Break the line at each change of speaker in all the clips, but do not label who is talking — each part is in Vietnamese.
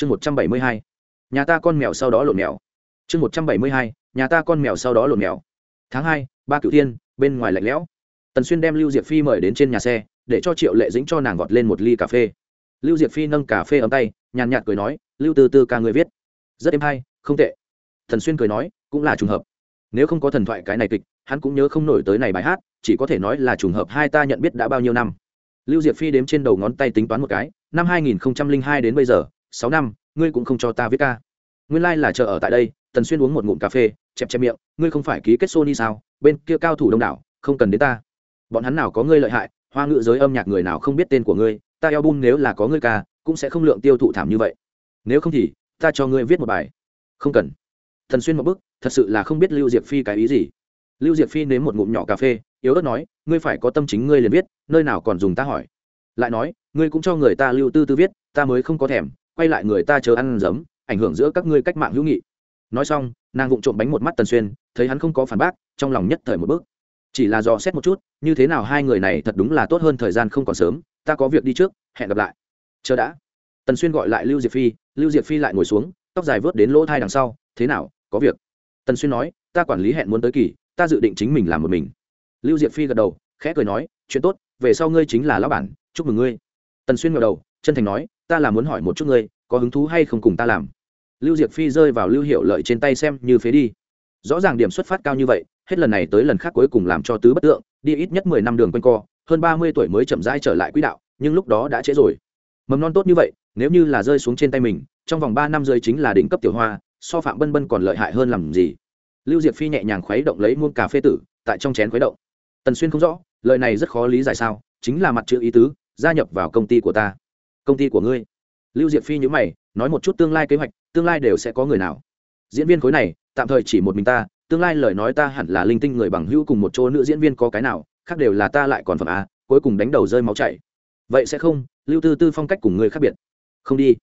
chương một trăm bảy mươi hai, nhà ta con mèo sau đó lộn mèo. chương một trăm bảy mươi hai, nhà ta con mèo sau đó lộn mèo. tháng hai, ba cựu thiên, bên ngoài lạnh lẽo. Tần xuyên đem lưu diệp phi mời đến trên nhà xe, để cho triệu lệ dĩnh cho nàng gọt lên một ly cà phê. Lưu diệp phi nâng cà phê ấm tay, nhàn nhạt cười nói, lưu tư tư ca người viết. Rất êm hay, không tệ. Thần xuyên cười nói, cũng là trùng hợp. Nếu không có thần thoại cái này kịch, hắn cũng nhớ không nổi tới này bài hát, chỉ có thể nói là trùng hợp hai ta nhận biết đã bao nhiêu năm. Lưu diệp phi đếm trên đầu ngón tay tính toán một cái, năm hai nghìn hai đến bây giờ sáu năm, ngươi cũng không cho ta viết ca. Nguyên lai、like、là chờ ở tại đây, tần xuyên uống một ngụm cà phê, chẹp chẹp miệng, ngươi không phải ký kết sony sao? Bên kia cao thủ đông đảo, không cần đến ta. Bọn hắn nào có ngươi lợi hại, hoa ngữ giới âm nhạc người nào không biết tên của ngươi, ta eo bun nếu là có ngươi ca, cũng sẽ không lượng tiêu thụ thảm như vậy. Nếu không thì, ta cho ngươi viết một bài. Không cần. Thần xuyên một bức thật sự là không biết lưu diệp phi cái ý gì. Lưu diệp phi nếm một ngụm nhỏ cà phê, yếu ớt nói, ngươi phải có tâm chính ngươi liền viết, nơi nào còn dùng ta hỏi. Lại nói, ngươi cũng cho người ta lưu tư tư viết, ta mới không có thèm quay lại người ta chờ ăn giấm, ảnh hưởng giữa các ngươi cách mạng hữu nghị. Nói xong, nàng vụng trộm bánh một mắt tần xuyên, thấy hắn không có phản bác, trong lòng nhất thời một bước. Chỉ là dò xét một chút, như thế nào hai người này thật đúng là tốt hơn thời gian không còn sớm, ta có việc đi trước, hẹn gặp lại. Chờ đã. Tần xuyên gọi lại lưu diệp phi, lưu diệp phi lại ngồi xuống, tóc dài vớt đến lỗ thai đằng sau, thế nào, có việc? Tần xuyên nói, ta quản lý hẹn muốn tới kỳ, ta dự định chính mình làm một mình. Lưu diệp phi gật đầu, khẽ cười nói, chuyện tốt, về sau ngươi chính là lão bản, chúc mừng ngươi. Tần xuyên ngờ đầu, chân thành nói ta là muốn hỏi một chút ngươi, có hứng thú hay không cùng ta làm? Lưu diệp phi rơi vào lưu hiệu lợi trên tay xem như phế đi. Rõ ràng điểm xuất phát cao như vậy, hết lần này tới lần khác cuối cùng làm cho tứ bất tượng, đi ít nhất mười năm đường quanh co, hơn ba mươi tuổi mới chậm rãi trở lại quỹ đạo, nhưng lúc đó đã trễ rồi. Mầm non tốt như vậy, nếu như là rơi xuống trên tay mình, trong vòng ba năm rơi chính là đỉnh cấp tiểu hoa, so phạm bân bân còn lợi hại hơn làm gì? Lưu diệp phi nhẹ nhàng khuấy động lấy muôn cà phê tử, tại trong chén khuấy động. Tần xuyên không rõ, lời này rất khó lý giải sao, chính là mặt chữ ý tứ, gia nhập vào công ty của ta công ty của ngươi. Lưu diệp phi nhữ mày, nói một chút tương lai kế hoạch, tương lai đều sẽ có người nào. Diễn viên khối này, tạm thời chỉ một mình ta, tương lai lời nói ta hẳn là linh tinh người bằng hữu cùng một chỗ nữ diễn viên có cái nào, khác đều là ta lại còn phẩm a, cuối cùng đánh đầu rơi máu chảy. Vậy sẽ không, lưu tư tư phong cách cùng người khác biệt. Không đi.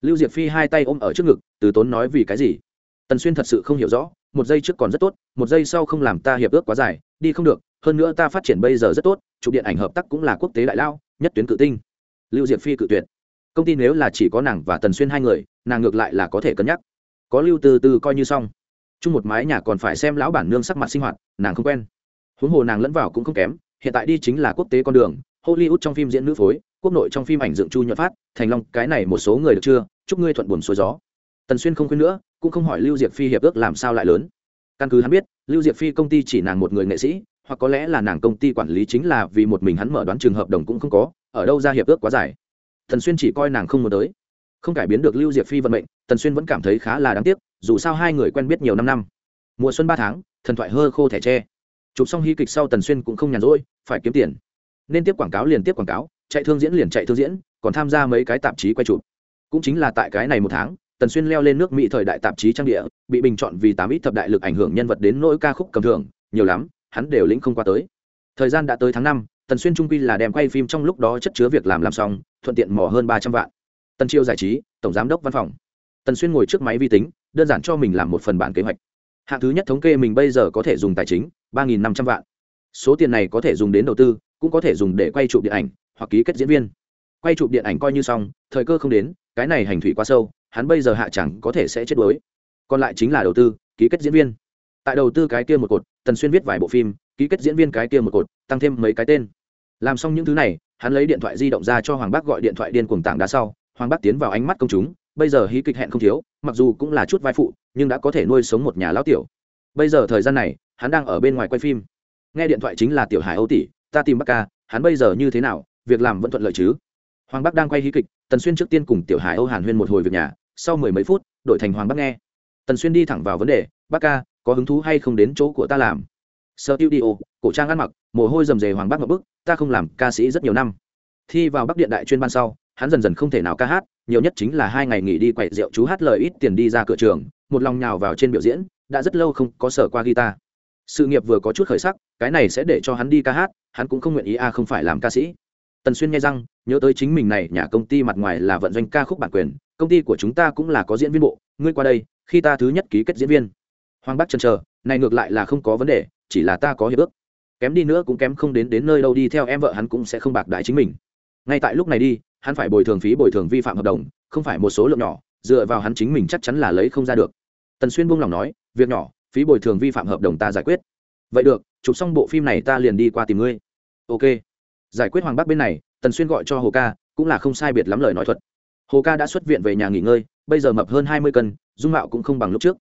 Lưu diệp phi hai tay ôm ở trước ngực, từ tốn nói vì cái gì? Tần xuyên thật sự không hiểu rõ, một giây trước còn rất tốt, một giây sau không làm ta hiệp ước quá dài, đi không được, hơn nữa ta phát triển bây giờ rất tốt, chụp điện ảnh hợp tác cũng là quốc tế đại lao, nhất tuyến cự tinh lưu diệp phi cự tuyệt. Công ty nếu là chỉ có nàng và tần xuyên hai người, nàng ngược lại là có thể cân nhắc. Có lưu từ từ coi như xong. Chung một mái nhà còn phải xem lão bản nương sắc mặt sinh hoạt, nàng không quen. Huống hồ nàng lẫn vào cũng không kém, hiện tại đi chính là quốc tế con đường, hollywood trong phim diễn nữ phối, quốc nội trong phim ảnh dựng chu nhuận phát, thành long, cái này một số người được chưa? Chúc ngươi thuận buồn xuôi gió. Tần xuyên không khuyên nữa, cũng không hỏi lưu diệp phi hiệp ước làm sao lại lớn. Căn cứ hắn biết, lưu diệp phi công ty chỉ nàng một người nghệ sĩ hoặc có lẽ là nàng công ty quản lý chính là vì một mình hắn mở đoán trường hợp đồng cũng không có, ở đâu ra hiệp ước quá dài. Tần xuyên chỉ coi nàng không muốn tới. Không cải biến được lưu diệp phi vận mệnh tần xuyên vẫn cảm thấy khá là đáng tiếc, dù sao hai người quen biết nhiều năm năm. Mùa xuân ba tháng, thần thoại hơ khô thẻ tre. Chụp xong hy kịch sau tần xuyên cũng không nhàn rỗi, phải kiếm tiền. Nên tiếp quảng cáo liền tiếp quảng cáo, chạy thương diễn liền chạy thương diễn, còn tham gia mấy cái tạp chí quay chụp. Cũng chính là tại cái này một tháng, tần xuyên leo lên nước mỹ thời đại tạp chí trang địa, bị bình chọn vì tám ít thập đại lực ảnh hưởng nhân vật đến nỗi ca khúc cầm thưởng, nhiều lắm hắn đều lĩnh không qua tới. Thời gian đã tới tháng năm, tần xuyên trung quy là đem quay phim trong lúc đó chất chứa việc làm làm xong, thuận tiện mỏ hơn ba trăm vạn. Tần chiêu giải trí, tổng giám đốc văn phòng. Tần xuyên ngồi trước máy vi tính, đơn giản cho mình làm một phần bản kế hoạch. Hạng thứ nhất thống kê mình bây giờ có thể dùng tài chính, ba nghìn năm trăm vạn. Số tiền này có thể dùng đến đầu tư, cũng có thể dùng để quay chụp điện ảnh, hoặc ký kết diễn viên. Quay chụp điện ảnh coi như xong, thời cơ không đến, cái này hành thủy quá sâu, hắn bây giờ hạ chẳng có thể sẽ chết đuối. Còn lại chính là đầu tư, ký kết diễn viên tại đầu tư cái kia một cột, tần xuyên viết vài bộ phim, ký kết diễn viên cái kia một cột, tăng thêm mấy cái tên. Làm xong những thứ này, hắn lấy điện thoại di động ra cho hoàng bác gọi điện thoại điên cuồng tảng đá sau. Hoàng bác tiến vào ánh mắt công chúng, bây giờ hí kịch hẹn không thiếu, mặc dù cũng là chút vai phụ, nhưng đã có thể nuôi sống một nhà lão tiểu. Bây giờ thời gian này, hắn đang ở bên ngoài quay phim. Nghe điện thoại chính là tiểu hải âu tỷ, ta tìm bắc ca, hắn bây giờ như thế nào, việc làm vẫn thuận lợi chứ? Hoàng bắc đang quay hí kịch, tần xuyên trước tiên cùng tiểu hải âu hàn huyên một hồi việc nhà, sau mười mấy phút, đổi thành hoàng bắc nghe. Tần xuyên đi thẳng vào vấn đề bắc ca có hứng thú hay không đến chỗ của ta làm. Sơ tiêu đi ô cổ trang ăn mặc, mồ hôi rầm rề hoàng bác ngập bức, ta không làm ca sĩ rất nhiều năm. Thi vào bắc điện đại chuyên ban sau, hắn dần dần không thể nào ca hát, nhiều nhất chính là hai ngày nghỉ đi quậy rượu chú hát lời ít tiền đi ra cửa trường, một lòng nhào vào trên biểu diễn, đã rất lâu không có sở qua guitar. Sự nghiệp vừa có chút khởi sắc, cái này sẽ để cho hắn đi ca hát, hắn cũng không nguyện ý a không phải làm ca sĩ. Tần xuyên nghe rằng nhớ tới chính mình này, nhà công ty mặt ngoài là vận doanh ca khúc bản quyền, công ty của chúng ta cũng là có diễn viên bộ, ngươi qua đây, khi ta thứ nhất ký kết diễn viên hoàng bắc chần chờ, này ngược lại là không có vấn đề, chỉ là ta có hiệp ước. Kém đi nữa cũng kém không đến đến nơi đâu đi, theo em vợ hắn cũng sẽ không bạc đại chính mình. Ngay tại lúc này đi, hắn phải bồi thường phí bồi thường vi phạm hợp đồng, không phải một số lượng nhỏ, dựa vào hắn chính mình chắc chắn là lấy không ra được. Tần xuyên buông lòng nói, việc nhỏ, phí bồi thường vi phạm hợp đồng ta giải quyết. Vậy được, chụp xong bộ phim này ta liền đi qua tìm ngươi. Ok. Giải quyết hoàng bắc bên này, tần xuyên gọi cho hồ ca, cũng là không sai biệt lắm lời nói thuật. Hồ ca đã xuất viện về nhà nghỉ ngơi, bây giờ mập hơn hai mươi cân, dung mạo cũng không bằng lúc trước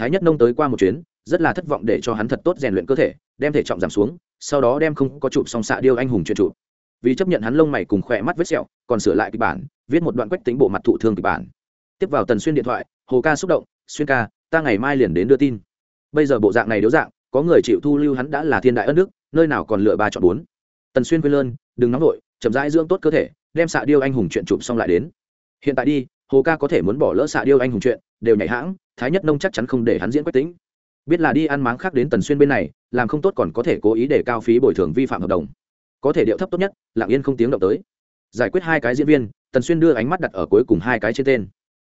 thái nhất nông tới qua một chuyến, rất là thất vọng để cho hắn thật tốt rèn luyện cơ thể, đem thể trọng giảm xuống, sau đó đem không có chụp xong xạ điêu anh hùng chuyện chụp. Vì chấp nhận hắn lông mày cùng khỏe mắt vết sẹo, còn sửa lại kịch bản, viết một đoạn quách tính bộ mặt thụ thương kịch bản. Tiếp vào tần xuyên điện thoại, hồ ca xúc động, xuyên ca, ta ngày mai liền đến đưa tin. Bây giờ bộ dạng này điếu dạng, có người chịu thu lưu hắn đã là thiên đại ân đức, nơi nào còn lựa ba chọn bốn. Tần xuyên quên lơn, đừng nóng vội, chậm rãi dưỡng tốt cơ thể, đem xạ điêu anh hùng chuyện chụp xong lại đến. Hiện tại đi hồ ca có thể muốn bỏ lỡ xạ điêu anh hùng chuyện, đều nhảy hãng, thái nhất nông chắc chắn không để hắn diễn quách tính. Biết là đi ăn máng khác đến tần xuyên bên này, làm không tốt còn có thể cố ý để cao phí bồi thường vi phạm hợp đồng. Có thể điệu thấp tốt nhất, lặng yên không tiếng động tới. Giải quyết hai cái diễn viên, tần xuyên đưa ánh mắt đặt ở cuối cùng hai cái trên tên.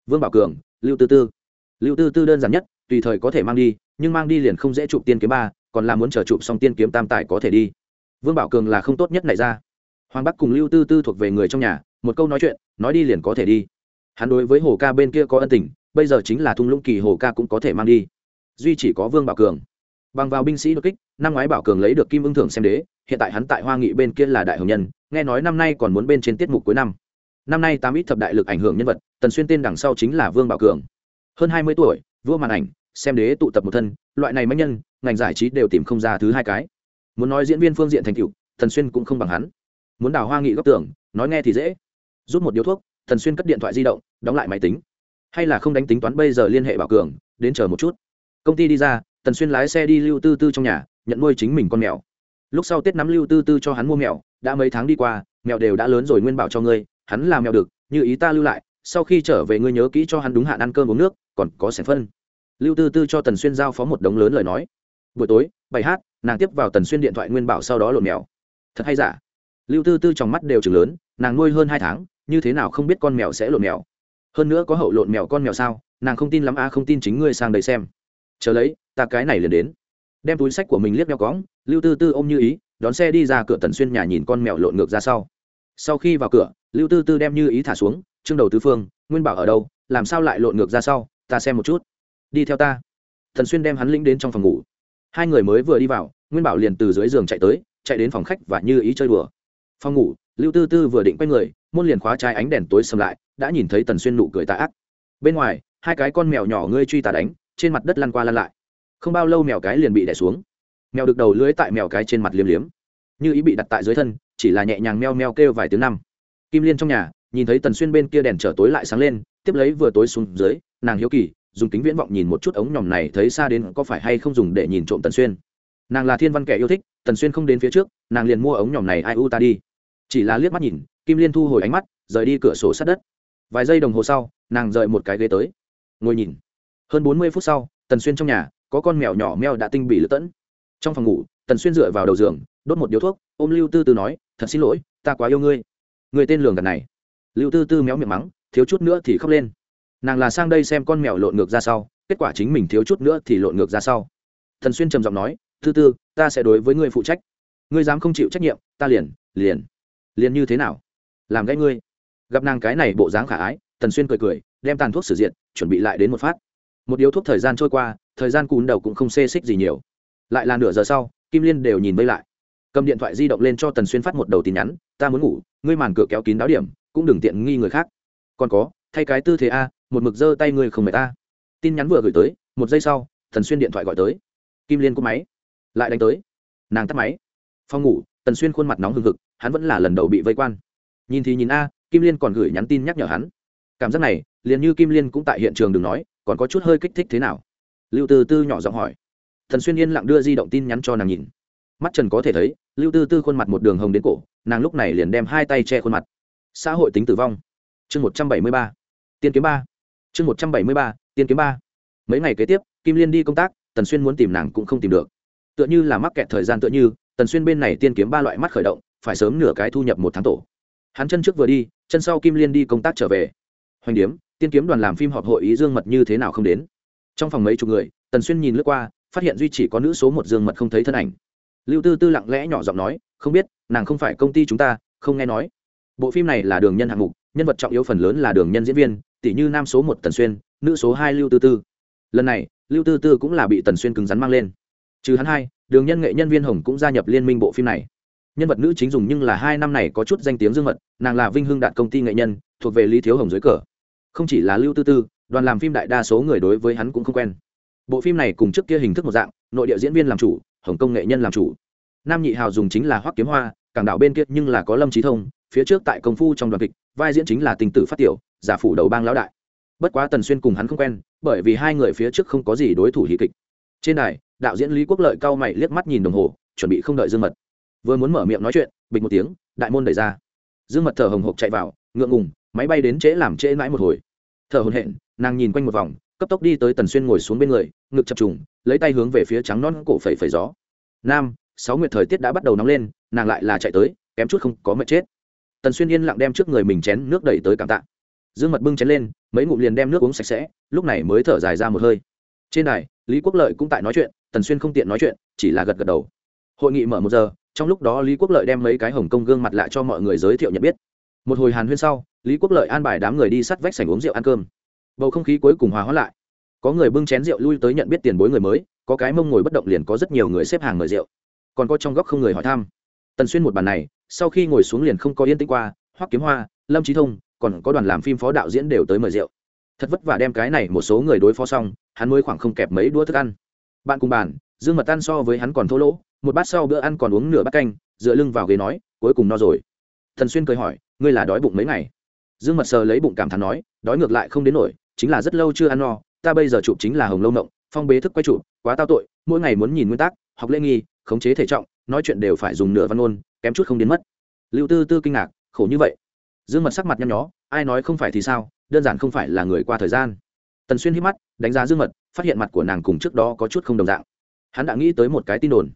Vương bảo cường, lưu tư tư. Lưu tư tư đơn giản nhất, tùy thời có thể mang đi, nhưng mang đi liền không dễ chụp tiên kiếm ba, còn là muốn chờ chụp xong tiên kiếm tam tài có thể đi. Vương bảo cường là không tốt nhất này ra. Hoàng bắc cùng lưu tư tư thuộc về người trong nhà, một câu nói chuyện, nói đi liền có thể đi hắn đối với hồ ca bên kia có ân tình, bây giờ chính là thung lũng kỳ hồ ca cũng có thể mang đi. Duy chỉ có vương bảo cường. Bằng vào binh sĩ đột kích, năm ngoái bảo cường lấy được kim ưng thưởng xem đế, hiện tại hắn tại hoa nghị bên kia là đại hồng nhân, nghe nói năm nay còn muốn bên trên tiết mục cuối năm. Năm nay tám ít thập đại lực ảnh hưởng nhân vật, tần xuyên tên đằng sau chính là vương bảo cường. Hơn hai mươi tuổi, vua màn ảnh, xem đế tụ tập một thân, loại này mạnh nhân, ngành giải trí đều tìm không ra thứ hai cái. Muốn nói diễn viên phương diện thành tựu, tần xuyên cũng không bằng hắn. Muốn đào hoa nghị góc tưởng, nói nghe thì dễ. Rút một điếu thuốc tần xuyên cất điện thoại di động, đóng lại máy tính. Hay là không đánh tính toán bây giờ liên hệ bảo cường, đến chờ một chút. Công ty đi ra tần xuyên lái xe đi lưu tư tư trong nhà, nhận nuôi chính mình con mèo. Lúc sau tết nắm lưu tư tư cho hắn mua mèo, đã mấy tháng đi qua, mèo đều đã lớn rồi nguyên bảo cho ngươi, hắn làm mèo được như ý ta lưu lại, sau khi trở về ngươi nhớ kỹ cho hắn đúng hạn ăn cơm uống nước, còn có sẻn phân. Lưu tư tư cho tần xuyên giao phó một đống lớn lời nói. Buổi tối bảy hát, nàng tiếp vào tần xuyên điện thoại nguyên bảo sau đó lộn mèo. Thật hay giả? Lưu tư tư trong mắt đều chừng lớn, nàng nuôi hơn hai tháng như thế nào không biết con mèo sẽ lộn mèo. Hơn nữa có hậu lộn mèo con mèo sao, nàng không tin lắm a à không tin chính ngươi sang đây xem. Chờ lấy, ta cái này liền đến. Đem túi sách của mình liếc mèo cóng lưu tư tư ôm như ý, đón xe đi ra cửa tần xuyên nhà nhìn con mèo lộn ngược ra sau. Sau khi vào cửa, lưu tư tư đem như ý thả xuống, trương đầu tứ phương, nguyên bảo ở đâu, làm sao lại lộn ngược ra sau, ta xem một chút. Đi theo ta. Thần xuyên đem hắn lĩnh đến trong phòng ngủ. Hai người mới vừa đi vào, nguyên bảo liền từ dưới giường chạy tới, chạy đến phòng khách và như ý chơi đùa. Phòng ngủ lưu tư tư vừa định quay người, môn liền khóa trái ánh đèn tối sầm lại, đã nhìn thấy tần xuyên nụ cười tà ác. Bên ngoài, hai cái con mèo nhỏ ngươi truy tà đánh, trên mặt đất lăn qua lăn lại. Không bao lâu mèo cái liền bị đẻ xuống. Mèo được đầu lưới tại mèo cái trên mặt liếm liếm. Như ý bị đặt tại dưới thân, chỉ là nhẹ nhàng meo meo kêu vài tiếng năm. Kim liên trong nhà, nhìn thấy tần xuyên bên kia đèn trở tối lại sáng lên, tiếp lấy vừa tối xuống dưới, nàng hiếu kỳ, dùng kính viễn vọng nhìn một chút ống nhòm này thấy xa đến có phải hay không dùng để nhìn trộm tần xuyên. Nàng là thiên văn kẻ yêu thích, tần xuyên không đến phía trước, nàng liền mua ống nhòm này ai u ta đi chỉ là liếc mắt nhìn, kim liên thu hồi ánh mắt, rời đi cửa sổ sát đất. Vài giây đồng hồ sau, nàng rời một cái ghế tới. Ngồi nhìn. Hơn bốn mươi phút sau, tần xuyên trong nhà, có con mèo nhỏ meo đã tinh bị lựa tẫn trong phòng ngủ, tần xuyên dựa vào đầu giường, đốt một điếu thuốc, ôm lưu tư tư nói, thật xin lỗi, ta quá yêu ngươi. Người tên lường gạt này. Lưu tư tư méo miệng mắng, thiếu chút nữa thì khóc lên. Nàng là sang đây xem con mèo lộn ngược ra sau, kết quả chính mình thiếu chút nữa thì lộn ngược ra sau. Thần xuyên trầm giọng nói, tư tư, ta sẽ đối với ngươi phụ trách. Ngươi dám không chịu trách nhiệm, ta liền liền liền như thế nào? Làm gãy ngươi. Gặp nàng cái này bộ dáng khả ái, tần xuyên cười cười, đem tàn thuốc sử diện chuẩn bị lại đến một phát. Một điếu thuốc thời gian trôi qua, thời gian cún đầu cũng không xê xích gì nhiều. Lại là nửa giờ sau, kim liên đều nhìn vây lại. Cầm điện thoại di động lên cho tần xuyên phát một đầu tin nhắn, ta muốn ngủ, ngươi màn cửa kéo kín đáo điểm, cũng đừng tiện nghi người khác. Còn có, thay cái tư thế a, một mực giơ tay ngươi không mệt ta. Tin nhắn vừa gửi tới, một giây sau, tần xuyên điện thoại gọi tới. Kim liên cúp máy, lại đánh tới. Nàng tắt máy. Phòng ngủ. Tần xuyên khuôn mặt nóng hừng hực hắn vẫn là lần đầu bị vây quan. Nhìn thì nhìn a, kim liên còn gửi nhắn tin nhắc nhở hắn. Cảm giác này, liền như kim liên cũng tại hiện trường đừng nói, còn có chút hơi kích thích thế nào? Lưu tư tư nhỏ giọng hỏi. Thần xuyên yên lặng đưa di động tin nhắn cho nàng nhìn. Mắt trần có thể thấy, lưu tư tư khuôn mặt một đường hồng đến cổ, nàng lúc này liền đem hai tay che khuôn mặt. Xã hội tính tử vong. Chương một trăm bảy mươi ba. Tiên kiếm ba. Chương một trăm bảy mươi ba, tiên kiếm ba. Mấy ngày kế tiếp, kim liên đi công tác, tần xuyên muốn tìm nàng cũng không tìm được. Tựa như là mắc kẹt thời gian tựa như, tần xuyên bên này tiên kiếm ba loại mắt khởi động phải sớm nửa cái thu nhập một tháng tổ. Hắn chân trước vừa đi, chân sau kim liên đi công tác trở về. Hoành điếm, tiên kiếm đoàn làm phim họp hội ý dương mật như thế nào không đến? Trong phòng mấy chục người, tần xuyên nhìn lướt qua, phát hiện duy chỉ có nữ số một dương mật không thấy thân ảnh. Lưu tư tư lặng lẽ nhỏ giọng nói, không biết, nàng không phải công ty chúng ta, không nghe nói. Bộ phim này là đường nhân hạng mục, nhân vật trọng yếu phần lớn là đường nhân diễn viên tỷ như nam số một tần xuyên, nữ số hai lưu tư tư. Lần này, lưu tư tư cũng là bị tần xuyên cứng rắn mang lên. Trừ hắn hai, đường nhân nghệ nhân viên hồng cũng gia nhập liên minh bộ phim này nhân vật nữ chính dùng nhưng là hai năm này có chút danh tiếng dương mật, nàng là vinh hưng đạt công ty nghệ nhân, thuộc về lý thiếu hồng dưới cờ. Không chỉ là lưu tư tư, đoàn làm phim đại đa số người đối với hắn cũng không quen. Bộ phim này cùng trước kia hình thức một dạng, nội địa diễn viên làm chủ, hồng công nghệ nhân làm chủ. Nam nhị hào dùng chính là hoắc kiếm hoa, cảng đảo bên kia nhưng là có lâm trí thông, phía trước tại công phu trong đoàn kịch, vai diễn chính là tình tử phát tiểu, giả phủ đầu bang lão đại. Bất quá tần xuyên cùng hắn không quen, bởi vì hai người phía trước không có gì đối thủ hí kịch. Trên đài, đạo diễn lý quốc lợi cao mày liếc mắt nhìn đồng hồ, chuẩn bị không đợi dương mật vừa muốn mở miệng nói chuyện, bịch một tiếng, đại môn đẩy ra. Dương mật thở hồng hộc chạy vào, ngượng ngùng, máy bay đến trễ làm trễ mãi một hồi. Thở hồn hện nàng nhìn quanh một vòng, cấp tốc đi tới tần xuyên ngồi xuống bên người, ngực chập trùng, lấy tay hướng về phía trắng non cổ phẩy phẩy gió. Nam, sáu nguyệt thời tiết đã bắt đầu nóng lên, nàng lại là chạy tới, kém chút không có mệt chết. Tần xuyên yên lặng đem trước người mình chén nước đẩy tới cảm tạ. Dương mật bưng chén lên, mấy ngụm liền đem nước uống sạch sẽ, lúc này mới thở dài ra một hơi. Trên đài, lý quốc lợi cũng tại nói chuyện, tần xuyên không tiện nói chuyện, chỉ là gật gật đầu. Hội nghị mở một giờ trong lúc đó lý quốc lợi đem mấy cái hồng công gương mặt lại cho mọi người giới thiệu nhận biết. Một hồi hàn huyên sau, lý quốc lợi an bài đám người đi sắt vách sảnh uống rượu ăn cơm. Bầu không khí cuối cùng hòa hóa lại. Có người bưng chén rượu lui tới nhận biết tiền bối người mới, có cái mông ngồi bất động liền có rất nhiều người xếp hàng mời rượu. Còn có trong góc không người hỏi thăm. Tần xuyên một bàn này, sau khi ngồi xuống liền không có yên tĩnh qua, hoắc kiếm hoa, lâm trí thông, còn có đoàn làm phim phó đạo diễn đều tới mời rượu. Thật vất vả đem cái này một số người đối phó xong, hắn mới khoảng không kẹp mấy đũa thức ăn. Bạn cùng bàn, dương mật ăn so với hắn còn thô lỗ một bát sau bữa ăn còn uống nửa bát canh dựa lưng vào ghế nói cuối cùng no rồi. Thần xuyên cười hỏi ngươi là đói bụng mấy ngày? Dương mật sờ lấy bụng cảm thán nói đói ngược lại không đến nổi chính là rất lâu chưa ăn no ta bây giờ chụp chính là hồng lâu nộng phong bế thức quay chụp quá tao tội mỗi ngày muốn nhìn nguyên tắc học lễ nghi khống chế thể trọng nói chuyện đều phải dùng nửa văn ngôn, kém chút không đến mất. Lưu tư tư kinh ngạc khổ như vậy? Dương mật sắc mặt nhăn nhó ai nói không phải thì sao đơn giản không phải là người qua thời gian. Tần xuyên hít mắt đánh giá dương mật phát hiện mặt của nàng cùng trước đó có chút không đồng dạng. Hắn đã nghĩ tới một cái tin đồn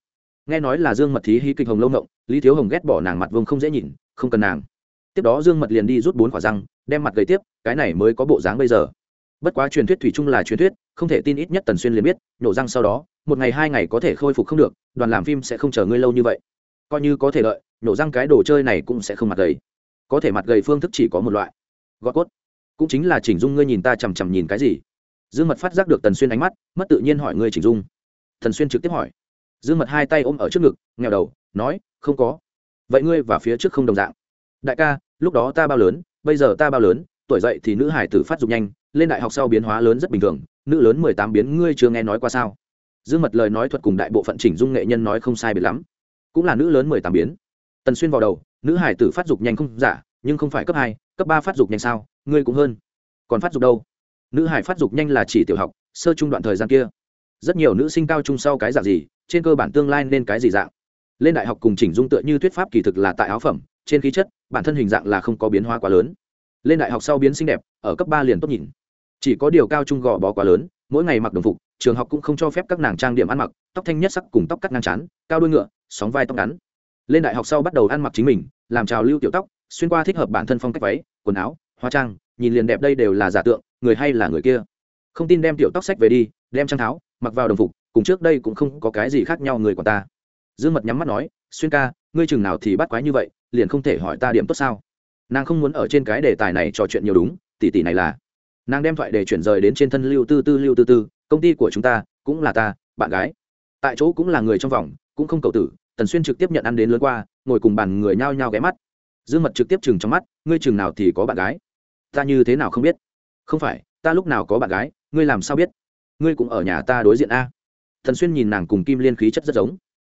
nghe nói là dương mật thí hí kịch hồng lâu ngộng, lý thiếu hồng ghét bỏ nàng mặt vương không dễ nhìn, không cần nàng. Tiếp đó dương mật liền đi rút bốn quả răng, đem mặt gầy tiếp, cái này mới có bộ dáng bây giờ. Bất quá truyền thuyết thủy chung là truyền thuyết, không thể tin ít nhất tần xuyên liền biết, nhổ răng sau đó, một ngày hai ngày có thể khôi phục không được, đoàn làm phim sẽ không chờ ngươi lâu như vậy. Coi như có thể lợi nhổ răng cái đồ chơi này cũng sẽ không mặt gầy. Có thể mặt gầy phương thức chỉ có một loại. Gọt cốt. Cũng chính là chỉnh dung ngươi nhìn ta chằm chằm nhìn cái gì? Dương mật phát giác được tần xuyên ánh mắt, mất tự nhiên hỏi ngươi chỉnh dung. Thần xuyên trực tiếp hỏi dương mật hai tay ôm ở trước ngực, nghèo đầu, nói, không có. Vậy ngươi và phía trước không đồng dạng. Đại ca, lúc đó ta bao lớn, bây giờ ta bao lớn, tuổi dậy thì nữ hải tử phát dục nhanh, lên đại học sau biến hóa lớn rất bình thường, nữ lớn mười tám biến, ngươi chưa nghe nói qua sao? Dương mật lời nói thuật cùng đại bộ phận chỉnh dung nghệ nhân nói không sai biệt lắm. Cũng là nữ lớn mười tám biến. Tần xuyên vào đầu, nữ hải tử phát dục nhanh không giả, nhưng không phải cấp hai, cấp ba phát dục nhanh sao, ngươi cũng hơn. Còn phát dục đâu? Nữ hải phát dục nhanh là chỉ tiểu học, sơ trung đoạn thời gian kia. Rất nhiều nữ sinh cao trung sau cái dạng gì trên cơ bản tương lai nên cái gì dạng? Lên đại học cùng chỉnh dung tựa như thuyết pháp kỳ thực là tại áo phẩm, trên khí chất, bản thân hình dạng là không có biến hóa quá lớn. Lên đại học sau biến xinh đẹp, ở cấp ba liền tốt nhìn. Chỉ có điều cao trung gò bó quá lớn, mỗi ngày mặc đồng phục, trường học cũng không cho phép các nàng trang điểm ăn mặc, tóc thanh nhất sắc cùng tóc cắt ngang chán, cao đuôi ngựa, sóng vai tóc ngắn. Lên đại học sau bắt đầu ăn mặc chính mình, làm trào lưu tiểu tóc, xuyên qua thích hợp bản thân phong cách váy, quần áo, hóa trang, nhìn liền đẹp đây đều là giả tượng, người hay là người kia. Không tin đem tiểu tóc sách về đi, đem trang tháo, mặc vào đồng phục cùng trước đây cũng không có cái gì khác nhau người của ta. Dương mật nhắm mắt nói, xuyên ca, ngươi chừng nào thì bắt quái như vậy, liền không thể hỏi ta điểm tốt sao? Nàng không muốn ở trên cái đề tài này trò chuyện nhiều đúng, tỷ tỷ này là. Nàng đem thoại để chuyển rời đến trên thân lưu tư tư, lưu tư tư, công ty của chúng ta cũng là ta, bạn gái. Tại chỗ cũng là người trong vòng, cũng không cầu tử. Tần xuyên trực tiếp nhận ăn đến lớn qua, ngồi cùng bàn người nhao nhao ghé mắt. Dương mật trực tiếp chừng trong mắt, ngươi chừng nào thì có bạn gái? Ta như thế nào không biết? Không phải, ta lúc nào có bạn gái, ngươi làm sao biết? Ngươi cũng ở nhà ta đối diện a thần xuyên nhìn nàng cùng kim liên khí chất rất giống.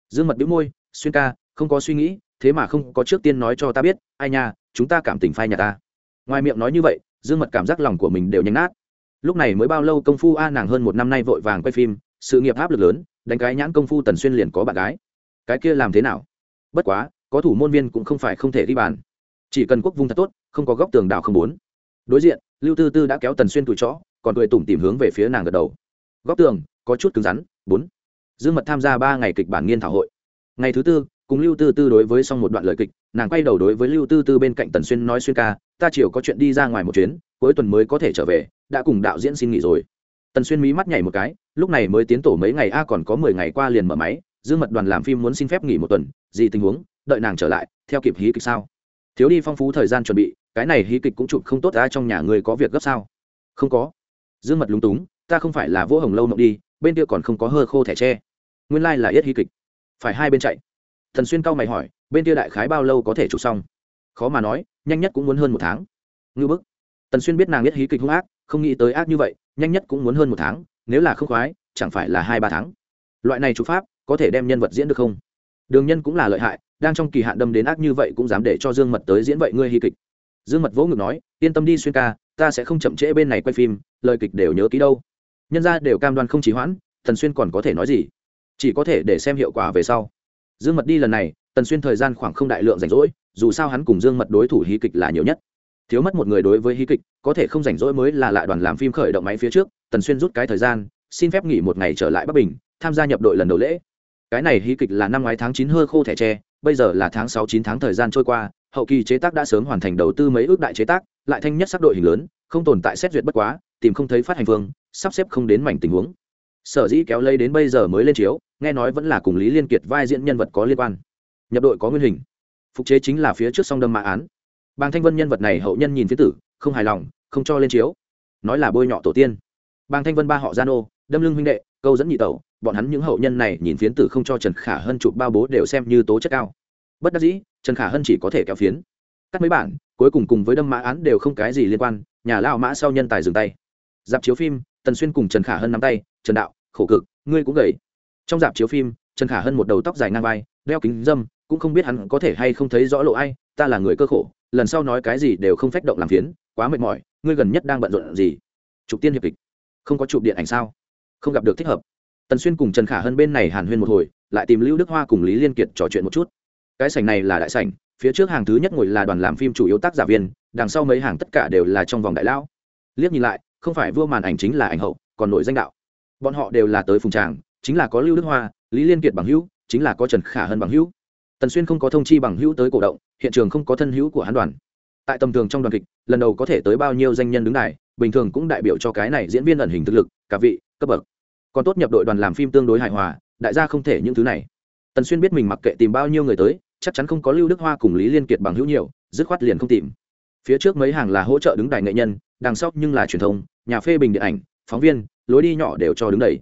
Dương mật đĩu môi, xuyên ca, không có suy nghĩ, thế mà không có trước tiên nói cho ta biết, ai nha, chúng ta cảm tình phai nhà ta. Ngoài miệng nói như vậy, dương mật cảm giác lòng của mình đều nhanh nát. Lúc này mới bao lâu công phu a, nàng hơn một năm nay vội vàng quay phim, sự nghiệp áp lực lớn, đánh cái nhãn công phu tần xuyên liền có bạn gái. Cái kia làm thế nào? Bất quá, có thủ môn viên cũng không phải không thể ghi bàn. Chỉ cần quốc vung thật tốt, không có góc tường đảo không bốn đối diện, lưu tư tư đã kéo tần xuyên tủi chó, còn cười tủm tìm hướng về phía nàng gật đầu góc tường, có chút cứng rắn. Bốn. Dương mật tham gia ba ngày kịch bản nghiên thảo hội. Ngày thứ tư, cùng lưu tư tư đối với xong một đoạn lời kịch, nàng quay đầu đối với lưu tư tư bên cạnh tần xuyên nói xuyên ca, ta chiều có chuyện đi ra ngoài một chuyến, cuối tuần mới có thể trở về, đã cùng đạo diễn xin nghỉ rồi. Tần xuyên mí mắt nhảy một cái, lúc này mới tiến tổ mấy ngày, a, còn có mười ngày qua liền mở máy, dương mật đoàn làm phim muốn xin phép nghỉ một tuần, gì tình huống, đợi nàng trở lại, theo kịp hí kịch sao? Thiếu đi phong phú thời gian chuẩn bị, cái này hí kịch cũng chụp không tốt ra trong nhà người có việc gấp sao? Không có. Dương mật lúng túng ta không phải là vỗ hồng lâu mộng đi, bên kia còn không có hơ khô thẻ tre. Nguyên lai là yết hí kịch. Phải hai bên chạy. Thần xuyên cao mày hỏi, bên kia đại khái bao lâu có thể chụp xong? Khó mà nói, nhanh nhất cũng muốn hơn một tháng. Ngư bức. Tần xuyên biết nàng yết hí kịch hung ác, không nghĩ tới ác như vậy, nhanh nhất cũng muốn hơn một tháng, nếu là không khoái, chẳng phải là hai ba tháng. Loại này chụp pháp, có thể đem nhân vật diễn được không? Đường nhân cũng là lợi hại, đang trong kỳ hạn đâm đến ác như vậy cũng dám để cho dương mật tới diễn vậy ngươi hy kịch. Dương mật vỗ ngực nói, yên tâm đi xuyên ca, ta sẽ không chậm trễ bên này quay phim, lời kịch đều nhớ ký đâu nhân ra đều cam đoan không chỉ hoãn, tần xuyên còn có thể nói gì? Chỉ có thể để xem hiệu quả về sau. Dương mật đi lần này, tần xuyên thời gian khoảng không đại lượng rảnh rỗi, dù sao hắn cùng dương mật đối thủ hí kịch là nhiều nhất. Thiếu mất một người đối với hí kịch, có thể không rảnh rỗi mới là lại đoàn làm phim khởi động máy phía trước, tần xuyên rút cái thời gian, xin phép nghỉ một ngày trở lại bắc bình, tham gia nhập đội lần đầu lễ. Cái này hí kịch là năm ngoái tháng chín hơ khô thẻ tre, bây giờ là tháng sáu chín tháng thời gian trôi qua, hậu kỳ chế tác đã sớm hoàn thành đầu tư mấy ước đại chế tác, lại thanh nhất sắc đội hình lớn, không tồn tại xét duyệt bất quá, tìm không thấy phát hành phương sắp xếp không đến mảnh tình huống. Sở dĩ kéo lây đến bây giờ mới lên chiếu, nghe nói vẫn là cùng lý liên kiệt vai diễn nhân vật có liên quan. Nhập đội có nguyên hình. Phục chế chính là phía trước song đâm mã án. Bàng thanh vân nhân vật này hậu nhân nhìn phía tử, không hài lòng, không cho lên chiếu. Nói là bôi nhọ tổ tiên. Bàng thanh vân ba họ gian ô đâm lưng huynh đệ, câu dẫn nhị tẩu, bọn hắn những hậu nhân này nhìn phiến tử không cho trần khả hân chụp bao bố đều xem như tố chất cao. Bất đắc dĩ, trần khả hân chỉ có thể kéo phiến. Cắt mấy bản, cuối cùng cùng với đâm mã án đều không cái gì liên quan, nhà lao mã sau nhân tài dừng tay. Dạp chiếu phim tần xuyên cùng trần khả hân nắm tay, trần đạo, khổ cực, ngươi cũng gầy. Trong dạp chiếu phim, trần khả hân một đầu tóc dài ngang vai, đeo kính dâm, cũng không biết hắn có thể hay không thấy rõ lộ ai, ta là người cơ khổ, lần sau nói cái gì đều không phách động làm phiến, quá mệt mỏi, ngươi gần nhất đang bận rộn gì? Chụp tiên hiệp kịch. Không có chụp điện ảnh sao? Không gặp được thích hợp. Tần xuyên cùng trần khả hân bên này hàn huyên một hồi, lại tìm lưu đức hoa cùng lý liên kiệt trò chuyện một chút. Cái sảnh này là đại sảnh, phía trước hàng thứ nhất ngồi là đoàn làm phim chủ yếu tác giả viên, đằng sau mấy hàng tất cả đều là trong vòng đại lão. Liếc nhìn lại không phải vua màn ảnh chính là ảnh hậu, còn nội danh đạo. Bọn họ đều là tới phùng tràng, chính là có lưu đức hoa, lý liên kiệt bằng hữu, chính là có trần khả hân bằng hữu. Tần xuyên không có thông chi bằng hữu tới cổ động, hiện trường không có thân hữu của hắn đoàn. Tại tầm thường trong đoàn kịch, lần đầu có thể tới bao nhiêu danh nhân đứng này bình thường cũng đại biểu cho cái này diễn viên ẩn hình thực lực, cả vị, cấp bậc. Còn tốt nhập đội đoàn làm phim tương đối hài hòa, đại gia không thể những thứ này. Tần xuyên biết mình mặc kệ tìm bao nhiêu người tới, chắc chắn không có lưu đức hoa cùng lý liên kiệt bằng hữu nhiều, dứt khoát liền không tìm. Phía trước mấy hàng là hỗ trợ đứng đài nghệ nhân đằng sau nhưng là truyền thông, nhà phê bình điện ảnh, phóng viên, lối đi nhỏ đều cho đứng đầy.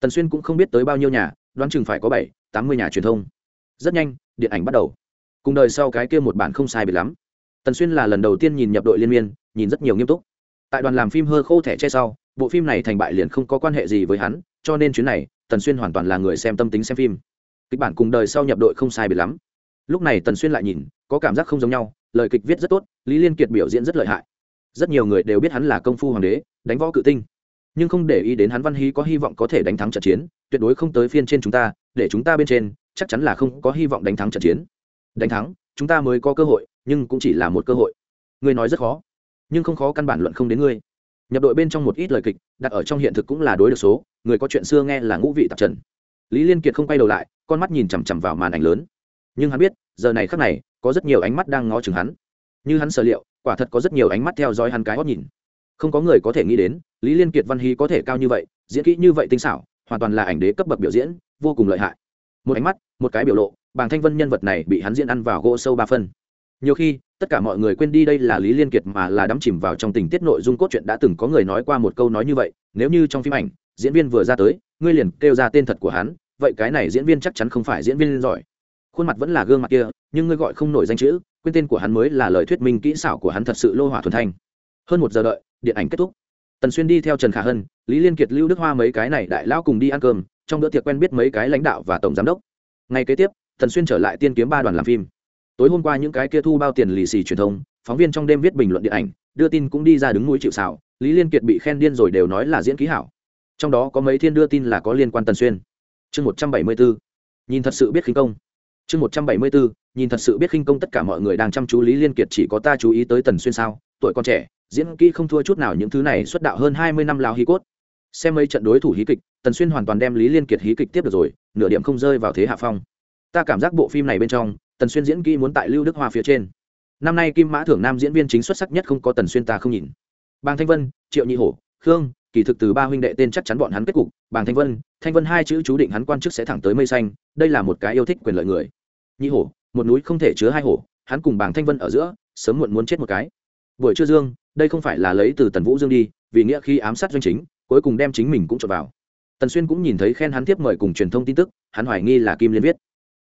Tần xuyên cũng không biết tới bao nhiêu nhà, đoán chừng phải có bảy, tám mươi nhà truyền thông. Rất nhanh, điện ảnh bắt đầu. Cùng đời sau cái kia một bản không sai biệt lắm. Tần xuyên là lần đầu tiên nhìn nhập đội liên miên, nhìn rất nhiều nghiêm túc. Tại đoàn làm phim hơ khô thẻ che sau, bộ phim này thành bại liền không có quan hệ gì với hắn, cho nên chuyến này, tần xuyên hoàn toàn là người xem tâm tính xem phim. Kịch bản cùng đời sau nhập đội không sai biệt lắm. Lúc này tần xuyên lại nhìn, có cảm giác không giống nhau, lời kịch viết rất tốt, lý liên kiệt biểu diễn rất lợi hại rất nhiều người đều biết hắn là công phu hoàng đế, đánh võ cự tinh. Nhưng không để ý đến hắn văn hí có hy vọng có thể đánh thắng trận chiến, tuyệt đối không tới phiên trên chúng ta, để chúng ta bên trên, chắc chắn là không có hy vọng đánh thắng trận chiến. Đánh thắng, chúng ta mới có cơ hội, nhưng cũng chỉ là một cơ hội. Ngươi nói rất khó, nhưng không khó căn bản luận không đến ngươi. Nhập đội bên trong một ít lời kịch, đặt ở trong hiện thực cũng là đối được số, người có chuyện xưa nghe là ngũ vị tạp trần. Lý liên kiệt không quay đầu lại, con mắt nhìn chằm chằm vào màn ảnh lớn. Nhưng hắn biết, giờ này khắc này, có rất nhiều ánh mắt đang ngó chừng hắn. Như hắn sở liệu quả thật có rất nhiều ánh mắt theo dõi hắn cái hót nhìn. Không có người có thể nghĩ đến, lý liên kiệt văn hí có thể cao như vậy, diễn kỹ như vậy tinh xảo, hoàn toàn là ảnh đế cấp bậc biểu diễn, vô cùng lợi hại. Một ánh mắt, một cái biểu lộ, bàng thanh vân nhân vật này bị hắn diễn ăn vào gỗ sâu ba phân. Nhiều khi, tất cả mọi người quên đi đây là lý liên kiệt mà là đắm chìm vào trong tình tiết nội dung cốt truyện đã từng có người nói qua một câu nói như vậy, nếu như trong phim ảnh, diễn viên vừa ra tới, ngươi liền kêu ra tên thật của hắn, vậy cái này diễn viên chắc chắn không phải diễn viên giỏi. Khuôn mặt vẫn là gương mặt kia, nhưng ngươi gọi không nổi danh chữ quên tên của hắn mới là lời thuyết minh kỹ xảo của hắn thật sự lô hỏa thuần thanh. Hơn một giờ đợi, điện ảnh kết thúc. Tần xuyên đi theo trần khả hân, lý liên kiệt, lưu đức hoa mấy cái này đại lão cùng đi ăn cơm, trong bữa tiệc quen biết mấy cái lãnh đạo và tổng giám đốc. Ngay kế tiếp, tần xuyên trở lại tiên kiếm ba đoàn làm phim. Tối hôm qua những cái kia thu bao tiền lì xì truyền thông, phóng viên trong đêm viết bình luận điện ảnh, đưa tin cũng đi ra đứng núi chịu xảo lý liên kiệt bị khen điên rồi đều nói là diễn ký hảo. Trong đó có mấy thiên đưa tin là có liên quan tần xuyên. Chương một trăm bảy mươi bốn nhìn thật sự biết khinh công chương một trăm bảy mươi bốn, nhìn thật sự biết khinh công tất cả mọi người đang chăm chú lý liên kiệt chỉ có ta chú ý tới tần xuyên sao? Tuổi con trẻ, diễn kỹ không thua chút nào những thứ này xuất đạo hơn hai mươi năm lao hí cốt. Xem mấy trận đối thủ hí kịch, tần xuyên hoàn toàn đem lý liên kiệt hí kịch tiếp được rồi, nửa điểm không rơi vào thế hạ phong. Ta cảm giác bộ phim này bên trong, tần xuyên diễn kỹ muốn tại lưu đức hoa phía trên. Năm nay kim mã thưởng nam diễn viên chính xuất sắc nhất không có tần xuyên ta không nhìn. Bàng thanh vân, triệu nhị hổ, khương kỳ thực từ ba huynh đệ tên chắc chắn bọn hắn kết cục, bàng thanh vân thanh vân hai chữ chú định hắn quan chức sẽ thẳng tới mây xanh, đây là một cái yêu thích quyền lợi người. Nhị hổ, một núi không thể chứa hai hổ, hắn cùng bàng thanh vân ở giữa, sớm muộn muốn chết một cái. Buổi trưa dương, đây không phải là lấy từ tần vũ dương đi, vì nghĩa khi ám sát doanh chính, cuối cùng đem chính mình cũng trộm vào. Tần xuyên cũng nhìn thấy khen hắn tiếp mời cùng truyền thông tin tức, hắn hoài nghi là kim liên viết.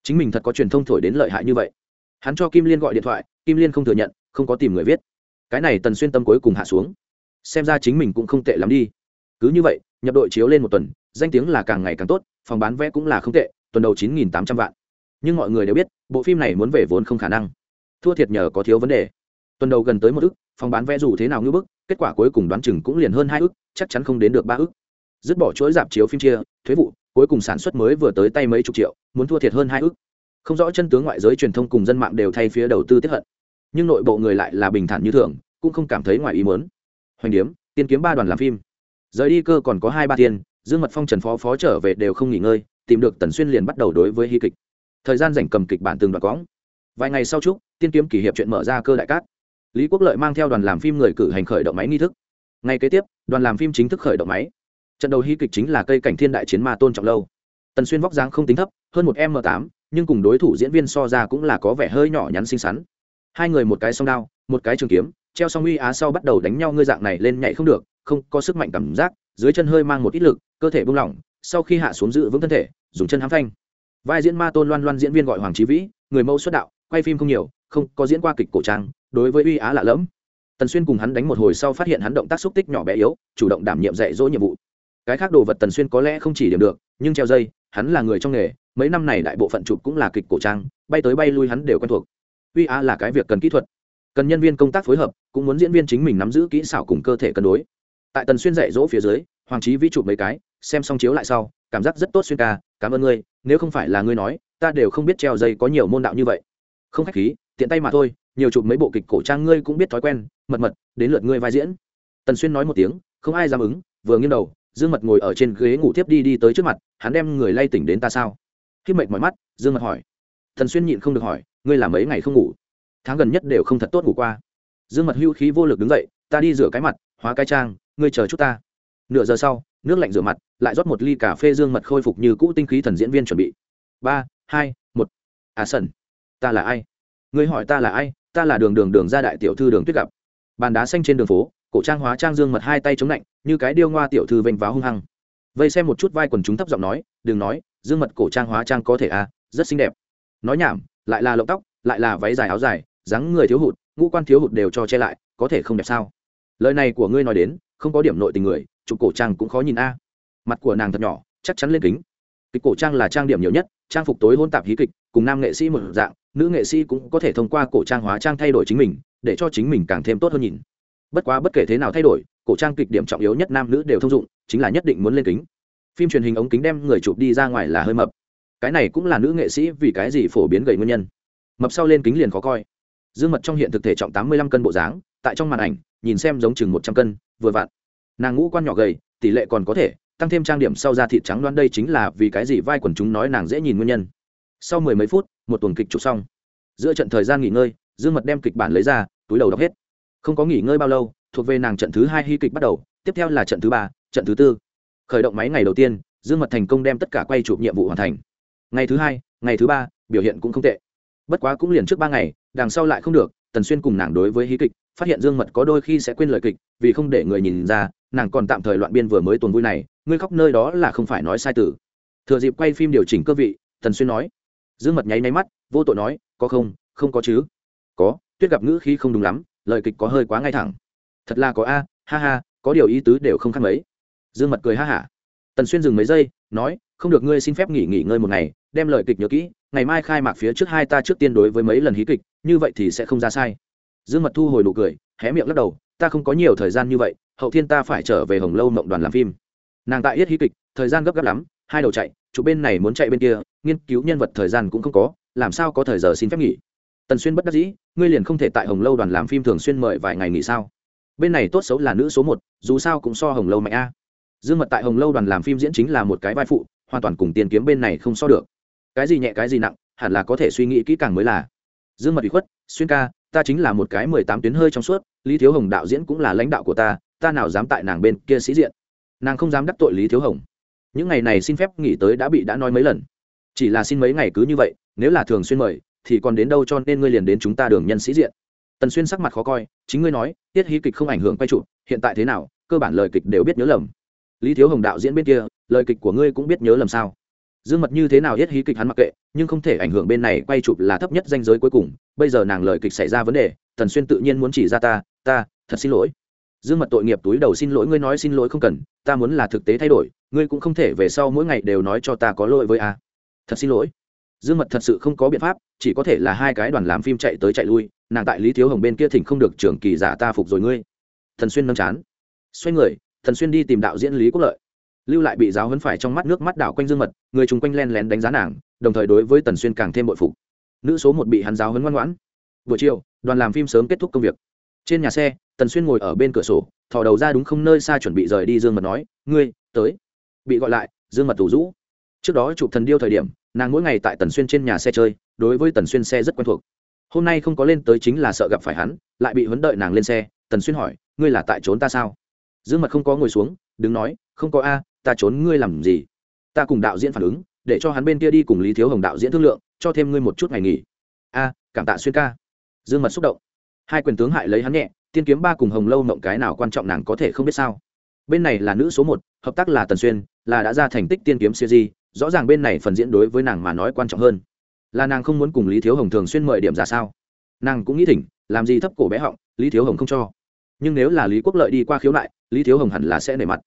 Chính mình thật có truyền thông thổi đến lợi hại như vậy. Hắn cho kim liên gọi điện thoại, kim liên không thừa nhận, không có tìm người viết. Cái này tần xuyên tâm cuối cùng hạ xuống. Xem ra chính mình cũng không tệ lắm đi cứ như vậy, nhập đội chiếu lên một tuần, danh tiếng là càng ngày càng tốt, phòng bán vé cũng là không tệ, tuần đầu chín nghìn tám trăm vạn. Nhưng mọi người đều biết, bộ phim này muốn về vốn không khả năng. Thua thiệt nhờ có thiếu vấn đề. Tuần đầu gần tới một ức, phòng bán vé dù thế nào ngưỡng bức, kết quả cuối cùng đoán chừng cũng liền hơn hai ức, chắc chắn không đến được ba ức. Dứt bỏ chuỗi dạp chiếu phim chia, thuế vụ, cuối cùng sản xuất mới vừa tới tay mấy chục triệu, muốn thua thiệt hơn hai ức. Không rõ chân tướng ngoại giới truyền thông cùng dân mạng đều thay phía đầu tư tiếp hận. Nhưng nội bộ người lại là bình thản như thường, cũng không cảm thấy ngoài ý muốn. Hoành điếm, tiên kiếm ba đoàn làm phim rời đi cơ còn có hai ba tiền dương mật phong, trần phó phó trở về đều không nghỉ ngơi, tìm được tần xuyên liền bắt đầu đối với hy kịch. Thời gian dành cầm kịch bản từng đoạn cõng. Vài ngày sau chúc, tiên kiếm kỷ hiệp chuyện mở ra cơ đại cát. Lý quốc lợi mang theo đoàn làm phim người cử hành khởi động máy nghi thức. Ngay kế tiếp, đoàn làm phim chính thức khởi động máy. Trận đầu hy kịch chính là cây cảnh thiên đại chiến ma tôn trọng lâu. Tần xuyên vóc dáng không tính thấp, hơn một m tám, nhưng cùng đối thủ diễn viên so ra cũng là có vẻ hơi nhỏ nhắn xinh xắn. Hai người một cái song đao, một cái trường kiếm, treo song uy á sau bắt đầu đánh nhau, ngươi dạng này lên nhảy không được không có sức mạnh cảm giác, dưới chân hơi mang một ít lực, cơ thể buông lỏng, sau khi hạ xuống dự vững thân thể, dùng chân hám phanh. Vai diễn ma tôn loan loan diễn viên gọi hoàng trí vĩ, người mẫu xuất đạo, quay phim không nhiều, không có diễn qua kịch cổ trang, đối với uy á lạ lẫm. Tần xuyên cùng hắn đánh một hồi sau phát hiện hắn động tác xúc tích nhỏ bé yếu, chủ động đảm nhiệm dạy dỗ nhiệm vụ. Cái khác đồ vật tần xuyên có lẽ không chỉ điểm được, nhưng treo dây, hắn là người trong nghề, mấy năm này đại bộ phận chụp cũng là kịch cổ trang, bay tới bay lui hắn đều quen thuộc. Uy á là cái việc cần kỹ thuật. Cần nhân viên công tác phối hợp, cũng muốn diễn viên chính mình nắm giữ kỹ xảo cùng cơ thể cân đối tại tần xuyên dạy dỗ phía dưới, hoàng trí vĩ chụp mấy cái, xem xong chiếu lại sau, cảm giác rất tốt xuyên ca, cảm ơn ngươi, nếu không phải là ngươi nói, ta đều không biết treo dây có nhiều môn đạo như vậy. Không khách khí, tiện tay mà thôi, nhiều chụp mấy bộ kịch cổ trang ngươi cũng biết thói quen, mật mật, đến lượt ngươi vai diễn. Tần xuyên nói một tiếng, không ai dám ứng, vừa nghiêng đầu, dương mật ngồi ở trên ghế ngủ tiếp đi đi tới trước mặt, hắn đem người lay tỉnh đến ta sao? Khi mệt mỏi mắt, dương mật hỏi. Tần xuyên nhịn không được hỏi, ngươi làm mấy ngày không ngủ? Tháng gần nhất đều không thật tốt ngủ qua. Dương mật hưu khí vô lực đứng dậy, ta đi rửa cái mặt, hóa cái trang ngươi chờ chút ta. Nửa giờ sau, nước lạnh rửa mặt, lại rót một ly cà phê dương mật khôi phục như cũ tinh khí thần diễn viên chuẩn bị. Ba, hai, một. À sần. Ta là ai? Ngươi hỏi ta là ai? Ta là đường đường đường ra đại tiểu thư đường tuyết gặp. Bàn đá xanh trên đường phố, cổ trang hóa trang dương mật hai tay chống lạnh, như cái điêu ngoa tiểu thư vênh váo hung hăng. Vây xem một chút vai quần chúng thấp giọng nói, đừng nói, dương mật cổ trang hóa trang có thể à rất xinh đẹp. Nói nhảm, lại là lộng tóc, lại là váy dài áo dài, dáng người thiếu hụt, ngũ quan thiếu hụt đều cho che lại, có thể không đẹp sao? Lời này của ngươi nói đến, không có điểm nội tình người, chụp cổ trang cũng khó nhìn a. Mặt của nàng thật nhỏ, chắc chắn lên kính. Kịch cổ trang là trang điểm nhiều nhất, trang phục tối hôn tạp hí kịch, cùng nam nghệ sĩ một dạng, nữ nghệ sĩ cũng có thể thông qua cổ trang hóa trang thay đổi chính mình, để cho chính mình càng thêm tốt hơn nhìn. Bất quá bất kể thế nào thay đổi, cổ trang kịch điểm trọng yếu nhất nam nữ đều thông dụng, chính là nhất định muốn lên kính. Phim truyền hình ống kính đem người chụp đi ra ngoài là hơi mập. Cái này cũng là nữ nghệ sĩ vì cái gì phổ biến gầy nguyên nhân. Mập sau lên kính liền khó coi. Dương mật trong hiện thực thể trọng tám mươi lăm cân bộ dáng tại trong màn ảnh, nhìn xem giống chừng một trăm cân, vừa vặn. Nàng ngũ quan nhỏ gầy, tỷ lệ còn có thể, tăng thêm trang điểm sau da thịt trắng đoán đây chính là vì cái gì vai quần chúng nói nàng dễ nhìn nguyên nhân. Sau mười mấy phút, một tuần kịch chụp xong. Giữa trận thời gian nghỉ ngơi, dương mật đem kịch bản lấy ra, túi đầu đọc hết. Không có nghỉ ngơi bao lâu, thuộc về nàng trận thứ hai hy kịch bắt đầu, tiếp theo là trận thứ ba, trận thứ tư. Khởi động máy ngày đầu tiên, dương mật thành công đem tất cả quay chụp nhiệm vụ hoàn thành. Ngày thứ hai, ngày thứ ba, biểu hiện cũng không tệ. Bất quá cũng liền trước ba ngày, đằng sau lại không được, tần xuyên cùng nàng đối với hí kịch phát hiện dương mật có đôi khi sẽ quên lời kịch, vì không để người nhìn ra, nàng còn tạm thời loạn biên vừa mới tuần vui này, ngươi khóc nơi đó là không phải nói sai tử thừa dịp quay phim điều chỉnh cơ vị thần xuyên nói. Dương mật nháy nháy mắt, vô tội nói, có không? Không có chứ. Có, tuyết gặp ngữ khi không đúng lắm, lời kịch có hơi quá ngay thẳng. Thật là có a, ha ha, có điều ý tứ đều không khác mấy. Dương mật cười ha hả. Tần xuyên dừng mấy giây, nói, không được ngươi xin phép nghỉ nghỉ ngơi một ngày, đem lời kịch nhớ kỹ, ngày mai khai mạc phía trước hai ta trước tiên đối với mấy lần hí kịch, như vậy thì sẽ không ra sai dương mật thu hồi nụ cười, hé miệng lắc đầu, ta không có nhiều thời gian như vậy, hậu thiên ta phải trở về hồng lâu mộng đoàn làm phim. Nàng tại yết hí kịch, thời gian gấp gáp lắm, hai đầu chạy, chụp bên này muốn chạy bên kia, nghiên cứu nhân vật thời gian cũng không có, làm sao có thời giờ xin phép nghỉ? Tần xuyên bất đắc dĩ, ngươi liền không thể tại hồng lâu đoàn làm phim thường xuyên mời vài ngày nghỉ sao? Bên này tốt xấu là nữ số một, dù sao cũng so hồng lâu mạnh a. Dương mật tại hồng lâu đoàn làm phim diễn chính là một cái vai phụ, hoàn toàn cùng tiền kiếm bên này không so được. Cái gì nhẹ cái gì nặng, hẳn là có thể suy nghĩ kỹ càng mới là. Dương mật bị khuất, xuyên ca ta chính là một cái mười tám tuyến hơi trong suốt, lý thiếu hồng đạo diễn cũng là lãnh đạo của ta ta nào dám tại nàng bên kia sĩ diện. Nàng không dám đắc tội lý thiếu hồng. Những ngày này xin phép nghỉ tới đã bị đã nói mấy lần. Chỉ là xin mấy ngày cứ như vậy, nếu là thường xuyên mời, thì còn đến đâu cho nên ngươi liền đến chúng ta đường nhân sĩ diện. Tần xuyên sắc mặt khó coi, chính ngươi nói, tiết hí kịch không ảnh hưởng quay trụ hiện tại thế nào, cơ bản lời kịch đều biết nhớ lầm. Lý thiếu hồng đạo diễn bên kia, lời kịch của ngươi cũng biết nhớ lầm sao? Dương mật như thế nào tiết hí kịch hắn mặc kệ, nhưng không thể ảnh hưởng bên này quay chụp là thấp nhất danh giới cuối cùng bây giờ nàng lời kịch xảy ra vấn đề, tần xuyên tự nhiên muốn chỉ ra ta ta, thật xin lỗi. Dương mật tội nghiệp túi đầu xin lỗi, ngươi nói xin lỗi không cần, ta muốn là thực tế thay đổi, ngươi cũng không thể về sau mỗi ngày đều nói cho ta có lỗi với a. Thật xin lỗi. Dương mật thật sự không có biện pháp, chỉ có thể là hai cái đoàn làm phim chạy tới chạy lui, nàng tại lý thiếu hồng bên kia thỉnh không được trưởng kỳ giả ta phục rồi ngươi. Thần xuyên nâng chán. Xoay người thần xuyên đi tìm đạo diễn lý quốc lợi. Lưu lại bị giáo hấn phải trong mắt nước mắt đảo quanh dương mật, người chung quanh len lén đánh giá nàng, đồng thời đối với tần xuyên càng thêm bội phục nữ số một bị hắn giáo hấn ngoan ngoãn. Buổi chiều, đoàn làm phim sớm kết thúc công việc. Trên nhà xe, tần xuyên ngồi ở bên cửa sổ, thò đầu ra đúng không nơi xa chuẩn bị rời đi dương mật nói, ngươi, tới. Bị gọi lại, dương mật tủ rũ. Trước đó chụp thần điêu thời điểm, nàng mỗi ngày tại tần xuyên trên nhà xe chơi, đối với tần xuyên xe rất quen thuộc. Hôm nay không có lên tới chính là sợ gặp phải hắn, lại bị huấn đợi nàng lên xe, tần xuyên hỏi, ngươi là tại trốn ta sao? Dương mật không có ngồi xuống, đứng nói, không có a, ta trốn ngươi làm gì? Ta cùng đạo diễn phản ứng, để cho hắn bên kia đi cùng lý thiếu hồng đạo diễn thương lượng cho thêm ngươi một chút ngày nghỉ. A, cảm tạ xuyên ca. Dương mật xúc động. Hai quyền tướng hại lấy hắn nhẹ, tiên kiếm ba cùng hồng lâu mộng cái nào quan trọng nàng có thể không biết sao. Bên này là nữ số một, hợp tác là tần xuyên, là đã ra thành tích tiên kiếm siêu di, rõ ràng bên này phần diễn đối với nàng mà nói quan trọng hơn. Là nàng không muốn cùng lý thiếu hồng thường xuyên mời điểm ra sao? Nàng cũng nghĩ thỉnh, làm gì thấp cổ bé họng, lý thiếu hồng không cho. Nhưng nếu là lý quốc lợi đi qua khiếu nại, lý thiếu hồng hẳn là sẽ nề mặt.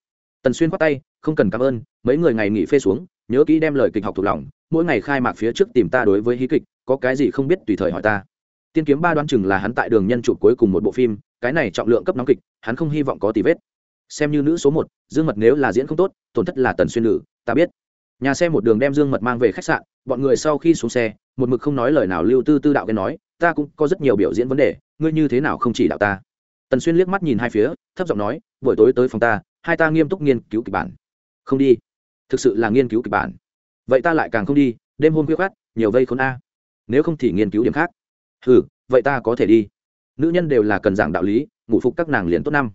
Tần xuyên khoát tay, không cần cảm ơn, mấy người ngày nghỉ phê xuống, nhớ kỹ đem lời kịch học thuộc lòng mỗi ngày khai mạc phía trước tìm ta đối với hí kịch, có cái gì không biết tùy thời hỏi ta. Tiên kiếm ba đoán chừng là hắn tại đường nhân chụp cuối cùng một bộ phim, cái này trọng lượng cấp nóng kịch, hắn không hy vọng có tì vết. Xem như nữ số một, dương mật nếu là diễn không tốt, tổn thất là tần xuyên nữ, ta biết. Nhà xe một đường đem dương mật mang về khách sạn, bọn người sau khi xuống xe, một mực không nói lời nào lưu tư tư đạo cái nói, ta cũng có rất nhiều biểu diễn vấn đề, ngươi như thế nào không chỉ đạo ta? Tần xuyên liếc mắt nhìn hai phía, thấp giọng nói, buổi tối tới phòng ta, hai ta nghiêm túc nghiên cứu kịch bản. Không đi. Thực sự là nghiên cứu kịch bản vậy ta lại càng không đi, đêm hôm khuya khát nhiều vây khốn a. Nếu không thì nghiên cứu điểm khác. Ừ vậy ta có thể đi. Nữ nhân đều là cần giảng đạo lý, ngủ phục các nàng liền tốt năm.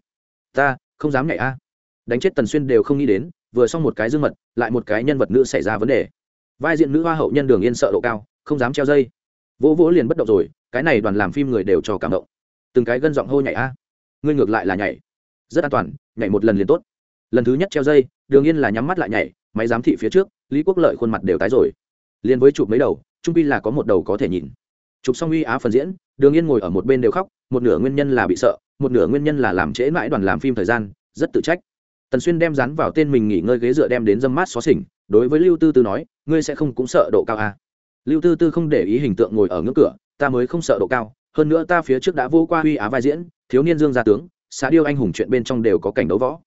Ta, không dám nhảy a. Đánh chết tần xuyên đều không nghĩ đến, vừa xong một cái dương mật, lại một cái nhân vật nữ xảy ra vấn đề. Vai diện nữ hoa hậu nhân đường yên sợ độ cao, không dám treo dây. Vỗ vỗ liền bất động rồi, cái này đoàn làm phim người đều cho cảm động. Từng cái gân giọng hô nhảy a. Ngươi ngược lại là nhảy. Rất an toàn, nhảy một lần liền tốt. Lần thứ nhất treo dây, đường yên là nhắm mắt lại nhảy máy giám thị phía trước, lý quốc lợi khuôn mặt đều tái rồi. Liền với chụp mấy đầu, trung pi là có một đầu có thể nhìn. Chụp xong uy á phần diễn, đường yên ngồi ở một bên đều khóc, một nửa nguyên nhân là bị sợ, một nửa nguyên nhân là làm trễ mãi đoàn làm phim thời gian, rất tự trách. Tần xuyên đem dán vào tên mình nghỉ ngơi ghế dựa đem đến dâm mát xó xỉnh, đối với lưu tư tư nói, ngươi sẽ không cũng sợ độ cao à. lưu tư tư không để ý hình tượng ngồi ở ngưỡng cửa, ta mới không sợ độ cao, hơn nữa ta phía trước đã vô qua huy á vai diễn, thiếu niên dương gia tướng xã điêu anh hùng chuyện bên trong đều có cảnh đấu võ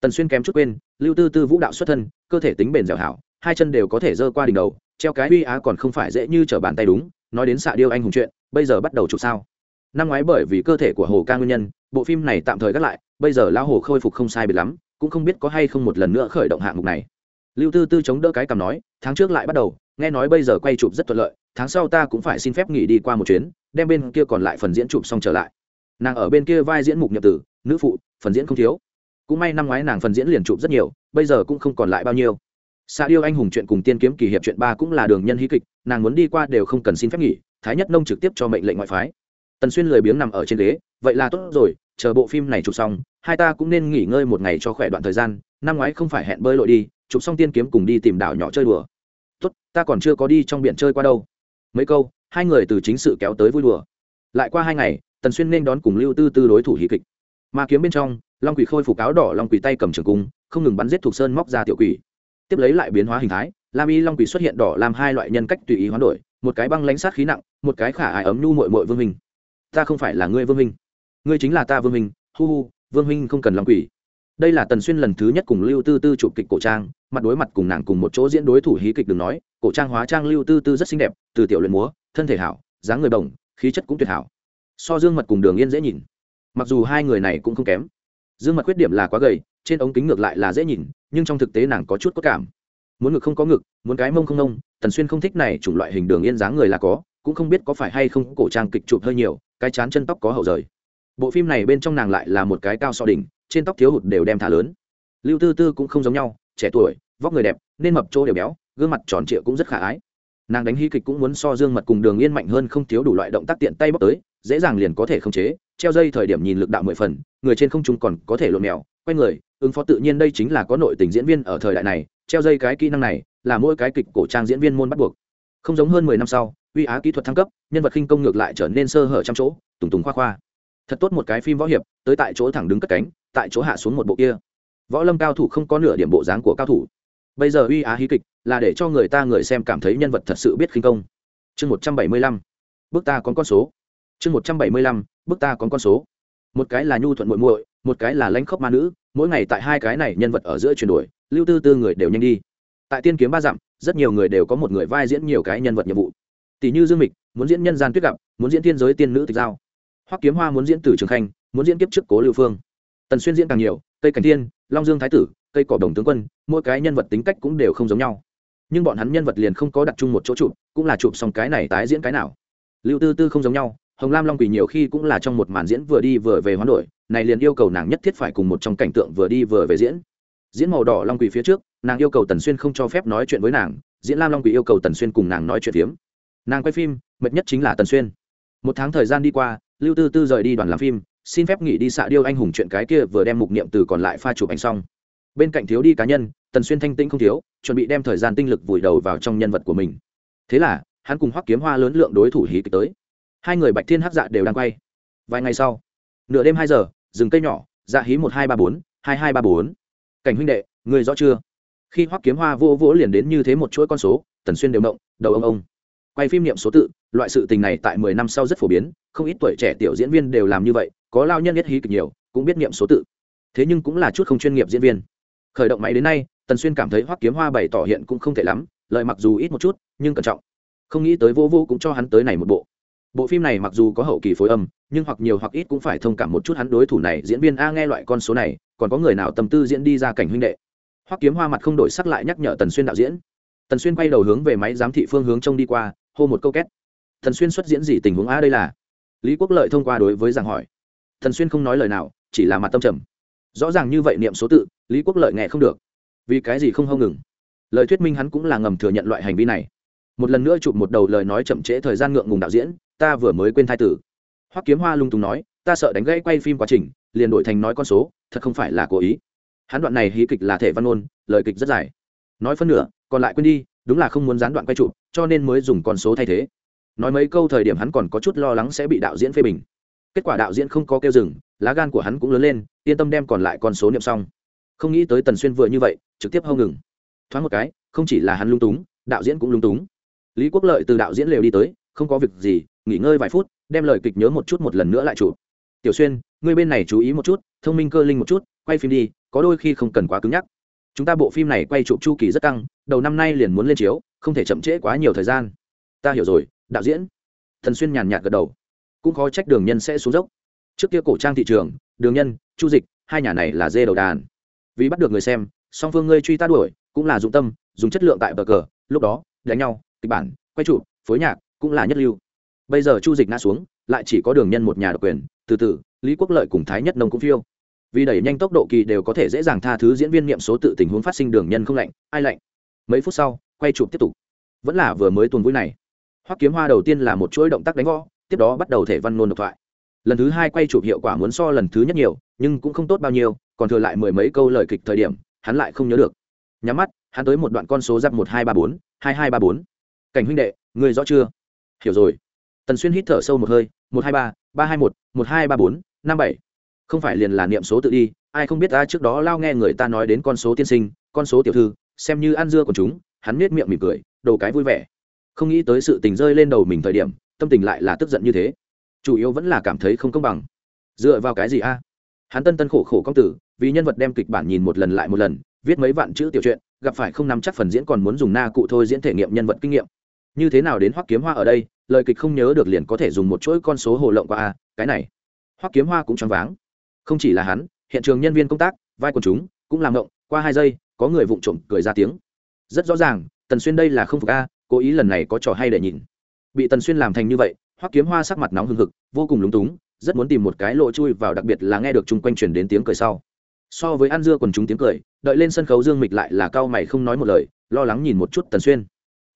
tần xuyên kém chút quên, lưu tư tư vũ đạo xuất thân, cơ thể tính bền dẻo hảo, hai chân đều có thể giơ qua đỉnh đầu, treo cái uy á còn không phải dễ như trở bàn tay đúng, nói đến xạ điêu anh hùng chuyện, bây giờ bắt đầu chụp sao. Năm ngoái bởi vì cơ thể của hồ ca nguyên nhân, bộ phim này tạm thời gác lại, bây giờ lão hồ khôi phục không sai biệt lắm, cũng không biết có hay không một lần nữa khởi động hạng mục này. Lưu tư tư chống đỡ cái cằm nói, tháng trước lại bắt đầu, nghe nói bây giờ quay chụp rất thuận lợi, tháng sau ta cũng phải xin phép nghỉ đi qua một chuyến, đem bên kia còn lại phần diễn chụp xong trở lại. Nàng ở bên kia vai diễn mục nhập tử, nữ phụ, phần diễn không thiếu cũng may năm ngoái nàng phần diễn liền chụp rất nhiều, bây giờ cũng không còn lại bao nhiêu. Xa điêu anh hùng chuyện cùng tiên kiếm kỳ hiệp chuyện ba cũng là đường nhân hí kịch, nàng muốn đi qua đều không cần xin phép nghỉ, thái nhất nông trực tiếp cho mệnh lệnh ngoại phái. Tần xuyên lười biếng nằm ở trên ghế, vậy là tốt rồi, chờ bộ phim này chụp xong, hai ta cũng nên nghỉ ngơi một ngày cho khỏe đoạn thời gian, năm ngoái không phải hẹn bơi lội đi, chụp xong tiên kiếm cùng đi tìm đảo nhỏ chơi đùa. Tốt, ta còn chưa có đi trong biển chơi qua đâu. Mấy câu, hai người từ chính sự kéo tới vui đùa. Lại qua hai ngày, tần xuyên nên đón cùng lưu tư tư đối thủ hí kịch mà kiếm bên trong, long quỷ khôi phục áo đỏ, long quỷ tay cầm trường cung, không ngừng bắn giết thuộc sơn móc ra tiểu quỷ. Tiếp lấy lại biến hóa hình thái, lam y long quỷ xuất hiện đỏ làm hai loại nhân cách tùy ý hoán đổi, một cái băng lãnh sát khí nặng, một cái khả ải ấm nhu mội mội vương minh ta không phải là ngươi vương minh ngươi chính là ta vương minh hu hu, vương minh không cần long quỷ. Đây là tần xuyên lần thứ nhất cùng lưu tư tư chụp kịch cổ trang, mặt đối mặt cùng nàng cùng một chỗ diễn đối thủ hí kịch đừng nói, cổ trang hóa trang lưu tư tư rất xinh đẹp, từ tiểu luyện múa, thân thể hảo, dáng người bồng khí chất cũng tuyệt hảo. So dương mật cùng đường yên dễ nhìn mặc dù hai người này cũng không kém. Dương mật khuyết điểm là quá gầy, trên ống kính ngược lại là dễ nhìn, nhưng trong thực tế nàng có chút có cảm. Muốn ngực không có ngực, muốn cái mông không nông tần xuyên không thích này chủng loại hình đường yên dáng người là có, cũng không biết có phải hay không cổ trang kịch chụp hơi nhiều, cái chán chân tóc có hậu rời. Bộ phim này bên trong nàng lại là một cái cao so đỉnh, trên tóc thiếu hụt đều đem thả lớn. Lưu tư tư cũng không giống nhau, trẻ tuổi, vóc người đẹp, nên mập trô đều béo, gương mặt tròn trịa cũng rất khả ái. Nàng đánh hí kịch cũng muốn so dương mật cùng đường yên mạnh hơn không thiếu đủ loại động tác tiện tay bóc tới dễ dàng liền có thể khống chế, treo dây thời điểm nhìn lực đạo mười phần, người trên không trung còn có thể lộn mèo, quay người, ứng phó tự nhiên đây chính là có nội tình diễn viên ở thời đại này, treo dây cái kỹ năng này là mỗi cái kịch cổ trang diễn viên môn bắt buộc. Không giống hơn mười năm sau, uy á kỹ thuật thăng cấp, nhân vật khinh công ngược lại trở nên sơ hở trăm chỗ, tùng tùng khoa khoa. Thật tốt một cái phim võ hiệp, tới tại chỗ thẳng đứng cất cánh, tại chỗ hạ xuống một bộ kia. Võ lâm cao thủ không có nửa điểm bộ dáng của cao thủ. Bây giờ uy á hí kịch là để cho người ta người xem cảm thấy nhân vật thật sự biết khinh công. Chương một trăm bảy mươi lăm. Bước ta có con số chương một trăm bảy mươi lăm ta có con số. Một cái là nhu thuận muội muội, một cái là lãnh khốc ma nữ, mỗi ngày tại hai cái này nhân vật ở giữa chuyển đổi, lưu tư tư người đều nhanh đi. Tại tiên kiếm ba dặm, rất nhiều người đều có một người vai diễn nhiều cái nhân vật nhiệm vụ. Tỷ như dương mịch, muốn diễn nhân gian tuyết gặp, muốn diễn thiên giới tiên nữ tịch giao. Hoắc kiếm hoa muốn diễn tử trường khanh, muốn diễn kiếp trước cố lưu phương. Tần xuyên diễn càng nhiều cây cảnh thiên, long dương thái tử cây cỏ đồng tướng quân, mỗi cái nhân vật tính cách cũng đều không giống nhau. Nhưng bọn hắn nhân vật liền không có đặt chung một chỗ chụp, cũng là chụp xong cái này tái diễn cái nào. Lưu tư tư không giống nhau hồng lam long quỳ nhiều khi cũng là trong một màn diễn vừa đi vừa về hoán đổi, này liền yêu cầu nàng nhất thiết phải cùng một trong cảnh tượng vừa đi vừa về diễn. Diễn màu đỏ long quỳ phía trước, nàng yêu cầu tần xuyên không cho phép nói chuyện với nàng, diễn lam long quỳ yêu cầu tần xuyên cùng nàng nói chuyện phiếm. Nàng quay phim, mệt nhất chính là tần xuyên. Một tháng thời gian đi qua, lưu tư tư rời đi đoàn làm phim, xin phép nghỉ đi xạ điêu anh hùng chuyện cái kia vừa đem mục niệm từ còn lại pha chụp ảnh xong. Bên cạnh thiếu đi cá nhân, tần xuyên thanh tĩnh không thiếu, chuẩn bị đem thời gian tinh lực vùi đầu vào trong nhân vật của mình. Thế là, hắn cùng hoắc kiếm hoa lớn lượng đối thủ hí kịch tới hai người bạch thiên hắc dạ đều đang quay. Vài ngày sau, nửa đêm hai giờ, rừng cây nhỏ dạ hí một hai ba bốn, hai hai ba bốn. Cảnh huynh đệ người rõ chưa? Khi hoắc kiếm hoa vô vỗ liền đến như thế một chuỗi con số, tần xuyên đều động, đầu ông ông. Quay phim niệm số tự, loại sự tình này tại mười năm sau rất phổ biến, không ít tuổi trẻ tiểu diễn viên đều làm như vậy, có lao nhân nhất hí kịch nhiều, cũng biết niệm số tự. Thế nhưng cũng là chút không chuyên nghiệp diễn viên. Khởi động máy đến nay, tần xuyên cảm thấy hoắc kiếm hoa bày tỏ hiện cũng không thể lắm, lợi mặc dù ít một chút, nhưng cẩn trọng. Không nghĩ tới vô vô cũng cho hắn tới này một bộ bộ phim này mặc dù có hậu kỳ phối âm, nhưng hoặc nhiều hoặc ít cũng phải thông cảm một chút hắn đối thủ này, diễn viên a nghe loại con số này, còn có người nào tâm tư diễn đi ra cảnh huynh đệ. Hoắc kiếm hoa mặt không đổi sắc lại nhắc nhở tần xuyên đạo diễn. Tần xuyên quay đầu hướng về máy giám thị phương hướng trông đi qua, hô một câu két. Tần xuyên xuất diễn gì tình huống a đây là? Lý quốc lợi thông qua đối với giảng hỏi. Tần xuyên không nói lời nào, chỉ là mặt tâm trầm. Rõ ràng như vậy niệm số tự, lý quốc lợi nghe không được. Vì cái gì không hâu ngừng? Lời thuyết minh hắn cũng là ngầm thừa nhận loại hành vi này một lần nữa chụp một đầu lời nói chậm trễ thời gian ngượng ngùng đạo diễn, ta vừa mới quên thai tử. Hoắc kiếm hoa lung tung nói, ta sợ đánh gãy quay phim quá trình, liền đổi thành nói con số, thật không phải là cố ý. Hắn đoạn này hí kịch là thể văn ôn lời kịch rất dài. Nói phân nửa, còn lại quên đi, đúng là không muốn gián đoạn quay chụp, cho nên mới dùng con số thay thế. Nói mấy câu thời điểm hắn còn có chút lo lắng sẽ bị đạo diễn phê bình. Kết quả đạo diễn không có kêu dừng, lá gan của hắn cũng lớn lên, yên tâm đem còn lại con số niệm xong. Không nghĩ tới tần xuyên vừa như vậy, trực tiếp hâu ngừng. Thoáng một cái, không chỉ là hắn lung túng, đạo diễn cũng lung túng lý quốc lợi từ đạo diễn lều đi tới, không có việc gì, nghỉ ngơi vài phút, đem lời kịch nhớ một chút một lần nữa lại chụp. Tiểu xuyên, ngươi bên này chú ý một chút, thông minh cơ linh một chút, quay phim đi, có đôi khi không cần quá cứng nhắc. Chúng ta bộ phim này quay chụp chu kỳ rất căng, đầu năm nay liền muốn lên chiếu, không thể chậm trễ quá nhiều thời gian. Ta hiểu rồi, đạo diễn. Thần xuyên nhàn nhạt gật đầu. Cũng khó trách đường nhân sẽ xuống dốc. Trước kia cổ trang thị trường, đường nhân, chu dịch, hai nhà này là dê đầu đàn. Vì bắt được người xem, song phương ngươi truy ta đuổi, cũng là dụng tâm, dùng chất lượng tại bờ cờ, lúc đó, đánh nhau kịch bản, quay trụ, phối nhạc cũng là nhất lưu. Bây giờ chu dịch ngã xuống, lại chỉ có đường nhân một nhà độc quyền, từ từ, lý quốc lợi cùng thái nhất nông cũng phiêu. Vì đẩy nhanh tốc độ kỳ đều có thể dễ dàng tha thứ diễn viên niệm số tự tình huống phát sinh đường nhân không lạnh, ai lạnh. Mấy phút sau, quay chụp tiếp tục. Vẫn là vừa mới tuần vui này. Hoắc kiếm hoa đầu tiên là một chuỗi động tác đánh võ tiếp đó bắt đầu thể văn nôn độc thoại. Lần thứ hai quay chụp hiệu quả muốn so lần thứ nhất nhiều, nhưng cũng không tốt bao nhiêu, còn thừa lại mười mấy câu lời kịch thời điểm, hắn lại không nhớ được. Nhắm mắt, hắn tới một đoạn con số giáp một hai ba bốn, hai hai ba bốn cảnh huynh đệ người rõ chưa? Hiểu rồi. Tần xuyên hít thở sâu một hơi, một hai ba ba hai một một hai ba bốn, năm bảy. Không phải liền là niệm số tự đi, ai không biết ta trước đó lao nghe người ta nói đến con số tiên sinh, con số tiểu thư, xem như ăn dưa của chúng, hắn nết miệng mỉm cười, đồ cái vui vẻ. Không nghĩ tới sự tình rơi lên đầu mình thời điểm, tâm tình lại là tức giận như thế. Chủ yếu vẫn là cảm thấy không công bằng. Dựa vào cái gì a? Hắn tân tân khổ khổ công tử, vì nhân vật đem kịch bản nhìn một lần lại một lần, viết mấy vạn chữ tiểu truyện, gặp phải không nắm chắc phần diễn còn muốn dùng na cụ thôi diễn thể nghiệm nhân vật kinh nghiệm như thế nào đến hoắc kiếm hoa ở đây, lời kịch không nhớ được liền có thể dùng một chuỗi con số hồ lộng qua a, cái này. Hoắc kiếm hoa cũng choáng váng. Không chỉ là hắn, hiện trường nhân viên công tác, vai quần chúng, cũng làm động, qua hai giây, có người vụng trộm cười ra tiếng. Rất rõ ràng, tần xuyên đây là không phục a, cố ý lần này có trò hay để nhìn. Bị tần xuyên làm thành như vậy, hoắc kiếm hoa sắc mặt nóng hừng hực, vô cùng lúng túng, rất muốn tìm một cái lộ chui vào đặc biệt là nghe được chung quanh truyền đến tiếng cười sau. So với ăn dưa quần chúng tiếng cười, đợi lên sân khấu dương mịch lại là cao mày không nói một lời, lo lắng nhìn một chút tần xuyên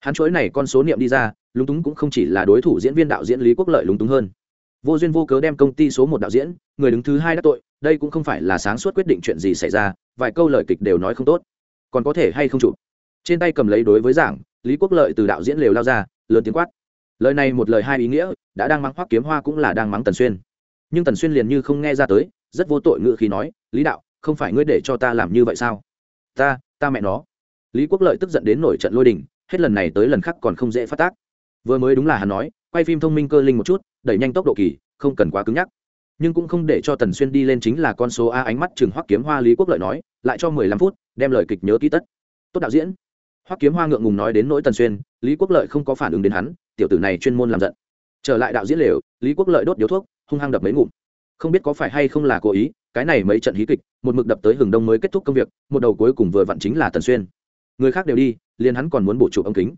hắn chuỗi này con số niệm đi ra, lúng túng cũng không chỉ là đối thủ diễn viên đạo diễn lý quốc lợi lúng túng hơn. Vô duyên vô cớ đem công ty số một đạo diễn, người đứng thứ hai đắc tội, đây cũng không phải là sáng suốt quyết định chuyện gì xảy ra, vài câu lời kịch đều nói không tốt. Còn có thể hay không chụp? Trên tay cầm lấy đối với giảng, lý quốc lợi từ đạo diễn lều lao ra, lớn tiếng quát. Lời này một lời hai ý nghĩa, đã đang mắng hoắc kiếm hoa cũng là đang mắng tần xuyên. Nhưng tần xuyên liền như không nghe ra tới, rất vô tội ngự khi nói, lý đạo, không phải ngươi để cho ta làm như vậy sao? Ta ta mẹ nó. Lý quốc lợi tức giận đến nổi trận lôi đình hết lần này tới lần khác còn không dễ phát tác. Vừa mới đúng là hắn nói, quay phim thông minh cơ linh một chút, đẩy nhanh tốc độ kỳ, không cần quá cứng nhắc. Nhưng cũng không để cho tần xuyên đi lên chính là con số a ánh mắt chừng hoắc kiếm hoa lý quốc lợi nói, lại cho mười lăm phút, đem lời kịch nhớ kỹ tất. Tốt đạo diễn. Hoắc kiếm hoa ngượng ngùng nói đến nỗi tần xuyên, lý quốc lợi không có phản ứng đến hắn, tiểu tử này chuyên môn làm giận. Trở lại đạo diễn lều, lý quốc lợi đốt điếu thuốc, hung hăng đập mấy ngụm. Không biết có phải hay không là cố ý, cái này mấy trận hí kịch, một mực đập tới hừng đông mới kết thúc công việc, một đầu cuối cùng vừa vặn chính là tần xuyên người khác đều đi, liền hắn còn muốn bổ chụp ống kính.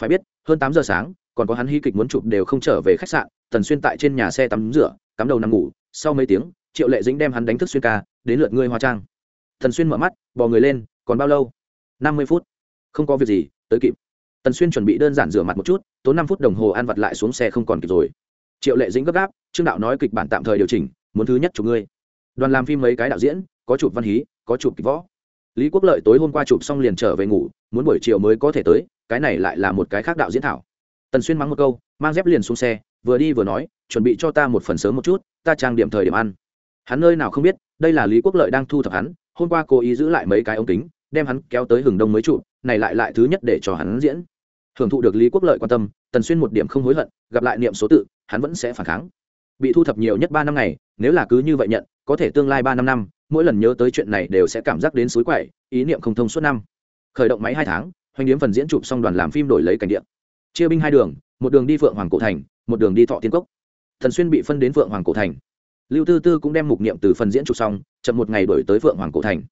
Phải biết, hơn tám giờ sáng, còn có hắn hí kịch muốn chụp đều không trở về khách sạn, tần xuyên tại trên nhà xe tắm rửa, cắm đầu nằm ngủ, sau mấy tiếng, triệu lệ dĩnh đem hắn đánh thức xuyên ca, đến lượt ngươi hoa trang. Tần xuyên mở mắt, bò người lên, còn bao lâu? Năm mươi phút. Không có việc gì, tới kịp. Tần xuyên chuẩn bị đơn giản rửa mặt một chút, tốn năm phút đồng hồ ăn vặt lại xuống xe không còn kịp rồi. Triệu lệ dĩnh gấp gáp, trương đạo nói kịch bản tạm thời điều chỉnh, muốn thứ nhất chụp ngươi. Đoàn làm phim mấy cái đạo diễn, có chụp văn hí, có chụp kịch võ lý quốc lợi tối hôm qua chụp xong liền trở về ngủ, muốn buổi chiều mới có thể tới, cái này lại là một cái khác đạo diễn thảo. Tần xuyên mắng một câu, mang dép liền xuống xe, vừa đi vừa nói, chuẩn bị cho ta một phần sớm một chút, ta trang điểm thời điểm ăn. Hắn nơi nào không biết, đây là lý quốc lợi đang thu thập hắn, hôm qua cố ý giữ lại mấy cái ống kính, đem hắn kéo tới hừng đông mới trụ này lại lại thứ nhất để cho hắn diễn. Hưởng thụ được lý quốc lợi quan tâm, tần xuyên một điểm không hối hận, gặp lại niệm số tự, hắn vẫn sẽ phản kháng. Bị thu thập nhiều nhất ba năm ngày, nếu là cứ như vậy nhận, có thể tương lai ba năm năm mỗi lần nhớ tới chuyện này đều sẽ cảm giác đến suối quậy, ý niệm không thông suốt năm. Khởi động máy hai tháng, hoành điếm phần diễn chụp xong đoàn làm phim đổi lấy cảnh điện chia binh hai đường, một đường đi phượng hoàng cổ thành, một đường đi thọ tiên cốc. Thần xuyên bị phân đến phượng hoàng cổ thành. Lưu tư tư cũng đem mục niệm từ phần diễn chụp xong, chậm một ngày đổi tới phượng hoàng cổ thành.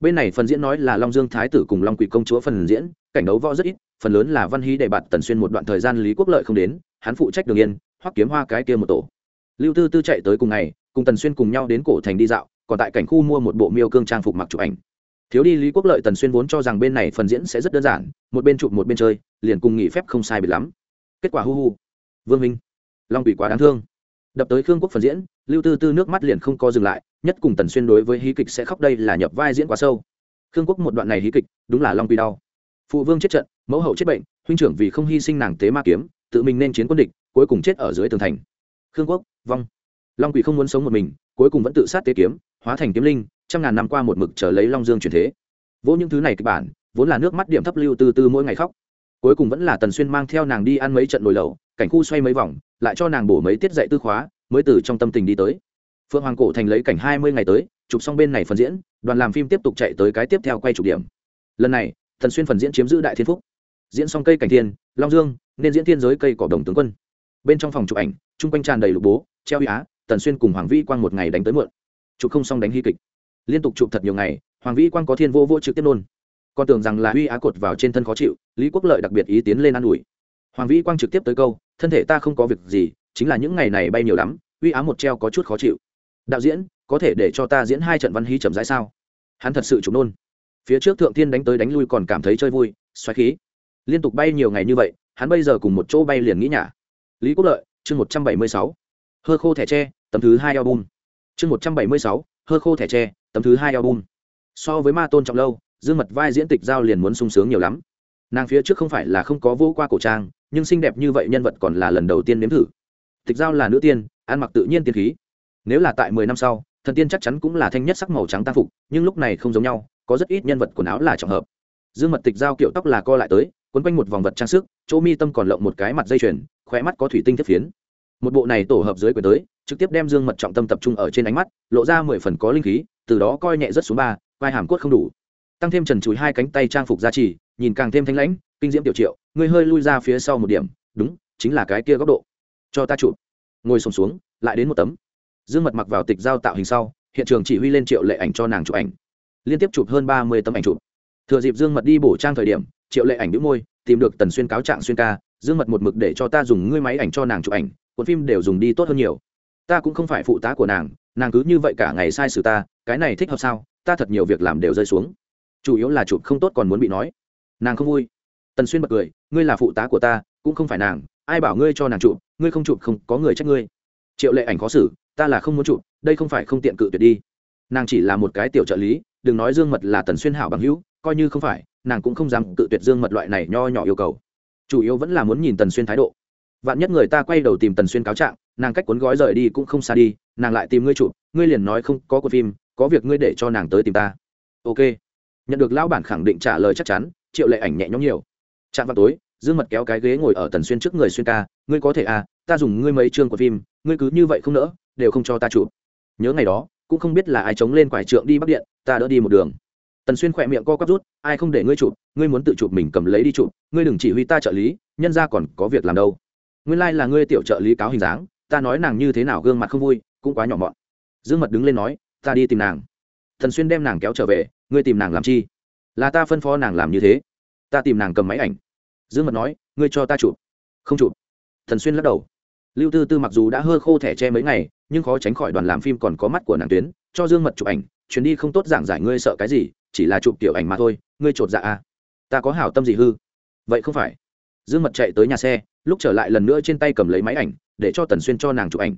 Bên này phần diễn nói là long dương thái tử cùng long quỷ công chúa phần diễn, cảnh đấu võ rất ít, phần lớn là văn hí để bạt tần xuyên một đoạn thời gian lý quốc lợi không đến, hắn phụ trách đường yên, hoắc kiếm hoa cái kia một tổ. Lưu tư tư chạy tới cùng ngày, cùng tần xuyên cùng nhau đến cổ thành đi dạo còn tại cảnh khu mua một bộ miêu cương trang phục mặc chụp ảnh. Thiếu đi lý quốc lợi tần xuyên vốn cho rằng bên này phần diễn sẽ rất đơn giản, một bên chụp một bên chơi, liền cùng nghỉ phép không sai biệt lắm. Kết quả hu hu. Vương minh. Long bị quá đáng thương. Đập tới khương quốc phần diễn, lưu tư tư nước mắt liền không co dừng lại, nhất cùng tần xuyên đối với hí kịch sẽ khóc đây là nhập vai diễn quá sâu. Khương quốc một đoạn này hí kịch, đúng là long bị đau. Phụ vương chết trận, mẫu hậu chết bệnh, huynh trưởng vì không hy sinh nàng tế ma kiếm, tự mình nên chiến quân địch, cuối cùng chết ở dưới tường thành. Khương quốc, vong. Long quỷ không muốn sống một mình cuối cùng vẫn tự sát tế kiếm, hóa thành kiếm linh, trăm ngàn năm qua một mực chờ lấy long dương truyền thế. Vỗ những thứ này kịch bản, vốn là nước mắt điểm thấp lưu từ từ mỗi ngày khóc. Cuối cùng vẫn là tần xuyên mang theo nàng đi ăn mấy trận nồi lẩu, cảnh khu xoay mấy vòng, lại cho nàng bổ mấy tiết dạy tư khóa, mới từ trong tâm tình đi tới. Phượng hoàng cổ thành lấy cảnh hai mươi ngày tới, chụp xong bên này phần diễn, đoàn làm phim tiếp tục chạy tới cái tiếp theo quay chụp điểm. Lần này thần xuyên phần diễn chiếm giữ đại thiên phúc. Diễn xong cây cảnh thiên, long dương, nên diễn thiên giới cây cỏ đồng tướng quân. Bên trong phòng chụp ảnh, chung quanh tràn đầy lục bố, treo y á tần xuyên cùng hoàng vĩ quang một ngày đánh tới muộn. Chụp không xong đánh hy kịch. Liên tục chụp thật nhiều ngày, hoàng vĩ quang có thiên vô vô trực tiếp nôn. Con tưởng rằng là huy á cột vào trên thân khó chịu, lý quốc lợi đặc biệt ý tiến lên an ủi. Hoàng vĩ quang trực tiếp tới câu, thân thể ta không có việc gì, chính là những ngày này bay nhiều lắm huy á một treo có chút khó chịu. Đạo diễn, có thể để cho ta diễn hai trận văn hí chậm rãi sao? Hắn thật sự chụp nôn. Phía trước thượng thiên đánh tới đánh lui còn cảm thấy chơi vui, xoáy khí. Liên tục bay nhiều ngày như vậy, hắn bây giờ cùng một chỗ bay liền nghĩ nhả. Lý quốc lợi, chương một trăm bảy mươi sáu. Hơ khô thẻ tre tấm thứ hai album. Chương một trăm bảy mươi sáu, hơ khô thẻ tre, tấm thứ hai album. So với ma tôn trọng lâu, dương mật vai diễn tịch giao liền muốn sung sướng nhiều lắm. Nàng phía trước không phải là không có vô qua cổ trang, nhưng xinh đẹp như vậy nhân vật còn là lần đầu tiên nếm thử. Tịch giao là nữ tiên, ăn mặc tự nhiên tiên khí. Nếu là tại mười năm sau, thần tiên chắc chắn cũng là thanh nhất sắc màu trắng t phục, nhưng lúc này không giống nhau, có rất ít nhân vật quần áo là trọng hợp. Dương mật tịch giao kiểu tóc là co lại tới, quấn quanh một vòng vật trang sức, chỗ mi tâm còn lộng một cái mặt dây chuyền, khóe mắt có thủy tinh thiết phiến. Một bộ này tổ hợp dưới quyền tới trực tiếp đem dương mật trọng tâm tập trung ở trên ánh mắt lộ ra mười phần có linh khí từ đó coi nhẹ rất xuống ba vai hàm cốt không đủ. Tăng thêm trần chùi hai cánh tay trang phục gia trì nhìn càng thêm thanh lãnh kinh diễm tiểu triệu người hơi lui ra phía sau một điểm đúng chính là cái kia góc độ. Cho ta chụp. Ngồi sùng xuống, xuống lại đến một tấm. Dương mật mặc vào tịch giao tạo hình sau hiện trường chỉ huy lên triệu lệ ảnh cho nàng chụp ảnh. Liên tiếp chụp hơn ba mươi tấm ảnh chụp. Thừa dịp dương mật đi bổ trang thời điểm triệu lệ ảnh đĩu môi tìm được tần xuyên cáo trạng xuyên ca dương mật một mực để cho ta dùng ngươi máy ảnh cho nàng chụp ảnh cuốn phim đều dùng đi tốt hơn nhiều ta cũng không phải phụ tá của nàng nàng cứ như vậy cả ngày sai sự ta, cái này thích hợp sao? Ta thật nhiều việc làm đều rơi xuống. Chủ yếu là chụp không tốt còn muốn bị nói. Nàng không vui. Tần xuyên bật cười, ngươi là phụ tá của ta, cũng không phải nàng, ai bảo ngươi cho nàng chụp, ngươi không chụp không có người trách ngươi. Triệu lệ ảnh khó xử, ta là không muốn chụp, đây không phải không tiện cự tuyệt đi. Nàng chỉ là một cái tiểu trợ lý, đừng nói dương mật là tần xuyên hảo bằng hữu, coi như không phải, nàng cũng không dám tự tuyệt dương mật loại này nho nhỏ yêu cầu. Chủ yếu vẫn là muốn nhìn tần xuyên thái độ. Vạn nhất người ta quay đầu tìm tần xuyên cáo trạng nàng cách cuốn gói rời đi cũng không xa đi, nàng lại tìm ngươi chụp, ngươi liền nói không có cuộc phim, có việc ngươi để cho nàng tới tìm ta. Ok. Nhận được lão bản khẳng định trả lời chắc chắn, triệu lệ ảnh nhẹ nhõm nhiều. Chạm vào tối, dương mật kéo cái ghế ngồi ở tần xuyên trước người xuyên ca, ngươi có thể à ta dùng ngươi mấy chương của phim, ngươi cứ như vậy không nỡ, đều không cho ta chụp. Nhớ ngày đó, cũng không biết là ai chống lên quải trượng đi bắc điện, ta đỡ đi một đường. Tần xuyên khỏe miệng co quắp rút, ai không để ngươi chụp, ngươi muốn tự chụp mình cầm lấy đi chụp, ngươi đừng chỉ huy ta trợ lý, nhân ra còn có việc làm đâu. Nguyên lai、like、là ngươi tiểu trợ lý cáo hình dáng ta nói nàng như thế nào gương mặt không vui, cũng quá nhỏ mọn. Dương mật đứng lên nói, ta đi tìm nàng. Thần xuyên đem nàng kéo trở về, ngươi tìm nàng làm chi? Là ta phân phó nàng làm như thế. Ta tìm nàng cầm máy ảnh. Dương mật nói, ngươi cho ta chụp. Không chụp. Thần xuyên lắc đầu. Lưu tư tư mặc dù đã hơ khô thẻ tre mấy ngày, nhưng khó tránh khỏi đoàn làm phim còn có mắt của nàng tuyến, cho dương mật chụp ảnh, chuyến đi không tốt giảng giải ngươi sợ cái gì, chỉ là chụp tiểu ảnh mà thôi, ngươi chột dạ à? Ta có hảo tâm gì hư? Vậy không phải. Dương mật chạy tới nhà xe, lúc trở lại lần nữa trên tay cầm lấy máy ảnh để cho tần xuyên cho nàng chụp ảnh.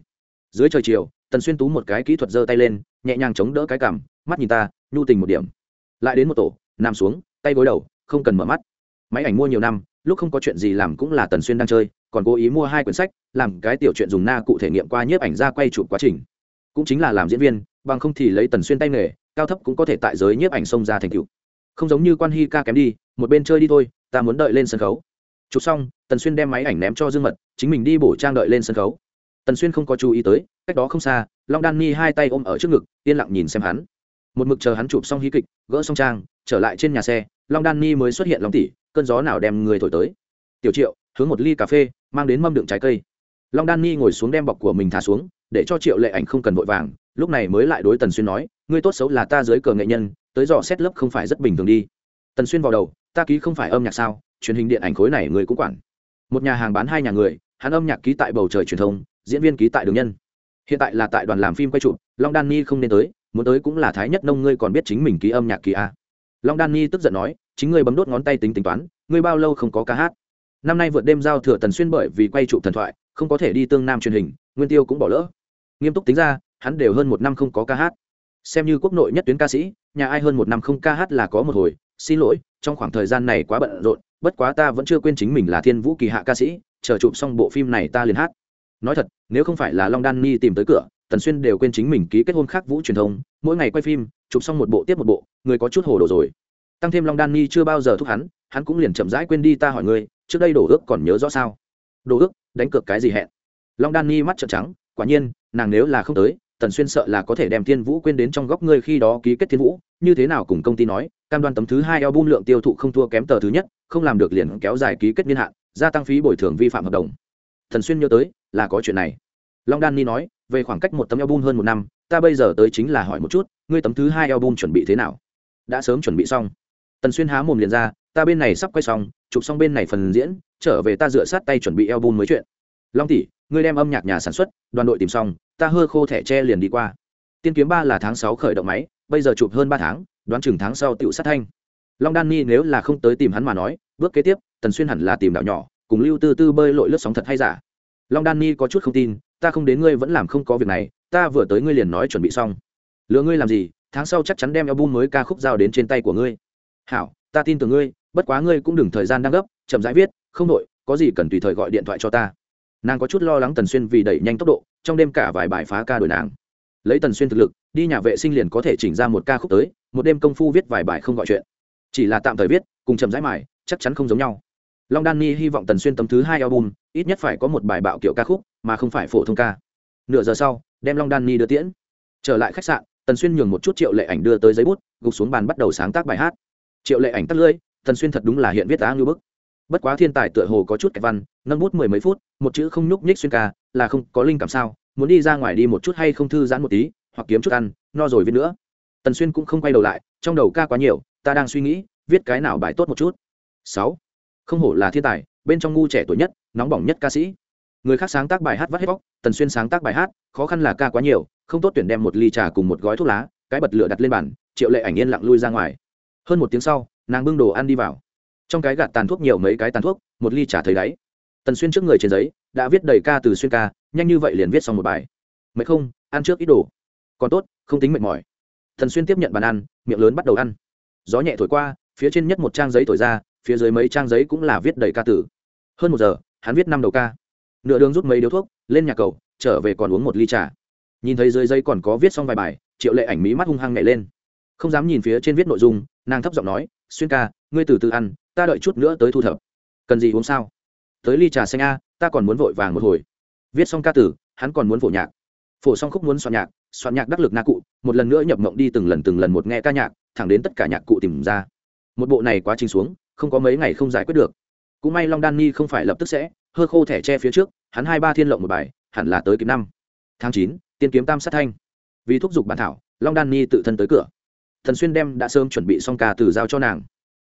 Dưới trời chiều, tần xuyên tú một cái kỹ thuật giơ tay lên, nhẹ nhàng chống đỡ cái cảm mắt nhìn ta, nhu tình một điểm. Lại đến một tổ, nằm xuống, tay gối đầu, không cần mở mắt. Máy ảnh mua nhiều năm, lúc không có chuyện gì làm cũng là tần xuyên đang chơi, còn cố ý mua hai quyển sách, làm cái tiểu chuyện dùng na cụ thể nghiệm qua nhiếp ảnh ra quay chụp quá trình. Cũng chính là làm diễn viên, bằng không thì lấy tần xuyên tay nghề, cao thấp cũng có thể tại giới nhiếp ảnh xông ra thành cựu không giống như quan hi ca kém đi, một bên chơi đi thôi, ta muốn đợi lên sân khấu chụp xong, tần xuyên đem máy ảnh ném cho dương mật, chính mình đi bổ trang đợi lên sân khấu. Tần xuyên không có chú ý tới, cách đó không xa, long đan ni hai tay ôm ở trước ngực, yên lặng nhìn xem hắn. Một mực chờ hắn chụp xong hí kịch, gỡ xong trang, trở lại trên nhà xe, long đan ni mới xuất hiện long tỷ cơn gió nào đem người thổi tới. Tiểu triệu, hướng một ly cà phê, mang đến mâm đựng trái cây. Long đan ni ngồi xuống đem bọc của mình thả xuống, để cho triệu lệ ảnh không cần vội vàng, lúc này mới lại đối tần xuyên nói, ngươi tốt xấu là ta dưới cờ nghệ nhân, tới dò xét lớp không phải rất bình thường đi. Tần xuyên vào đầu, ta ký không phải âm nhạc sao? Truyền hình điện ảnh khối này người cũng quản. Một nhà hàng bán hai nhà người, hắn âm nhạc ký tại bầu trời truyền thông, diễn viên ký tại đường nhân. Hiện tại là tại đoàn làm phim quay chụp, long đan ni không nên tới, muốn tới cũng là thái nhất nông ngươi còn biết chính mình ký âm nhạc ký a. Long đan ni tức giận nói, chính ngươi bấm đốt ngón tay tính tính toán, ngươi bao lâu không có ca hát. Năm nay vượt đêm giao thừa tần xuyên bởi vì quay chụp thần thoại, không có thể đi tương nam truyền hình, nguyên tiêu cũng bỏ lỡ. Nghiêm túc tính ra, hắn đều hơn một năm không có ca hát. Xem như quốc nội nhất tuyến ca sĩ, nhà ai hơn một năm không ca hát là có một hồi, xin lỗi trong khoảng thời gian này quá bận rộn, bất quá ta vẫn chưa quên chính mình là thiên vũ kỳ hạ ca sĩ, chờ chụp xong bộ phim này ta liền hát. Nói thật, nếu không phải là long đan ni tìm tới cửa, tần xuyên đều quên chính mình ký kết hôn khác vũ truyền thông, mỗi ngày quay phim, chụp xong một bộ tiếp một bộ, người có chút hồ đồ rồi. Tăng thêm long đan ni chưa bao giờ thúc hắn hắn cũng liền chậm rãi quên đi ta hỏi ngươi, trước đây đổ ước còn nhớ rõ sao? Đổ ước, đánh cược cái gì hẹn? Long đan ni mắt trợn trắng, quả nhiên, nàng nếu là không tới tần xuyên sợ là có thể đem thiên vũ quên đến trong góc ngươi khi đó ký kết thiên vũ, như thế nào cùng công ty nói, cam đoan tấm thứ hai album lượng tiêu thụ không thua kém tờ thứ nhất, không làm được liền kéo dài ký kết niên hạn, gia tăng phí bồi thường vi phạm hợp đồng. Thần xuyên nhớ tới, là có chuyện này. Long đan ni nói, về khoảng cách một tấm album hơn một năm, ta bây giờ tới chính là hỏi một chút, ngươi tấm thứ hai album chuẩn bị thế nào? Đã sớm chuẩn bị xong. Tần xuyên há mồm liền ra, ta bên này sắp quay xong, chụp xong bên này phần diễn, trở về ta dựa sát tay chuẩn bị album mới chuyện. Long tỷ, ngươi đem âm nhạc nhà sản xuất, đoàn đội tìm xong ta hơ khô thẻ tre liền đi qua. Tiên kiếm ba là tháng sáu khởi động máy, bây giờ chụp hơn ba tháng, đoán chừng tháng sau tựu sát thanh. Long đan ni nếu là không tới tìm hắn mà nói, bước kế tiếp, tần xuyên hẳn là tìm đảo nhỏ, cùng lưu tư tư bơi lội lướt sóng thật hay giả. Long đan ni có chút không tin, ta không đến ngươi vẫn làm không có việc này, ta vừa tới ngươi liền nói chuẩn bị xong. Lừa ngươi làm gì, tháng sau chắc chắn đem album mới ca khúc giao đến trên tay của ngươi. Hảo, ta tin tưởng ngươi, bất quá ngươi cũng đừng thời gian đang gấp, chậm rãi viết, không đội có gì cần tùy thời gọi điện thoại cho ta nàng có chút lo lắng tần xuyên vì đẩy nhanh tốc độ trong đêm cả vài bài phá ca đổi nàng. Lấy tần xuyên thực lực đi nhà vệ sinh liền có thể chỉnh ra một ca khúc tới một đêm công phu viết vài bài không gọi chuyện. Chỉ là tạm thời viết cùng chậm rãi mài, chắc chắn không giống nhau. Long đan ni hy vọng tần xuyên tấm thứ hai album ít nhất phải có một bài bạo kiểu ca khúc mà không phải phổ thông ca. Nửa giờ sau đem long đan ni đưa tiễn. Trở lại khách sạn tần xuyên nhường một chút triệu lệ ảnh đưa tới giấy bút gục xuống bàn bắt đầu sáng tác bài hát. Triệu lệ ảnh tắt lưỡi tần xuyên thật đúng là hiện viết á ngư bức. Bất quá thiên tài tựa hồ có chút kẹt văn nâng bút mười mấy phút, một chữ không nhúc nhích xuyên ca, là không có linh cảm sao? Muốn đi ra ngoài đi một chút hay không thư giãn một tí, hoặc kiếm chút ăn, no rồi viết nữa. Tần xuyên cũng không quay đầu lại, trong đầu ca quá nhiều, ta đang suy nghĩ, viết cái nào bài tốt một chút. Sáu. Không hổ là thiên tài, bên trong ngu trẻ tuổi nhất, nóng bỏng nhất ca sĩ. Người khác sáng tác bài hát vắt hết bóc, tần xuyên sáng tác bài hát, khó khăn là ca quá nhiều, không tốt tuyển đem một ly trà cùng một gói thuốc lá, cái bật lửa đặt lên bàn, triệu lệ ảnh yên lặng lui ra ngoài. Hơn một tiếng sau, nàng bưng đồ ăn đi vào. Trong cái gạt tàn thuốc nhiều mấy cái tàn thuốc, một ly trà thấy đáy tần xuyên trước người trên giấy đã viết đầy ca từ xuyên ca, nhanh như vậy liền viết xong một bài. Mấy không? Ăn trước ít đồ. Còn tốt, không tính mệt mỏi. Thần xuyên tiếp nhận bàn ăn, miệng lớn bắt đầu ăn. Gió nhẹ thổi qua, phía trên nhất một trang giấy thổi ra, phía dưới mấy trang giấy cũng là viết đầy ca tử hơn một giờ, hắn viết năm đầu ca. Nửa đường rút mấy điếu thuốc, lên nhà cầu, trở về còn uống một ly trà. Nhìn thấy dưới giấy còn có viết xong vài bài, triệu lệ ảnh mí mắt hung hăng nhảy lên. Không dám nhìn phía trên viết nội dung, nàng thấp giọng nói, xuyên ca, ngươi từ từ ăn, ta đợi chút nữa tới thu thập. Cần gì uống sao? Tới ly trà xanh a, ta còn muốn vội vàng một hồi. Viết xong ca tử, hắn còn muốn phổ nhạc. Phổ xong khúc muốn soạn nhạc soạn nhạc đắc lực na cụ, một lần nữa nhập mộng đi từng lần từng lần một nghe ca nhạc, thẳng đến tất cả nhạc cụ tìm ra. Một bộ này quá trình xuống, không có mấy ngày không giải quyết được. Cũng may long đan ni không phải lập tức sẽ, hơ khô thẻ tre phía trước, hắn hai ba thiên lộng một bài, hẳn là tới kịp năm. Tháng chín, tiên kiếm tam sát thanh. Vì thúc giục bản thảo, long đan ni tự thân tới cửa. Thần xuyên đem đã sớm chuẩn bị xong ca từ giao cho nàng.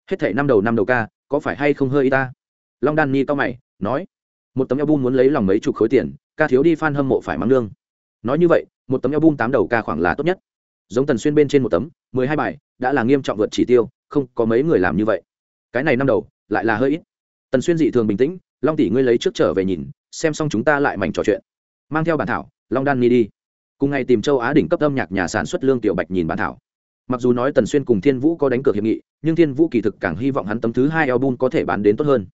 Hết thể năm đầu năm đầu ca, có phải hay không hơi y ta? Long đan ni to mày, nói, một tấm album muốn lấy lòng mấy chục khối tiền, ca thiếu đi f hâm mộ phải mắng lương. Nói như vậy, một tấm album tám đầu ca khoảng là tốt nhất. Giống tần xuyên bên trên một tấm, mười hai bài, đã là nghiêm trọng vượt chỉ tiêu, không có mấy người làm như vậy. Cái này năm đầu, lại là hơi ít. Tần xuyên dị thường bình tĩnh, long tỷ ngươi lấy trước trở về nhìn, xem xong chúng ta lại mảnh trò chuyện. Mang theo bản thảo, long đan ni đi. Cùng ngày tìm châu á đỉnh cấp âm nhạc nhà sản xuất lương tiểu bạch nhìn bản thảo. Mặc dù nói tần xuyên cùng thiên vũ có đánh cược hiệp nghị, nhưng thiên vũ kỳ thực càng hy vọng hắn tấm thứ hai album có thể bán đến tốt hơn.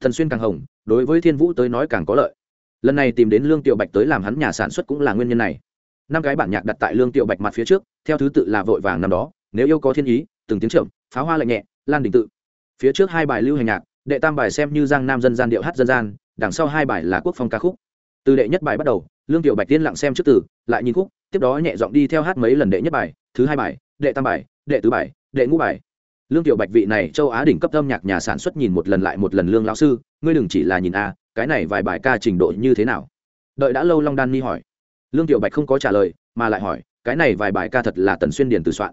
Thần xuyên càng hồng đối với thiên vũ tới nói càng có lợi. Lần này tìm đến lương tiểu bạch tới làm hắn nhà sản xuất cũng là nguyên nhân này. Năm cái bản nhạc đặt tại lương tiểu bạch mặt phía trước theo thứ tự là vội vàng năm đó nếu yêu có thiên ý từng tiếng trưởng, pháo hoa lạnh nhẹ lan đình tự. Phía trước hai bài lưu hành nhạc đệ tam bài xem như giang nam dân gian điệu hát dân gian đằng sau hai bài là quốc phong ca khúc. Từ đệ nhất bài bắt đầu lương tiểu bạch tiên lặng xem trước từ lại nhìn khúc tiếp đó nhẹ giọng đi theo hát mấy lần đệ nhất bài thứ hai bài đệ tam bài đệ tứ bài đệ ngũ bài lương tiểu bạch vị này châu á đỉnh cấp âm nhạc nhà sản xuất nhìn một lần lại một lần lương lão sư, ngươi đừng chỉ là nhìn a cái này vài bài ca trình độ như thế nào? Đợi đã lâu long đan ni hỏi. Lương tiểu bạch không có trả lời, mà lại hỏi, cái này vài bài ca thật là tần xuyên điền từ soạn.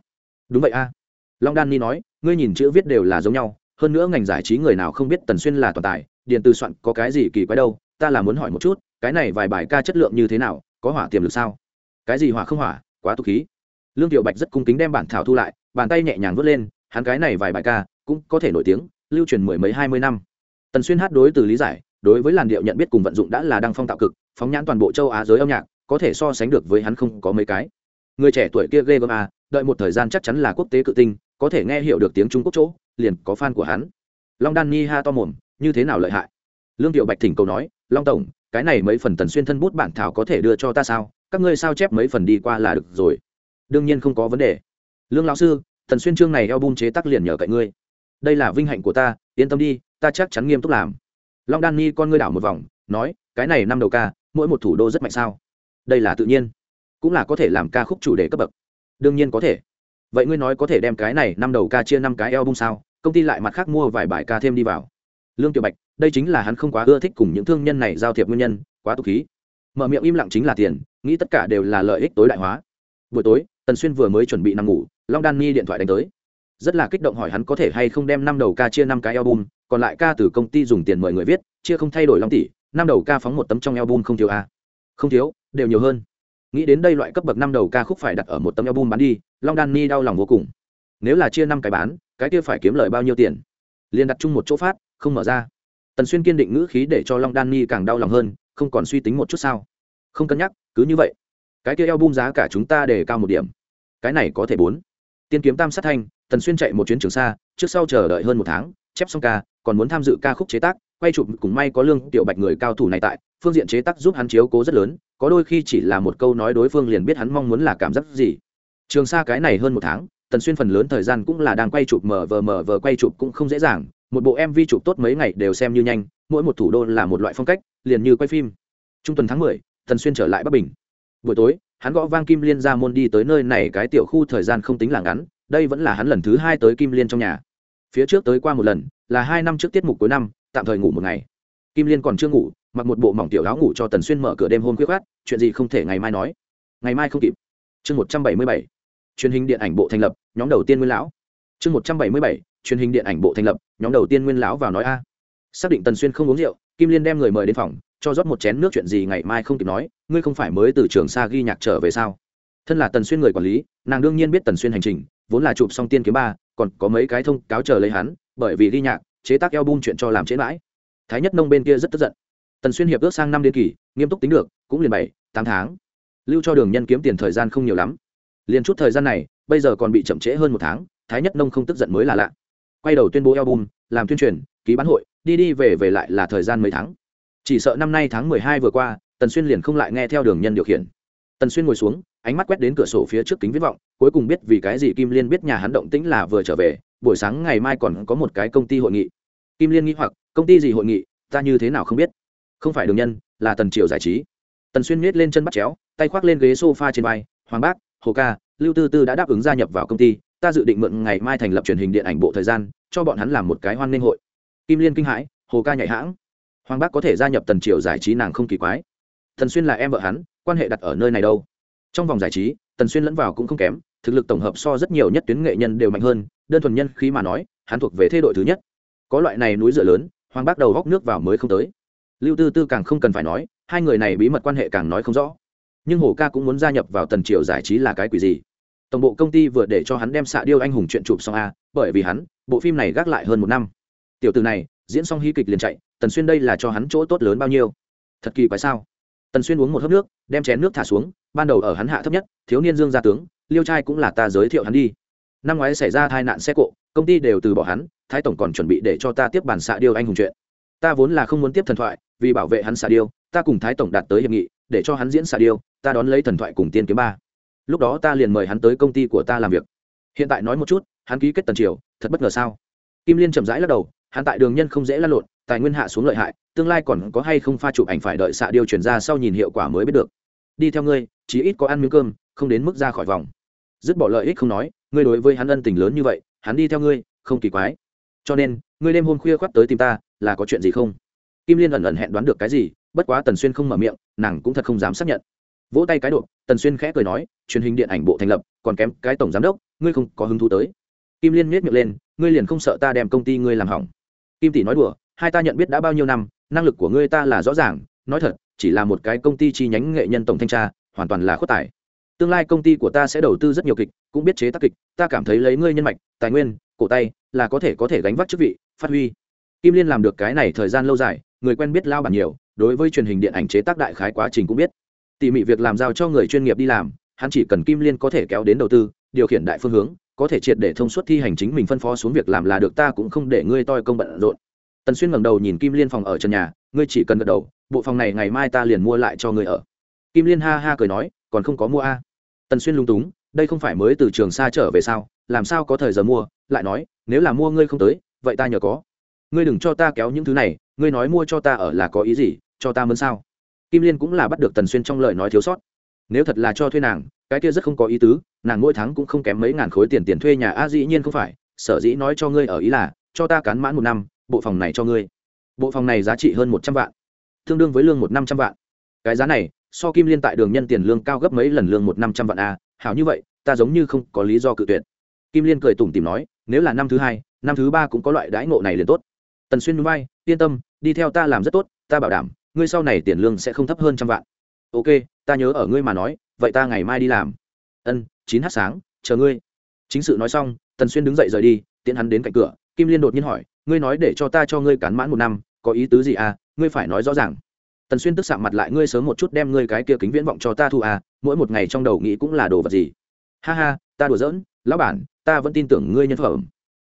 Đúng vậy a. Long đan ni nói, ngươi nhìn chữ viết đều là giống nhau, hơn nữa ngành giải trí người nào không biết tần xuyên là toàn tài, điền từ soạn có cái gì kỳ quái đâu, ta là muốn hỏi một chút, cái này vài bài ca chất lượng như thế nào, có hỏa tiềm lực sao? Cái gì hỏa không hỏa, quá tục khí. Lương tiểu bạch rất cung kính đem bản thảo thu lại, bàn tay nhẹ nhàng vớt lên hắn cái này vài bài ca cũng có thể nổi tiếng, lưu truyền mười mấy, hai mươi năm. Tần xuyên hát đối từ lý giải, đối với làn điệu nhận biết cùng vận dụng đã là đăng phong tạo cực, phóng nhãn toàn bộ châu á giới âm nhạc, có thể so sánh được với hắn không có mấy cái. Người trẻ tuổi kia ghê gớm à đợi một thời gian chắc chắn là quốc tế cự tinh, có thể nghe hiểu được tiếng trung quốc chỗ, liền có fan của hắn. Long đan ni ha to mồm, như thế nào lợi hại? Lương điệu bạch thỉnh cầu nói, long tổng, cái này mấy phần tần xuyên thân bút bản thảo có thể đưa cho ta sao? Các ngươi sao chép mấy phần đi qua là được rồi? Đương nhiên không có vấn đề. Lương lão sư tần xuyên chương này eo bung chế tác liền nhờ cậy ngươi. Đây là vinh hạnh của ta, yên tâm đi, ta chắc chắn nghiêm túc làm. Long đan ni con ngươi đảo một vòng, nói, cái này năm đầu ca, mỗi một thủ đô rất mạnh sao? Đây là tự nhiên. Cũng là có thể làm ca khúc chủ đề cấp bậc. Đương nhiên có thể. Vậy ngươi nói có thể đem cái này năm đầu ca chia năm cái eo bung sao? Công ty lại mặt khác mua vài bài ca thêm đi vào. Lương tiểu bạch, đây chính là hắn không quá ưa thích cùng những thương nhân này giao thiệp nguyên nhân, quá tục khí. Mở miệng im lặng chính là tiền, nghĩ tất cả đều là lợi ích tối đại hóa. Buổi tối, tần xuyên vừa mới chuẩn bị nằm ngủ long đan ni điện thoại đánh tới. Rất là kích động hỏi hắn có thể hay không đem năm đầu ca chia năm cái album, còn lại ca từ công ty dùng tiền mời người viết, chia không thay đổi long tỷ, năm đầu ca phóng một tấm trong album không thiếu a không thiếu, đều nhiều hơn. Nghĩ đến đây loại cấp bậc năm đầu ca khúc phải đặt ở một tấm album bán đi, long đan ni đau lòng vô cùng. Nếu là chia năm cái bán, cái kia phải kiếm lời bao nhiêu tiền? Liền đặt chung một chỗ phát, không mở ra. Tần xuyên kiên định ngữ khí để cho long đan ni càng đau lòng hơn, không còn suy tính một chút sao? Không cân nhắc, cứ như vậy. Cái kia album giá cả chúng ta để cao một điểm. Cái này có thể bốn tiên kiếm tam sát thanh, tần xuyên chạy một chuyến trường xa, trước sau chờ đợi hơn một tháng, chép xong ca, còn muốn tham dự ca khúc chế tác, quay chụp cùng may có lương tiểu bạch người cao thủ này tại, phương diện chế tác giúp hắn chiếu cố rất lớn, có đôi khi chỉ là một câu nói đối phương liền biết hắn mong muốn là cảm giác gì. Trường xa cái này hơn một tháng, tần xuyên phần lớn thời gian cũng là đang quay chụp mờ vờ mờ vờ quay chụp cũng không dễ dàng, một bộ mv chụp tốt mấy ngày đều xem như nhanh, mỗi một thủ đô là một loại phong cách, liền như quay phim. Trung tuần tháng mười, tần xuyên trở lại bắc bình. Buổi tối hắn gõ vang kim liên ra môn đi tới nơi này, cái tiểu khu thời gian không tính là ngắn, đây vẫn là hắn lần thứ hai tới kim liên trong nhà. Phía trước tới qua một lần, là hai năm trước tiết mục cuối năm, tạm thời ngủ một ngày. Kim liên còn chưa ngủ, mặc một bộ mỏng tiểu áo ngủ cho tần xuyên mở cửa đêm hôm khuyết khát chuyện gì không thể ngày mai nói. Ngày mai không kịp. Chương một trăm bảy mươi bảy, truyền hình điện ảnh bộ thành lập, nhóm đầu tiên nguyên lão. Chương một trăm bảy mươi bảy, truyền hình điện ảnh bộ thành lập, nhóm đầu tiên nguyên lão vào nói a. Xác định tần xuyên không uống rượu, kim liên đem người mời đến phòng cho rót một chén nước chuyện gì ngày mai không kịp nói, ngươi không phải mới từ trường xa ghi nhạc trở về sao? Thân là tần xuyên người quản lý, nàng đương nhiên biết tần xuyên hành trình, vốn là chụp xong tiên kiếm ba, còn có mấy cái thông cáo chờ lấy hắn, bởi vì ghi nhạc, chế tác eo bung chuyện cho làm chế mãi. Thái nhất nông bên kia rất tức giận. Tần xuyên hiệp ước sang năm đến kỳ, nghiêm túc tính được, cũng liền bảy, tám tháng. Lưu cho đường nhân kiếm tiền thời gian không nhiều lắm. Liền chút thời gian này, bây giờ còn bị chậm trễ hơn một tháng, thái nhất nông không tức giận mới là lạ. Quay đầu tuyên bố album, làm tuyên truyền, ký bán hội, đi đi về về lại là thời gian mấy tháng chỉ sợ năm nay tháng mười hai vừa qua, tần xuyên liền không lại nghe theo đường nhân điều khiển. Tần xuyên ngồi xuống, ánh mắt quét đến cửa sổ phía trước kính viết vọng, cuối cùng biết vì cái gì kim liên biết nhà hắn động tĩnh là vừa trở về, buổi sáng ngày mai còn có một cái công ty hội nghị. Kim liên nghĩ hoặc, công ty gì hội nghị, ta như thế nào không biết. Không phải đường nhân, là tần triều giải trí. Tần xuyên miết lên chân bắt chéo, tay khoác lên ghế s o f a trên vai, hoàng bác, hồ ca, lưu tư tư đã đáp ứng gia nhập vào công ty, ta dự định mượn ngày mai thành lập truyền hình điện ảnh bộ thời gian, cho bọn hắn làm một cái hoan nghênh hội. Kim liên kinh hãi, hồ ca nhảy hãng hoàng bác có thể gia nhập tần triều giải trí nàng không kỳ quái. Thần xuyên là em vợ hắn, quan hệ đặt ở nơi này đâu? Trong vòng giải trí, tần xuyên lẫn vào cũng không kém, thực lực tổng hợp so rất nhiều nhất tuyến nghệ nhân đều mạnh hơn, đơn thuần nhân khí mà nói, hắn thuộc về thế đội thứ nhất. Có loại này núi dựa lớn, hoàng bác đầu góc nước vào mới không tới. Lưu tư tư càng không cần phải nói, hai người này bí mật quan hệ càng nói không rõ. Nhưng hồ ca cũng muốn gia nhập vào tần triều giải trí là cái quỷ gì? Tổng bộ công ty vừa để cho hắn đem xạ điêu anh hùng chuyện chụp xong a, bởi vì hắn, bộ phim này gác lại hơn một năm. Tiểu từ này, diễn xong hí kịch liền chạy tần xuyên đây là cho hắn chỗ tốt lớn bao nhiêu? Thật kỳ quái sao? Tần xuyên uống một hớp nước, đem chén nước thả xuống, ban đầu ở hắn hạ thấp nhất, thiếu niên dương gia tướng, liêu trai cũng là ta giới thiệu hắn đi. Năm ngoái xảy ra tai nạn xe cộ, công ty đều từ bỏ hắn, thái tổng còn chuẩn bị để cho ta tiếp bản xạ điêu anh hùng chuyện. Ta vốn là không muốn tiếp thần thoại, vì bảo vệ hắn xạ điêu, ta cùng thái tổng đạt tới hiệp nghị, để cho hắn diễn xạ điêu, ta đón lấy thần thoại cùng tiên kiếm ba. Lúc đó ta liền mời hắn tới công ty của ta làm việc. Hiện tại nói một chút, hắn ký kết tần triều, thật bất ngờ sao? Kim liên chậm rãi lắc đầu, hắn tại đường nhân không dễ lăn lộn tài nguyên hạ xuống lợi hại, tương lai còn có hay không pha chụp ảnh phải đợi xạ điêu chuyển ra sau nhìn hiệu quả mới biết được. Đi theo ngươi, chí ít có ăn miếng cơm, không đến mức ra khỏi vòng. Dứt bỏ lợi ích không nói, ngươi đối với hắn ân tình lớn như vậy, hắn đi theo ngươi, không kỳ quái. Cho nên, ngươi đêm hôm khuya khoác tới tìm ta, là có chuyện gì không? Kim liên ẩn ẩn hẹn đoán được cái gì, bất quá tần xuyên không mở miệng, nàng cũng thật không dám xác nhận. Vỗ tay cái độ tần xuyên khẽ cười nói, truyền hình điện ảnh bộ thành lập, còn kém cái tổng giám đốc, ngươi không có hứng thú tới. Kim liên miết miệng lên, ngươi liền không sợ ta đem công ty ngươi làm hỏng. Kim tỷ nói đùa hai ta nhận biết đã bao nhiêu năm, năng lực của ngươi ta là rõ ràng, nói thật, chỉ là một cái công ty chi nhánh nghệ nhân tổng thanh tra, hoàn toàn là khuất tài. Tương lai công ty của ta sẽ đầu tư rất nhiều kịch, cũng biết chế tác kịch, ta cảm thấy lấy ngươi nhân mạch, tài nguyên, cổ tay, là có thể có thể gánh vác chức vị, phát huy. Kim liên làm được cái này thời gian lâu dài, người quen biết lao bản nhiều, đối với truyền hình điện ảnh chế tác đại khái quá trình cũng biết. Tỉ mỉ việc làm giao cho người chuyên nghiệp đi làm, hắn chỉ cần kim liên có thể kéo đến đầu tư, điều khiển đại phương hướng, có thể triệt để thông suốt thi hành chính mình phân phó xuống việc làm là được, ta cũng không để ngươi toi công bận rộn tần xuyên ngẩng đầu nhìn kim liên phòng ở trần nhà, ngươi chỉ cần gật đầu, bộ phòng này ngày mai ta liền mua lại cho ngươi ở. Kim liên ha ha cười nói, còn không có mua a? Tần xuyên lung túng, đây không phải mới từ trường xa trở về sao? Làm sao có thời giờ mua? Lại nói, nếu là mua ngươi không tới, vậy ta nhờ có. Ngươi đừng cho ta kéo những thứ này, ngươi nói mua cho ta ở là có ý gì, cho ta mơn sao? Kim liên cũng là bắt được tần xuyên trong lời nói thiếu sót. Nếu thật là cho thuê nàng, cái kia rất không có ý tứ, nàng mỗi tháng cũng không kém mấy ngàn khối tiền tiền thuê nhà a, dĩ nhiên không phải, sở dĩ nói cho ngươi ở ý là, cho ta cán mãn một năm bộ phòng này cho ngươi. Bộ phòng này giá trị hơn một trăm vạn, tương đương với lương một năm trăm vạn. Cái giá này, so kim liên tại đường nhân tiền lương cao gấp mấy lần lương một năm trăm vạn a, hảo như vậy, ta giống như không có lý do cự tuyệt. Kim liên cười tủm tìm nói, nếu là năm thứ hai, năm thứ ba cũng có loại đãi ngộ này liền tốt. Tần xuyên núi bay yên tâm, đi theo ta làm rất tốt, ta bảo đảm, ngươi sau này tiền lương sẽ không thấp hơn trăm vạn. Ok, ta nhớ ở ngươi mà nói, vậy ta ngày mai đi làm. Ân, chín h sáng, chờ ngươi. Chính sự nói xong, tần xuyên đứng dậy rời đi, tiễn hắn đến cạnh cửa, kim liên đột nhiên hỏi ngươi nói để cho ta cho ngươi cán mãn một năm, có ý tứ gì à? Ngươi phải nói rõ ràng. Tần xuyên tức sạm mặt lại, ngươi sớm một chút đem ngươi cái kia kính viễn vọng cho ta thu à mỗi một ngày trong đầu nghĩ cũng là đồ vật gì? Ha ha, ta đùa giỡn, lão bản, ta vẫn tin tưởng ngươi nhân phẩm.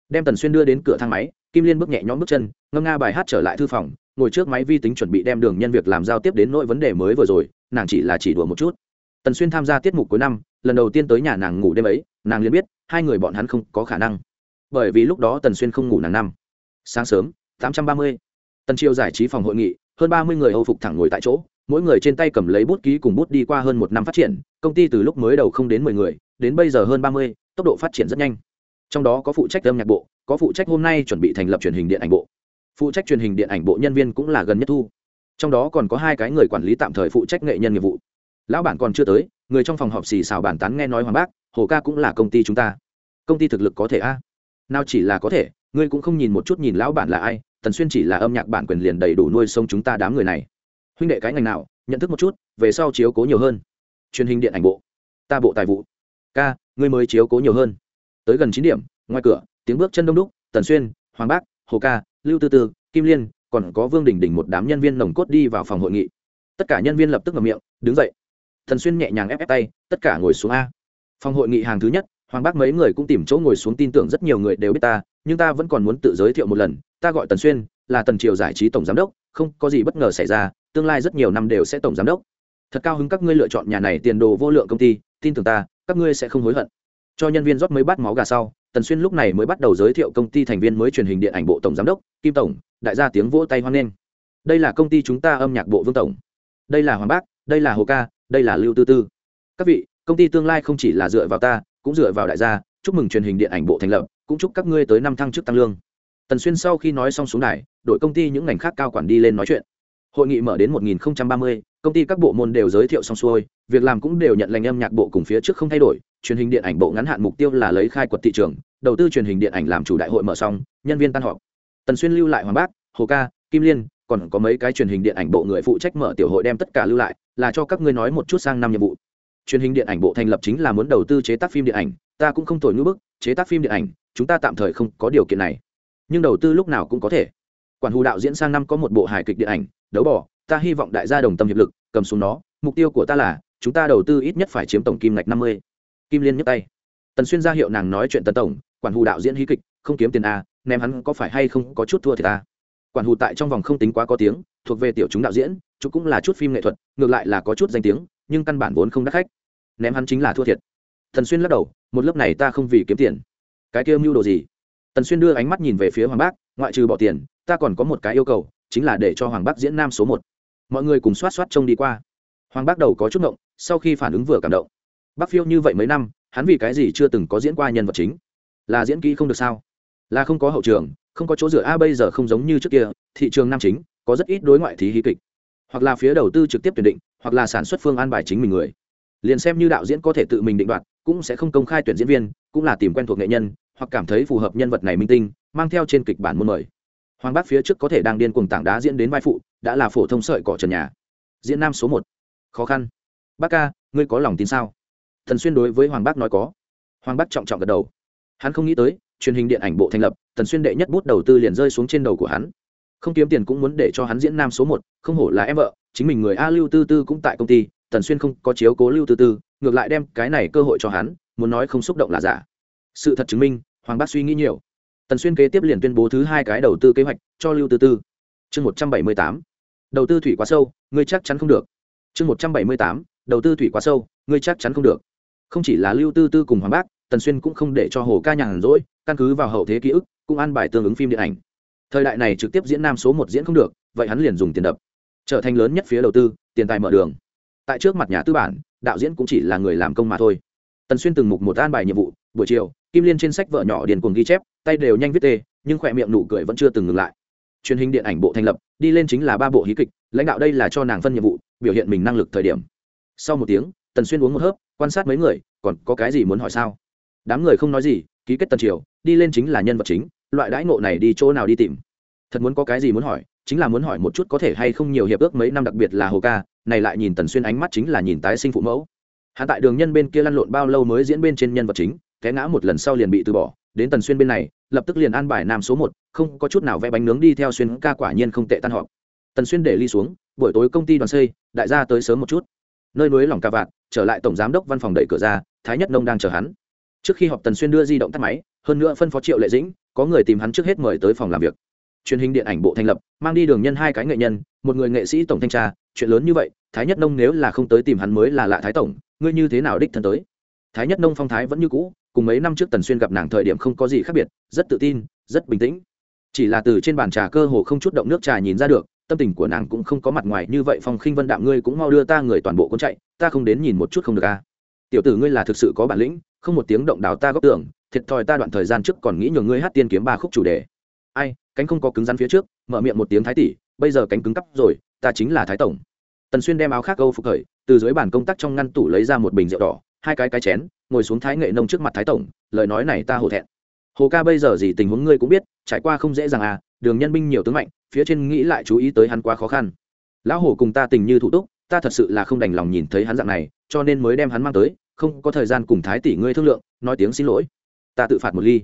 Đem tần xuyên đưa đến cửa thang máy, kim liên bước nhẹ nhõm bước chân, ngâm nga bài hát trở lại thư phòng, ngồi trước máy vi tính chuẩn bị đem đường nhân việc làm giao tiếp đến nỗi vấn đề mới vừa rồi, nàng chỉ là chỉ đùa một chút. Tần xuyên tham gia tiết mục cuối năm, lần đầu tiên tới nhà nàng ngủ đêm ấy, nàng liền biết, hai người bọn hắn không có khả năng. Bởi vì lúc đó tần xuyên không ngủ nàng năm sáng sớm, tám trăm ba mươi. Tần triều giải trí phòng hội nghị, hơn ba mươi người âu phục thẳng ngồi tại chỗ, mỗi người trên tay cầm lấy bút ký cùng bút đi qua hơn một năm phát triển, công ty từ lúc mới đầu không đến mười người, đến bây giờ hơn ba mươi, tốc độ phát triển rất nhanh. Trong đó có phụ trách âm nhạc bộ, có phụ trách hôm nay chuẩn bị thành lập truyền hình điện ảnh bộ. Phụ trách truyền hình điện ảnh bộ nhân viên cũng là gần nhất thu. Trong đó còn có hai cái người quản lý tạm thời phụ trách nghệ nhân nghiệp vụ. Lão bản còn chưa tới, người trong phòng họp xì xào bàn tán nghe nói hoàng bác, hồ ca cũng là công ty chúng ta. Công ty thực lực có thể a? Nào chỉ là có thể ngươi cũng không nhìn một chút nhìn lão bản là ai, tần xuyên chỉ là âm nhạc bản quyền liền đầy đủ nuôi sống chúng ta đám người này. Huynh đệ cái ngành nào, nhận thức một chút, về sau chiếu cố nhiều hơn. Truyền hình điện ảnh bộ, ta bộ tài vụ. Ca, ngươi mới chiếu cố nhiều hơn. Tới gần chín điểm, ngoài cửa, tiếng bước chân đông đúc, tần xuyên, hoàng bác, hồ ca, lưu tư tư, kim liên, còn có vương đình đình một đám nhân viên nồng cốt đi vào phòng hội nghị. Tất cả nhân viên lập tức ngậm miệng, đứng dậy. Thần xuyên nhẹ nhàng ép ép tay, tất cả ngồi xuống a. Phòng hội nghị hàng thứ nhất hoàng bác mấy người cũng tìm chỗ ngồi xuống tin tưởng rất nhiều người đều biết ta, nhưng ta vẫn còn muốn tự giới thiệu một lần, ta gọi tần xuyên, là tần triều giải trí tổng giám đốc, không có gì bất ngờ xảy ra, tương lai rất nhiều năm đều sẽ tổng giám đốc. Thật cao hứng các ngươi lựa chọn nhà này tiền đồ vô lượng công ty, tin tưởng ta, các ngươi sẽ không hối hận. Cho nhân viên rót mấy bát máu gà sau, tần xuyên lúc này mới bắt đầu giới thiệu công ty thành viên mới truyền hình điện ảnh bộ tổng giám đốc, kim tổng, đại gia tiếng vỗ tay hoan nghênh. Đây là công ty chúng ta âm nhạc bộ vương tổng. Đây là hoàng bác, đây là hồ ca, đây là lưu tư tư. Các vị, công ty tương lai không chỉ là dựa vào ta cũng dựa vào đại gia chúc mừng truyền hình điện ảnh bộ thành lập cũng chúc các ngươi tới năm thăng chức tăng lương. Tần xuyên sau khi nói xong xuống đài đội công ty những ngành khác cao quản đi lên nói chuyện. Hội nghị mở đến 1030, công ty các bộ môn đều giới thiệu xong xuôi việc làm cũng đều nhận lành âm nhạc bộ cùng phía trước không thay đổi truyền hình điện ảnh bộ ngắn hạn mục tiêu là lấy khai quật thị trường đầu tư truyền hình điện ảnh làm chủ đại hội mở xong nhân viên tan họp. Tần xuyên lưu lại hoàng bác hồ ca kim liên còn có mấy cái truyền hình điện ảnh bộ người phụ trách mở tiểu hội đem tất cả lưu lại là cho các ngươi nói một chút sang năm nhiệm vụ truyền hình điện ảnh bộ thành lập chính là muốn đầu tư chế tác phim điện ảnh, ta cũng không thổi ngữ bức, chế tác phim điện ảnh, chúng ta tạm thời không có điều kiện này. Nhưng đầu tư lúc nào cũng có thể. Quản hù đạo diễn sang năm có một bộ hài kịch điện ảnh, đấu bỏ ta hy vọng đại gia đồng tâm hiệp lực, cầm xuống nó, mục tiêu của ta là, chúng ta đầu tư ít nhất phải chiếm tổng kim ngạch năm mươi. Kim liên nhấc tay. Tần xuyên ra hiệu nàng nói chuyện tần tổng, quản hù đạo diễn hí kịch, không kiếm tiền a ném hắn có phải hay không có chút thua thì ta à? quản hù tại trong vòng không tính quá có tiếng, thuộc về tiểu chúng đạo diễn chúng cũng là chút phim nghệ thuật, ngược lại là có chút danh tiếng nhưng căn bản vốn không đắt khách. Ném hắn chính là thua thiệt. Thần xuyên lắc đầu, một lớp này ta không vì kiếm tiền. Cái kia mưu đồ gì? Tần xuyên đưa ánh mắt nhìn về phía hoàng bác, ngoại trừ bỏ tiền, ta còn có một cái yêu cầu, chính là để cho hoàng bác diễn nam số một. Mọi người cùng xoát xoát trông đi qua. Hoàng bác đầu có chút động sau khi phản ứng vừa cảm động. Bác phiêu như vậy mấy năm, hắn vì cái gì chưa từng có diễn qua nhân vật chính? Là diễn kỹ không được sao? Là không có hậu trường, không có chỗ dựa. A, bây giờ không giống như trước kia, thị trường nam chính, có rất ít đối ngoại thí hí kịch hoặc là phía đầu tư trực tiếp tuyển định, hoặc là sản xuất phương an bài chính mình người. Liền xem như đạo diễn có thể tự mình định đoạt, cũng sẽ không công khai tuyển diễn viên, cũng là tìm quen thuộc nghệ nhân, hoặc cảm thấy phù hợp nhân vật này minh tinh, mang theo trên kịch bản muôn mời. Hoàng bác phía trước có thể đang điên cuồng tảng đá diễn đến vai phụ, đã là phổ thông sợi cỏ trần nhà. Diễn nam số một. Khó khăn. Bác ca, ngươi có lòng tin sao? Thần xuyên đối với hoàng bác nói có. Hoàng bác trọng trọng gật đầu. Hắn không nghĩ tới, truyền hình điện ảnh bộ thành lập tần xuyên đệ nhất bút đầu tư liền rơi xuống trên đầu của hắn không kiếm tiền cũng muốn để cho hắn diễn nam số một, không hổ là em vợ, chính mình người a lưu tư tư cũng tại công ty, tần xuyên không có chiếu cố lưu tư tư, ngược lại đem cái này cơ hội cho hắn, muốn nói không xúc động là giả. Sự thật chứng minh, hoàng bác suy nghĩ nhiều. Tần xuyên kế tiếp liền tuyên bố thứ hai cái đầu tư kế hoạch cho lưu tư tư. Chương một trăm bảy mươi tám. Đầu tư thủy quá sâu, ngươi chắc chắn không được. Chương một trăm bảy mươi tám. Đầu tư thủy quá sâu, ngươi chắc chắn không được. Không chỉ là lưu tư tư cùng hoàng bác, tần xuyên cũng không để cho hồ ca nhàn rỗi, căn cứ vào hậu thế ký ức, cũng an bài tương ứng phim điện ảnh thời đại này trực tiếp diễn nam số một diễn không được, vậy hắn liền dùng tiền đập. Trở thành lớn nhất phía đầu tư, tiền tài mở đường. Tại trước mặt nhà tư bản, đạo diễn cũng chỉ là người làm công mà thôi. Tần xuyên từng mục một an bài nhiệm vụ, buổi chiều, kim liên trên sách vợ nhỏ điền cuồng ghi chép, tay đều nhanh viết tê, nhưng khỏe miệng nụ cười vẫn chưa từng ngừng lại. Truyền hình điện ảnh bộ thành lập, đi lên chính là ba bộ hí kịch, lãnh đạo đây là cho nàng phân nhiệm vụ, biểu hiện mình năng lực thời điểm. Sau một tiếng, tần xuyên uống một hớp, quan sát mấy người, còn có cái gì muốn hỏi sao? Đám người không nói gì, ký kết tần triều, đi lên chính là nhân vật chính, loại đãi ngộ này đi chỗ nào đi tìm? Thật muốn có cái gì muốn hỏi, chính là muốn hỏi một chút có thể hay không nhiều hiệp ước mấy năm đặc biệt là hồ ca, này lại nhìn tần xuyên ánh mắt chính là nhìn tái sinh phụ mẫu. Hạ tại đường nhân bên kia lăn lộn bao lâu mới diễn bên trên nhân vật chính, té ngã một lần sau liền bị từ bỏ, đến tần xuyên bên này, lập tức liền an bài nam số một, không có chút nào vẽ bánh nướng đi theo xuyên ca quả nhiên không tệ tan họp. Tần xuyên để ly xuống, buổi tối công ty đoàn xây, đại gia tới sớm một chút. Nơi núi lỏng ca vạt, trở lại tổng giám đốc văn phòng đẩy cửa ra, thái nhất nông đang chờ hắn. Trước khi họp tần xuyên đưa di động tắt máy, hơn nữa phân phó triệu lệ dĩnh, có người tìm hắn trước hết mời tới phòng làm việc truyền hình điện ảnh bộ thành lập, mang đi đường nhân hai cái nghệ nhân, một người nghệ sĩ tổng thanh tra, chuyện lớn như vậy, thái nhất nông nếu là không tới tìm hắn mới là lạ thái tổng, ngươi như thế nào đích thân tới? Thái nhất nông phong thái vẫn như cũ, cùng mấy năm trước tần xuyên gặp nàng thời điểm không có gì khác biệt, rất tự tin, rất bình tĩnh. Chỉ là từ trên bàn trà cơ hồ không chút động nước trà nhìn ra được, tâm tình của nàng cũng không có mặt ngoài như vậy, phong khinh vân đạm ngươi cũng mau đưa ta người toàn bộ con chạy, ta không đến nhìn một chút không được a à. tiểu tử ngươi là thực sự có bản lĩnh, không một tiếng động đào ta góp tưởng thiệt thòi ta đoạn thời gian trước còn nghĩ nhường ngươi hát tiên kiếm ba khúc chủ đề ai, cánh không có cứng rắn phía trước, mở miệng một tiếng thái tỷ, bây giờ cánh cứng cắp rồi, ta chính là thái tổng. Tần xuyên đem áo khác câu phục khởi, từ dưới bàn công tác trong ngăn tủ lấy ra một bình rượu đỏ, hai cái cái chén, ngồi xuống thái nghệ nông trước mặt thái tổng, lời nói này ta hổ thẹn. Hồ ca bây giờ gì tình huống ngươi cũng biết, trải qua không dễ dàng à đường nhân binh nhiều tướng mạnh, phía trên nghĩ lại chú ý tới hắn quá khó khăn. Lão hồ cùng ta tình như thủ túc, ta thật sự là không đành lòng nhìn thấy hắn dạng này, cho nên mới đem hắn mang tới, không có thời gian cùng thái tỷ ngươi thương lượng, nói tiếng xin lỗi. Ta tự phạt một ly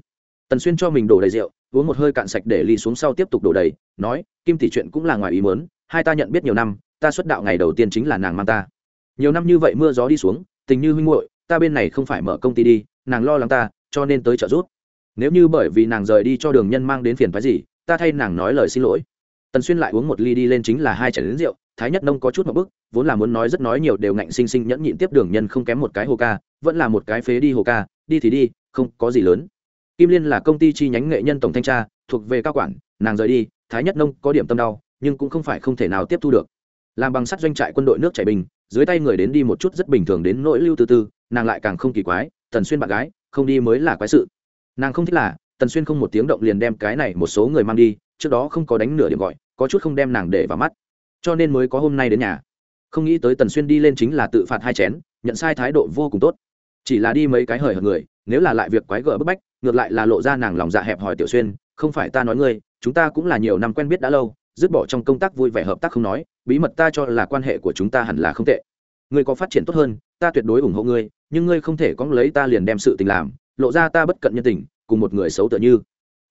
tần xuyên cho mình đổ đầy rượu, uống một hơi cạn sạch để ly xuống sau tiếp tục đổ đầy, nói, kim tỷ chuyện cũng là ngoài ý mớn hai ta nhận biết nhiều năm, ta xuất đạo ngày đầu tiên chính là nàng mang ta. Nhiều năm như vậy mưa gió đi xuống, tình như huynh muội, ta bên này không phải mở công ty đi, nàng lo lắng ta, cho nên tới trợ giúp. Nếu như bởi vì nàng rời đi cho đường nhân mang đến phiền phái gì, ta thay nàng nói lời xin lỗi. Tần xuyên lại uống một ly đi lên chính là hai chảy đến rượu, thái nhất nông có chút một bức, vốn là muốn nói rất nói nhiều đều ngạnh sinh sinh nhẫn nhịn tiếp đường nhân không kém một cái hồ ca, vẫn là một cái phế đi hồ ca, đi thì đi, không có gì lớn kim liên là công ty chi nhánh nghệ nhân tổng thanh tra, thuộc về cao quản, nàng rời đi, thái nhất nông có điểm tâm đau, nhưng cũng không phải không thể nào tiếp thu được. Làm bằng sắt doanh trại quân đội nước chảy bình, dưới tay người đến đi một chút rất bình thường đến nỗi lưu từ từ nàng lại càng không kỳ quái, tần xuyên bạn gái, không đi mới là quái sự. Nàng không thích là, tần xuyên không một tiếng động liền đem cái này một số người mang đi, trước đó không có đánh nửa điểm gọi, có chút không đem nàng để vào mắt. Cho nên mới có hôm nay đến nhà. Không nghĩ tới tần xuyên đi lên chính là tự phạt hai chén, nhận sai thái độ vô cùng tốt. Chỉ là đi mấy cái hời hợt người, nếu là lại việc quái gở bức bách ngược lại là lộ ra nàng lòng dạ hẹp hòi tiểu xuyên, không phải ta nói ngươi, chúng ta cũng là nhiều năm quen biết đã lâu, dứt bỏ trong công tác vui vẻ hợp tác không nói, bí mật ta cho là quan hệ của chúng ta hẳn là không tệ. Ngươi có phát triển tốt hơn, ta tuyệt đối ủng hộ ngươi, nhưng ngươi không thể có lấy ta liền đem sự tình làm, lộ ra ta bất cận nhân tình, cùng một người xấu tựa như.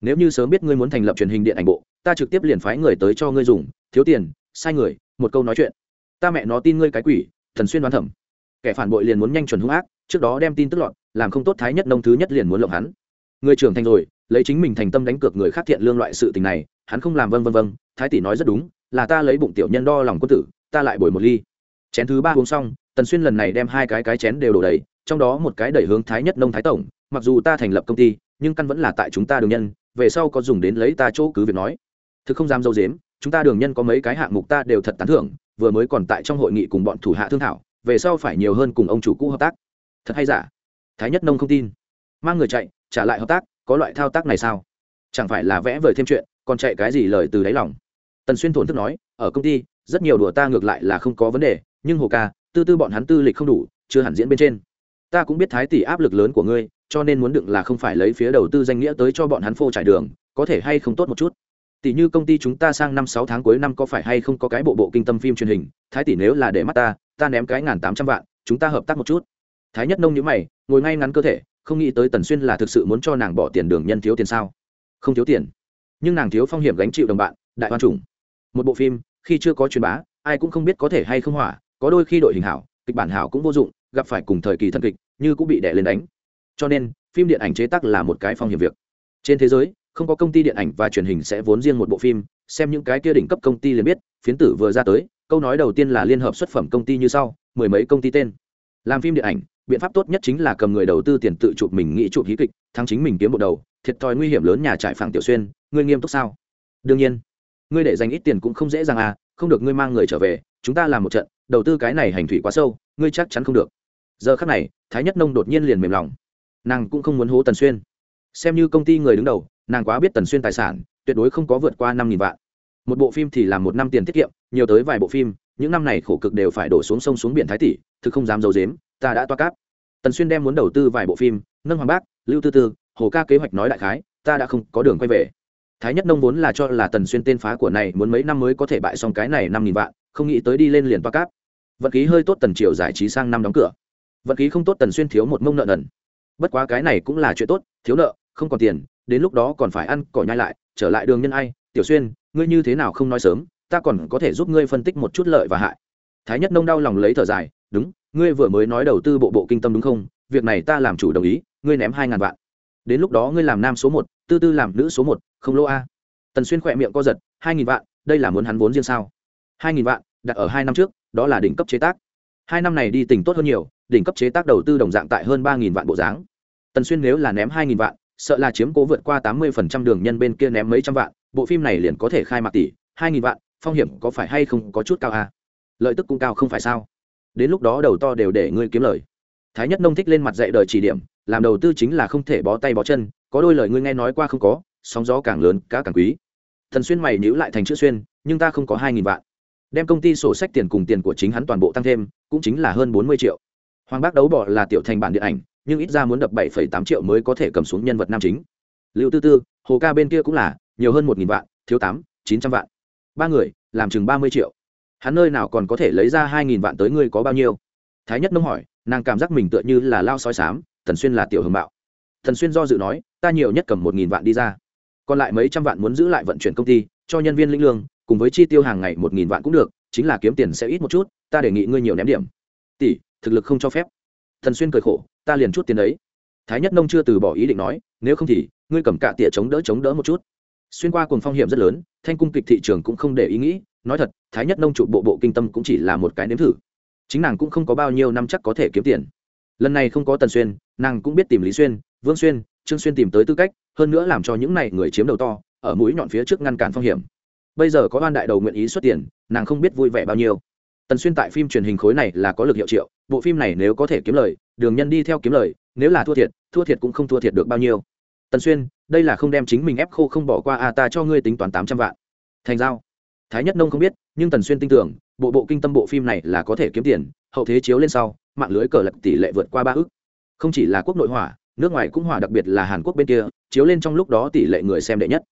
Nếu như sớm biết ngươi muốn thành lập truyền hình điện ảnh bộ, ta trực tiếp liền phái người tới cho ngươi dùng, thiếu tiền, sai người, một câu nói chuyện. Ta mẹ nó tin ngươi cái quỷ, thần xuyên đoán thẩm kẻ phản bội liền muốn nhanh chuẩn hung ác, trước đó đem tin tức lọt, làm không tốt thái nhất nông thứ nhất liền muốn lộng hắn người trưởng thành rồi, lấy chính mình thành tâm đánh cược người khác thiện lương loại sự tình này, hắn không làm vâng vâng vâng thái tỷ nói rất đúng, là ta lấy bụng tiểu nhân đo lòng quân tử, ta lại bồi một ly. Chén thứ ba uống xong, tần xuyên lần này đem hai cái cái chén đều đổ đầy, trong đó một cái đẩy hướng thái nhất nông thái tổng, mặc dù ta thành lập công ty, nhưng căn vẫn là tại chúng ta đường nhân, về sau có dùng đến lấy ta chỗ cứ việc nói. Thực không dám dâu dếm, chúng ta đường nhân có mấy cái hạng mục ta đều thật tán thưởng, vừa mới còn tại trong hội nghị cùng bọn thủ hạ thương thảo, về sau phải nhiều hơn cùng ông chủ cũ hợp tác. Thật hay giả? Thái nhất nông không tin. Mang người chạy trả lại hợp tác, có loại thao tác này sao? Chẳng phải là vẽ vời thêm chuyện, còn chạy cái gì lời từ đáy lòng? Tần xuyên thổn thức nói, ở công ty, rất nhiều đùa ta ngược lại là không có vấn đề, nhưng hồ ca, tư tư bọn hắn tư lịch không đủ, chưa hẳn diễn bên trên. Ta cũng biết thái tỷ áp lực lớn của ngươi, cho nên muốn đựng là không phải lấy phía đầu tư danh nghĩa tới cho bọn hắn phô trải đường, có thể hay không tốt một chút? Tỷ như công ty chúng ta sang năm sáu tháng cuối năm có phải hay không có cái bộ bộ kinh tâm phim truyền hình, thái tỷ nếu là để mắt ta ta ném cái ngàn tám trăm vạn, chúng ta hợp tác một chút. Thái nhất nông nhữ mày, ngồi ngay ngắn cơ thể không nghĩ tới tần xuyên là thực sự muốn cho nàng bỏ tiền đường nhân thiếu tiền sao? Không thiếu tiền. Nhưng nàng thiếu phong hiểm gánh chịu đồng bạn, đại hoan trùng. Một bộ phim, khi chưa có truyền bá, ai cũng không biết có thể hay không hỏa, có đôi khi đội hình hảo, kịch bản hảo cũng vô dụng, gặp phải cùng thời kỳ thân kịch, như cũng bị đè lên đánh. Cho nên, phim điện ảnh chế tác là một cái phong hiểm việc. Trên thế giới, không có công ty điện ảnh và truyền hình sẽ vốn riêng một bộ phim, xem những cái kia đỉnh cấp công ty liền biết, phiến tử vừa ra tới, câu nói đầu tiên là liên hợp xuất phẩm công ty như sau, mười mấy công ty tên. Làm phim điện ảnh biện pháp tốt nhất chính là cầm người đầu tư tiền tự chụp mình nghĩ chụp hí kịch, thắng chính mình kiếm một đầu, thiệt thòi nguy hiểm lớn nhà trại phẳng tiểu xuyên, ngươi nghiêm túc sao? Đương nhiên. Ngươi để dành ít tiền cũng không dễ dàng à không được ngươi mang người trở về, chúng ta làm một trận, đầu tư cái này hành thủy quá sâu, ngươi chắc chắn không được. Giờ khắc này, thái nhất nông đột nhiên liền mềm lòng. Nàng cũng không muốn hố tần xuyên. Xem như công ty người đứng đầu, nàng quá biết tần xuyên tài sản, tuyệt đối không có vượt qua năm nghìn vạn. Một bộ phim thì làm một năm tiền tiết kiệm, nhiều tới vài bộ phim, những năm này khổ cực đều phải đổ xuống sông xuống biển thái tỷ, thực không dám d i ấ u dếm ta đã toa cáp. Tần xuyên đem muốn đầu tư vài bộ phim nâng hoàng bác, lưu tư tư, hồ ca kế hoạch nói đại khái, ta đã không có đường quay về. Thái nhất nông vốn là cho là tần xuyên tên phá của này muốn mấy năm mới có thể bại xong cái này năm nghìn vạn, không nghĩ tới đi lên liền toa cáp. Vận khí hơi tốt tần triều giải trí sang năm đóng cửa. Vận khí không tốt tần xuyên thiếu một mông nợ nần. Bất quá cái này cũng là chuyện tốt, thiếu nợ, không còn tiền, đến lúc đó còn phải ăn cỏ nhai lại, trở lại đường nhân ai, tiểu xuyên, ngươi như thế nào không nói sớm, ta còn có thể giúp ngươi phân tích một chút lợi và hại. Thái nhất nông đau lòng lấy thở dài, đúng ngươi vừa mới nói đầu tư bộ bộ kinh tâm đúng không? Việc này ta làm chủ đồng ý, ngươi ném hai ngàn vạn. Đến lúc đó ngươi làm nam số một, tư tư làm nữ số một, không lỗ a. Tần xuyên khỏe miệng co giật, hai nghìn vạn, đây là muốn hắn vốn riêng sao? Hai nghìn vạn, đặt ở hai năm trước, đó là đỉnh cấp chế tác. Hai năm này đi tỉnh tốt hơn nhiều, đỉnh cấp chế tác đầu tư đồng dạng tại hơn ba nghìn vạn bộ dáng. Tần xuyên nếu là ném hai nghìn vạn, sợ là chiếm cố vượt qua tám mươi phần trăm đường nhân bên kia ném mấy trăm vạn, bộ phim này liền có thể khai mạc tỷ. Hai nghìn vạn, phong hiểm có phải hay không có chút cao à? lợi tức cũng cao không phải sao? Đến lúc đó đầu to đều để ngươi kiếm lời. Thái nhất nông thích lên mặt dạy đời chỉ điểm, làm đầu tư chính là không thể bó tay bó chân, có đôi lời ngươi nghe nói qua không có, sóng gió càng lớn, cá càng quý. Thần xuyên mày nhữ lại thành chữ xuyên, nhưng ta không có hai nghìn vạn. Đem công ty sổ sách tiền cùng tiền của chính hắn toàn bộ tăng thêm, cũng chính là hơn bốn mươi triệu. Hoàng bác đấu bỏ là tiểu thành bản điện ảnh, nhưng ít ra muốn đập bảy tám triệu mới có thể cầm xuống nhân vật nam chính. Liệu tư tư, hồ ca bên kia cũng là, nhiều hơn một nghìn vạn, thiếu tám, chín trăm vạn. Ba người, làm chừng ba mươi triệu hắn nơi nào còn có thể lấy ra hai nghìn vạn tới ngươi có bao nhiêu? Thái nhất nông hỏi, nàng cảm giác mình tựa như là lao soi sám thần xuyên là tiểu hưng bạo. Thần xuyên do dự nói, ta nhiều nhất cầm một nghìn vạn đi ra. Còn lại mấy trăm vạn muốn giữ lại vận chuyển công ty, cho nhân viên lĩnh lương, cùng với chi tiêu hàng ngày một nghìn vạn cũng được, chính là kiếm tiền sẽ ít một chút, ta đề nghị ngươi nhiều ném điểm. Tỷ, thực lực không cho phép. Thần xuyên cười khổ, ta liền chút tiền đấy. Thái nhất nông chưa từ bỏ ý định nói, nếu không thì, ngươi cầm cạ tỉa chống đỡ chống đỡ một chút. Xuyên qua cùng phong hiểm rất lớn, thanh cung kịch thị trường cũng không để ý nghĩ nói thật, thái nhất nông trụ bộ bộ kinh tâm cũng chỉ là một cái nếm thử. Chính nàng cũng không có bao nhiêu năm chắc có thể kiếm tiền. Lần này không có tần xuyên, nàng cũng biết tìm lý xuyên, vương xuyên, trương xuyên tìm tới tư cách, hơn nữa làm cho những này người chiếm đầu to, ở mũi nhọn phía trước ngăn cản phong hiểm. Bây giờ có oan đại đầu nguyện ý xuất tiền, nàng không biết vui vẻ bao nhiêu. Tần xuyên tại phim truyền hình khối này là có lực hiệu triệu, bộ phim này nếu có thể kiếm lời, đường nhân đi theo kiếm lời, nếu là thua thiệt thua thiệt cũng không thua thiệt được bao nhiêu. Tần xuyên, đây là không đem chính mình ép khô không bỏ qua à ta cho ngươi tính toán tám trăm vạn. Thành giao thái nhất nông không biết, nhưng tần xuyên tin tưởng, bộ bộ kinh tâm bộ phim này là có thể kiếm tiền, hậu thế chiếu lên sau, mạng lưới cờ lật tỷ lệ vượt qua ba ước. Không chỉ là quốc nội hỏa, nước ngoài cũng hỏa, đặc biệt là hàn quốc bên kia, chiếu lên trong lúc đó tỷ lệ người xem đệ nhất.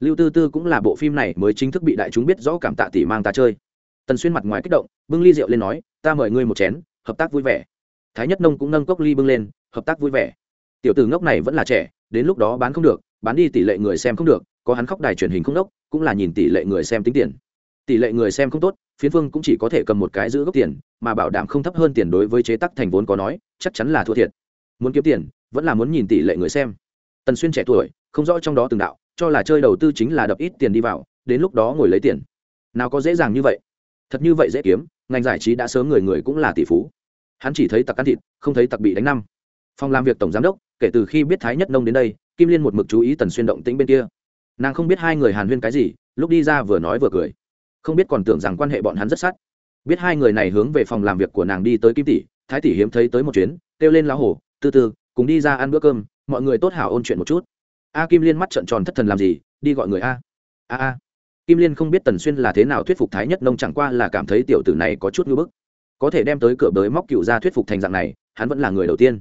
Lưu tư tư cũng là bộ phim này mới chính thức bị đại chúng biết rõ cảm tạ tỷ mang ta chơi. Tần xuyên mặt ngoài kích động, bưng ly rượu lên nói, ta mời ngươi một chén, hợp tác vui vẻ. Thái nhất nông cũng nâng cốc ly bưng lên, hợp tác vui vẻ. Tiểu tử ngốc này vẫn là trẻ, đến lúc đó bán không được, bán đi tỷ lệ người xem không được, có hắn khóc đài truyền hình không đốc, cũng là nhìn tỷ lệ người xem tính tiền tỷ lệ người xem không tốt, phiến phương cũng chỉ có thể cầm một cái giữ gốc tiền, mà bảo đảm không thấp hơn tiền đối với chế tắc thành vốn có nói, chắc chắn là thua thiệt. Muốn kiếm tiền, vẫn là muốn nhìn tỷ lệ người xem. Tần xuyên trẻ tuổi, không rõ trong đó từng đạo, cho là chơi đầu tư chính là đập ít tiền đi vào, đến lúc đó ngồi lấy tiền. Nào có dễ dàng như vậy? Thật như vậy dễ kiếm, ngành giải trí đã sớm người người cũng là tỷ phú. Hắn chỉ thấy tặc ăn thịt, không thấy tặc bị đánh năm. Phòng làm việc tổng giám đốc, kể từ khi biết thái nhất nông đến đây, kim liên một mực chú ý tần xuyên động tĩnh bên kia. Nàng không biết hai người hàn huyên cái gì, lúc đi ra vừa nói vừa cười không biết còn tưởng rằng quan hệ bọn hắn rất sát. Biết hai người này hướng về phòng làm việc của nàng đi tới kim tỷ, thái tỷ hiếm thấy tới một chuyến, kêu lên lão hổ từ từ cùng đi ra ăn bữa cơm, mọi người tốt hảo ôn chuyện một chút. A kim liên mắt trợn tròn thất thần làm gì, đi gọi người a. A a. Kim liên không biết tần xuyên là thế nào thuyết phục thái nhất nông chẳng qua là cảm thấy tiểu tử này có chút ngưỡng bức. Có thể đem tới cửa bới móc cựu ra thuyết phục thành dạng này, hắn vẫn là người đầu tiên.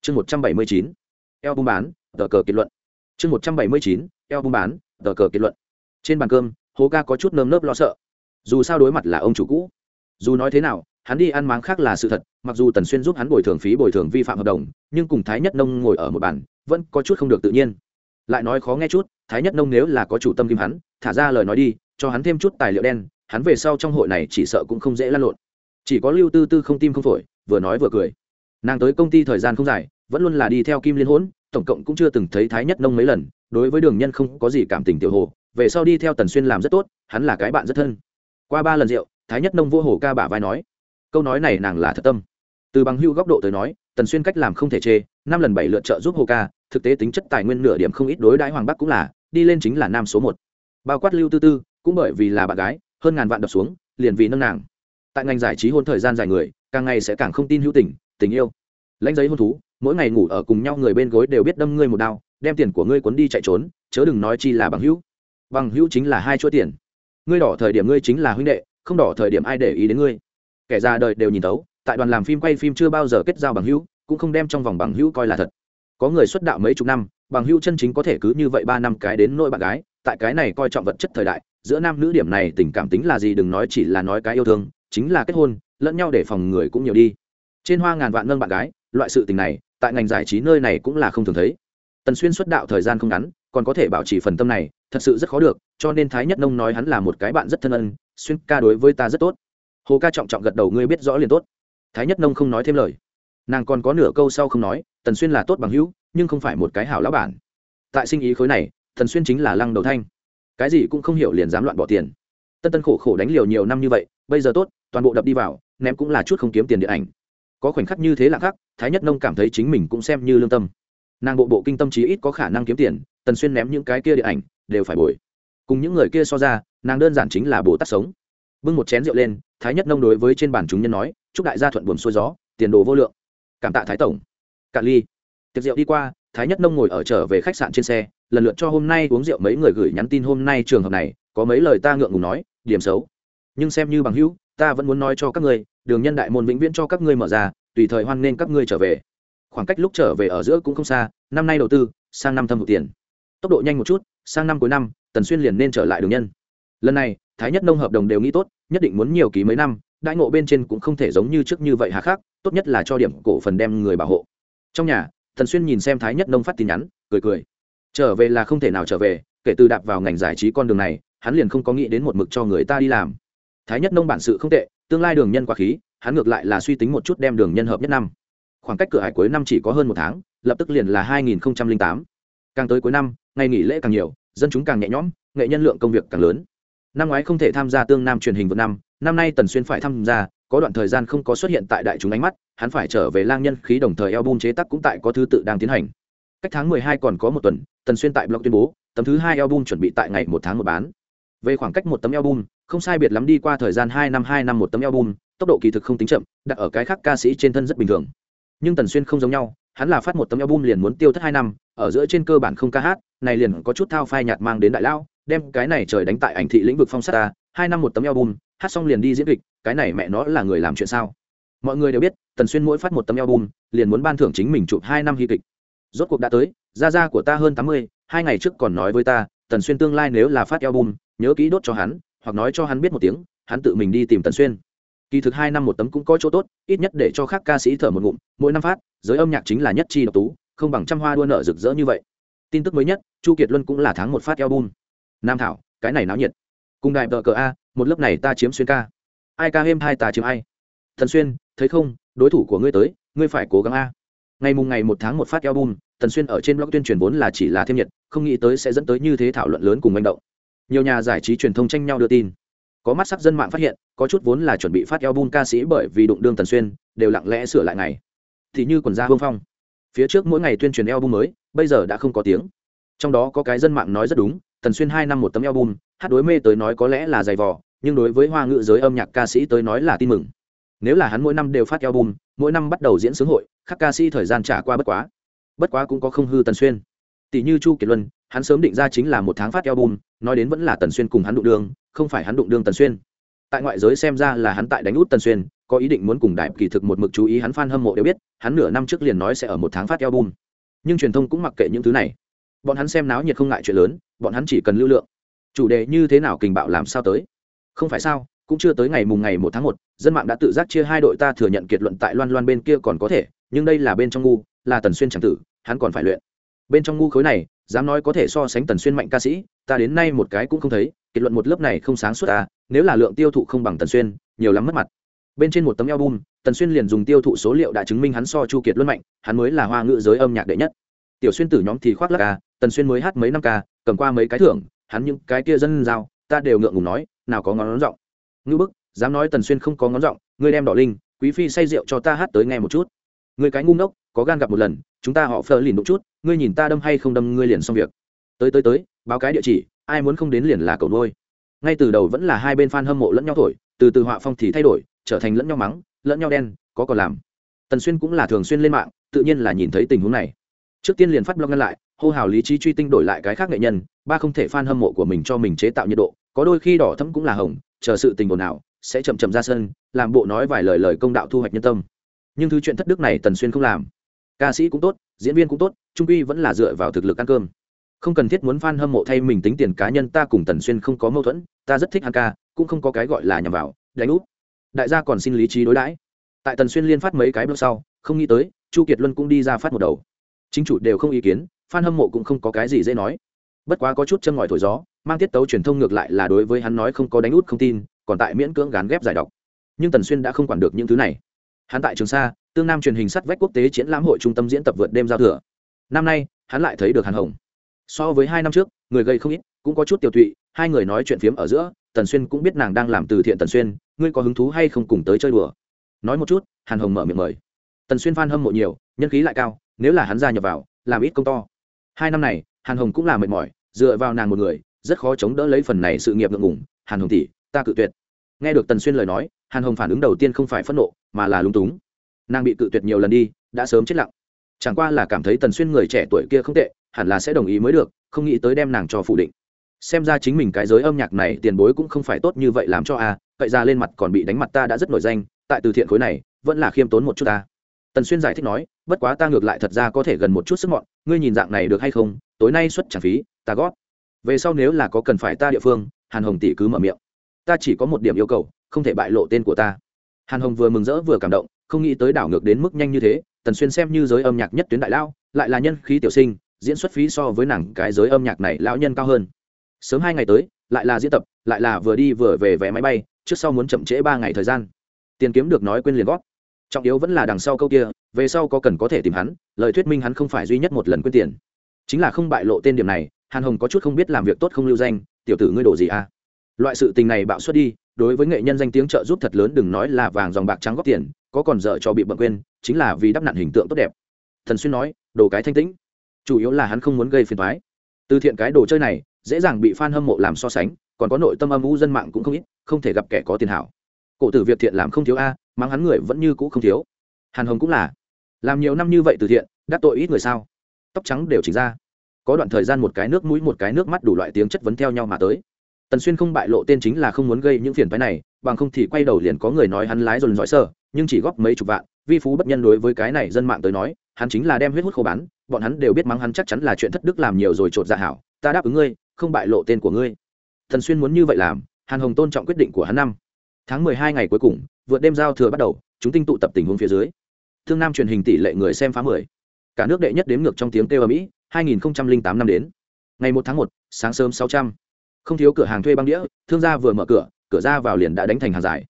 Chương một trăm bảy mươi chín, eo bung bán, tờ cờ kết luận. Chương một trăm bảy mươi chín, eo bung bán, tờ cờ kết luận. Trên bàn cơm hố ca có chút nơm nớp lo sợ dù sao đối mặt là ông chủ cũ. Dù nói thế nào, hắn đi ăn máng khác là sự thật, mặc dù tần xuyên giúp hắn bồi thường phí bồi thường vi phạm hợp đồng, nhưng cùng thái nhất nông ngồi ở một bàn, vẫn có chút không được tự nhiên. Lại nói khó nghe chút, thái nhất nông nếu là có chủ tâm kim hắn, thả ra lời nói đi, cho hắn thêm chút tài liệu đen, hắn về sau trong hội này chỉ sợ cũng không dễ lăn lộn. Chỉ có lưu tư tư không tim không phổi, vừa nói vừa cười. Nàng tới công ty thời gian không dài, vẫn luôn là đi theo kim liên hỗn, tổng cộng cũng chưa từng thấy thái nhất nông mấy lần, đối với đường nhân không có gì cảm tình tiểu hồ, về sau đi theo tần xuyên làm rất tốt, hắn là cái bạn rất thân qua ba lần rượu, thái nhất nông vô hồ ca bả vai nói, câu nói này nàng là thật tâm. Từ bằng hưu góc độ tới nói, tần xuyên cách làm không thể chê, năm lần bảy lượt trợ giúp hồ ca, thực tế tính chất tài nguyên nửa điểm không ít đối đãi hoàng bắc cũng là, đi lên chính là nam số một. Bao quát lưu tư tư, cũng bởi vì là bạn gái, hơn ngàn vạn đập xuống, liền vì nâng nàng. Tại ngành giải trí hôn thời gian dài người, càng ngày sẽ càng không tin hữu tình tình yêu. Lãnh giấy hôn thú, mỗi ngày ngủ ở cùng nhau người bên gối đều biết đâm ngươi một đao, đem tiền của ngươi cuốn đi chạy trốn, chớ đừng nói chi là bằng hữu. Bằng hữu chính là hai chuỗi tiền ngươi đỏ thời điểm ngươi chính là huynh đệ, không đỏ thời điểm ai để ý đến ngươi. Kẻ già đời đều nhìn tấu tại đoàn làm phim quay phim chưa bao giờ kết giao bằng hữu, cũng không đem trong vòng bằng hữu coi là thật. Có người xuất đạo mấy chục năm, bằng hữu chân chính có thể cứ như vậy ba năm cái đến nỗi bạn gái, tại cái này coi trọng vật chất thời đại, giữa nam nữ điểm này tình cảm tính là gì đừng nói chỉ là nói cái yêu thương, chính là kết hôn, lẫn nhau để phòng người cũng nhiều đi. Trên hoa ngàn vạn nâng bạn gái, loại sự tình này, tại ngành giải trí nơi này cũng là không thường thấy. Tần xuyên xuất đạo thời gian không ngắn, còn có thể bảo trì phần tâm này, thật sự rất khó được cho nên thái nhất nông nói hắn là một cái bạn rất thân ân, xuyên ca đối với ta rất tốt. Hồ ca trọng trọng gật đầu, ngươi biết rõ liền tốt. Thái nhất nông không nói thêm lời. Nàng còn có nửa câu sau không nói, tần xuyên là tốt bằng hữu, nhưng không phải một cái hảo lão bản. Tại sinh ý khối này, tần xuyên chính là lăng đầu thanh. Cái gì cũng không hiểu liền dám loạn bỏ tiền. Tân tân khổ khổ đánh liều nhiều năm như vậy, bây giờ tốt, toàn bộ đập đi vào, ném cũng là chút không kiếm tiền điện ảnh. Có khoảnh khắc như thế là khác thái nhất nông cảm thấy chính mình cũng xem như lương tâm. Nàng bộ bộ kinh tâm trí ít có khả năng kiếm tiền, tần xuyên ném những cái kia điện ảnh, đều phải bồi cùng những người kia so ra, nàng đơn giản chính là bồ tát sống. Bưng một chén rượu lên, thái nhất nông đối với trên bàn chúng nhân nói, chúc đại gia thuận buồn xuôi gió, tiền đồ vô lượng. Cảm tạ thái tổng. Cạn ly. Tiệc rượu đi qua, thái nhất nông ngồi ở trở về khách sạn trên xe, lần lượt cho hôm nay uống rượu mấy người gửi nhắn tin hôm nay trường hợp này, có mấy lời ta ngượng ngùng nói, điểm xấu. Nhưng xem như bằng hữu, ta vẫn muốn nói cho các ngươi, đường nhân đại môn vĩnh viễn cho các ngươi mở ra, tùy thời hoan nên các ngươi trở về. Khoảng cách lúc trở về ở giữa cũng không xa, năm nay đầu tư, sang năm thâm hụt tiền. Tốc độ nhanh một chút sang năm cuối năm, tần xuyên liền nên trở lại đường nhân. Lần này, thái nhất nông hợp đồng đều nghĩ tốt, nhất định muốn nhiều ký mấy năm đại ngộ bên trên cũng không thể giống như trước như vậy hà khắc, tốt nhất là cho điểm cổ phần đem người bảo hộ. Trong nhà, tần xuyên nhìn xem thái nhất nông phát tin nhắn, cười cười. Trở về là không thể nào trở về, kể từ đạp vào ngành giải trí con đường này, hắn liền không có nghĩ đến một mực cho người ta đi làm. Thái nhất nông bản sự không tệ, tương lai đường nhân quá khí, hắn ngược lại là suy tính một chút đem đường nhân hợp nhất năm. Khoảng cách cửa hải cuối năm chỉ có hơn một tháng, lập tức liền là 2008 càng tới cuối năm, ngày nghỉ lễ càng nhiều, dân chúng càng nhẹ nhõm, nghệ nhân lượng công việc càng lớn. Năm ngoái không thể tham gia tương nam truyền hình vượt năm năm nay tần xuyên phải tham gia, có đoạn thời gian không có xuất hiện tại đại chúng ánh mắt, hắn phải trở về lang nhân khí đồng thời album chế tác cũng tại có thứ tự đang tiến hành. Cách tháng 12 còn có một tuần, tần xuyên tại blog tuyên bố, tấm thứ hai album chuẩn bị tại ngày một tháng một bán. Về khoảng cách một tấm album, không sai biệt lắm đi qua thời gian hai năm hai năm một tấm album, tốc độ kỳ thực không tính chậm, đặt ở cái khác ca sĩ trên thân rất bình thường. Nhưng tần xuyên không giống nhau hắn là phát một tấm album liền muốn tiêu thất hai năm, ở giữa trên cơ bản không ca hát, này liền có chút thao phai nhạt mang đến đại lao, đem cái này trời đánh tại ảnh thị lĩnh vực phong sát ta, hai năm một tấm album, hát xong liền đi diễn kịch, cái này mẹ nó là người làm chuyện sao? Mọi người đều biết, tần xuyên mỗi phát một tấm album, liền muốn ban thưởng chính mình chụp hai năm hy kịch. Rốt cuộc đã tới, gia gia của ta hơn tám mươi, hai ngày trước còn nói với ta, tần xuyên tương lai nếu là phát album, nhớ kỹ đốt cho hắn, hoặc nói cho hắn biết một tiếng, hắn tự mình đi tìm tần xuyên. Kỳ thực hai năm một tấm cũng có chỗ tốt, ít nhất để cho các ca sĩ thở một ngụm, mỗi năm phát giới âm nhạc chính là nhất chi độc tú, không bằng trăm hoa đua nợ rực rỡ như vậy. Tin tức mới nhất, chu kiệt luân cũng là tháng một phát album. Nam thảo, cái này náo nhiệt. Cùng đại vợ cờ a, một lớp này ta chiếm xuyên ca. Ai ca êm hai ta chiếm ai. Thần xuyên, thấy không, đối thủ của ngươi tới, ngươi phải cố gắng a. Ngày mùng ngày một tháng một phát album tần xuyên ở trên blog tuyên truyền vốn là chỉ là thêm nhiệt, không nghĩ tới sẽ dẫn tới như thế thảo luận lớn cùng manh động. Nhiều nhà giải trí truyền thông tranh nhau đưa tin. Có mắt sắc dân mạng phát hiện, có chút vốn là chuẩn bị phát album ca sĩ bởi vì đụng đương tần xuyên, đều lặng lẽ sửa lại ngày thì như quần gia hương phong. Phía trước mỗi ngày tuyên truyền album mới, bây giờ đã không có tiếng. Trong đó có cái dân mạng nói rất đúng, tần xuyên hai năm một tấm album, hát đối mê tới nói có lẽ là dày vò, nhưng đối với hoa ngữ giới âm nhạc ca sĩ tới nói là tin mừng. Nếu là hắn mỗi năm đều phát album, mỗi năm bắt đầu diễn sướng hội các ca sĩ thời gian trả qua bất quá. Bất quá cũng có không hư tần xuyên. Tỷ như chu kiệt luân, hắn sớm định ra chính là một tháng phát album, nói đến vẫn là tần xuyên cùng hắn đụng đường, không phải hắn đụng đường tần xuyên. Tại ngoại giới xem ra là hắn tại đánh út tần xuyên có ý định muốn cùng đại kỳ thực một mực chú ý hắn fan hâm mộ đều biết, hắn nửa năm trước liền nói sẽ ở một tháng phát album. Nhưng truyền thông cũng mặc kệ những thứ này. Bọn hắn xem náo nhiệt không ngại chuyện lớn, bọn hắn chỉ cần lưu lượng. Chủ đề như thế nào kình bạo làm sao tới? Không phải sao, cũng chưa tới ngày mùng ngày một tháng một, dân mạng đã tự giác chia hai đội ta thừa nhận kết luận tại loan loan bên kia còn có thể, nhưng đây là bên trong ngu, là tần xuyên chẳng tử, hắn còn phải luyện. Bên trong ngu khối này, dám nói có thể so sánh tần xuyên mạnh ca sĩ, ta đến nay một cái cũng không thấy kết luận một lớp này không sáng suốt à nếu là lượng tiêu thụ không bằng tần xuyên, nhiều lắm mất mặt bên trên một tấm album, tần xuyên liền dùng tiêu thụ số liệu đã chứng minh hắn so chu kiệt luân mạnh, hắn mới là hoa ngữ giới âm nhạc đệ nhất. Tiểu xuyên tử nhóm thì khoác lắc ca à, tần xuyên mới hát mấy năm ca, cầm qua mấy cái thưởng, hắn những cái kia dân giao, ta đều ngượng ngùng nói, nào có ngón giọng. Ngữ bức, dám nói tần xuyên không có ngón giọng, ngươi đem đỏ linh, quý phi say rượu cho ta hát tới nghe một chút. Người cái ngu ngốc, có gan gặp một lần, chúng ta họ phờ lìn đụng chút, ngươi nhìn ta đâm hay không đâm ngươi liền xong việc. Tới tới tới, báo cái địa chỉ, ai muốn không đến liền là cầu đôi ngay từ đầu vẫn là hai bên f a n hâm mộ lẫn nhau thổi, từ từ họa phong thì thay đổi trở thành lẫn nhau mắng, lẫn nhau đen, có còn làm. Tần xuyên cũng là thường xuyên lên mạng, tự nhiên là nhìn thấy tình huống này. Trước tiên liền phát blog ngăn lại, hô hào lý trí truy tinh đổi lại cái khác nghệ nhân, ba không thể f a n hâm mộ của mình cho mình chế tạo nhiệt độ, có đôi khi đỏ thấm cũng là hồng, chờ sự tình ồn ào, sẽ chậm chậm ra sân, làm bộ nói vài lời lời công đạo thu hoạch nhân tâm. Nhưng thứ chuyện thất đức này tần xuyên không làm. Ca sĩ cũng tốt, diễn viên cũng tốt, trung quy vẫn là dựa vào thực lực ăn cơm. Không cần thiết muốn f a n hâm mộ thay mình tính tiền cá nhân, ta cùng tần xuyên không có mâu thuẫn, ta rất thích ăn ca, cũng không có cái gọi là nhằm vào, đánh úp đại gia còn xin lý trí đối đãi. Tại tần xuyên liên phát mấy cái bước sau, không nghĩ tới, chu kiệt luân cũng đi ra phát một đầu. Chính chủ đều không ý kiến f a n hâm mộ cũng không có cái gì dễ nói. Bất quá có chút chân ngòi thổi gió, mang tiết tấu truyền thông ngược lại là đối với hắn nói không có đánh út không tin, còn tại miễn cưỡng gán ghép giải độc nhưng tần xuyên đã không quản được những thứ này. Hắn tại trường sa, tương nam truyền hình sắt vách quốc tế triển lãm hội trung tâm diễn tập vượt đêm giao thừa. Năm nay, hắn lại thấy được hàn hồng. So với hai năm trước, người gây không ít, cũng có chút tiêu tụy hai người nói chuyện phiếm ở giữa, tần xuyên cũng biết nàng đang làm từ thiện tần xuyên, ngươi có hứng thú hay không cùng tới chơi đùa? Nói một chút, hàn hồng mở miệng mời. Tần xuyên phan hâm mộ nhiều, nhân khí lại cao, nếu là hắn gia nhập vào, làm ít công to. Hai năm này, hàn hồng cũng là mệt mỏi, dựa vào nàng một người, rất khó chống đỡ lấy phần này sự nghiệp ngượng ngủng hàn hồng tỷ, ta cự tuyệt. Nghe được tần xuyên lời nói, hàn hồng phản ứng đầu tiên không phải phẫn nộ, mà là lúng túng. Nàng bị cự tuyệt nhiều lần đi, đã sớm chết lặng. Chẳng qua là cảm thấy tần xuyên người trẻ tuổi kia không tệ, hẳn là sẽ đồng ý mới được, không nghĩ tới đem nàng cho phủ định xem ra chính mình cái giới âm nhạc này tiền bối cũng không phải tốt như vậy làm cho a à, ra lên mặt còn bị đánh mặt ta đã rất nổi danh tại từ thiện khối này vẫn là khiêm tốn một chút ta. Tần xuyên giải thích nói bất quá ta ngược lại thật ra có thể gần một chút sức mọn ngươi nhìn dạng này được hay không tối nay xuất trả phí ta gót về sau nếu là có cần phải ta địa phương hàn hồng tỷ cứ mở miệng. Ta chỉ có một điểm yêu cầu không thể bại lộ tên của ta. Hàn hồng vừa mừng rỡ vừa cảm động không nghĩ tới đảo ngược đến mức nhanh như thế tần xuyên xem như giới âm nhạc nhất tuyến đại lao lại là nhân khí tiểu sinh diễn xuất phí so với nàng cái giới âm nhạc này lão nhân cao hơn sớm hai ngày tới, lại là diễn tập, lại là vừa đi vừa về vé máy bay, trước sau muốn chậm trễ ba ngày thời gian. Tiền kiếm được nói quên liền gót trọng yếu vẫn là đằng sau câu kia, về sau có cần có thể tìm hắn, lời thuyết minh hắn không phải duy nhất một lần quyết tiền. Chính là không bại lộ tên điểm này, hàn hồng có chút không biết làm việc tốt không lưu danh, tiểu tử ngươi đồ gì à? Loại sự tình này bạo xuất đi, đối với nghệ nhân danh tiếng trợ giúp thật lớn đừng nói là vàng dòng bạc trắng góp tiền, có còn dở cho bị bận quên, chính là vì đắp nặn hình tượng tốt đẹp. Thần xuyên nói, đồ cái thanh tĩnh. Chủ yếu là hắn không muốn gây phiền thoái từ thiện cái đồ chơi này dễ dàng bị f a n hâm mộ làm so sánh, còn có nội tâm âm u dân mạng cũng không ít, không thể gặp kẻ có tiền hảo. Cổ tử việt thiện làm không thiếu a mang hắn người vẫn như cũ không thiếu. Hàn hồng cũng là. Làm nhiều năm như vậy từ thiện, đắc tội ít người sao? Tóc trắng đều chỉnh ra. Có đoạn thời gian một cái nước mũi một cái nước mắt đủ loại tiếng chất vấn theo nhau mà tới. Tần xuyên không bại lộ tên chính là không muốn gây những phiền phái này, bằng không thì quay đầu liền có người nói hắn lái dồn dõi sơ, nhưng chỉ góp mấy chục vạn, vi phú bất nhân đối với cái này dân mạng tới nói, hắn chính là đem huyết hút khô bán, bọn hắn đều biết mắng hắn chắc chắn là chuyện thất đức làm nhiều rồi trột dạ hảo, ta đáp ứng ngươi không bại lộ tên của ngươi. Thần xuyên muốn như vậy làm, hàn hồng tôn trọng quyết định của hắn năm. Tháng mười hai ngày cuối cùng, vượt đêm giao thừa bắt đầu, chúng tinh tụ tập tình huống phía dưới. Thương nam truyền hình tỷ lệ người xem phá mười. Cả nước đệ nhất đếm ngược trong tiếng kêu ở mỹ hai nghìn tám năm đến. Ngày một tháng một, sáng sớm sáu trăm. Không thiếu cửa hàng thuê băng đĩa, thương gia vừa mở cửa cửa ra vào liền đã đánh thành hàng dài.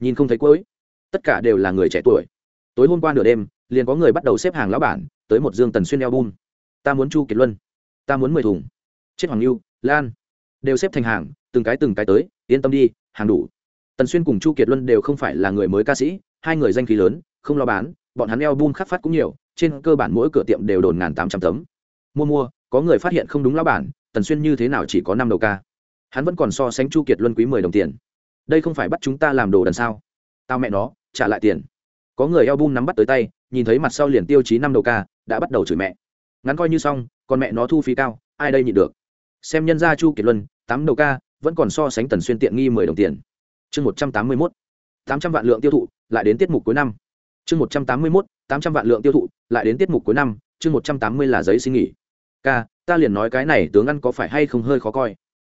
Nhìn không thấy cuối. Tất cả đều là người trẻ tuổi. Tối hôm qua nửa đêm, liền có người bắt đầu xếp hàng lão bản, tới một dương tần xuyên eo ta muốn chu kiệt luân. Ta muốn mười thùng. Chết hoàng lưu lan, đều xếp thành hàng, từng cái từng cái tới, yên tâm đi, hàng đủ. Tần xuyên cùng chu kiệt luân đều không phải là người mới ca sĩ, hai người danh khí lớn, không lo bán, bọn hắn eo bun khắc phát cũng nhiều, trên cơ bản mỗi cửa tiệm đều đồn ngàn tám trăm tấm. Mua mua, có người phát hiện không đúng lao bản, tần xuyên như thế nào chỉ có năm đầu ca? Hắn vẫn còn so sánh chu kiệt luân quý mười đồng tiền. Đây không phải bắt chúng ta làm đồ đần sao? Tao mẹ nó, trả lại tiền. Có người eo bun nắm bắt tới tay, nhìn thấy mặt sau liền tiêu chí năm đầu ca, đã bắt đầu chửi mẹ. Ngắn coi như xong, còn mẹ nó thu phí cao, ai đây nhịn được? Xem nhân gia chu kiệt luân, tám đầu ca, vẫn còn so sánh tần xuyên tiện nghi mười đồng tiền. Chương một trăm tám mươi mốt, tám trăm vạn lượng tiêu thụ, lại đến tiết mục cuối năm. Chương một trăm tám mươi mốt, tám trăm vạn lượng tiêu thụ, lại đến tiết mục cuối năm, chương một trăm tám mươi là giấy xin nghỉ. Ca, ta liền nói cái này tướng ăn có phải hay không hơi khó coi.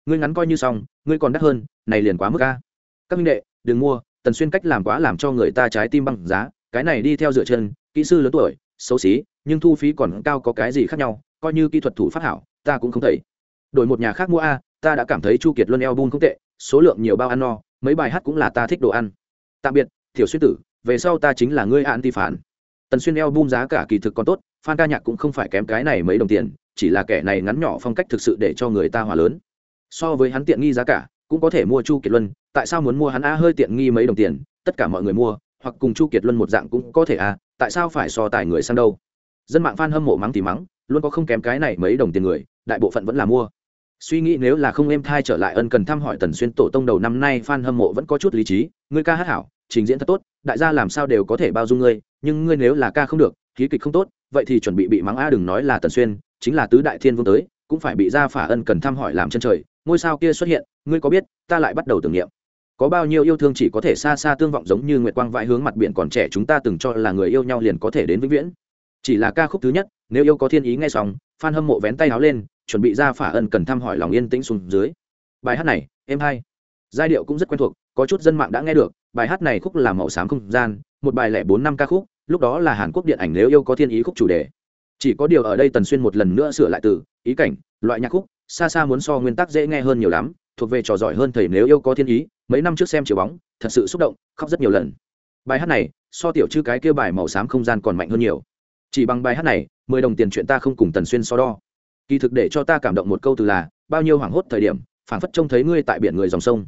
Ngươi ngắn coi như xong, ngươi còn đắt hơn, này liền quá mức ca. Các minh đệ, đừng mua, tần xuyên cách làm quá làm cho người ta trái tim băng giá, cái này đi theo dựa chân, kỹ sư lớn tuổi, xấu xí, nhưng thu phí còn cao có cái gì khác nhau, coi như kỹ thuật thủ phát hảo, ta cũng không thấy đổi một nhà khác mua a, ta đã cảm thấy chu kiệt luân eo bun không tệ, số lượng nhiều bao ăn no, mấy bài hát cũng là ta thích đồ ăn. Tạm biệt thiểu xuyên tử, về sau ta chính là ngươi anti phản tần xuyên eo bun giá cả kỳ thực còn tốt, fan ca nhạc cũng không phải kém cái này mấy đồng tiền, chỉ là kẻ này ngắn nhỏ phong cách thực sự để cho người ta hòa lớn. So với hắn tiện nghi giá cả, cũng có thể mua chu kiệt luân, tại sao muốn mua hắn a hơi tiện nghi mấy đồng tiền, tất cả mọi người mua, hoặc cùng chu kiệt luân một dạng cũng có thể a, tại sao phải so tài người sang đâu? Dân mạng f a n hâm mộ mắng thì mắng, luôn có không kém cái này mấy đồng tiền người, đại bộ phận vẫn là mua suy nghĩ nếu là không êm thai trở lại ân cần thăm hỏi tần xuyên tổ tông đầu năm nay f a n hâm mộ vẫn có chút lý trí. Ngươi ca hát hảo, trình diễn thật tốt, đại gia làm sao đều có thể bao dung ngươi, nhưng ngươi nếu là ca không được, khí kịch không tốt, vậy thì chuẩn bị bị mắng a, đừng nói là tần xuyên, chính là tứ đại thiên vương tới, cũng phải bị gia phả ân cần thăm hỏi làm chân trời. Ngôi sao kia xuất hiện, ngươi có biết, ta lại bắt đầu tưởng niệm. Có bao nhiêu yêu thương chỉ có thể xa xa tương vọng giống như nguyệt quang vãi hướng mặt biển còn trẻ chúng ta từng cho là người yêu nhau liền có thể đến vĩnh viễn chỉ là ca khúc thứ nhất, nếu yêu có thiên ý ngay xong f hâm mộ vén tay áo lên, chuẩn bị ra phả ân cần thăm hỏi lòng yên tĩnh xuống dưới. Bài hát này em hay. Giai điệu cũng rất quen thuộc, có chút dân mạng đã nghe được, bài hát này khúc là màu xám không gian, một bài lẻ bốn năm ca khúc, lúc đó là hàn quốc điện ảnh nếu yêu có thiên ý khúc chủ đề. Chỉ có điều ở đây tần xuyên một lần nữa sửa lại từ, ý cảnh, loại nhạc khúc, xa xa muốn so nguyên tắc dễ nghe hơn nhiều lắm, thuộc về trò giỏi hơn thầy nếu yêu có thiên ý, mấy năm trước xem chiều bóng, thật sự xúc động, khóc rất nhiều lần. Bài hát này, so tiểu chư cái kia bài màu xám không gian còn mạnh hơn nhiều chỉ bằng bài hát này, mười đồng tiền chuyện ta không cùng tần xuyên so đo. Kỳ thực để cho ta cảm động một câu từ là, bao nhiêu hoảng hốt thời điểm phản phất trông thấy ngươi tại biển người dòng sông.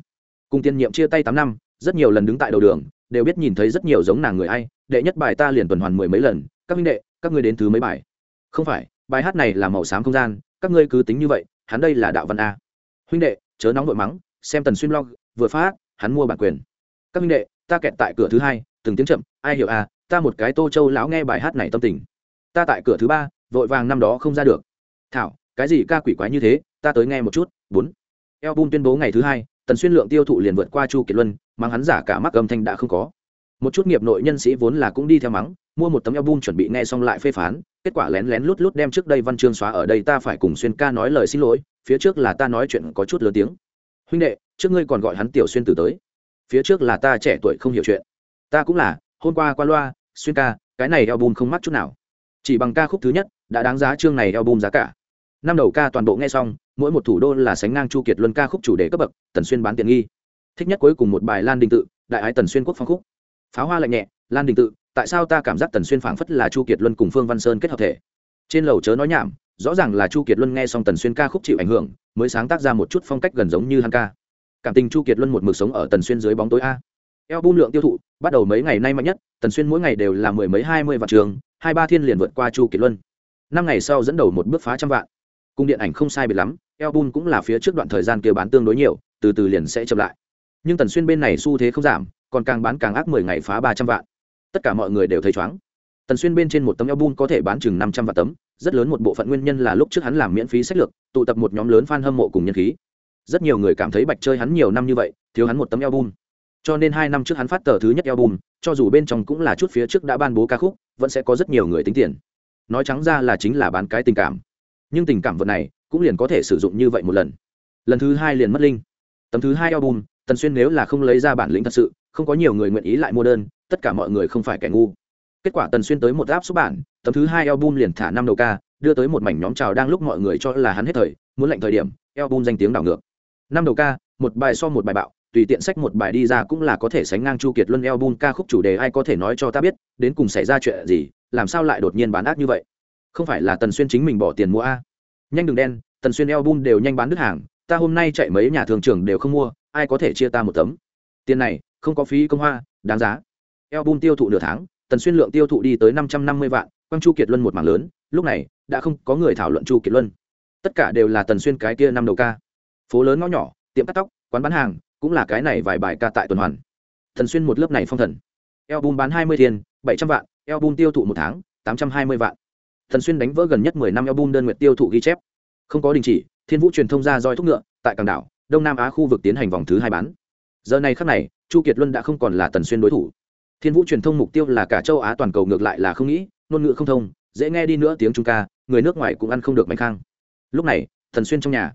Cùng tiên nhiệm chia tay tám năm, rất nhiều lần đứng tại đầu đường, đều biết nhìn thấy rất nhiều giống nàng người ai, đệ nhất bài ta liền tuần hoàn mười mấy lần, các minh đệ, các ngươi đến thứ mấy bài? Không phải, bài hát này là màu xám không gian, các ngươi cứ tính như vậy, hắn đây là đạo văn a. Huynh đệ, chớ nóng vội mắng, xem tần xuyên blog, vừa phát, hắn mua bản quyền. Các huynh đệ, ta kẹt tại cửa thứ hai, từng tiếng chậm, ai hiểu à ta một cái tô châu lão nghe bài hát này tâm tình ta tại cửa thứ ba, vội vàng năm đó không ra được. Thảo, cái gì ca quỷ quái như thế, ta tới nghe một chút, bốn. Eo bun tuyên bố ngày thứ hai, tần xuyên lượng tiêu thụ liền vượt qua chu kiệt luân mang hắn giả cả mắc âm thanh đã không có. Một chút nghiệp nội nhân sĩ vốn là cũng đi theo mắng, mua một tấm album chuẩn bị nghe xong lại phê phán, kết quả lén lén lút lút đem trước đây văn chương xóa ở đây ta phải cùng xuyên ca nói lời xin lỗi, phía trước là ta nói chuyện có chút lớn tiếng. Huynh đệ, trước ngươi còn gọi hắn tiểu xuyên từ tới. Phía trước là ta trẻ tuổi không hiểu chuyện. Ta cũng là, hôm qua qua loa, xuyên ca, cái này album không mắc chút nào chỉ bằng ca khúc thứ nhất, đã đáng giá chương này album giá cả. Năm đầu ca toàn bộ nghe xong, mỗi một thủ đô là sánh ngang chu kiệt luân ca khúc chủ đề cấp bậc, tần xuyên bán tiện nghi. Thích nhất cuối cùng một bài lan đình tự, đại ái tần xuyên quốc phong khúc. Pháo hoa lạnh nhẹ, lan đình tự, tại sao ta cảm giác tần xuyên phảng phất là chu kiệt luân cùng phương văn sơn kết hợp thể? Trên lầu chớ nói nhảm, rõ ràng là chu kiệt luân nghe xong tần xuyên ca khúc chịu ảnh hưởng, mới sáng tác ra một chút phong cách gần giống như hắn ca. Cảm tình chu kiệt luân một mực sống ở tần xuyên dưới bóng tối a. Eo bung lượng tiêu thụ, bắt đầu mấy ngày nay mạnh nhất, tần xuyên mỗi ngày đều là mười mấy hai mươi vạn trường hai ba thiên liền vượt qua chu kiệt luân. Năm ngày sau dẫn đầu một bước phá trăm vạn. Cung điện ảnh không sai biệt lắm eo cũng là phía trước đoạn thời gian kia bán tương đối nhiều, từ từ liền sẽ chậm lại. Nhưng tần xuyên bên này xu thế không giảm, còn càng bán càng ác mười ngày phá ba trăm vạn. Tất cả mọi người đều thấy chóng. Tần xuyên bên trên một tấm album có thể bán chừng năm trăm vạn tấm, rất lớn một bộ phận nguyên nhân là lúc trước hắn làm miễn phí sách lược, tụ tập một nhóm lớn fan hâm mộ cùng nhân khí. Rất nhiều người cảm thấy bạch chơi hắn nhiều năm như vậy, thiếu hắn một tấm album. Cho nên hai năm trước hắn phát tờ thứ nhất album, cho dù bên trong cũng là chút phía trước đã ban bố ca khúc vẫn sẽ có rất nhiều người tính tiền. Nói trắng ra là chính là bán cái tình cảm. Nhưng tình cảm vật này cũng liền có thể sử dụng như vậy một lần. Lần thứ hai liền mất linh. Tấm thứ hai album, tần xuyên nếu là không lấy ra bản lĩnh thật sự, không có nhiều người nguyện ý lại mua đơn, tất cả mọi người không phải kẻ ngu. Kết quả tần xuyên tới một áp số bản, tấm thứ hai album liền thả năm đầu ca, đưa tới một mảnh nhóm chào đang lúc mọi người cho là hắn hết thời, muốn lệnh thời điểm, album danh tiếng đảo ngược. Năm đầu ca, một bài so một bài bạo tùy tiện sách một bài đi ra cũng là có thể sánh ngang chu kiệt luân album ca khúc chủ đề ai có thể nói cho ta biết, đến cùng xảy ra chuyện gì, làm sao lại đột nhiên bán ác như vậy? Không phải là tần xuyên chính mình bỏ tiền mua a? Nhanh đừng đen, tần xuyên album đều nhanh bán đứt hàng, ta hôm nay chạy mấy nhà thường trường đều không mua, ai có thể chia ta một tấm? Tiền này, không có phí công hoa, đáng giá. Album tiêu thụ nửa tháng, tần xuyên lượng tiêu thụ đi tới năm trăm năm mươi vạn quang chu kiệt luân một mảng lớn, lúc này, đã không có người thảo luận chu kiệt luân. Tất cả đều là tần xuyên cái kia năm đầu ca. Phố lớn ngõ nhỏ, tiệm cắt tóc, quán bán hàng cũng là cái này vài bài ca tại tuần hoàn. Thần xuyên một lớp này phong thần. Album bán hai mươi tiền, bảy trăm vạn, album tiêu thụ một tháng, tám trăm hai mươi vạn. Thần xuyên đánh vỡ gần nhất mười năm album đơn nguyện tiêu thụ ghi chép. Không có đình chỉ, thiên vũ truyền thông ra roi thúc ngựa, tại cảng đảo, đông nam á khu vực tiến hành vòng thứ hai bán. Giờ này khắc này, chu kiệt luân đã không còn là tần xuyên đối thủ. Thiên vũ truyền thông mục tiêu là cả châu á toàn cầu ngược lại là không nghĩ, ngôn ngữ không thông, dễ nghe đi nữa tiếng trung ca, người nước ngoài cũng ăn không được bánh khang. Lúc này, thần xuyên trong nhà,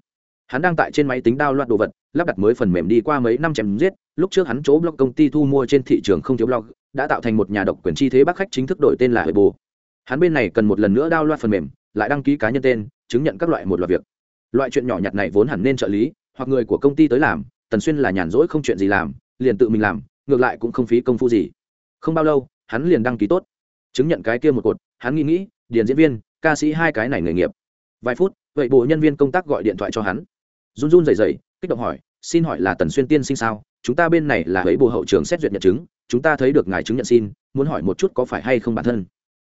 hắn đang tại trên máy tính đao loạt đồ vật lắp đặt mới phần mềm đi qua mấy năm chém giết, lúc trước hắn chỗ blog công ty thu mua trên thị trường không thiếu blog, đã tạo thành một nhà độc quyền chi thế bác khách chính thức đổi tên là hệ bồ hắn bên này cần một lần nữa đao loạt phần mềm, lại đăng ký cá nhân tên, chứng nhận các loại một loạt việc. Loại chuyện nhỏ nhặt này vốn hẳn nên trợ lý, hoặc người của công ty tới làm, tần xuyên là nhàn rỗi không chuyện gì làm, liền tự mình làm, ngược lại cũng không phí công phu gì. Không bao lâu, hắn liền đăng ký tốt. Chứng nhận cái kia một cột, hắn nghĩ nghĩ, điền diễn viên, ca sĩ hai cái này nghề nghiệp. Vài phút, vậy bộ nhân viên công tác gọi điện thoại cho hắn. Run run rẩy rẩy kích động hỏi, xin hỏi là tần xuyên tiên sinh sao? Chúng ta bên này là ấy bộ hậu trường xét duyệt nhận chứng, chúng ta thấy được ngài chứng nhận xin, muốn hỏi một chút có phải hay không bản thân?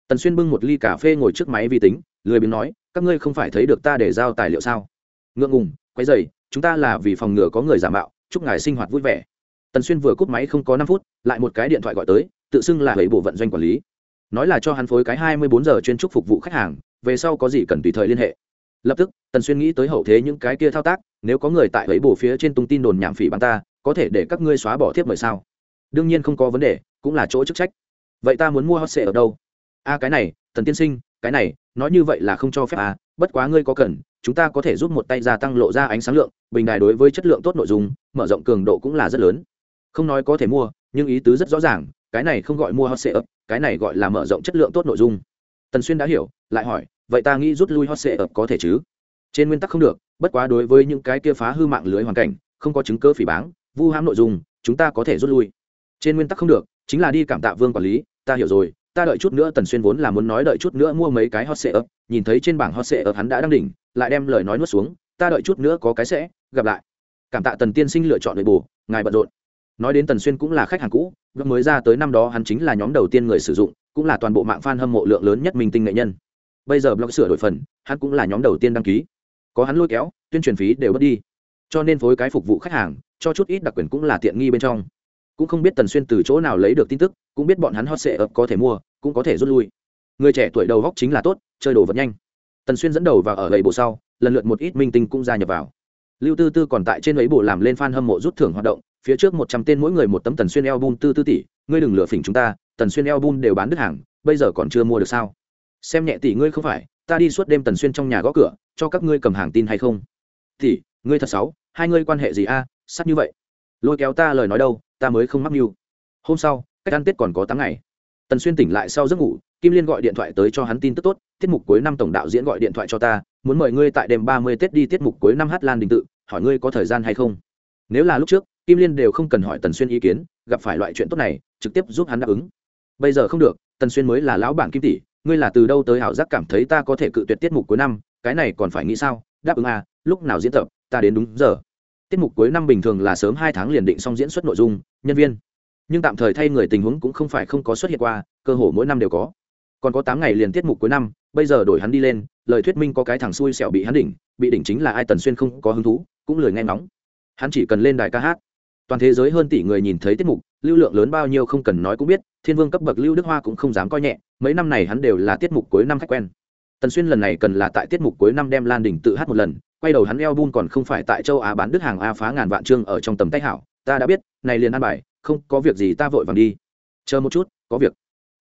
Tần xuyên bưng một ly cà phê ngồi trước máy vi tính, lười biếng nói, các ngươi không phải thấy được ta để giao tài liệu sao? Ngượng ngùng quay dày chúng ta là vì phòng ngừa có người giả mạo, chúc ngài sinh hoạt vui vẻ. Tần xuyên vừa cúp máy không có năm phút, lại một cái điện thoại gọi tới, tự xưng là ấy bộ vận doanh quản lý. Nói là cho hắn phối cái hai mươi bốn giờ chuyên trúc phục vụ khách hàng, về sau có gì cần tùy thời liên hệ lập tức, tần xuyên nghĩ tới hậu thế những cái kia thao tác, nếu có người tại ấy bộ phía trên tung tin đồn nhảm phỉ bắn ta, có thể để các ngươi xóa bỏ thiếp mời sao? Đương nhiên không có vấn đề, cũng là chỗ chức trách. Vậy ta muốn mua hot sệ ở đâu? A cái này, tần tiên sinh, cái này, nói như vậy là không cho phép à bất quá ngươi có cần, chúng ta có thể giúp một tay gia tăng lộ ra ánh sáng lượng, bình đài đối với chất lượng tốt nội dung, mở rộng cường độ cũng là rất lớn. Không nói có thể mua, nhưng ý tứ rất rõ ràng, cái này không gọi mua hot sale cái này gọi là mở rộng chất lượng tốt nội dung tần xuyên đã hiểu, lại hỏi, vậy ta nghĩ rút lui hot sale có thể chứ? Trên nguyên tắc không được, bất quá đối với những cái kia phá hư mạng lưới hoàn cảnh, không có chứng cơ phỉ báng, vu hãm nội dung, chúng ta có thể rút lui. Trên nguyên tắc không được, chính là đi cảm tạ vương quản lý, ta hiểu rồi, ta đợi chút nữa tần xuyên vốn là muốn nói đợi chút nữa mua mấy cái hot sale nhìn thấy trên bảng hot sale hắn đã đăng đỉnh, lại đem lời nói nuốt xuống, ta đợi chút nữa có cái sẽ, gặp lại. Cảm tạ tần tiên sinh lựa chọn nội bù ngài bận rộn. Nói đến tần xuyên cũng là khách hàng cũ blog mới ra tới năm đó hắn chính là nhóm đầu tiên người sử dụng cũng là toàn bộ mạng fan hâm mộ lượng lớn nhất minh tinh nghệ nhân. Bây giờ blog sửa đổi phần, hắn cũng là nhóm đầu tiên đăng ký. Có hắn lôi kéo, tuyên truyền phí đều bớt đi. Cho nên phối cái phục vụ khách hàng, cho chút ít đặc quyền cũng là tiện nghi bên trong. Cũng không biết tần xuyên từ chỗ nào lấy được tin tức, cũng biết bọn hắn hot sệ ập có thể mua, cũng có thể rút lui. Người trẻ tuổi đầu góc chính là tốt, chơi đồ vật nhanh. Tần xuyên dẫn đầu và ở gầy bộ sau, lần lượt một ít minh tinh cũng gia nhập vào. Lưu tư tư còn tại trên ấy bộ làm lên fan hâm mộ rút thưởng hoạt động, phía trước một trăm tên mỗi người một tấm tần xuyên album tư tư tỷ, ngươi đừng lừa phỉnh chúng ta tần xuyên album đều bán đứt hàng bây giờ còn chưa mua được sao? Xem nhẹ tỷ ngươi không phải ta đi suốt đêm tần xuyên trong nhà gõ cửa cho các ngươi cầm hàng tin hay không? Tỷ ngươi thật xấu hai ngươi quan hệ gì a à, sắp như vậy. Lôi kéo ta lời nói đâu ta mới không mắc mưu. Hôm sau cách ăn tết còn có tám ngày. Tần xuyên tỉnh lại sau giấc ngủ kim liên gọi điện thoại tới cho hắn tin tức tốt tiết mục cuối năm tổng đạo diễn gọi điện thoại cho ta muốn mời ngươi tại đêm ba mươi tết đi tiết mục cuối năm hát lan đình tự hỏi ngươi có thời gian hay không? Nếu là lúc trước kim liên đều không cần hỏi tần xuyên ý kiến gặp phải loại chuyện tốt này trực tiếp giúp hắn đáp ứng bây giờ không được, tần xuyên mới là lão bản kim tỷ, ngươi là từ đâu tới hảo giác cảm thấy ta có thể cự tuyệt tiết mục cuối năm, cái này còn phải nghĩ sao? Đáp ứng à lúc nào diễn tập, ta đến đúng giờ. Tiết mục cuối năm bình thường là sớm hai tháng liền định xong diễn xuất nội dung, nhân viên. Nhưng tạm thời thay người tình huống cũng không phải không có xuất hiện qua, cơ hồ mỗi năm đều có. Còn có tám ngày liền tiết mục cuối năm, bây giờ đổi hắn đi lên, lời thuyết minh có cái thằng xui xẻo bị hắn đỉnh, bị đỉnh chính là ai tần xuyên không có hứng thú, cũng lười nghe ngóng. Hắn chỉ cần lên đài ca hát toàn thế giới hơn tỷ người nhìn thấy tiết mục, lưu lượng lớn bao nhiêu không cần nói cũng biết, thiên vương cấp bậc lưu đức hoa cũng không dám coi nhẹ, mấy năm này hắn đều là tiết mục cuối năm khách quen. Tần xuyên lần này cần là tại tiết mục cuối năm đem lan đỉnh tự hát một lần, quay đầu hắn eo bun còn không phải tại châu á bán đứt hàng a phá ngàn vạn chương ở trong tầm tay hảo, ta đã biết, này liền ăn bài, không, có việc gì ta vội vàng đi. Chờ một chút, có việc.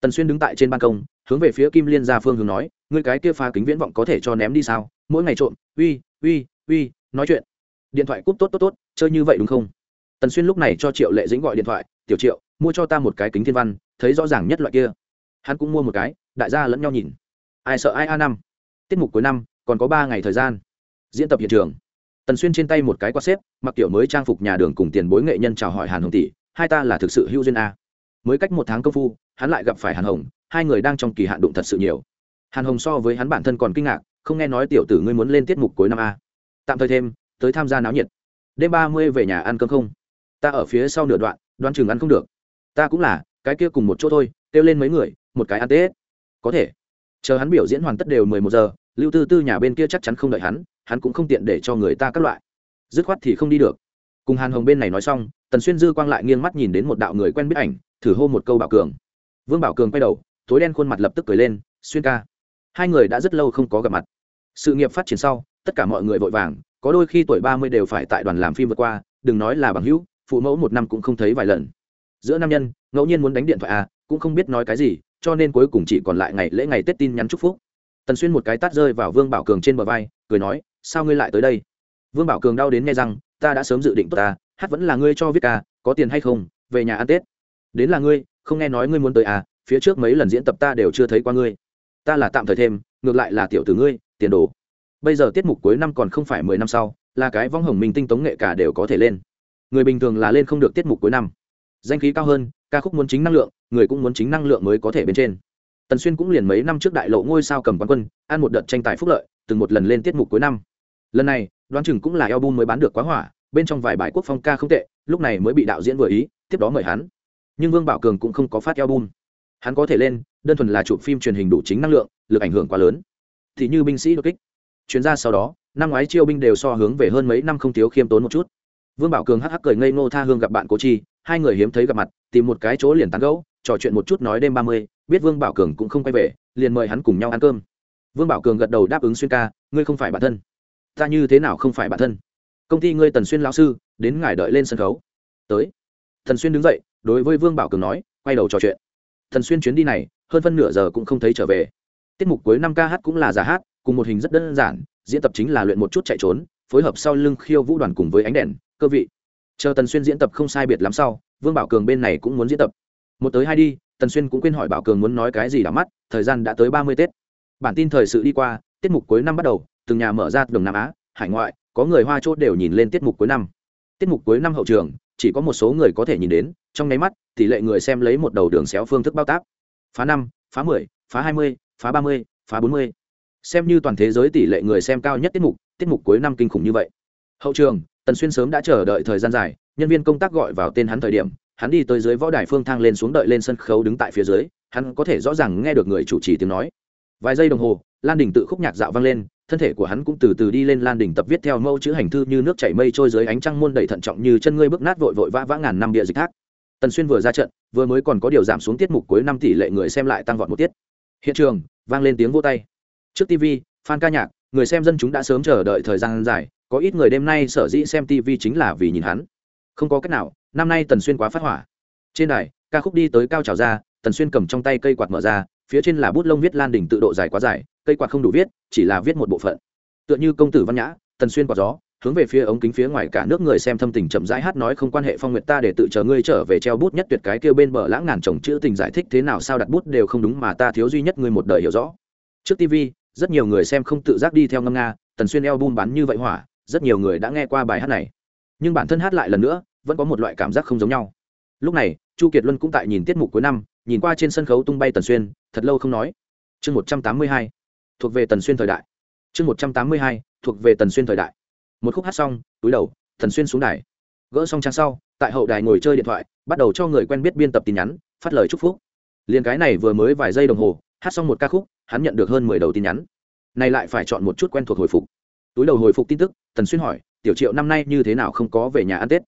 Tần xuyên đứng tại trên ban công, hướng về phía kim liên gia phương hướng nói, ngươi cái kia phá kính viễn vọng có thể cho ném đi sao? Mỗi ngày trộm, uy uy uy, nói chuyện. Điện thoại cúp tốt tốt tốt, chơi như vậy đúng không? Tần xuyên lúc này cho triệu lệ dĩnh gọi điện thoại, tiểu triệu, mua cho ta một cái kính thiên văn, thấy rõ ràng nhất loại kia. Hắn cũng mua một cái, đại gia lẫn nhau nhìn. Ai sợ ai a năm. Tiết mục cuối năm, còn có ba ngày thời gian. Diễn tập hiện trường. Tần xuyên trên tay một cái quạt xếp, mặc kiểu mới trang phục nhà đường cùng tiền bối nghệ nhân chào hỏi hàn hồng tỷ, hai ta là thực sự hữu duyên a. Mới cách một tháng công phu, hắn lại gặp phải hàn hồng, hai người đang trong kỳ hạn đụng thật sự nhiều. Hàn hồng so với hắn bản thân còn kinh ngạc, không nghe nói tiểu tử ngươi muốn lên tiết mục cuối năm a. Tạm thời thêm, tới tham gia náo nhiệt. Đêm ba mươi về nhà ăn cơm không ta ở phía sau nửa đoạn, đoán chừng ăn không được. Ta cũng là, cái kia cùng một chỗ thôi, kêu lên mấy người, một cái ăn tết. Có thể. Chờ hắn biểu diễn hoàn tất đều mười một giờ, lưu tư tư nhà bên kia chắc chắn không đợi hắn hắn cũng không tiện để cho người ta các loại. Dứt khoát thì không đi được. Cùng hàn hồng bên này nói xong, tần xuyên dư quang lại nghiêng mắt nhìn đến một đạo người quen biết ảnh, thử hô một câu bảo cường. Vương bảo cường quay đầu, tối đen khuôn mặt lập tức cười lên, xuyên ca. Hai người đã rất lâu không có gặp mặt. Sự nghiệp phát triển sau, tất cả mọi người vội vàng, có đôi khi tuổi ba mươi đều phải tại đoàn làm phim vượt qua, đừng nói là bằng hữu phụ mẫu một năm cũng không thấy vài lần. Giữa nam nhân, ngẫu nhiên muốn đánh điện thoại à cũng không biết nói cái gì, cho nên cuối cùng chỉ còn lại ngày lễ ngày tết tin nhắn chúc phúc. Tần xuyên một cái tát rơi vào vương bảo cường trên bờ vai, cười nói, sao ngươi lại tới đây? Vương bảo cường đau đến nghe rằng ta đã sớm dự định tốt ta, hát vẫn là ngươi cho viết ca, có tiền hay không, về nhà ăn tết. Đến là ngươi, không nghe nói ngươi muốn tới à phía trước mấy lần diễn tập ta đều chưa thấy qua ngươi. Ta là tạm thời thêm, ngược lại là tiểu tử ngươi, tiền đồ. Bây giờ tiết mục cuối năm còn không phải mười năm sau, là cái vong hồng minh tinh tống nghệ cả đều có thể lên người bình thường là lên không được tiết mục cuối năm. Danh khí cao hơn, ca khúc muốn chính năng lượng, người cũng muốn chính năng lượng mới có thể bên trên. Tần xuyên cũng liền mấy năm trước đại lộ ngôi sao cầm quán quân, ăn một đợt tranh tài phúc lợi, từng một lần lên tiết mục cuối năm. Lần này, đoán chừng cũng là album mới bán được quá hỏa, bên trong vài bài quốc phong ca không tệ, lúc này mới bị đạo diễn vừa ý, tiếp đó mời hắn. Nhưng vương bảo cường cũng không có phát album. Hắn có thể lên, đơn thuần là chụp phim truyền hình đủ chính năng lượng, lực ảnh hưởng quá lớn. Thì như binh sĩ đột kích. Chuyên gia sau đó, năm ngoái chiêu binh đều so hướng về hơn mấy năm không thiếu khiêm tốn một chút vương bảo cường hắc hắc cười ngây ngô tha hương gặp bạn cố chi, hai người hiếm thấy gặp mặt, tìm một cái chỗ liền tán gẫu, trò chuyện một chút nói đêm ba mươi, biết vương bảo cường cũng không quay về, liền mời hắn cùng nhau ăn cơm. Vương bảo cường gật đầu đáp ứng xuyên ca, ngươi không phải bản thân. Ta như thế nào không phải bản thân? Công ty ngươi tần xuyên lão sư, đến ngài đợi lên sân khấu. Tới. Thần xuyên đứng dậy, đối với vương bảo cường nói, quay đầu trò chuyện. Thần xuyên chuyến đi này, hơn phân nửa giờ cũng không thấy trở về. Tiết mục cuối năm ca hát cũng là giả hát, cùng một hình rất đơn giản, diễn tập chính là luyện một chút chạy trốn, phối hợp sau lưng khiêu vũ đoàn cùng với ánh đèn cơ vị. Chờ tần xuyên diễn tập không sai biệt lắm sau, vương bảo cường bên này cũng muốn diễn tập. Một tới hai đi, tần xuyên cũng quên hỏi bảo cường muốn nói cái gì đắm mắt, thời gian đã tới ba mươi tết. Bản tin thời sự đi qua, tiết mục cuối năm bắt đầu, từng nhà mở ra đường nam á, hải ngoại, có người hoa chốt đều nhìn lên tiết mục cuối năm. Tiết mục cuối năm hậu trường, chỉ có một số người có thể nhìn đến, trong nháy mắt, tỷ lệ người xem lấy một đầu đường xéo phương thức bao tác. Phá năm, phá mười, phá hai mươi, phá ba mươi, phá bốn mươi. Xem như toàn thế giới tỷ lệ người xem cao nhất tiết mục tiết mục cuối năm kinh khủng như vậy. Hậu trường tần xuyên sớm đã chờ đợi thời gian dài, nhân viên công tác gọi vào tên hắn thời điểm, hắn đi tới dưới võ đài phương thang lên xuống đợi lên sân khấu đứng tại phía dưới, hắn có thể rõ ràng nghe được người chủ trì tiếng nói. Vài giây đồng hồ, lan đình tự khúc nhạc dạo vang lên, thân thể của hắn cũng từ từ đi lên lan đỉnh tập viết theo mẫu chữ hành thư như nước chảy mây trôi dưới ánh trăng muôn đầy thận trọng như chân ngươi bước nát vội vội vã vã ngàn năm địa dịch thác. Tần xuyên vừa ra trận, vừa mới còn có điều giảm xuống tiết mục cuối năm tỷ lệ người xem lại tăng vọt một tiết. Hiện trường, vang lên tiếng vô tay. Trước tv phan ca nhạc người xem dân chúng đã sớm chờ đợi thời gian dài, có ít người đêm nay sở dĩ xem tv chính là vì nhìn hắn. Không có cách nào, năm nay tần xuyên quá phát hỏa. Trên đài, ca khúc đi tới cao trào ra, tần xuyên cầm trong tay cây quạt mở ra, phía trên là bút lông viết lan đỉnh tự độ dài quá dài, cây quạt không đủ viết, chỉ là viết một bộ phận. Tựa như công tử văn nhã, tần xuyên quạt gió, hướng về phía ống kính phía ngoài cả nước người xem thâm tình chậm rãi hát nói không quan hệ phong nguyệt ta để tự chờ ngươi trở về treo bút nhất tuyệt cái kêu bên bờ lãng ngàn chồng chữ tình giải thích thế nào sao đặt bút đều không đúng mà ta thiếu duy nhất ngươi một đời hiểu rõ. Trước tv rất nhiều người xem không tự giác đi theo ngâm nga, tần xuyên eo bum bắn như vậy hỏa, rất nhiều người đã nghe qua bài hát này. Nhưng bản thân hát lại lần nữa, vẫn có một loại cảm giác không giống nhau. Lúc này, chu kiệt luân cũng tại nhìn tiết mục cuối năm, nhìn qua trên sân khấu tung bay tần xuyên, thật lâu không nói. Chương một trăm tám mươi hai, thuộc về tần xuyên thời đại. Chương một trăm tám mươi hai, thuộc về tần xuyên thời đại. Một khúc hát xong, túi đầu, tần xuyên xuống đài. Gỡ xong trang sau, tại hậu đài ngồi chơi điện thoại, bắt đầu cho người quen biết biên tập tin nhắn, phát lời chúc phúc. Liền cái này vừa mới vài giây đồng hồ, hát xong một ca khúc hắn nhận được hơn mười đầu tin nhắn. Này lại phải chọn một chút quen thuộc hồi phục. Túi đầu hồi phục tin tức, tần xuyên hỏi, tiểu triệu năm nay như thế nào không có về nhà ăn tết?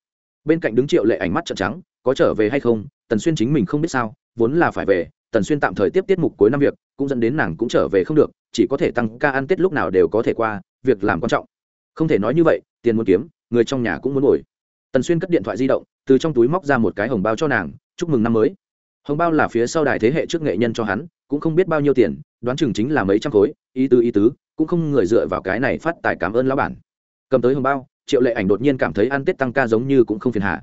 Bên cạnh đứng triệu lệ ánh mắt trợn trắng, có trở về hay không? Tần xuyên chính mình không biết sao, vốn là phải về, tần xuyên tạm thời tiếp tiết mục cuối năm việc, cũng dẫn đến nàng cũng trở về không được, chỉ có thể tăng ca ăn tết lúc nào đều có thể qua, việc làm quan trọng. Không thể nói như vậy, tiền muốn kiếm, người trong nhà cũng muốn ngồi. Tần xuyên cất điện thoại di động, từ trong túi móc ra một cái hồng bao cho nàng, chúc mừng năm mới hồng bao là phía sau đài thế hệ trước nghệ nhân cho hắn, cũng không biết bao nhiêu tiền, đoán chừng chính là mấy trăm khối, ý tứ ý tứ, cũng không người dựa vào cái này phát tài cảm ơn lão bản. Cầm tới hồng bao, triệu lệ ảnh đột nhiên cảm thấy ăn tết tăng ca giống như cũng không phiền hà.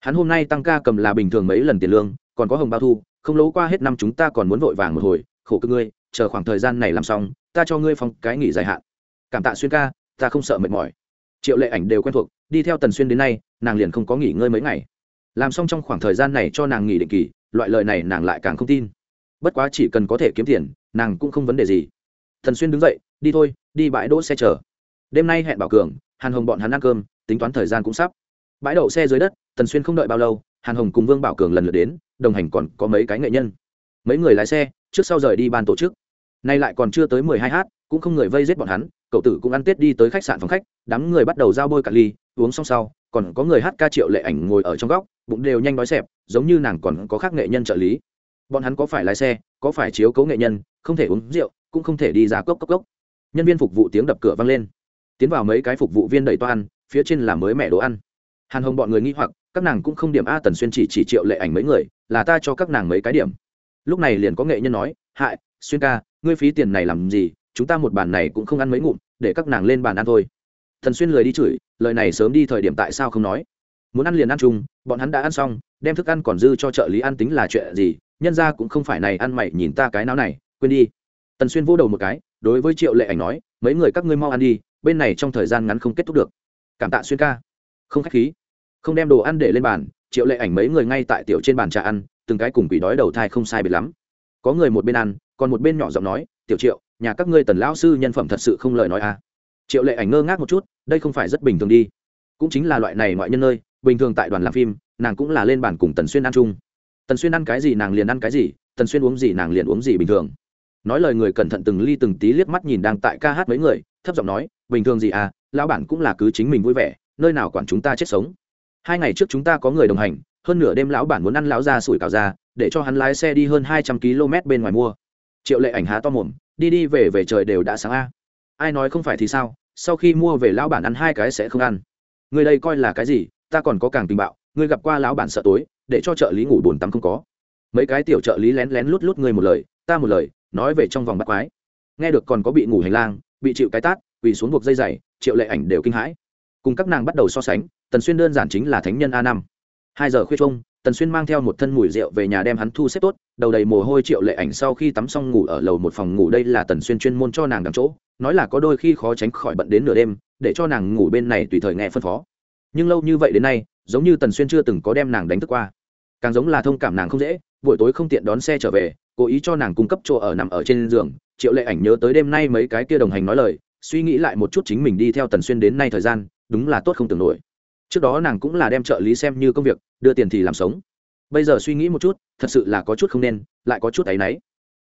Hắn hôm nay tăng ca cầm là bình thường mấy lần tiền lương, còn có hồng bao thu, không lỗ qua hết năm chúng ta còn muốn vội vàng một hồi, khổ cơ ngươi, chờ khoảng thời gian này làm xong, ta cho ngươi phong cái nghỉ dài hạn. Cảm tạ xuyên ca, ta không sợ mệt mỏi. Triệu lệ ảnh đều quen thuộc, đi theo tần xuyên đến nay, nàng liền không có nghỉ ngơi mấy ngày. Làm xong trong khoảng thời gian này cho nàng nghỉ định kỳ loại lời này nàng lại càng không tin. Bất quá chỉ cần có thể kiếm tiền, nàng cũng không vấn đề gì. Thần xuyên đứng dậy, đi thôi, đi bãi đỗ xe chở đêm nay hẹn bảo cường, hàn hồng bọn hắn ăn cơm, tính toán thời gian cũng sắp. Bãi đậu xe dưới đất tần xuyên không đợi bao lâu, hàn hồng cùng vương bảo cường lần lượt đến, đồng hành còn có mấy cái nghệ nhân. Mấy người lái xe, trước sau rời đi ban tổ chức. Nay lại còn chưa tới mười hai h cũng không người vây giết bọn hắn, cậu tử cũng ăn tết đi tới khách sạn phòng khách, đám người bắt đầu giao bôi cả ly, uống xong sau còn có người hát ca triệu lệ ảnh ngồi ở trong góc, bụng đều nhanh đói xẹp, giống như nàng còn có khác nghệ nhân trợ lý. Bọn hắn có phải lái xe, có phải chiếu cấu nghệ nhân, không thể uống rượu, cũng không thể đi ra cốc cốc cốc. Nhân viên phục vụ tiếng đập cửa vang lên. Tiến vào mấy cái phục vụ viên đẩy toan, phía trên là mới mẹ đồ ăn. Hàn hồng bọn người nghĩ hoặc, các nàng cũng không điểm a tần xuyên chỉ chỉ triệu lệ ảnh mấy người, là ta cho các nàng mấy cái điểm. Lúc này liền có nghệ nhân nói, hại, xuyên ca, ngươi phí tiền này làm gì, chúng ta một bàn này cũng không ăn mấy ngụm, để các nàng lên bàn ăn thôi thần xuyên lười đi chửi, lời này sớm đi thời điểm tại sao không nói? Muốn ăn liền ăn chung, bọn hắn đã ăn xong, đem thức ăn còn dư cho trợ lý ăn tính là chuyện gì, nhân ra cũng không phải này ăn mày nhìn ta cái nào này, quên đi. Tần xuyên vỗ đầu một cái, đối với triệu lệ ảnh nói, mấy người các ngươi mau ăn đi, bên này trong thời gian ngắn không kết thúc được. Cảm tạ xuyên ca. Không khách khí. Không đem đồ ăn để lên bàn, triệu lệ ảnh mấy người ngay tại tiểu trên bàn trà ăn, từng cái cùng quỷ đói đầu thai không sai biệt lắm. Có người một bên ăn, còn một bên nhỏ giọng nói, tiểu triệu, nhà các ngươi tần lão sư nhân phẩm thật sự không lời nói à triệu lệ ảnh ngơ ngác một chút, đây không phải rất bình thường đi. Cũng chính là loại này ngoại nhân nơi, bình thường tại đoàn làm phim, nàng cũng là lên bàn cùng tần xuyên ăn chung. Tần xuyên ăn cái gì nàng liền ăn cái gì, tần xuyên uống gì nàng liền uống gì bình thường. Nói lời người cẩn thận từng ly từng tí liếc mắt nhìn đang tại ca hát mấy người, thấp giọng nói, bình thường gì à lão bản cũng là cứ chính mình vui vẻ, nơi nào quản chúng ta chết sống. Hai ngày trước chúng ta có người đồng hành, hơn nửa đêm lão bản muốn ăn lão ra sủi cào ra để cho hắn lái xe đi hơn hai trăm km bên ngoài mua. Triệu lệ ảnh há to mồm, đi đi về về trời đều đã sáng a ai nói không phải thì sao, sau khi mua về lão bản ăn hai cái sẽ không ăn. Người đây coi là cái gì, ta còn có càng tình bạo, người gặp qua lão bản sợ tối, để cho trợ lý ngủ buồn tắm không có. Mấy cái tiểu trợ lý lén lén lút lút người một lời, ta một lời, nói về trong vòng bắt quái. Nghe được còn có bị ngủ hành lang, bị chịu cái tát, quỳ xuống buộc dây dày triệu lệ ảnh đều kinh hãi. Cùng các nàng bắt đầu so sánh, tần xuyên đơn giản chính là thánh nhân a năm. Hai giờ khuya trông tần xuyên mang theo một thân mùi rượu về nhà đem hắn thu xếp tốt, đầu đầy mồ hôi triệu lệ ảnh sau khi tắm xong ngủ ở lầu một phòng ngủ đây là tần xuyên chuyên môn cho nàng đằng chỗ, nói là có đôi khi khó tránh khỏi bận đến nửa đêm, để cho nàng ngủ bên này tùy thời nghe phân phó. Nhưng lâu như vậy đến nay, giống như tần xuyên chưa từng có đem nàng đánh thức qua. Càng giống là thông cảm nàng không dễ, buổi tối không tiện đón xe trở về, cố ý cho nàng cung cấp chỗ ở nằm ở trên giường. Triệu lệ ảnh nhớ tới đêm nay mấy cái kia đồng hành nói lời, suy nghĩ lại một chút chính mình đi theo tần xuyên đến nay thời gian, đúng là tốt không tưởng nổi trước đó nàng cũng là đem trợ lý xem như công việc, đưa tiền thì làm sống. Bây giờ suy nghĩ một chút, thật sự là có chút không nên, lại có chút áy náy.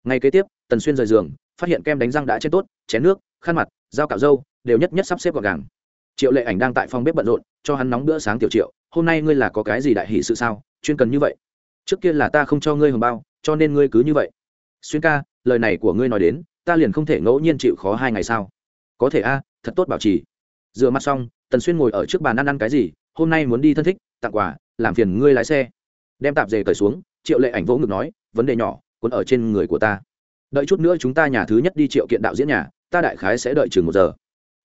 Ngay kế tiếp, tần xuyên rời giường, phát hiện kem đánh răng đã trên tốt, chén nước, khăn mặt, dao cạo râu đều nhất nhất sắp xếp gọn gàng. Triệu lệ ảnh đang tại phòng bếp bận rộn, cho hắn nóng bữa sáng tiểu triệu, hôm nay ngươi là có cái gì đại hỷ sự sao? Chuyên cần như vậy. Trước kia là ta không cho ngươi hồng bao, cho nên ngươi cứ như vậy. Xuyên ca, lời này của ngươi nói đến, ta liền không thể ngẫu nhiên chịu khó hai ngày sao? Có thể a, thật tốt bảo trì. Rửa mặt xong tần xuyên ngồi ở trước bàn ăn ăn cái gì, hôm nay muốn đi thân thích, tặng quà, làm phiền ngươi lái xe. Đem tạp dề cởi xuống, triệu lệ ảnh vỗ ngực nói, vấn đề nhỏ, cuốn ở trên người của ta. Đợi chút nữa chúng ta nhà thứ nhất đi triệu kiện đạo diễn nhà, ta đại khái sẽ đợi chừng một giờ.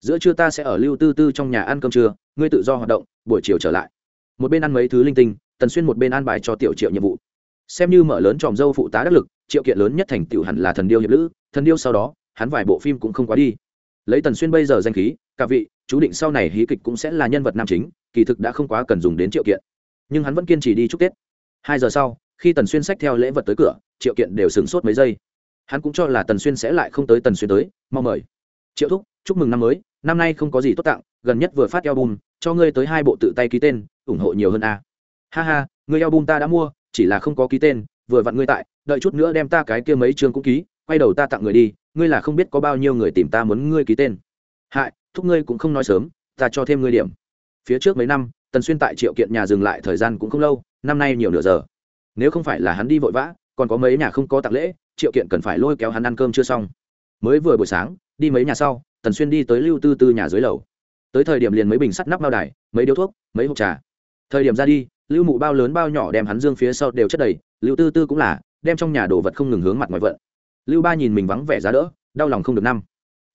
Giữa trưa ta sẽ ở lưu tư tư trong nhà ăn cơm trưa, ngươi tự do hoạt động, buổi chiều trở lại. Một bên ăn mấy thứ linh tinh, tần xuyên một bên ăn bài cho tiểu triệu nhiệm vụ. Xem như mở lớn tròm dâu phụ tá đắc lực, triệu kiện lớn nhất thành tựu hẳn là thần điêu hiệp lữ, thần điêu sau đó, hắn vài bộ phim cũng không quá đi. Lấy tần xuyên bây giờ danh khí cả vị chú định sau này hí kịch cũng sẽ là nhân vật nam chính, kỳ thực đã không quá cần dùng đến triệu kiện. Nhưng hắn vẫn kiên trì đi chúc tết. Hai giờ sau, khi tần xuyên xách theo lễ vật tới cửa, triệu kiện đều sửng sốt mấy giây. Hắn cũng cho là tần xuyên sẽ lại không tới tần xuyên tới, mong mời. Triệu thúc, chúc mừng năm mới, năm nay không có gì tốt tặng, gần nhất vừa phát album, cho ngươi tới hai bộ tự tay ký tên, ủng hộ nhiều hơn a. Ha ha, ngươi album ta đã mua, chỉ là không có ký tên, vừa vặn ngươi tại, đợi chút nữa đem ta cái kia mấy chương cũng ký, quay đầu ta tặng người đi, ngươi là không biết có bao nhiêu người tìm ta muốn ngươi ký tên. Hại thúc ngươi cũng không nói sớm, ta cho thêm ngươi điểm. Phía trước mấy năm, tần xuyên tại triệu kiện nhà dừng lại thời gian cũng không lâu, năm nay nhiều nửa giờ. Nếu không phải là hắn đi vội vã, còn có mấy nhà không có tặng lễ, triệu kiện cần phải lôi kéo hắn ăn cơm chưa xong. Mới vừa buổi sáng, đi mấy nhà sau, tần xuyên đi tới lưu tư tư nhà dưới lầu. Tới thời điểm liền mấy bình sắt nắp bao đài, mấy điếu thuốc, mấy hộp trà. Thời điểm ra đi, lưu mụ bao lớn bao nhỏ đem hắn dương phía sau đều chất đầy, lưu tư tư cũng là, đem trong nhà đồ vật không ngừng hướng mặt ngoài vận. Lưu ba nhìn mình vắng vẻ giá đỡ, đau lòng không được năm.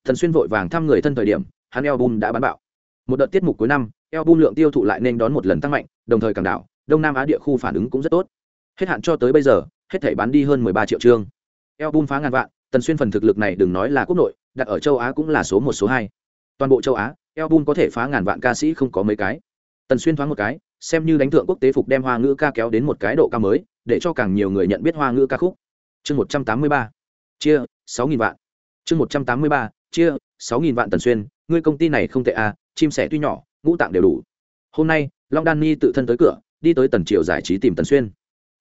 Thần xuyên vội vàng thăm người thân thời điểm hắn album đã bán bạo. Một đợt tiết mục cuối năm, album lượng tiêu thụ lại nên đón một lần tăng mạnh, đồng thời càng đảo, đông nam á địa khu phản ứng cũng rất tốt. Hết hạn cho tới bây giờ, hết thể bán đi hơn mười ba triệu chương. Album phá ngàn vạn, tần xuyên phần thực lực này đừng nói là quốc nội, đặt ở châu á cũng là số một, số hai. Toàn bộ châu á, album có thể phá ngàn vạn ca sĩ không có mấy cái. Tần xuyên thoáng một cái, xem như đánh thượng quốc tế phục đem hoa ngữ ca kéo đến một cái độ ca mới, để cho càng nhiều người nhận biết hoa ngữ ca khúc. Chương một trăm tám mươi ba, chia, sáu nghìn vạn. Chương một trăm tám mươi ba, chia sáu nghìn vạn tần xuyên, ngươi công ty này không tệ à chim sẻ tuy nhỏ, ngũ tạng đều đủ. Hôm nay, long đan ni tự thân tới cửa, đi tới tần triều giải trí tìm tần xuyên.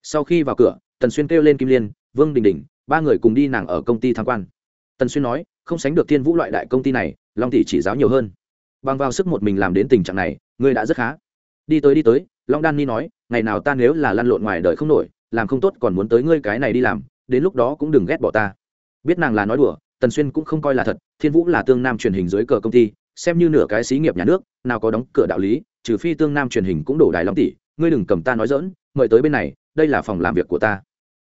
Sau khi vào cửa, tần xuyên kêu lên kim liên, vương đình đình, ba người cùng đi nàng ở công ty tham quan. Tần xuyên nói, không sánh được thiên vũ loại đại công ty này, long tỷ chỉ giáo nhiều hơn. Bằng vào sức một mình làm đến tình trạng này, ngươi đã rất khá. Đi tới đi tới, long đan ni nói, ngày nào ta nếu là lăn lộn ngoài đời không nổi, làm không tốt còn muốn tới ngươi cái này đi làm, đến lúc đó cũng đừng ghét bỏ ta. Biết nàng là nói đùa tần xuyên cũng không coi là thật, thiên vũ là tương nam truyền hình dưới cờ công ty, xem như nửa cái xí nghiệp nhà nước, nào có đóng cửa đạo lý, trừ phi tương nam truyền hình cũng đổ đài long tỷ, ngươi đừng cầm ta nói dỡn mời tới bên này, đây là phòng làm việc của ta.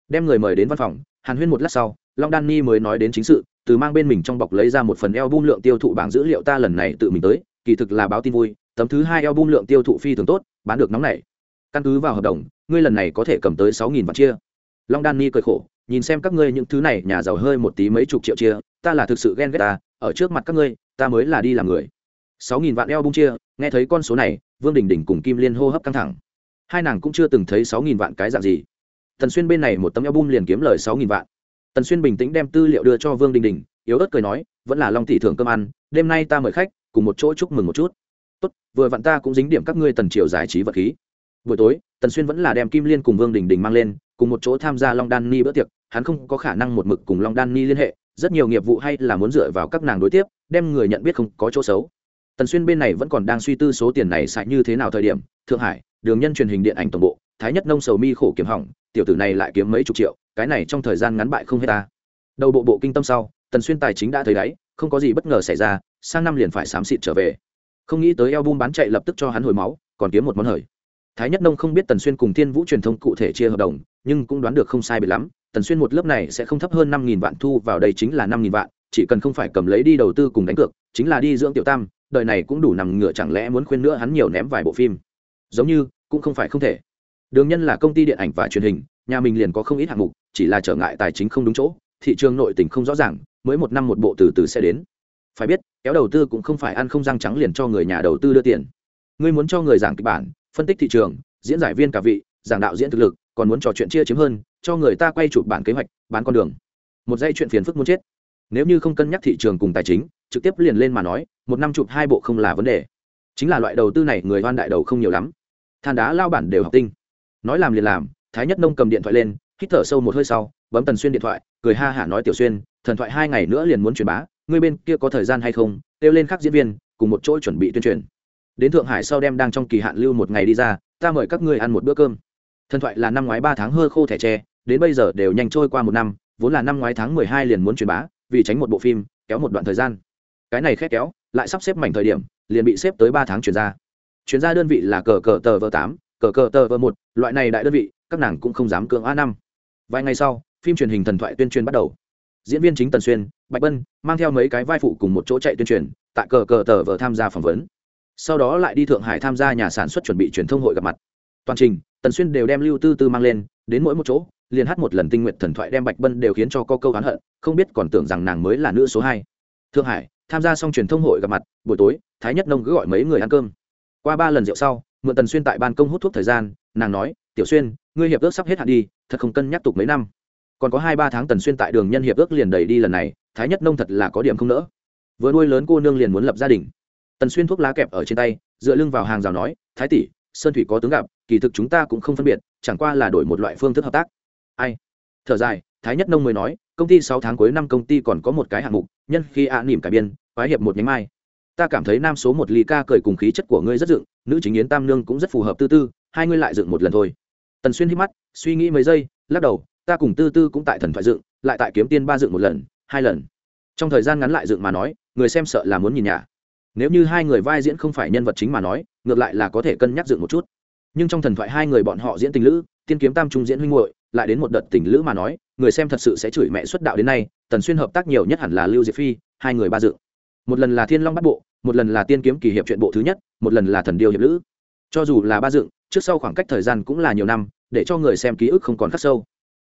Đem người mời đến văn phòng, hàn huyên một lát sau, long đan ni mới nói đến chính sự, từ mang bên mình trong bọc lấy ra một phần eo bung lượng tiêu thụ bảng dữ liệu ta lần này tự mình tới, kỳ thực là báo tin vui, tấm thứ hai eo bung lượng tiêu thụ phi thường tốt, bán được nóng này căn cứ vào hợp đồng, ngươi lần này có thể cầm tới sáu nghìn vạn chia. Long đan ni cười khổ nhìn xem các ngươi những thứ này, nhà giàu hơi một tí mấy chục triệu chia, ta là thực sự ghen ghét ta, ở trước mặt các ngươi, ta mới là đi làm người. Sáu nghìn vạn eo bung chia, nghe thấy con số này, vương đình đình cùng kim liên hô hấp căng thẳng. Hai nàng cũng chưa từng thấy sáu nghìn vạn cái dạng gì. Tần xuyên bên này một tấm eo bung liền kiếm lời sáu nghìn vạn. Tần xuyên bình tĩnh đem tư liệu đưa cho vương đình đình, yếu ớt cười nói, vẫn là long tỷ thưởng cơm ăn, đêm nay ta mời khách, cùng một chỗ chúc mừng một chút. Tốt, vừa vặn ta cũng dính điểm các ngươi tần triều giải trí vật khí. Buổi tối, tần xuyên vẫn là đem kim liên cùng vương đình đình mang lên cùng một chỗ tham gia long đan ni bữa tiệc, hắn không có khả năng một mực cùng long đan ni liên hệ, rất nhiều nghiệp vụ hay là muốn dựa vào các nàng đối tiếp, đem người nhận biết không có chỗ xấu. Tần xuyên bên này vẫn còn đang suy tư số tiền này xài như thế nào thời điểm, thượng hải, đường nhân truyền hình điện ảnh tổng bộ, thái nhất nông sầu mi khổ kiếm hỏng, tiểu tử này lại kiếm mấy chục triệu, cái này trong thời gian ngắn bại không hết ta. Đầu bộ bộ kinh tâm sau, tần xuyên tài chính đã thấy đáy, không có gì bất ngờ xảy ra, sang năm liền phải xám xịt trở về. Không nghĩ tới eo bum bán chạy lập tức cho hắn hồi máu, còn kiếm một món hời thái nhất nông không biết tần xuyên cùng thiên vũ truyền thông cụ thể chia hợp đồng, nhưng cũng đoán được không sai biệt lắm. Tần xuyên một lớp này sẽ không thấp hơn năm nghìn vạn, thu vào đây chính là năm nghìn vạn, chỉ cần không phải cầm lấy đi đầu tư cùng đánh cược, chính là đi dưỡng tiểu tam, đời này cũng đủ nằm ngựa chẳng lẽ muốn khuyên nữa hắn nhiều ném vài bộ phim? Giống như, cũng không phải không thể. Đường nhân là công ty điện ảnh và truyền hình, nhà mình liền có không ít hạng mục, chỉ là trở ngại tài chính không đúng chỗ, thị trường nội tình không rõ ràng, mới một năm một bộ từ từ sẽ đến. Phải biết, kéo đầu tư cũng không phải ăn không răng trắng liền cho người nhà đầu tư đưa tiền. Ngươi muốn cho người giảng kịch bản phân tích thị trường, diễn giải viên cả vị, giảng đạo diễn thực lực, còn muốn trò chuyện chia chiếm hơn, cho người ta quay chụp bản kế hoạch, bán con đường. Một dây chuyện phiền phức muốn chết. Nếu như không cân nhắc thị trường cùng tài chính, trực tiếp liền lên mà nói, một năm chụp hai bộ không là vấn đề. Chính là loại đầu tư này người hoan đại đầu không nhiều lắm. Than đá lao bản đều học tinh. Nói làm liền làm, thái nhất nông cầm điện thoại lên, hít thở sâu một hơi sau, bấm tần xuyên điện thoại, cười ha hả nói tiểu xuyên, thần thoại hai ngày nữa liền muốn truyền bá, ngươi bên kia có thời gian hay không? Kêu lên khác diễn viên, cùng một chỗ chuẩn bị tuyên truyền đến thượng hải sau đem đang trong kỳ hạn lưu một ngày đi ra, ta mời các ngươi ăn một bữa cơm. Thần thoại là năm ngoái ba tháng hơ khô thẻ tre, đến bây giờ đều nhanh trôi qua một năm, vốn là năm ngoái tháng mười hai liền muốn truyền bá, vì tránh một bộ phim, kéo một đoạn thời gian. Cái này khét kéo, lại sắp xếp mảnh thời điểm, liền bị xếp tới ba tháng chuyển ra. Chuyển ra đơn vị là cờ cờ tờ vờ tám, cờ cờ tờ vờ một, loại này đại đơn vị, các nàng cũng không dám cưỡng a năm. Vài ngày sau, phim truyền hình thần thoại tuyên truyền bắt đầu. Diễn viên chính tần xuyên, bạch bân, mang theo mấy cái vai phụ cùng một chỗ chạy tuyên truyền, tại cờ cờ tờ vờ tham gia phỏng vấn sau đó lại đi thượng hải tham gia nhà sản xuất chuẩn bị truyền thông hội gặp mặt. Toàn trình, tần xuyên đều đem lưu tư tư mang lên, đến mỗi một chỗ, liền hát một lần tinh nguyện thần thoại đem bạch bân đều khiến cho có câu oán hận, không biết còn tưởng rằng nàng mới là nữ số hai. Thượng hải, tham gia xong truyền thông hội gặp mặt, buổi tối, thái nhất nông cứ gọi mấy người ăn cơm. Qua ba lần rượu sau, mượn tần xuyên tại ban công hút thuốc thời gian, nàng nói, tiểu xuyên, ngươi hiệp ước sắp hết hạn đi, thật không cân nhắc tục mấy năm. Còn có hai ba tháng tần xuyên tại đường nhân hiệp ước liền đầy đi lần này, thái nhất nông thật là có điểm không nỡ. Vừa nuôi lớn cô nương liền muốn lập gia đình tần xuyên thuốc lá kẹp ở trên tay, dựa lưng vào hàng rào nói, thái tỷ, sơn thủy có tướng gặp, kỳ thực chúng ta cũng không phân biệt, chẳng qua là đổi một loại phương thức hợp tác. Ai? Thở dài, thái nhất nông mới nói, công ty sáu tháng cuối năm công ty còn có một cái hạng mục, nhân khi ạ à nỉm cải biên, quái hiệp một nhánh mai. Ta cảm thấy nam số một ly ca cười cùng khí chất của ngươi rất dựng, nữ chính yến tam nương cũng rất phù hợp tư tư, hai ngươi lại dựng một lần thôi. Tần xuyên hít mắt, suy nghĩ mấy giây, lắc đầu, ta cùng tư tư cũng tại thần thoại dựng, lại tại kiếm tiên ba dựng một lần, hai lần. Trong thời gian ngắn lại dựng mà nói, người xem sợ là muốn nhìn nhà nếu như hai người vai diễn không phải nhân vật chính mà nói, ngược lại là có thể cân nhắc dựng một chút. Nhưng trong thần thoại hai người bọn họ diễn tình lữ, tiên kiếm tam trung diễn huynh hội lại đến một đợt tình lữ mà nói, người xem thật sự sẽ chửi mẹ xuất đạo đến nay, tần xuyên hợp tác nhiều nhất hẳn là lưu diệp phi, hai người ba dự một lần là thiên long bắt bộ, một lần là tiên kiếm kỳ hiệp chuyện bộ thứ nhất, một lần là thần điêu hiệp lữ. Cho dù là ba dựng, trước sau khoảng cách thời gian cũng là nhiều năm, để cho người xem ký ức không còn khắc sâu.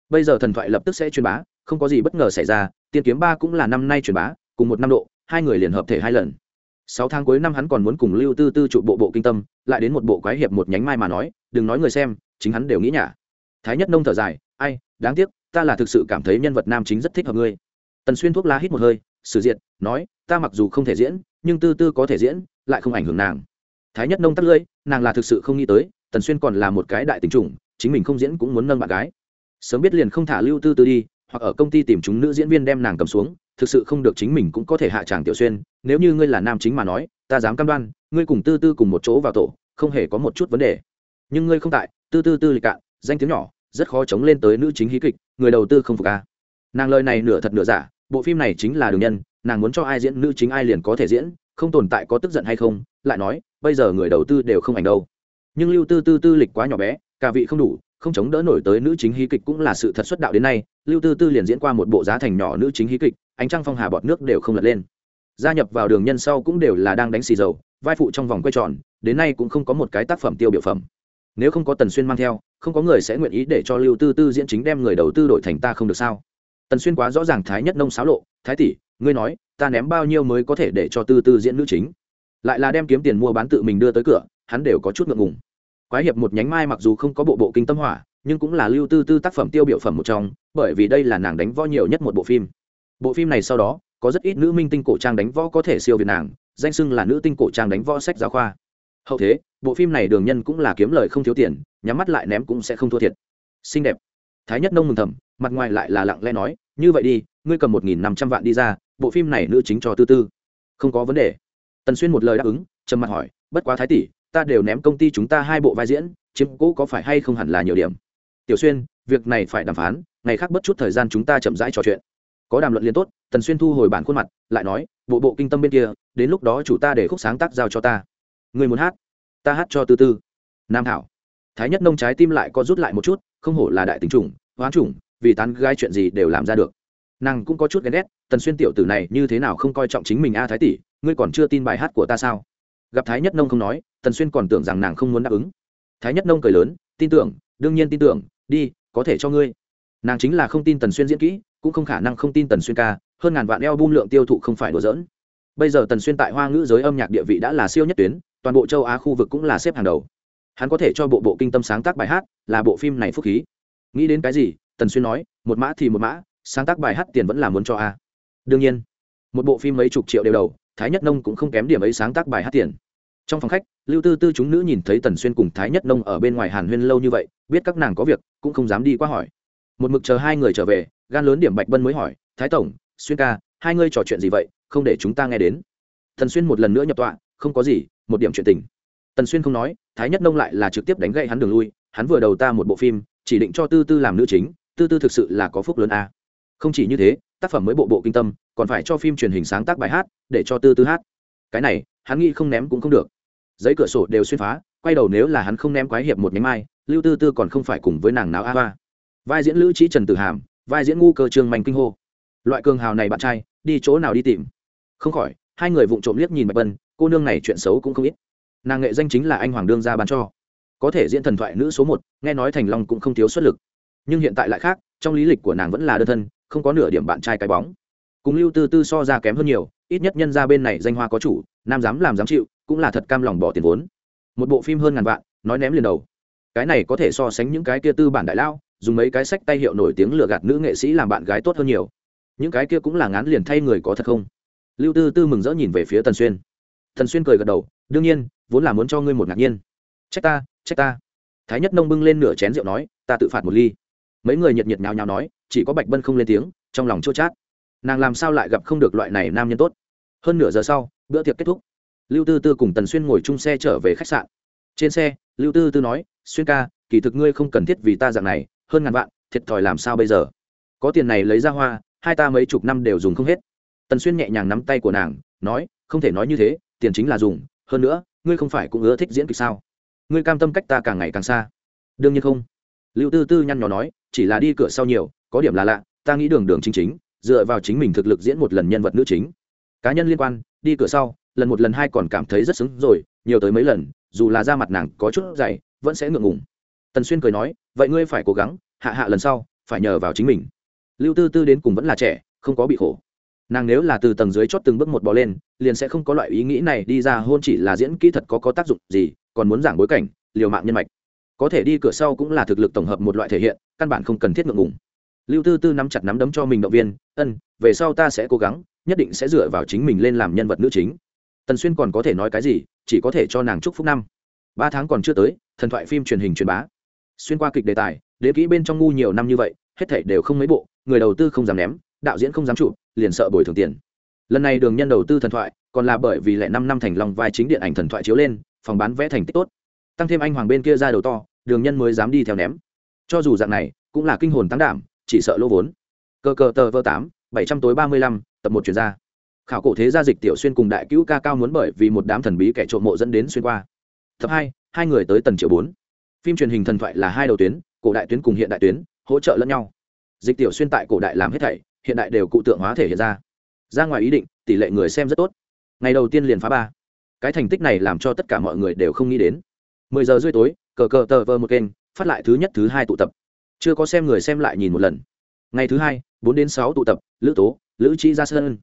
Bây giờ thần thoại lập tức sẽ truyền bá, không có gì bất ngờ xảy ra, tiên kiếm ba cũng là năm nay truyền bá, cùng một năm độ, hai người liền hợp thể hai lần sáu tháng cuối năm hắn còn muốn cùng lưu tư tư trụ bộ bộ kinh tâm, lại đến một bộ quái hiệp một nhánh mai mà nói, đừng nói người xem, chính hắn đều nghĩ nhả. Thái nhất nông thở dài, ai, đáng tiếc, ta là thực sự cảm thấy nhân vật nam chính rất thích hợp ngươi. Tần xuyên thuốc lá hít một hơi, sử diện nói, ta mặc dù không thể diễn, nhưng tư tư có thể diễn, lại không ảnh hưởng nàng. Thái nhất nông tắt lưỡi, nàng là thực sự không nghĩ tới, tần xuyên còn là một cái đại tình chủng, chính mình không diễn cũng muốn nâng bạn gái. Sớm biết liền không thả lưu tư tư đi, hoặc ở công ty tìm chúng nữ diễn viên đem nàng cầm xuống thực sự không được chính mình cũng có thể hạ tràng tiểu xuyên, nếu như ngươi là nam chính mà nói, ta dám cam đoan, ngươi cùng tư tư cùng một chỗ vào tổ, không hề có một chút vấn đề. Nhưng ngươi không tại, tư tư tư lịch cạn, danh tiếng nhỏ, rất khó chống lên tới nữ chính hí kịch, người đầu tư không phục ca nàng lời này nửa thật nửa giả, bộ phim này chính là đường nhân, nàng muốn cho ai diễn, nữ chính ai liền có thể diễn, không tồn tại có tức giận hay không, lại nói, bây giờ người đầu tư đều không ảnh đâu. Nhưng lưu tư tư tư lịch quá nhỏ bé, cả vị không đủ không chống đỡ nổi tới nữ chính hí kịch cũng là sự thật xuất đạo đến nay, lưu tư tư liền diễn qua một bộ giá thành nhỏ nữ chính hí kịch, ánh trăng phong hà bọt nước đều không lật lên. Gia nhập vào đường nhân sau cũng đều là đang đánh xì dầu, vai phụ trong vòng quay tròn, đến nay cũng không có một cái tác phẩm tiêu biểu phẩm. Nếu không có tần xuyên mang theo, không có người sẽ nguyện ý để cho lưu tư tư diễn chính đem người đầu tư đổi thành ta không được sao? Tần xuyên quá rõ ràng thái nhất nông xáo lộ, thái tỷ, ngươi nói, ta ném bao nhiêu mới có thể để cho tư tư diễn nữ chính? Lại là đem kiếm tiền mua bán tự mình đưa tới cửa, hắn đều có chút ngượng ngùng quái hiệp một nhánh mai mặc dù không có bộ bộ kinh tâm hỏa, nhưng cũng là lưu tư tư tác phẩm tiêu biểu phẩm một trong, bởi vì đây là nàng đánh võ nhiều nhất một bộ phim. Bộ phim này sau đó, có rất ít nữ minh tinh cổ trang đánh võ có thể siêu việt nàng, danh xưng là nữ tinh cổ trang đánh võ sách giáo khoa. Hậu thế, bộ phim này đường nhân cũng là kiếm lời không thiếu tiền, nhắm mắt lại ném cũng sẽ không thua thiệt. Xinh đẹp. Thái nhất nông mừng thầm, mặt ngoài lại là lặng lẽ nói, như vậy đi, ngươi cầm một nghìn năm trăm vạn đi ra, bộ phim này nữ chính cho tư tư. Không có vấn đề. Tần xuyên một lời đáp ứng, trầm mặt hỏi, bất quá thái tỷ ta đều ném công ty chúng ta hai bộ vai diễn, chiếm cũ có phải hay không hẳn là nhiều điểm. Tiểu xuyên, việc này phải đàm phán, ngày khác bất chút thời gian chúng ta chậm rãi trò chuyện. Có đàm luận liên tốt, tần xuyên thu hồi bản khuôn mặt, lại nói, bộ bộ kinh tâm bên kia, đến lúc đó chủ ta để khúc sáng tác giao cho ta. Người muốn hát? Ta hát cho tư tư. Nam thảo. Thái nhất nông trái tim lại có rút lại một chút, không hổ là đại tính chủng, hoán chủng, vì tán gai chuyện gì đều làm ra được. Nàng cũng có chút ghen ghét, tần xuyên tiểu tử này như thế nào không coi trọng chính mình a thái tỷ, ngươi còn chưa tin bài hát của ta sao? Gặp thái nhất nông không nói tần xuyên còn tưởng rằng nàng không muốn đáp ứng. Thái nhất nông cười lớn, tin tưởng, đương nhiên tin tưởng, đi, có thể cho ngươi. Nàng chính là không tin tần xuyên diễn kỹ, cũng không khả năng không tin tần xuyên ca, hơn ngàn vạn eo bung lượng tiêu thụ không phải đùa dỡn bây giờ tần xuyên tại hoa ngữ giới âm nhạc địa vị đã là siêu nhất tuyến, toàn bộ châu á khu vực cũng là xếp hàng đầu. Hắn có thể cho bộ bộ kinh tâm sáng tác bài hát là bộ phim này phúc khí. Nghĩ đến cái gì, tần xuyên nói, một mã thì một mã, sáng tác bài hát tiền vẫn là muốn cho a. Đương nhiên, một bộ phim mấy chục triệu đều đầu, thái nhất nông cũng không kém điểm ấy sáng tác bài hát tiền trong phòng khách, lưu tư tư chúng nữ nhìn thấy tần xuyên cùng thái nhất nông ở bên ngoài hàn huyên lâu như vậy, biết các nàng có việc, cũng không dám đi qua hỏi. Một mực chờ hai người trở về, gan lớn điểm bạch bân mới hỏi, thái tổng, xuyên ca, hai ngươi trò chuyện gì vậy? Không để chúng ta nghe đến. Tần xuyên một lần nữa nhập tọa, không có gì, một điểm chuyện tình. Tần xuyên không nói, thái nhất nông lại là trực tiếp đánh gậy hắn đường lui, hắn vừa đầu ta một bộ phim, chỉ định cho tư tư làm nữ chính, tư tư thực sự là có phúc lớn a. Không chỉ như thế, tác phẩm mới bộ bộ kinh tâm, còn phải cho phim truyền hình sáng tác bài hát, để cho tư tư hát. Cái này, hắn nghĩ không ném cũng không được giấy cửa sổ đều xuyên phá, quay đầu nếu là hắn không ném quái hiệp một nhánh mai, lưu tư tư còn không phải cùng với nàng nào a ba vai diễn lữ trí trần tử hàm, vai diễn ngu cơ trương mạnh kinh hô. Loại cường hào này bạn trai, đi chỗ nào đi tìm? Không khỏi, hai người vụng trộm liếc nhìn bạch bân cô nương này chuyện xấu cũng không ít. Nàng nghệ danh chính là anh hoàng đương ra bán cho. Có thể diễn thần thoại nữ số một, nghe nói thành long cũng không thiếu xuất lực. Nhưng hiện tại lại khác, trong lý lịch của nàng vẫn là đơn thân, không có nửa điểm bạn trai cái bóng. Cùng lưu tư tư so ra kém hơn nhiều, ít nhất nhân ra bên này danh hoa có chủ, nam dám làm dám chịu cũng là thật cam lòng bỏ tiền vốn. Một bộ phim hơn ngàn vạn, nói ném liền đầu. Cái này có thể so sánh những cái kia tư bản đại lao, dùng mấy cái sách tay hiệu nổi tiếng lừa gạt nữ nghệ sĩ làm bạn gái tốt hơn nhiều. Những cái kia cũng là ngán liền thay người có thật không? Lưu tư tư mừng rỡ nhìn về phía tần xuyên. Tần xuyên cười gật đầu, đương nhiên, vốn là muốn cho ngươi một ngạc nhiên. Trách ta trách ta. Thái nhất nông bưng lên nửa chén rượu nói, ta tự phạt một ly. Mấy người nhiệt nhiệt nhào nhào nói, chỉ có bạch bân không lên tiếng, trong lòng chua chát. Nàng làm sao lại gặp không được loại này nam nhân tốt? Hơn nửa giờ sau, bữa tiệc kết thúc lưu tư tư cùng tần xuyên ngồi chung xe trở về khách sạn. Trên xe, lưu tư tư nói, xuyên ca, kỳ thực ngươi không cần thiết vì ta dạng này, hơn ngàn vạn, thiệt thòi làm sao bây giờ? Có tiền này lấy ra hoa, hai ta mấy chục năm đều dùng không hết. Tần xuyên nhẹ nhàng nắm tay của nàng, nói, không thể nói như thế, tiền chính là dùng, hơn nữa, ngươi không phải cũng ưa thích diễn kịch sao? Ngươi cam tâm cách ta càng ngày càng xa. Đương nhiên không. Lưu tư tư nhăn nhò nói, chỉ là đi cửa sau nhiều, có điểm là lạ, ta nghĩ đường đường chính chính, dựa vào chính mình thực lực diễn một lần nhân vật nữ chính. Cá nhân liên quan, đi cửa sau lần một lần hai còn cảm thấy rất xứng rồi, nhiều tới mấy lần, dù là da mặt nàng có chút dày, vẫn sẽ ngượng ngùng. Tần xuyên cười nói, vậy ngươi phải cố gắng, hạ hạ lần sau, phải nhờ vào chính mình. Lưu tư tư đến cùng vẫn là trẻ, không có bị khổ. Nàng nếu là từ tầng dưới chót từng bước một bò lên, liền sẽ không có loại ý nghĩ này đi ra hôn chỉ là diễn kỹ thật có có tác dụng gì, còn muốn giảng bối cảnh, liều mạng nhân mạch. Có thể đi cửa sau cũng là thực lực tổng hợp một loại thể hiện, căn bản không cần thiết ngượng ngùng. Lưu tư tư nắm chặt nắm đấm cho mình động viên, ân, về sau ta sẽ cố gắng, nhất định sẽ dựa vào chính mình lên làm nhân vật nữ chính tần xuyên còn có thể nói cái gì, chỉ có thể cho nàng chúc phúc năm. Ba tháng còn chưa tới, thần thoại phim truyền hình truyền bá. Xuyên qua kịch đề tài, đế kỹ bên trong ngu nhiều năm như vậy, hết thảy đều không mấy bộ, người đầu tư không dám ném, đạo diễn không dám chụp, liền sợ bồi thường tiền. Lần này đường nhân đầu tư thần thoại, còn là bởi vì lẽ năm năm thành lòng vai chính điện ảnh thần thoại chiếu lên, phòng bán vẽ thành tích tốt. Tăng thêm anh hoàng bên kia ra đầu to, đường nhân mới dám đi theo ném. Cho dù dạng này, cũng là kinh hồn tăng đảm, chỉ sợ lỗ vốn. Cơ cờ tờ vơ tám, bảy trăm tối ba mươi lăm, tập một chuyển ra khảo cổ thế gia dịch tiểu xuyên cùng đại cứu ca cao muốn bởi vì một đám thần bí kẻ trộm mộ dẫn đến xuyên qua. Tập hai hai người tới tần triệu bốn. Phim truyền hình thần thoại là hai đầu tuyến, cổ đại tuyến cùng hiện đại tuyến, hỗ trợ lẫn nhau. Dịch tiểu xuyên tại cổ đại làm hết thảy, hiện đại đều cụ tượng hóa thể hiện ra. Ra ngoài ý định, tỷ lệ người xem rất tốt. Ngày đầu tiên liền phá ba. Cái thành tích này làm cho tất cả mọi người đều không nghĩ đến. Mười giờ rưỡi tối, cờ cờ tờ vơ một kênh, phát lại thứ nhất thứ hai tụ tập. Chưa có xem người xem lại nhìn một lần. Ngày thứ hai, bốn đến sáu tụ tập, lữ tố, lữ trí ra sơn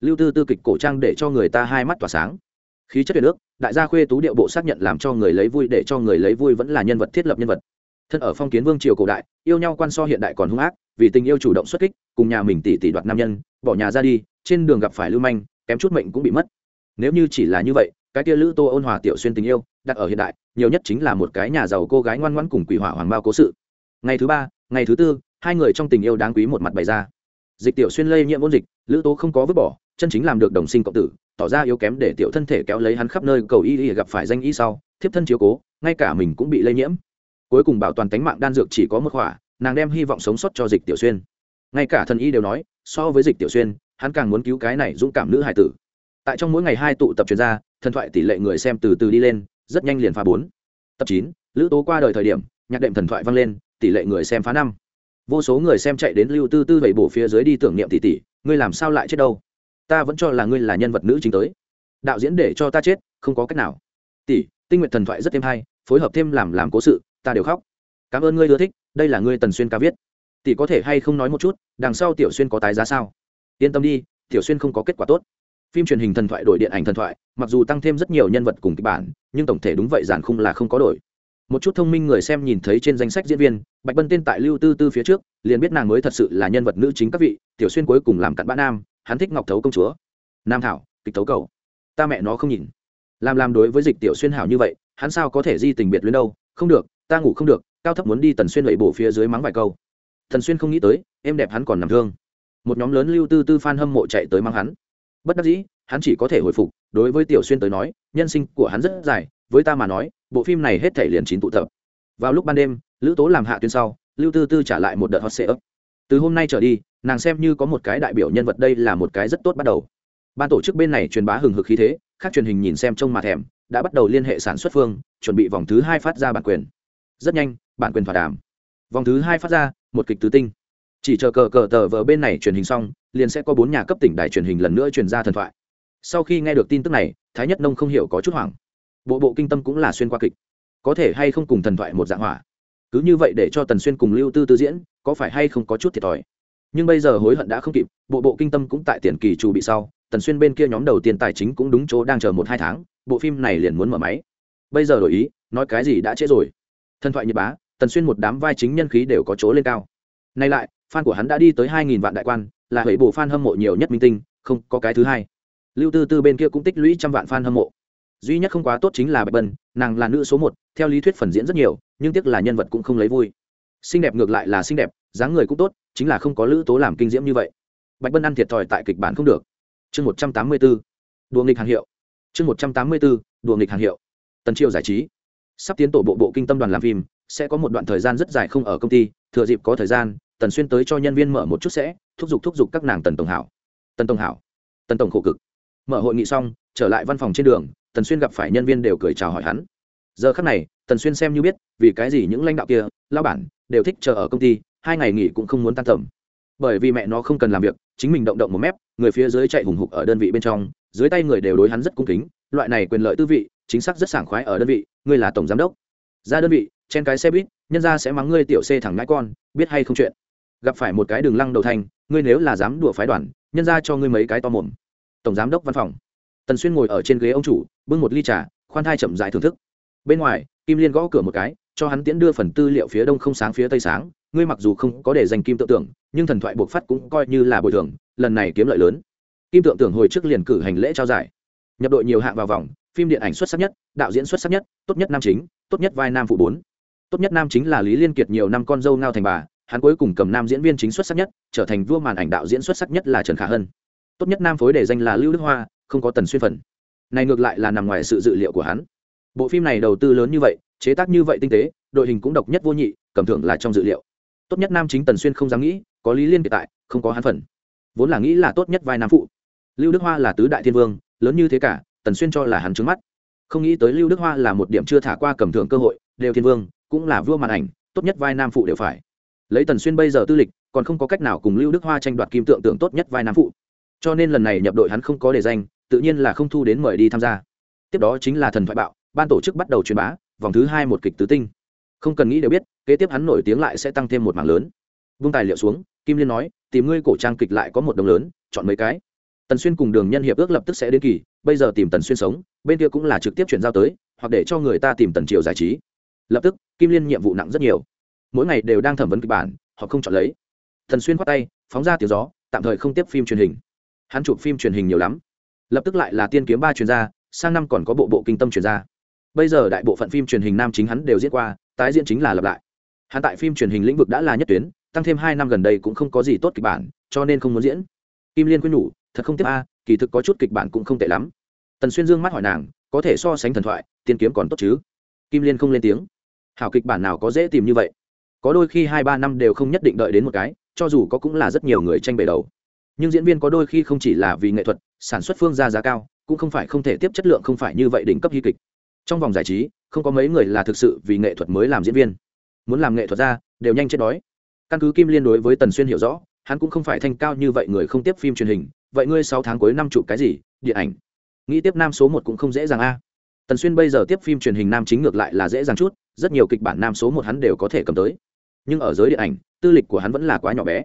lưu tư tư kịch cổ trang để cho người ta hai mắt tỏa sáng. Khí chất tuyệt nước đại gia khuê tú điệu bộ xác nhận làm cho người lấy vui để cho người lấy vui vẫn là nhân vật thiết lập nhân vật. Thân ở phong kiến vương triều cổ đại, yêu nhau quan so hiện đại còn hung ác, vì tình yêu chủ động xuất kích, cùng nhà mình tỷ tỷ đoạt nam nhân, bỏ nhà ra đi, trên đường gặp phải lưu manh, kém chút mệnh cũng bị mất. Nếu như chỉ là như vậy, cái kia lữ tô ôn hòa tiểu xuyên tình yêu, đặt ở hiện đại, nhiều nhất chính là một cái nhà giàu cô gái ngoan ngoãn cùng quỷ hỏa hoàng bao cố sự. Ngày thứ ba, ngày thứ tư, hai người trong tình yêu đáng quý một mặt bày ra. Dịch tiểu xuyên lây nhiễm ôn dịch, lữ tố không có vứt bỏ chân chính làm được đồng sinh cộng tử, tỏ ra yếu kém để tiểu thân thể kéo lấy hắn khắp nơi cầu y y gặp phải danh y sau, thiếp thân chiếu cố, ngay cả mình cũng bị lây nhiễm. Cuối cùng bảo toàn tính mạng đan dược chỉ có một khỏa, nàng đem hy vọng sống sót cho dịch tiểu xuyên. Ngay cả thần y đều nói, so với dịch tiểu xuyên, hắn càng muốn cứu cái này dũng cảm nữ hải tử. Tại trong mỗi ngày hai tụ tập chuyên gia thần thoại tỷ lệ người xem từ từ đi lên, rất nhanh liền phá bốn. Tập chín, lữ tố qua đời thời điểm, nhạc đệm thần thoại vang lên, tỷ lệ người xem phá năm. Vô số người xem chạy đến lưu tư tư vẩy bổ phía dưới đi tưởng niệm tỷ tỷ, ngươi làm sao lại chết đâu? Ta vẫn cho là ngươi là nhân vật nữ chính tới. Đạo diễn để cho ta chết, không có cách nào. Tỷ, tinh nguyện thần thoại rất thêm hay, phối hợp thêm làm làm cố sự, ta đều khóc. Cảm ơn ngươi ưa thích, đây là ngươi tần xuyên ca viết. Tỷ có thể hay không nói một chút, đằng sau tiểu xuyên có tái giá sao? Yên tâm đi, tiểu xuyên không có kết quả tốt. Phim truyền hình thần thoại đổi điện ảnh thần thoại, mặc dù tăng thêm rất nhiều nhân vật cùng kịch bản, nhưng tổng thể đúng vậy giản khung là không có đổi. Một chút thông minh người xem nhìn thấy trên danh sách diễn viên, bạch bân tên tại lưu tư tư phía trước, liền biết nàng mới thật sự là nhân vật nữ chính các vị, tiểu xuyên cuối cùng làm cặn bã nam hắn thích ngọc thấu công chúa. Nam thảo, kịch thấu cầu ta mẹ nó không nhìn. Làm làm đối với dịch tiểu xuyên hảo như vậy, hắn sao có thể di tình biệt luyến đâu? Không được, ta ngủ không được, cao thấp muốn đi tần xuyên lẩy bổ phía dưới mắng vài câu. Thần xuyên không nghĩ tới, em đẹp hắn còn nằm thương. Một nhóm lớn lưu tư tư f a n hâm mộ chạy tới mắng hắn. Bất đắc dĩ, hắn chỉ có thể hồi phục, đối với tiểu xuyên tới nói, nhân sinh của hắn rất dài, với ta mà nói, bộ phim này hết thể liền chín tụ tập. Vào lúc ban đêm, lữ tố làm hạ tuyến sau, lưu tư tư trả lại một đợt hot ấp từ hôm nay trở đi, nàng xem như có một cái đại biểu nhân vật đây là một cái rất tốt bắt đầu. Ban tổ chức bên này truyền bá hừng hực khí thế, khác truyền hình nhìn xem trông mà thèm, đã bắt đầu liên hệ sản xuất phương, chuẩn bị vòng thứ hai phát ra bản quyền. Rất nhanh, bản quyền thỏa đàm. Vòng thứ hai phát ra, một kịch tứ tinh. Chỉ chờ cờ cờ tờ vờ bên này truyền hình xong, liền sẽ có bốn nhà cấp tỉnh đài truyền hình lần nữa truyền ra thần thoại. Sau khi nghe được tin tức này, thái nhất nông không hiểu có chút hoảng. Bộ bộ kinh tâm cũng là xuyên qua kịch. Có thể hay không cùng thần thoại một dạng hỏa? Cứ như vậy để cho tần xuyên cùng lưu tư tư diễn, có phải hay không có chút thiệt thòi? Nhưng bây giờ hối hận đã không kịp, bộ bộ kinh tâm cũng tại tiền kỳ trù bị sau, tần xuyên bên kia nhóm đầu tiên tài chính cũng đúng chỗ đang chờ một hai tháng, bộ phim này liền muốn mở máy. Bây giờ đổi ý, nói cái gì đã trễ rồi. Thần thoại nhật bá, tần xuyên một đám vai chính nhân khí đều có chỗ lên cao. Nay lại, fan của hắn đã đi tới hai nghìn vạn đại quan, là hủy bổ fan hâm mộ nhiều nhất minh tinh, không có cái thứ hai. Lưu tư tư bên kia cũng tích lũy trăm vạn fan hâm mộ duy nhất không quá tốt chính là bạch bân, nàng là nữ số một, theo lý thuyết phần diễn rất nhiều, nhưng tiếc là nhân vật cũng không lấy vui. Xinh đẹp ngược lại là xinh đẹp, dáng người cũng tốt, chính là không có lữ tố làm kinh diễm như vậy. Bạch bân ăn thiệt thòi tại kịch bản không được. Chương một trăm tám mươi bốn đùa nghịch hàng hiệu. Chương một trăm tám mươi bốn đùa nghịch hàng hiệu. Tần triều giải trí. Sắp tiến tổ bộ bộ kinh tâm đoàn làm phim, sẽ có một đoạn thời gian rất dài không ở công ty, thừa dịp có thời gian, tần xuyên tới cho nhân viên mở một chút sẽ, thúc giục thúc giục các nàng tần tổng hảo. Tần tổng hảo. Tần tổng khổ cực. Mở hội nghị xong, trở lại văn phòng trên đường tần xuyên gặp phải nhân viên đều cười chào hỏi hắn. Giờ khắc này tần xuyên xem như biết vì cái gì những lãnh đạo kia lao bản đều thích chờ ở công ty hai ngày nghỉ cũng không muốn tan tầm. Bởi vì mẹ nó không cần làm việc chính mình động động một mép người phía dưới chạy hùng hục ở đơn vị bên trong dưới tay người đều đối hắn rất cung kính loại này quyền lợi tư vị chính xác rất sảng khoái ở đơn vị ngươi là tổng giám đốc. Ra đơn vị trên cái xe buýt nhân ra sẽ mắng ngươi tiểu xê thẳng ngãi con biết hay không chuyện. Gặp phải một cái đường lăng đầu thành, ngươi nếu là dám đùa phái đoàn nhân ra cho ngươi mấy cái to mồm. Tổng giám đốc văn phòng tần xuyên ngồi ở trên ghế ông chủ, bưng một ly trà, khoan thai chậm dài thưởng thức. Bên ngoài, kim liên gõ cửa một cái, cho hắn tiễn đưa phần tư liệu phía đông không sáng phía tây sáng. Ngươi mặc dù không có để dành kim tự tưởng, nhưng thần thoại buộc phát cũng coi như là bồi thường, lần này kiếm lợi lớn. Kim tượng tưởng hồi trước liền cử hành lễ trao giải. Nhập đội nhiều hạng vào vòng, phim điện ảnh xuất sắc nhất, đạo diễn xuất sắc nhất, tốt nhất nam chính, tốt nhất vai nam phụ bốn. Tốt nhất nam chính là lý liên kiệt nhiều năm con dâu ngao thành bà, hắn cuối cùng cầm nam diễn viên chính xuất sắc nhất, trở thành vua màn ảnh đạo diễn xuất sắc nhất là trần khả hân. Tốt nhất nam phối để danh là lưu đức hoa không có tần xuyên phần. Này ngược lại là nằm ngoài sự dự liệu của hắn. Bộ phim này đầu tư lớn như vậy, chế tác như vậy tinh tế, đội hình cũng độc nhất vô nhị, cầm thưởng là trong dự liệu. Tốt nhất nam chính tần xuyên không dám nghĩ, có lý liên kiệt tại, không có hắn phần. Vốn là nghĩ là tốt nhất vai nam phụ. Lưu đức hoa là tứ đại thiên vương, lớn như thế cả, tần xuyên cho là hắn trứng mắt. Không nghĩ tới lưu đức hoa là một điểm chưa thả qua cầm thưởng cơ hội, đều thiên vương, cũng là vua màn ảnh, tốt nhất vai nam phụ đều phải. Lấy tần xuyên bây giờ tư lịch, còn không có cách nào cùng lưu đức hoa tranh đoạt kim tượng tượng tốt nhất vai nam phụ. Cho nên lần này nhập đội hắn không có đề danh tự nhiên là không thu đến mời đi tham gia. Tiếp đó chính là thần thoại bạo, ban tổ chức bắt đầu truyền bá, vòng thứ hai một kịch tứ tinh. Không cần nghĩ đều biết, kế tiếp hắn nổi tiếng lại sẽ tăng thêm một mảng lớn. Vung tài liệu xuống, kim liên nói, tìm ngươi cổ trang kịch lại có một đồng lớn, chọn mấy cái. Tần xuyên cùng đường nhân hiệp ước lập tức sẽ đến kỳ, bây giờ tìm tần xuyên sống, bên kia cũng là trực tiếp chuyển giao tới, hoặc để cho người ta tìm tần triều giải trí. Lập tức, kim liên nhiệm vụ nặng rất nhiều. Mỗi ngày đều đang thẩm vấn kịch bản, họ không chọn lấy. Tần xuyên khoát tay, phóng ra tiếng gió, tạm thời không tiếp phim truyền hình. Hắn chụp phim truyền hình nhiều lắm lập tức lại là tiên kiếm ba chuyên gia, sang năm còn có bộ bộ kinh tâm chuyên gia. Bây giờ đại bộ phận phim truyền hình nam chính hắn đều diễn qua, tái diễn chính là lặp lại. Hắn tại phim truyền hình lĩnh vực đã là nhất tuyến, tăng thêm hai năm gần đây cũng không có gì tốt kịch bản, cho nên không muốn diễn. Kim liên quyên nhủ, thật không tiếp a, kỳ thực có chút kịch bản cũng không tệ lắm. Tần xuyên dương mắt hỏi nàng, có thể so sánh thần thoại, tiên kiếm còn tốt chứ? Kim liên không lên tiếng. Hảo kịch bản nào có dễ tìm như vậy? Có đôi khi hai ba năm đều không nhất định đợi đến một cái, cho dù có cũng là rất nhiều người tranh bể đầu nhưng diễn viên có đôi khi không chỉ là vì nghệ thuật, sản xuất phương ra giá cao, cũng không phải không thể tiếp chất lượng không phải như vậy đỉnh cấp hy kịch. Trong vòng giải trí, không có mấy người là thực sự vì nghệ thuật mới làm diễn viên. Muốn làm nghệ thuật ra, đều nhanh chết đói. Căn cứ kim liên đối với tần xuyên hiểu rõ, hắn cũng không phải thanh cao như vậy người không tiếp phim truyền hình, vậy ngươi sáu tháng cuối năm chụp cái gì? Điện ảnh. Nghĩ tiếp nam số một cũng không dễ dàng a. Tần xuyên bây giờ tiếp phim truyền hình nam chính ngược lại là dễ dàng chút, rất nhiều kịch bản nam số một hắn đều có thể cầm tới. Nhưng ở giới điện ảnh, tư lịch của hắn vẫn là quá nhỏ bé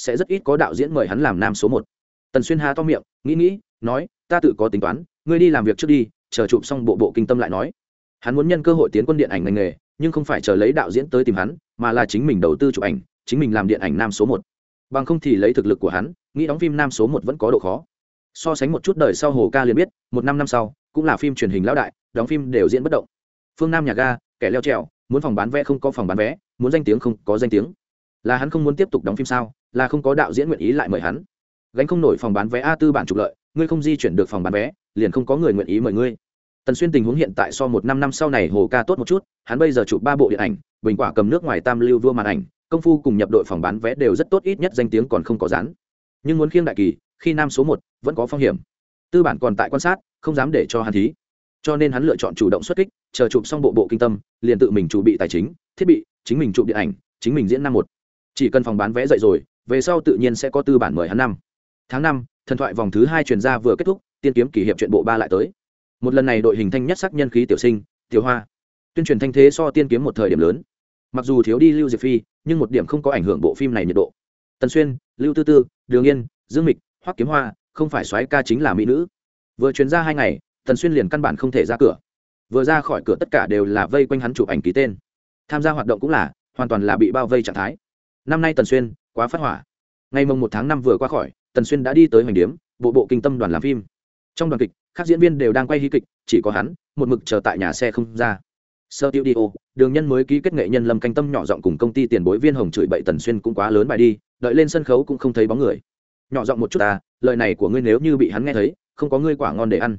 sẽ rất ít có đạo diễn mời hắn làm nam số một. Tần xuyên há to miệng, nghĩ nghĩ, nói, ta tự có tính toán, ngươi đi làm việc trước đi, chờ chụp xong bộ bộ kinh tâm lại nói. Hắn muốn nhân cơ hội tiến quân điện ảnh ngành nghề, nhưng không phải chờ lấy đạo diễn tới tìm hắn, mà là chính mình đầu tư chụp ảnh, chính mình làm điện ảnh nam số một. Bằng không thì lấy thực lực của hắn, nghĩ đóng phim nam số một vẫn có độ khó. So sánh một chút đời sau hồ ca liền biết, một năm năm sau, cũng là phim truyền hình lão đại, đóng phim đều diễn bất động. Phương nam nhà ga, kẻ leo trèo, muốn phòng bán vé không có phòng bán vé, muốn danh tiếng không có danh tiếng. Là hắn không muốn tiếp tục đóng phim sao? Là không có đạo diễn nguyện ý lại mời hắn. Gánh không nổi phòng bán vé a tư bản trục lợi, ngươi không di chuyển được phòng bán vé, liền không có người nguyện ý mời ngươi. Tần xuyên tình huống hiện tại so một năm năm sau này hồ ca tốt một chút, hắn bây giờ chụp ba bộ điện ảnh, bình quả cầm nước ngoài tam lưu vua màn ảnh, công phu cùng nhập đội phòng bán vé đều rất tốt, ít nhất danh tiếng còn không có rán nhưng muốn khiêng đại kỳ, khi nam số một, vẫn có phong hiểm. Tư bản còn tại quan sát, không dám để cho hắn thí. Cho nên hắn lựa chọn chủ động xuất kích, chờ chụp xong bộ bộ kinh tâm, liền tự mình chủ bị tài chính, thiết bị, chính mình chụp điện ảnh, chính mình diễn năm một. Chỉ cần phòng bán vé dậy rồi về sau tự nhiên sẽ có tư bản mời hắn năm. Tháng năm, thần thoại vòng thứ hai truyền ra vừa kết thúc, tiên kiếm kỷ hiệp chuyện bộ ba lại tới. Một lần này đội hình thanh nhất sắc nhân khí tiểu sinh, tiểu hoa. Tuyên truyền thanh thế so tiên kiếm một thời điểm lớn. Mặc dù thiếu đi lưu diệp phi, nhưng một điểm không có ảnh hưởng bộ phim này nhiệt độ. Tần xuyên, lưu tư tư, đường yên, dương mịch, hoắc kiếm hoa, không phải soái ca chính là mỹ nữ. Vừa chuyến ra hai ngày, tần xuyên liền căn bản không thể ra cửa. Vừa ra khỏi cửa tất cả đều là vây quanh hắn chụp ảnh ký tên. Tham gia hoạt động cũng là, hoàn toàn là bị bao vây trạng thái. Năm nay tần xuyên quá phát hỏa. Ngày mồng một tháng năm vừa qua khỏi, tần xuyên đã đi tới hoành điếm, bộ bộ kinh tâm đoàn làm phim. Trong đoàn kịch, các diễn viên đều đang quay hy kịch, chỉ có hắn, một mực chờ tại nhà xe không ra. Sơ tiêu đi ô đường nhân mới ký kết nghệ nhân lâm canh tâm nhỏ giọng cùng công ty tiền bối viên hồng chửi bậy tần xuyên cũng quá lớn bài đi, đợi lên sân khấu cũng không thấy bóng người. Nhỏ giọng một chút ta lời này của ngươi nếu như bị hắn nghe thấy, không có ngươi quả ngon để ăn.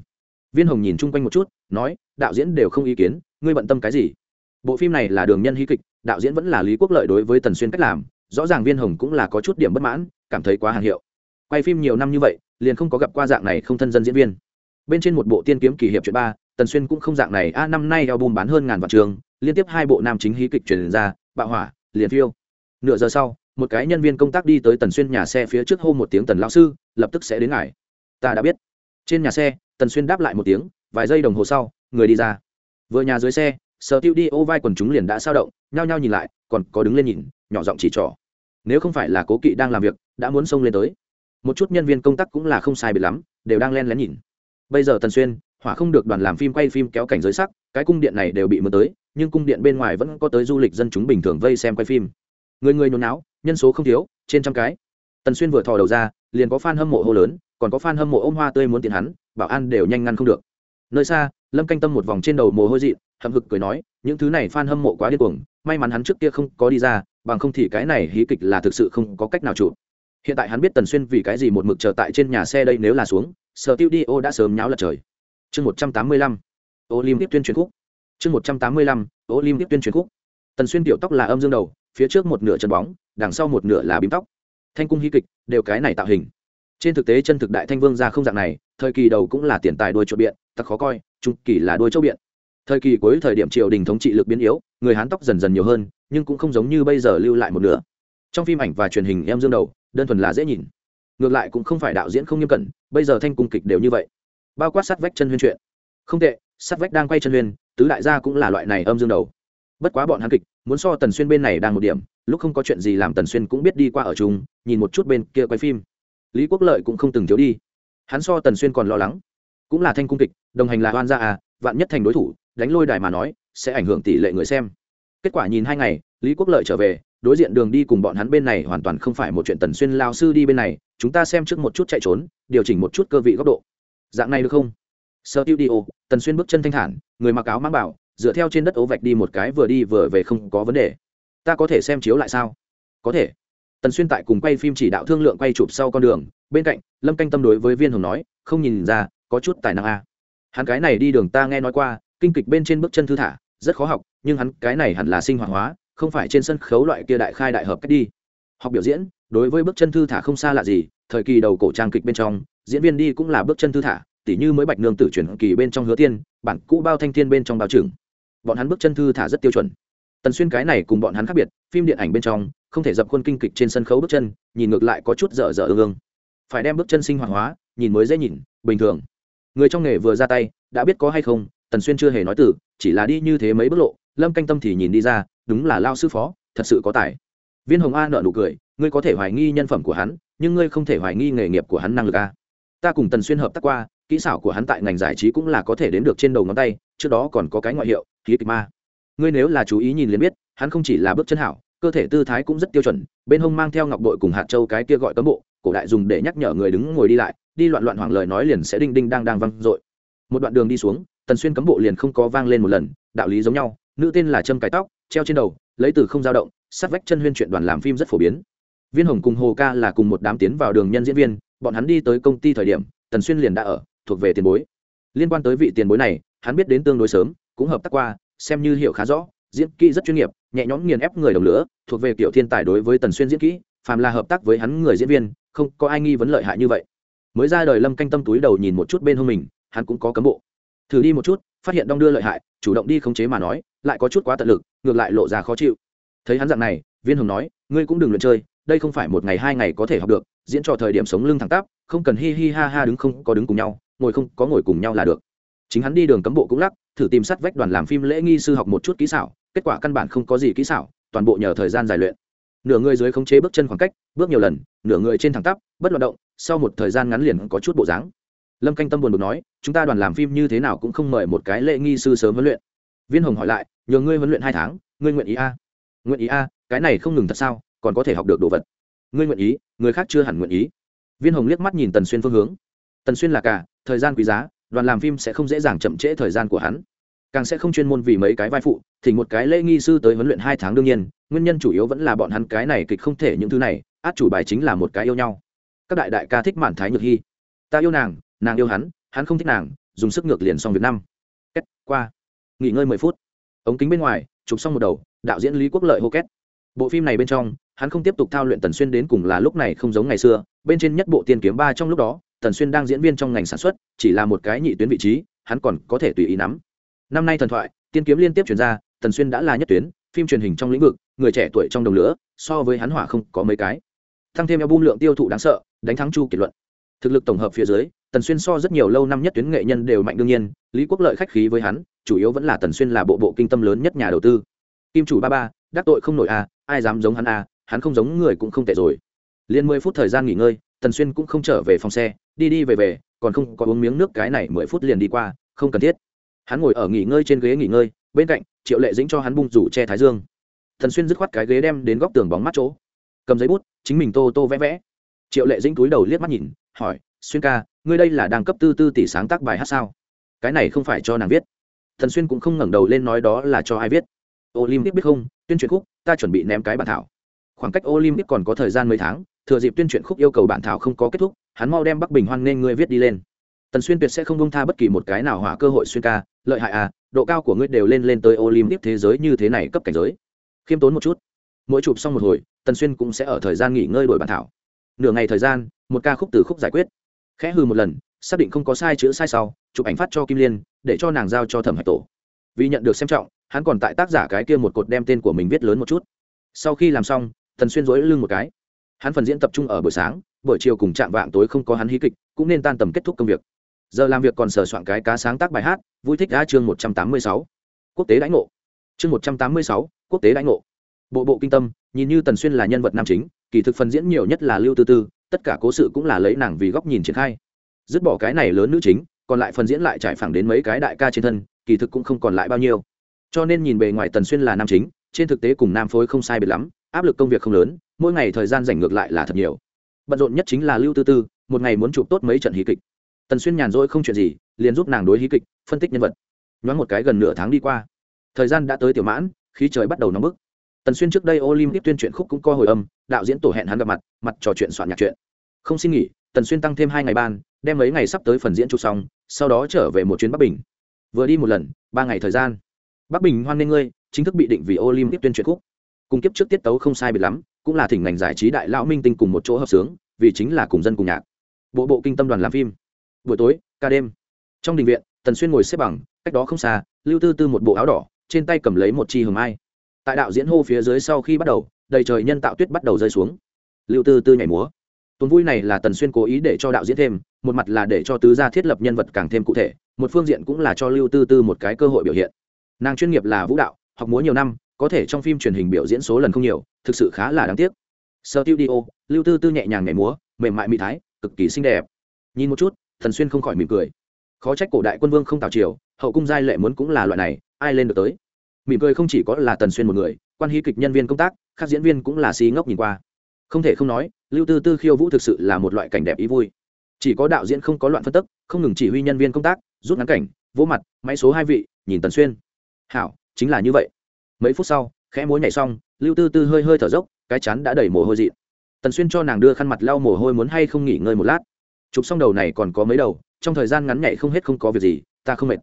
Viên hồng nhìn chung quanh một chút, nói, đạo diễn đều không ý kiến, ngươi bận tâm cái gì? Bộ phim này là đường nhân hí kịch, đạo diễn vẫn là lý quốc lợi đối với tần xuyên cách làm rõ ràng viên hồng cũng là có chút điểm bất mãn, cảm thấy quá hàng hiệu. Quay phim nhiều năm như vậy, liền không có gặp qua dạng này không thân dân diễn viên. Bên trên một bộ tiên kiếm kỳ hiệp chuyện ba, tần xuyên cũng không dạng này, a, năm nay eo bùm bán hơn ngàn vạn trường, liên tiếp hai bộ nam chính hí kịch truyền ra, bạo hỏa, liền phiêu. Nửa giờ sau, một cái nhân viên công tác đi tới tần xuyên nhà xe phía trước hô một tiếng tần lão sư lập tức sẽ đến ngài. Ta đã biết. Trên nhà xe, tần xuyên đáp lại một tiếng, vài giây đồng hồ sau, người đi ra. Vừa nhà dưới xe, sở tiêu đi, ô vai quần chúng liền đã sao động, nhao nhao nhìn lại, còn có đứng lên nhìn, nhỏ giọng chỉ trỏ nếu không phải là cố kỵ đang làm việc, đã muốn xông lên tới. Một chút nhân viên công tác cũng là không sai biệt lắm, đều đang len lén nhìn. Bây giờ tần xuyên, hỏa không được đoàn làm phim quay phim kéo cảnh giới sắc, cái cung điện này đều bị mưa tới, nhưng cung điện bên ngoài vẫn có tới du lịch dân chúng bình thường vây xem quay phim. Người người nôn não nhân số không thiếu, trên trăm cái. Tần xuyên vừa thò đầu ra, liền có f a n hâm mộ hô lớn, còn có f a n hâm mộ ôm hoa tươi muốn tiền hắn, bảo an đều nhanh ngăn không được. Nơi xa, lâm canh tâm một vòng trên đầu mồ hôi dị hậm hực cười nói, những thứ này f a n hâm mộ quá điên cuồng, may mắn hắn trước kia không có đi ra bằng không thì cái này hí kịch là thực sự không có cách nào chụp. Hiện tại hắn biết tần xuyên vì cái gì một mực chờ tại trên nhà xe đây nếu là xuống sở tiêu đi ô đã sớm nháo lật trời. Chương một trăm tám mươi lăm, olympic tuyên truyền khúc. Chương một trăm tám mươi lăm, olympic tuyên truyền khúc. Tần xuyên tiểu tóc là âm dương đầu, phía trước một nửa chân bóng, đằng sau một nửa là bím tóc. Thanh cung hí kịch đều cái này tạo hình. Trên thực tế chân thực đại thanh vương ra không dạng này, thời kỳ đầu cũng là tiền tài đuôi chỗ biện, tặc khó coi, trung kỳ là đuôi chỗ biện. Thời kỳ cuối thời điểm triều đình thống trị lực biến yếu, người hán tóc dần dần nhiều hơn nhưng cũng không giống như bây giờ lưu lại một nửa. Trong phim ảnh và truyền hình em dương đầu, đơn thuần là dễ nhìn. Ngược lại cũng không phải đạo diễn không nghiêm cẩn, bây giờ thanh cung kịch đều như vậy. Bao quát sát vách chân huyên chuyện. Không tệ, sát vách đang quay chân huyên, tứ đại gia cũng là loại này âm dương đầu. Bất quá bọn hắn kịch, muốn so tần xuyên bên này đang một điểm, lúc không có chuyện gì làm tần xuyên cũng biết đi qua ở chung, nhìn một chút bên kia quay phim. Lý quốc lợi cũng không từng thiếu đi. Hắn so tần xuyên còn lo lắng. Cũng là thanh cung kịch, đồng hành là oan gia à vạn nhất thành đối thủ, đánh lôi đài mà nói, sẽ ảnh hưởng tỷ lệ người xem kết quả nhìn hai ngày, lý quốc lợi trở về, đối diện đường đi cùng bọn hắn bên này hoàn toàn không phải một chuyện tần xuyên lao sư đi bên này, chúng ta xem trước một chút chạy trốn, điều chỉnh một chút cơ vị góc độ. Dạng này được không? Sơ tiêu đi ô tần xuyên bước chân thanh thản, người mặc áo mang bảo, dựa theo trên đất ố vạch đi một cái vừa đi vừa về không có vấn đề. Ta có thể xem chiếu lại sao? Có thể. Tần xuyên tại cùng quay phim chỉ đạo thương lượng quay chụp sau con đường, bên cạnh, lâm canh tâm đối với viên hồng nói, không nhìn ra, có chút tài năng a à. hắn cái này đi đường ta nghe nói qua, kinh kịch bên trên bước chân thư thả rất khó học, nhưng hắn, cái này hẳn là sinh hoạt hóa, không phải trên sân khấu loại kia đại khai đại hợp cách đi. Học biểu diễn, đối với bước chân thư thả không xa lạ gì, thời kỳ đầu cổ trang kịch bên trong, diễn viên đi cũng là bước chân thư thả, tỉ như mới bạch nương tử chuyển kỳ bên trong hứa tiên bản cũ bao thanh thiên bên trong bao trưởng bọn hắn bước chân thư thả rất tiêu chuẩn. Tần xuyên cái này cùng bọn hắn khác biệt, phim điện ảnh bên trong, không thể dập khuôn kinh kịch trên sân khấu bước chân, nhìn ngược lại có chút dở dở ương ương. Phải đem bước chân sinh hoạt hóa, nhìn mới dễ nhìn, bình thường. Người trong nghề vừa ra tay, đã biết có hay không, tần xuyên chưa hề nói từ chỉ là đi như thế mấy bước lộ, lâm canh tâm thì nhìn đi ra, đúng là lao sư phó, thật sự có tài. Viên hồng a nợ nụ cười, ngươi có thể hoài nghi nhân phẩm của hắn, nhưng ngươi không thể hoài nghi nghề nghiệp của hắn năng lực a ta cùng tần xuyên hợp tác qua, kỹ xảo của hắn tại ngành giải trí cũng là có thể đến được trên đầu ngón tay, trước đó còn có cái ngoại hiệu khí kịch ma. Ngươi nếu là chú ý nhìn liền biết, hắn không chỉ là bước chân hảo, cơ thể tư thái cũng rất tiêu chuẩn, bên hông mang theo ngọc bội cùng hạt châu cái kia gọi cấm bộ, cổ đại dùng để nhắc nhở người đứng ngồi đi lại, đi loạn loạn hoảng lời nói liền sẽ đinh đinh đang đang văng dội. Một đoạn đường đi xuống tần xuyên cấm bộ liền không có vang lên một lần, đạo lý giống nhau, nữ tên là trâm cái tóc, treo trên đầu, lấy từ không dao động, sát vách chân huyên chuyện đoàn làm phim rất phổ biến. Viên hồng cùng hồ ca là cùng một đám tiến vào đường nhân diễn viên, bọn hắn đi tới công ty thời điểm, tần xuyên liền đã ở, thuộc về tiền bối. Liên quan tới vị tiền bối này, hắn biết đến tương đối sớm, cũng hợp tác qua, xem như hiểu khá rõ, diễn kỹ rất chuyên nghiệp, nhẹ nhõm nghiền ép người đồng lửa, thuộc về kiểu thiên tài đối với tần xuyên diễn kỹ, phàm là hợp tác với hắn người diễn viên, không có ai nghi vấn lợi hại như vậy. Mới ra đời lâm canh tâm túi đầu nhìn một chút bên hông mình, hắn cũng có cấm bộ thử đi một chút, phát hiện đong đưa lợi hại, chủ động đi khống chế mà nói, lại có chút quá tận lực, ngược lại lộ ra khó chịu. Thấy hắn dạng này, viên hồng nói, ngươi cũng đừng luyện chơi, đây không phải một ngày hai ngày có thể học được, diễn trò thời điểm sống lưng thẳng tắp, không cần hi hi ha ha đứng không có đứng cùng nhau, ngồi không có ngồi cùng nhau là được. Chính hắn đi đường cấm bộ cũng lắc, thử tìm sắt vách đoàn làm phim lễ nghi sư học một chút kỹ xảo, kết quả căn bản không có gì kỹ xảo, toàn bộ nhờ thời gian dài luyện. Nửa người dưới khống chế bước chân khoảng cách, bước nhiều lần, nửa người trên thẳng tắp, bất loạt động, sau một thời gian ngắn liền có chút bộ dáng lâm canh tâm buồn bực nói, chúng ta đoàn làm phim như thế nào cũng không mời một cái lễ nghi sư sớm huấn luyện. Viên hồng hỏi lại, nhờ ngươi huấn luyện hai tháng, ngươi nguyện ý a? Nguyện ý a, cái này không ngừng thật sao, còn có thể học được đồ vật. Ngươi nguyện ý, người khác chưa hẳn nguyện ý. Viên hồng liếc mắt nhìn tần xuyên phương hướng. Tần xuyên là cả, thời gian quý giá, đoàn làm phim sẽ không dễ dàng chậm trễ thời gian của hắn. Càng sẽ không chuyên môn vì mấy cái vai phụ, thì một cái lễ nghi sư tới huấn luyện hai tháng đương nhiên, nguyên nhân chủ yếu vẫn là bọn hắn cái này kịch không thể những thứ này, át chủ bài chính là một cái yêu nhau. Các đại đại ca thích mản thái nhược hy. Ta yêu nàng nàng yêu hắn hắn không thích nàng, dùng sức ngược liền xong việt nam kết, qua. Nghỉ ngơi mười phút. Ống kính bên ngoài, chụp xong một đầu, đạo diễn lý quốc lợi hô két bộ phim này bên trong, hắn không tiếp tục thao luyện tần xuyên đến cùng là lúc này không giống ngày xưa, bên trên nhất bộ tiên kiếm ba trong lúc đó, tần xuyên đang diễn viên trong ngành sản xuất, chỉ là một cái nhị tuyến vị trí, hắn còn có thể tùy ý nắm. Năm nay thần thoại, tiên kiếm liên tiếp chuyển ra, tần xuyên đã là nhất tuyến, phim truyền hình trong lĩnh vực, người trẻ tuổi trong đồng lửa, so với hắn hỏa không có mấy cái. Tăng thêm eo bung lượng tiêu thụ đáng sợ, đánh thắng chu kiệt luận. Thực lực tổng hợp phía dưới tần xuyên so rất nhiều lâu năm nhất tuyến nghệ nhân đều mạnh đương nhiên, lý quốc lợi khách khí với hắn, chủ yếu vẫn là tần xuyên là bộ bộ kinh tâm lớn nhất nhà đầu tư. Kim chủ ba ba, đắc tội không nổi a ai dám giống hắn a hắn không giống người cũng không tệ rồi. Liền mười phút thời gian nghỉ ngơi, tần xuyên cũng không trở về phòng xe, đi đi về về, còn không có uống miếng nước cái này mười phút liền đi qua, không cần thiết. Hắn ngồi ở nghỉ ngơi trên ghế nghỉ ngơi, bên cạnh, triệu lệ dĩnh cho hắn bung rủ che thái dương. Tần xuyên dứt khoát cái ghế đem đến góc tường bóng mắt chỗ. Cầm giấy bút, chính mình tô tô vẽ vẽ. Triệu lệ dĩnh túi đầu liếc mắt nhìn, hỏi xuyên ca, ngươi đây là đang cấp tư tư tỷ sáng tác bài hát sao? Cái này không phải cho nàng viết. Thần xuyên cũng không ngẩng đầu lên nói đó là cho ai viết. Olympic biết không? Tuyên truyền khúc, ta chuẩn bị ném cái bản thảo. Khoảng cách olympic còn có thời gian mấy tháng, thừa dịp tuyên truyền khúc yêu cầu bản thảo không có kết thúc, hắn mau đem bắc bình hoan nên ngươi viết đi lên. Tần xuyên tuyệt sẽ không bông tha bất kỳ một cái nào hỏa cơ hội xuyên ca, lợi hại à độ cao của ngươi đều lên lên tới olympic thế giới như thế này cấp cảnh giới. Khiêm tốn một chút. Mỗi chụp xong một hồi tần xuyên cũng sẽ ở thời gian nghỉ ngơi đổi bản thảo. Nửa ngày thời gian, một ca khúc từ khúc giải quyết khẽ hư một lần, xác định không có sai chữ sai sau, chụp ảnh phát cho kim liên, để cho nàng giao cho thẩm hạch tổ. Vì nhận được xem trọng, hắn còn tại tác giả cái kia một cột đem tên của mình viết lớn một chút. Sau khi làm xong, tần xuyên dối lưng một cái. Hắn phần diễn tập trung ở buổi sáng, buổi chiều cùng chạm vạng tối không có hắn hí kịch, cũng nên tan tầm kết thúc công việc. Giờ làm việc còn sờ soạn cái cá sáng tác bài hát, vui thích đã chương một trăm tám mươi sáu. Quốc tế đánh ngộ. Chương một trăm tám mươi sáu, quốc tế đánh ngộ. Bộ bộ kinh tâm, nhìn như tần xuyên là nhân vật nam chính, kỳ thực phần diễn nhiều nhất là lưu tư tư tất cả cố sự cũng là lấy nàng vì góc nhìn triển khai. Dứt bỏ cái này lớn nữ chính, còn lại phần diễn lại trải phẳng đến mấy cái đại ca trên thân, kỳ thực cũng không còn lại bao nhiêu. Cho nên nhìn bề ngoài tần xuyên là nam chính, trên thực tế cùng nam phối không sai biệt lắm, áp lực công việc không lớn, mỗi ngày thời gian dành ngược lại là thật nhiều. Bận rộn nhất chính là lưu tư tư, một ngày muốn chụp tốt mấy trận hí kịch. Tần xuyên nhàn rỗi không chuyện gì, liền giúp nàng đối hí kịch, phân tích nhân vật. Nhoáng một cái gần nửa tháng đi qua, thời gian đã tới tiểu mãn, khí trời bắt đầu nóng bức tần xuyên trước đây olympic tuyên truyện khúc cũng co hồi âm, đạo diễn tổ hẹn hắn gặp mặt mặt trò chuyện soạn nhạc chuyện. Không xin nghỉ, tần xuyên tăng thêm hai ngày ban, đem mấy ngày sắp tới phần diễn chụp xong, sau đó trở về một chuyến bắc bình. Vừa đi một lần, ba ngày thời gian. Bắc bình hoan nghênh ngươi, chính thức bị định vì olympic tuyên truyện khúc. Cùng kiếp trước tiết tấu không sai biệt lắm, cũng là thỉnh ngành giải trí đại lão minh tinh cùng một chỗ hợp sướng, vì chính là cùng dân cùng nhạc. Bộ bộ kinh tâm đoàn làm phim. Buổi tối, ca đêm. Trong đình viện, tần xuyên ngồi xếp bằng, cách đó không xa, lưu tư tư một bộ áo đỏ, trên tay cầm lấy một chi hồng ai tại đạo diễn hô phía dưới sau khi bắt đầu, đầy trời nhân tạo tuyết bắt đầu rơi xuống. Lưu tư tư nhảy múa. Tuần vui này là tần xuyên cố ý để cho đạo diễn thêm, một mặt là để cho tứ gia thiết lập nhân vật càng thêm cụ thể, một phương diện cũng là cho lưu tư tư một cái cơ hội biểu hiện. Nàng chuyên nghiệp là vũ đạo, học múa nhiều năm, có thể trong phim truyền hình biểu diễn số lần không nhiều, thực sự khá là đáng tiếc. Sơ tiêu đi ô lưu tư tư nhẹ nhàng nhảy múa, mềm mại mỹ thái, cực kỳ xinh đẹp. Nhìn một chút thần xuyên không khỏi mỉm cười. Khó trách cổ đại quân vương không tào triều, hậu cung giai lệ muốn cũng là loại này, ai lên được tới? Mỉm cười không chỉ có là tần xuyên một người, quan hí kịch nhân viên công tác, các diễn viên cũng là xí ngốc nhìn qua. Không thể không nói, lưu tư tư, khiêu vũ thực sự là một loại cảnh đẹp ý vui. Chỉ có đạo diễn không có loạn phân tức, không ngừng chỉ huy nhân viên công tác, rút ngắn cảnh, vỗ mặt, máy số hai vị, nhìn tần xuyên. Hảo, chính là như vậy. Mấy phút sau, khẽ mối nhảy xong, lưu tư tư hơi hơi thở dốc, cái chắn đã đẩy mồ hôi dị tần xuyên cho nàng đưa khăn mặt lau mồ hôi muốn hay không nghỉ ngơi một lát. Chụp xong đầu này còn có mấy đầu, trong thời gian ngắn nhảy không hết không có việc gì, ta không mệt.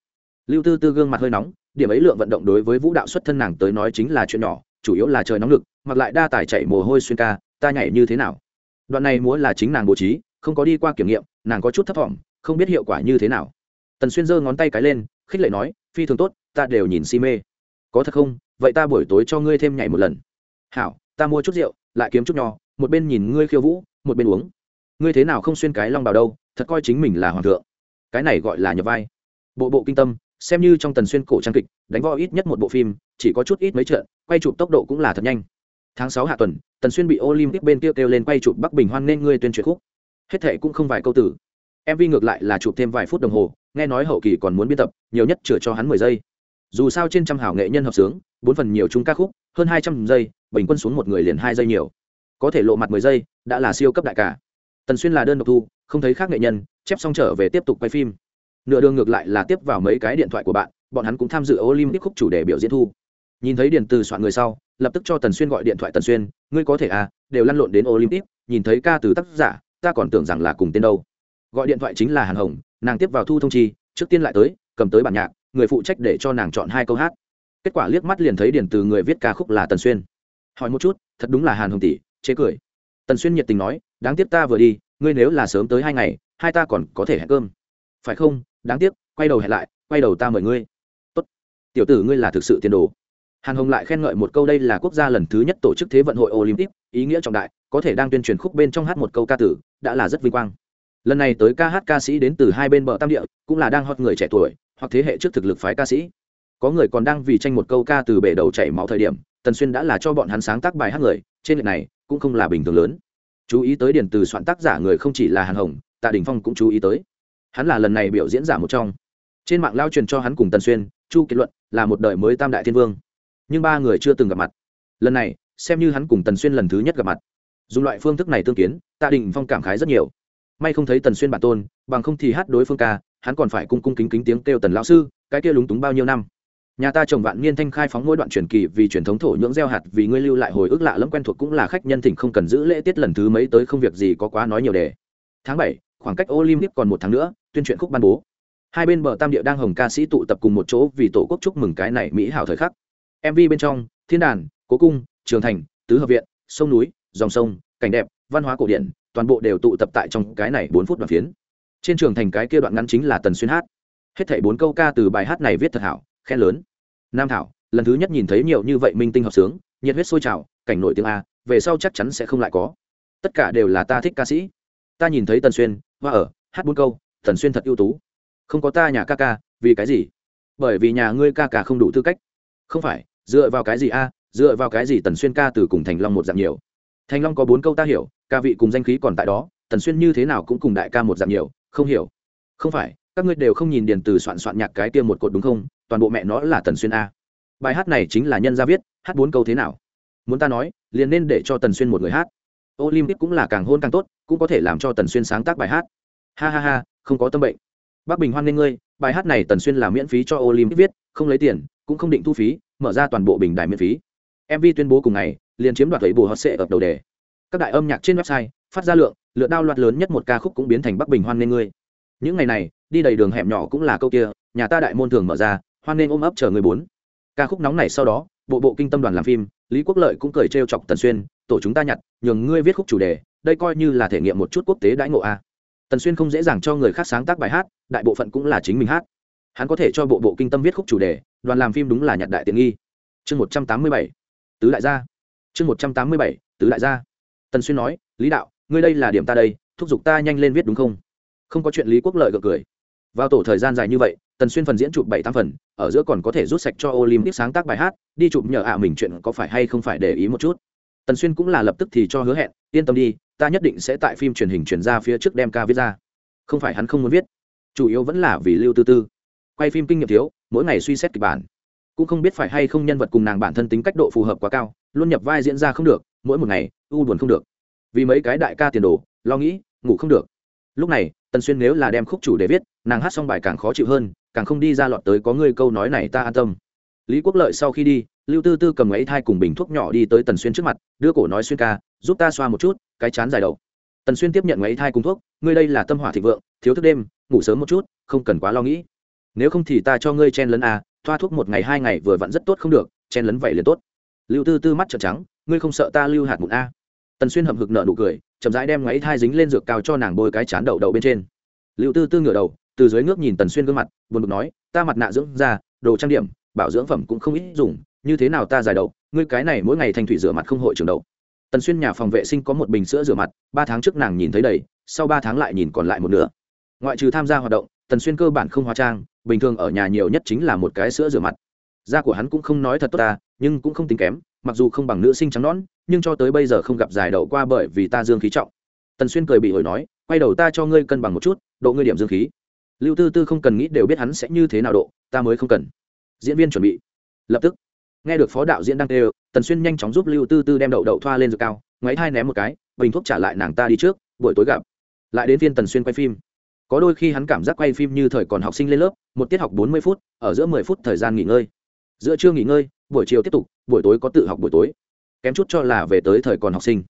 Lưu tư tư gương mặt hơi nóng điểm ấy lượng vận động đối với vũ đạo xuất thân nàng tới nói chính là chuyện nhỏ, chủ yếu là trời nóng lực, mặc lại đa tải chạy mồ hôi xuyên ca, ta nhảy như thế nào? Đoạn này múa là chính nàng bố trí, không có đi qua kiểm nghiệm, nàng có chút thấp thỏm, không biết hiệu quả như thế nào. Tần xuyên giơ ngón tay cái lên, khích lệ nói, phi thường tốt, ta đều nhìn si mê. Có thật không? Vậy ta buổi tối cho ngươi thêm nhảy một lần. Hảo, ta mua chút rượu, lại kiếm chút nho, một bên nhìn ngươi khiêu vũ, một bên uống. Ngươi thế nào không xuyên cái long bào đâu, thật coi chính mình là hoàng thượng. Cái này gọi là nhập vai. Bộ bộ kinh tâm xem như trong tần xuyên cổ trang kịch đánh võ ít nhất một bộ phim chỉ có chút ít mấy trận quay chụp tốc độ cũng là thật nhanh. Tháng sáu hạ tuần tần xuyên bị olympic bên kia kêu, kêu lên quay chụp bắc bình hoan nên ngươi tuyên truyền khúc. Hết thệ cũng không vài câu tử. Mv ngược lại là chụp thêm vài phút đồng hồ nghe nói hậu kỳ còn muốn biên tập nhiều nhất chừa cho hắn mười giây. Dù sao trên trăm hảo nghệ nhân hợp sướng bốn phần nhiều chung ca khúc hơn hai trăm giây bình quân xuống một người liền hai giây nhiều. Có thể lộ mặt mười giây đã là siêu cấp đại cả tần xuyên là đơn độc thu không thấy khác nghệ nhân chép xong trở về tiếp tục quay phim nửa đường ngược lại là tiếp vào mấy cái điện thoại của bạn, bọn hắn cũng tham dự olympic khúc chủ đề biểu diễn thu. Nhìn thấy điền từ soạn người sau, lập tức cho tần xuyên gọi điện thoại, tần xuyên, ngươi có thể à đều lăn lộn đến olympic, nhìn thấy ca từ tác giả, ta còn tưởng rằng là cùng tên đâu. Gọi điện thoại chính là hàn hồng, nàng tiếp vào thu thông chi, trước tiên lại tới, cầm tới bản nhạc, người phụ trách để cho nàng chọn hai câu hát. Kết quả liếc mắt liền thấy điền từ người viết ca khúc là tần xuyên. Hỏi một chút, thật đúng là hàn hồng tỷ, chế cười. Tần xuyên nhiệt tình nói, đáng tiếc ta vừa đi, ngươi nếu là sớm tới hai ngày, hai ta còn có thể hẹn cơm. Phải không đáng tiếc, quay đầu hẹn lại, quay đầu ta mời ngươi. Tốt. Tiểu tử ngươi là thực sự tiền đồ. Hàn hồng lại khen ngợi một câu đây là quốc gia lần thứ nhất tổ chức thế vận hội olympic, ý nghĩa trọng đại, có thể đang tuyên truyền khúc bên trong hát một câu ca tử, đã là rất vinh quang. Lần này tới ca hát ca sĩ đến từ hai bên bờ tam địa, cũng là đang hot người trẻ tuổi, hoặc thế hệ trước thực lực phái ca sĩ. Có người còn đang vì tranh một câu ca từ bể đầu chảy máu thời điểm, tần xuyên đã là cho bọn hắn sáng tác bài hát người, trên lệch này, cũng không là bình thường lớn. Chú ý tới điển từ soạn tác giả người không chỉ là hàn hồng, tạ đình phong cũng chú ý tới hắn là lần này biểu diễn giả một trong. Trên mạng lao truyền cho hắn cùng tần xuyên, chu kết luận là một đời mới tam đại thiên vương. Nhưng ba người chưa từng gặp mặt. Lần này, xem như hắn cùng tần xuyên lần thứ nhất gặp mặt. Dùng loại phương thức này tương kiến, tạ đình phong cảm khái rất nhiều. May không thấy tần xuyên bản tôn, bằng không thì hát đối phương ca, hắn còn phải cung cung kính kính tiếng kêu tần lão sư, cái kia lúng túng bao nhiêu năm. Nhà ta trồng vạn niên thanh khai phóng mỗi đoạn truyền kỳ vì truyền thống thổ nhưỡng gieo hạt, vì ngươi lưu lại hồi ức lạ lẫm quen thuộc cũng là khách nhân thỉnh không cần giữ lễ tiết lần thứ mấy tới không việc gì có quá nói nhiều đề. Tháng bảy khoảng cách olympic còn một tháng nữa, tuyên truyện khúc ban bố. Hai bên bờ tam địa đang hồng ca sĩ tụ tập cùng một chỗ vì tổ quốc chúc mừng cái này mỹ hảo thời khắc. Mv bên trong, thiên đàn, cố cung, trường thành, tứ hợp viện, sông núi, dòng sông, cảnh đẹp, văn hóa cổ điển, toàn bộ đều tụ tập tại trong cái này bốn phút đoạn phiến. Trên trường thành cái kia đoạn ngắn chính là tần xuyên hát. Hết thảy bốn câu ca từ bài hát này viết thật hảo, khen lớn. Nam thảo, lần thứ nhất nhìn thấy nhiều như vậy minh tinh hợp sướng, nhiệt huyết sôi trào, cảnh nổi tiếng a, về sau chắc chắn sẽ không lại có. Tất cả đều là ta thích ca sĩ. Ta nhìn thấy tần xuyên hoa ở, hát bốn câu tần xuyên thật ưu tú. Không có ta nhà ca ca, vì cái gì? Bởi vì nhà ngươi ca ca không đủ tư cách. Không phải, dựa vào cái gì a, dựa vào cái gì tần xuyên ca từ cùng thành long một dạng nhiều? Thành long có bốn câu ta hiểu, ca vị cùng danh khí còn tại đó, tần xuyên như thế nào cũng cùng đại ca một dạng nhiều, không hiểu. Không phải, các ngươi đều không nhìn điền từ soạn soạn nhạc cái tiêm một cột đúng không? Toàn bộ mẹ nó là tần xuyên a. Bài hát này chính là nhân gia viết, hát bốn câu thế nào? Muốn ta nói, liền nên để cho tần xuyên một người hát olympic cũng là càng hôn càng tốt, cũng có thể làm cho tần xuyên sáng tác bài hát. Ha ha ha, không có tâm bệnh. Bác bình hoan nghênh ngươi, bài hát này tần xuyên là miễn phí cho olympic viết, không lấy tiền, cũng không định thu phí, mở ra toàn bộ bình đài miễn phí. Mv tuyên bố cùng ngày, liền chiếm đoạt lấy bù hot sệ ở đầu đề. Các đại âm nhạc trên website, phát ra lượng, lượt đao loạt lớn nhất một ca khúc cũng biến thành bắc bình hoan nghênh ngươi. Những ngày này, đi đầy đường hẻm nhỏ cũng là câu kia, nhà ta đại môn thường mở ra, hoan nghênh ôm ấp chờ người bốn. Ca khúc nóng này sau đó, bộ bộ kinh tâm đoàn làm phim lý quốc lợi cũng cười trêu chọc tần xuyên, tổ chúng ta nhặt, nhường ngươi viết khúc chủ đề, đây coi như là thể nghiệm một chút quốc tế đãi ngộ a. Tần xuyên không dễ dàng cho người khác sáng tác bài hát, đại bộ phận cũng là chính mình hát. Hắn có thể cho bộ bộ kinh tâm viết khúc chủ đề, đoàn làm phim đúng là nhặt đại tiện nghi. Chương một trăm tám mươi bảy, tứ đại gia. Chương một trăm tám mươi bảy, tứ đại gia. Tần xuyên nói, lý đạo, ngươi đây là điểm ta đây, thúc giục ta nhanh lên viết đúng không? Không có chuyện lý quốc lợi gật cười. Vào tổ thời gian dài như vậy, tần xuyên phần diễn chụp bảy tám phần ở giữa còn có thể rút sạch cho olympic sáng tác bài hát, đi chụp nhờ ạ mình chuyện có phải hay không phải để ý một chút. Tần xuyên cũng là lập tức thì cho hứa hẹn, yên tâm đi, ta nhất định sẽ tại phim truyền hình chuyển ra phía trước đem ca viết ra. Không phải hắn không muốn viết, chủ yếu vẫn là vì lưu tư tư. Quay phim kinh nghiệm thiếu, mỗi ngày suy xét kịch bản. Cũng không biết phải hay không nhân vật cùng nàng bản thân tính cách độ phù hợp quá cao, luôn nhập vai diễn ra không được, mỗi một ngày, u buồn không được. Vì mấy cái đại ca tiền đồ, lo nghĩ, ngủ không được. Lúc này tần xuyên nếu là đem khúc chủ để viết, nàng hát xong bài càng khó chịu hơn, càng không đi ra lọt tới có ngươi câu nói này ta an tâm. Lý quốc lợi sau khi đi, lưu tư tư cầm ấy thai cùng bình thuốc nhỏ đi tới tần xuyên trước mặt, đưa cổ nói xuyên ca, giúp ta xoa một chút, cái chán dài đầu. Tần xuyên tiếp nhận ấy thai cùng thuốc, ngươi đây là tâm hỏa thịnh vượng, thiếu thức đêm, ngủ sớm một chút, không cần quá lo nghĩ. Nếu không thì ta cho ngươi chen lấn à thoa thuốc một ngày hai ngày vừa vặn rất tốt không được, chen lấn vậy liền tốt. Lưu tư tư mắt trợn trắng, ngươi không sợ ta lưu hạt mụn a tần xuyên hậm hực nợ nụ cười, chậm rãi đem ngáy thai dính lên dược cao cho nàng bôi cái chán đậu đậu bên trên. Liệu tư tư ngửa đầu, từ dưới ngước nhìn tần xuyên gương mặt, buồn bực nói, ta mặt nạ dưỡng da, đồ trang điểm, bảo dưỡng phẩm cũng không ít dùng, như thế nào ta giải đậu? Ngươi cái này mỗi ngày thành thủy rửa mặt không hội trường đậu. Tần xuyên nhà phòng vệ sinh có một bình sữa rửa mặt, ba tháng trước nàng nhìn thấy đầy, sau ba tháng lại nhìn còn lại một nửa. Ngoại trừ tham gia hoạt động, tần xuyên cơ bản không hóa trang, bình thường ở nhà nhiều nhất chính là một cái sữa rửa mặt. Da của hắn cũng không nói thật tốt ta, nhưng cũng không tính kém mặc dù không bằng nữ sinh trắng nón nhưng cho tới bây giờ không gặp giải đậu qua bởi vì ta dương khí trọng. Tần xuyên cười bị hồi nói, quay đầu ta cho ngươi cân bằng một chút, độ ngươi điểm dương khí. Lưu tư tư không cần nghĩ đều biết hắn sẽ như thế nào độ, ta mới không cần. Diễn viên chuẩn bị. Lập tức. Nghe được phó đạo diễn đang kêu, tần xuyên nhanh chóng giúp lưu tư tư đem đậu đậu thoa lên giường cao, ngoáy thai ném một cái, bình thuốc trả lại nàng ta đi trước, buổi tối gặp. Lại đến phiên tần xuyên quay phim. Có đôi khi hắn cảm giác quay phim như thời còn học sinh lên lớp, một tiết học bốn mươi phút, ở giữa mười phút thời gian nghỉ ngơi. Giữa trưa nghỉ ngơi buổi chiều tiếp tục, buổi tối có tự học buổi tối. Kém chút cho là về tới thời còn học sinh.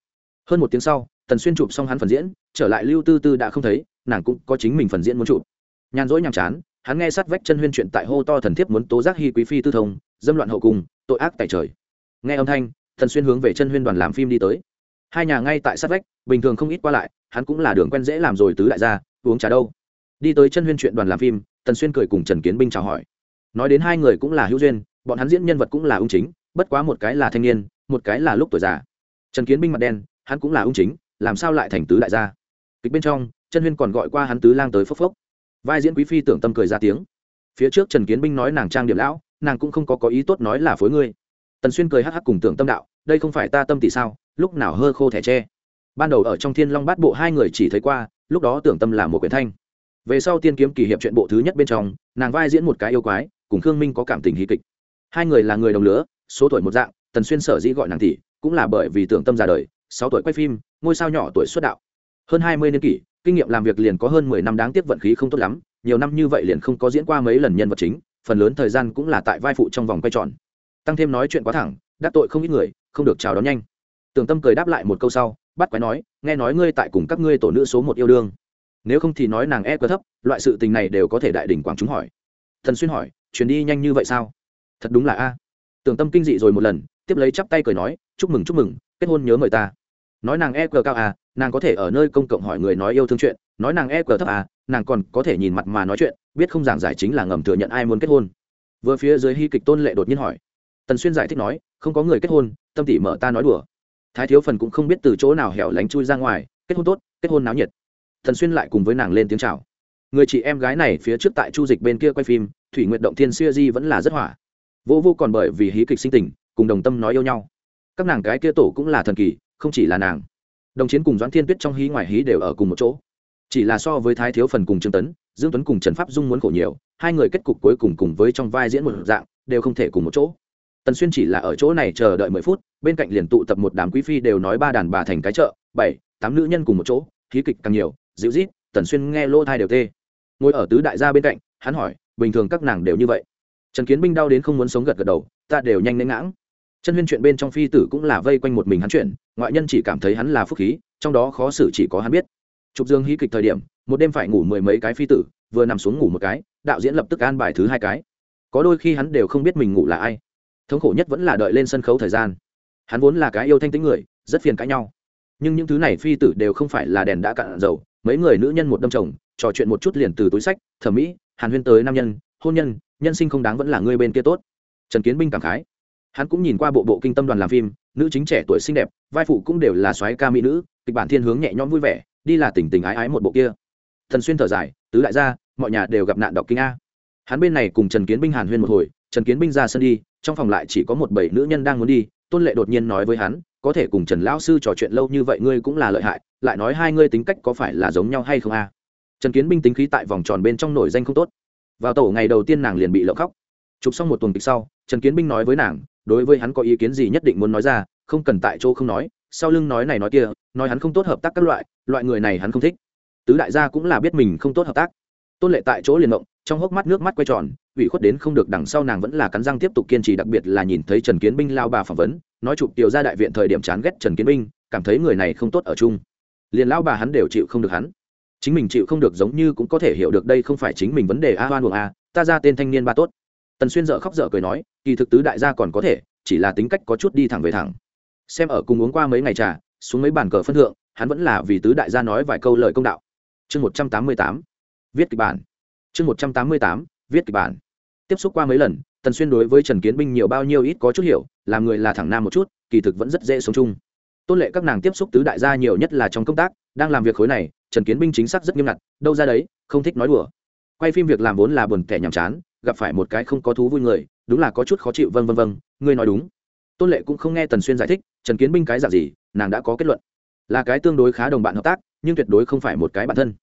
Hơn một tiếng sau, tần xuyên chụp xong hắn phần diễn, trở lại lưu tư tư đã không thấy, nàng cũng có chính mình phần diễn muốn chụp. Nhàn rỗi nhàm chán, hắn nghe sát vách chân huyên chuyện tại hô to thần thiếp muốn tố giác hy quý phi tư thông, dâm loạn hậu cung tội ác tại trời. Nghe âm thanh thần xuyên hướng về chân huyên đoàn làm phim đi tới. Hai nhà ngay tại sát vách, bình thường không ít qua lại, hắn cũng là đường quen dễ làm rồi tứ đại gia, uống trà đâu. Đi tới chân huyên chuyện đoàn làm phim, tần xuyên cười cùng trần kiến binh chào hỏi. Nói đến hai người cũng là hữu duyên bọn hắn diễn nhân vật cũng là ung chính, bất quá một cái là thanh niên, một cái là lúc tuổi già. Trần kiến binh mặt đen, hắn cũng là ung chính, làm sao lại thành tứ đại gia? Kịch bên trong chân huyên còn gọi qua hắn tứ lang tới phốc phốc. Vai diễn quý phi tưởng tâm cười ra tiếng. Phía trước trần kiến binh nói nàng trang điểm lão, nàng cũng không có có ý tốt nói là phối ngươi. Tần xuyên cười hắc hắc cùng tưởng tâm đạo, đây không phải ta tâm tỷ sao, lúc nào hơ khô thẻ tre. Ban đầu ở trong thiên long bát bộ hai người chỉ thấy qua, lúc đó tưởng tâm là một quyển thanh. Về sau tiên kiếm kỳ hiệp chuyện bộ thứ nhất bên trong, nàng vai diễn một cái yêu quái, cùng khương minh có cảm tình hy kịch hai người là người đồng lứa, số tuổi một dạng, tần xuyên sở dĩ gọi nàng tỷ, cũng là bởi vì tưởng tâm ra đời, sáu tuổi quay phim, ngôi sao nhỏ tuổi xuất đạo. Hơn hai mươi niên kỷ, kinh nghiệm làm việc liền có hơn mười năm đáng tiếc vận khí không tốt lắm, nhiều năm như vậy liền không có diễn qua mấy lần nhân vật chính, phần lớn thời gian cũng là tại vai phụ trong vòng quay tròn. Tăng thêm nói chuyện quá thẳng, đắc tội không ít người, không được chào đón nhanh. Tưởng tâm cười đáp lại một câu sau, bắt quái nói, nghe nói ngươi tại cùng các ngươi tổ nữ số một yêu đương. Nếu không thì nói nàng e quá thấp, loại sự tình này đều có thể đại đỉnh quảng chúng hỏi. Thần xuyên hỏi chuyến đi nhanh như vậy sao? Thật đúng là a. Tưởng tâm kinh dị rồi một lần, tiếp lấy chắp tay cười nói, chúc mừng chúc mừng, kết hôn nhớ mời ta. Nói nàng e cờ cao à nàng có thể ở nơi công cộng hỏi người nói yêu thương chuyện, nói nàng e cờ thấp à nàng còn có thể nhìn mặt mà nói chuyện, biết không giảng giải chính là ngầm thừa nhận ai muốn kết hôn. Vừa phía dưới hy kịch tôn lệ đột nhiên hỏi, tần xuyên giải thích nói, không có người kết hôn, tâm tỷ mở ta nói đùa. Thái thiếu phần cũng không biết từ chỗ nào hẻo lánh chui ra ngoài, kết hôn tốt, kết hôn náo nhiệt. Thần xuyên lại cùng với nàng lên tiếng chào. Người chị em gái này phía trước tại chu dịch bên kia quay phim, thủy nguyện động thiên xưa di vẫn là rất hỏa vô vô còn bởi vì hí kịch sinh tình, cùng đồng tâm nói yêu nhau. Các nàng cái kia tổ cũng là thần kỳ, không chỉ là nàng. Đồng chiến cùng doãn thiên tuyết trong hí ngoài hí đều ở cùng một chỗ. Chỉ là so với thái thiếu phần cùng trương tấn, dương tuấn cùng trần pháp dung muốn khổ nhiều, hai người kết cục cuối cùng cùng với trong vai diễn một dạng, đều không thể cùng một chỗ. Tần xuyên chỉ là ở chỗ này chờ đợi mười phút, bên cạnh liền tụ tập một đám quý phi đều nói ba đàn bà thành cái chợ, bảy, tám nữ nhân cùng một chỗ khí kịch càng nhiều, dịu rít tần xuyên nghe lô thai đều tê. Ngồi ở tứ đại gia bên cạnh, hắn hỏi, bình thường các nàng đều như vậy? Trần kiến binh đau đến không muốn sống gật gật đầu, ta đều nhanh nén ngãng. Chân huyên chuyện bên trong phi tử cũng là vây quanh một mình hắn chuyện, ngoại nhân chỉ cảm thấy hắn là phúc khí, trong đó khó xử chỉ có hắn biết. Trục dương hí kịch thời điểm, một đêm phải ngủ mười mấy cái phi tử, vừa nằm xuống ngủ một cái, đạo diễn lập tức an bài thứ hai cái. Có đôi khi hắn đều không biết mình ngủ là ai. Thống khổ nhất vẫn là đợi lên sân khấu thời gian. Hắn vốn là cái yêu thanh tính người, rất phiền cãi nhau. Nhưng những thứ này phi tử đều không phải là đèn đã cạn dầu, mấy người nữ nhân một đâm chồng, trò chuyện một chút liền từ túi sách, thẩm mỹ, hàn huyên tới nam nhân hôn nhân nhân sinh không đáng vẫn là ngươi bên kia tốt. Trần kiến binh cảm khái. Hắn cũng nhìn qua bộ bộ kinh tâm đoàn làm phim, nữ chính trẻ tuổi xinh đẹp, vai phụ cũng đều là soái ca mỹ nữ, kịch bản thiên hướng nhẹ nhõm vui vẻ, đi là tình tình ái ái một bộ kia. Thần xuyên thở dài, tứ đại gia, mọi nhà đều gặp nạn đọc kinh a. Hắn bên này cùng trần kiến binh hàn huyên một hồi, trần kiến binh ra sân đi, trong phòng lại chỉ có một bảy nữ nhân đang muốn đi, tôn lệ đột nhiên nói với hắn, có thể cùng trần lão sư trò chuyện lâu như vậy ngươi cũng là lợi hại, lại nói hai ngươi tính cách có phải là giống nhau hay không a? Trần kiến binh tính khí tại vòng tròn bên trong nổi danh không tốt vào tổ ngày đầu tiên nàng liền bị lậu khóc. Chụp xong một tuần kịch sau, trần kiến binh nói với nàng, đối với hắn có ý kiến gì nhất định muốn nói ra, không cần tại chỗ không nói, sau lưng nói này nói kia, nói hắn không tốt hợp tác các loại loại người này hắn không thích. Tứ đại gia cũng là biết mình không tốt hợp tác. Tôn lệ tại chỗ liền động trong hốc mắt nước mắt quay tròn, ủy khuất đến không được đằng sau nàng vẫn là cắn răng tiếp tục kiên trì, đặc biệt là nhìn thấy trần kiến binh lao bà phỏng vấn, nói chụp tiểu ra đại viện thời điểm chán ghét trần kiến binh, cảm thấy người này không tốt ở chung. Liền lao bà hắn đều chịu không được hắn chính mình chịu không được giống như cũng có thể hiểu được đây không phải chính mình vấn đề a, hoan buồng a, ta ra tên thanh niên ba tốt. Tần xuyên dợ khóc dợ cười nói, kỳ thực tứ đại gia còn có thể, chỉ là tính cách có chút đi thẳng về thẳng. Xem ở cùng uống qua mấy ngày trà, xuống mấy bàn cờ phân thượng, hắn vẫn là vì tứ đại gia nói vài câu lời công đạo. Chương một trăm tám mươi tám, viết kịch bản. Chương một trăm tám mươi tám, viết kịch bản. Tiếp xúc qua mấy lần, tần xuyên đối với trần kiến binh nhiều bao nhiêu ít có chút hiểu, làm người là thẳng nam một chút, kỳ thực vẫn rất dễ sống chung. Tôn lệ các nàng tiếp xúc tứ đại gia nhiều nhất là trong công tác, đang làm việc khối này trần kiến binh chính xác rất nghiêm ngặt, đâu ra đấy, không thích nói đùa. Quay phim việc làm vốn là buồn tẻ nhàm chán, gặp phải một cái không có thú vui người, đúng là có chút khó chịu vân vân vân ngươi nói đúng. Tôn lệ cũng không nghe tần xuyên giải thích, trần kiến binh cái dạng gì, nàng đã có kết luận. Là cái tương đối khá đồng bạn hợp tác, nhưng tuyệt đối không phải một cái bản thân.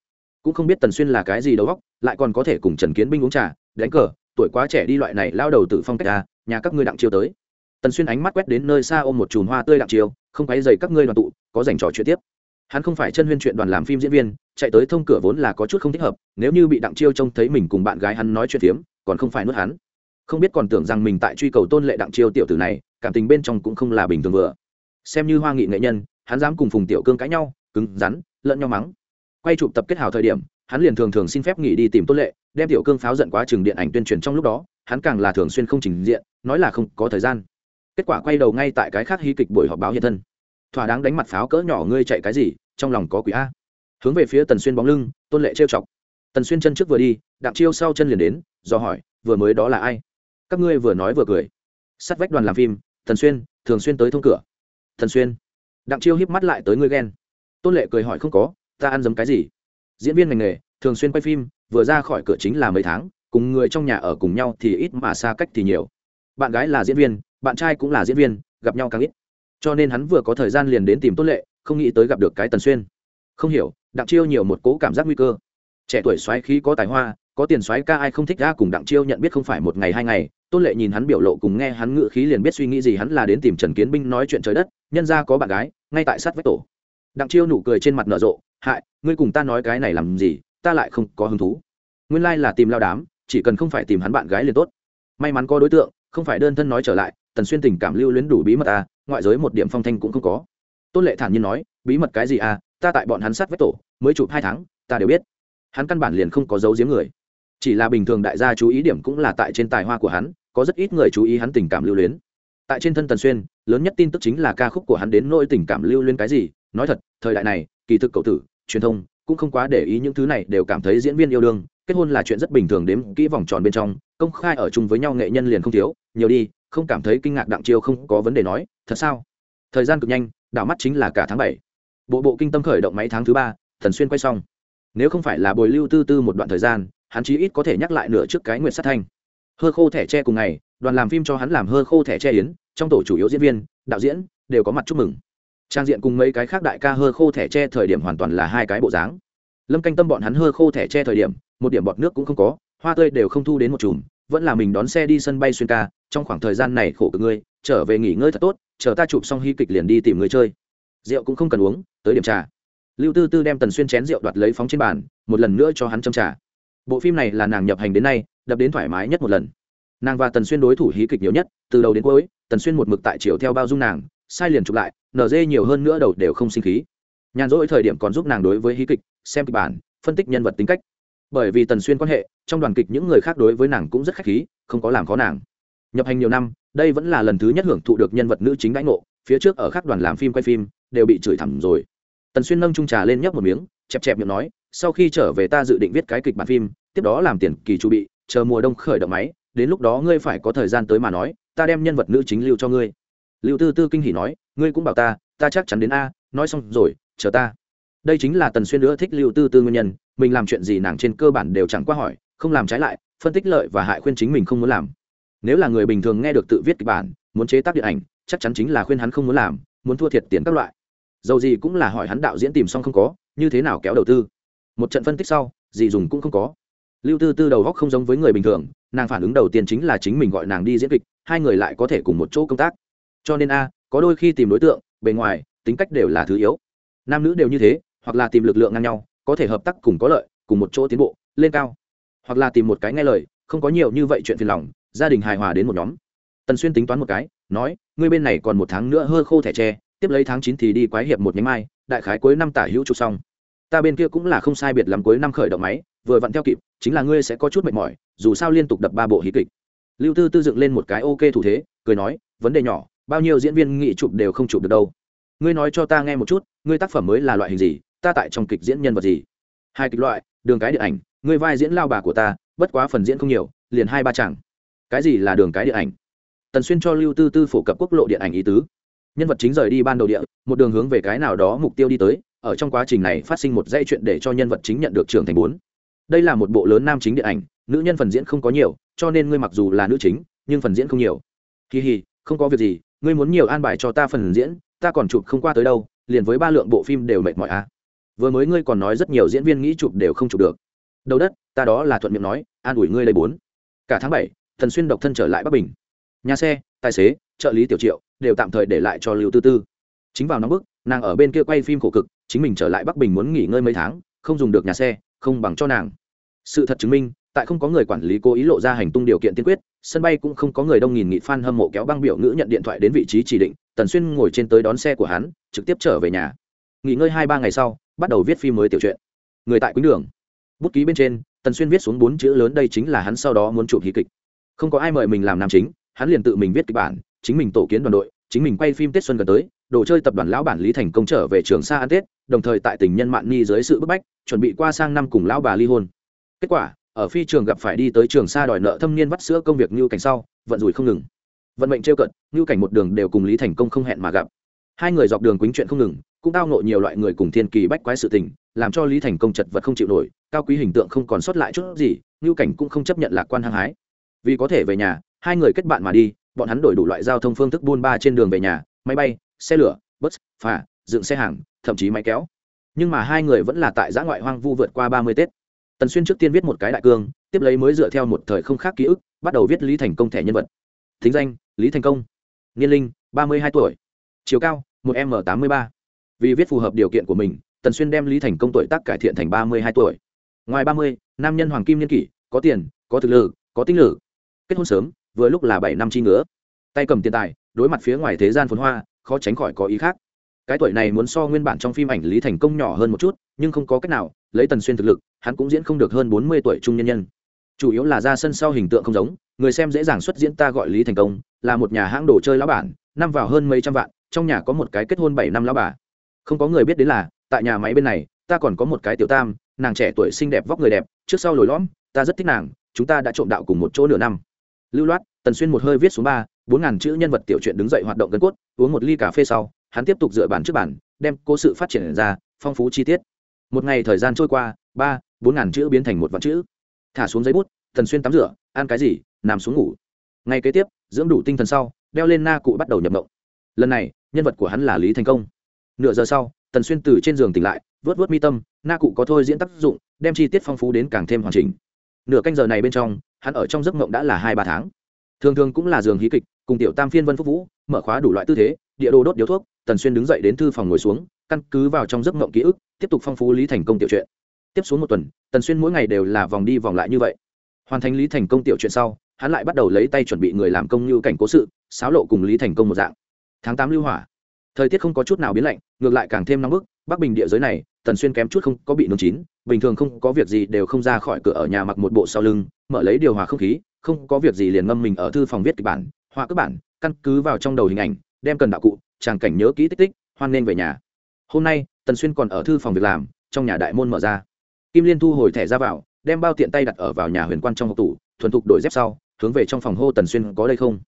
Cũng không biết tần xuyên là cái gì đầu góc lại còn có thể cùng trần kiến binh uống trà, đánh cờ, tuổi quá trẻ đi loại này lao đầu tự phong cách à nhà các ngươi đặng chiêu tới. Tần xuyên ánh mắt quét đến nơi xa ôm một chùm hoa tươi đặng chiêu, không quấy dày các ngươi đoàn tụ, có dành trò chuyện tiếp hắn không phải chân huyên chuyện đoàn làm phim diễn viên, chạy tới thông cửa vốn là có chút không thích hợp, nếu như bị đặng chiêu trông thấy mình cùng bạn gái hắn nói chuyện phiếm, còn không phải nuốt hắn. Không biết còn tưởng rằng mình tại truy cầu tôn lệ đặng chiêu tiểu tử này, cảm tình bên trong cũng không là bình thường vừa. Xem như hoa nghị nghệ nhân, hắn dám cùng phùng tiểu cương cãi nhau, cứng rắn, lẫn nhau mắng. Quay chụp tập kết hào thời điểm, hắn liền thường thường xin phép nghỉ đi tìm tôn lệ, đem tiểu cương pháo giận quá trường điện ảnh tuyên truyền trong lúc đó, hắn càng là thường xuyên không trình diện, nói là không có thời gian. Kết quả quay đầu ngay tại cái khác hy kịch buổi họp báo hiện thân thỏa đáng đánh mặt pháo cỡ nhỏ ngươi chạy cái gì, trong lòng có quỷ a. Hướng về phía tần xuyên bóng lưng, tôn lệ trêu chọc. Tần xuyên chân trước vừa đi đặng chiêu sau chân liền đến, do hỏi, vừa mới đó là ai? Các ngươi vừa nói vừa cười. Sắt vách đoàn làm phim, tần xuyên, thường xuyên tới thông cửa. Thần xuyên. Đặng chiêu híp mắt lại tới ngươi ghen. Tôn lệ cười hỏi, không có, ta ăn dấm cái gì? Diễn viên ngành nghề, thường xuyên quay phim, vừa ra khỏi cửa chính là mấy tháng, cùng người trong nhà ở cùng nhau thì ít mà xa cách thì nhiều. Bạn gái là diễn viên, bạn trai cũng là diễn viên, gặp nhau càng ít cho nên hắn vừa có thời gian liền đến tìm tôn lệ, không nghĩ tới gặp được cái tần xuyên. Không hiểu, đặng chiêu nhiều một cố cảm giác nguy cơ. Trẻ tuổi xoáy khí có tài hoa, có tiền xoáy ca ai không thích ra cùng đặng chiêu nhận biết không phải một ngày hai ngày. Tôn lệ nhìn hắn biểu lộ cùng nghe hắn ngự khí liền biết suy nghĩ gì hắn là đến tìm trần kiến binh nói chuyện trời đất, nhân ra có bạn gái, ngay tại sát vách tổ. Đặng chiêu nụ cười trên mặt nở rộ, hại, ngươi cùng ta nói cái này làm gì, ta lại không có hứng thú. Nguyên lai、like、là tìm lao đám, chỉ cần không phải tìm hắn bạn gái liền tốt. May mắn có đối tượng, không phải đơn thân nói trở lại, tần xuyên tình cảm lưu luyến đủ bí mật à ngoại giới một điểm phong thanh cũng không có. Tôn lệ thản nhiên nói, bí mật cái gì à? Ta tại bọn hắn sát vách tổ, mới chụp hai tháng, ta đều biết. Hắn căn bản liền không có dấu giếm người. Chỉ là bình thường đại gia chú ý điểm cũng là tại trên tài hoa của hắn, có rất ít người chú ý hắn tình cảm lưu luyến. Tại trên thân tần xuyên, lớn nhất tin tức chính là ca khúc của hắn đến nỗi tình cảm lưu luyến cái gì. Nói thật, thời đại này, kỳ thực cậu tử, truyền thông cũng không quá để ý những thứ này đều cảm thấy diễn viên yêu đương, kết hôn là chuyện rất bình thường đếm kỹ vòng tròn bên trong, công khai ở chung với nhau nghệ nhân liền không thiếu. Nhiều đi không cảm thấy kinh ngạc đặng chiêu không có vấn đề nói, thật sao? Thời gian cực nhanh, đảo mắt chính là cả tháng bảy. Bộ bộ kinh tâm khởi động máy tháng thứ ba, thần xuyên quay xong. Nếu không phải là bồi lưu tư tư một đoạn thời gian, hắn chí ít có thể nhắc lại nửa trước cái nguyện sát thanh. Hơ khô thẻ tre cùng ngày, đoàn làm phim cho hắn làm hơ khô thẻ tre yến, trong tổ chủ yếu diễn viên, đạo diễn, đều có mặt chúc mừng. Trang diện cùng mấy cái khác đại ca hơ khô thẻ tre thời điểm hoàn toàn là hai cái bộ dáng. Lâm canh tâm bọn hắn hơ khô thẻ tre thời điểm, một điểm bọt nước cũng không có, hoa tươi đều không thu đến một chùm vẫn là mình đón xe đi sân bay xuyên ca, trong khoảng thời gian này khổ cực ngươi, trở về nghỉ ngơi thật tốt, chờ ta chụp xong hy kịch liền đi tìm người chơi. Rượu cũng không cần uống, tới điểm trà. Lưu tư tư đem tần xuyên chén rượu đoạt lấy phóng trên bàn, một lần nữa cho hắn châm trà. Bộ phim này là nàng nhập hành đến nay, đập đến thoải mái nhất một lần. Nàng và tần xuyên đối thủ hí kịch nhiều nhất, từ đầu đến cuối, tần xuyên một mực tại chiều theo bao dung nàng, sai liền chụp lại, nở dê nhiều hơn nữa đầu đều không sinh khí. Nhàn rỗi thời điểm còn giúp nàng đối với hí kịch, xem kịch bản, phân tích nhân vật tính cách bởi vì tần xuyên quan hệ, trong đoàn kịch những người khác đối với nàng cũng rất khách khí, không có làm khó nàng. Nhập hành nhiều năm, đây vẫn là lần thứ nhất hưởng thụ được nhân vật nữ chính đãi ngộ, phía trước ở các đoàn làm phim quay phim, đều bị chửi thẳng rồi. Tần xuyên nâng trung trà lên nhấp một miếng, chẹp chẹp miệng nói, sau khi trở về ta dự định viết cái kịch bản phim, tiếp đó làm tiền kỳ chu bị, chờ mùa đông khởi động máy, đến lúc đó ngươi phải có thời gian tới mà nói, ta đem nhân vật nữ chính lưu cho ngươi. Lưu tư tư kinh hỉ nói, ngươi cũng bảo ta ta chắc chắn đến a, nói xong rồi, chờ ta. Đây chính là tần xuyên nữa thích lưu tư tư nguyên nhân mình làm chuyện gì nàng trên cơ bản đều chẳng qua hỏi, không làm trái lại, phân tích lợi và hại khuyên chính mình không muốn làm. Nếu là người bình thường nghe được tự viết kịch bản, muốn chế tác điện ảnh, chắc chắn chính là khuyên hắn không muốn làm, muốn thua thiệt tiền các loại. Dầu gì cũng là hỏi hắn đạo diễn tìm xong không có, như thế nào kéo đầu tư. Một trận phân tích sau, gì dùng cũng không có. Lưu tư tư đầu góc không giống với người bình thường, nàng phản ứng đầu tiên chính là chính mình gọi nàng đi diễn kịch, hai người lại có thể cùng một chỗ công tác. Cho nên a, có đôi khi tìm đối tượng, bề ngoài, tính cách đều là thứ yếu. Nam nữ đều như thế, hoặc là tìm lực lượng ngang nhau có thể hợp tác cùng có lợi, cùng một chỗ tiến bộ, lên cao. Hoặc là tìm một cái nghe lời, không có nhiều như vậy chuyện phiền lòng, gia đình hài hòa đến một nhóm. Tần xuyên tính toán một cái, nói, ngươi bên này còn một tháng nữa hơi khô thẻ tre, tiếp lấy tháng chín thì đi quái hiệp một nhánh mai, đại khái cuối năm tả hữu chụp xong. Ta bên kia cũng là không sai biệt làm cuối năm khởi động máy, vừa vặn theo kịp, chính là ngươi sẽ có chút mệt mỏi, dù sao liên tục đập ba bộ hí kịch. Lưu tư tư dựng lên một cái ok thủ thế, cười nói, vấn đề nhỏ, bao nhiêu diễn viên nghị chụp đều không chụp được đâu. Ngươi nói cho ta nghe một chút, ngươi tác phẩm mới là loại hình gì ta tại trong kịch diễn nhân vật gì? Hai kịch loại, đường cái điện ảnh, ngươi vai diễn lao bà của ta, bất quá phần diễn không nhiều, liền hai ba chẳng cái gì là đường cái điện ảnh? Tần xuyên cho lưu tư tư phổ cập quốc lộ điện ảnh ý tứ. Nhân vật chính rời đi ban đầu địa, một đường hướng về cái nào đó mục tiêu đi tới, ở trong quá trình này phát sinh một dây chuyện để cho nhân vật chính nhận được trưởng thành bốn. Đây là một bộ lớn nam chính điện ảnh, nữ nhân phần diễn không có nhiều, cho nên ngươi mặc dù là nữ chính, nhưng phần diễn không nhiều. Kỳ hì, không có việc gì, ngươi muốn nhiều an bài cho ta phần diễn, ta còn chụp không qua tới đâu, liền với ba lượng bộ phim đều mệt mỏi à vừa mới ngươi còn nói rất nhiều diễn viên nghĩ chụp đều không chụp được. Đầu đất, ta đó là thuận miệng nói, an ủi ngươi lấy bốn. Cả tháng bảy, thần xuyên độc thân trở lại bắc bình. Nhà xe, tài xế, trợ lý tiểu triệu đều tạm thời để lại cho lưu tư tư. Chính vào nóng bức, nàng ở bên kia quay phim khổ cực, chính mình trở lại bắc bình muốn nghỉ ngơi mấy tháng, không dùng được nhà xe, không bằng cho nàng. Sự thật chứng minh, tại không có người quản lý cố ý lộ ra hành tung điều kiện tiên quyết, sân bay cũng không có người đông nghìn nghị fan hâm mộ kéo băng biểu ngữ nhận điện thoại đến vị trí chỉ định, tần xuyên ngồi trên tới đón xe của hắn, trực tiếp trở về nhà. Nghỉ ngơi hai ba ngày sau bắt đầu viết phim mới tiểu truyện. Người tại quýnh đường. Bút ký bên trên, tần xuyên viết xuống bốn chữ lớn đây chính là hắn sau đó muốn chụp hí kịch. Không có ai mời mình làm nam chính, hắn liền tự mình viết kịch bản, chính mình tổ kiến đoàn đội, chính mình quay phim tết xuân gần tới, đồ chơi tập đoàn lão bản lý thành công trở về trường sa ăn tết, đồng thời tại tình nhân mạn ni dưới sự bức bách, chuẩn bị qua sang năm cùng lão bà ly hôn. Kết quả, ở phi trường gặp phải đi tới trường sa đòi nợ thâm niên vắt sữa công việc như cảnh sau, vận rủi không ngừng. Vận mệnh trêu cận như cảnh một đường đều cùng lý thành công không hẹn mà gặp. Hai người dọc đường quýnh chuyện không ngừng cũng tao nộ nhiều loại người cùng thiên kỳ bách quái sự tình, làm cho lý thành công chật vật không chịu nổi, cao quý hình tượng không còn sót lại chút gì như cảnh cũng không chấp nhận lạc quan hăng hái. Vì có thể về nhà, hai người kết bạn mà đi, bọn hắn đổi đủ loại giao thông phương thức buôn ba trên đường về nhà, máy bay, xe lửa, bus, phà, dựng xe hàng, thậm chí máy kéo. Nhưng mà hai người vẫn là tại giã ngoại hoang vu vượt qua ba mươi tết. Tần xuyên trước tiên viết một cái đại cương, tiếp lấy mới dựa theo một thời không khác ký ức, bắt đầu viết lý thành công thẻ nhân vật. Thính danh, lý thành công. Niên linh, ba mươi hai tuổi. Chiều cao, một m tám mươi ba vì viết phù hợp điều kiện của mình, tần xuyên đem lý thành công tuổi tác cải thiện thành ba mươi hai tuổi. Ngoài ba mươi, nam nhân hoàng kim niên kỷ, có tiền, có thực lực, có tinh lực. Kết hôn sớm, vừa lúc là bảy năm chi ngứa. Tay cầm tiền tài, đối mặt phía ngoài thế gian phồn hoa, khó tránh khỏi có ý khác. Cái tuổi này muốn so nguyên bản trong phim ảnh lý thành công nhỏ hơn một chút, nhưng không có cách nào, lấy tần xuyên thực lực, hắn cũng diễn không được hơn bốn mươi tuổi trung nhân nhân. Chủ yếu là ra sân sau hình tượng không giống, người xem dễ dàng xuất diễn ta gọi lý thành công, là một nhà hãng đồ chơi lão bản, năm vào hơn mấy trăm vạn, trong nhà có một cái kết hôn bảy năm lão bà không có người biết đến là, tại nhà máy bên này, ta còn có một cái tiểu tam, nàng trẻ tuổi xinh đẹp vóc người đẹp, trước sau lồi lõm, ta rất thích nàng, chúng ta đã trộm đạo cùng một chỗ nửa năm. Lưu loát, tần xuyên một hơi viết xuống ba, bốn ngàn chữ nhân vật tiểu truyện đứng dậy hoạt động gân cốt, uống một ly cà phê sau, hắn tiếp tục dựa bản trước bản đem cố sự phát triển ra, phong phú chi tiết. Một ngày thời gian trôi qua, ba, bốn ngàn chữ biến thành một vạn chữ. Thả xuống giấy bút, tần xuyên tắm rửa, ăn cái gì, nằm xuống ngủ. Ngày kế tiếp, dưỡng đủ tinh thần sau, đeo lên na cụ bắt đầu nhập động lần này, nhân vật của hắn là lý thành công nửa giờ sau, tần xuyên từ trên giường tỉnh lại vớt vớt mi tâm, na cụ có thôi diễn tác dụng, đem chi tiết phong phú đến càng thêm hoàn chỉnh. Nửa canh giờ này bên trong, hắn ở trong giấc mộng đã là hai ba tháng. Thường thường cũng là giường hí kịch, cùng tiểu tam phiên vân phúc vũ, mở khóa đủ loại tư thế, địa đồ đốt điếu thuốc, tần xuyên đứng dậy đến thư phòng ngồi xuống, căn cứ vào trong giấc mộng ký ức, tiếp tục phong phú lý thành công tiểu chuyện tiếp xuống một tuần, tần xuyên mỗi ngày đều là vòng đi vòng lại như vậy. Hoàn thành lý thành công tiểu chuyện sau, hắn lại bắt đầu lấy tay chuẩn bị người làm công như cảnh cố sự sáo lộ cùng lý thành công một dạng. Tháng tám lưu hỏa thời tiết không có chút nào biến lạnh, ngược lại càng thêm nóng bức, bắc bình địa giới này, tần xuyên kém chút không có bị nướng chín, bình thường không có việc gì đều không ra khỏi cửa ở nhà mặc một bộ sau lưng, mở lấy điều hòa không khí, không có việc gì liền ngâm mình ở thư phòng viết kịch bản, họa các bản, căn cứ vào trong đầu hình ảnh, đem cần đạo cụ tràng cảnh nhớ kỹ tích tích, hoan nên về nhà. Hôm nay, tần xuyên còn ở thư phòng việc làm, trong nhà đại môn mở ra. Kim liên thu hồi thẻ ra vào, đem bao tiện tay đặt ở vào nhà huyền quan trong hộp tủ, thuần thục đổi dép sau, hướng về trong phòng hô tần xuyên có đây không?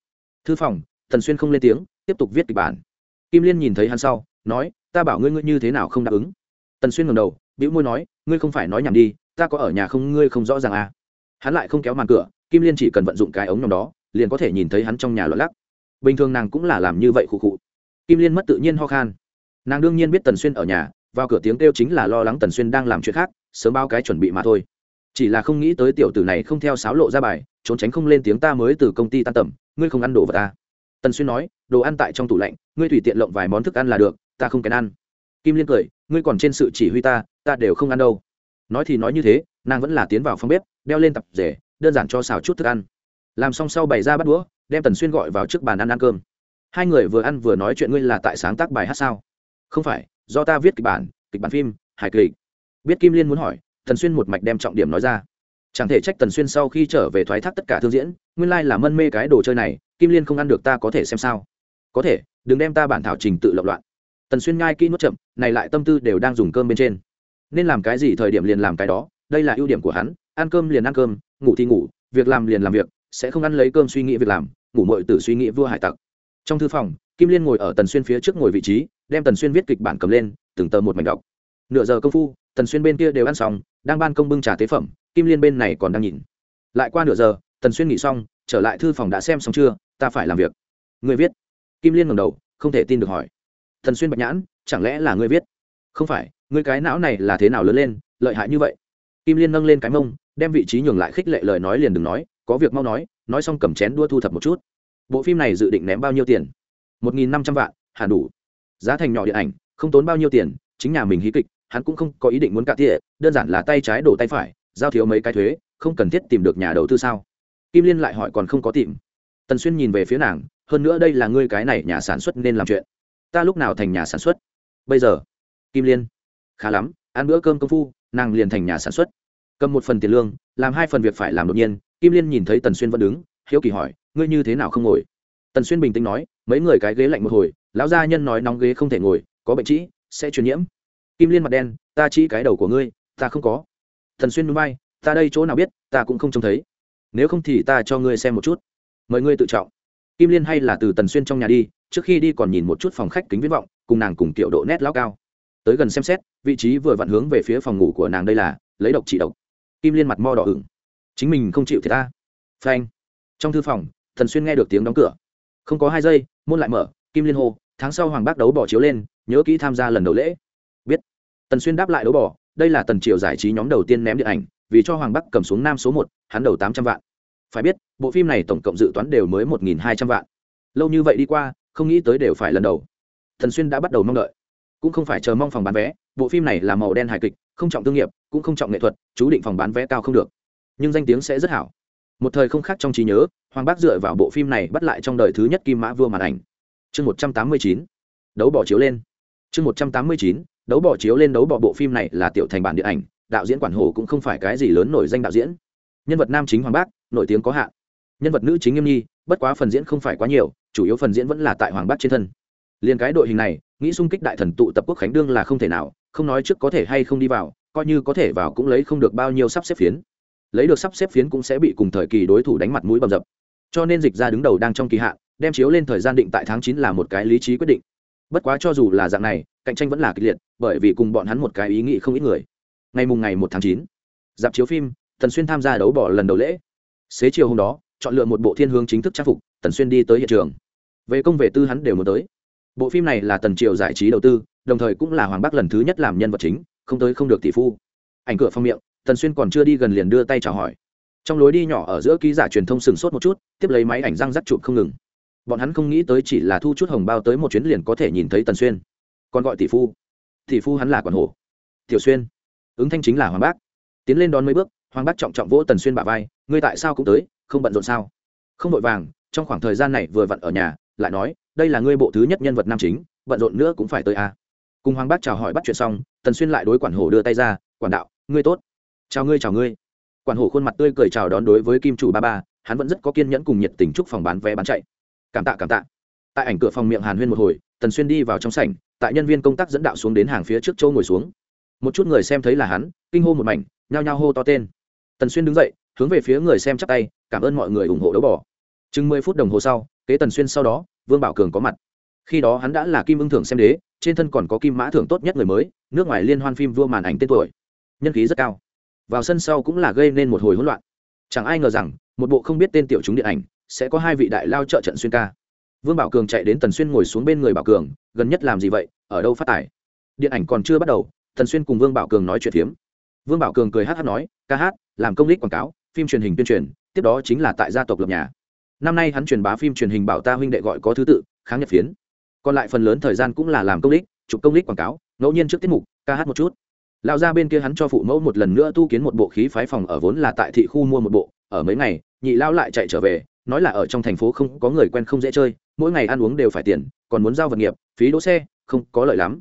Thư phòng, tần xuyên không lên tiếng, tiếp tục viết kịch bản kim liên nhìn thấy hắn sau, nói, ta bảo ngươi ngươi như thế nào không đáp ứng? Tần xuyên ngẩng đầu, bĩu môi nói, ngươi không phải nói nhảm đi, ta có ở nhà không, ngươi không rõ ràng à? Hắn lại không kéo màn cửa, kim liên chỉ cần vận dụng cái ống nhòm đó, liền có thể nhìn thấy hắn trong nhà loạn lắc. Bình thường nàng cũng là làm như vậy khụ khụ. Kim liên mất tự nhiên ho khan. Nàng đương nhiên biết tần xuyên ở nhà, vào cửa tiếng kêu chính là lo lắng tần xuyên đang làm chuyện khác, sớm bao cái chuẩn bị mà thôi. Chỉ là không nghĩ tới tiểu tử này không theo sáo lộ ra bài, trốn tránh không lên tiếng ta mới từ công ty tan tầm, ngươi không ăn đồ vào ta tần xuyên nói đồ ăn tại trong tủ lạnh, ngươi tùy tiện lộng vài món thức ăn là được, ta không kèn ăn. Kim liên cười, ngươi còn trên sự chỉ huy ta ta đều không ăn đâu. Nói thì nói như thế, nàng vẫn là tiến vào phòng bếp, đeo lên tập rể, đơn giản cho xào chút thức ăn. Làm xong sau bày ra bắt đũa, đem tần xuyên gọi vào trước bàn ăn ăn cơm. Hai người vừa ăn vừa nói chuyện ngươi là tại sáng tác bài hát sao? Không phải, do ta viết kịch bản kịch bản phim, hài kịch. Biết kim liên muốn hỏi, tần xuyên một mạch đem trọng điểm nói ra. Chẳng thể trách tần xuyên sau khi trở về thoái thác tất cả thương diễn, nguyên lai là mân mê cái đồ chơi này, kim liên không ăn được ta có thể xem sao có thể, đừng đem ta bản thảo trình tự lập loạn. Tần xuyên ngai kỹ nuốt chậm, này lại tâm tư đều đang dùng cơm bên trên. Nên làm cái gì thời điểm liền làm cái đó, đây là ưu điểm của hắn, ăn cơm liền ăn cơm, ngủ thì ngủ, việc làm liền làm việc, sẽ không ăn lấy cơm suy nghĩ việc làm, ngủ mội từ suy nghĩ vua hải tặc. Trong thư phòng, kim liên ngồi ở tần xuyên phía trước ngồi vị trí, đem tần xuyên viết kịch bản cầm lên, từng tờ một mảnh đọc. Nửa giờ công phu, tần xuyên bên kia đều ăn xong, đang ban công bưng trà tế phẩm, kim liên bên này còn đang nhìn. Lại qua nửa giờ, tần xuyên nghỉ xong, trở lại thư phòng đã xem xong chưa, ta phải làm việc. Người viết kim liên ngầm đầu, không thể tin được hỏi. Thần xuyên bạch nhãn, chẳng lẽ là ngươi viết? Không phải, ngươi cái não này là thế nào lớn lên, lợi hại như vậy? Kim liên nâng lên cái mông, đem vị trí nhường lại khích lệ lời nói liền đừng nói, có việc mau nói nói xong cầm chén đua thu thập một chút. Bộ phim này dự định ném bao nhiêu tiền? Một nghìn năm trăm vạn hẳn đủ. Giá thành nhỏ điện ảnh, không tốn bao nhiêu tiền, chính nhà mình hí kịch, hắn cũng không có ý định muốn cạ tỉa, đơn giản là tay trái đổ tay phải, giao thiếu mấy cái thuế, không cần thiết tìm được nhà đầu tư sao? Kim liên lại hỏi còn không có tìm. Tần xuyên nhìn về phía nàng hơn nữa đây là ngươi cái này nhà sản xuất nên làm chuyện. Ta lúc nào thành nhà sản xuất? Bây giờ, kim liên. Khá lắm, ăn bữa cơm công phu, nàng liền thành nhà sản xuất. Cầm một phần tiền lương, làm hai phần việc phải làm đột nhiên, kim liên nhìn thấy tần xuyên vẫn đứng, hiếu kỳ hỏi, ngươi như thế nào không ngồi? Tần xuyên bình tĩnh nói, mấy người cái ghế lạnh một hồi, lão gia nhân nói nóng ghế không thể ngồi, có bệnh trĩ, sẽ truyền nhiễm. Kim liên mặt đen, ta chỉ cái đầu của ngươi, ta không có. Tần xuyên núi bay, ta đây chỗ nào biết, ta cũng không trông thấy. Nếu không thì ta cho ngươi xem một chút. Mời ngươi tự trọng kim liên hay là từ tần xuyên trong nhà đi, trước khi đi còn nhìn một chút phòng khách kính viễn vọng, cùng nàng cùng tiểu độ nét lao cao. Tới gần xem xét, vị trí vừa vặn hướng về phía phòng ngủ của nàng đây là, lấy độc trị độc. Kim liên mặt mo đỏ ửng. Chính mình không chịu thì ta. Phanh. Trong thư phòng thần xuyên nghe được tiếng đóng cửa. Không có hai giây, môn lại mở, kim liên hô, tháng sau hoàng bác đấu bỏ chiếu lên, nhớ kỹ tham gia lần đầu lễ. Biết. Tần xuyên đáp lại đấu bỏ, đây là tần triều giải trí nhóm đầu tiên ném điện ảnh, vì cho hoàng bắc cầm xuống nam số một, hắn đầu tám trăm vạn phải biết, bộ phim này tổng cộng dự toán đều mới một nghìn hai trăm vạn. Lâu như vậy đi qua, không nghĩ tới đều phải lần đầu. Thần xuyên đã bắt đầu mong đợi. Cũng không phải chờ mong phòng bán vé, bộ phim này là màu đen hài kịch, không trọng thương nghiệp, cũng không trọng nghệ thuật, chú định phòng bán vé cao không được. Nhưng danh tiếng sẽ rất hảo. Một thời không khác trong trí nhớ, hoàng bác dựa vào bộ phim này bắt lại trong đời thứ nhất kim mã vua màn ảnh. Chương một trăm tám mươi chín, đấu bỏ chiếu lên. Chương một trăm tám mươi chín, đấu bỏ chiếu lên đấu bỏ bộ phim này là tiểu thành bản điện ảnh, đạo diễn quản hồ cũng không phải cái gì lớn nổi danh đạo diễn nhân vật nam chính hoàng bác, nổi tiếng có hạn. Nhân vật nữ chính nghiêm nhi, bất quá phần diễn không phải quá nhiều, chủ yếu phần diễn vẫn là tại hoàng bác trên thân. Liền cái đội hình này, nghĩ xung kích đại thần tụ tập quốc khánh đương là không thể nào, không nói trước có thể hay không đi vào, coi như có thể vào cũng lấy không được bao nhiêu sắp xếp phiến. Lấy được sắp xếp phiến cũng sẽ bị cùng thời kỳ đối thủ đánh mặt mũi bầm dập. Cho nên dịch ra đứng đầu đang trong kỳ hạn, đem chiếu lên thời gian định tại tháng chín là một cái lý trí quyết định. Bất quá cho dù là dạng này, cạnh tranh vẫn là kịch liệt, bởi vì cùng bọn hắn một cái ý nghĩ không ít người. Ngày mùng ngày một tháng chín, dạp chiếu phim tần xuyên tham gia đấu bỏ lần đầu lễ. Xế chiều hôm đó, chọn lựa một bộ thiên hướng chính thức trang phục, tần xuyên đi tới hiện trường. Về công về tư hắn đều muốn tới. Bộ phim này là tần triều giải trí đầu tư, đồng thời cũng là hoàng bắc lần thứ nhất làm nhân vật chính, không tới không được tỷ phu. Ảnh cửa phong miệng, tần xuyên còn chưa đi gần liền đưa tay chào hỏi. Trong lối đi nhỏ ở giữa ký giả truyền thông sừng sốt một chút, tiếp lấy máy ảnh răng rắc chụp không ngừng. Bọn hắn không nghĩ tới chỉ là thu chút hồng bao tới một chuyến liền có thể nhìn thấy tần xuyên. Còn gọi tỷ phu. Tỷ phu hắn là quản hổ. Tiểu xuyên. Ứng thanh chính là hoàng bác. Tiến lên đón mấy bước hoàng bác trọng trọng vỗ tần xuyên bả vai, ngươi tại sao cũng tới, không bận rộn sao? Không vội vàng, trong khoảng thời gian này vừa vặn ở nhà, lại nói, đây là ngươi bộ thứ nhất nhân vật nam chính, bận rộn nữa cũng phải tới a à. cùng hoàng bác chào hỏi bắt chuyện xong, tần xuyên lại đối quản hổ đưa tay ra, quản đạo, ngươi tốt. Chào ngươi chào ngươi. Quản hổ khuôn mặt tươi cười chào đón đối với kim chủ ba ba, hắn vẫn rất có kiên nhẫn cùng nhiệt tình chúc phòng bán vé bán chạy. Cảm tạ cảm tạ. Tại ảnh cửa phòng miệng hàn huyên một hồi, tần xuyên đi vào trong sảnh, tại nhân viên công tác dẫn đạo xuống đến hàng phía trước châu ngồi xuống. Một chút người xem thấy là hắn, kinh hô một mảnh, nhao nhao hô to tên tần xuyên đứng dậy, hướng về phía người xem chắp tay, cảm ơn mọi người ủng hộ đấu bỏ chừng mười phút đồng hồ sau, kế tần xuyên sau đó, vương bảo cường có mặt. Khi đó hắn đã là kim ưng thưởng xem đế, trên thân còn có kim mã thưởng tốt nhất người mới, nước ngoài liên hoan phim vua màn ảnh tên tuổi. Nhân khí rất cao. Vào sân sau cũng là gây nên một hồi hỗn loạn. Chẳng ai ngờ rằng, một bộ không biết tên tiểu chúng điện ảnh sẽ có hai vị đại lao trợ trận xuyên ca. Vương bảo cường chạy đến tần xuyên ngồi xuống bên người bảo cường, gần nhất làm gì vậy? Ở đâu phát tài? Điện ảnh còn chưa bắt đầu, tần xuyên cùng vương bảo cường nói chuyện phiếm. Vương bảo cường cười hát hát nói, ca hát làm công lích quảng cáo, phim truyền hình tuyên truyền, tiếp đó chính là tại gia tộc lập nhà. Năm nay hắn truyền bá phim truyền hình bảo ta huynh đệ gọi có thứ tự, kháng nhật phiến. Còn lại phần lớn thời gian cũng là làm công lích chụp công lích quảng cáo, ngẫu nhiên trước tiết mục, ca hát một chút. Lão ra bên kia hắn cho phụ mẫu một lần nữa tu kiến một bộ khí phái phòng ở vốn là tại thị khu mua một bộ, ở mấy ngày, nhị lão lại chạy trở về, nói là ở trong thành phố không có người quen không dễ chơi, mỗi ngày ăn uống đều phải tiền, còn muốn giao vật nghiệp, phí đỗ xe, không có lợi lắm.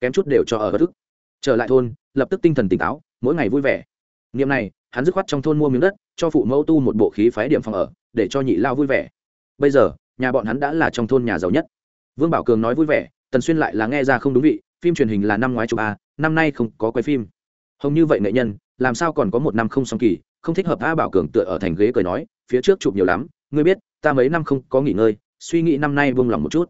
Kém chút đều cho ở bất ức trở lại thôn, lập tức tinh thần tỉnh táo, mỗi ngày vui vẻ. Niệm này hắn dứt khoát trong thôn mua miếng đất, cho phụ mẫu tu một bộ khí phái điểm phòng ở, để cho nhị lao vui vẻ. Bây giờ, nhà bọn hắn đã là trong thôn nhà giàu nhất. Vương bảo cường nói vui vẻ, tần xuyên lại là nghe ra không đúng vị, phim truyền hình là năm ngoái chụp a, năm nay không có quay phim. Hồng như vậy nghệ nhân, làm sao còn có một năm không song kỳ, không thích hợp a bảo cường tựa ở thành ghế cười nói, phía trước chụp nhiều lắm, ngươi biết, ta mấy năm không có nghỉ ngơi, suy nghĩ năm nay buông lỏng một chút.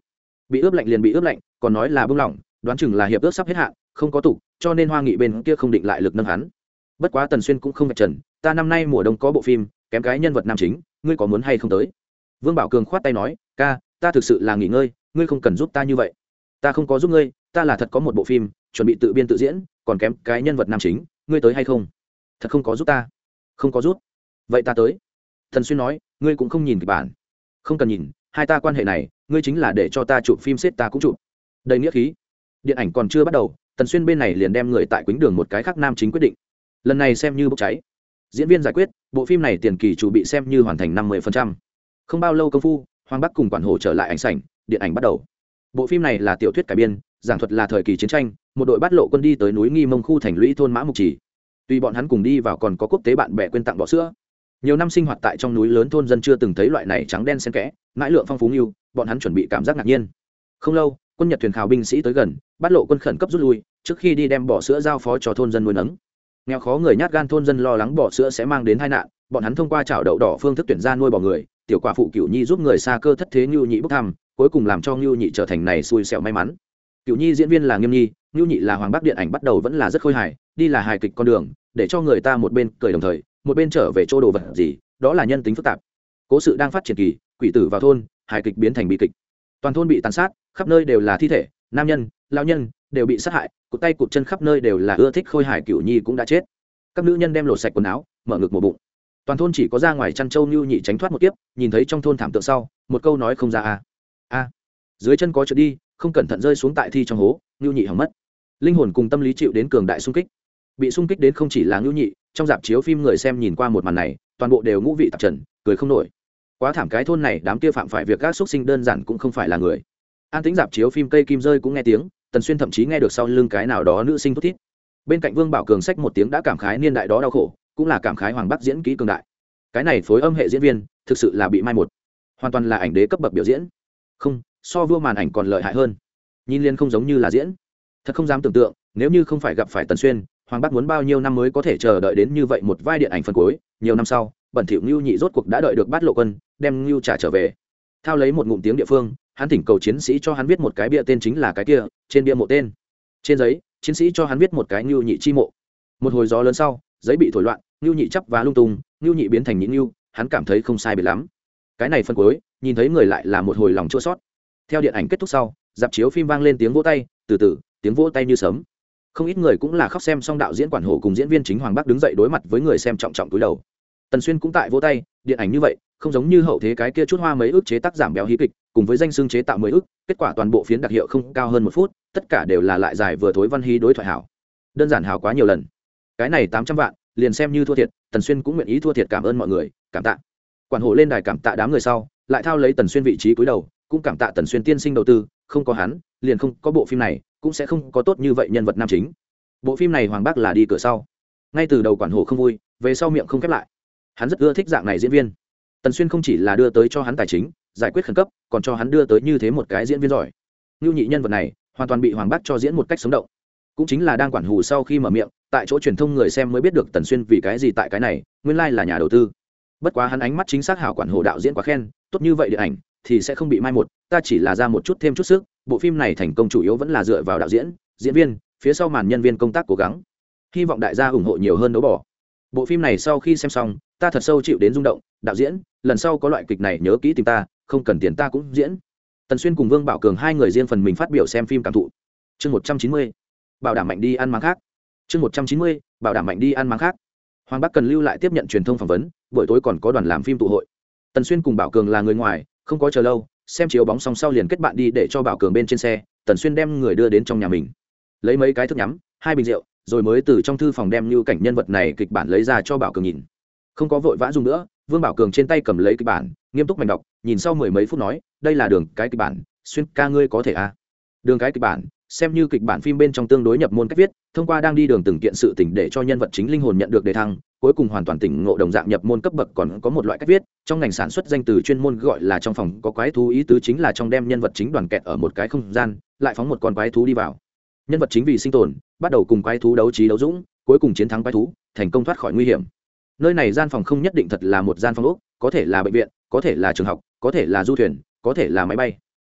Bị ướp lạnh liền bị ướp lạnh, còn nói là buông lỏng, đoán chừng là hiệp ước sắp hết hạn, không có tủ, cho nên hoa nghị bên kia không định lại lực nâng hắn bất quá tần xuyên cũng không vạch trần, ta năm nay mùa đông có bộ phim, kém cái nhân vật nam chính, ngươi có muốn hay không tới? Vương bảo cường khoát tay nói, ca, ta thực sự là nghỉ ngơi, ngươi không cần giúp ta như vậy. Ta không có giúp ngươi, ta là thật có một bộ phim, chuẩn bị tự biên tự diễn, còn kém cái nhân vật nam chính, ngươi tới hay không? Thật không có giúp ta. Không có giúp. Vậy ta tới. Thần xuyên nói, ngươi cũng không nhìn kịch bản. Không cần nhìn, hai ta quan hệ này, ngươi chính là để cho ta chụp phim xếp ta cũng chụp. Đầy nghĩa khí. Điện ảnh còn chưa bắt đầu, tần xuyên bên này liền đem người tại quýnh đường một cái khác nam chính quyết định lần này xem như bốc cháy. Diễn viên giải quyết, bộ phim này tiền kỳ chủ bị xem như hoàn thành năm mươi không bao lâu công phu, hoàng bắc cùng quản hồ trở lại ảnh sảnh, điện ảnh bắt đầu. Bộ phim này là tiểu thuyết cải biên, giảng thuật là thời kỳ chiến tranh, một đội bắt lộ quân đi tới núi nghi mông khu thành lũy thôn mã mục trì. Tuy bọn hắn cùng đi vào còn có quốc tế bạn bè quên tặng bọ sữa. Nhiều năm sinh hoạt tại trong núi lớn thôn dân chưa từng thấy loại này trắng đen xen kẽ, mãi lượng phong phú như, bọn hắn chuẩn bị cảm giác ngạc nhiên. Không lâu, quân nhật thuyền khảo binh sĩ tới gần, bắt lộ quân khẩn cấp rút lui, trước khi đi đem bỏ sữa giao phó cho thôn dân nuôi nấng nghèo khó người nhát gan thôn dân lo lắng bỏ sữa sẽ mang đến tai nạn, bọn hắn thông qua chảo đậu đỏ phương thức tuyển ra nuôi bò người, tiểu quả phụ cựu nhi giúp người xa cơ thất thế ngưu nhị bốc thăm, cuối cùng làm cho ngưu nhị trở thành này xui xẻo may mắn. Cựu nhi diễn viên là nghiêm nhi, ngưu nhị là hoàng bắc điện ảnh bắt đầu vẫn là rất khôi hài, đi là hài kịch con đường, để cho người ta một bên cười đồng thời, một bên trở về chỗ đồ vật gì, đó là nhân tính phức tạp. Cố sự đang phát triển kỳ, quỷ tử vào thôn, hài kịch biến thành bi kịch. Toàn thôn bị tàn sát, khắp nơi đều là thi thể nam nhân lao nhân, đều bị sát hại, cụt tay cụt chân khắp nơi đều là ưa thích khôi hải cựu nhi cũng đã chết. Các nữ nhân đem lột sạch quần áo, mở ngực một bụng. Toàn thôn chỉ có ra ngoài chăn trâu như nhị tránh thoát một kiếp, nhìn thấy trong thôn thảm tượng sau, một câu nói không ra a. A. Dưới chân có trượt đi, không cẩn thận rơi xuống tại thi trong hố như nhị hỏng mất. Linh hồn cùng tâm lý chịu đến cường đại sung kích. Bị sung kích đến không chỉ là ngưu nhị, trong dạp chiếu phim người xem nhìn qua một màn này, toàn bộ đều ngũ vị tạp trần, cười không nổi. Quá thảm cái thôn này, đám kia phạm phải việc các xuất sinh đơn giản cũng không phải là người an tính dạp chiếu phim cây kim rơi cũng nghe tiếng, tần xuyên thậm chí nghe được sau lưng cái nào đó nữ sinh thút thít. Bên cạnh vương bảo cường sách một tiếng đã cảm khái niên đại đó đau khổ, cũng là cảm khái hoàng bắc diễn kỹ cường đại. Cái này phối âm hệ diễn viên, thực sự là bị mai một. Hoàn toàn là ảnh đế cấp bậc biểu diễn. Không, so vua màn ảnh còn lợi hại hơn. Nhìn liên không giống như là diễn. Thật không dám tưởng tượng, nếu như không phải gặp phải tần xuyên, hoàng bắc muốn bao nhiêu năm mới có thể chờ đợi đến như vậy một vai điện ảnh phân cuối, nhiều năm sau, bẩn thiệu ngưu nhị rốt cuộc đã đợi được bắt lộ quân, đem ngưu trả trở về thao lấy một ngụm tiếng địa phương, hắn thỉnh cầu chiến sĩ cho hắn viết một cái bia tên chính là cái kia, trên bia mộ tên. Trên giấy, chiến sĩ cho hắn viết một cái ngưu nhị chi mộ. Một hồi gió lớn sau, giấy bị thổi loạn, ngưu nhị chắp và lung tung, ngưu nhị biến thành nhị ngưu, hắn cảm thấy không sai biệt lắm. Cái này phân cuối, nhìn thấy người lại là một hồi lòng chua sót theo điện ảnh kết thúc sau, dạp chiếu phim vang lên tiếng vỗ tay, từ từ, tiếng vỗ tay như sấm. Không ít người cũng là khóc xem xong đạo diễn quản hộ cùng diễn viên chính hoàng bắc đứng dậy đối mặt với người xem trọng trọng túi đầu. Tần xuyên cũng tại vỗ tay, điện ảnh như vậy không giống như hậu thế cái kia chút hoa mấy ước chế tác giảm béo hí kịch, cùng với danh xưng chế tạo mấy ước, kết quả toàn bộ phiến đặc hiệu không cao hơn một phút, tất cả đều là lại dài vừa thối văn hí đối thoại hảo. Đơn giản hảo quá nhiều lần. Cái này tám trăm vạn, liền xem như thua thiệt, tần xuyên cũng nguyện ý thua thiệt cảm ơn mọi người, cảm tạ. Quản hộ lên đài cảm tạ đám người sau, lại thao lấy tần xuyên vị trí cuối đầu, cũng cảm tạ tần xuyên tiên sinh đầu tư, không có hắn, liền không có bộ phim này, cũng sẽ không có tốt như vậy nhân vật nam chính. Bộ phim này hoàng bác là đi cửa sau. Ngay từ đầu quản hộ không vui, về sau miệng không khép lại. Hắn rất ưa thích dạng này diễn viên tần xuyên không chỉ là đưa tới cho hắn tài chính, giải quyết khẩn cấp, còn cho hắn đưa tới như thế một cái diễn viên giỏi. Ngưu nhị nhân vật này, hoàn toàn bị hoàng bác cho diễn một cách sống động. Cũng chính là đang quản hù sau khi mở miệng, tại chỗ truyền thông người xem mới biết được tần xuyên vì cái gì tại cái này, nguyên lai là nhà đầu tư. Bất quá hắn ánh mắt chính xác hảo quản hồ đạo diễn quá khen, tốt như vậy điện ảnh, thì sẽ không bị mai một, ta chỉ là ra một chút thêm chút sức, bộ phim này thành công chủ yếu vẫn là dựa vào đạo diễn diễn viên, phía sau màn nhân viên công tác cố gắng. Hy vọng đại gia ủng hộ nhiều hơn đấu bỏ bộ phim này sau khi xem xong, ta thật sâu chịu đến rung động, đạo diễn, lần sau có loại kịch này nhớ kỹ tìm ta, không cần tiền ta cũng diễn. Tần xuyên cùng vương bảo cường hai người riêng phần mình phát biểu xem phim cảm thụ. Chương một trăm chín mươi, bảo đảm mạnh đi ăn máng khác. Chương một trăm chín mươi, bảo đảm mạnh đi ăn máng khác. Hoàng bắc cần lưu lại tiếp nhận truyền thông phỏng vấn, buổi tối còn có đoàn làm phim tụ hội. Tần xuyên cùng bảo cường là người ngoài, không có chờ lâu, xem chiếu bóng xong sau liền kết bạn đi để cho bảo cường bên trên xe, tần xuyên đem người đưa đến trong nhà mình. Lấy mấy cái thức nhắm, hai bình rượu rồi mới từ trong thư phòng đem như cảnh nhân vật này kịch bản lấy ra cho bảo cường nhìn không có vội vã dùng nữa, vương bảo cường trên tay cầm lấy kịch bản, nghiêm túc mạnh đọc, nhìn sau mười mấy phút nói, đây là đường, cái kịch bản, xuyên ca ngươi có thể à. đường, cái kịch bản, xem như kịch bản phim bên trong tương đối nhập môn cách viết, thông qua đang đi đường từng kiện sự tỉnh để cho nhân vật chính linh hồn nhận được đề thăng, cuối cùng hoàn toàn tỉnh ngộ đồng dạng nhập môn cấp bậc còn có một loại cách viết, trong ngành sản xuất danh từ chuyên môn gọi là trong phòng có quái thú ý tứ chính là trong đem nhân vật chính đoàn kẹt ở một cái không gian, lại phóng một con quái thú đi vào nhân vật chính vì sinh tồn, bắt đầu cùng quái thú đấu trí đấu dũng, cuối cùng chiến thắng quái thú, thành công thoát khỏi nguy hiểm. Nơi này gian phòng không nhất định thật là một gian phòng ốc, có thể là bệnh viện, có thể là trường học, có thể là du thuyền, có thể là máy bay.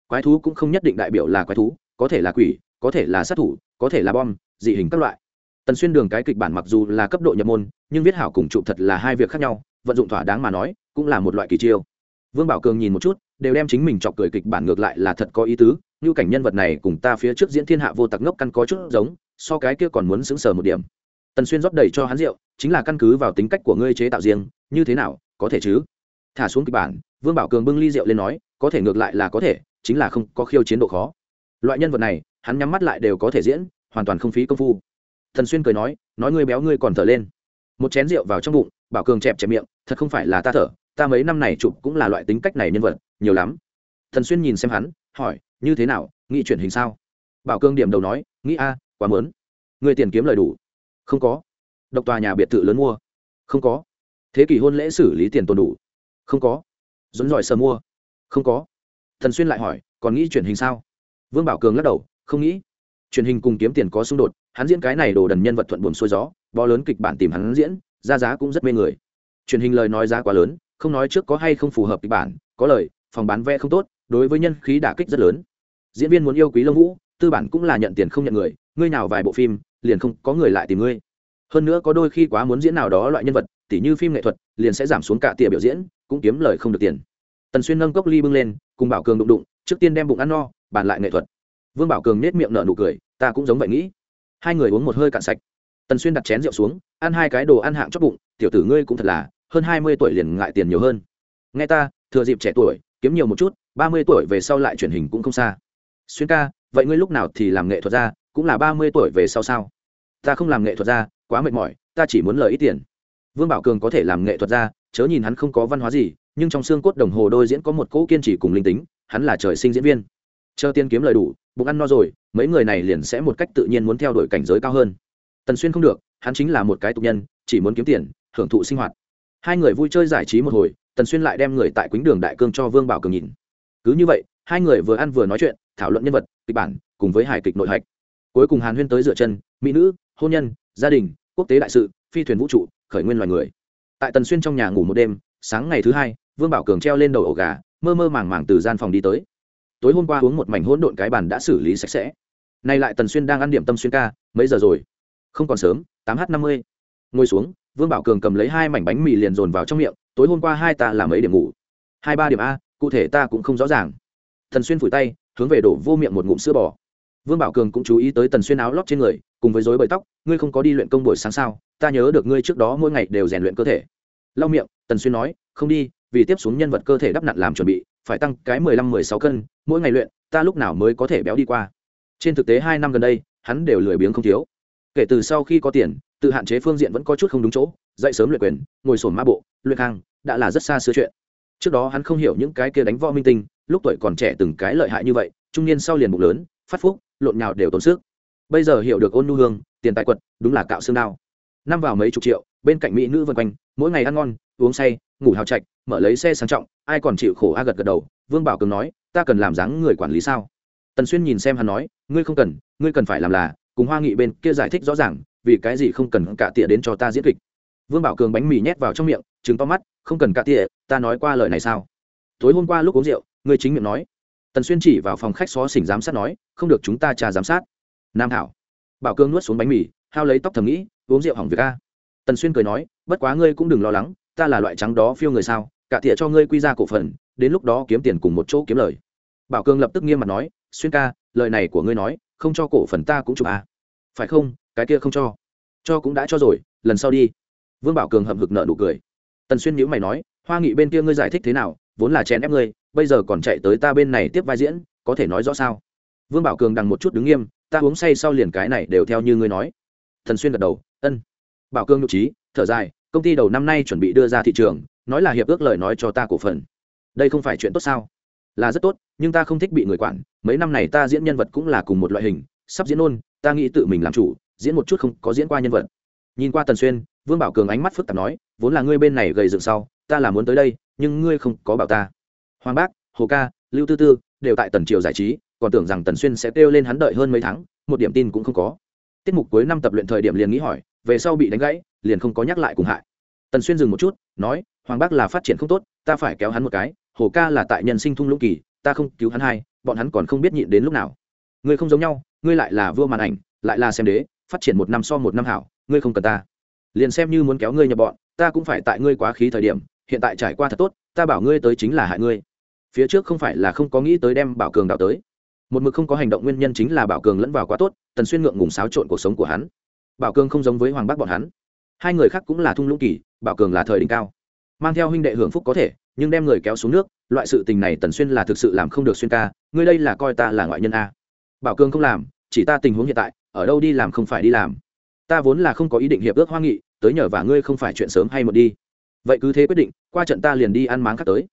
Quái thú cũng không nhất định đại biểu là quái thú, có thể là quỷ, có thể là sát thủ, có thể là bom, dị hình các loại. Tần xuyên đường cái kịch bản mặc dù là cấp độ nhập môn, nhưng viết hảo cùng trụ thật là hai việc khác nhau, vận dụng thỏa đáng mà nói, cũng là một loại kỳ chiêu. Vương bảo cường nhìn một chút, đều đem chính mình chọc cười kịch bản ngược lại là thật có ý tứ như cảnh nhân vật này cùng ta phía trước diễn thiên hạ vô tặc ngốc căn có chút giống, so cái kia còn muốn xứng sở một điểm. Tần xuyên rót đầy cho hắn rượu, chính là căn cứ vào tính cách của ngươi chế tạo riêng, như thế nào, có thể chứ? Thả xuống kịch bản, vương bảo cường bưng ly rượu lên nói, có thể ngược lại là có thể, chính là không có khiêu chiến độ khó. Loại nhân vật này, hắn nhắm mắt lại đều có thể diễn, hoàn toàn không phí công phu. Thần xuyên cười nói nói ngươi béo ngươi còn thở lên. Một chén rượu vào trong bụng, bảo cường chẹp chẹp miệng, thật không phải là ta thở, ta mấy năm này chụp cũng là loại tính cách này nhân vật, nhiều lắm. Thần xuyên nhìn xem hắn, hỏi như thế nào, nghĩ chuyển hình sao? Bảo Cương điểm đầu nói, nghĩ a, quá mớn. Người tiền kiếm lời đủ. Không có. Độc tòa nhà biệt thự lớn mua. Không có. Thế kỷ hôn lễ xử lý tiền tồn đủ. Không có. Dốn giỏi sờ mua. Không có. Thần xuyên lại hỏi, còn nghĩ chuyển hình sao? Vương bảo cường lắc đầu, không nghĩ. Truyền hình cùng kiếm tiền có xung đột, hắn diễn cái này đồ đần nhân vật thuận buồn xuôi gió, bó lớn kịch bản tìm hắn diễn, ra giá cũng rất mê người. Truyền hình lời nói giá quá lớn, không nói trước có hay không phù hợp kịch bản, có lời, phòng bán vé không tốt, đối với nhân khí đả kích rất lớn diễn viên muốn yêu quý lông vũ, tư bản cũng là nhận tiền không nhận người, ngươi nào vài bộ phim, liền không có người lại tìm ngươi. Hơn nữa có đôi khi quá muốn diễn nào đó loại nhân vật, tỉ như phim nghệ thuật, liền sẽ giảm xuống cả tỉa biểu diễn, cũng kiếm lời không được tiền. Tần xuyên nâng cốc ly bưng lên, cùng bảo cường đụng đụng, trước tiên đem bụng ăn no, bàn lại nghệ thuật. Vương bảo cường nết miệng nở nụ cười, ta cũng giống vậy nghĩ. Hai người uống một hơi cạn sạch. Tần xuyên đặt chén rượu xuống, ăn hai cái đồ ăn hạng chót bụng, tiểu tử ngươi cũng thật là, hơn hai mươi tuổi liền ngại tiền nhiều hơn. Nghe ta, thừa dịp trẻ tuổi, kiếm nhiều một chút, ba mươi tuổi về sau lại truyền hình cũng không xa xuyên ca, vậy ngươi lúc nào thì làm nghệ thuật ra, cũng là ba mươi tuổi về sau sao? Ta không làm nghệ thuật ra, quá mệt mỏi, ta chỉ muốn lời ít tiền. Vương bảo cường có thể làm nghệ thuật ra, chớ nhìn hắn không có văn hóa gì, nhưng trong xương cốt đồng hồ đôi diễn có một cỗ kiên trì cùng linh tính, hắn là trời sinh diễn viên. Chờ tiên kiếm lời đủ, bụng ăn no rồi, mấy người này liền sẽ một cách tự nhiên muốn theo đuổi cảnh giới cao hơn. Tần xuyên không được, hắn chính là một cái tục nhân, chỉ muốn kiếm tiền, hưởng thụ sinh hoạt. Hai người vui chơi giải trí một hồi, tần xuyên lại đem người tại quýnh đường đại cương cho vương bảo cường nhìn. Cứ như vậy hai người vừa ăn vừa nói chuyện, thảo luận nhân vật, kịch bản, cùng với hài kịch nội hạch. Cuối cùng hàn huyên tới dựa chân, mỹ nữ, hôn nhân, gia đình, quốc tế đại sự, phi thuyền vũ trụ, khởi nguyên loài người. Tại tần xuyên trong nhà ngủ một đêm, sáng ngày thứ hai, vương bảo cường treo lên đầu ổ gà, mơ mơ màng màng từ gian phòng đi tới. Tối hôm qua uống một mảnh hỗn độn cái bàn đã xử lý sạch sẽ. Nay lại tần xuyên đang ăn điểm tâm xuyên ca, mấy giờ rồi? Không còn sớm, tám h năm mươi. Ngồi xuống, vương bảo cường cầm lấy hai mảnh bánh mì liền dồn vào trong miệng, tối hôm qua hai ta làm mấy điểm ngủ. Hai ba điểm a, cụ thể ta cũng không rõ ràng thần xuyên phủi tay, hướng về đổ vô miệng một ngụm sữa bò. Vương bảo cường cũng chú ý tới tần xuyên áo lót trên người, cùng với dối bời tóc, ngươi không có đi luyện công buổi sáng sao? Ta nhớ được ngươi trước đó mỗi ngày đều rèn luyện cơ thể. Lau miệng, tần xuyên nói, không đi, vì tiếp xuống nhân vật cơ thể đắp nặn làm chuẩn bị, phải tăng cái mười lăm, mười sáu cân, mỗi ngày luyện, ta lúc nào mới có thể béo đi qua? Trên thực tế hai năm gần đây, hắn đều lười biếng không thiếu. Kể từ sau khi có tiền, tự hạn chế phương diện vẫn có chút không đúng chỗ, dậy sớm luyện quyền, ngồi sổm ma bộ, luyện hàng đã là rất xa xưa chuyện. Trước đó hắn không hiểu những cái kia đánh võ minh tinh lúc tuổi còn trẻ từng cái lợi hại như vậy, trung niên sau liền bụng lớn, phát phúc, lộn nhào đều tốn sức. Bây giờ hiểu được ôn nu hương, tiền tài quật, đúng là cạo xương đao. Năm vào mấy chục triệu, bên cạnh mỹ nữ vân quanh, mỗi ngày ăn ngon, uống say, ngủ hào trạch, mở lấy xe sang trọng, ai còn chịu khổ a gật gật đầu, vương bảo cường nói, ta cần làm dáng người quản lý sao? Tần xuyên nhìn xem hắn nói, ngươi không cần, ngươi cần phải làm là, cùng hoa nghị bên kia giải thích rõ ràng, vì cái gì không cần cả tỉa đến cho ta diễn kịch. Vương bảo cường bánh mì nhét vào trong miệng trứng to mắt, không cần cả tỉa, ta nói qua lời này sao? Tối hôm qua lúc uống rượu ngươi chính miệng nói. Tần xuyên chỉ vào phòng khách xó xỉnh giám sát nói, không được chúng ta trà giám sát. Nam thảo. Bảo cương nuốt xuống bánh mì, hao lấy tóc thầm nghĩ, uống rượu hỏng việc a. Tần xuyên cười nói, bất quá ngươi cũng đừng lo lắng, ta là loại trắng đó phiêu người sao, cả tỉa cho ngươi quy ra cổ phần, đến lúc đó kiếm tiền cùng một chỗ kiếm lời. Bảo cương lập tức nghiêm mặt nói, xuyên ca, lời này của ngươi nói, không cho cổ phần ta cũng chụp à. phải không, cái kia không cho. Cho cũng đã cho rồi, lần sau đi. Vương bảo cường hậm hực nợ nụ cười. Tần xuyên nhữ mày nói, hoa nghị bên kia ngươi giải thích thế nào, vốn là chèn ép ngươi bây giờ còn chạy tới ta bên này tiếp vai diễn, có thể nói rõ sao? Vương bảo cường đằng một chút đứng nghiêm, ta uống say sau liền cái này đều theo như ngươi nói. Thần xuyên gật đầu, ân. Bảo cương nhụ trí thở dài, công ty đầu năm nay chuẩn bị đưa ra thị trường, nói là hiệp ước lời nói cho ta cổ phần. Đây không phải chuyện tốt sao? Là rất tốt, nhưng ta không thích bị người quản, mấy năm này ta diễn nhân vật cũng là cùng một loại hình, sắp diễn ôn, ta nghĩ tự mình làm chủ, diễn một chút không có diễn qua nhân vật. Nhìn qua tần xuyên, vương bảo cường ánh mắt phức tạp nói, vốn là ngươi bên này gầy dựng sau, ta là muốn tới đây, nhưng ngươi không có bảo ta hoàng bác, hồ ca, lưu tư tư đều tại tần triều giải trí, còn tưởng rằng tần xuyên sẽ kêu lên hắn đợi hơn mấy tháng, một điểm tin cũng không có. Tiết mục cuối năm tập luyện thời điểm liền nghĩ hỏi, về sau bị đánh gãy, liền không có nhắc lại cùng hại. Tần xuyên dừng một chút, nói, hoàng bác là phát triển không tốt, ta phải kéo hắn một cái, hồ ca là tại nhân sinh thung lũng kỳ, ta không cứu hắn hai, bọn hắn còn không biết nhịn đến lúc nào. Ngươi không giống nhau, ngươi lại là vua màn ảnh, lại là xem đế, phát triển một năm so một năm hảo, ngươi không cần ta. Liền xem như muốn kéo ngươi nhập bọn, ta cũng phải tại ngươi quá khí thời điểm, hiện tại trải qua thật tốt, ta bảo ngươi tới chính là hại ngươi phía trước không phải là không có nghĩ tới đem bảo cường đào tới. Một mực không có hành động nguyên nhân chính là bảo cường lẫn vào quá tốt, tần xuyên ngượng ngùng xáo trộn cuộc sống của hắn. Bảo cường không giống với hoàng bắc bọn hắn. Hai người khác cũng là thung lũng kỳ, bảo cường là thời đỉnh cao. Mang theo huynh đệ hưởng phúc có thể, nhưng đem người kéo xuống nước, loại sự tình này tần xuyên là thực sự làm không được xuyên ca, ngươi đây là coi ta là ngoại nhân a. Bảo cường không làm, chỉ ta tình huống hiện tại, ở đâu đi làm không phải đi làm. Ta vốn là không có ý định hiệp ước hoa nghị, tới nhờ và ngươi không phải chuyện sớm hay một đi. Vậy cứ thế quyết định, qua trận ta liền đi ăn máng khác tới.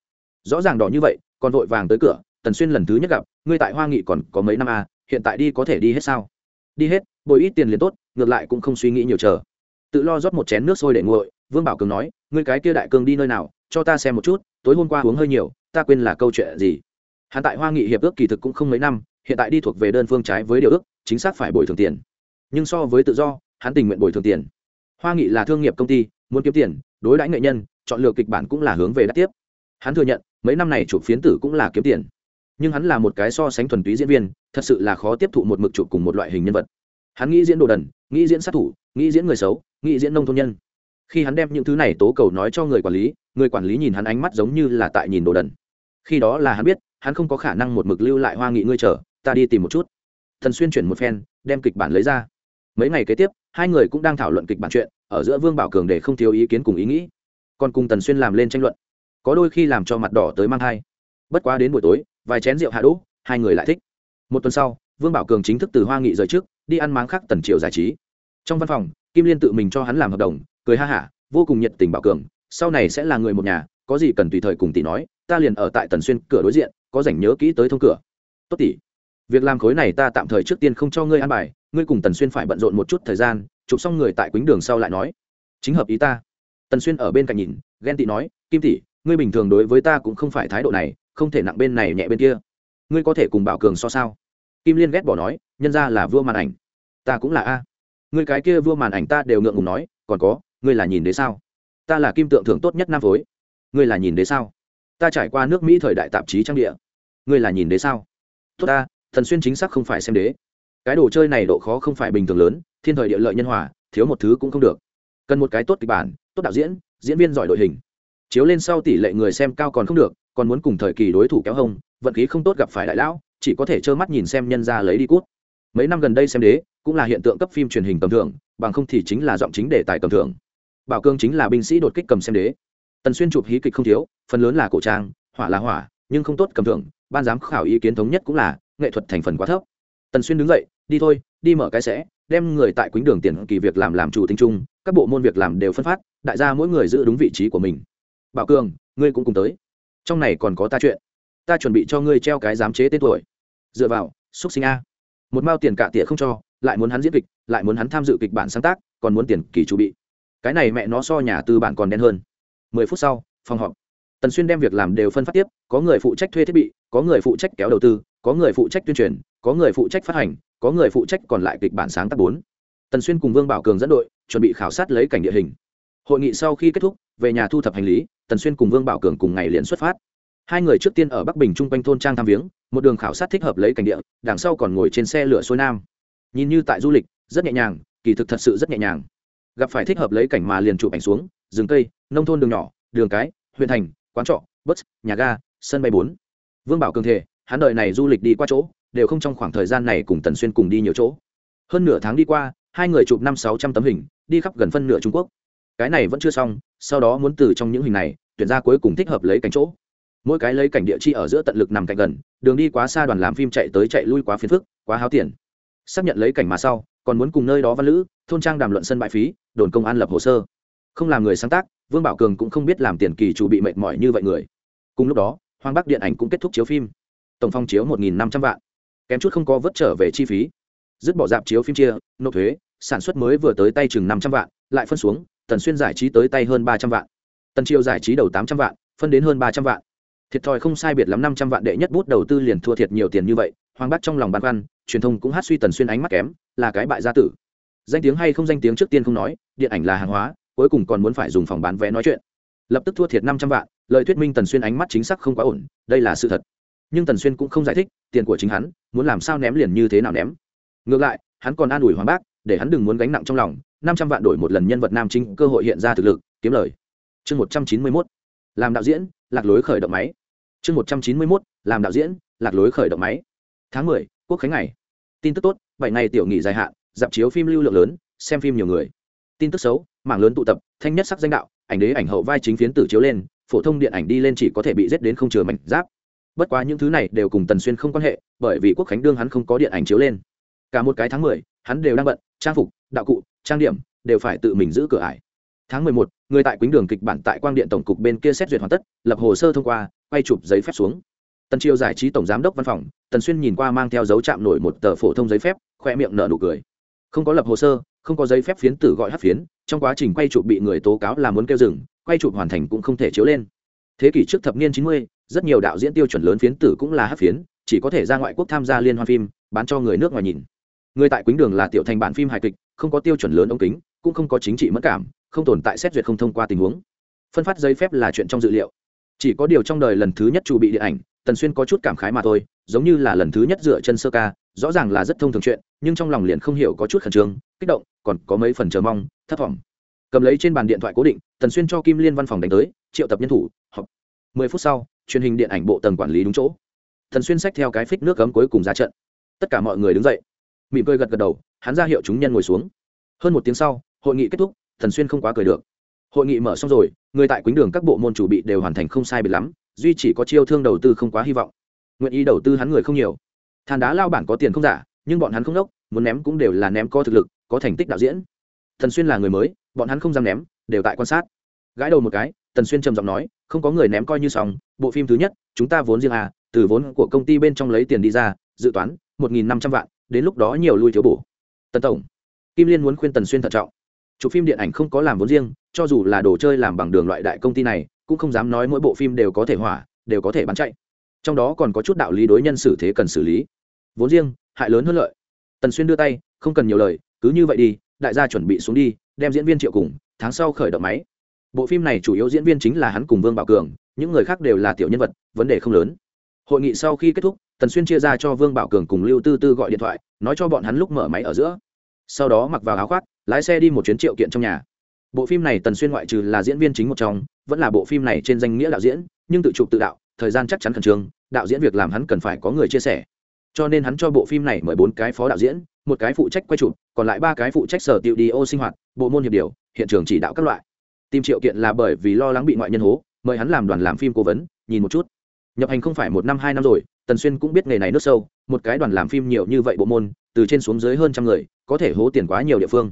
Rõ ràng đỏ như vậy còn vội vàng tới cửa, tần xuyên lần thứ nhất gặp, ngươi tại hoa nghị còn có mấy năm à? hiện tại đi có thể đi hết sao? Đi hết, bồi ít tiền liền tốt, ngược lại cũng không suy nghĩ nhiều chờ. Tự lo rót một chén nước sôi để nguội, vương bảo cường nói, ngươi cái kia đại cường đi nơi nào, cho ta xem một chút, tối hôm qua uống hơi nhiều, ta quên là câu chuyện gì. Hắn tại hoa nghị hiệp ước kỳ thực cũng không mấy năm, hiện tại đi thuộc về đơn phương trái với điều ước, chính xác phải bồi thường tiền. Nhưng so với tự do, hắn tình nguyện bồi thường tiền. Hoa nghị là thương nghiệp công ty, muốn kiếm tiền, đối đãi nghệ nhân, chọn lựa kịch bản cũng là hướng về đắt tiếp hắn thừa nhận, mấy năm này chụp phiến tử cũng là kiếm tiền. Nhưng hắn là một cái so sánh thuần túy diễn viên, thật sự là khó tiếp thụ một mực chụp cùng một loại hình nhân vật. Hắn nghĩ diễn đồ đần, nghĩ diễn sát thủ, nghĩ diễn người xấu, nghĩ diễn nông thôn nhân. Khi hắn đem những thứ này tố cầu nói cho người quản lý, người quản lý nhìn hắn ánh mắt giống như là tại nhìn đồ đần. Khi đó là hắn biết, hắn không có khả năng một mực lưu lại hoa nghị ngươi chờ, ta đi tìm một chút. Thần xuyên chuyển một phen, đem kịch bản lấy ra. Mấy ngày kế tiếp, hai người cũng đang thảo luận kịch bản chuyện, ở giữa vương bảo cường để không thiếu ý kiến cùng ý nghĩ. Còn cùng tần xuyên làm lên tranh luận có đôi khi làm cho mặt đỏ tới mang thai. Bất quá đến buổi tối, vài chén rượu hạ đỗ, hai người lại thích. Một tuần sau, vương bảo cường chính thức từ hoa nghị rời trước, đi ăn máng khác tần triều giải trí. Trong văn phòng, kim liên tự mình cho hắn làm hợp đồng, cười ha hả, vô cùng nhiệt tình bảo cường, sau này sẽ là người một nhà, có gì cần tùy thời cùng tỷ nói, ta liền ở tại tần xuyên cửa đối diện, có rảnh nhớ kỹ tới thông cửa. Tốt tỷ, việc làm khối này ta tạm thời trước tiên không cho ngươi ăn bài, ngươi cùng tần xuyên phải bận rộn một chút thời gian, chụp xong người tại quýnh đường sau lại nói. Chính hợp ý ta. Tần xuyên ở bên cạnh nhìn, ghen tị nói, kim tỷ ngươi bình thường đối với ta cũng không phải thái độ này, không thể nặng bên này nhẹ bên kia. Ngươi có thể cùng bảo cường so sao? Kim liên ghét bỏ nói, nhân ra là vua màn ảnh. Ta cũng là a. Ngươi cái kia vua màn ảnh ta đều ngượng ngùng nói, còn có, ngươi là nhìn đế sao? Ta là kim tượng thưởng tốt nhất nam phối. Ngươi là nhìn đế sao? Ta trải qua nước mỹ thời đại tạp chí trang địa. Ngươi là nhìn đế sao? Tốt ta, thần xuyên chính xác không phải xem đế. Cái đồ chơi này độ khó không phải bình thường lớn, thiên thời địa lợi nhân hòa, thiếu một thứ cũng không được. Cần một cái tốt kịch bản, tốt đạo diễn diễn viên giỏi đội hình chiếu lên sau tỷ lệ người xem cao còn không được, còn muốn cùng thời kỳ đối thủ kéo hông, vận khí không tốt gặp phải đại lão, chỉ có thể trơ mắt nhìn xem nhân ra lấy đi cút. Mấy năm gần đây xem đế, cũng là hiện tượng cấp phim truyền hình tầm thường, bằng không thì chính là giọng chính đề tài tầm thường. Bảo cương chính là binh sĩ đột kích cầm xem đế. Tần xuyên chụp hí kịch không thiếu, phần lớn là cổ trang, hỏa là hỏa, nhưng không tốt cầm thưởng, ban giám khảo ý kiến thống nhất cũng là, nghệ thuật thành phần quá thấp. Tần xuyên đứng dậy, đi thôi, đi mở cái sẽ, đem người tại quýnh đường tiền kỳ việc làm làm chủ tính chung, các bộ môn việc làm đều phân phát, đại gia mỗi người giữ đúng vị trí của mình bảo cường, ngươi cũng cùng tới. Trong này còn có ta chuyện. Ta chuẩn bị cho ngươi treo cái giám chế tên tuổi. Dựa vào, xúc sinh a. Một mao tiền cạ tỉa không cho, lại muốn hắn diễn kịch, lại muốn hắn tham dự kịch bản sáng tác, còn muốn tiền kỳ chu bị. Cái này mẹ nó so nhà tư bản còn đen hơn. Mười phút sau, phòng họp. Tần xuyên đem việc làm đều phân phát tiếp, có người phụ trách thuê thiết bị, có người phụ trách kéo đầu tư, có người phụ trách tuyên truyền, có người phụ trách phát hành, có người phụ trách còn lại kịch bản sáng tác bốn. Tần xuyên cùng vương bảo cường dẫn đội, chuẩn bị khảo sát lấy cảnh địa hình. Hội nghị sau khi kết thúc, về nhà thu thập hành lý tần xuyên cùng vương bảo cường cùng ngày liền xuất phát. Hai người trước tiên ở bắc bình chung quanh thôn trang tham viếng, một đường khảo sát thích hợp lấy cảnh địa, đằng sau còn ngồi trên xe lửa xuôi nam. Nhìn như tại du lịch, rất nhẹ nhàng, kỳ thực thật sự rất nhẹ nhàng. Gặp phải thích hợp lấy cảnh mà liền chụp ảnh xuống, rừng cây, nông thôn đường nhỏ, đường cái, huyện thành, quán trọ, bus, nhà ga, sân bay bốn. Vương bảo cường thể hắn đợi này du lịch đi qua chỗ, đều không trong khoảng thời gian này cùng tần xuyên cùng đi nhiều chỗ. Hơn nửa tháng đi qua, hai người chụp năm sáu trăm tấm hình, đi khắp gần phân nửa trung quốc cái này vẫn chưa xong, sau đó muốn từ trong những hình này tuyển ra cuối cùng thích hợp lấy cảnh chỗ. Mỗi cái lấy cảnh địa chi ở giữa tận lực nằm cạnh gần, đường đi quá xa đoàn làm phim chạy tới chạy lui quá phiền phức, quá háo tiền. Xác nhận lấy cảnh mà sau, còn muốn cùng nơi đó văn lữ, thôn trang đàm luận sân bãi phí, đồn công an lập hồ sơ. Không làm người sáng tác, vương bảo cường cũng không biết làm tiền kỳ chủ bị mệt mỏi như vậy người. Cùng lúc đó, hoàng bắc điện ảnh cũng kết thúc chiếu phim. Tổng phong chiếu một năm trăm vạn. Kém chút không có vớt trở về chi phí. Dứt bỏ dạp chiếu phim chia, nộp thuế, sản xuất mới vừa tới tay chừng năm trăm vạn, lại phân xuống tần xuyên giải trí tới tay hơn ba trăm vạn. Tần triều giải trí đầu tám trăm vạn, phân đến hơn ba trăm vạn. Thiệt thòi không sai biệt lắm năm trăm vạn đệ nhất bút đầu tư liền thua thiệt nhiều tiền như vậy, hoàng bắc trong lòng băn khoăn, truyền thông cũng hát suy tần xuyên ánh mắt kém, là cái bại gia tử. Danh tiếng hay không danh tiếng trước tiên không nói, điện ảnh là hàng hóa, cuối cùng còn muốn phải dùng phòng bán vé nói chuyện. Lập tức thua thiệt năm trăm vạn, lời thuyết minh tần xuyên ánh mắt chính xác không quá ổn, đây là sự thật. Nhưng tần xuyên cũng không giải thích, tiền của chính hắn, muốn làm sao ném liền như thế nào ném. Ngược lại, hắn còn an ủi hoàng bác, để hắn đừng muốn gánh nặng trong lòng năm trăm vạn đổi một lần nhân vật nam chính cơ hội hiện ra thực lực, kiếm lời. Chương một trăm chín mươi mốt, làm đạo diễn, lạc lối khởi động máy. Chương một trăm chín mươi mốt, làm đạo diễn, lạc lối khởi động máy. Tháng mười, quốc khánh ngày. Tin tức tốt, bảy ngày tiểu nghỉ dài hạn, dạp chiếu phim lưu lượng lớn, xem phim nhiều người. Tin tức xấu mảng lớn tụ tập, thanh nhất sắc danh đạo, ảnh đế, ảnh hậu vai chính phiến tử chiếu lên, phổ thông điện ảnh đi lên chỉ có thể bị giết đến không chừa mảnh giáp. Bất quá những thứ này đều cùng tần xuyên không quan hệ, bởi vì quốc khánh đương hắn không có điện ảnh chiếu lên. Cả một cái tháng mười, hắn đều đang bận, trang phục, đạo cụ trang điểm đều phải tự mình giữ cửa ải. Tháng mười một, người tại quýnh đường kịch bản tại quang điện tổng cục bên kia xét duyệt hoàn tất, lập hồ sơ thông qua, quay chụp giấy phép xuống. Tần triều giải trí tổng giám đốc văn phòng, tần xuyên nhìn qua mang theo dấu chạm nổi một tờ phổ thông giấy phép khoe miệng nở nụ cười. Không có lập hồ sơ, không có giấy phép phiến tử gọi hát phiến, trong quá trình quay chụp bị người tố cáo là muốn kêu dừng, quay chụp hoàn thành cũng không thể chiếu lên. Thế kỷ trước thập niên chín mươi, rất nhiều đạo diễn tiêu chuẩn lớn phiến tử cũng là hát phiến, chỉ có thể ra ngoại quốc tham gia liên hoan phim, bán cho người nước ngoài nhìn người tại quýnh đường là tiểu thành bản phim hài kịch, không có tiêu chuẩn lớn ống kính, cũng không có chính trị mất cảm, không tồn tại xét duyệt không thông qua tình huống. Phân phát giấy phép là chuyện trong dự liệu. Chỉ có điều trong đời lần thứ nhất chủ bị điện ảnh, tần xuyên có chút cảm khái mà thôi, giống như là lần thứ nhất dựa chân sơ ca, rõ ràng là rất thông thường chuyện, nhưng trong lòng liền không hiểu có chút khẩn trương, kích động, còn có mấy phần chờ mong, thất vọng. Cầm lấy trên bàn điện thoại cố định, tần xuyên cho kim liên văn phòng đánh tới, triệu tập nhân thủ, họp. Mười phút sau, truyền hình điện ảnh bộ tầng quản lý đúng chỗ. Tần xuyên xách theo cái phích nước cấm cuối cùng ra trận. Tất cả mọi người đứng dậy mỉm cười gật gật đầu, hắn ra hiệu chúng nhân ngồi xuống. Hơn một tiếng sau, hội nghị kết thúc, thần xuyên không quá cười được. Hội nghị mở xong rồi, người tại quýnh đường các bộ môn chủ bị đều hoàn thành không sai biệt lắm, duy chỉ có chiêu thương đầu tư không quá hy vọng. Nguyện ý đầu tư hắn người không nhiều. Than đá lao bản có tiền không giả, nhưng bọn hắn không đốc, muốn ném cũng đều là ném có thực lực, có thành tích đạo diễn. Thần xuyên là người mới, bọn hắn không dám ném, đều tại quan sát. Gãi đầu một cái tần xuyên trầm giọng nói, không có người ném coi như xong, bộ phim thứ nhất, chúng ta vốn riêng à từ vốn của công ty bên trong lấy tiền đi ra, dự toán, một nghìn năm trăm vạn đến lúc đó nhiều lui thiếu bổ. Tần tổng, kim liên muốn khuyên tần xuyên thận trọng. Chụp phim điện ảnh không có làm vốn riêng, cho dù là đồ chơi làm bằng đường loại đại công ty này, cũng không dám nói mỗi bộ phim đều có thể hỏa, đều có thể bán chạy. Trong đó còn có chút đạo lý đối nhân xử thế cần xử lý. Vốn riêng, hại lớn hơn lợi. Tần xuyên đưa tay, không cần nhiều lời, cứ như vậy đi, đại gia chuẩn bị xuống đi, đem diễn viên triệu cùng, tháng sau khởi động máy. Bộ phim này chủ yếu diễn viên chính là hắn cùng vương bảo cường, những người khác đều là tiểu nhân vật, vấn đề không lớn. Hội nghị sau khi kết thúc tần xuyên chia ra cho vương bảo cường cùng lưu tư tư gọi điện thoại nói cho bọn hắn lúc mở máy ở giữa sau đó mặc vào áo khoác lái xe đi một chuyến triệu kiện trong nhà bộ phim này tần xuyên ngoại trừ là diễn viên chính một trong vẫn là bộ phim này trên danh nghĩa đạo diễn nhưng tự chụp tự đạo thời gian chắc chắn khẩn trương đạo diễn việc làm hắn cần phải có người chia sẻ cho nên hắn cho bộ phim này mời bốn cái phó đạo diễn một cái phụ trách quay chụp còn lại ba cái phụ trách sở tiệu đi ô sinh hoạt bộ môn hiệp điều hiện trường chỉ đạo các loại tìm triệu kiện là bởi vì lo lắng bị ngoại nhân hố mời hắn làm đoàn làm phim cố vấn nhìn một chút nhập hành không phải một năm hai năm rồi tần xuyên cũng biết nghề này nước sâu, một cái đoàn làm phim nhiều như vậy bộ môn, từ trên xuống dưới hơn trăm người, có thể hố tiền quá nhiều địa phương.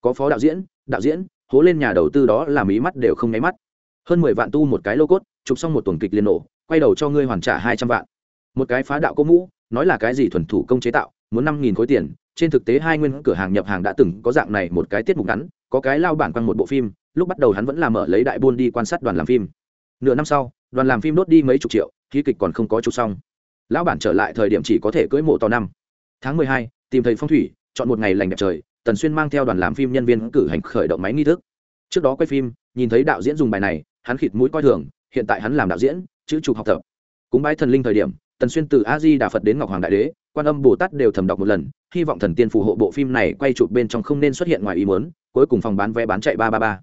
Có phó đạo diễn đạo diễn, hố lên nhà đầu tư đó làm ý mắt đều không nháy mắt. Hơn mười vạn tu một cái lô cốt, chụp xong một tuần kịch liền nổ, quay đầu cho ngươi hoàn trả hai trăm vạn. Một cái phá đạo có mũ, nói là cái gì thuần thủ công chế tạo, muốn năm nghìn khối tiền, trên thực tế hai nguyên cửa hàng nhập hàng đã từng có dạng này một cái tiết mục ngắn, có cái lao bản quanh một bộ phim, lúc bắt đầu hắn vẫn làm mở lấy đại buôn đi quan sát đoàn làm phim. Nửa năm sau, đoàn làm phim đốt đi mấy chục triệu khí kịch còn không có chụp xong lão bản trở lại thời điểm chỉ có thể cưỡi mộ to năm. Tháng mười hai, tìm thầy phong thủy, chọn một ngày lành đẹp trời, tần xuyên mang theo đoàn làm phim nhân viên cử hành khởi động máy nghi thức. Trước đó quay phim, nhìn thấy đạo diễn dùng bài này, hắn khịt mũi coi thường, hiện tại hắn làm đạo diễn, chữ trục học tập. Cúng bái thần linh thời điểm, tần xuyên từ a di đà phật đến ngọc hoàng đại đế, quan âm bồ tát đều thầm đọc một lần, hy vọng thần tiên phù hộ bộ phim này quay chụp bên trong không nên xuất hiện ngoài ý muốn, cuối cùng phòng bán vé bán chạy ba ba ba.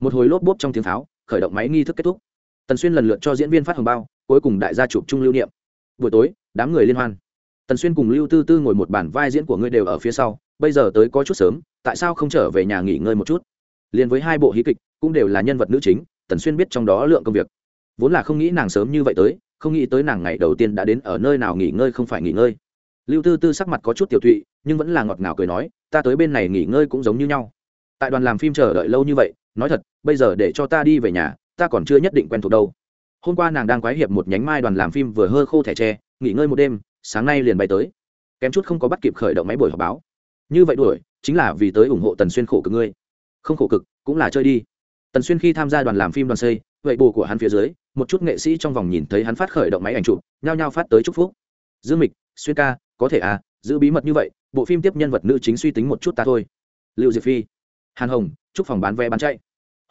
Một hồi lốp bốp trong tiếng pháo, khởi động máy nghi thức kết thúc. Tần xuyên lần lượt cho diễn viên phát hồng bao, cuối cùng đại gia chụp chung lưu niệm buổi tối, đám người liên hoan. Tần xuyên cùng lưu tư tư ngồi một bản vai diễn của ngươi đều ở phía sau, bây giờ tới có chút sớm, tại sao không trở về nhà nghỉ ngơi một chút? Liền với hai bộ hí kịch, cũng đều là nhân vật nữ chính, tần xuyên biết trong đó lượng công việc. Vốn là không nghĩ nàng sớm như vậy tới, không nghĩ tới nàng ngày đầu tiên đã đến ở nơi nào nghỉ ngơi không phải nghỉ ngơi. Lưu tư tư sắc mặt có chút tiểu thụy nhưng vẫn là ngọt ngào cười nói, ta tới bên này nghỉ ngơi cũng giống như nhau. Tại đoàn làm phim chờ đợi lâu như vậy, nói thật, bây giờ để cho ta đi về nhà, ta còn chưa nhất định quen thuộc đâu hôm qua nàng đang quái hiệp một nhánh mai đoàn làm phim vừa hơ khô thẻ tre, nghỉ ngơi một đêm, sáng nay liền bay tới. Kém chút không có bắt kịp khởi động máy buổi họp báo. Như vậy đuổi, chính là vì tới ủng hộ tần xuyên khổ cực ngươi. Không khổ cực, cũng là chơi đi. Tần xuyên khi tham gia đoàn làm phim đoàn xây vậy bù của hắn phía dưới, một chút nghệ sĩ trong vòng nhìn thấy hắn phát khởi động máy ảnh chụp, nhao nhao phát tới chúc phúc. Dương mịch, xuyên ca, có thể à giữ bí mật như vậy, bộ phim tiếp nhân vật nữ chính suy tính một chút ta thôi. Liệu diệp phi, hàn hồng, chúc phòng bán vé bán chạy.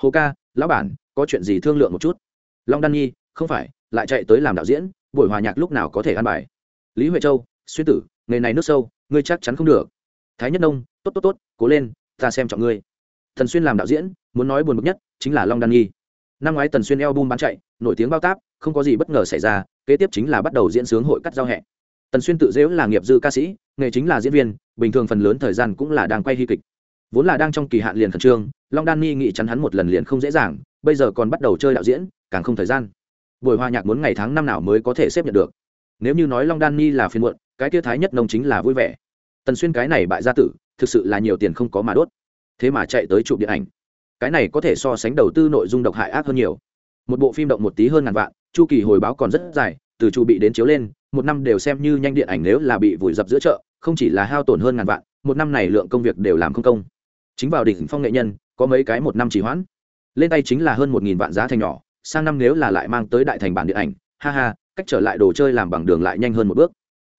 Hồ ca, lão bản, có chuyện gì thương lượng một chút? Long đan nhi không phải, lại chạy tới làm đạo diễn, buổi hòa nhạc lúc nào có thể ăn bài? Lý huệ châu, xuyên tử, nghề này nước sâu, ngươi chắc chắn không được. Thái nhất nông, tốt tốt tốt, cố lên, ta xem trọng ngươi. Thần xuyên làm đạo diễn, muốn nói buồn bực nhất chính là long đan nhi. Năm ngoái tần xuyên eo bum bán chạy, nổi tiếng bao táp, không có gì bất ngờ xảy ra, kế tiếp chính là bắt đầu diễn sướng hội cắt giao hẹ. Tần xuyên tự dễu là nghiệp dư ca sĩ, nghề chính là diễn viên, bình thường phần lớn thời gian cũng là đang quay hy kịch. Vốn là đang trong kỳ hạn liền khẩn trương, long đan Nhi nghĩ chắn hắn một lần liền không dễ dàng, bây giờ còn bắt đầu chơi đạo diễn, càng không thời gian buổi hòa nhạc muốn ngày tháng năm nào mới có thể xếp nhận được. Nếu như nói long đan ni là phiên muộn, cái kia thái nhất nông chính là vui vẻ. Tần xuyên cái này bại gia tử, thực sự là nhiều tiền không có mà đốt. Thế mà chạy tới chụp điện ảnh. Cái này có thể so sánh đầu tư nội dung độc hại ác hơn nhiều. Một bộ phim động một tí hơn ngàn vạn, chu kỳ hồi báo còn rất dài, từ chu bị đến chiếu lên, một năm đều xem như nhanh điện ảnh nếu là bị vùi dập giữa chợ, không chỉ là hao tổn hơn ngàn vạn, một năm này lượng công việc đều làm không công. Chính vào đỉnh phong nghệ nhân, có mấy cái một năm chỉ hoãn. Lên tay chính là hơn một nghìn vạn giá thành nhỏ sang năm nếu là lại mang tới đại thành bản điện ảnh, ha ha, cách trở lại đồ chơi làm bằng đường lại nhanh hơn một bước.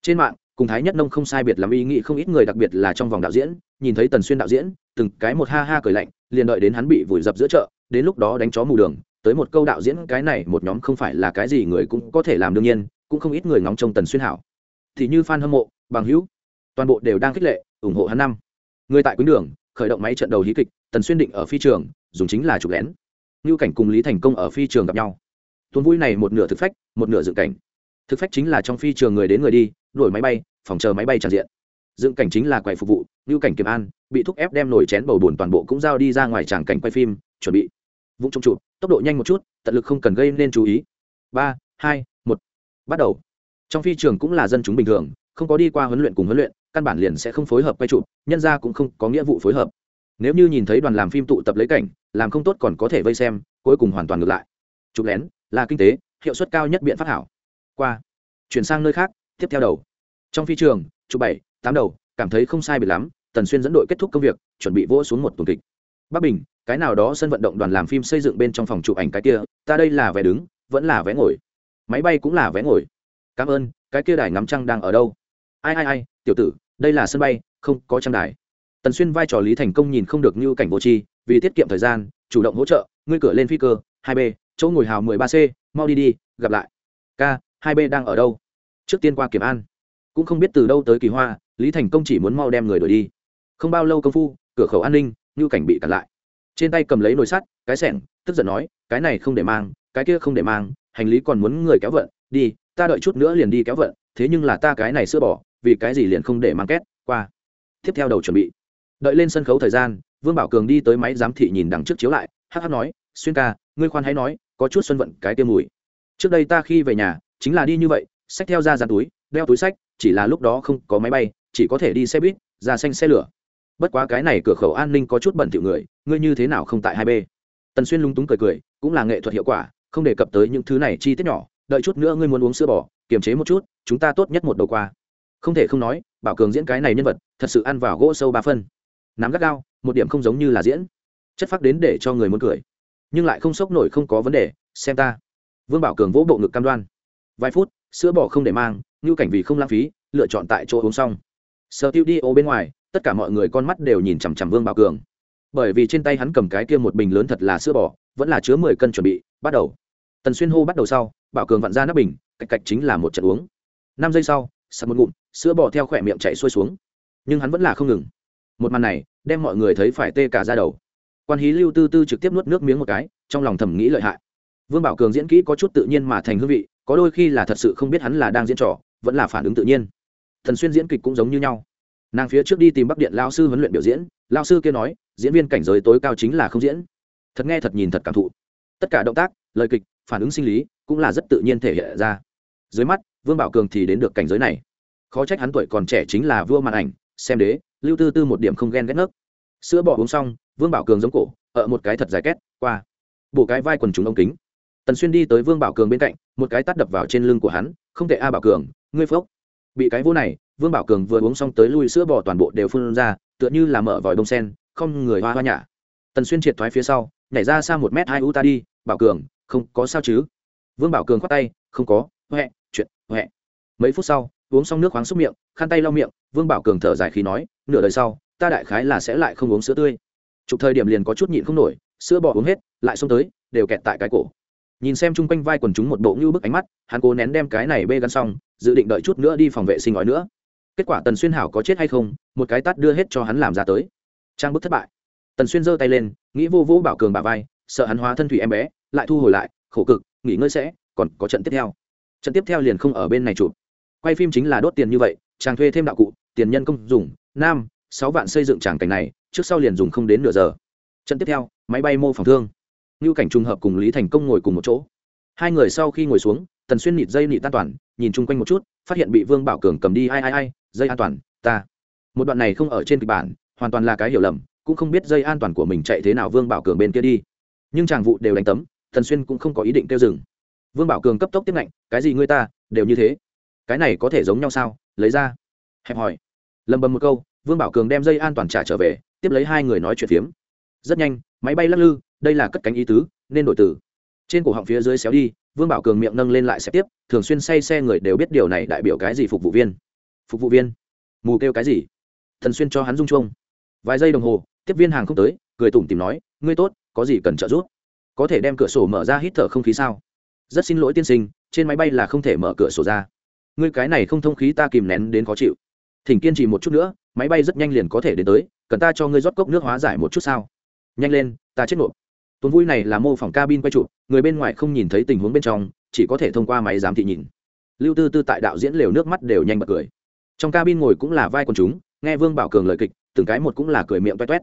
Trên mạng, cùng thái nhất nông không sai biệt làm ý nghĩ không ít người đặc biệt là trong vòng đạo diễn, nhìn thấy tần xuyên đạo diễn, từng cái một ha ha cười lạnh, liền đợi đến hắn bị vùi dập giữa chợ, đến lúc đó đánh chó mù đường, tới một câu đạo diễn cái này một nhóm không phải là cái gì người cũng có thể làm đương nhiên, cũng không ít người ngóng trông tần xuyên hảo. Thì như fan hâm mộ, bằng hữu, toàn bộ đều đang khích lệ, ủng hộ hắn năm. Người tại cuối đường, khởi động máy trận đầu hí kịch, tần xuyên định ở phi trường, dùng chính là chụp lén ngưu cảnh cùng lý thành công ở phi trường gặp nhau. Tuần vui này một nửa thực phách, một nửa dựng cảnh. Thực phách chính là trong phi trường người đến người đi đổi máy bay, phòng chờ máy bay tràn diện. Dựng cảnh chính là quầy phục vụ, ngưu cảnh kiểm an, bị thúc ép đem nổi chén bầu bùn toàn bộ cũng giao đi ra ngoài tràng cảnh quay phim, chuẩn bị. Vũng trông chụp, tốc độ nhanh một chút, tận lực không cần gây nên chú ý. Ba, hai, một, bắt đầu. Trong phi trường cũng là dân chúng bình thường, không có đi qua huấn luyện cùng huấn luyện, căn bản liền sẽ không phối hợp quay chụp, nhân ra cũng không có nghĩa vụ phối hợp nếu như nhìn thấy đoàn làm phim tụ tập lấy cảnh, làm không tốt còn có thể vây xem, cuối cùng hoàn toàn ngược lại. Chụp lén là kinh tế, hiệu suất cao nhất biện pháp hảo. Qua. Chuyển sang nơi khác, tiếp theo đầu. Trong phi trường, chụp bảy, tám đầu, cảm thấy không sai biệt lắm, tần xuyên dẫn đội kết thúc công việc, chuẩn bị vỗ xuống một tuần kịch. Bắc bình, cái nào đó sân vận động đoàn làm phim xây dựng bên trong phòng chụp ảnh cái kia, ta đây là vé đứng, vẫn là vé ngồi. Máy bay cũng là vé ngồi. Cảm ơn, cái kia đài ngắm trăng đang ở đâu? Ai ai ai, tiểu tử, đây là sân bay, không có trăng đài tần xuyên vai trò lý thành công nhìn không được như cảnh vô tri, vì tiết kiệm thời gian, chủ động hỗ trợ, ngươi cửa lên phi cơ, hai b, chỗ ngồi hào mười ba c, mau đi đi, gặp lại. K, hai b đang ở đâu? Trước tiên qua kiểm an. Cũng không biết từ đâu tới kỳ hoa, lý thành công chỉ muốn mau đem người đổi đi. Không bao lâu công phu, cửa khẩu an ninh, như cảnh bị cặn lại. Trên tay cầm lấy nồi sắt, cái sẻng, tức giận nói, cái này không để mang, cái kia không để mang, hành lý còn muốn người kéo vận, đi, ta đợi chút nữa liền đi kéo vận, thế nhưng là ta cái này sữa bỏ, vì cái gì liền không để mang két, qua. Tiếp theo đầu chuẩn bị đợi lên sân khấu thời gian, vương bảo cường đi tới máy giám thị nhìn đằng trước chiếu lại hh nói, xuyên ca, ngươi khoan hãy nói, có chút xuân vận, cái tiêm mùi. Trước đây ta khi về nhà, chính là đi như vậy, xách theo ra dàn túi, đeo túi sách chỉ là lúc đó không có máy bay, chỉ có thể đi xe buýt, ra xanh xe lửa. Bất quá cái này cửa khẩu an ninh có chút bẩn thỉu người, ngươi như thế nào không tại hai b tần xuyên lung túng cười cười, cũng là nghệ thuật hiệu quả, không đề cập tới những thứ này chi tiết nhỏ, đợi chút nữa ngươi muốn uống sữa bò, kiềm chế một chút, chúng ta tốt nhất một đầu qua. Không thể không nói, bảo cường diễn cái này nhân vật, thật sự ăn vào gỗ sâu ba phân nắm gắt gao, một điểm không giống như là diễn. Chất phác đến để cho người muốn cười. Nhưng lại không sốc nổi không có vấn đề, xem ta. Vương bảo cường vỗ bộ ngực cam đoan. Vài phút, sữa bò không để mang, ngưu cảnh vì không lãng phí, lựa chọn tại chỗ uống xong. Sơ tiêu đi ô bên ngoài, tất cả mọi người con mắt đều nhìn chằm chằm vương bảo cường. Bởi vì trên tay hắn cầm cái kia một bình lớn thật là sữa bò, vẫn là chứa mười cân chuẩn bị, bắt đầu. Tần xuyên hô bắt đầu sau, bảo cường vặn ra nắp bình, cạch cạch chính là một trận uống. Năm giây sau sập một ngụm, sữa bò theo khỏe miệng chạy xuôi xuống. Nhưng hắn vẫn là không ngừng một màn này đem mọi người thấy phải tê cả ra đầu. Quan hí lưu tư tư trực tiếp nuốt nước miếng một cái, trong lòng thầm nghĩ lợi hại. Vương bảo cường diễn kỹ có chút tự nhiên mà thành hương vị, có đôi khi là thật sự không biết hắn là đang diễn trò, vẫn là phản ứng tự nhiên. Thần xuyên diễn kịch cũng giống như nhau. Nàng phía trước đi tìm bắc điện lao sư huấn luyện biểu diễn, lao sư kia nói, diễn viên cảnh giới tối cao chính là không diễn. Thật nghe thật nhìn thật cảm thụ. Tất cả động tác, lời kịch, phản ứng sinh lý cũng là rất tự nhiên thể hiện ra. Dưới mắt, vương bảo cường thì đến được cảnh giới này. Khó trách hắn tuổi còn trẻ chính là vua màn ảnh xem đế, lưu tư tư một điểm không ghen ghét nấc. Sữa bỏ uống xong, vương bảo cường giống cổ, ở một cái thật dài két, qua. Bổ cái vai quần chúng ông kính. Tần xuyên đi tới vương bảo cường bên cạnh, một cái tắt đập vào trên lưng của hắn, không thể a bảo cường, ngươi phốc. Bị cái vô này, vương bảo cường vừa uống xong tới lui sữa bò toàn bộ đều phun ra, tựa như là mở vòi bông sen, không người hoa hoa nhả. Tần xuyên triệt thoái phía sau, nhảy ra xa một m hai u ta đi, bảo cường, không có sao chứ? Vương bảo cường khoát tay, không có, huệ, chuyện, huệ. Mấy phút sau uống xong nước khoáng xúc miệng, khăn tay lau miệng, vương bảo cường thở dài khí nói, nửa đời sau, ta đại khái là sẽ lại không uống sữa tươi. Chụp thời điểm liền có chút nhịn không nổi, sữa bỏ uống hết, lại xông tới, đều kẹt tại cái cổ. Nhìn xem chung quanh vai quần chúng một bộ như bức ánh mắt, hắn cố nén đem cái này bê gắn xong, dự định đợi chút nữa đi phòng vệ sinh ói nữa. Kết quả tần xuyên hảo có chết hay không, một cái tắt đưa hết cho hắn làm ra tới. Trang bức thất bại. Tần xuyên giơ tay lên, nghĩ vô vũ bảo cường bà vai, sợ hắn hóa thân thủy em bé, lại thu hồi lại, khổ cực, nghỉ ngơi sẽ, còn có trận tiếp theo. Trận tiếp theo liền không ở bên này chụp quay phim chính là đốt tiền như vậy, chàng thuê thêm đạo cụ, tiền nhân công dùng, nam, sáu vạn xây dựng tràng cảnh này, trước sau liền dùng không đến nửa giờ. Trận tiếp theo, máy bay mô phỏng thương. Ngưu cảnh trùng hợp cùng lý thành công ngồi cùng một chỗ. Hai người sau khi ngồi xuống, tần xuyên nịt dây nịt an toàn, nhìn chung quanh một chút, phát hiện bị vương bảo cường cầm đi ai ai ai, dây an toàn, ta. Một đoạn này không ở trên kịch bản, hoàn toàn là cái hiểu lầm, cũng không biết dây an toàn của mình chạy thế nào vương bảo cường bên kia đi. Nhưng chàng vụ đều đánh tấm, tần xuyên cũng không có ý định kêu dừng. Vương bảo cường cấp tốc tiếp lạnh cái gì ngươi ta, đều như thế cái này có thể giống nhau sao? Lấy ra. Hẹp hỏi. Lầm bầm một câu, vương bảo cường đem dây an toàn trả trở về, tiếp lấy hai người nói chuyện phiếm. Rất nhanh, máy bay lắc lư, đây là cất cánh ý tứ, nên đổi từ. Trên cổ họng phía dưới xéo đi, vương bảo cường miệng nâng lên lại xếp tiếp, thường xuyên say xe người đều biết điều này đại biểu cái gì phục vụ viên? Phục vụ viên? Mù kêu cái gì? Thần xuyên cho hắn rung chuông. Vài giây đồng hồ, tiếp viên hàng không tới, cười tủm tìm nói, ngươi tốt, có gì cần trợ giúp? Có thể đem cửa sổ mở ra hít thở không khí sao? Rất xin lỗi tiên sinh, trên máy bay là không thể mở cửa sổ ra ngươi cái này không thông khí ta kìm nén đến khó chịu. Thỉnh kiên trì một chút nữa, máy bay rất nhanh liền có thể đến tới, cần ta cho ngươi rót cốc nước hóa giải một chút sao? Nhanh lên, ta chết nộp tuần vui này là mô phỏng cabin quay chụp, người bên ngoài không nhìn thấy tình huống bên trong, chỉ có thể thông qua máy giám thị nhìn. Lưu tư tư tại đạo diễn lều nước mắt đều nhanh bật cười. Trong cabin ngồi cũng là vai quần chúng, nghe vương bảo cường lời kịch, từng cái một cũng là cười miệng toét toét.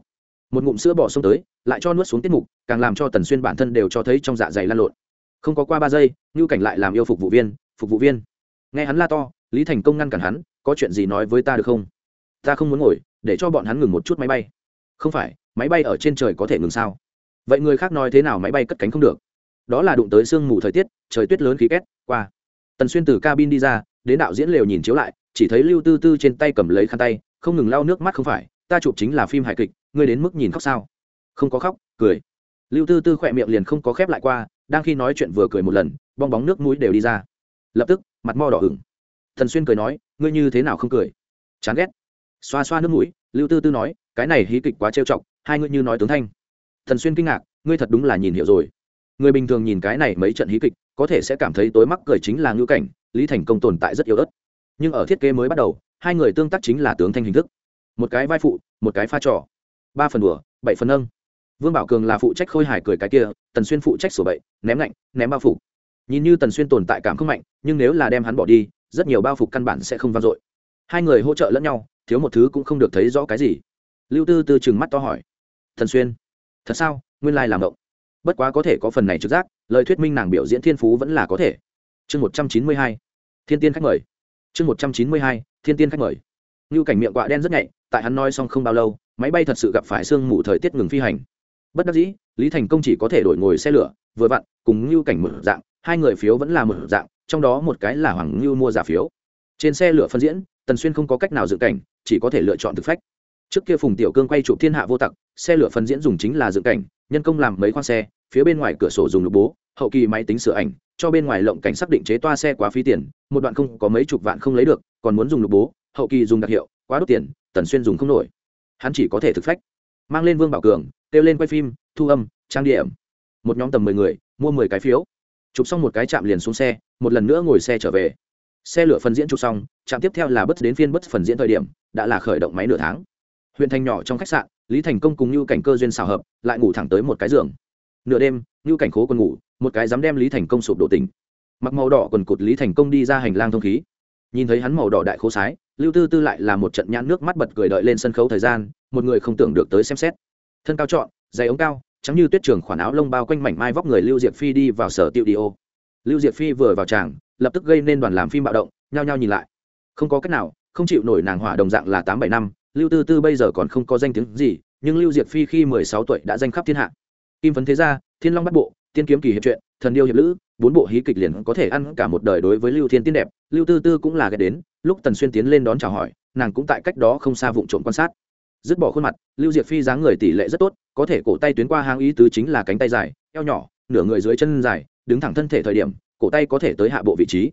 Một ngụm sữa bỏ xông tới, lại cho nuốt xuống tiết mục, càng làm cho tần xuyên bản thân đều cho thấy trong dạ dày lan lộn. Không có qua ba giây, ngưu cảnh lại làm yêu phục vụ viên, phục vụ viên nghe hắn la to, lý thành công ngăn cản hắn, có chuyện gì nói với ta được không? Ta không muốn ngồi, để cho bọn hắn ngừng một chút máy bay. Không phải, máy bay ở trên trời có thể ngừng sao? Vậy người khác nói thế nào máy bay cất cánh không được? Đó là đụng tới sương mù thời tiết, trời tuyết lớn khí két, qua. Tần xuyên từ cabin đi ra, đến đạo diễn lều nhìn chiếu lại, chỉ thấy lưu tư tư trên tay cầm lấy khăn tay, không ngừng lau nước mắt không phải, ta chụp chính là phim hài kịch, ngươi đến mức nhìn khóc sao? Không có khóc, cười. Lưu tư tư khỏe miệng liền không có khép lại qua, đang khi nói chuyện vừa cười một lần, bong bóng nước mũi đều đi ra. Lập tức mặt mo đỏ ửng. Thần xuyên cười nói, ngươi như thế nào không cười? Chán ghét. Xoa xoa nước mũi, lưu tư tư nói, cái này hí kịch quá trêu chọc, hai ngươi như nói tướng thanh. Thần xuyên kinh ngạc, ngươi thật đúng là nhìn hiểu rồi. Người bình thường nhìn cái này mấy trận hí kịch, có thể sẽ cảm thấy tối mắc cười chính là ngữ cảnh, lý thành công tồn tại rất yếu ớt. Nhưng ở thiết kế mới bắt đầu, hai người tương tác chính là tướng thanh hình thức. Một cái vai phụ, một cái pha trò. Ba phần đùa, bảy phần nâng. Vương bảo cường là phụ trách khôi hài cười cái kia tần xuyên phụ trách sổ bậy, ném lạnh, ném bao phục nhìn như tần xuyên tồn tại cảm không mạnh, nhưng nếu là đem hắn bỏ đi, rất nhiều bao phục căn bản sẽ không vang dội. Hai người hỗ trợ lẫn nhau, thiếu một thứ cũng không được thấy rõ cái gì. Lưu tư tư chừng mắt to hỏi thần xuyên, thật sao? Nguyên lai làm động bất quá có thể có phần này trực giác, lời thuyết minh nàng biểu diễn thiên phú vẫn là có thể. Chương một trăm chín mươi hai, thiên tiên khách mời. Chương một trăm chín mươi hai, thiên tiên khách mời. Ngưu cảnh miệng quạ đen rất nhạy, tại hắn nói xong không bao lâu, máy bay thật sự gặp phải sương mù thời tiết ngừng phi hành. Bất đắc dĩ, lý thành công chỉ có thể đổi ngồi xe lửa, vừa vặn, cùng ngưu cảnh mở dạng hai người phiếu vẫn là một dạng, trong đó một cái là hoàng ngưu mua giả phiếu. Trên xe lửa phân diễn, tần xuyên không có cách nào dự cảnh, chỉ có thể lựa chọn thực phách. Trước kia phùng tiểu cương quay chụp thiên hạ vô tặc, xe lửa phân diễn dùng chính là dự cảnh, nhân công làm mấy khoang xe, phía bên ngoài cửa sổ dùng lục bố, hậu kỳ máy tính sửa ảnh, cho bên ngoài lộng cảnh xác định chế toa xe quá phí tiền, một đoạn không có mấy chục vạn không lấy được, còn muốn dùng lục bố, hậu kỳ dùng đặc hiệu, quá đốt tiền, tần xuyên dùng không nổi. Hắn chỉ có thể thực phách. Mang lên vương bảo cường, kêu lên quay phim, thu âm, trang điểm. Một nhóm tầm mười người, mua mười cái phiếu chụp xong một cái chạm liền xuống xe, một lần nữa ngồi xe trở về. Xe lửa phần diễn chụp xong, chạm tiếp theo là bất đến phiên bất phần diễn thời điểm, đã là khởi động máy nửa tháng. Huyện thành nhỏ trong khách sạn, lý thành công cùng như cảnh cơ duyên xào hợp, lại ngủ thẳng tới một cái giường. Nửa đêm như cảnh khố còn ngủ, một cái dám đem lý thành công sụp đổ tình mặc màu đỏ quần cụt lý thành công đi ra hành lang thông khí. Nhìn thấy hắn màu đỏ đại khố sái, lưu tư tư lại là một trận nhãn nước mắt bật cười đợi lên sân khấu thời gian, một người không tưởng được tới xem xét. Thân cao trọn, dày ống cao chẳng như tuyết trường khoản áo lông bao quanh mảnh mai vóc người lưu diệp phi đi vào sở tiệu đi ô. Lưu diệp phi vừa vào tràng, lập tức gây nên đoàn làm phim bạo động, nhao nhao nhìn lại. Không có cách nào, không chịu nổi nàng hỏa đồng dạng là tám bảy năm, lưu tư tư bây giờ còn không có danh tiếng gì, nhưng lưu diệp phi khi mười sáu tuổi đã danh khắp thiên hạ. Kim phấn thế gia, thiên long bắt bộ, tiên kiếm kỳ hiệp truyện, thần điêu hiệp lữ, bốn bộ hí kịch liền có thể ăn cả một đời đối với lưu thiên tiên đẹp. Lưu tư tư cũng là ghé đến, lúc tần xuyên tiến lên đón chào hỏi, nàng cũng tại cách đó không xa vụ trộm quan sát dứt bỏ khuôn mặt, lưu diệp phi dáng người tỷ lệ rất tốt, có thể cổ tay tuyến qua hang ý tứ chính là cánh tay dài, eo nhỏ, nửa người dưới chân dài, đứng thẳng thân thể thời điểm, cổ tay có thể tới hạ bộ vị trí.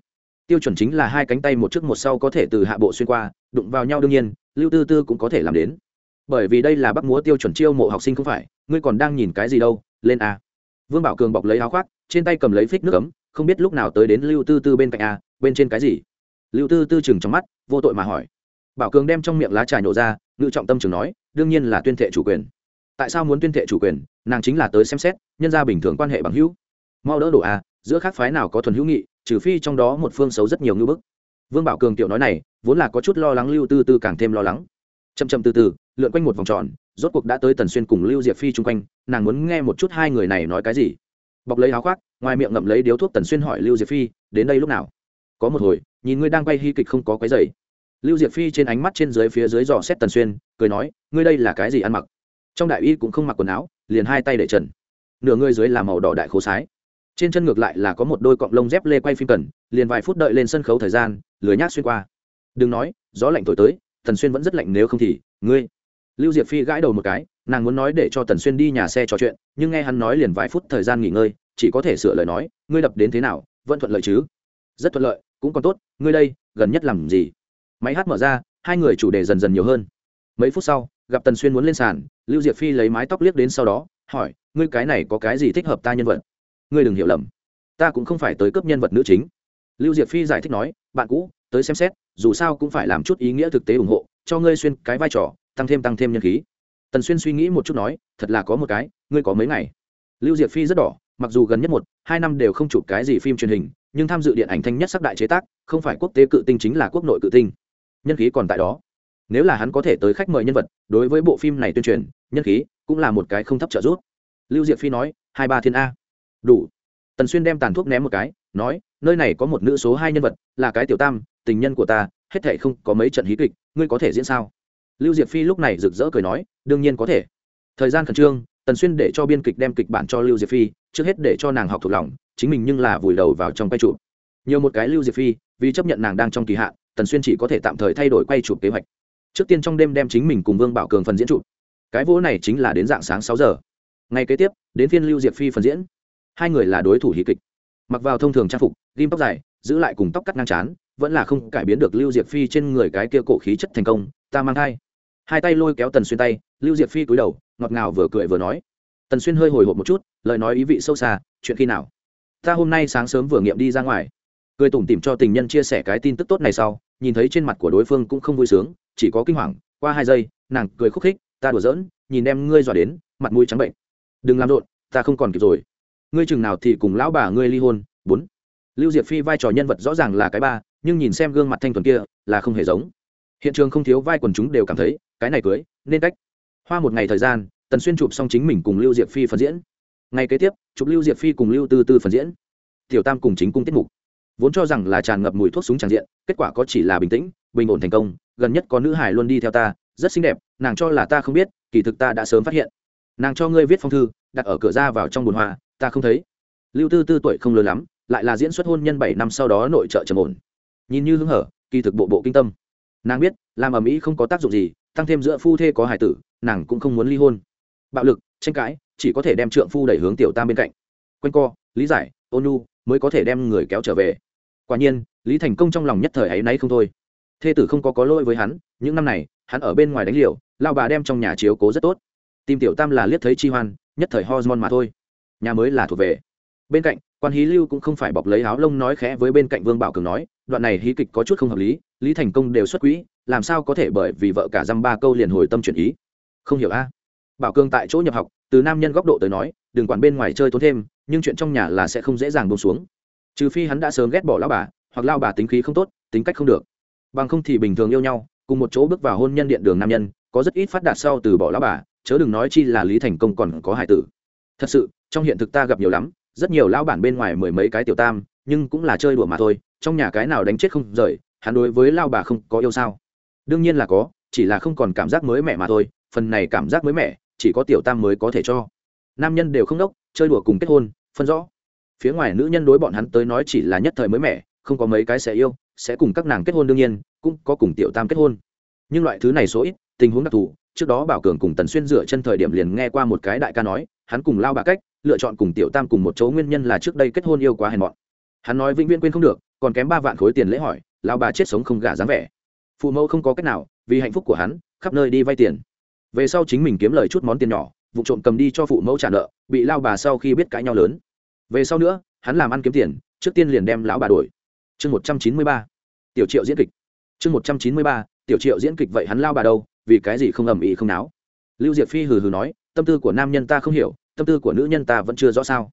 Tiêu chuẩn chính là hai cánh tay một trước một sau có thể từ hạ bộ xuyên qua, đụng vào nhau đương nhiên, lưu tư tư cũng có thể làm đến. Bởi vì đây là bắc múa tiêu chuẩn chiêu mộ học sinh không phải, ngươi còn đang nhìn cái gì đâu, lên a. Vương bảo cường bọc lấy áo khoác, trên tay cầm lấy phích nước ấm, không biết lúc nào tới đến lưu tư tư bên cạnh a, bên trên cái gì? Lưu tư tư chừng trong mắt, vô tội mà hỏi bảo cường đem trong miệng lá trà nhổ ra, ngự trọng tâm trường nói, đương nhiên là tuyên thệ chủ quyền. Tại sao muốn tuyên thệ chủ quyền? Nàng chính là tới xem xét, nhân ra bình thường quan hệ bằng hữu. Mau đỡ đổ a giữa các phái nào có thuần hữu nghị, trừ phi trong đó một phương xấu rất nhiều ngư bức. Vương bảo cường tiểu nói này, vốn là có chút lo lắng lưu tư tư càng thêm lo lắng. Chậm chậm từ từ, lượn quanh một vòng tròn, rốt cuộc đã tới tần xuyên cùng lưu diệp phi chung quanh, nàng muốn nghe một chút hai người này nói cái gì. Bọc lấy áo khoác, ngoài miệng ngậm lấy điếu thuốc tần xuyên hỏi lưu diệp phi, đến đây lúc nào? Có một hồi, nhìn ngươi đang quay hy kịch không có cái giày lưu diệp phi trên ánh mắt trên dưới phía dưới dò xét tần xuyên, cười nói, ngươi đây là cái gì ăn mặc? Trong đại y cũng không mặc quần áo, liền hai tay để trần. Nửa ngươi dưới là màu đỏ đại khố sái. Trên chân ngược lại là có một đôi cọng lông dép lê quay phim cần, liền vài phút đợi lên sân khấu thời gian, lười nhác xuyên qua. Đừng nói, gió lạnh thổi tới, tần xuyên vẫn rất lạnh nếu không thì, ngươi. Lưu diệp phi gãi đầu một cái, nàng muốn nói để cho tần xuyên đi nhà xe trò chuyện, nhưng nghe hắn nói liền vài phút thời gian nghỉ ngơi, chỉ có thể sửa lời nói, ngươi đập đến thế nào, vẫn thuận lợi chứ? Rất thuận lợi, cũng còn tốt, ngươi đây, gần nhất làm gì? Máy hát mở ra, hai người chủ đề dần dần nhiều hơn. Mấy phút sau, gặp tần xuyên muốn lên sàn, lưu diệp phi lấy mái tóc liếc đến sau đó, hỏi, ngươi cái này có cái gì thích hợp ta nhân vật? Ngươi đừng hiểu lầm. Ta cũng không phải tới cấp nhân vật nữ chính. Lưu diệp phi giải thích nói, bạn cũ, tới xem xét, dù sao cũng phải làm chút ý nghĩa thực tế ủng hộ, cho ngươi xuyên cái vai trò, tăng thêm tăng thêm nhân khí. Tần xuyên suy nghĩ một chút nói, thật là có một cái, ngươi có mấy ngày? Lưu diệp phi rất đỏ, mặc dù gần nhất một, hai năm đều không chụp cái gì phim truyền hình, nhưng tham dự điện ảnh thanh nhất sắc đại chế tác, không phải quốc tế cự tinh chính là quốc nội cự tinh nhân khí còn tại đó. Nếu là hắn có thể tới khách mời nhân vật, đối với bộ phim này tuyên truyền, nhân khí cũng là một cái không thấp trợ giúp. Lưu diệp phi nói, hai ba thiên a. Đủ. Tần xuyên đem tàn thuốc ném một cái, nói, nơi này có một nữ số hai nhân vật, là cái tiểu tam, tình nhân của ta, hết thệ không có mấy trận hí kịch, ngươi có thể diễn sao? Lưu diệp phi lúc này rực rỡ cười nói, đương nhiên có thể. Thời gian khẩn trương, tần xuyên để cho biên kịch đem kịch bản cho lưu diệp phi, trước hết để cho nàng học thuộc lòng, chính mình nhưng là vùi đầu vào trong tay chụp nhiều một cái lưu diệp phi, vì chấp nhận nàng đang trong kỳ hạn tần xuyên chỉ có thể tạm thời thay đổi quay chụp kế hoạch. Trước tiên trong đêm đem chính mình cùng vương bảo cường phần diễn chụp. Cái vỗ này chính là đến dạng sáng sáu giờ. Ngày kế tiếp, đến phiên lưu diệp phi phần diễn. Hai người là đối thủ hí kịch. Mặc vào thông thường trang phục, ghim tóc dài, giữ lại cùng tóc cắt ngang chán, vẫn là không cải biến được lưu diệp phi trên người cái kia cổ khí chất thành công, ta mang thai. Hai tay lôi kéo tần xuyên tay, lưu diệp phi cúi đầu, ngọt ngào vừa cười vừa nói. Tần xuyên hơi hồi hộp một chút, lời nói ý vị sâu xa, chuyện khi nào? Ta hôm nay sáng sớm vừa nghiệm đi ra ngoài cười tủm tìm cho tình nhân chia sẻ cái tin tức tốt này sau, nhìn thấy trên mặt của đối phương cũng không vui sướng, chỉ có kinh hoàng, qua hai giây, nàng cười khúc khích, ta đùa giỡn, nhìn em ngươi dọa đến, mặt mũi trắng bệnh. Đừng làm rộn, ta không còn kịp rồi. Ngươi chừng nào thì cùng lão bà ngươi ly hôn, bốn. Lưu diệp phi vai trò nhân vật rõ ràng là cái ba, nhưng nhìn xem gương mặt thanh thuần kia, là không hề giống. Hiện trường không thiếu vai quần chúng đều cảm thấy, cái này cưới, nên cách. Hoa một ngày thời gian, tần xuyên chụp xong chính mình cùng lưu diệp phi phần diễn. Ngày kế tiếp, chụp lưu diệp phi cùng lưu tư tư phần diễn. Tiểu tam cùng chính cung tiết mục vốn cho rằng là tràn ngập mùi thuốc súng tràn diện, kết quả có chỉ là bình tĩnh, bình ổn thành công, gần nhất có nữ hải luôn đi theo ta, rất xinh đẹp, nàng cho là ta không biết, kỳ thực ta đã sớm phát hiện. Nàng cho ngươi viết phong thư, đặt ở cửa ra vào trong bồn hoa, ta không thấy. Lưu tư tư tuổi không lớn lắm, lại là diễn xuất hôn nhân bảy năm sau đó nội trợ trầm ổn. Nhìn như hứng hở, kỳ thực bộ bộ kinh tâm. Nàng biết, làm ở mỹ không có tác dụng gì, tăng thêm giữa phu thê có hải tử, nàng cũng không muốn ly hôn. Bạo lực, tranh cãi, chỉ có thể đem trượng phu đẩy hướng tiểu tam bên cạnh. Quanh co, lý giải, ôn nhu mới có thể đem người kéo trở về quả nhiên, lý thành công trong lòng nhất thời ấy nay không thôi. Thê tử không có có lỗi với hắn, những năm này, hắn ở bên ngoài đánh liều lao bà đem trong nhà chiếu cố rất tốt. Tìm tiểu tam là liếc thấy chi hoan, nhất thời hormone mà thôi. Nhà mới là thuộc về. Bên cạnh, quan hí lưu cũng không phải bọc lấy áo lông nói khẽ với bên cạnh vương bảo cường nói, đoạn này hí kịch có chút không hợp lý lý thành công đều xuất quỹ, làm sao có thể bởi vì vợ cả dăm ba câu liền hồi tâm chuyển ý? Không hiểu a. Bảo cường tại chỗ nhập học, từ nam nhân góc độ tới nói, đừng quản bên ngoài chơi tốn thêm, nhưng chuyện trong nhà là sẽ không dễ dàng bông xuống trừ phi hắn đã sớm ghét bỏ lao bà, hoặc lao bà tính khí không tốt, tính cách không được. Bằng không thì bình thường yêu nhau, cùng một chỗ bước vào hôn nhân điện đường nam nhân, có rất ít phát đạt sau từ bỏ lao bà, chớ đừng nói chi là lý thành công còn có hải tử. Thật sự, trong hiện thực ta gặp nhiều lắm, rất nhiều lão bản bên ngoài mười mấy cái tiểu tam, nhưng cũng là chơi đùa mà thôi, trong nhà cái nào đánh chết không rời, hắn đối với lao bà không có yêu sao? Đương nhiên là có, chỉ là không còn cảm giác mới mẻ mà thôi, phần này cảm giác mới mẻ, chỉ có tiểu tam mới có thể cho. Nam nhân đều không đốc, chơi đùa cùng kết hôn, phân rõ phía ngoài nữ nhân đối bọn hắn tới nói chỉ là nhất thời mới mẻ, không có mấy cái sẽ yêu, sẽ cùng các nàng kết hôn đương nhiên, cũng có cùng tiểu tam kết hôn. Nhưng loại thứ này số ít, tình huống đặc thù, trước đó bảo cường cùng tần xuyên dựa chân thời điểm liền nghe qua một cái đại ca nói, hắn cùng lao bà cách, lựa chọn cùng tiểu tam cùng một chỗ nguyên nhân là trước đây kết hôn yêu quá hèn mọn. Hắn nói vĩnh viễn quên không được, còn kém ba vạn khối tiền lễ hỏi, lao bà chết sống không gả dáng vẻ. Phụ mẫu không có cách nào, vì hạnh phúc của hắn, khắp nơi đi vay tiền. Về sau chính mình kiếm lời chút món tiền nhỏ, vụ trộm cầm đi cho phụ mẫu trả nợ, bị lao bà sau khi biết cãi nhau lớn về sau nữa, hắn làm ăn kiếm tiền, trước tiên liền đem lão bà đổi. Chương một trăm chín mươi ba, tiểu triệu diễn kịch. Chương một trăm chín mươi ba, tiểu triệu diễn kịch vậy hắn lao bà đâu, vì cái gì không ầm ĩ không náo? Lưu diệp phi hừ hừ nói, tâm tư của nam nhân ta không hiểu, tâm tư của nữ nhân ta vẫn chưa rõ sao.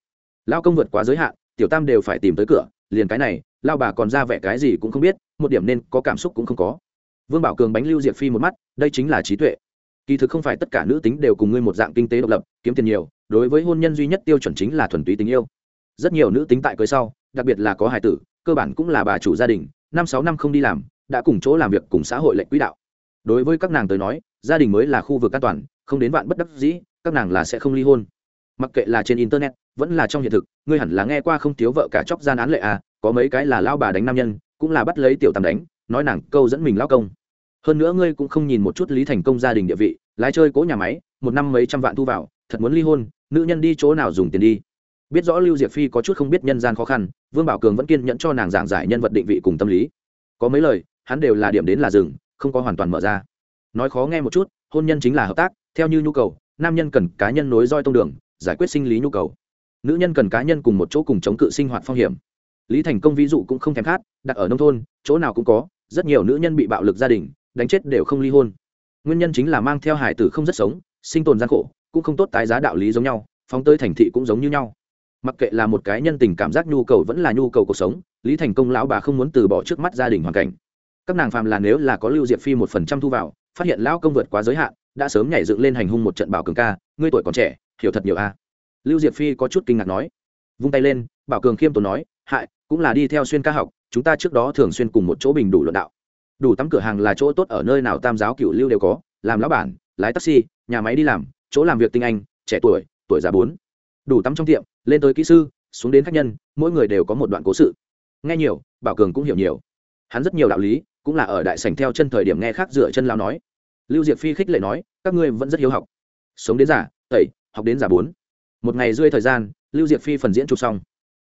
Lao công vượt quá giới hạn, tiểu tam đều phải tìm tới cửa, liền cái này lao bà còn ra vẻ cái gì cũng không biết, một điểm nên có cảm xúc cũng không có. Vương bảo cường bánh lưu diệp phi một mắt, đây chính là trí tuệ. Kỳ thực không phải tất cả nữ tính đều cùng ngươi một dạng kinh tế độc lập, kiếm tiền nhiều, đối với hôn nhân duy nhất tiêu chuẩn chính là thuần túy tình yêu rất nhiều nữ tính tại cưới sau, đặc biệt là có hài tử, cơ bản cũng là bà chủ gia đình, năm sáu năm không đi làm, đã cùng chỗ làm việc cùng xã hội lệnh quỹ đạo. Đối với các nàng tới nói, gia đình mới là khu vực an toàn, không đến vạn bất đắc dĩ, các nàng là sẽ không ly hôn. Mặc kệ là trên internet, vẫn là trong hiện thực, ngươi hẳn là nghe qua không thiếu vợ cả chóc gian án lệ à có mấy cái là lao bà đánh nam nhân, cũng là bắt lấy tiểu tam đánh, nói nàng câu dẫn mình lao công. Hơn nữa ngươi cũng không nhìn một chút lý thành công gia đình địa vị, lái chơi cố nhà máy, một năm mấy trăm vạn thu vào, thật muốn ly hôn, nữ nhân đi chỗ nào dùng tiền đi biết rõ lưu diệp phi có chút không biết nhân gian khó khăn, vương bảo cường vẫn kiên nhẫn cho nàng giảng giải nhân vật định vị cùng tâm lý. Có mấy lời, hắn đều là điểm đến là rừng không có hoàn toàn mở ra. Nói khó nghe một chút, hôn nhân chính là hợp tác, theo như nhu cầu, nam nhân cần cá nhân nối roi tông đường, giải quyết sinh lý nhu cầu. Nữ nhân cần cá nhân cùng một chỗ cùng chống cự sinh hoạt phong hiểm. Lý thành công ví dụ cũng không thèm khát, đặt ở nông thôn, chỗ nào cũng có, rất nhiều nữ nhân bị bạo lực gia đình, đánh chết đều không ly hôn. Nguyên nhân chính là mang theo hải tử không rất sống, sinh tồn gian khổ, cũng không tốt tái giá đạo lý giống nhau, phóng tới thành thị cũng giống như nhau mặc kệ là một cái nhân tình cảm giác nhu cầu vẫn là nhu cầu cuộc sống, lý thành công lão bà không muốn từ bỏ trước mắt gia đình hoàn cảnh. Các nàng phàm là nếu là có lưu diệp phi một phần trăm thu vào, phát hiện lão công vượt quá giới hạn, đã sớm nhảy dựng lên hành hung một trận bảo cường ca, ngươi tuổi còn trẻ, hiểu thật nhiều a. Lưu diệp phi có chút kinh ngạc nói, vung tay lên, bảo cường khiêm tốn nói, hại, cũng là đi theo xuyên ca học, chúng ta trước đó thường xuyên cùng một chỗ bình đủ luận đạo. Đủ tắm cửa hàng là chỗ tốt ở nơi nào tam giáo cựu lưu đều có, làm lão bản, lái taxi, nhà máy đi làm, chỗ làm việc tinh anh, trẻ tuổi tuổi già bốn đủ tắm trong tiệm, lên tới kỹ sư, xuống đến khách nhân, mỗi người đều có một đoạn cố sự. Nghe nhiều, bảo cường cũng hiểu nhiều. Hắn rất nhiều đạo lý, cũng là ở đại sảnh theo chân thời điểm nghe khác dựa chân lao nói. Lưu diệp phi khích lệ nói, các ngươi vẫn rất hiếu học. Sống đến giả tẩy, học đến giả bốn. Một ngày rơi thời gian, lưu diệp phi phần diễn chụp xong.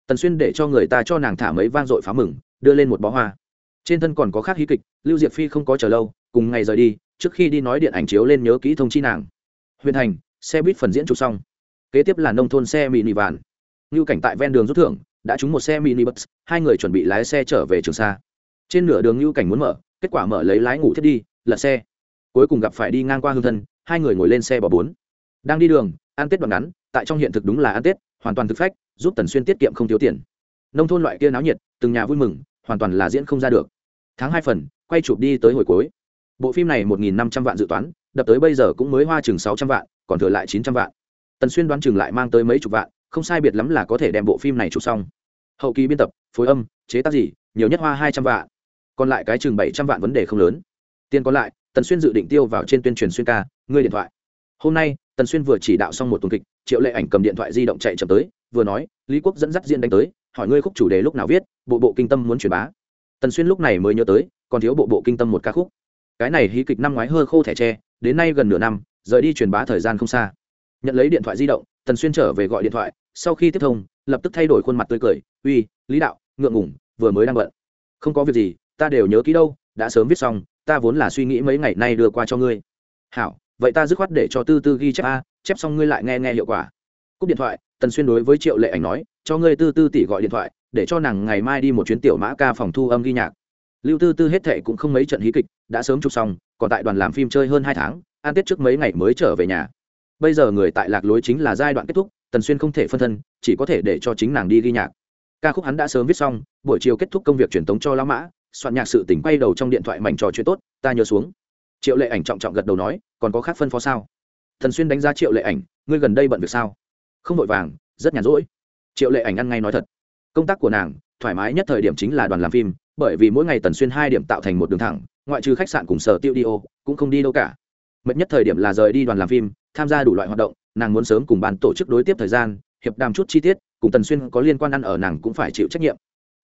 Tần xuyên để cho người ta cho nàng thả mấy vang dội phá mừng, đưa lên một bó hoa. Trên thân còn có khác hí kịch, lưu diệp phi không có chờ lâu, cùng ngày rời đi, trước khi đi nói điện ảnh chiếu lên nhớ kỹ thông chi nàng. Huyền thành, xe buýt phần diễn chụp xong kế tiếp là nông thôn xe mini vàn ngưu cảnh tại ven đường rút thưởng, đã trúng một xe mini bus, hai người chuẩn bị lái xe trở về trường sa. Trên nửa đường ngưu cảnh muốn mở, kết quả mở lấy lái ngủ thiết đi, lật xe. Cuối cùng gặp phải đi ngang qua hương thân, hai người ngồi lên xe bỏ bốn. Đang đi đường, ăn tết đoạn ngắn, tại trong hiện thực đúng là ăn tết, hoàn toàn thực phách, giúp tần xuyên tiết kiệm không thiếu tiền. Nông thôn loại kia náo nhiệt, từng nhà vui mừng, hoàn toàn là diễn không ra được. Tháng hai phần, quay chụp đi tới hồi cuối. Bộ phim này một nghìn năm trăm vạn dự toán, đập tới bây giờ cũng mới hoa chừng sáu trăm vạn, còn thừa lại chín trăm vạn tần xuyên đoán chừng lại mang tới mấy chục vạn, không sai biệt lắm là có thể đem bộ phim này chụp xong. Hậu kỳ biên tập, phối âm, chế tác gì, nhiều nhất hoa hai trăm vạn. Còn lại cái chừng bảy trăm vạn vấn đề không lớn. Tiền còn lại, tần xuyên dự định tiêu vào trên tuyên truyền xuyên ca, ngươi điện thoại. Hôm nay, tần xuyên vừa chỉ đạo xong một tuần kịch, triệu lệ ảnh cầm điện thoại di động chạy chậm tới, vừa nói, lý quốc dẫn dắt diễn đánh tới, hỏi ngươi khúc chủ đề lúc nào viết, bộ bộ kinh tâm muốn truyền bá. Tần xuyên lúc này mới nhớ tới, còn thiếu bộ bộ kinh tâm một ca khúc. Cái này hí kịch năm ngoái hơ khô thẻ tre, đến nay gần nửa năm, rời đi truyền bá thời gian không xa nhận lấy điện thoại di động, tần xuyên trở về gọi điện thoại, sau khi tiếp thông, lập tức thay đổi khuôn mặt tươi cười, uy, lý đạo, ngượng ngủng vừa mới đang bận. Không có việc gì, ta đều nhớ kỹ đâu, đã sớm viết xong, ta vốn là suy nghĩ mấy ngày nay đưa qua cho ngươi. Hảo, vậy ta dứt khoát để cho tư tư ghi chép a, chép xong ngươi lại nghe nghe hiệu quả. Cúp điện thoại, tần xuyên đối với triệu lệ ảnh nói, cho ngươi tư tư tỷ gọi điện thoại, để cho nàng ngày mai đi một chuyến tiểu mã ca phòng thu âm ghi nhạc. Lưu tư tư hết thệ cũng không mấy trận hí kịch, đã sớm chụp xong, còn tại đoàn làm phim chơi hơn hai tháng an tết trước mấy ngày mới trở về nhà bây giờ người tại lạc lối chính là giai đoạn kết thúc, tần xuyên không thể phân thân, chỉ có thể để cho chính nàng đi ghi nhạc. Ca khúc hắn đã sớm viết xong, buổi chiều kết thúc công việc truyền tống cho lão mã, soạn nhạc sự tỉnh quay đầu trong điện thoại mảnh trò chuyện tốt, ta nhớ xuống. Triệu lệ ảnh trọng trọng gật đầu nói, còn có khác phân phó sao? Thần xuyên đánh giá triệu lệ ảnh, ngươi gần đây bận việc sao? Không vội vàng, rất nhàn rỗi. Triệu lệ ảnh ăn ngay nói thật. Công tác của nàng, thoải mái nhất thời điểm chính là đoàn làm phim, bởi vì mỗi ngày tần xuyên hai điểm tạo thành một đường thẳng, ngoại trừ khách sạn cùng sở tiêu đi ô cũng không đi đâu cả mệt nhất thời điểm là rời đi đoàn làm phim, tham gia đủ loại hoạt động, nàng muốn sớm cùng ban tổ chức đối tiếp thời gian, hiệp đàm chút chi tiết, cùng tần xuyên có liên quan ăn ở nàng cũng phải chịu trách nhiệm.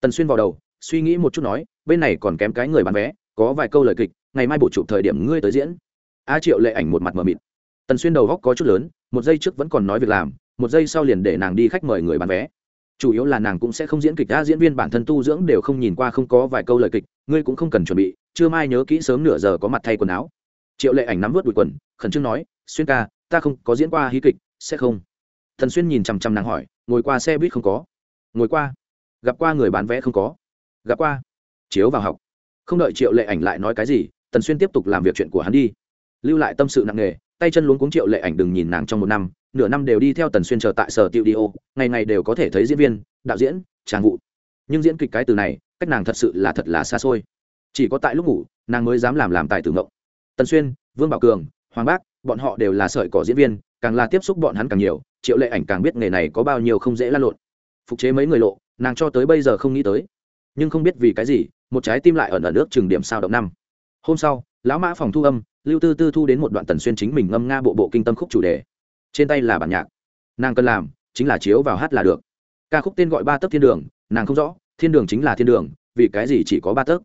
Tần xuyên vào đầu, suy nghĩ một chút nói, bên này còn kém cái người bán vé, có vài câu lời kịch, ngày mai bổ chụp thời điểm ngươi tới diễn. A triệu lệ ảnh một mặt mờ mịt. Tần xuyên đầu góc có chút lớn, một giây trước vẫn còn nói việc làm, một giây sau liền để nàng đi khách mời người bán vé. Chủ yếu là nàng cũng sẽ không diễn kịch, đã diễn viên bản thân tu dưỡng đều không nhìn qua, không có vài câu lời kịch, ngươi cũng không cần chuẩn bị chưa mai nhớ kỹ sớm nửa giờ có mặt thay quần áo triệu lệ ảnh nắm vớt đùi quần, khẩn trương nói, xuyên ca, ta không có diễn qua hí kịch, sẽ không. Thần xuyên nhìn chằm chằm nàng hỏi, ngồi qua xe buýt không có? Ngồi qua. Gặp qua người bán vé không có? Gặp qua. Chiếu vào học. Không đợi triệu lệ ảnh lại nói cái gì tần xuyên tiếp tục làm việc chuyện của hắn đi. Lưu lại tâm sự nặng nề, tay chân luống cuống triệu lệ ảnh đừng nhìn nàng trong một năm, nửa năm đều đi theo tần xuyên chờ tại sở tiệu đi ô, ngày ngày đều có thể thấy diễn viên, đạo diễn tràng vụ. Nhưng diễn kịch cái từ này, cách nàng thật sự là thật là xa xôi. Chỉ có tại lúc ngủ, nàng mới dám làm làm tài tử ngộng tần xuyên, vương bảo cường, hoàng bác, bọn họ đều là sợi cỏ diễn viên, càng là tiếp xúc bọn hắn càng nhiều, triệu lệ ảnh càng biết nghề này có bao nhiêu không dễ lan lộn. Phục chế mấy người lộ, nàng cho tới bây giờ không nghĩ tới. Nhưng không biết vì cái gì, một trái tim lại ẩn ở nước chừng điểm sao động năm. Hôm sau, lão mã phòng thu âm, lưu tư tư thu đến một đoạn tần xuyên chính mình ngâm nga bộ bộ kinh tâm khúc chủ đề. Trên tay là bản nhạc. Nàng cần làm, chính là chiếu vào hát là được. Ca khúc tên gọi ba tấc thiên đường, nàng không rõ, thiên đường chính là thiên đường, vì cái gì chỉ có ba tấc?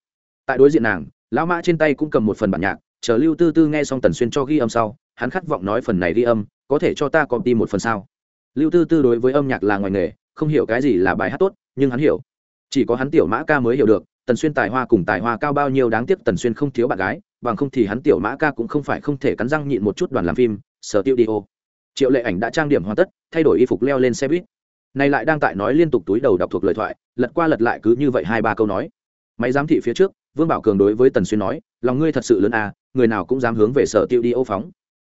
Tại đối diện nàng, lão mã trên tay cũng cầm một phần bản nhạc chờ lưu tư tư nghe xong tần xuyên cho ghi âm sau, hắn khát vọng nói phần này ghi âm, có thể cho ta copy một phần sao? Lưu tư tư đối với âm nhạc là ngoài nghề, không hiểu cái gì là bài hát tốt, nhưng hắn hiểu. Chỉ có hắn tiểu mã ca mới hiểu được, tần xuyên tài hoa cùng tài hoa cao bao nhiêu đáng tiếc tần xuyên không thiếu bạn gái, bằng không thì hắn tiểu mã ca cũng không phải không thể cắn răng nhịn một chút đoàn làm phim sở tiêu đi ô triệu lệ ảnh đã trang điểm hoàn tất, thay đổi y phục leo lên xe buýt. Này lại đang tại nói liên tục túi đầu đọc thuộc lời thoại, lật qua lật lại cứ như vậy hai ba câu nói. Máy giám thị phía trước, vương bảo cường đối với tần xuyên nói, lòng ngươi thật sự lớn à người nào cũng dám hướng về sở tiêu đi ô phóng.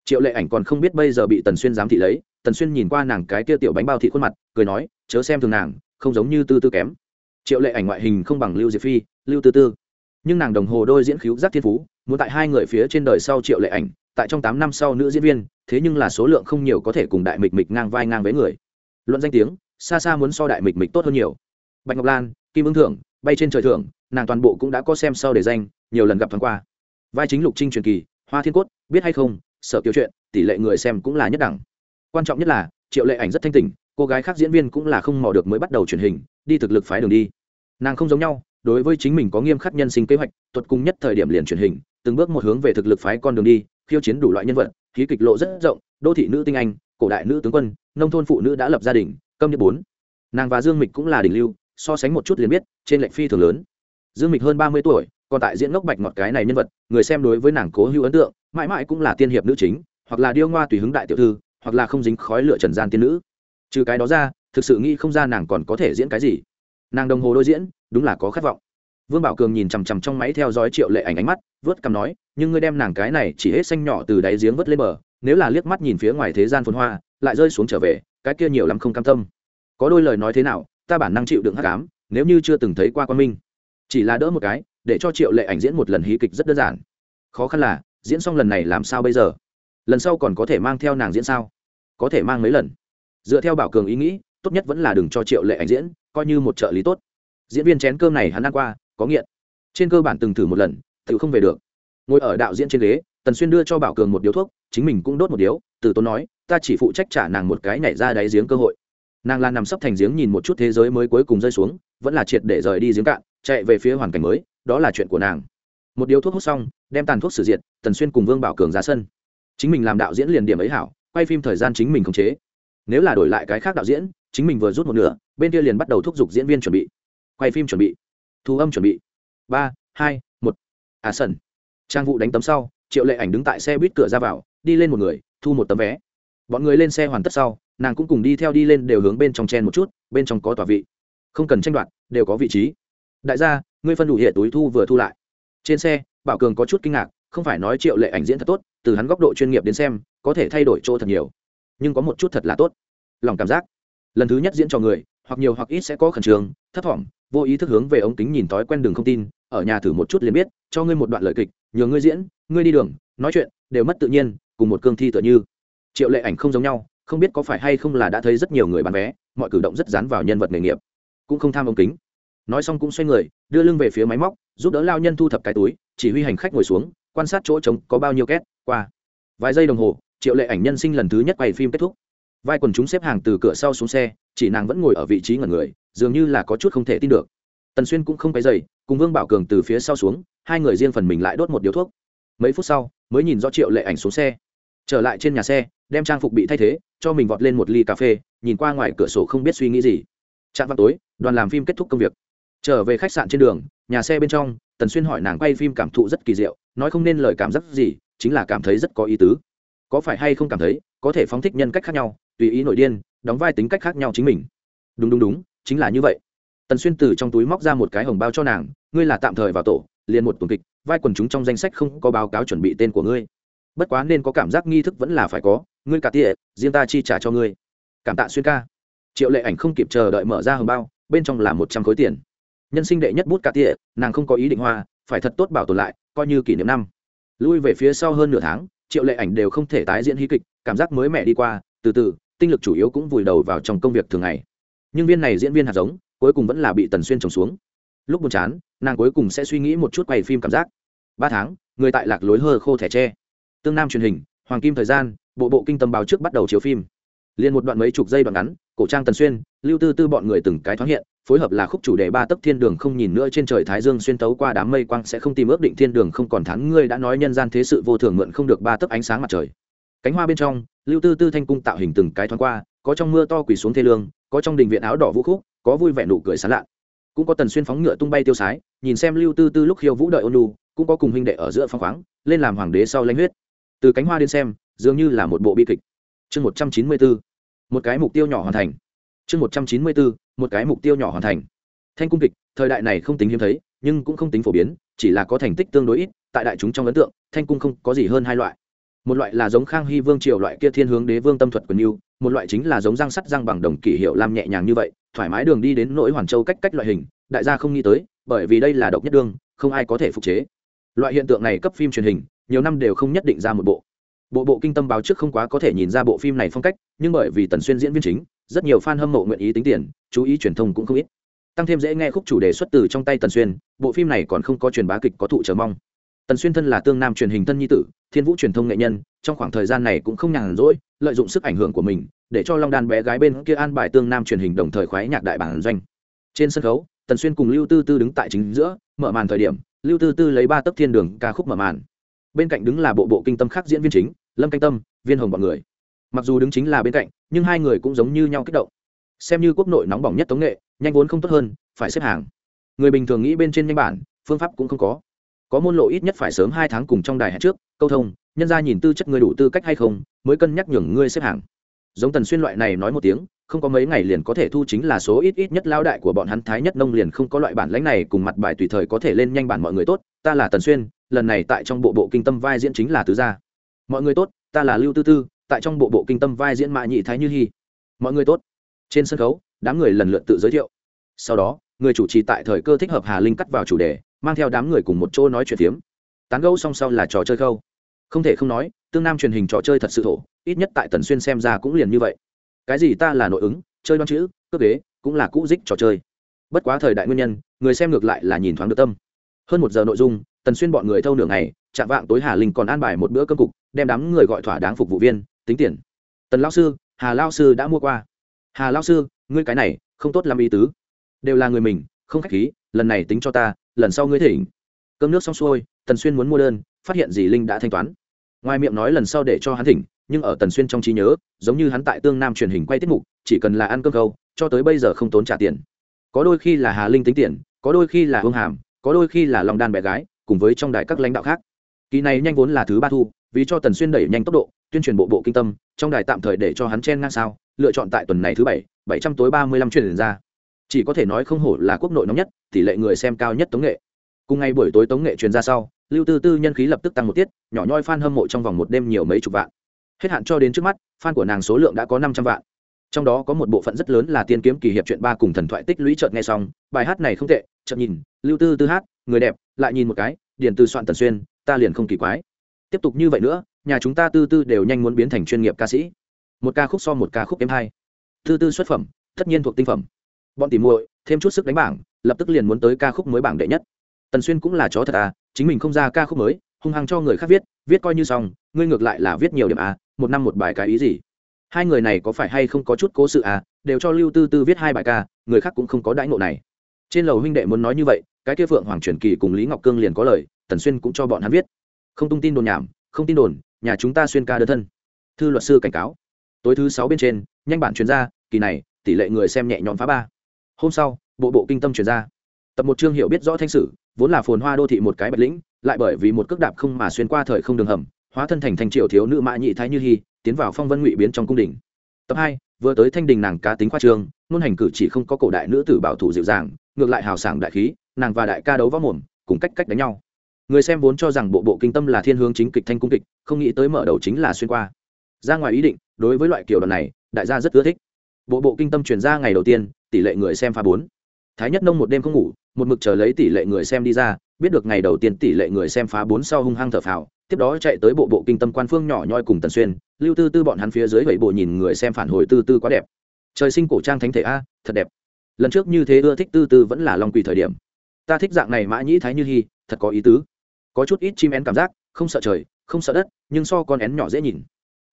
Triệu lệ ảnh còn không biết bây giờ bị tần xuyên giám thị lấy, tần xuyên nhìn qua nàng cái kia tiểu bánh bao thị khuôn mặt, cười nói, chớ xem thường nàng, không giống như tư tư kém. Triệu lệ ảnh ngoại hình không bằng lưu diệp phi, lưu tư tư. Nhưng nàng đồng hồ đôi diễn cứu giác thiên phú, muốn tại hai người phía trên đời sau triệu lệ ảnh, tại trong tám năm sau nữ diễn viên, thế nhưng là số lượng không nhiều có thể cùng đại mịch mịch ngang vai ngang với người. Luận danh tiếng, xa xa muốn so đại mịch mịch tốt hơn nhiều. Bạch ngọc lan, kim ứng thưởng, bay trên trời thưởng, nàng toàn bộ cũng đã có xem sau để danh, nhiều lần gặp thoáng qua vai chính lục trinh truyền kỳ, hoa thiên cốt, biết hay không sợ kiểu chuyện, tỷ lệ người xem cũng là nhất đẳng. Quan trọng nhất là, triệu lệ ảnh rất thanh tỉnh, cô gái khác diễn viên cũng là không mò được mới bắt đầu truyền hình, đi thực lực phái đường đi. Nàng không giống nhau, đối với chính mình có nghiêm khắc nhân sinh kế hoạch, tuột cùng nhất thời điểm liền truyền hình, từng bước một hướng về thực lực phái con đường đi, khiêu chiến đủ loại nhân vật, khí kịch lộ rất rộng, đô thị nữ tinh anh, cổ đại nữ tướng quân, nông thôn phụ nữ đã lập gia đình, câm như bốn. Nàng và dương mịch cũng là đỉnh lưu, so sánh một chút liền biết, trên lệnh phi thường lớn. Dương mịch hơn ba mươi tuổi còn tại diễn ngốc bạch ngọt cái này nhân vật, người xem đối với nàng cố hữu ấn tượng, mãi mãi cũng là tiên hiệp nữ chính, hoặc là điêu ngoa tùy hứng đại tiểu thư, hoặc là không dính khói lửa trần gian tiên nữ. Trừ cái đó ra, thực sự nghĩ không ra nàng còn có thể diễn cái gì. Nàng đồng hồ đôi diễn, đúng là có khát vọng. Vương bảo cường nhìn chằm chằm trong máy theo dõi triệu lệ ảnh ánh mắt, vớt cằm nói, nhưng ngươi đem nàng cái này chỉ hết xanh nhỏ từ đáy giếng vớt lên bờ, nếu là liếc mắt nhìn phía ngoài thế gian phồn hoa, lại rơi xuống trở về, cái kia nhiều lắm không cam tâm. Có đôi lời nói thế nào, ta bản năng chịu đựng hắc ám, nếu như chưa từng thấy qua quan minh. Chỉ là đỡ một cái để cho triệu lệ ảnh diễn một lần hí kịch rất đơn giản. Khó khăn là, diễn xong lần này làm sao bây giờ? Lần sau còn có thể mang theo nàng diễn sao? Có thể mang mấy lần? Dựa theo bảo cường ý nghĩ, tốt nhất vẫn là đừng cho triệu lệ ảnh diễn, coi như một trợ lý tốt. Diễn viên chén cơm này hắn ăn qua, có nghiện. Trên cơ bản từng thử một lần, tự không về được. Ngồi ở đạo diễn trên ghế, tần xuyên đưa cho bảo cường một điếu thuốc, chính mình cũng đốt một điếu, từ tốn nói, ta chỉ phụ trách trả nàng một cái nhảy ra đáy giếng cơ hội. Nàng lan nằm sấp thành giếng nhìn một chút thế giới mới cuối cùng rơi xuống, vẫn là triệt để rời đi giếng cạn, chạy về phía hoàn cảnh mới đó là chuyện của nàng. Một điếu thuốc hút xong, đem tàn thuốc sử diệt, tần xuyên cùng vương bảo cường ra sân. Chính mình làm đạo diễn liền điểm ấy hảo, quay phim thời gian chính mình khống chế. Nếu là đổi lại cái khác đạo diễn, chính mình vừa rút một nửa, bên kia liền bắt đầu thúc giục diễn viên chuẩn bị. Quay phim chuẩn bị. Thu âm chuẩn bị. Ba, hai, một. À sân trang vụ đánh tấm sau, triệu lệ ảnh đứng tại xe buýt cửa ra vào, đi lên một người, thu một tấm vé. Bọn người lên xe hoàn tất sau, nàng cũng cùng đi theo đi lên đều hướng bên trong chen một chút, bên trong có tòa vị. Không cần tranh đoạt, đều có vị trí. Đại gia ngươi phân đủ hệ túi thu vừa thu lại. Trên xe, bảo cường có chút kinh ngạc, không phải nói triệu lệ ảnh diễn thật tốt, từ hắn góc độ chuyên nghiệp đến xem, có thể thay đổi chỗ thật nhiều. Nhưng có một chút thật là tốt. Lòng cảm giác. Lần thứ nhất diễn cho người, hoặc nhiều hoặc ít sẽ có khẩn trương, thấp thỏm, vô ý thức hướng về ống kính nhìn thói quen đường không tin, ở nhà thử một chút liền biết, cho ngươi một đoạn lời kịch nhờ ngươi diễn, ngươi đi đường, nói chuyện, đều mất tự nhiên, cùng một cương thi tựa như. Triệu lệ ảnh không giống nhau, không biết có phải hay không là đã thấy rất nhiều người bán vé, mọi cử động rất dán vào nhân vật nghề nghiệp, cũng không tham ống kính nói xong cũng xoay người, đưa lưng về phía máy móc, giúp đỡ lao nhân thu thập cái túi, chỉ huy hành khách ngồi xuống, quan sát chỗ trống có bao nhiêu két, qua. Vài giây đồng hồ, triệu lệ ảnh nhân sinh lần thứ nhất quay phim kết thúc. Vai quần chúng xếp hàng từ cửa sau xuống xe, chỉ nàng vẫn ngồi ở vị trí ngẩn người, dường như là có chút không thể tin được. Tần xuyên cũng không cái dày cùng vương bảo cường từ phía sau xuống, hai người riêng phần mình lại đốt một điếu thuốc. Mấy phút sau, mới nhìn rõ triệu lệ ảnh xuống xe. Trở lại trên nhà xe, đem trang phục bị thay thế, cho mình vọt lên một ly cà phê, nhìn qua ngoài cửa sổ không biết suy nghĩ gì. Chạm vào tối, đoàn làm phim kết thúc công việc trở về khách sạn trên đường, nhà xe bên trong, tần xuyên hỏi nàng quay phim cảm thụ rất kỳ diệu, nói không nên lời cảm giác gì, chính là cảm thấy rất có ý tứ. Có phải hay không cảm thấy, có thể phóng thích nhân cách khác nhau, tùy ý nội điên, đóng vai tính cách khác nhau chính mình. Đúng đúng đúng, chính là như vậy. Tần xuyên từ trong túi móc ra một cái hồng bao cho nàng, ngươi là tạm thời vào tổ, liền một tuần kịch, vai quần chúng trong danh sách không có báo cáo chuẩn bị tên của ngươi. Bất quá nên có cảm giác nghi thức vẫn là phải có, ngươi cả tỉa riêng ta chi trả cho ngươi. Cảm tạ xuyên ca. Triệu lệ ảnh không kịp chờ đợi mở ra hồng bao, bên trong là một trăm khối tiền nhân sinh đệ nhất bút cả tỉa, nàng không có ý định hoa, phải thật tốt bảo tồn lại, coi như kỷ niệm năm. Lui về phía sau hơn nửa tháng, triệu lệ ảnh đều không thể tái diễn hí kịch, cảm giác mới mẻ đi qua, từ từ, tinh lực chủ yếu cũng vùi đầu vào trong công việc thường ngày. Nhưng viên này diễn viên hạt giống, cuối cùng vẫn là bị tần xuyên trồng xuống. Lúc buồn chán, nàng cuối cùng sẽ suy nghĩ một chút quay phim cảm giác. Ba tháng, người tại lạc lối hơ khô thẻ tre. Tương nam truyền hình, hoàng kim thời gian, bộ bộ kinh tâm báo trước bắt đầu chiếu phim. Liền một đoạn mấy chục giây đoạn ngắn cổ trang tần xuyên, lưu tư tư bọn người từng cái thoáng hiện, phối hợp là khúc chủ đề ba tấc thiên đường không nhìn nữa trên trời thái dương xuyên tấu qua đám mây quang sẽ không tìm ước định thiên đường không còn thắng ngươi đã nói nhân gian thế sự vô thường mượn không được ba tấc ánh sáng mặt trời. Cánh hoa bên trong, lưu tư tư thanh cung tạo hình từng cái thoáng qua, có trong mưa to quỳ xuống thê lương, có trong đình viện áo đỏ vũ khúc, có vui vẻ nụ cười sán lạ cũng có tần xuyên phóng ngựa tung bay tiêu sái, nhìn xem lưu tư tư lúc khiêu vũ đợi ôn lu cũng có cùng huynh đệ ở giữa phong khoáng, lên làm hoàng đế sau lãnh huyết. Từ cánh hoa đến xem, dường như là một bộ bi kịch. Chương một trăm chín mươi bốn một cái mục tiêu nhỏ hoàn thành. Chương một trăm chín mươi bốn, một cái mục tiêu nhỏ hoàn thành. Thanh cung kịch, thời đại này không tính hiếm thấy, nhưng cũng không tính phổ biến, chỉ là có thành tích tương đối ít, tại đại chúng trong ấn tượng, thanh cung không có gì hơn hai loại. Một loại là giống khang hy vương triều loại kia thiên hướng đế vương tâm thuật quần yêu một loại chính là giống răng sắt răng bằng đồng kỷ hiệu làm nhẹ nhàng như vậy, thoải mái đường đi đến nỗi hoàn châu cách cách loại hình, đại gia không nghĩ tới, bởi vì đây là độc nhất đương không ai có thể phục chế. Loại hiện tượng này cấp phim truyền hình, nhiều năm đều không nhất định ra một bộ bộ bộ kinh tâm báo trước không quá có thể nhìn ra bộ phim này phong cách, nhưng bởi vì tần xuyên diễn viên chính, rất nhiều fan hâm mộ nguyện ý tính tiền, chú ý truyền thông cũng không ít. Tăng thêm dễ nghe khúc chủ đề xuất từ trong tay tần xuyên, bộ phim này còn không có truyền bá kịch có thụ chờ mong. Tần xuyên thân là tương nam truyền hình thân nhi tử, thiên vũ truyền thông nghệ nhân, trong khoảng thời gian này cũng không nhàn rỗi, lợi dụng sức ảnh hưởng của mình, để cho long đàn bé gái bên kia an bài tương nam truyền hình đồng thời khoái nhạc đại bản doanh. Trên sân khấu, tần xuyên cùng lưu tư tư đứng tại chính giữa, mở màn thời điểm, lưu tư tư lấy ba tấc thiên đường ca khúc mở màn bên cạnh đứng là bộ bộ kinh tâm khác diễn viên chính, lâm canh tâm, viên hồng b ọ n người. Mặc dù đứng chính là bên cạnh, nhưng hai người cũng giống như nhau kích động. Xem như quốc nội nóng bỏng nhất tống nghệ, nhanh vốn không tốt hơn, phải xếp hàng. Người bình thường nghĩ bên trên nhanh bản, phương pháp cũng không có. Có môn lộ ít nhất phải sớm hai tháng cùng trong đài hẹn trước, câu thông, nhân ra nhìn tư chất người đủ tư cách hay không, mới cân nhắc nhường ngươi xếp hàng. Giống tần xuyên loại này nói một tiếng, không có mấy ngày liền có thể thu chính là số ít ít nhất lao đại của bọn hắn thái nhất nông liền không có loại bản lãnh này cùng mặt bài tùy thời có thể lên nhanh bản mọi người tốt, ta là tần xuyên lần này tại trong bộ bộ kinh tâm vai diễn chính là tứ gia. Mọi người tốt, ta là lưu tư tư, tại trong bộ bộ kinh tâm vai diễn mạ nhị thái như hy mọi người tốt. Trên sân khấu, đám người lần lượt tự giới thiệu. Sau đó, người chủ trì tại thời cơ thích hợp hà linh cắt vào chủ đề, mang theo đám người cùng một chỗ nói chuyện phiếm. Tán gẫu song sau là trò chơi khâu. Không thể không nói, tương nam truyền hình trò chơi thật sự thổ, ít nhất tại tần xuyên xem ra cũng liền như vậy. Cái gì ta là nội ứng, chơi đoan chữ, cướp ghế, cũng là cũ dích trò chơi. Bất quá thời đại nguyên nhân, người xem ngược lại là nhìn thoáng được tâm. Hơn một giờ nội dung tần xuyên bọn người thâu nửa ngày, chạm vạng tối hà linh còn an bài một bữa cơm cục, đem đám người gọi thỏa đáng phục vụ viên, tính tiền. Tần lao sư, hà lao sư đã mua qua. Hà lao sư, ngươi cái này, không tốt làm ý tứ. Đều là người mình, không khách khí, lần này tính cho ta, lần sau ngươi thỉnh cơm nước xong xuôi, tần xuyên muốn mua đơn, phát hiện dì linh đã thanh toán. Ngoài miệng nói lần sau để cho hắn thỉnh, nhưng ở tần xuyên trong trí nhớ, giống như hắn tại tương nam truyền hình quay tiết mục, chỉ cần là ăn cơm câu, cho tới bây giờ không tốn trả tiền. Có đôi khi là hà linh tính tiền, có đôi khi là hương hàm, có đôi khi là lòng đàn bé gái cùng với trong đài các lãnh đạo khác. Kỳ này nhanh vốn là thứ ba thu, vì cho tần xuyên đẩy nhanh tốc độ, tuyên truyền bộ bộ kinh tâm, trong đài tạm thời để cho hắn chen ngang sao, lựa chọn tại tuần này thứ bảy bảy trăm tối ba mươi lăm truyền ra. Chỉ có thể nói không hổ là quốc nội nóng nhất, tỷ lệ người xem cao nhất tống nghệ. Cùng ngày buổi tối tống nghệ truyền ra sau, lưu tư tư nhân khí lập tức tăng một tiết, nhỏ nhoi f a n hâm mộ trong vòng một đêm nhiều mấy chục vạn. Hết hạn cho đến trước mắt f a n của nàng số lượng đã có năm trăm vạn. Trong đó có một bộ phận rất lớn là tiên kiếm kỳ hiệp chuyện ba cùng thần thoại tích lũy trợt nghe xong. Bài hát này không tệ, chợt nhìn, lưu tư tư hát, người đẹp lại nhìn một cái, điền từ soạn tần xuyên, ta liền không kỳ quái. Tiếp tục như vậy nữa, nhà chúng ta tư tư đều nhanh muốn biến thành chuyên nghiệp ca sĩ. Một ca khúc so một ca khúc em hai tư tư xuất phẩm, tất nhiên thuộc tinh phẩm. Bọn tìm muội, thêm chút sức đánh bảng, lập tức liền muốn tới ca khúc mới bảng đệ nhất. Tần xuyên cũng là chó thật à chính mình không ra ca khúc mới, hung hăng cho người khác viết viết coi như xong, ngươi ngược lại là viết nhiều điểm à một năm một bài cái ý gì? Hai người này có phải hay không có chút cố sự à đều cho lưu tư tư viết hai bài ca, người khác cũng không có đãi ngộ này. Trên lầu huynh đệ muốn nói như vậy cái kia phượng hoàng truyền kỳ cùng lý ngọc cương liền có lời, tần xuyên cũng cho bọn hắn viết. Không tung tin đồn nhảm, không tin đồn, nhà chúng ta xuyên ca đơn thân. Thư luật sư cảnh cáo. Tối thứ sáu bên trên, nhanh bản chuyên gia kỳ này, tỷ lệ người xem nhẹ nhõm phá ba. Hôm sau, bộ bộ kinh tâm chuyên gia tập một chương hiểu biết rõ thanh sử, vốn là phồn hoa đô thị một cái bạch lĩnh, lại bởi vì một cước đạp không mà xuyên qua thời không đường hầm, hóa thân thành thành triệu thiếu nữ mã nhị thái như hy, tiến vào phong vân ngụy biến trong cung đình. Tập hai, vừa tới thanh đình nàng cá tính khoa trương nôn hành cử chỉ không có cổ đại nữ tử bảo thủ dịu dàng ngược lại hào sảng đại khí, nàng và đại ca đấu võ mồm, cùng cách cách đánh nhau. Người xem vốn cho rằng bộ bộ kinh tâm là thiên hướng chính kịch thanh cung kịch, không nghĩ tới mở đầu chính là xuyên qua. Ra ngoài ý định, đối với loại kiểu đoạn này, đại gia rất ưa thích. Bộ bộ kinh tâm truyền ra ngày đầu tiên, tỷ lệ người xem pha bốn. Thái nhất nông một đêm không ngủ, một mực chờ lấy tỷ lệ người xem đi ra, biết được ngày đầu tiên tỷ lệ người xem phá bốn sau hung hăng thở phào, tiếp đó chạy tới bộ bộ kinh tâm quan phương nhỏ nhoi cùng tần xuyên, lưu tư tư bọn hắn phía dưới vẫy bộ nhìn người xem phản hồi tư tư quá đẹp. Trời sinh cổ trang thánh thể a, thật đẹp lần trước như thế ưa thích tư tư vẫn là long quỳ thời điểm. Ta thích dạng này mã nhĩ thái như hy, thật có ý tứ. Có chút ít chim én cảm giác, không sợ trời, không sợ đất, nhưng so con én nhỏ dễ nhìn.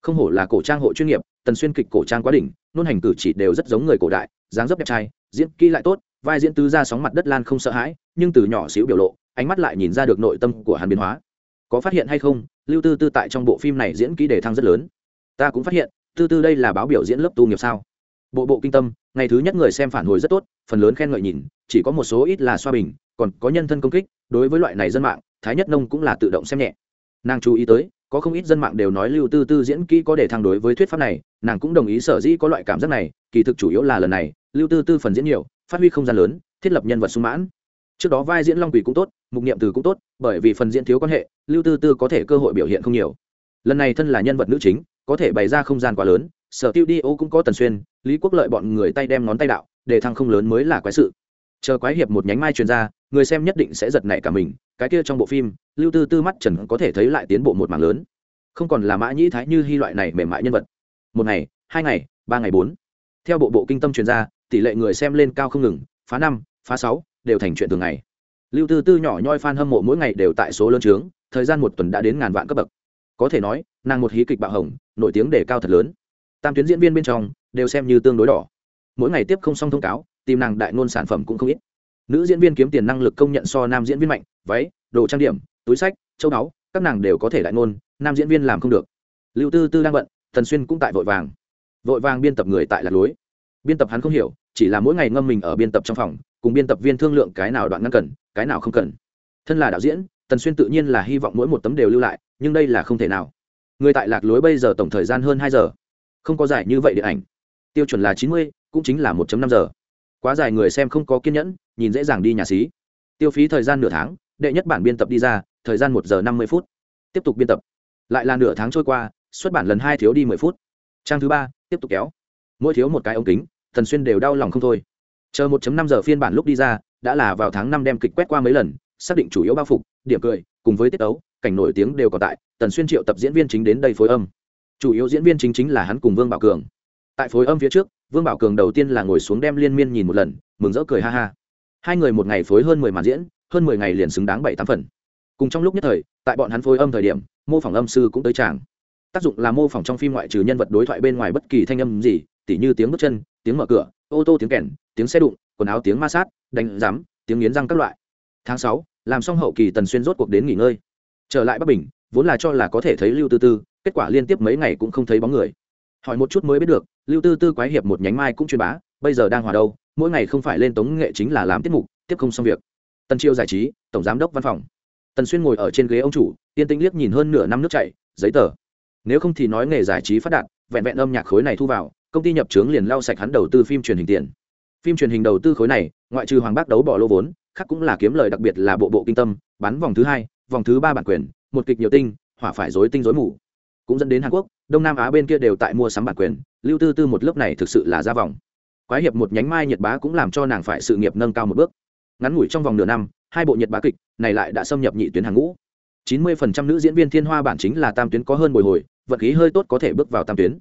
Không hổ là cổ trang hộ chuyên nghiệp, tần xuyên kịch cổ trang quá đỉnh, nôn hành cử chỉ đều rất giống người cổ đại, dáng dấp đẹp trai, diễn kỹ lại tốt, vai diễn tứ ra sóng mặt đất lan không sợ hãi, nhưng từ nhỏ xíu biểu lộ, ánh mắt lại nhìn ra được nội tâm của hàn biến hóa. Có phát hiện hay không? Lưu tư tư tại trong bộ phim này diễn kỹ đề thăng rất lớn. Ta cũng phát hiện, tư tư đây là báo biểu diễn lớp tu nghiệp sao? Bộ bộ kinh tâm ngày thứ nhất người xem phản hồi rất tốt, phần lớn khen ngợi nhìn, chỉ có một số ít là xoa bình, còn có nhân thân công kích, đối với loại này dân mạng, thái nhất nông cũng là tự động xem nhẹ. Nàng chú ý tới, có không ít dân mạng đều nói lưu tư tư diễn kỹ có để thăng đối với thuyết pháp này, nàng cũng đồng ý sở dĩ có loại cảm giác này, kỳ thực chủ yếu là lần này, lưu tư tư phần diễn nhiều, phát huy không gian lớn, thiết lập nhân vật sung mãn. Trước đó vai diễn long quỷ cũng tốt, mục niệm từ cũng tốt, bởi vì phần diễn thiếu quan hệ, lưu tư tư có thể cơ hội biểu hiện không nhiều. Lần này thân là nhân vật nữ chính, có thể bày ra không gian quá lớn, sở tiêu đi ô cũng có tần xuyên lý quốc lợi bọn người tay đem ngón tay đạo, để thăng không lớn mới là quái sự. Chờ quái hiệp một nhánh mai truyền ra, người xem nhất định sẽ giật nảy cả mình, cái kia trong bộ phim, lưu tư tư mắt trần có thể thấy lại tiến bộ một mảng lớn. Không còn là mã nhĩ thái như hy loại này mềm mại nhân vật. Một ngày, hai ngày, ba ngày bốn. Theo bộ bộ kinh tâm truyền ra, tỷ lệ người xem lên cao không ngừng, phá năm, phá sáu, đều thành chuyện thường ngày. Lưu tư tư nhỏ nhoi f a n hâm mộ mỗi ngày đều tại số lớn trướng, thời gian một tuần đã đến ngàn vạn cấp bậc. Có thể nói, nàng một hí kịch bạo hồng, nổi tiếng đề cao thật lớn tam tuyến diễn viên bên trong đều xem như tương đối đỏ. Mỗi ngày tiếp không xong thông cáo, tìm nàng đại ngôn sản phẩm cũng không ít. Nữ diễn viên kiếm tiền năng lực công nhận so nam diễn viên mạnh, váy, đồ trang điểm, túi sách, châu báu, các nàng đều có thể đại ngôn, nam diễn viên làm không được. Lưu tư tư đang bận thần xuyên cũng tại vội vàng. Vội vàng biên tập người tại lạc lối. Biên tập hắn không hiểu, chỉ là mỗi ngày ngâm mình ở biên tập trong phòng, cùng biên tập viên thương lượng cái nào đoạn ngăn cần, cái nào không cần. Thân là đạo diễn, tần xuyên tự nhiên là hy vọng mỗi một tấm đều lưu lại, nhưng đây là không thể nào. Người tại lạc lối bây giờ tổng thời gian hơn hai giờ không có giải như vậy điện ảnh. Tiêu chuẩn là chín mươi, cũng chính là một năm giờ. Quá dài người xem không có kiên nhẫn, nhìn dễ dàng đi nhà xí. Tiêu phí thời gian nửa tháng, đệ nhất bản biên tập đi ra, thời gian một giờ năm mươi phút. Tiếp tục biên tập. Lại là nửa tháng trôi qua, xuất bản lần hai thiếu đi mười phút. Trang thứ ba, tiếp tục kéo. Mỗi thiếu một cái ống kính, thần xuyên đều đau lòng không thôi. Chờ một năm giờ phiên bản lúc đi ra, đã là vào tháng năm đem kịch quét qua mấy lần, xác định chủ yếu bao phục, điểm cười, cùng với tiết tấu, cảnh nổi tiếng đều còn tại, tần xuyên triệu tập diễn viên chính đến đây phối âm chủ yếu diễn viên chính chính là hắn cùng vương bảo cường tại phối âm phía trước vương bảo cường đầu tiên là ngồi xuống đem liên miên nhìn một lần mừng rỡ cười ha ha hai người một ngày phối hơn mười màn diễn hơn mười ngày liền xứng đáng bảy tám phần cùng trong lúc nhất thời tại bọn hắn phối âm thời điểm mô phỏng âm sư cũng tới tràng tác dụng là mô phỏng trong phim ngoại trừ nhân vật đối thoại bên ngoài bất kỳ thanh âm gì tỉ như tiếng bước chân tiếng mở cửa ô tô tiếng kèn tiếng xe đụng quần áo tiếng ma sát đánh rắm tiếng nghiến răng các loại tháng sáu làm xong hậu kỳ tần xuyên rốt cuộc đến nghỉ ngơi trở lại bắc bình vốn là cho là có thể thấy lưu tư tư kết quả liên tiếp mấy ngày cũng không thấy bóng người. Hỏi một chút mới biết được, lưu tư tư quái hiệp một nhánh mai cũng truyền bá, bây giờ đang hòa đâu, mỗi ngày không phải lên tống nghệ chính là làm tiết mục, tiếp không xong việc. Tần chiêu giải trí, tổng giám đốc văn phòng. Tần xuyên ngồi ở trên ghế ông chủ tiên tĩnh liếc nhìn hơn nửa năm nước chảy, giấy tờ. Nếu không thì nói nghề giải trí phát đạt, vẹn vẹn âm nhạc khối này thu vào, công ty nhập trướng liền lau sạch hắn đầu tư phim truyền hình tiền. Phim truyền hình đầu tư khối này, ngoại trừ hoàng bác đấu bỏ lô vốn, khác cũng là kiếm lời đặc biệt là bộ bộ kinh tâm bắn vòng thứ hai, vòng thứ ba bản quyền, một kịch nhiều tinh, hỏa phải dối tinh dối mù cũng dẫn đến hàn quốc, đông nam á bên kia đều tại mua sắm bản quyền. Lưu tư tư một lớp này thực sự là ra vòng. Quái hiệp một nhánh mai nhật bá cũng làm cho nàng phải sự nghiệp nâng cao một bước. Ngắn ngủi trong vòng nửa năm, hai bộ nhật bá kịch này lại đã xâm nhập nhị tuyến hàng ngũ. Chín mươi phần trăm nữ diễn viên thiên hoa bản chính là tam tuyến có hơn bồi hồi vật khí hơi tốt có thể bước vào tam tuyến.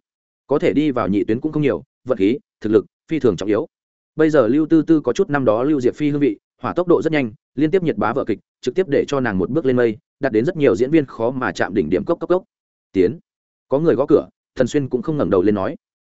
Có thể đi vào nhị tuyến cũng không nhiều vật khí, thực lực, phi thường trọng yếu. Bây giờ lưu tư tư có chút năm đó lưu diệp phi hương vị, hỏa tốc độ rất nhanh, liên tiếp nhiệt bá vợ kịch, trực tiếp để cho nàng một bước lên mây, đạt đến rất nhiều diễn viên khó mà chạm đỉnh điểm cốc cốc cốc tiến. Có người gõ cửa, thần xuyên cũng không ngẩng đầu lên nói.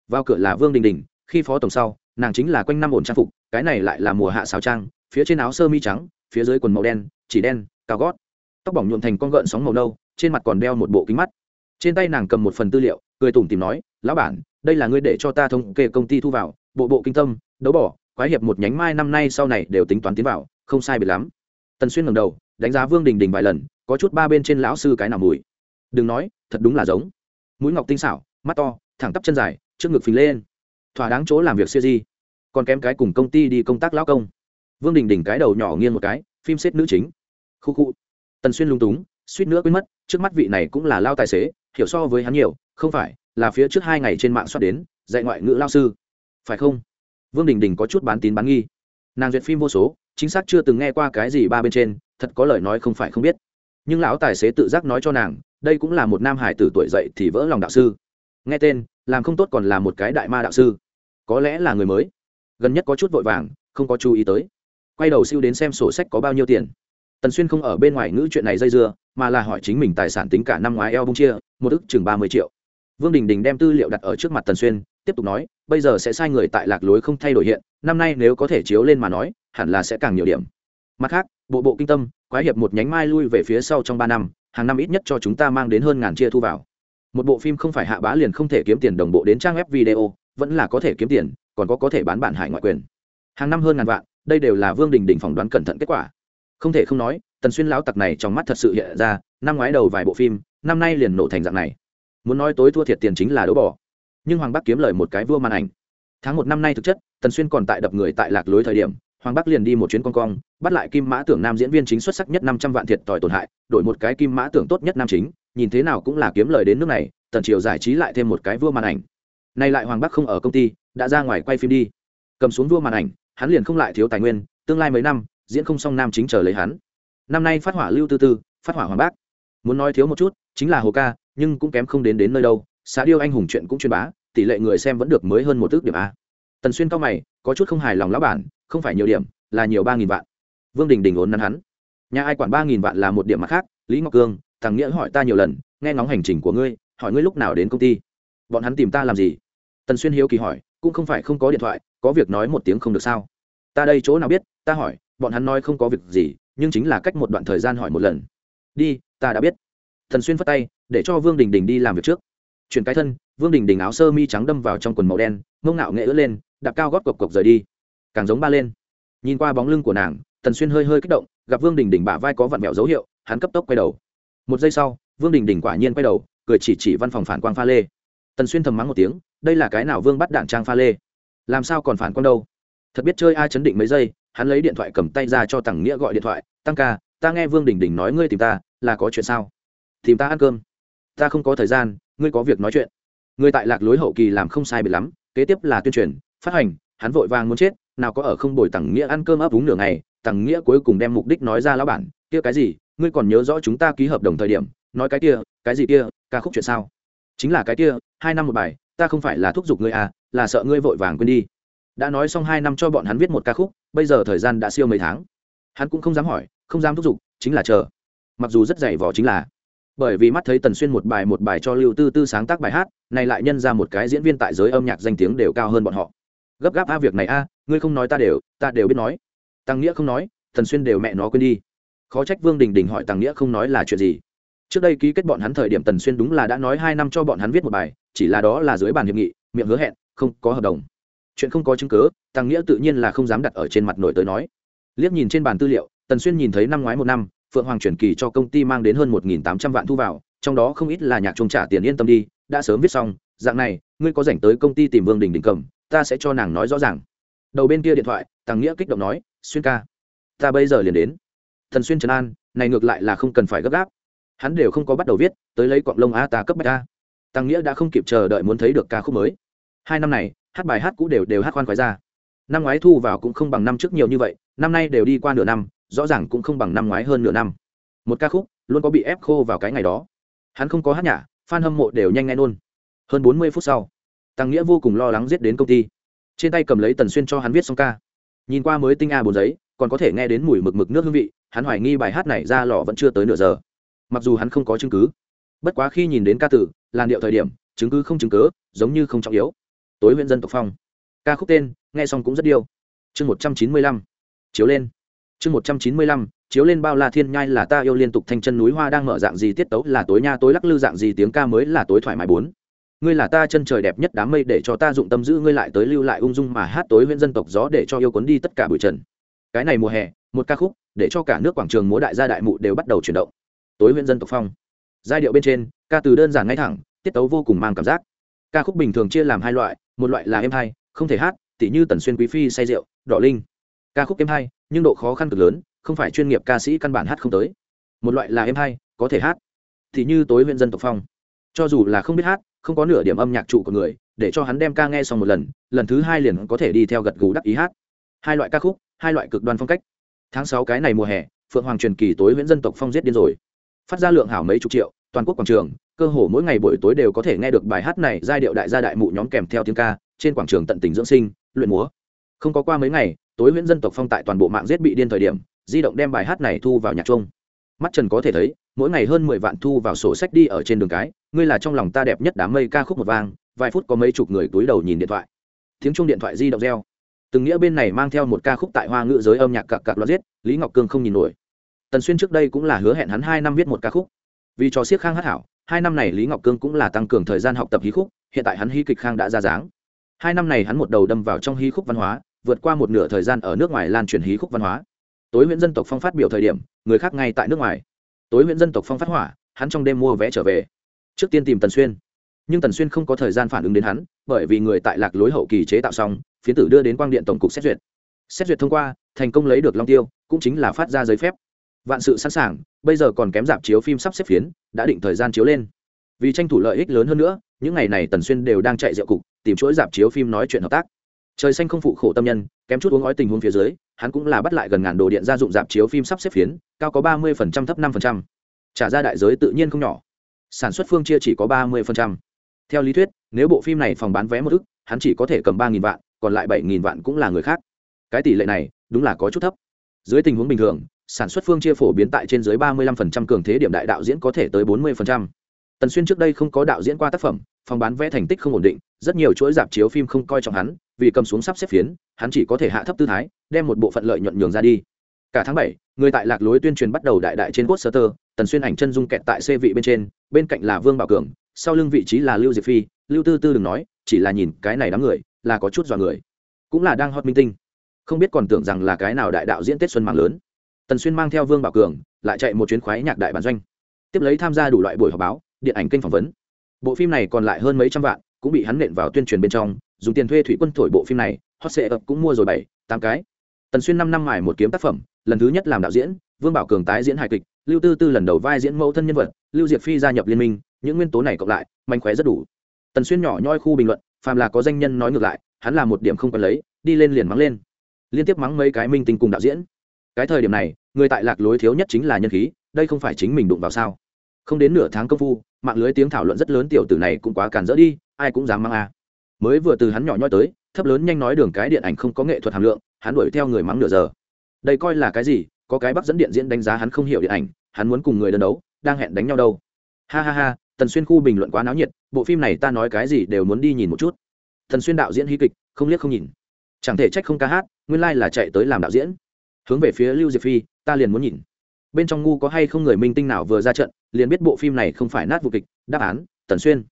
Vào cửa là vương đình đình, khi phó tổng sau, nàng chính là quanh năm ổn trang phục, cái này lại là mùa hạ sáo trang, phía trên áo sơ mi trắng, phía dưới quần màu đen, chỉ đen, cao gót. Tóc bỏng nhuộm thành con gợn sóng màu nâu, trên mặt còn đeo một bộ kính mắt. Trên tay nàng cầm một phần tư liệu, cười tủm tìm nói, lão bản, đây là ngươi để cho ta thống kê công ty thu vào, bộ bộ kinh tâm, đấu bỏ, quái hiệp một nhánh mai năm nay sau này đều tính toán tiến vào, không sai biệt lắm. Tần xuyên ngầm đầu, đánh giá vương đình đình vài lần, có chút ba bên trên lão sư cái nào mùi đừng nói, thật đúng là giống. Mũi ngọc tinh xảo, mắt to, thẳng tắp chân dài, trước ngực phình lên. Thỏa đáng chỗ làm việc siêu di. Còn kém cái cùng công ty đi công tác lão công. Vương đình đình cái đầu nhỏ nghiêng một cái, phim xếp nữ chính. Khu khu. Tần xuyên lung túng, suýt nữa quên mất, trước mắt vị này cũng là lao tài xế, hiểu so với hắn nhiều, không phải, là phía trước hai ngày trên mạng soát đến, dạy ngoại ngữ lao sư. Phải không? Vương đình đình có chút bán tín bán nghi. Nàng duyệt phim vô số, chính xác chưa từng nghe qua cái gì ba bên trên, thật có lời nói không phải không biết. Nhưng lão tài xế tự giác nói cho nàng đây cũng là một nam hải tử tuổi dậy thì vỡ lòng đạo sư. Nghe tên, làm không tốt còn là một cái đại ma đạo sư. Có lẽ là người mới. Gần nhất có chút vội vàng, không có chú ý tới. Quay đầu siêu đến xem sổ sách có bao nhiêu tiền. Tần xuyên không ở bên ngoài ngữ chuyện này dây dưa, mà là hỏi chính mình tài sản tính cả năm ngoái eo bung chia, một ức chừng ba mươi triệu. Vương đình đình đem tư liệu đặt ở trước mặt tần xuyên, tiếp tục nói, bây giờ sẽ sai người tại lạc lối không thay đổi hiện, năm nay nếu có thể chiếu lên mà nói, hẳn là sẽ càng nhiều điểm. Mặt khác, bộ bộ kinh tâm, quái hiệp một nhánh mai lui về phía sau trong ba năm hàng năm ít nhất cho chúng ta mang đến hơn ngàn chia thu vào. Một bộ phim không phải hạ bá liền không thể kiếm tiền đồng bộ đến trang web video, vẫn là có thể kiếm tiền, còn có có thể bán bản hải ngoại quyền. Hàng năm hơn ngàn vạn, đây đều là vương đình đình phỏng đoán cẩn thận kết quả. Không thể không nói, tần xuyên lão tặc này trong mắt thật sự hiện ra, năm ngoái đầu vài bộ phim, năm nay liền nổ thành dạng này. Muốn nói tối thua thiệt tiền chính là đấu bỏ. Nhưng hoàng bắc kiếm lời một cái vua màn ảnh. Tháng một năm nay thực chất, tần xuyên còn tại đập người tại lạc lối thời điểm hoàng bắc liền đi một chuyến con cong, bắt lại kim mã tưởng nam diễn viên chính xuất sắc nhất năm trăm vạn thiệt tỏi tổn hại, đổi một cái kim mã tưởng tốt nhất nam chính, nhìn thế nào cũng là kiếm lời đến nước này, tần triều giải trí lại thêm một cái vua màn ảnh. Nay lại hoàng bắc không ở công ty, đã ra ngoài quay phim đi. Cầm xuống vua màn ảnh, hắn liền không lại thiếu tài nguyên, tương lai mấy năm, diễn không xong nam chính chờ lấy hắn. Năm nay phát hỏa lưu tư tư, phát hỏa hoàng bác muốn nói thiếu một chút, chính là hồ ca, nhưng cũng kém không đến đến nơi đâu xã điêu anh hùng chuyện cũng truyền bá, tỷ lệ người xem vẫn được mới hơn một ước điểm a. Tần xuyên cao mày, có chút không hài lòng lão bản không phải nhiều điểm, là nhiều ba nghìn vạn. Vương đình đình ốn nắn hắn. Nhà ai quản ba nghìn vạn là một điểm mặt khác, lý ngọc cương, thằng nghĩa hỏi ta nhiều lần, nghe ngóng hành trình của ngươi, hỏi ngươi lúc nào đến công ty. Bọn hắn tìm ta làm gì? Tần xuyên hiếu kỳ hỏi, cũng không phải không có điện thoại, có việc nói một tiếng không được sao? Ta đây chỗ nào biết, ta hỏi, bọn hắn nói không có việc gì, nhưng chính là cách một đoạn thời gian hỏi một lần. Đi, ta đã biết. Thần xuyên phất tay, để cho vương đình đình đi làm việc trước. Chuyển cái thân, vương đình đình áo sơ mi trắng đâm vào trong quần màu đen mông ngạo nghệ ướt lên, đạp cao gót cộc cộc rời đi càng giống ba lên. Nhìn qua bóng lưng của nàng, tần xuyên hơi hơi kích động, gặp vương đình đình bả vai có vặn vẹo dấu hiệu, hắn cấp tốc quay đầu. Một giây sau, vương đình đình quả nhiên quay đầu, cười chỉ chỉ văn phòng phản quang pha lê. Tần xuyên thầm mắng một tiếng, đây là cái nào vương bắt đạn trang pha lê? Làm sao còn phản quang đâu? Thật biết chơi ai chấn định mấy giây, hắn lấy điện thoại cầm tay ra cho tằng nghĩa gọi điện thoại, tăng ca, ta nghe vương đình đình nói ngươi tìm ta, là có chuyện sao? Tìm ta ăn cơm. Ta không có thời gian, ngươi có việc nói chuyện. Ngươi tại lạc lối hậu kỳ làm không sai bị lắm, kế tiếp là tuyên truyền, phát hành, hắn vội vàng muốn chết nào có ở không bồi tằng nghĩa ăn cơm ấp úng nửa ngày tằng nghĩa cuối cùng đem mục đích nói ra lão bản, kia cái gì? Ngươi còn nhớ rõ chúng ta ký hợp đồng thời điểm, nói cái kia, cái gì kia, ca khúc chuyện sao? Chính là cái kia, hai năm một bài, ta không phải là thúc giục ngươi à là sợ ngươi vội vàng quên đi. Đã nói xong hai năm cho bọn hắn viết một ca khúc, bây giờ thời gian đã siêu mấy tháng. Hắn cũng không dám hỏi, không dám thúc giục, chính là chờ. Mặc dù rất dày vỏ chính là, bởi vì mắt thấy tần xuyên một bài một bài cho lưu tư tư sáng tác bài hát, này lại nhân ra một cái diễn viên tại giới âm nhạc danh tiếng đều cao hơn bọn họ gấp gáp, a, việc này, a, ngươi không nói ta đều ta đều biết nói. Tăng nghĩa không nói tần xuyên đều mẹ nó quên đi. Khó trách vương đình đình hỏi tăng nghĩa không nói là chuyện gì. Trước đây ký kết bọn hắn thời điểm tần xuyên đúng là đã nói hai năm cho bọn hắn viết một bài, chỉ là đó là dưới bàn hiệp nghị, miệng hứa hẹn, không có hợp đồng. Chuyện không có chứng cứ, tăng nghĩa tự nhiên là không dám đặt ở trên mặt nổi tới nói. Liếc nhìn trên bàn tư liệu, tần xuyên nhìn thấy năm ngoái một năm, phượng hoàng chuyển kỳ cho công ty mang đến hơn một nghìn tám trăm vạn thu vào, trong đó không ít là nhạc trung trả tiền yên tâm đi, đã sớm viết xong, dạng này, ngươi có dành tới công ty tìm vương đình đình cầm ta sẽ cho nàng nói rõ ràng. Đầu bên kia điện thoại tăng nghĩa kích động nói, xuyên ca, ta bây giờ liền đến. Thần xuyên trần an, này ngược lại là không cần phải gấp gáp. Hắn đều không có bắt đầu viết, tới lấy quạng lông a ta cấp bách a. Tăng nghĩa đã không kịp chờ đợi muốn thấy được ca khúc mới. Hai năm này, hát bài hát cũ đều đều hát khoan khoái ra. Năm ngoái thu vào cũng không bằng năm trước nhiều như vậy, năm nay đều đi qua nửa năm, rõ ràng cũng không bằng năm ngoái hơn nửa năm. Một ca khúc, luôn có bị ép khô vào cái ngày đó. Hắn không có hát nhả f a n hâm mộ đều nhanh nghe nôn hơn bốn mươi phút sau tăng nghĩa vô cùng lo lắng giết đến công ty. Trên tay cầm lấy tần xuyên cho hắn viết xong ca. Nhìn qua mới tinh a bốn giấy, còn có thể nghe đến mùi mực mực nước hương vị, hắn hoài nghi bài hát này ra lò vẫn chưa tới nửa giờ. Mặc dù hắn không có chứng cứ, bất quá khi nhìn đến ca tử, làn điệu thời điểm, chứng cứ không chứng cứ, giống như không trọng yếu. Tối huyện dân tộc phong. Ca khúc tên, nghe xong cũng rất điêu. Chương một trăm chín mươi lăm, chiếu lên. Chương một trăm chín mươi lăm, chiếu lên bao la thiên nhai là ta yêu liên tục thanh chân núi hoa đang mở dạng gì tiết tấu là tối nha tối lắc lư dạng gì, tiếng ca mới là tối thoải mái bốn ngươi là ta chân trời đẹp nhất đám mây để cho ta dụng tâm giữ ngươi lại tới lưu lại ung dung mà hát tối huyện dân tộc gió để cho yêu cuốn đi tất cả bụi trần. Cái này mùa hè, một ca khúc, để cho cả nước quảng trường múa đại gia đại mụ đều bắt đầu chuyển động. Tối huyện dân tộc phong. Giai điệu bên trên, ca từ đơn giản ngay thẳng, tiết tấu vô cùng mang cảm giác. Ca khúc bình thường chia làm hai loại, một loại là êm hai không thể hát, tỉ như tần xuyên quý phi say rượu, đỏ linh. Ca khúc êm hai nhưng độ khó khăn cực lớn, không phải chuyên nghiệp ca sĩ căn bản hát không tới. Một loại là êm hai có thể hát thì như tối huyện dân tộc phong. Cho dù là không biết hát không có nửa điểm âm nhạc trụ của người, để cho hắn đem ca nghe xong một lần lần thứ hai liền có thể đi theo gật gù đắc ý hát. Hai loại ca khúc, hai loại cực đoan phong cách. Tháng sáu cái này mùa hè, phượng hoàng truyền kỳ tối huyện dân tộc phong giết điên rồi. Phát ra lượng hảo mấy chục triệu, toàn quốc quảng trường, cơ hồ mỗi ngày buổi tối đều có thể nghe được bài hát này giai điệu đại gia đại mụ nhóm kèm theo tiếng ca, trên quảng trường tận tình dưỡng sinh, luyện múa. Không có qua mấy ngày, tối huyễn dân tộc phong tại toàn bộ mạng giết bị điên thời điểm, di động đem bài hát này thu vào nhạc trung mắt trần có thể thấy, mỗi ngày hơn mười vạn thu vào sổ sách đi ở trên đường cái ngươi là trong lòng ta đẹp nhất đám mây ca khúc một vang, vài phút có mấy chục người túi đầu nhìn điện thoại. Tiếng chuông điện thoại di động reo. Từng nghĩa bên này mang theo một ca khúc tại hoa ngữ giới âm nhạc cặp cặp loạt giết, lý ngọc cương không nhìn nổi. Tần xuyên trước đây cũng là hứa hẹn hắn hai năm viết một ca khúc. Vì trò siếc khang hát hảo, hai năm này lý ngọc cương cũng là tăng cường thời gian học tập hí khúc, hiện tại hắn hí kịch khang đã ra dáng. Hai năm này hắn một đầu đâm vào trong hí khúc văn hóa, vượt qua một nửa thời gian ở nước ngoài lan truyền hí khúc văn hóa. Tối huyện dân tộc phong phát biểu thời điểm, người khác ngay tại nước ngoài. Tối huyện dân tộc phong phát hỏa, hắn trong đêm mua vé trở về trước tiên tìm tần xuyên. Nhưng tần xuyên không có thời gian phản ứng đến hắn, bởi vì người tại lạc lối hậu kỳ chế tạo xong phiến tử đưa đến quang điện tổng cục xét duyệt. Xét duyệt thông qua, thành công lấy được long tiêu, cũng chính là phát ra giấy phép. Vạn sự sẵn sàng, bây giờ còn kém giảm chiếu phim sắp xếp phiến, đã định thời gian chiếu lên. Vì tranh thủ lợi ích lớn hơn nữa, những ngày này tần xuyên đều đang chạy rượu cục, tìm chuỗi giảm chiếu phim nói chuyện hợp tác. Trời xanh không phụ khổ tâm nhân, kém chút uống ói tình huống phía dưới, hắn cũng là bắt lại gần ngàn đồ điện gia dụng dạp chiếu phim sắp xếp phiến, cao có ba mươi thấp năm trả ra đại giới tự nhiên không nhỏ sản xuất phương chia chỉ có ba mươi theo lý thuyết nếu bộ phim này phòng bán vé một ức hắn chỉ có thể cầm ba vạn còn lại bảy vạn cũng là người khác cái tỷ lệ này đúng là có chút thấp dưới tình huống bình thường sản xuất phương chia phổ biến tại trên dưới ba mươi 35% cường thế điểm đại đạo diễn có thể tới bốn 40%. Tần Xuyên trước đây không có đạo diễn qua tác phẩm, phòng bán vé thành tích không ổn định, rất nhiều chuỗi dạp chiếu phim không coi trọng hắn, vì cầm xuống sắp xếp phiến, hắn chỉ có thể hạ thấp tư thái, đem một bộ phận lợi nhuận nhường ra đi. Cả tháng bảy, người tại lạc lối tuyên truyền bắt đầu đại đại trên poster, Tần Xuyên ảnh chân dung kẹt tại xe vị bên trên, bên cạnh là Vương Bảo Cường, sau lưng vị trí là Lưu Diệp Phi, Lưu Tư Tư đừng nói, chỉ là nhìn cái này đám người, là có chút dọa người. Cũng là đang hot minh tinh. Không biết còn tưởng rằng là cái nào đại đạo diễn Tết xuân mạng lớn. Tần xuyên mang theo vương bảo cường lại chạy một chuyến khoái nhạc đại bản doanh. Tiếp lấy tham gia đủ loại buổi họp báo điện ảnh kênh phỏng vấn. Bộ phim này còn lại hơn mấy trăm vạn cũng bị hắn nện vào tuyên truyền bên trong dùng tiền thuê thủy quân thổi bộ phim này hot sệ ập cũng mua rồi bảy tám cái. Tần xuyên năm năm mài một kiếm tác phẩm lần thứ nhất làm đạo diễn vương bảo cường tái diễn hài kịch, lưu tư tư lần đầu vai diễn mẫu thân nhân vật, lưu diệp phi gia nhập liên minh, những nguyên tố này cộng lại, manh khóe rất đủ. Tần xuyên nhỏ nhoi khu bình luận, phàm là có danh nhân nói ngược lại, hắn là một điểm không cần lấy, đi lên liền mắng lên. Liên tiếp mắng mấy cái minh tinh cùng đạo diễn. Cái thời điểm này, người tại lạc lối thiếu nhất chính là nhân khí, đây không phải chính mình đụng vào sao? Không đến nửa tháng công phu, mạng lưới tiếng thảo luận rất lớn tiểu tử này cũng quá càn rỡ đi, ai cũng dám mang a. Mới vừa từ hắn nhỏ nhoi tới, thấp lớn nhanh nói đường cái điện ảnh không có nghệ thuật hàm lượng, hắn đuổi theo người mắng nửa giờ. Đây coi là cái gì? Có cái bắc dẫn điện diễn đánh giá hắn không hiểu điện ảnh, hắn muốn cùng người đơn đấu, đang hẹn đánh nhau đâu. Ha ha ha, tần xuyên khu bình luận quá náo nhiệt, bộ phim này ta nói cái gì đều muốn đi nhìn một chút. Thần xuyên đạo diễn hí kịch, không liếc không nhìn. Chẳng thể trách không ca hát, nguyên lai là chạy tới làm đạo diễn. Hướng về phía lưu diệp phi, ta liền muốn nhìn. Bên trong ngu có hay không người minh tinh nào vừa ra trận, liền biết bộ phim này không phải nát vụ kịch, đáp án, tần xuyên.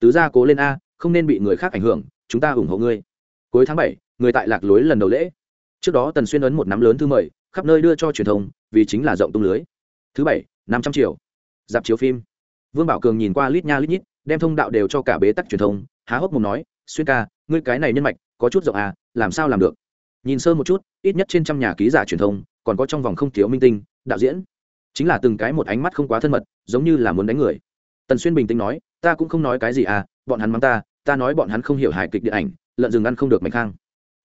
Tứ gia cố lên a, không nên bị người khác ảnh hưởng, chúng ta ủng hộ ngươi. Cuối tháng bảy, người tại lạc lối lần đầu lễ trước đó tần xuyên ấn một nắm lớn thư mời, khắp nơi đưa cho truyền thông, vì chính là rộng tung lưới. Thứ bảy, năm trăm triệu. Dạp chiếu phim. Vương bảo cường nhìn qua lít nha lít nhít, đem thông đạo đều cho cả bế tắc truyền thông, há hốc mồm nói, xuyên ca, ngươi cái này nhân mạch, có chút rộng à làm sao làm được? Nhìn sơ một chút, ít nhất trên trăm nhà ký giả truyền thông, còn có trong vòng không thiếu minh tinh, đạo diễn. Chính là từng cái một ánh mắt không quá thân mật, giống như là muốn đánh người. Tần xuyên bình tĩnh nói, ta cũng không nói cái gì à bọn hắn mắng ta ta nói bọn hắn không hiểu hài kịch điện ảnh, lợn rừng ăn không được mạnh khang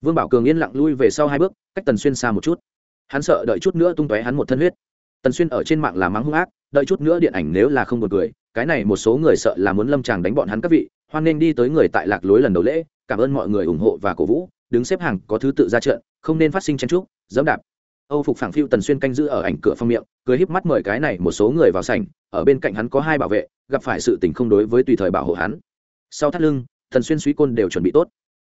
vương bảo cường yên lặng lui về sau hai bước, cách tần xuyên xa một chút. Hắn sợ đợi chút nữa tung tóe hắn một thân huyết. Tần xuyên ở trên mạng là mắng hung ác, đợi chút nữa điện ảnh nếu là không một người cái này một số người sợ là muốn lâm tràng đánh bọn hắn các vị, hoan nên đi tới người tại lạc lối lần đầu lễ, cảm ơn mọi người ủng hộ và cổ vũ, đứng xếp hàng, có thứ tự ra trận, không nên phát sinh chen trúc dẫm đạp. Âu phục phảng phiu tần xuyên canh giữ ở ảnh cửa phong miệng, cười híp mắt mời cái này một số người vào sảnh, ở bên cạnh hắn có hai bảo vệ, gặp phải sự tình không đối với tùy thời bảo hộ hắn. Sau thắt lưng, tần xuyên suy côn đều chuẩn bị tốt.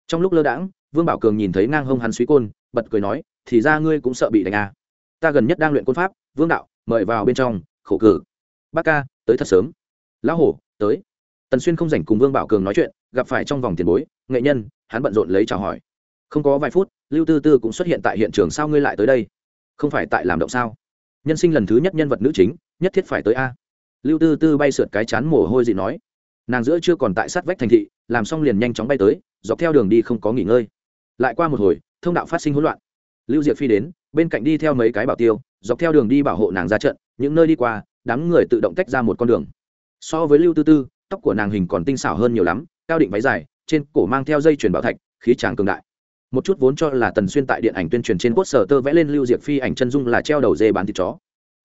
Trong lúc lơ đãng vương bảo cường nhìn thấy ngang hông hắn suý côn, bật cười nói, thì ra ngươi cũng sợ bị đánh à. ta gần nhất đang luyện côn pháp, vương đạo, mời vào bên trong, khổ cử. Bác ca, tới thật sớm. Lão hổ, tới. Tần xuyên không rảnh cùng vương bảo cường nói chuyện, gặp phải trong vòng tiền bối, nghệ nhân, hắn bận rộn lấy chào hỏi. Không có vài phút, lưu tư tư cũng xuất hiện tại hiện trường sao ngươi lại tới đây? Không phải tại làm động sao? Nhân sinh lần thứ nhất nhân vật nữ chính, nhất thiết phải tới a. Lưu tư tư bay sượt cái chán mồ hôi dị nói. Nàng giữa chưa còn tại sát vách thành thị, làm xong liền nhanh chóng bay tới, dọc theo đường đi không có nghỉ ngơi lại qua một hồi, thông đạo phát sinh hỗn loạn. Lưu diệp phi đến, bên cạnh đi theo mấy cái bảo tiêu, dọc theo đường đi bảo hộ nàng ra trận, những nơi đi qua, đám người tự động tách ra một con đường. So với lưu tư tư, tóc của nàng hình còn tinh xảo hơn nhiều lắm, cao định váy dài, trên cổ mang theo dây chuyền bảo thạch, khí tràng cường đại. Một chút vốn cho là tần xuyên tại điện ảnh tuyên truyền trên quốc sở tơ vẽ lên lưu diệp phi ảnh chân dung là treo đầu dê bán thịt chó.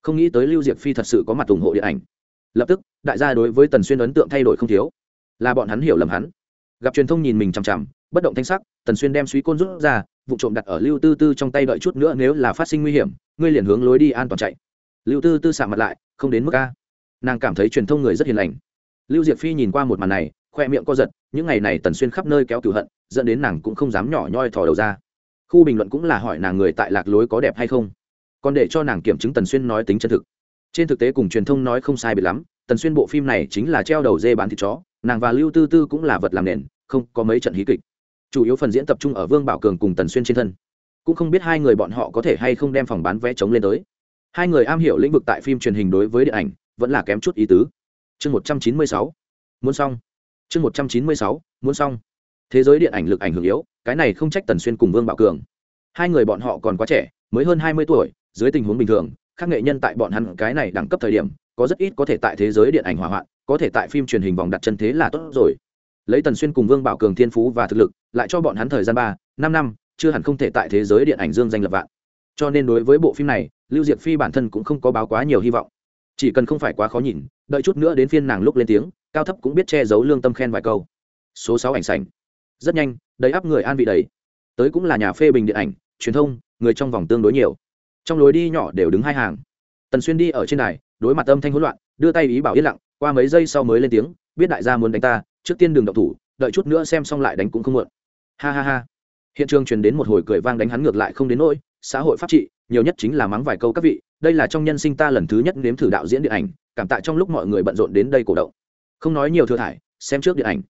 Không nghĩ tới lưu diệp phi thật sự có mặt ủng hộ điện ảnh. Lập tức, đại gia đối với tần xuyên ấn tượng thay đổi không thiếu. Là bọn hắn hiểu lầm hắn. Gặp truyền thông nhìn mình chằm chằm bất động thanh sắc, tần xuyên đem suý côn rút ra, vụ trộm đặt ở lưu tư tư trong tay đợi chút nữa nếu là phát sinh nguy hiểm, ngươi liền hướng lối đi an toàn chạy. Lưu tư tư xạ mặt lại, không đến mức a. Nàng cảm thấy truyền thông người rất hiền lành. Lưu diệp phi nhìn qua một màn này, khoe miệng co giật, những ngày này tần xuyên khắp nơi kéo cửu hận, dẫn đến nàng cũng không dám nhỏ nhoi thò đầu ra. Khu bình luận cũng là hỏi nàng người tại lạc lối có đẹp hay không. Còn để cho nàng kiểm chứng tần xuyên nói tính chân thực. Trên thực tế cùng truyền thông nói không sai biệt lắm, tần xuyên bộ phim này chính là treo đầu dê bán thịt chó, nàng và lưu tư tư cũng là vật làm nền, không có mấy trận hí kịch chủ yếu phần diễn tập trung ở vương bảo cường cùng tần xuyên trên thân. Cũng không biết hai người bọn họ có thể hay không đem phòng bán vé chống lên tới. Hai người am hiểu lĩnh vực tại phim truyền hình đối với điện ảnh, vẫn là kém chút ý tứ. Chương một trăm chín mươi sáu. Muốn xong. Chương một trăm chín mươi sáu. Muốn xong. Thế giới điện ảnh lực ảnh hưởng yếu, cái này không trách tần xuyên cùng vương bảo cường. Hai người bọn họ còn quá trẻ, mới hơn hai mươi tuổi, dưới tình huống bình thường, các nghệ nhân tại bọn hắn cái này đẳng cấp thời điểm, có rất ít có thể tại thế giới điện ảnh hỏa hoạn, có thể tại phim truyền hình vòng đặt chân thế là tốt rồi lấy tần xuyên cùng vương bảo cường thiên phú và thực lực, lại cho bọn hắn thời gian ba, năm năm, chưa hẳn không thể tại thế giới điện ảnh dương danh lập vạn. Cho nên đối với bộ phim này, lưu diệp phi bản thân cũng không có báo quá nhiều hy vọng. Chỉ cần không phải quá khó nhìn, đợi chút nữa đến phiên nàng lúc lên tiếng, cao thấp cũng biết che giấu lương tâm khen vài câu. Số sáu ảnh sành rất nhanh, đầy áp người an vị đầy. Tới cũng là nhà phê bình điện ảnh, truyền thông, người trong vòng tương đối nhiều. Trong lối đi nhỏ đều đứng hai hàng. Tần xuyên đi ở trên này đối mặt âm thanh hỗn loạn, đưa tay ý bảo yên lặng, qua mấy giây sau mới lên tiếng, biết đại gia muốn đánh ta trước tiên đừng động thủ, đợi chút nữa xem xong lại đánh cũng không muộn. Ha ha ha. Hiện trường truyền đến một hồi cười vang đánh hắn ngược lại không đến nỗi, xã hội pháp trị, nhiều nhất chính là mắng vài câu các vị, đây là trong nhân sinh ta lần thứ nhất nếm thử đạo diễn điện ảnh, cảm tạ trong lúc mọi người bận rộn đến đây cổ động. Không nói nhiều thừa thải, xem trước điện ảnh.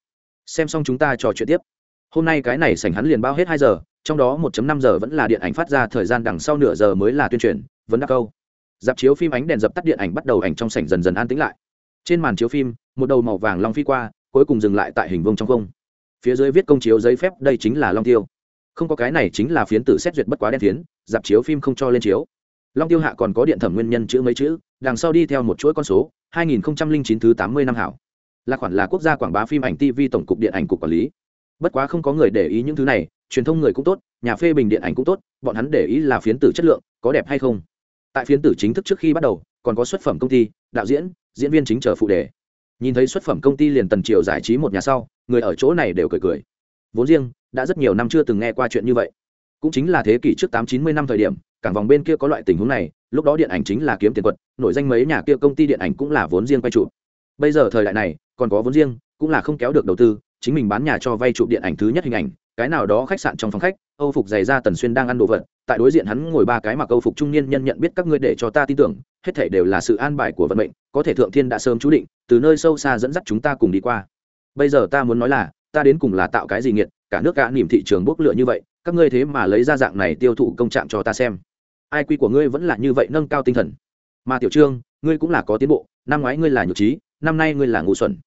Xem xong chúng ta trò chuyện tiếp. Hôm nay cái này sảnh hắn liền bao hết hai giờ, trong đó 1 năm giờ vẫn là điện ảnh phát ra thời gian đằng sau nửa giờ mới là tuyên truyền, vấn đáp câu. Dạp chiếu phim ánh đèn dập tắt điện ảnh bắt đầu ảnh trong sảnh dần dần an tĩnh lại. Trên màn chiếu phim, một đầu màu vàng long phi qua cuối cùng dừng lại tại hình vông trong không. Phía dưới viết công chiếu giấy phép, đây chính là long tiêu. Không có cái này chính là phiến tử xét duyệt bất quá đen phiến, dạp chiếu phim không cho lên chiếu. Long tiêu hạ còn có điện thẩm nguyên nhân chữ mấy chữ, đằng sau đi theo một chuỗi con số 2009 thứ 80 năm hảo. Là khoản là quốc gia quảng bá phim ảnh tv tổng cục điện ảnh cục quản lý. Bất quá không có người để ý những thứ này, truyền thông người cũng tốt, nhà phê bình điện ảnh cũng tốt, bọn hắn để ý là phiến tử chất lượng, có đẹp hay không. Tại phiến tử chính thức trước khi bắt đầu, còn có xuất phẩm công ty, đạo diễn diễn viên chính chờ phụ đề nhìn thấy xuất phẩm công ty liền tần triều giải trí một nhà sau, người ở chỗ này đều cười cười. Vốn riêng, đã rất nhiều năm chưa từng nghe qua chuyện như vậy. Cũng chính là thế kỷ trước tám chín mươi năm thời điểm, cảng vòng bên kia có loại tình huống này, lúc đó điện ảnh chính là kiếm tiền quật, nổi danh mấy nhà kia công ty điện ảnh cũng là vốn riêng quay chụp. Bây giờ thời đại này, còn có vốn riêng, cũng là không kéo được đầu tư, chính mình bán nhà cho vay chụp điện ảnh thứ nhất hình ảnh, cái nào đó khách sạn trong phòng khách, âu phục dày ra tần xuyên đang ăn đồ vật tại đối diện hắn ngồi ba cái mặc câu phục trung niên nhân nhận biết các ngươi để cho ta tin tưởng, hết thảy đều là sự an bài của vận mệnh, có thể thượng thiên đã sớm chú định, từ nơi sâu xa dẫn dắt chúng ta cùng đi qua. Bây giờ ta muốn nói là, ta đến cùng là tạo cái gì nghiệt, cả nước cả niềm thị trường bốc lửa như vậy, các ngươi thế mà lấy ra dạng này tiêu thụ công trạng cho ta xem. Ai quy của ngươi vẫn là như vậy nâng cao tinh thần. Mà tiểu trương, ngươi cũng là có tiến bộ, năm ngoái ngươi là nhược trí, năm nay ngươi là ngu xuẩn.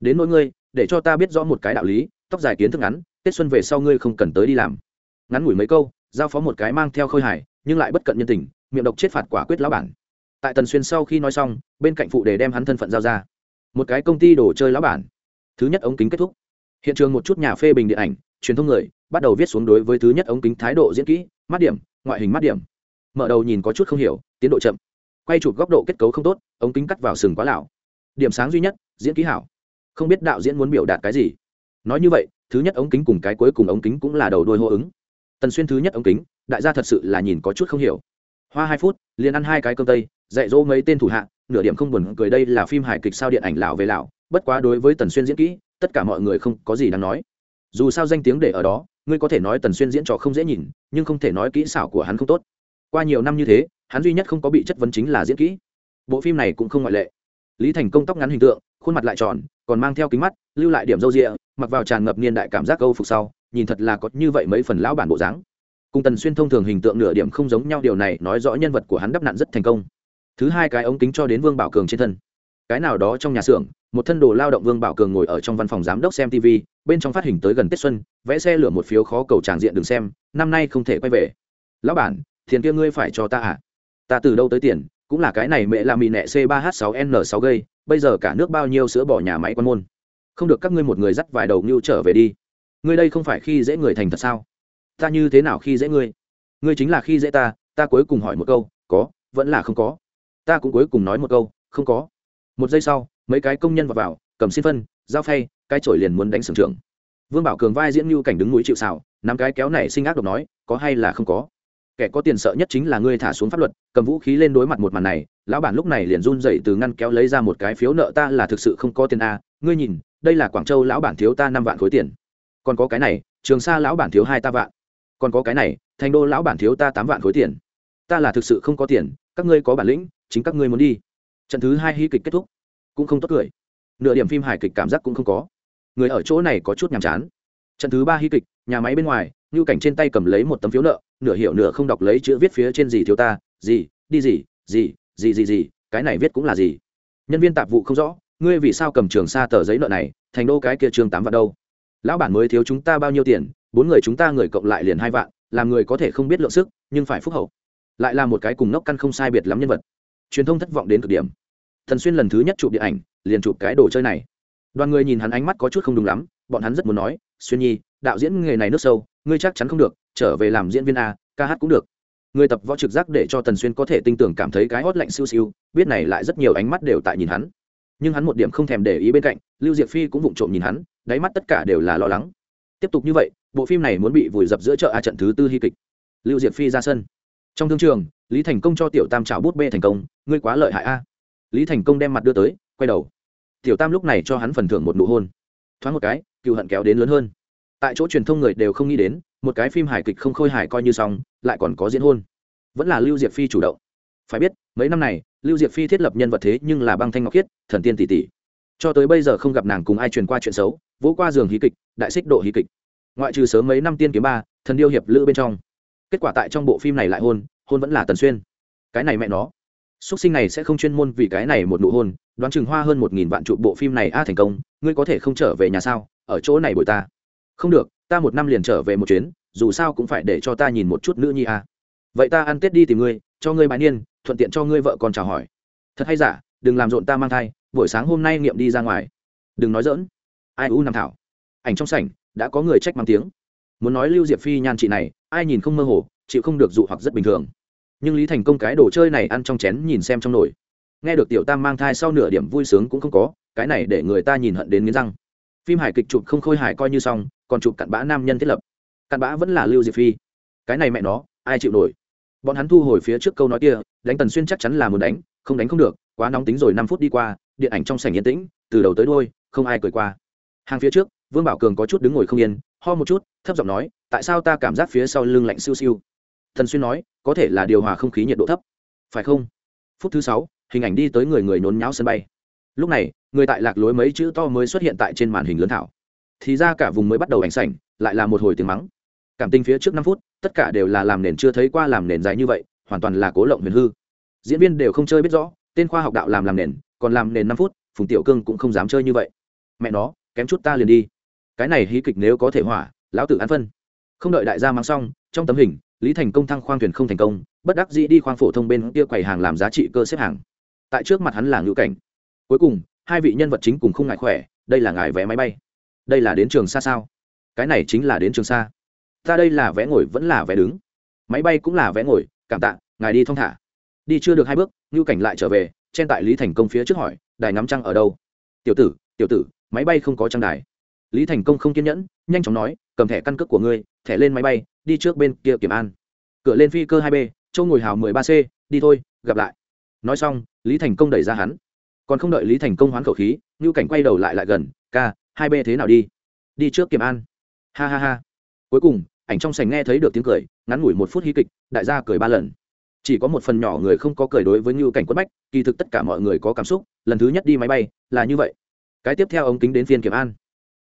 Đến nỗi ngươi, để cho ta biết rõ một cái đạo lý, tóc dài kiến thức ngắn, tết xuân về sau ngươi không cần tới đi làm. Ngắn ngủi mấy câu giao phó một cái mang theo khôi hài, nhưng lại bất cận nhân tình, miệng độc chết phạt quả quyết lão bản. Tại tần xuyên sau khi nói xong, bên cạnh phụ đề đem hắn thân phận giao ra. Một cái công ty đồ chơi lão bản. Thứ nhất ống kính kết thúc. Hiện trường một chút nhà phê bình điện ảnh, truyền thông người, bắt đầu viết xuống đối với thứ nhất ống kính thái độ diễn kỹ, mắt điểm, ngoại hình mắt điểm. Mở đầu nhìn có chút không hiểu, tiến độ chậm. Quay chụp góc độ kết cấu không tốt, ống kính cắt vào sừng quá lão. Điểm sáng duy nhất, diễn kỹ hảo. Không biết đạo diễn muốn biểu đạt cái gì. Nói như vậy, thứ nhất ống kính cùng cái cuối cùng ống kính cũng là đầu đuôi hô ứng tần xuyên thứ nhất ống kính, đại gia thật sự là nhìn có chút không hiểu. Hoa hai phút, liền ăn hai cái cơm tây, dạy dỗ mấy tên thủ hạ, nửa điểm không buồn cười đây là phim hài kịch sao điện ảnh lão về lão, bất quá đối với tần xuyên diễn kỹ, tất cả mọi người không có gì đáng nói. Dù sao danh tiếng để ở đó, ngươi có thể nói tần xuyên diễn trò không dễ nhìn, nhưng không thể nói kỹ xảo của hắn không tốt. Qua nhiều năm như thế, hắn duy nhất không có bị chất vấn chính là diễn kỹ. Bộ phim này cũng không ngoại lệ. Lý thành công tóc ngắn hình tượng, khuôn mặt lại tròn, còn mang theo kính mắt, lưu lại điểm râu rịa, mặc vào tràn ngập niên đại cảm giác câu phục sau nhìn thật là có như vậy mấy phần lão bản bộ dáng. Cùng tần xuyên thông thường hình tượng nửa điểm không giống nhau, điều này nói rõ nhân vật của hắn đắp nạn rất thành công. Thứ hai cái ống kính cho đến vương bảo cường trên thân. Cái nào đó trong nhà xưởng, một thân đồ lao động vương bảo cường ngồi ở trong văn phòng giám đốc xem tv bên trong phát hình tới gần tết xuân, vẽ xe lửa một phiếu khó cầu tràng diện đừng xem, năm nay không thể quay về. Lão bản, tiền kia ngươi phải cho ta à? Ta từ đâu tới tiền, cũng là cái này mẹ là mì nẹ c 3 h 6 n 6 gây bây giờ cả nước bao nhiêu sữa bỏ nhà máy quan môn. Không được các ngươi một người dắt vài đầu ngưu trở về đi ngươi đây không phải khi dễ người thành thật sao? Ta như thế nào khi dễ ngươi? Ngươi chính là khi dễ ta ta cuối cùng hỏi một câu có vẫn là không có. Ta cũng cuối cùng nói một câu không có. Một giây sau mấy cái công nhân vào, vào cầm xin phân dao phay cái chổi liền muốn đánh sưởng trường vương bảo cường vai diễn như cảnh đứng núi chịu xào nắm cái kéo này sinh ác độc nói có hay là không có? Kẻ có tiền sợ nhất chính là ngươi thả xuống pháp luật cầm vũ khí lên đối mặt một màn này lão bản lúc này liền run dậy từ ngăn kéo lấy ra một cái phiếu nợ ta là thực sự không có tiền a. Ngươi nhìn đây là quảng châu lão bản thiếu ta năm vạn khối tiền còn có cái này, trường sa lão bản thiếu hai ta vạn. Còn có cái này, thành đô lão bản thiếu ta tám vạn khối tiền. Ta là thực sự không có tiền, các ngươi có bản lĩnh, chính các ngươi muốn đi. Trận thứ hai hy kịch kết thúc. Cũng không tốt cười. Nửa điểm phim hài kịch cảm giác cũng không có. Người ở chỗ này có chút nhàm chán. Trận thứ ba hy kịch, nhà máy bên ngoài, ngưu cảnh trên tay cầm lấy một tấm phiếu nợ, nửa hiểu nửa không đọc lấy chữ viết phía trên gì thiếu ta, gì, đi gì gì gì gì gì, cái này viết cũng là gì? Nhân viên tạp vụ không rõ, ngươi vì sao cầm trường xa tờ giấy nợ này, thành đô cái kia trường tám vạn đâu? Lão bản mới thiếu chúng ta bao nhiêu tiền, bốn người chúng ta người cộng lại liền hai vạn, làm người có thể không biết lượng sức, nhưng phải phúc hậu. Lại là một cái cùng nốc căn không sai biệt lắm nhân vật. Truyền thông thất vọng đến cực điểm. Thần xuyên lần thứ nhất chụp điện ảnh, liền chụp cái đồ chơi này. Đoàn người nhìn hắn ánh mắt có chút không đúng lắm, bọn hắn rất muốn nói, xuyên nhi, đạo diễn nghề này nước sâu, ngươi chắc chắn không được, trở về làm diễn viên a, ca hát cũng được. Người tập võ trực giác để cho tần xuyên có thể tinh tưởng cảm thấy cái hót lạnh siêu siêu, biết này lại rất nhiều ánh mắt đều tại nhìn hắn. Nhưng hắn một điểm không thèm để ý bên cạnh, lưu diệp phi cũng vụng trộm nhìn hắn đáy mắt tất cả đều là lo lắng. Tiếp tục như vậy, bộ phim này muốn bị vùi dập giữa chợ a trận thứ tư hy kịch. Lưu diệp phi ra sân. Trong thương trường, lý thành công cho tiểu tam trào bút bê thành công, ngươi quá lợi hại a. Lý thành công đem mặt đưa tới, quay đầu. Tiểu tam lúc này cho hắn phần thưởng một nụ hôn. Thoáng một cái cựu hận kéo đến lớn hơn. Tại chỗ truyền thông người đều không nghĩ đến, một cái phim hài kịch không khôi hài coi như xong, lại còn có diễn hôn. Vẫn là lưu diệp phi chủ động. Phải biết, mấy năm này, lưu diệp phi thiết lập nhân vật thế nhưng là băng thanh ngọc khiết, thần tiên tỷ tỷ cho tới bây giờ không gặp nàng cùng ai truyền qua chuyện xấu, vỗ qua giường hí kịch, đại xích độ hí kịch. Ngoại trừ sớm mấy năm tiên kiếm ba, thần điêu hiệp lữ bên trong. Kết quả tại trong bộ phim này lại hôn hôn vẫn là tần xuyên. Cái này mẹ nó. Xuất sinh này sẽ không chuyên môn vì cái này một nụ hôn, đoán chừng hoa hơn một nghìn vạn trụ bộ phim này a thành công, ngươi có thể không trở về nhà sao, ở chỗ này bồi ta. Không được, ta một năm liền trở về một chuyến, dù sao cũng phải để cho ta nhìn một chút nữ nhi a. Vậy ta ăn tết đi tìm ngươi, cho ngươi bãi niên, thuận tiện cho ngươi vợ còn chào hỏi. Thật hay giả, đừng làm rộn ta mang thai buổi sáng hôm nay nghiệm đi ra ngoài. Đừng nói dỡn ai u nằm thảo. Ảnh trong sảnh, đã có người trách mang tiếng. Muốn nói lưu diệp phi nhan chị này, ai nhìn không mơ hồ, chịu không được dụ hoặc rất bình thường. Nhưng lý thành công cái đồ chơi này ăn trong chén nhìn xem trong nồi. Nghe được tiểu tam mang thai sau nửa điểm vui sướng cũng không có, cái này để người ta nhìn hận đến nghiến răng. Phim hài kịch chụp không khôi hài coi như xong, còn chụp cặn bã nam nhân thiết lập. Cặn bã vẫn là lưu diệp phi. Cái này mẹ nó, ai chịu nổi? Bọn hắn thu hồi phía trước câu nói kia, đánh tần xuyên chắc chắn là muốn đánh không đánh không được, quá nóng tính rồi năm phút đi qua, điện ảnh trong sảnh yên tĩnh, từ đầu tới đôi không ai cười qua. Hàng phía trước, vương bảo cường có chút đứng ngồi không yên, ho một chút, thấp giọng nói, tại sao ta cảm giác phía sau lưng lạnh siêu siêu? Thần xuyên nói, có thể là điều hòa không khí nhiệt độ thấp. Phải không? Phút thứ sáu, hình ảnh đi tới người người nhốn nháo sân bay. Lúc này, người tại lạc lối mấy chữ to mới xuất hiện tại trên màn hình lớn thảo. Thì ra cả vùng mới bắt đầu ảnh sảnh, lại là một hồi tiếng mắng. Cảm tình phía trước năm phút, tất cả đều là làm nền chưa thấy qua làm nền dài như vậy, hoàn toàn là cố lộng huyền hư diễn viên đều không chơi biết rõ, tên khoa học đạo làm làm nền, còn làm nền năm phút, phùng tiểu cương cũng không dám chơi như vậy. Mẹ nó, kém chút ta liền đi. Cái này hí kịch nếu có thể hỏa, lão tử ăn phân. Không đợi đại gia mang xong, trong tấm hình, lý thành công thăng khoang thuyền không thành công, bất đắc dĩ đi khoang phổ thông bên kia quầy hàng làm giá trị cơ xếp hàng. Tại trước mặt hắn là ngữ cảnh. Cuối cùng, hai vị nhân vật chính cùng không ngại khỏe, đây là ngài vé máy bay. Đây là đến trường xa sao? Cái này chính là đến trường xa. Ta đây là vé ngồi vẫn là vé đứng. Máy bay cũng là vé ngồi, cảm tạ, ngài đi thong thả đi chưa được hai bước, ngưu cảnh lại trở về trên tại lý thành công phía trước hỏi, đài ngắm trăng ở đâu? Tiểu tử tiểu tử, máy bay không có trăng đài. Lý thành công không kiên nhẫn, nhanh chóng nói, cầm thẻ căn cước của ngươi, thẻ lên máy bay, đi trước bên kia kiểm an. Cửa lên phi cơ hai b châu ngồi hào mười ba c, đi thôi, gặp lại. Nói xong, lý thành công đẩy ra hắn. Còn không đợi lý thành công hoán khẩu khí, ngưu cảnh quay đầu lại lại gần, ca, hai b thế nào đi? Đi trước kiểm an. Ha ha ha. Cuối cùng, ảnh trong sành nghe thấy được tiếng cười, ngắn ngủi một phút hí kịch, đại gia cười ba lần chỉ có một phần nhỏ người không có cười đối với ngưu cảnh quất bách, kỳ thực tất cả mọi người có cảm xúc, lần thứ nhất đi máy bay là như vậy. Cái tiếp theo ống kính đến phiên kiểm an.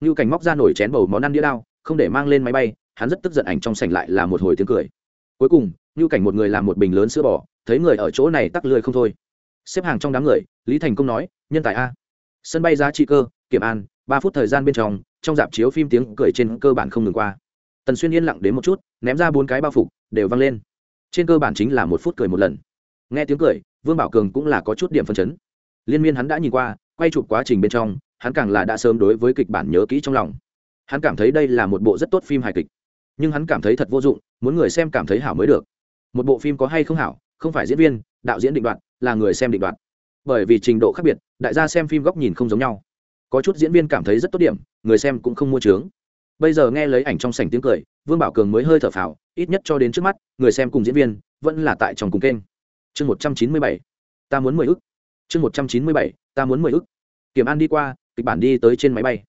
Ngưu cảnh móc ra nổi chén bầu món ăn đĩa đao, không để mang lên máy bay, hắn rất tức giận ảnh trong sảnh lại là một hồi tiếng cười. Cuối cùng, ngưu cảnh một người làm một bình lớn sữa bò, thấy người ở chỗ này tắc lười không thôi. Xếp hàng trong đám người, lý thành công nói, nhân tài a. Sân bay giá trị cơ, kiểm an, ba phút thời gian bên trong trong dạp chiếu phim tiếng cười trên cơ bản không ngừng qua. Tần xuyên yên lặng đến một chút, ném ra bốn cái bao phục, đều văng lên trên cơ bản chính là một phút cười một lần. Nghe tiếng cười, vương bảo cường cũng là có chút điểm phân chấn. Liên miên hắn đã nhìn qua, quay chụp quá trình bên trong, hắn càng là đã sớm đối với kịch bản nhớ kỹ trong lòng. Hắn cảm thấy đây là một bộ rất tốt phim hài kịch. Nhưng hắn cảm thấy thật vô dụng, muốn người xem cảm thấy hảo mới được. Một bộ phim có hay không hảo, không phải diễn viên, đạo diễn định đoạt, là người xem định đoạt. Bởi vì trình độ khác biệt, đại gia xem phim góc nhìn không giống nhau. Có chút diễn viên cảm thấy rất tốt điểm, người xem cũng không mua trướng bây giờ nghe lấy ảnh trong sảnh tiếng cười, vương bảo cường mới hơi thở phào, ít nhất cho đến trước mắt, người xem cùng diễn viên vẫn là tại trong cùng kênh. Chương một trăm chín mươi bảy, ta muốn mười ức. Chương một trăm chín mươi bảy, ta muốn mười ức. Kiểm an đi qua, kịch bản đi tới trên máy bay.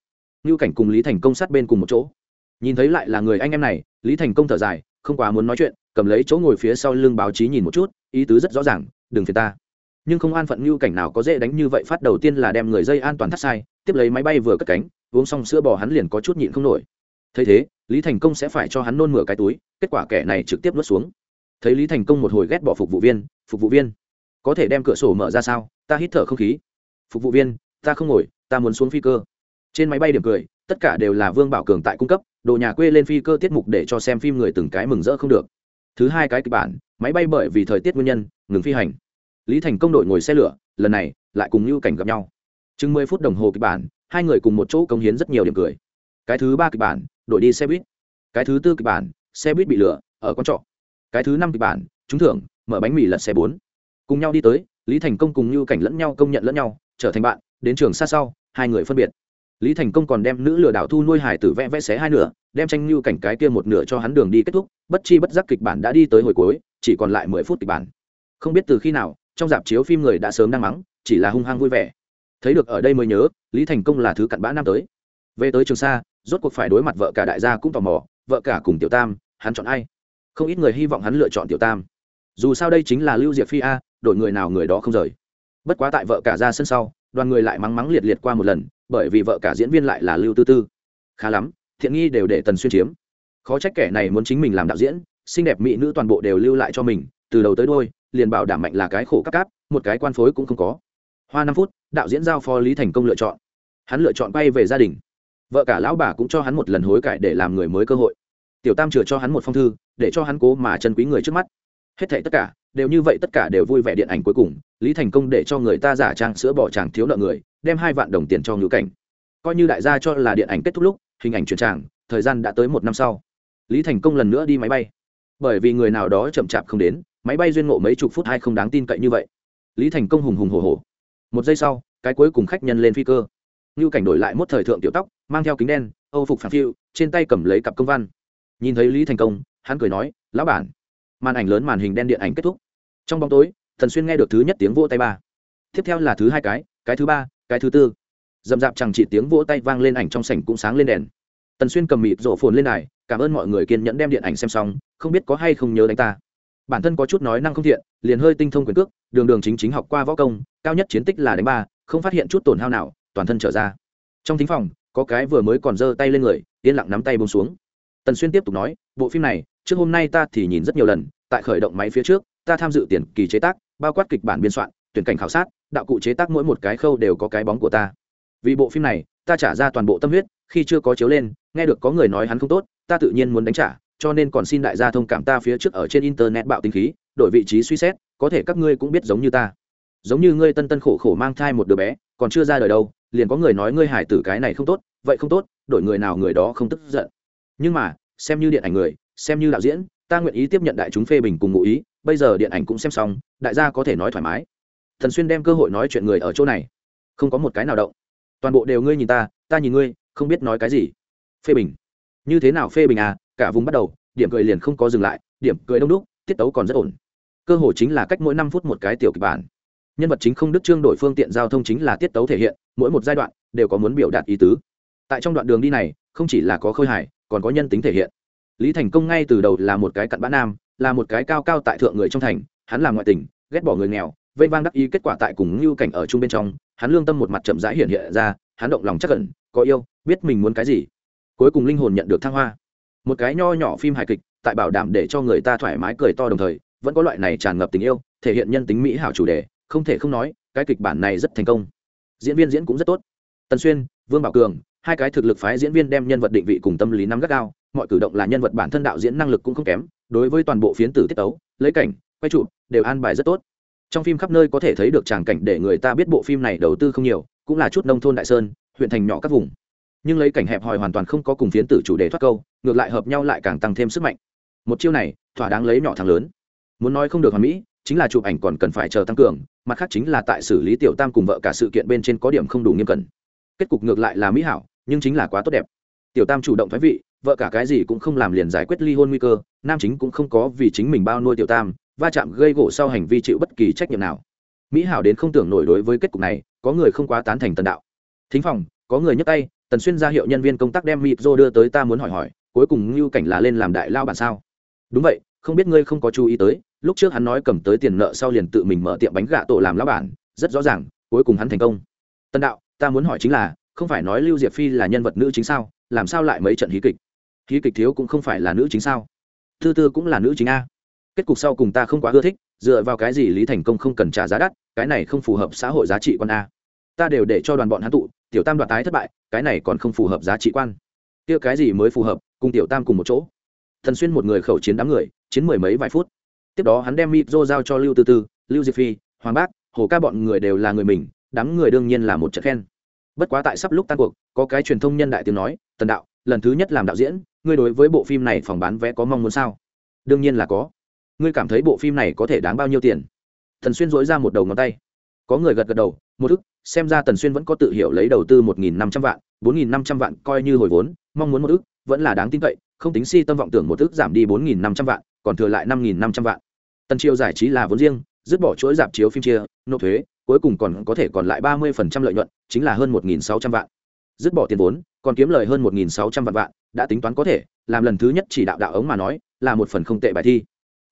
Ngưu cảnh cùng lý thành công sát bên cùng một chỗ. Nhìn thấy lại là người anh em này, lý thành công thở dài, không quá muốn nói chuyện, cầm lấy chỗ ngồi phía sau lưng báo chí nhìn một chút, ý tứ rất rõ ràng, đừng phiền ta. Nhưng không an phận ngưu cảnh nào có dễ đánh như vậy, phát đầu tiên là đem người dây an toàn thắt sai, tiếp lấy máy bay vừa cất cánh, uống xong sữa bò hắn liền có chút nhịn không nổi thấy thế, lý thành công sẽ phải cho hắn nôn mửa cái túi, kết quả kẻ này trực tiếp nuốt xuống. Thấy lý thành công một hồi ghét bỏ phục vụ viên, phục vụ viên, có thể đem cửa sổ mở ra sao? Ta hít thở không khí. Phục vụ viên, ta không ngồi, ta muốn xuống phi cơ. Trên máy bay điểm cười, tất cả đều là vương bảo cường tại cung cấp, đồ nhà quê lên phi cơ tiết mục để cho xem phim người từng cái mừng rỡ không được. Thứ hai cái kịch bản, máy bay bởi vì thời tiết nguyên nhân, ngừng phi hành. Lý thành công đội ngồi xe lửa, lần này lại cùng như cảnh gặp nhau. Chừng mười phút đồng hồ kịch bản, hai người cùng một chỗ công hiến rất nhiều điểm cười. Cái thứ ba kịch bản đổi đi xe buýt. Cái thứ tư kịch bản, xe buýt bị lửa, ở con trọ. Cái thứ năm kịch bản, trúng thưởng, mở bánh mì lật xe bốn. Cùng nhau đi tới, lý thành công cùng như cảnh lẫn nhau công nhận lẫn nhau, trở thành bạn, đến trường xa sau, hai người phân biệt. Lý thành công còn đem nữ lừa đảo thu nuôi hải tử vẽ vẽ xé hai nửa, đem tranh như cảnh cái kia một nửa cho hắn đường đi kết thúc, bất chi bất giác kịch bản đã đi tới hồi cuối, chỉ còn lại mười phút kịch bản. Không biết từ khi nào, trong dạp chiếu phim người đã sớm đang mắng, chỉ là hung hăng vui vẻ. Thấy được ở đây mới nhớ, lý thành công là thứ cặn bã năm tới. Về tới trường sa rốt cuộc phải đối mặt vợ cả đại gia cũng tò mò, vợ cả cùng tiểu tam, hắn chọn ai? Không ít người hy vọng hắn lựa chọn tiểu tam. Dù sao đây chính là lưu diệp phi a, đổi người nào người đó không rời. Bất quá tại vợ cả ra sân sau, đoàn người lại mắng mắng liệt liệt qua một lần, bởi vì vợ cả diễn viên lại là lưu tư tư. Khá lắm, thiện nghi đều để tần xuyên chiếm. Khó trách kẻ này muốn chính mình làm đạo diễn, xinh đẹp mỹ nữ toàn bộ đều lưu lại cho mình, từ đầu tới đôi, liền bảo đảm mạnh là cái khổ cắp cáp, một cái quan phối cũng không có. Hoa năm phút, đạo diễn giao phó lý thành công lựa chọn. Hắn lựa chọn bay về gia đình vợ cả lão bà cũng cho hắn một lần hối cải để làm người mới cơ hội. Tiểu tam chừa cho hắn một phong thư, để cho hắn cố mà chân quý người trước mắt. Hết thảy tất cả, đều như vậy tất cả đều vui vẻ điện ảnh cuối cùng, lý thành công để cho người ta giả trang sữa bỏ chàng thiếu nợ người, đem hai vạn đồng tiền cho ngữ cảnh. Coi như đại gia cho là điện ảnh kết thúc lúc, hình ảnh chuyển tràng, thời gian đã tới một năm sau. Lý thành công lần nữa đi máy bay. Bởi vì người nào đó chậm chạp không đến, máy bay duyên ngộ mấy chục phút hay không đáng tin cậy như vậy. Lý thành công hùng hùng hồ hồ một giây sau, cái cuối cùng khách nhân lên phi cơ ngưu cảnh đổi lại một thời thượng tiểu tóc, mang theo kính đen, âu phục phản phiu, trên tay cầm lấy cặp công văn. Nhìn thấy lý thành công, hắn cười nói, lão bản. Màn ảnh lớn màn hình đen điện ảnh kết thúc. Trong bóng tối thần xuyên nghe được thứ nhất tiếng vỗ tay ba. Tiếp theo là thứ hai cái cái thứ ba, cái thứ tư. Dầm dạp chẳng chỉ tiếng vỗ tay vang lên ảnh trong sảnh cũng sáng lên đèn. Tần xuyên cầm mịt rổ phồn lên này, cảm ơn mọi người kiên nhẫn đem điện ảnh xem xong, không biết có hay không nhớ đánh ta. Bản thân có chút nói năng không thiện, liền hơi tinh thông quyền cước, đường đường chính chính học qua võ công, cao nhất chiến tích là đánh ba, không phát hiện chút tổn hao nào toàn thân trở ra. Trong thính phòng, có cái vừa mới còn giơ tay lên người, yên lặng nắm tay bông xuống. Tần xuyên tiếp tục nói, bộ phim này, trước hôm nay ta thì nhìn rất nhiều lần, tại khởi động máy phía trước, ta tham dự tiền kỳ chế tác, bao quát kịch bản biên soạn, tuyển cảnh khảo sát, đạo cụ chế tác mỗi một cái khâu đều có cái bóng của ta. Vì bộ phim này, ta trả ra toàn bộ tâm huyết, khi chưa có chiếu lên, nghe được có người nói hắn không tốt, ta tự nhiên muốn đánh trả, cho nên còn xin đại gia thông cảm ta phía trước ở trên internet bạo tinh khí, đổi vị trí suy xét, có thể các ngươi cũng biết giống như ta. Giống như ngươi tân tân khổ khổ mang thai một đứa bé, còn chưa ra đời đâu liền có người nói ngươi hải tử cái này không tốt, vậy không tốt, đổi người nào người đó không tức giận. Nhưng mà, xem như điện ảnh người, xem như đạo diễn, ta nguyện ý tiếp nhận đại chúng phê bình cùng ngụ ý, bây giờ điện ảnh cũng xem xong, đại gia có thể nói thoải mái. Thần xuyên đem cơ hội nói chuyện người ở chỗ này. Không có một cái nào động. Toàn bộ đều ngươi nhìn ta ta nhìn ngươi, không biết nói cái gì. Phê bình. Như thế nào phê bình à cả vùng bắt đầu, điểm cười liền không có dừng lại, điểm cười đông đúc, tiết tấu còn rất ổn. Cơ hội chính là cách mỗi năm phút một cái tiểu kịch bản. Nhân vật chính không đức trương đổi phương tiện giao thông chính là tiết tấu thể hiện mỗi một giai đoạn đều có muốn biểu đạt ý tứ. Tại trong đoạn đường đi này, không chỉ là có khơi hải, còn có nhân tính thể hiện. Lý thành công ngay từ đầu là một cái cặn bã nam, là một cái cao cao tại thượng người trong thành, hắn là ngoại tình, ghét bỏ người nghèo, vây vang đắc ý kết quả tại cùng ngưu cảnh ở chung bên trong, hắn lương tâm một mặt chậm rãi hiện hiện ra, hắn động lòng chắc cẩn có yêu, biết mình muốn cái gì. Cuối cùng linh hồn nhận được thăng hoa. Một cái nho nhỏ phim hài kịch, tại bảo đảm để cho người ta thoải mái cười to đồng thời, vẫn có loại này tràn ngập tình yêu, thể hiện nhân tính mỹ hảo chủ đề, không thể không nói, cái kịch bản này rất thành công diễn viên diễn cũng rất tốt. Tần xuyên, vương bảo cường, hai cái thực lực phái diễn viên đem nhân vật định vị cùng tâm lý nắm gắt gao, mọi cử động là nhân vật bản thân đạo diễn năng lực cũng không kém, đối với toàn bộ phiến tử tiết tấu, lấy cảnh, quay trụ đều an bài rất tốt. Trong phim khắp nơi có thể thấy được tràng cảnh để người ta biết bộ phim này đầu tư không nhiều, cũng là chút nông thôn đại sơn, huyện thành nhỏ các vùng. Nhưng lấy cảnh hẹp hòi hoàn toàn không có cùng phiến tử chủ đề thoát câu, ngược lại hợp nhau lại càng tăng thêm sức mạnh. Một chiêu này, thỏa đáng lấy nhỏ thằng lớn. Muốn nói không được hoàn mỹ, chính là chụp ảnh còn cần phải chờ tăng cường mặt khác chính là tại xử lý tiểu tam cùng vợ cả sự kiện bên trên có điểm không đủ nghiêm cẩn. Kết cục ngược lại là mỹ hảo, nhưng chính là quá tốt đẹp. Tiểu tam chủ động thoái vị, vợ cả cái gì cũng không làm liền giải quyết ly hôn nguy cơ, nam chính cũng không có vì chính mình bao nuôi tiểu tam, va chạm gây gỗ sau hành vi chịu bất kỳ trách nhiệm nào. Mỹ hảo đến không tưởng nổi đối với kết cục này, có người không quá tán thành tần đạo. Thính phòng, có người nhấc tay, tần xuyên ra hiệu nhân viên công tác đem mịp rô đưa tới ta muốn hỏi hỏi, cuối cùng ngưu cảnh là lên làm đại lao bản sao? Đúng vậy, không biết ngươi không có chú ý tới lúc trước hắn nói cầm tới tiền nợ sau liền tự mình mở tiệm bánh gà tổ làm lá bản, rất rõ ràng, cuối cùng hắn thành công. Tân đạo, ta muốn hỏi chính là, không phải nói lưu diệp phi là nhân vật nữ chính sao, làm sao lại mấy trận hí kịch? Hí kịch thiếu cũng không phải là nữ chính sao? Thư tư cũng là nữ chính a. Kết cục sau cùng ta không quá ưa thích, dựa vào cái gì lý thành công không cần trả giá đắt, cái này không phù hợp xã hội giá trị quan a. Ta đều để cho đoàn bọn hắn tụ, tiểu tam đoạt tái thất bại, cái này còn không phù hợp giá trị quan. Kia cái gì mới phù hợp, cùng tiểu tam cùng một chỗ. Thần xuyên một người khẩu chiến đám người, chiến mười mấy vài phút tiếp đó hắn đem mịp rô giao cho lưu tư tư, lưu diệp phi, hoàng bác, hồ ca bọn người đều là người mình, đám người đương nhiên là một trận khen. Bất quá tại sắp lúc tan cuộc, có cái truyền thông nhân đại tiếng nói, tần đạo, lần thứ nhất làm đạo diễn, ngươi đối với bộ phim này phòng bán vé có mong muốn sao? Đương nhiên là có. Ngươi cảm thấy bộ phim này có thể đáng bao nhiêu tiền? Thần xuyên dối ra một đầu ngón tay. Có người gật gật đầu, một ức, xem ra tần xuyên vẫn có tự hiểu lấy đầu tư một nghìn năm trăm vạn, bốn nghìn năm trăm vạn coi như hồi vốn, mong muốn một ức, vẫn là đáng tin cậy, không tính si tâm vọng tưởng một ức giảm đi bốn nghìn năm trăm vạn, còn thừa lại năm nghìn năm trăm vạn tần triều giải trí là vốn riêng, dứt bỏ chuỗi dạp chiếu phim chia, nộp thuế, cuối cùng còn có thể còn lại ba mươi phần trăm lợi nhuận, chính là hơn một nghìn sáu trăm vạn. Dứt bỏ tiền vốn, còn kiếm lời hơn một nghìn sáu trăm vạn vạn, đã tính toán có thể, làm lần thứ nhất chỉ đạo đạo ống mà nói, là một phần không tệ bài thi.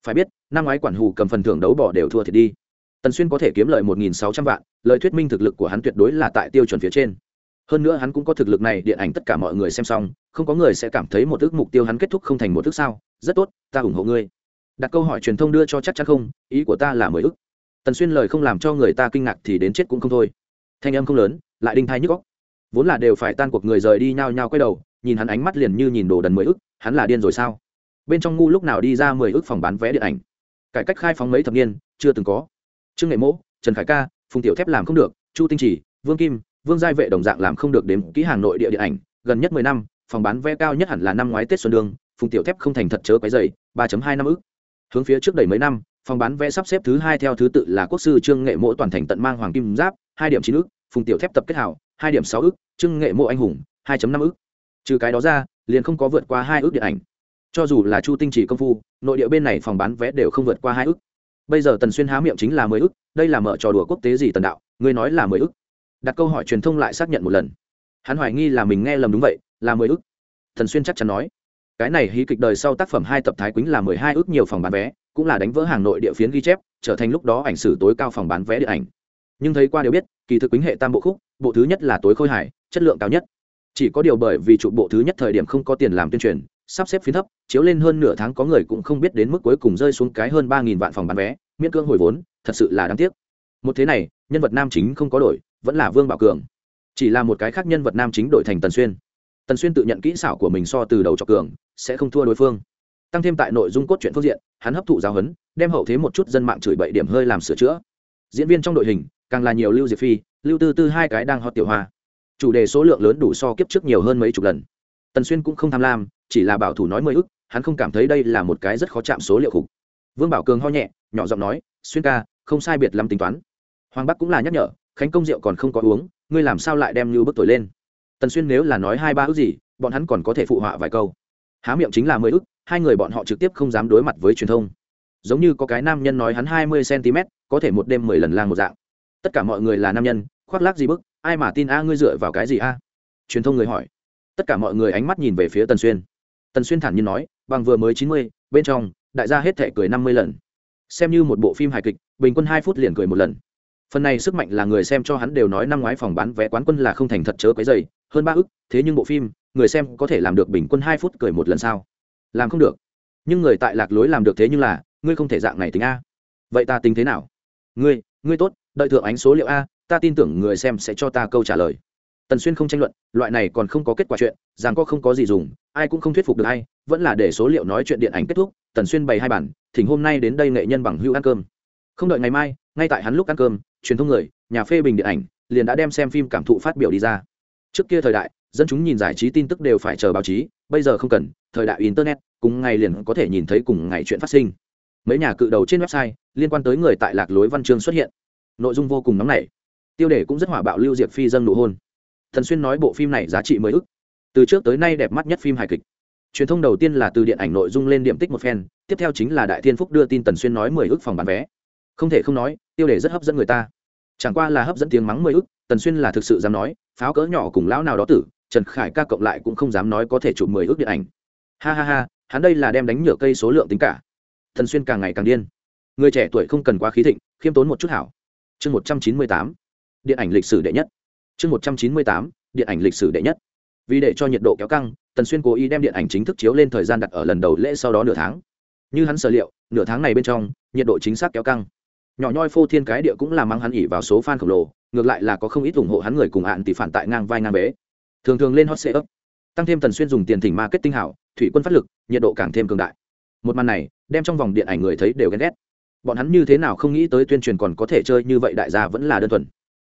Phải biết, năm ngoái quản hù cầm phần thưởng đấu bỏ đều thua thiệt đi. Tần xuyên có thể kiếm lời một nghìn sáu trăm vạn, lời thuyết minh thực lực của hắn tuyệt đối là tại tiêu chuẩn phía trên. Hơn nữa hắn cũng có thực lực này, điện ảnh tất cả mọi người xem xong, không có người sẽ cảm thấy một ước mục tiêu hắn kết thúc không thành một ước sao. Rất tốt, ta ủng hộ ngươi đặt câu hỏi truyền thông đưa cho chắc chắn không, ý của ta là mười ước tần xuyên lời không làm cho người ta kinh ngạc thì đến chết cũng không thôi. Thanh âm không lớn, lại đinh thai nhức góc vốn là đều phải tan cuộc người rời đi nhao nhao quay đầu, nhìn hắn ánh mắt liền như nhìn đồ đần mười ức, hắn là điên rồi sao? Bên trong ngu lúc nào đi ra mười ức phòng bán vé điện ảnh? Cải cách khai phóng mấy thập niên, chưa từng có. Trương nghệ mỗ, trần khải ca, phùng tiểu thép làm không được, chu tinh chỉ, vương kim, vương giai vệ đồng dạng làm không được đếm kỹ hàng nội địa điện ảnh, gần nhất mười năm, phòng bán vé cao nhất hẳn là năm ngoái tết xuân đường phùng tiểu thép không thành thật chớ quấy dày ba hai năm ức hướng phía trước đầy mấy năm, phòng bán vé sắp xếp thứ hai theo thứ tự là quốc sư trương nghệ mỗ toàn thành tận mang hoàng kim giáp, hai điểm chín ức, phùng tiểu thép tập kết hảo, hai điểm sáu ức, trương nghệ mộ anh hùng, hai năm ức. Trừ cái đó ra, liền không có vượt qua hai ước điện ảnh. Cho dù là chu tinh chỉ công phu, nội địa bên này phòng bán vé đều không vượt qua hai ước. Bây giờ tần xuyên há miệng chính là mười ước đây là mở trò đùa quốc tế gì tần đạo, ngươi nói là mười ước đặt câu hỏi truyền thông lại xác nhận một lần. Hắn hoài nghi là mình nghe lầm đúng vậy, là mười ước thần xuyên chắc chắn nói cái này hí kịch đời sau tác phẩm hai tập thái quýnh là mười hai ước nhiều phòng bán vé, cũng là đánh vỡ hàng nội địa phiến ghi chép, trở thành lúc đó ảnh sử tối cao phòng bán vé điện ảnh. Nhưng thấy qua đều biết, kỳ thực quýnh hệ tam bộ khúc, bộ thứ nhất là tối khôi hài chất lượng cao nhất. Chỉ có điều bởi vì trụ bộ thứ nhất thời điểm không có tiền làm tuyên truyền, sắp xếp phiến thấp, chiếu lên hơn nửa tháng có người cũng không biết đến mức cuối cùng rơi xuống cái hơn ba nghìn vạn phòng bán vé, miễn cưỡng hồi vốn, thật sự là đáng tiếc. Một thế này, nhân vật nam chính không có đổi, vẫn là vương bảo cường. Chỉ là một cái khác nhân vật nam chính đổi thành tần xuyên. Tần xuyên tự nhận kỹ xảo của mình so từ đầu cho cường sẽ không thua đối phương. Tăng thêm tại nội dung cốt truyện phương diện, hắn hấp thụ giáo huấn, đem hậu thế một chút dân mạng chửi bậy điểm hơi làm sửa chữa. Diễn viên trong đội hình, càng là nhiều lưu diệp phi, lưu tư tư hai cái đang hot tiểu hoa. Chủ đề số lượng lớn đủ so kiếp trước nhiều hơn mấy chục lần. Tần xuyên cũng không tham lam, chỉ là bảo thủ nói mười ức, hắn không cảm thấy đây là một cái rất khó chạm số liệu khủng. Vương bảo cường ho nhẹ, nhỏ giọng nói, xuyên ca, không sai biệt lắm tính toán. Hoàng bắc cũng là nhắc nhở, khánh công rượu còn không có uống, ngươi làm sao lại đem như bức tuổi lên? Tần xuyên nếu là nói hai ba ước gì, bọn hắn còn có thể phụ họa vài câu há miệng chính là mười ức, hai người bọn họ trực tiếp không dám đối mặt với truyền thông. Giống như có cái nam nhân nói hắn hai mươi cm có thể một đêm mười lần lang một dạng. Tất cả mọi người là nam nhân, khoác lác gì bức, ai mà tin a, ngươi dựa vào cái gì a? Truyền thông người hỏi. Tất cả mọi người ánh mắt nhìn về phía tần xuyên. Tần xuyên thản nhiên nói, bằng vừa mới chín mươi, bên trong, đại gia hết thể cười năm mươi lần. Xem như một bộ phim hài kịch, bình quân hai phút liền cười một lần. Phần này sức mạnh là người xem cho hắn đều nói năm ngoái phòng bán vé quán quân là không thành thật chớ cái dày hơn ba ức, thế nhưng bộ phim người xem có thể làm được bình quân hai phút cười một lần sao? Làm không được. Nhưng người tại lạc lối làm được thế nhưng là, ngươi không thể dạng này tính a. Vậy ta tính thế nào? Ngươi ngươi tốt, đợi thượng ánh số liệu a, ta tin tưởng người xem sẽ cho ta câu trả lời. Tần xuyên không tranh luận, loại này còn không có kết quả chuyện rằng có không có gì dùng, ai cũng không thuyết phục được hay vẫn là để số liệu nói chuyện điện ảnh kết thúc, tần xuyên bày hai bản, thỉnh hôm nay đến đây nghệ nhân bằng hưu ăn cơm. Không đợi ngày mai, ngay tại hắn lúc ăn cơm, truyền thông người, nhà phê bình điện ảnh, liền đã đem xem phim cảm thụ phát biểu đi ra. Trước kia thời đại dân chúng nhìn giải trí tin tức đều phải chờ báo chí, bây giờ không cần, thời đại internet, cùng ngày liền có thể nhìn thấy cùng ngày chuyện phát sinh. Mấy nhà cự đầu trên website liên quan tới người tại lạc lối văn chương xuất hiện. Nội dung vô cùng nóng nảy. Tiêu đề cũng rất hỏa bạo lưu diệp phi dâng nụ hôn. Thần xuyên nói bộ phim này giá trị mới ức. Từ trước tới nay đẹp mắt nhất phim hài kịch. Truyền thông đầu tiên là từ điện ảnh nội dung lên điểm tích một phen, tiếp theo chính là đại thiên phúc đưa tin tần xuyên nói mười ước phòng bán vé. Không thể không nói, tiêu đề rất hấp dẫn người ta. Chẳng qua là hấp dẫn tiếng mắng mười ước tần xuyên là thực sự dám nói, pháo cỡ nhỏ cùng lão nào đó tử trần khải ca cộng lại cũng không dám nói có thể chụp mười ước điện ảnh. Ha ha ha, hắn đây là đem đánh nhựa cây số lượng tính cả. Thần xuyên càng ngày càng điên. Người trẻ tuổi không cần quá khí thịnh, khiêm tốn một chút hảo. Chương một trăm chín mươi tám, điện ảnh lịch sử đệ nhất. Chương một trăm chín mươi tám, điện ảnh lịch sử đệ nhất. Vì để cho nhiệt độ kéo căng tần xuyên cố ý đem điện ảnh chính thức chiếu lên thời gian đặt ở lần đầu lễ sau đó nửa tháng. Như hắn sở liệu, nửa tháng này bên trong, nhiệt độ chính xác kéo căng. Nhỏ nhoi phô thiên cái địa cũng làm mang hắn ỉ vào số fan khổng lồ, ngược lại là có không ít ủng hộ hắn người cùng hạn tỷ phản tại ngang vai ngang bế thường thường lên hot sale up, tăng thêm tần xuyên dùng tiền thỉnh marketing hảo, thủy quân phát lực, nhiệt độ càng thêm cường đại. Một màn này, đem trong vòng điện ảnh người thấy đều ghen ghét. Bọn hắn như thế nào không nghĩ tới tuyên truyền còn có thể chơi như vậy đại gia vẫn là đơn thuần.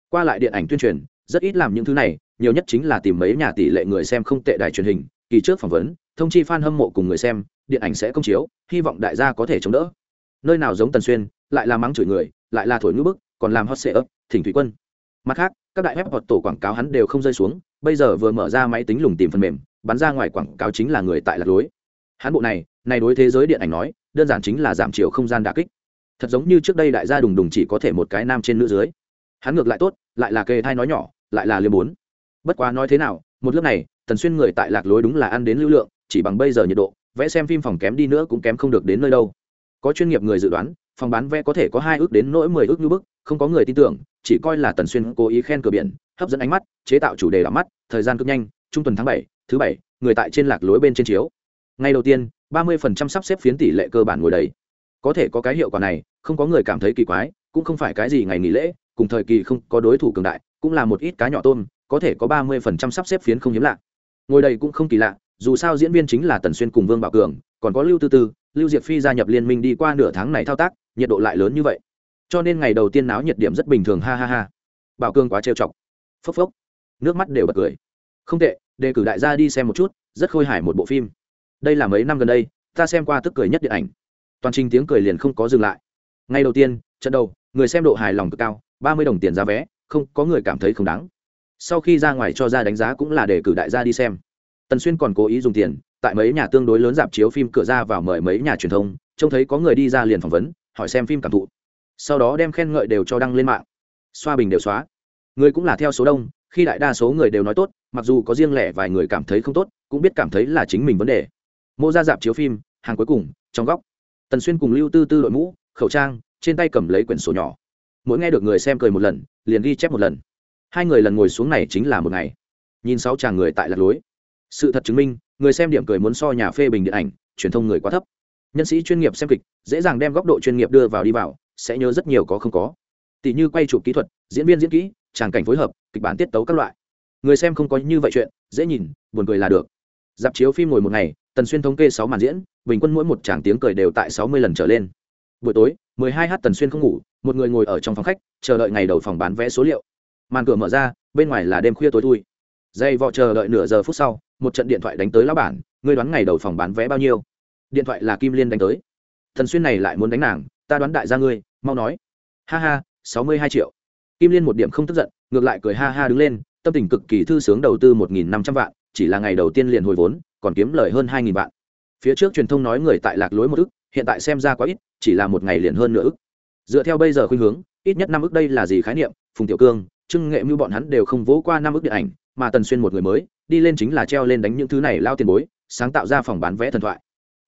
Qua lại điện ảnh tuyên truyền, rất ít làm những thứ này, nhiều nhất chính là tìm mấy nhà tỷ lệ người xem không tệ đài truyền hình, kỳ trước phỏng vấn, thông chi f a n hâm mộ cùng người xem, điện ảnh sẽ công chiếu, hy vọng đại gia có thể chống đỡ. Nơi nào giống tần xuyên, lại là mắng chửi người, lại là thổi ngữ bức, còn làm hot sệ ấp thỉnh thủy quân. Mặt khác, các đại web hoặc tổ quảng cáo hắn đều không rơi xuống bây giờ vừa mở ra máy tính lùng tìm phần mềm, bắn ra ngoài quảng cáo chính là người tại lạc lối. Hắn bộ này này đối thế giới điện ảnh nói, đơn giản chính là giảm chiều không gian đà kích. Thật giống như trước đây đại gia đùng đùng chỉ có thể một cái nam trên nữ dưới. Hắn ngược lại tốt, lại là kề thai nói nhỏ, lại là liêm bốn. Bất quá nói thế nào, một lớp này, tần xuyên người tại lạc lối đúng là ăn đến lưu lượng, chỉ bằng bây giờ nhiệt độ, vẽ xem phim phòng kém đi nữa cũng kém không được đến nơi đâu. Có chuyên nghiệp người dự đoán, phòng bán vé có thể có hai ước đến nỗi mười ước như bức, không có người tin tưởng, chỉ coi là tần xuyên cố ý khen cửa biển hấp dẫn ánh mắt, chế tạo chủ đề đỏ mắt, thời gian cực nhanh, trung tuần tháng bảy, thứ bảy, người tại trên lạc lối bên trên chiếu. Ngày đầu tiên, ba mươi phần trăm sắp xếp phiến tỷ lệ cơ bản ngồi đầy. Có thể có cái hiệu quả này, không có người cảm thấy kỳ quái, cũng không phải cái gì ngày nghỉ lễ, cùng thời kỳ không có đối thủ cường đại, cũng là một ít cá nhỏ tôm, có thể có ba mươi phần trăm sắp xếp phiến không hiếm lạ. Ngồi đây cũng không kỳ lạ, dù sao diễn viên chính là tần xuyên cùng vương bảo cường, còn có lưu tư tư, lưu diệp phi gia nhập liên minh đi qua nửa tháng này thao tác, nhiệt độ lại lớn như vậy. Cho nên ngày đầu tiên náo nhiệt điểm rất bình thường, ha ha ha. Bảo cường quá trêu chọc phốc phốc. Nước mắt đều bật cười. Không tệ, đề cử đại gia đi xem một chút, rất khôi hài một bộ phim. Đây là mấy năm gần đây, ta xem qua tức cười nhất điện ảnh. Toàn trình tiếng cười liền không có dừng lại. Ngay đầu tiên, trận đầu, người xem độ hài lòng cực cao, ba mươi đồng tiền giá vé, không, có người cảm thấy không đáng. Sau khi ra ngoài cho ra đánh giá cũng là để cử đại gia đi xem. Tần xuyên còn cố ý dùng tiền, tại mấy nhà tương đối lớn dạp chiếu phim cửa ra vào mời mấy nhà truyền thông, trông thấy có người đi ra liền phỏng vấn, hỏi xem phim cảm thụ. Sau đó đem khen ngợi đều cho đăng lên mạng. Xoa bình đều xóa người cũng là theo số đông, khi đại đa số người đều nói tốt, mặc dù có riêng lẻ vài người cảm thấy không tốt, cũng biết cảm thấy là chính mình vấn đề. Mô ra dạp chiếu phim, hàng cuối cùng, trong góc. Tần xuyên cùng lưu tư tư đội mũ, khẩu trang, trên tay cầm lấy quyển sổ nhỏ. Mỗi nghe được người xem cười một lần, liền ghi chép một lần. Hai người lần ngồi xuống này chính là một ngày. Nhìn sáu chàng người tại lạc lối. Sự thật chứng minh, người xem điểm cười muốn so nhà phê bình điện ảnh, truyền thông người quá thấp. Nhân sĩ chuyên nghiệp xem kịch, dễ dàng đem góc độ chuyên nghiệp đưa vào đi vào, sẽ nhớ rất nhiều có không có. Tỷ như quay chụp kỹ thuật, diễn viên diễn kỹ tràng cảnh phối hợp, kịch bản tiết tấu các loại. Người xem không có như vậy chuyện, dễ nhìn, buồn cười là được. Dạp chiếu phim ngồi một ngày, tần xuyên thống kê sáu màn diễn, bình quân mỗi một tràng tiếng cười đều tại sáu mươi lần trở lên. Buổi tối, mười hai h tần xuyên không ngủ, một người ngồi ở trong phòng khách, chờ đợi ngày đầu phòng bán vé số liệu. Màn cửa mở ra, bên ngoài là đêm khuya tối thui. Dây vọ chờ đợi nửa giờ phút sau, một trận điện thoại đánh tới lão bản, ngươi đoán ngày đầu phòng bán vé bao nhiêu? Điện thoại là kim liên đánh tới. Thần xuyên này lại muốn đánh nàng, ta đoán đại gia ngươi, mau nói. Ha ha, sáu mươi hai triệu kim liên một điểm không tức giận, ngược lại cười ha ha đứng lên, tâm tình cực kỳ thư sướng đầu tư một nghìn năm trăm vạn, chỉ là ngày đầu tiên liền hồi vốn, còn kiếm lời hơn hai nghìn vạn. Phía trước truyền thông nói người tại lạc lối một ức, hiện tại xem ra quá ít, chỉ là một ngày liền hơn nửa ức. Dựa theo bây giờ khuynh hướng, ít nhất năm ức đây là gì khái niệm? Phùng tiểu cương trưng nghệ mưu bọn hắn đều không vỗ qua năm ức điện ảnh, mà tần xuyên một người mới, đi lên chính là treo lên đánh những thứ này lao tiền bối, sáng tạo ra phòng bán vé thần thoại.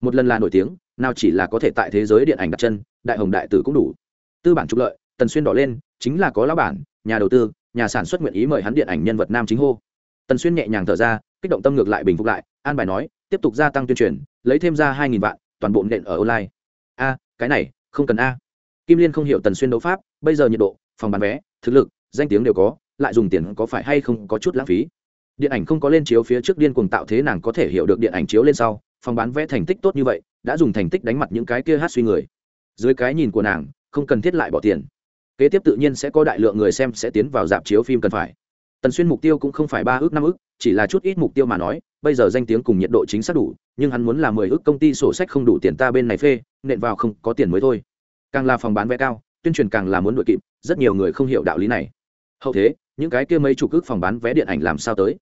Một lần là nổi tiếng, nào chỉ là có thể tại thế giới điện ảnh đặt chân, đại hồng đại tử cũng đủ. Tư bản trục lợi tần xuyên đỏ lên, chính là có lão bản, nhà đầu tư, nhà sản xuất nguyện ý mời hắn điện ảnh nhân vật nam chính hô. Tần xuyên nhẹ nhàng thở ra, kích động tâm ngược lại bình phục lại, an bài nói, tiếp tục gia tăng tuyên truyền, lấy thêm ra hai nghìn vạn, toàn bộ nện ở online. A, cái này, không cần a. Kim liên không hiểu tần xuyên đấu pháp, bây giờ nhiệt độ, phòng bán vé, thực lực, danh tiếng đều có, lại dùng tiền có phải hay không có chút lãng phí. Điện ảnh không có lên chiếu phía trước điên cuồng tạo thế nàng có thể hiểu được điện ảnh chiếu lên sau, phòng bán vé thành tích tốt như vậy, đã dùng thành tích đánh mặt những cái kia hát suy người. Dưới cái nhìn của nàng, không cần thiết lại bỏ tiền kế tiếp tự nhiên sẽ có đại lượng người xem sẽ tiến vào dạp chiếu phim cần phải. Tần xuyên mục tiêu cũng không phải ba ước, năm ước, chỉ là chút ít mục tiêu mà nói, bây giờ danh tiếng cùng nhiệt độ chính xác đủ, nhưng hắn muốn là mười ước công ty sổ sách không đủ tiền ta bên này phê, nện vào không có tiền mới thôi. Càng là phòng bán vé cao, tuyên truyền càng là muốn đội kịp, rất nhiều người không hiểu đạo lý này. Hậu thế, những cái kia mấy chục ước phòng bán vé điện ảnh làm sao tới?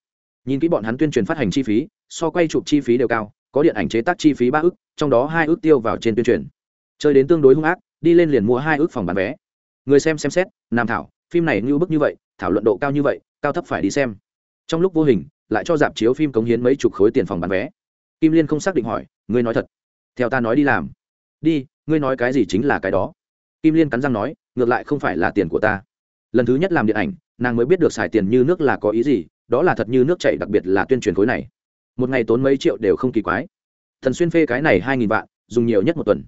Nhìn kỹ bọn hắn tuyên truyền phát hành chi phí, so quay chụp chi phí đều cao, có điện ảnh chế tác chi phí ba ước, trong đó hai ước tiêu vào trên tuyên truyền. Chơi đến tương đối hung ác, đi lên liền mua hai ước phòng bán vé người xem xem xét, nam thảo, phim này như bức như vậy, thảo luận độ cao như vậy, cao thấp phải đi xem. Trong lúc vô hình, lại cho dạp chiếu phim cống hiến mấy chục khối tiền phòng bán vé. Kim liên không xác định hỏi, ngươi nói thật? Theo ta nói đi làm. Đi, ngươi nói cái gì chính là cái đó. Kim liên cắn răng nói, ngược lại không phải là tiền của ta. Lần thứ nhất làm điện ảnh, nàng mới biết được xài tiền như nước là có ý gì, đó là thật như nước chảy, đặc biệt là tuyên truyền khối này. Một ngày tốn mấy triệu đều không kỳ quái. Thần xuyên phê cái này hai nghìn vạn, dùng nhiều nhất một tuần.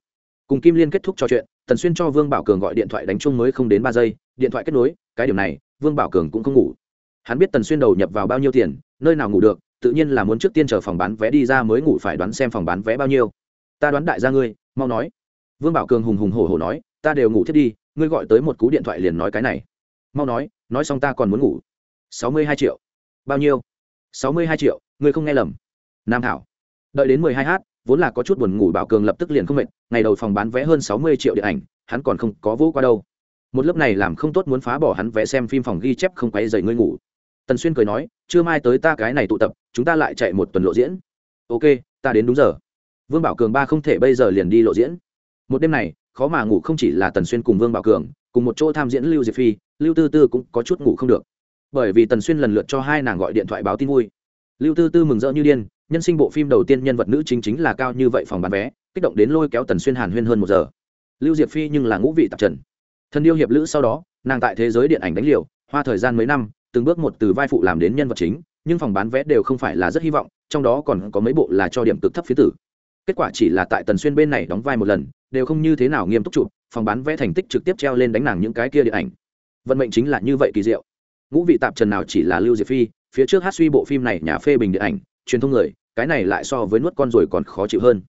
Cùng kim liên kết thúc trò chuyện tần xuyên cho vương bảo cường gọi điện thoại đánh chung mới không đến ba giây, điện thoại kết nối, cái điểm này, vương bảo cường cũng không ngủ. Hắn biết tần xuyên đầu nhập vào bao nhiêu tiền, nơi nào ngủ được, tự nhiên là muốn trước tiên chờ phòng bán vé đi ra mới ngủ phải đoán xem phòng bán vé bao nhiêu. Ta đoán đại gia ngươi, mau nói. Vương bảo cường hùng hùng hổ hổ nói, ta đều ngủ thiết đi, ngươi gọi tới một cú điện thoại liền nói cái này. Mau nói nói xong ta còn muốn ngủ. Sáu mươi hai triệu. Bao nhiêu? Sáu mươi hai triệu, ngươi không nghe lầm. Nam thảo. Đợi đến mười hai h vốn là có chút buồn ngủ bảo cường lập tức liền không mệt, ngày đầu phòng bán vé hơn sáu mươi triệu điện ảnh, hắn còn không có vô qua đâu. Một lớp này làm không tốt muốn phá bỏ hắn vé xem phim phòng ghi chép không quay dậy ngươi ngủ. Tần xuyên cười nói chưa mai tới ta cái này tụ tập, chúng ta lại chạy một tuần lộ diễn. Ok, ta đến đúng giờ. Vương bảo cường ba không thể bây giờ liền đi lộ diễn. Một đêm này, khó mà ngủ không chỉ là tần xuyên cùng vương bảo cường, cùng một chỗ tham diễn lưu diệp phi, lưu tư tư cũng có chút ngủ không được. Bởi vì tần xuyên lần lượt cho hai nàng gọi điện thoại báo tin vui. Lưu tư tư mừng rỡ như điên nhân sinh bộ phim đầu tiên nhân vật nữ chính chính là cao như vậy phòng bán vé, kích động đến lôi kéo tần xuyên hàn huyên hơn một giờ. Lưu diệp phi nhưng là ngũ vị tạp trần. Thân yêu hiệp lữ sau đó, nàng tại thế giới điện ảnh đánh liều, hoa thời gian mấy năm, từng bước một từ vai phụ làm đến nhân vật chính, nhưng phòng bán vé đều không phải là rất hy vọng, trong đó còn có mấy bộ là cho điểm cực thấp phía tử. Kết quả chỉ là tại tần xuyên bên này đóng vai một lần, đều không như thế nào nghiêm túc chụp, phòng bán vé thành tích trực tiếp treo lên đánh nàng những cái kia điện ảnh. Vận mệnh chính là như vậy kỳ diệu. Ngũ vị tạp trần nào chỉ là lưu diệp phi, phía trước hát suy bộ phim này nhà phê bình điện ảnh truyền thông người, cái này lại so với nuốt con rồi còn khó chịu hơn.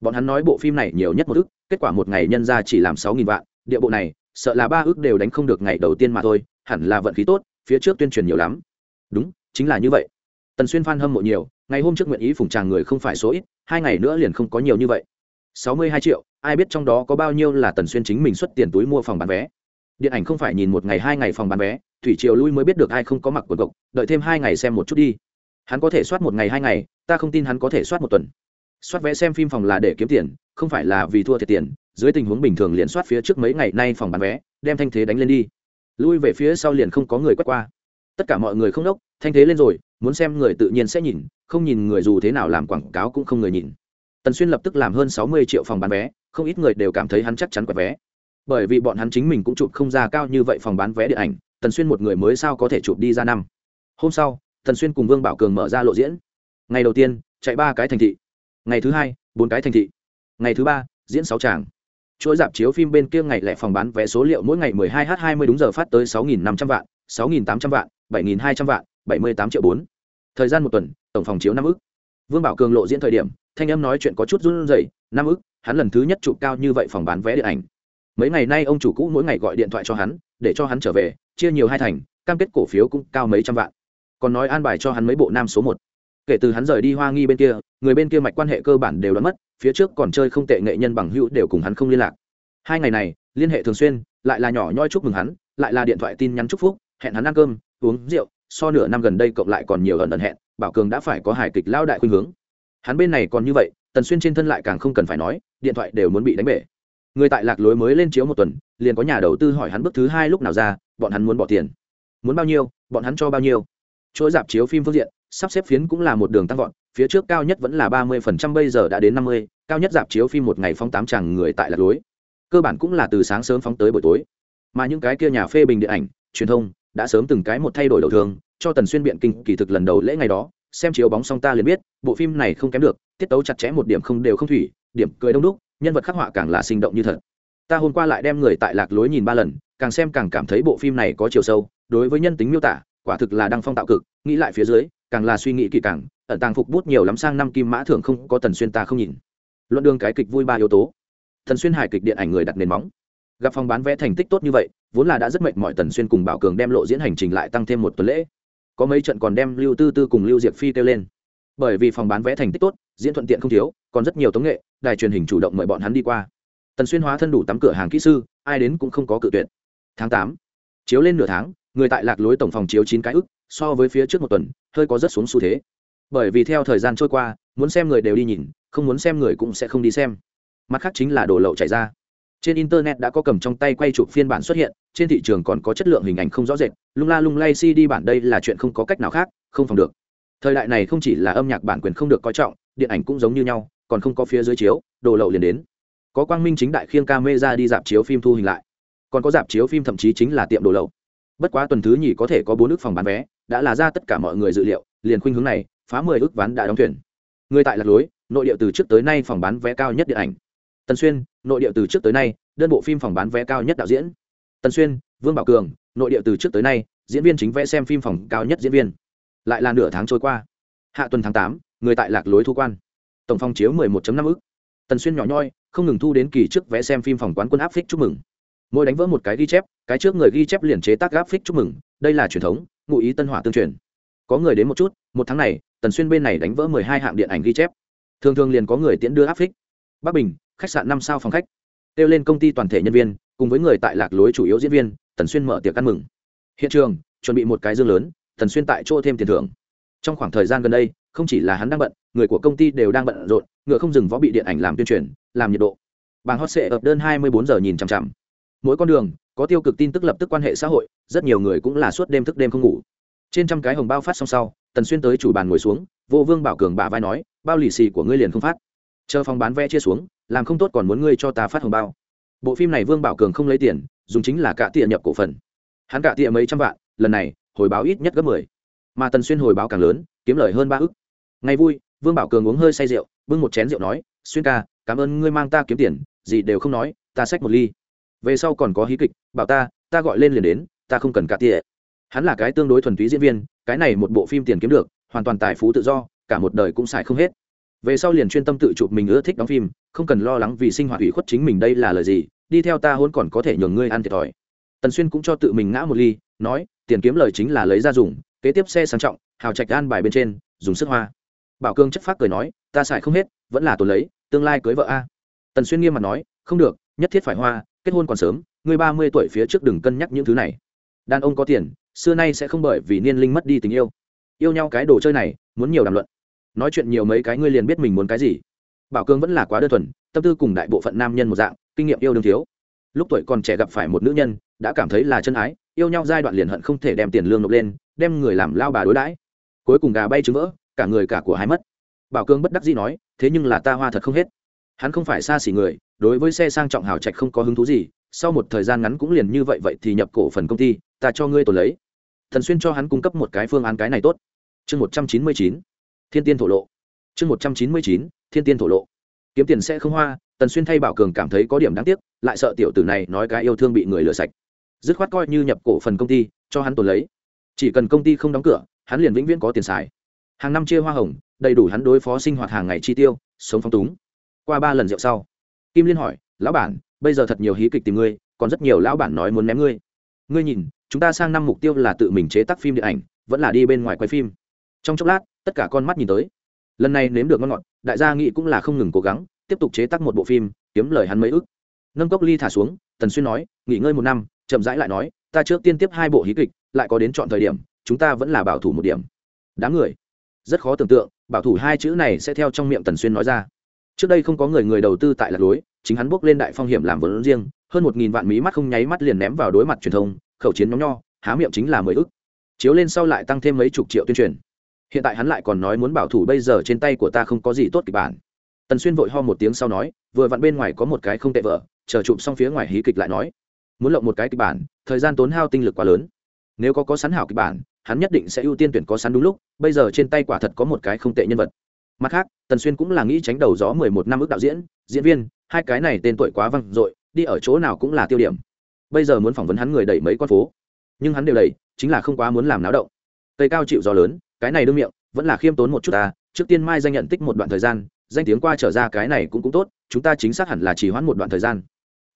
Bọn hắn nói bộ phim này nhiều nhất một ức kết quả một ngày nhân ra chỉ làm sáu nghìn vạn, địa bộ này, sợ là ba ước đều đánh không được ngày đầu tiên mà thôi, hẳn là vận khí tốt, phía trước tuyên truyền nhiều lắm. Đúng, chính là như vậy. Tần xuyên phan hâm mộ nhiều, ngày hôm trước nguyện ý phủng tràng người không phải số ít, hai ngày nữa liền không có nhiều như vậy. Sáu mươi hai triệu, ai biết trong đó có bao nhiêu là tần xuyên chính mình xuất tiền túi mua phòng bán vé. Điện ảnh không phải nhìn một ngày hai ngày phòng bán vé, thủy triều lui mới biết được ai không có mặc quần cộc, đợi thêm hai ngày xem một chút đi hắn có thể soát một ngày hai ngày, ta không tin hắn có thể soát một tuần. Soát vé xem phim phòng là để kiếm tiền, không phải là vì thua thiệt tiền. Dưới tình huống bình thường liền soát phía trước mấy ngày nay phòng bán vé, đem thanh thế đánh lên đi. Lui về phía sau liền không có người quét qua. Tất cả mọi người không đốc, thanh thế lên rồi, muốn xem người tự nhiên sẽ nhìn, không nhìn người dù thế nào làm quảng cáo cũng không người nhìn. Tần xuyên lập tức làm hơn sáu mươi triệu phòng bán vé, không ít người đều cảm thấy hắn chắc chắn quẹt vé. Bởi vì bọn hắn chính mình cũng chụp không ra cao như vậy phòng bán vé điện ảnh, tần xuyên một người mới sao có thể chụp đi ra năm? Hôm sau thần xuyên cùng vương bảo cường mở ra lộ diễn. Ngày đầu tiên, chạy ba cái thành thị. Ngày thứ hai, bốn cái thành thị. Ngày thứ ba, diễn sáu tràng. Chuỗi dạp chiếu phim bên kia ngày lẻ phòng bán vé số liệu mỗi ngày 12 h 20 đúng giờ phát tới 6.500 vạn 6.800 vạn 7.200 vạn 78 triệu 4. thời gian một tuần, tổng phòng chiếu năm ức. Vương bảo cường lộ diễn thời điểm, thanh em nói chuyện có chút run rẩy, năm ức, hắn lần thứ nhất chụp cao như vậy phòng bán vé điện ảnh. Mấy ngày nay ông chủ cũ mỗi ngày gọi điện thoại cho hắn, để cho hắn trở về, chia nhiều hai thành, cam kết cổ phiếu cũng cao mấy trăm vạn còn nói an bài cho hắn mấy bộ nam số một. Kể từ hắn rời đi hoa nghi bên kia, người bên kia mạch quan hệ cơ bản đều đã mất, phía trước còn chơi không tệ nghệ nhân bằng hữu đều cùng hắn không liên lạc. Hai ngày này, liên hệ thường xuyên, lại là nhỏ nhoi chúc mừng hắn, lại là điện thoại tin nhắn chúc phúc, hẹn hắn ăn cơm, uống rượu, so nửa năm gần đây cộng lại còn nhiều ẩn ẩn hẹn, bảo cường đã phải có hài kịch lao đại khuynh hướng. Hắn bên này còn như vậy, tần xuyên trên thân lại càng không cần phải nói, điện thoại đều muốn bị đánh bể. Người tại lạc lối mới lên chiếu một tuần, liền có nhà đầu tư hỏi hắn bước thứ hai lúc nào ra, bọn hắn muốn bỏ tiền. Muốn bao nhiêu, bọn hắn cho bao nhiêu chuỗi dạp chiếu phim phương diện, sắp xếp phiến cũng là một đường tăng vọt, phía trước cao nhất vẫn là ba mươi phần trăm, bây giờ đã đến năm mươi, cao nhất dạp chiếu phim một ngày phóng tám chàng người tại lạc lối cơ bản cũng là từ sáng sớm phóng tới buổi tối. Mà những cái kia nhà phê bình điện ảnh, truyền thông đã sớm từng cái một thay đổi đầu thường, cho tần xuyên biện kinh kỳ thực lần đầu lễ ngày đó, xem chiếu bóng xong ta liền biết, bộ phim này không kém được, tiết tấu chặt chẽ một điểm không đều không thủy, điểm cười đông đúc, nhân vật khắc họa càng là sinh động như thật. Ta hôm qua lại đem người tại lạc lối nhìn ba lần, càng xem càng cảm thấy bộ phim này có chiều sâu, đối với nhân tính miêu tả quả thực là đăng phong tạo cực, nghĩ lại phía dưới, càng là suy nghĩ kỳ càng, ẩn tàng phục bút nhiều lắm sang năm kim mã thường không có tần xuyên ta không nhìn. Luận đường cái kịch vui ba yếu tố. Thần xuyên hài kịch điện ảnh người đặt nền móng. Gặp phòng bán vé thành tích tốt như vậy, vốn là đã rất mệt mọi tần xuyên cùng bảo cường đem lộ diễn hành trình lại tăng thêm một tuần lễ. Có mấy trận còn đem lưu tư tư cùng lưu diệp phi kêu lên. Bởi vì phòng bán vé thành tích tốt, diễn thuận tiện không thiếu, còn rất nhiều tống nghệ, đài truyền hình chủ động mời bọn hắn đi qua. Tần xuyên hóa thân đủ tắm cửa hàng kỹ sư, ai đến cũng không có cự tuyệt. Tháng tám, chiếu lên nửa tháng người tại lạc lối tổng phòng chiếu chín cái ức, so với phía trước một tuần, hơi có rất xuống xu thế. Bởi vì theo thời gian trôi qua, muốn xem người đều đi nhìn, không muốn xem người cũng sẽ không đi xem. Mặt khác chính là đồ lậu chảy ra. Trên internet đã có cầm trong tay quay chụp phiên bản xuất hiện, trên thị trường còn có chất lượng hình ảnh không rõ rệt, lung la lung lay cd bản đây là chuyện không có cách nào khác, không phòng được. Thời đại này không chỉ là âm nhạc bản quyền không được coi trọng, điện ảnh cũng giống như nhau, còn không có phía dưới chiếu, đồ lậu liền đến. Có quang minh chính đại khiêng ca mê ra đi dạp chiếu phim thu hình lại. Còn có dạp chiếu phim thậm chí chính là tiệm đồ lậu bất quá tuần thứ nhì có thể có bốn ước phòng bán vé, đã là ra tất cả mọi người dự liệu, liền khuynh hướng này, phá mười ước ván đã đóng thuyền. Người tại lạc lối, nội địa từ trước tới nay phòng bán vé cao nhất điện ảnh. Tần xuyên, nội địa từ trước tới nay, đơn bộ phim phòng bán vé cao nhất đạo diễn. Tần xuyên, vương bảo cường, nội địa từ trước tới nay, diễn viên chính vẽ xem phim phòng cao nhất diễn viên. Lại là nửa tháng trôi qua. Hạ tuần tháng tám, người tại lạc lối thu quan. Tổng phòng chiếu mười 11 năm ức tần xuyên nhỏ nhoi, không ngừng thu đến kỳ trước vẽ xem phim phòng quán quân áp phích chúc mừng mỗi đánh vỡ một cái ghi chép, cái trước người ghi chép liền chế tác áp phích chúc mừng, đây là truyền thống, ngụ ý tân hỏa tương truyền. Có người đến một chút, một tháng này, tần xuyên bên này đánh vỡ mười hai hạng điện ảnh ghi chép. Thường thường liền có người tiễn đưa áp phích bắc bình, khách sạn năm sao phòng khách. Kêu lên công ty toàn thể nhân viên, cùng với người tại lạc lối chủ yếu diễn viên, tần xuyên mở tiệc ăn mừng. Hiện trường, chuẩn bị một cái dương lớn, tần xuyên tại chỗ thêm tiền thưởng. Trong khoảng thời gian gần đây, không chỉ là hắn đang bận, người của công ty đều đang bận rộn, ngựa không dừng võ bị điện ảnh làm tuyên truyền, làm nhiệt độ. Bảng hot sệ ập đơn hai mươi bốn giờ nhìn chằm chằm mỗi con đường có tiêu cực tin tức lập tức quan hệ xã hội, rất nhiều người cũng là suốt đêm thức đêm không ngủ. Trên trăm cái hồng bao phát xong sau, tần xuyên tới chủ bàn ngồi xuống, vô vương bảo cường bả vai nói, bao lì xì của ngươi liền không phát. Chờ phòng bán vé chia xuống, làm không tốt còn muốn ngươi cho ta phát hồng bao. Bộ phim này vương bảo cường không lấy tiền, dùng chính là cả tiệm nhập cổ phần. Hắn cả tiệm mấy trăm vạn, lần này, hồi báo ít nhất gấp mười. Mà tần xuyên hồi báo càng lớn, kiếm lời hơn ba ức. Ngày vui, vương bảo cường uống hơi say rượu, bưng một chén rượu nói, xuyên ca, cảm ơn ngươi mang ta kiếm tiền, gì đều không nói, ta xách một ly về sau còn có hí kịch, bảo ta ta gọi lên liền đến, ta không cần cả tỉa hắn là cái tương đối thuần túy diễn viên, cái này một bộ phim tiền kiếm được, hoàn toàn tài phú tự do, cả một đời cũng xài không hết. Về sau liền chuyên tâm tự chụp mình ưa thích đóng phim, không cần lo lắng vì sinh hoạt ủy khuất chính mình đây là lời gì, đi theo ta hôn còn có thể nhường ngươi ăn thiệt thòi. Tần xuyên cũng cho tự mình ngã một ly, nói, tiền kiếm lời chính là lấy ra dùng, kế tiếp xe sang trọng, hào trạch an bài bên trên, dùng sức hoa. Bảo cương chất phát cười nói, ta xài không hết, vẫn là tồn lấy, tương lai cưới vợ a. Tần xuyên nghiêm mặt nói, không được, nhất thiết phải hoa kết hôn còn sớm người ba mươi tuổi phía trước đừng cân nhắc những thứ này. Đàn ông có tiền, xưa nay sẽ không bởi vì niên linh mất đi tình yêu. Yêu nhau cái đồ chơi này, muốn nhiều đàm luận. Nói chuyện nhiều mấy cái ngươi liền biết mình muốn cái gì. Bảo cương vẫn là quá đơn thuần, tâm tư cùng đại bộ phận nam nhân một dạng, kinh nghiệm yêu đương thiếu. Lúc tuổi còn trẻ gặp phải một nữ nhân, đã cảm thấy là chân ái, yêu nhau giai đoạn liền hận không thể đem tiền lương nộp lên, đem người làm lao bà đối đãi. Cuối cùng gà bay trứng vỡ, cả người cả của hai mất. Bảo cương bất đắc dĩ nói, thế nhưng là ta hoa thật không hết. Hắn không phải xa xỉ người đối với xe sang trọng hào trạch không có hứng thú gì, sau một thời gian ngắn cũng liền như vậy vậy thì nhập cổ phần công ty, ta cho ngươi tổ lấy. Thần xuyên cho hắn cung cấp một cái phương án cái này tốt. Chương một trăm chín mươi chín, thiên tiên thổ lộ. Chương một trăm chín mươi chín, thiên tiên thổ lộ. Kiếm tiền sẽ không hoa, tần xuyên thay bảo cường cảm thấy có điểm đáng tiếc, lại sợ tiểu tử này nói cái yêu thương bị người lừa sạch. Dứt khoát coi như nhập cổ phần công ty, cho hắn tồn lấy. Chỉ cần công ty không đóng cửa, hắn liền vĩnh viễn có tiền xài. Hàng năm chia hoa hồng, đầy đủ hắn đối phó sinh hoạt hàng ngày chi tiêu, sống phong túng. Qua ba lần rượu sau kim liên hỏi, lão bản, bây giờ thật nhiều hí kịch tìm ngươi, còn rất nhiều lão bản nói muốn ném ngươi. Ngươi nhìn, chúng ta sang năm mục tiêu là tự mình chế tác phim điện ảnh, vẫn là đi bên ngoài quay phim. Trong chốc lát, tất cả con mắt nhìn tới. Lần này nếm được ngon ngọt, đại gia nghĩ cũng là không ngừng cố gắng, tiếp tục chế tác một bộ phim, kiếm lời hắn mấy ức nâng cốc ly thả xuống, tần xuyên nói, nghỉ ngơi một năm, chậm rãi lại nói, ta trước tiên tiếp hai bộ hí kịch, lại có đến chọn thời điểm, chúng ta vẫn là bảo thủ một điểm. Đáng người, rất khó tưởng tượng, bảo thủ hai chữ này sẽ theo trong miệng tần xuyên nói ra trước đây không có người người đầu tư tại lạc lối, chính hắn bước lên đại phong hiểm làm vốn riêng, hơn một nghìn vạn mí mắt không nháy mắt liền ném vào đối mặt truyền thông, khẩu chiến nhóm nho, há miệng chính là mười ức. Chiếu lên sau lại tăng thêm mấy chục triệu tuyên truyền. Hiện tại hắn lại còn nói muốn bảo thủ bây giờ trên tay của ta không có gì tốt kịch bản. Tần xuyên vội ho một tiếng sau nói, vừa vặn bên ngoài có một cái không tệ vợ, chờ chụp xong phía ngoài hí kịch lại nói. Muốn lộng một cái kịch bản, thời gian tốn hao tinh lực quá lớn. Nếu có có sắn hảo kịch bản, hắn nhất định sẽ ưu tiên tuyển có sắn đúng lúc, bây giờ trên tay quả thật có một cái không tệ nhân vật mặt khác, tần xuyên cũng là nghĩ tránh đầu gió mười một năm ước đạo diễn diễn viên, hai cái này tên tuổi quá văng dội, đi ở chỗ nào cũng là tiêu điểm. Bây giờ muốn phỏng vấn hắn người đẩy mấy con phố. Nhưng hắn đều đẩy, chính là không quá muốn làm náo động. Tây cao chịu gió lớn, cái này đương miệng, vẫn là khiêm tốn một chút ta, trước tiên mai danh nhận tích một đoạn thời gian, danh tiếng qua trở ra cái này cũng cũng tốt, chúng ta chính xác hẳn là chỉ hoãn một đoạn thời gian.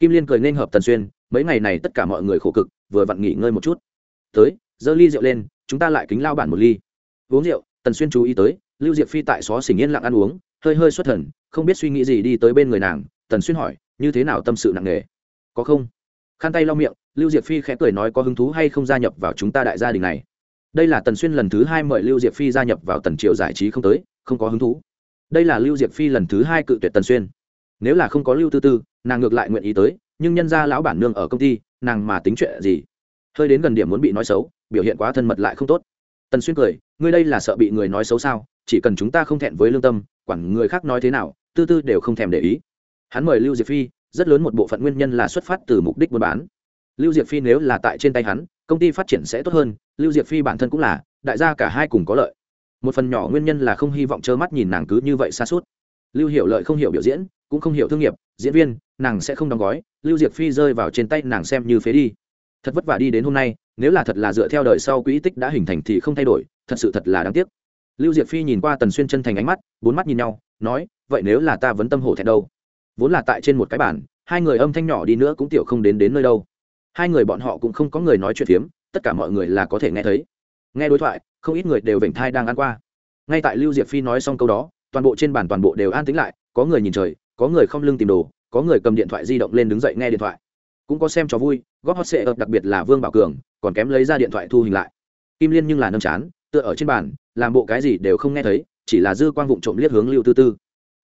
Kim liên cười nên hợp tần xuyên, mấy ngày này tất cả mọi người khổ cực, vừa vặn nghỉ ngơi một chút. Tới, giơ ly rượu lên, chúng ta lại kính lao bản một ly. Uống rượu, tần xuyên chú ý tới lưu diệp phi tại xó xỉnh yên lặng ăn uống, hơi hơi xuất thần, không biết suy nghĩ gì đi tới bên người nàng, tần xuyên hỏi, như thế nào tâm sự nặng nề? Có không? Khăn tay lau miệng, lưu diệp phi khẽ cười nói, có hứng thú hay không gia nhập vào chúng ta đại gia đình này? Đây là tần xuyên lần thứ hai mời lưu diệp phi gia nhập vào tần triều giải trí không tới, không có hứng thú. Đây là lưu diệp phi lần thứ hai cự tuyệt tần xuyên. Nếu là không có lưu tư tư, nàng ngược lại nguyện ý tới, nhưng nhân ra lão bản nương ở công ty, nàng mà tính chuyện gì? Hơi đến gần điểm muốn bị nói xấu, biểu hiện quá thân mật lại không tốt. Tần xuyên cười ngươi đây là sợ bị người nói xấu sao, chỉ cần chúng ta không thẹn với lương tâm, quản người khác nói thế nào, tư tư đều không thèm để ý. Hắn mời lưu diệp phi, rất lớn một bộ phận nguyên nhân là xuất phát từ mục đích buôn bán. Lưu diệp phi nếu là tại trên tay hắn, công ty phát triển sẽ tốt hơn, lưu diệp phi bản thân cũng là, đại gia cả hai cùng có lợi. Một phần nhỏ nguyên nhân là không hy vọng trơ mắt nhìn nàng cứ như vậy xa suốt. Lưu hiểu lợi không hiểu biểu diễn, cũng không hiểu thương nghiệp, diễn viên, nàng sẽ không đóng gói, lưu diệp phi rơi vào trên tay nàng xem như phế đi. Thật vất vả đi đến hôm nay nếu là thật là dựa theo đời sau quỹ tích đã hình thành thì không thay đổi, thật sự thật là đáng tiếc. Lưu diệp phi nhìn qua tần xuyên chân thành ánh mắt, bốn mắt nhìn nhau, nói, vậy nếu là ta vẫn tâm hổ thẹn đâu? Vốn là tại trên một cái bản hai người âm thanh nhỏ đi nữa cũng tiểu không đến đến nơi đâu. Hai người bọn họ cũng không có người nói chuyện phiếm, tất cả mọi người là có thể nghe thấy. Nghe đối thoại, không ít người đều vểnh thai đang ăn qua. Ngay tại lưu diệp phi nói xong câu đó, toàn bộ trên bàn toàn bộ đều an tĩnh lại, có người nhìn trời, có người không lưng tìm đồ, có người cầm điện thoại di động lên đứng dậy nghe điện thoại cũng có xem cho vui, góp hot sệ ập đặc biệt là vương bảo cường, còn kém lấy ra điện thoại thu hình lại. Kim liên nhưng là nâm chán, tựa ở trên bàn, làm bộ cái gì đều không nghe thấy, chỉ là dư quang vụng trộm liếc hướng lưu tư tư.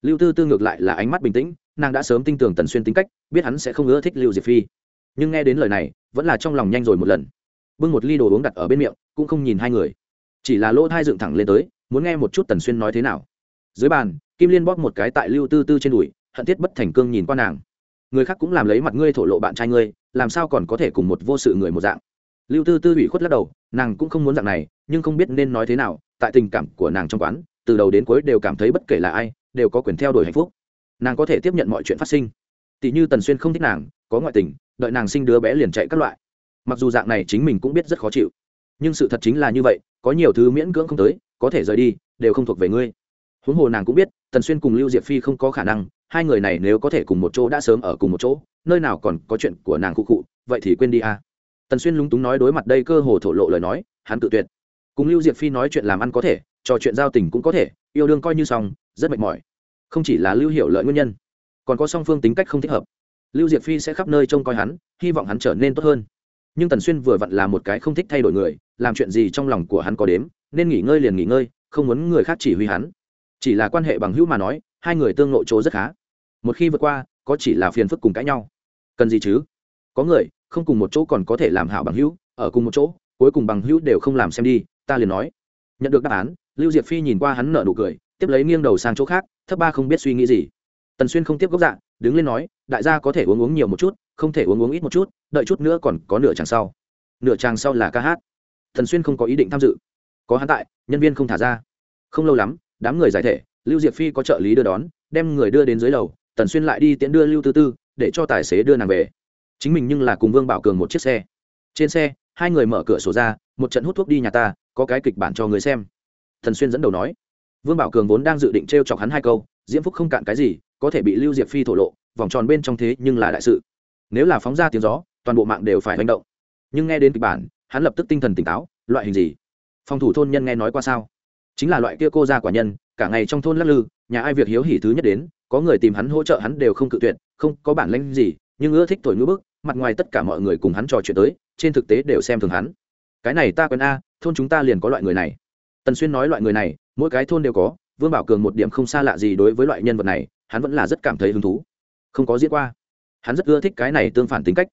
Lưu tư tư ngược lại là ánh mắt bình tĩnh, nàng đã sớm tin tưởng tần xuyên tính cách, biết hắn sẽ không ưa thích lưu diệp phi. Nhưng nghe đến lời này, vẫn là trong lòng nhanh rồi một lần. Bưng một ly đồ uống đặt ở bên miệng, cũng không nhìn hai người. Chỉ là lỗ thai dựng thẳng lên tới, muốn nghe một chút tần xuyên nói thế nào. Dưới bàn, kim liên bóp một cái tại lưu tư tư trên đùi, hận thiết bất thành cương nhìn qua nàng người khác cũng làm lấy mặt ngươi thổ lộ bạn trai ngươi, làm sao còn có thể cùng một vô sự người một dạng? Lưu tư tư ủy khuất lắc đầu, nàng cũng không muốn dạng này, nhưng không biết nên nói thế nào, tại tình cảm của nàng trong quán, từ đầu đến cuối đều cảm thấy bất kể là ai, đều có quyền theo đuổi hạnh phúc. Nàng có thể tiếp nhận mọi chuyện phát sinh. Tỷ như tần xuyên không thích nàng, có ngoại tình, đợi nàng sinh đứa bé liền chạy các loại. Mặc dù dạng này chính mình cũng biết rất khó chịu, nhưng sự thật chính là như vậy, có nhiều thứ miễn cưỡng không tới, có thể rời đi, đều không thuộc về ngươi. Huống hồ nàng cũng biết, tần xuyên cùng lưu diệp phi không có khả năng hai người này nếu có thể cùng một chỗ đã sớm ở cùng một chỗ, nơi nào còn có chuyện của nàng cụ cụ vậy thì quên đi a à. tần xuyên lúng túng nói đối mặt đây cơ hồ thổ lộ lời nói, hắn tự tuyệt. Cùng lưu diệp phi nói chuyện làm ăn có thể, trò chuyện giao tình cũng có thể, yêu đương coi như xong, rất mệt mỏi. Không chỉ là lưu hiểu lợi nguyên nhân, còn có song phương tính cách không thích hợp. Lưu diệp phi sẽ khắp nơi trông coi hắn, hy vọng hắn trở nên tốt hơn. Nhưng tần xuyên vừa vặn là một cái không thích thay đổi người, làm chuyện gì trong lòng của hắn có đếm, nên nghỉ ngơi liền nghỉ ngơi, không muốn người khác chỉ huy hắn. Chỉ là quan hệ bằng hữu mà nói, hai người tương nội chỗ rất khá một khi vượt qua, có chỉ là phiền phức cùng cãi nhau. Cần gì chứ? Có người, không cùng một chỗ còn có thể làm hảo bằng hữu, ở cùng một chỗ, cuối cùng bằng hữu đều không làm xem đi, ta liền nói. Nhận được đáp án, lưu diệp phi nhìn qua hắn nở nụ cười, tiếp lấy nghiêng đầu sang chỗ khác, thấp ba không biết suy nghĩ gì. Tần xuyên không tiếp gốc dạ đứng lên nói, đại gia có thể uống uống nhiều một chút, không thể uống uống ít một chút, đợi chút nữa còn có nửa chàng sau. Nửa chàng sau là ca hát. Tần xuyên không có ý định tham dự. Có hắn tại, nhân viên không thả ra. Không lâu lắm, đám người giải thể, lưu diệp phi có trợ lý đưa đón, đem người đưa đến dưới lầu tần xuyên lại đi tiễn đưa lưu tư tư, để cho tài xế đưa nàng về. Chính mình nhưng là cùng vương bảo cường một chiếc xe. Trên xe, hai người mở cửa sổ ra, một trận hút thuốc đi nhà ta, có cái kịch bản cho người xem. Thần xuyên dẫn đầu nói. Vương bảo cường vốn đang dự định t r e o chọc hắn hai câu, diễm phúc không cạn cái gì, có thể bị lưu diệp phi thổ lộ, vòng tròn bên trong thế nhưng là đại sự. Nếu là phóng ra tiếng gió, toàn bộ mạng đều phải hành động. Nhưng nghe đến kịch bản, hắn lập tức tinh thần tỉnh táo, loại hình gì? Phòng thủ thôn nhân nghe nói qua sao? Chính là loại kia cô gia quả nhân, cả ngày trong thôn lắc lư, nhà ai việc hiếu hỉ thứ nhất đến có người tìm hắn hỗ trợ hắn đều không cự tuyệt, không có bản lĩnh gì, nhưng ưa thích thổi ngữ bức, mặt ngoài tất cả mọi người cùng hắn trò chuyện tới, trên thực tế đều xem thường hắn. Cái này ta quen a, thôn chúng ta liền có loại người này. Tần xuyên nói loại người này, mỗi cái thôn đều có, vương bảo cường một điểm không xa lạ gì đối với loại nhân vật này, hắn vẫn là rất cảm thấy hứng thú. Không có diễn qua. Hắn rất ưa thích cái này tương phản tính cách.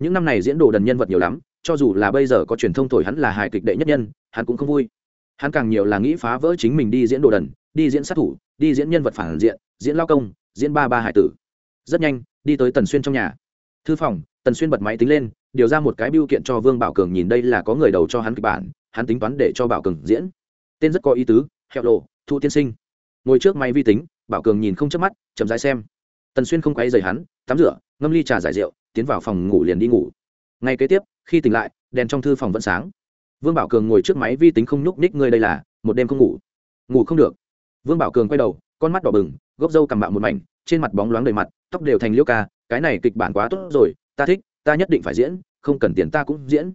Những năm này diễn đồ đần nhân vật nhiều lắm, cho dù là bây giờ có truyền thông thổi hắn là hài kịch đệ nhất nhân, hắn cũng không vui. Hắn càng nhiều là nghĩ phá vỡ chính mình đi diễn đồ đần, đi diễn sát thủ, đi diễn nhân vật phản diện diễn lao công, diễn ba ba hải tử. Rất nhanh, đi tới tần xuyên trong nhà. Thư phòng, tần xuyên bật máy tính lên, điều ra một cái biêu kiện cho vương bảo cường nhìn đây là có người đầu cho hắn kịch bản, hắn tính toán để cho bảo cường diễn. Tên rất có ý tứ, hẹo lộ, thu tiên sinh. Ngồi trước máy vi tính, bảo cường nhìn không chớp mắt, chậm rãi xem. Tần xuyên không quay dày hắn, tắm rửa, ngâm ly trà giải rượu, tiến vào phòng ngủ liền đi ngủ. Ngay kế tiếp, khi tỉnh lại, đèn trong thư phòng vẫn sáng. Vương bảo cường ngồi trước máy vi tính không nhúc ních ngươi đây là, một đêm không ngủ. Ngủ không được. Vương bảo cường quay đầu con mắt đỏ bừng, gốc râu cầm bạo một mảnh, trên mặt bóng loáng đầy mặt, tóc đều thành liêu ca, cái này kịch bản quá tốt rồi, ta thích, ta nhất định phải diễn, không cần tiền ta cũng diễn.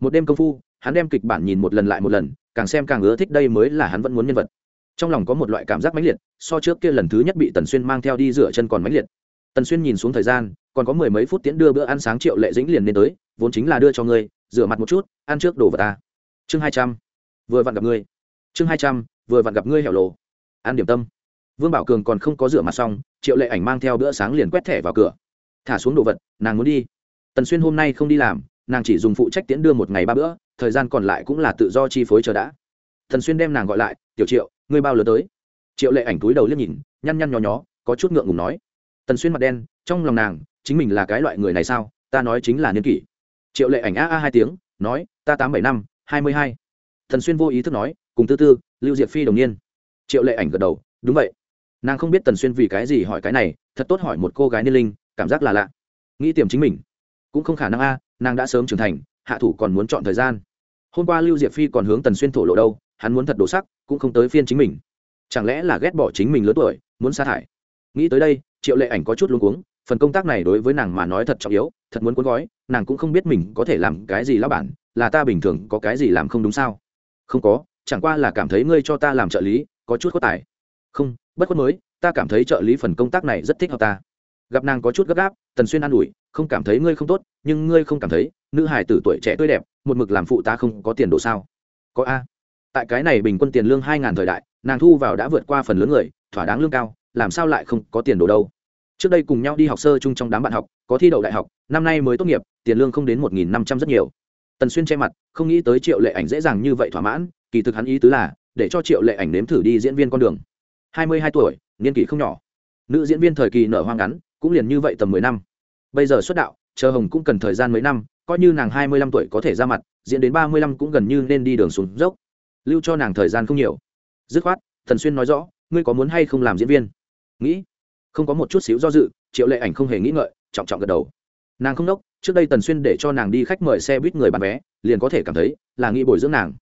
Một đêm công phu, hắn đem kịch bản nhìn một lần lại một lần, càng xem càng ưa thích đây mới là hắn vẫn muốn nhân vật. Trong lòng có một loại cảm giác mãnh liệt, so trước kia lần thứ nhất bị tần xuyên mang theo đi rửa chân còn mãnh liệt. Tần xuyên nhìn xuống thời gian, còn có mười mấy phút tiễn đưa bữa ăn sáng triệu lệ dĩnh liền lên tới, vốn chính là đưa cho ngươi, rửa mặt một chút, ăn trước đồ vật ta. Chương hai trăm, vừa vặn gặp ngươi. Chương hai trăm, vừa vặn gặp ngươi hẻo lộ ăn điểm tâm vương bảo cường còn không có rửa mặt xong, triệu lệ ảnh mang theo bữa sáng liền quét thẻ vào cửa. Thả xuống đồ vật, nàng muốn đi. Tần xuyên hôm nay không đi làm, nàng chỉ dùng phụ trách tiễn đưa một ngày ba bữa, thời gian còn lại cũng là tự do chi phối chờ đã. Tần xuyên đem nàng gọi lại, tiểu triệu, ngươi bao lớn tới? Triệu lệ ảnh túi đầu liếc nhìn, nhăn nhăn nhó nhó, có chút ngượng ngùng nói. Tần xuyên mặt đen, trong lòng nàng, chính mình là cái loại người này sao? Ta nói chính là niên kỷ. Triệu lệ ảnh a a hai tiếng, nói, ta tám bảy năm, hai mươi hai. Thần xuyên vô ý thức nói, cùng tư tư, lưu diệp phi đồng niên. Triệu lệ ảnh gật đầu, đúng vậy nàng không biết tần xuyên vì cái gì hỏi cái này, thật tốt hỏi một cô gái niên linh, cảm giác là lạ. Nghĩ tiềm chính mình. Cũng không khả năng a, nàng đã sớm trưởng thành, hạ thủ còn muốn chọn thời gian. Hôm qua lưu diệp phi còn hướng tần xuyên thổ lộ đâu, hắn muốn thật đổ sắc, cũng không tới phiên chính mình. Chẳng lẽ là ghét bỏ chính mình lớn tuổi, muốn sa thải? Nghĩ tới đây, triệu lệ ảnh có chút luống cuống, phần công tác này đối với nàng mà nói thật trọng yếu, thật muốn cuốn gói, nàng cũng không biết mình có thể làm cái gì lão bản, là ta bình thường có cái gì làm không đúng sao? Không có, chẳng qua là cảm thấy ngươi cho ta làm trợ lý, có chút có tài không, bất khuất mới, ta cảm thấy trợ lý phần công tác này rất thích hợp ta. Gặp nàng có chút gấp gáp, tần xuyên an ủi, không cảm thấy ngươi không tốt, nhưng ngươi không cảm thấy, nữ hải tử tuổi trẻ tươi đẹp, một mực làm phụ ta không có tiền đồ sao? Có a. Tại cái này bình quân tiền lương hai ngàn thời đại, nàng thu vào đã vượt qua phần lớn người, thỏa đáng lương cao, làm sao lại không có tiền đồ đâu? Trước đây cùng nhau đi học sơ chung trong đám bạn học, có thi đậu đại học, năm nay mới tốt nghiệp, tiền lương không đến một nghìn năm trăm rất nhiều. Tần xuyên che mặt, không nghĩ tới triệu lệ ảnh dễ dàng như vậy thỏa mãn, kỳ thực hắn ý tứ là, để cho triệu lệ ảnh nếm thử đi diễn viên con đường hai mươi hai tuổi, niên kỷ không nhỏ. Nữ diễn viên thời kỳ nở hoang ngắn, cũng liền như vậy tầm mười năm. Bây giờ xuất đạo, chờ hồng cũng cần thời gian mấy năm, coi như nàng hai mươi lăm tuổi có thể ra mặt, diễn đến ba mươi lăm cũng gần như nên đi đường xuống dốc. Lưu cho nàng thời gian không nhiều. Dứt khoát, thần xuyên nói rõ, ngươi có muốn hay không làm diễn viên? Nghĩ. Không có một chút xíu do dự, triệu lệ ảnh không hề nghĩ ngợi, trọng trọng gật đầu. Nàng không đốc, trước đây tần xuyên để cho nàng đi khách mời xe buýt người bán vé, liền có thể cảm thấy là nghĩ bồi dưỡng nàng.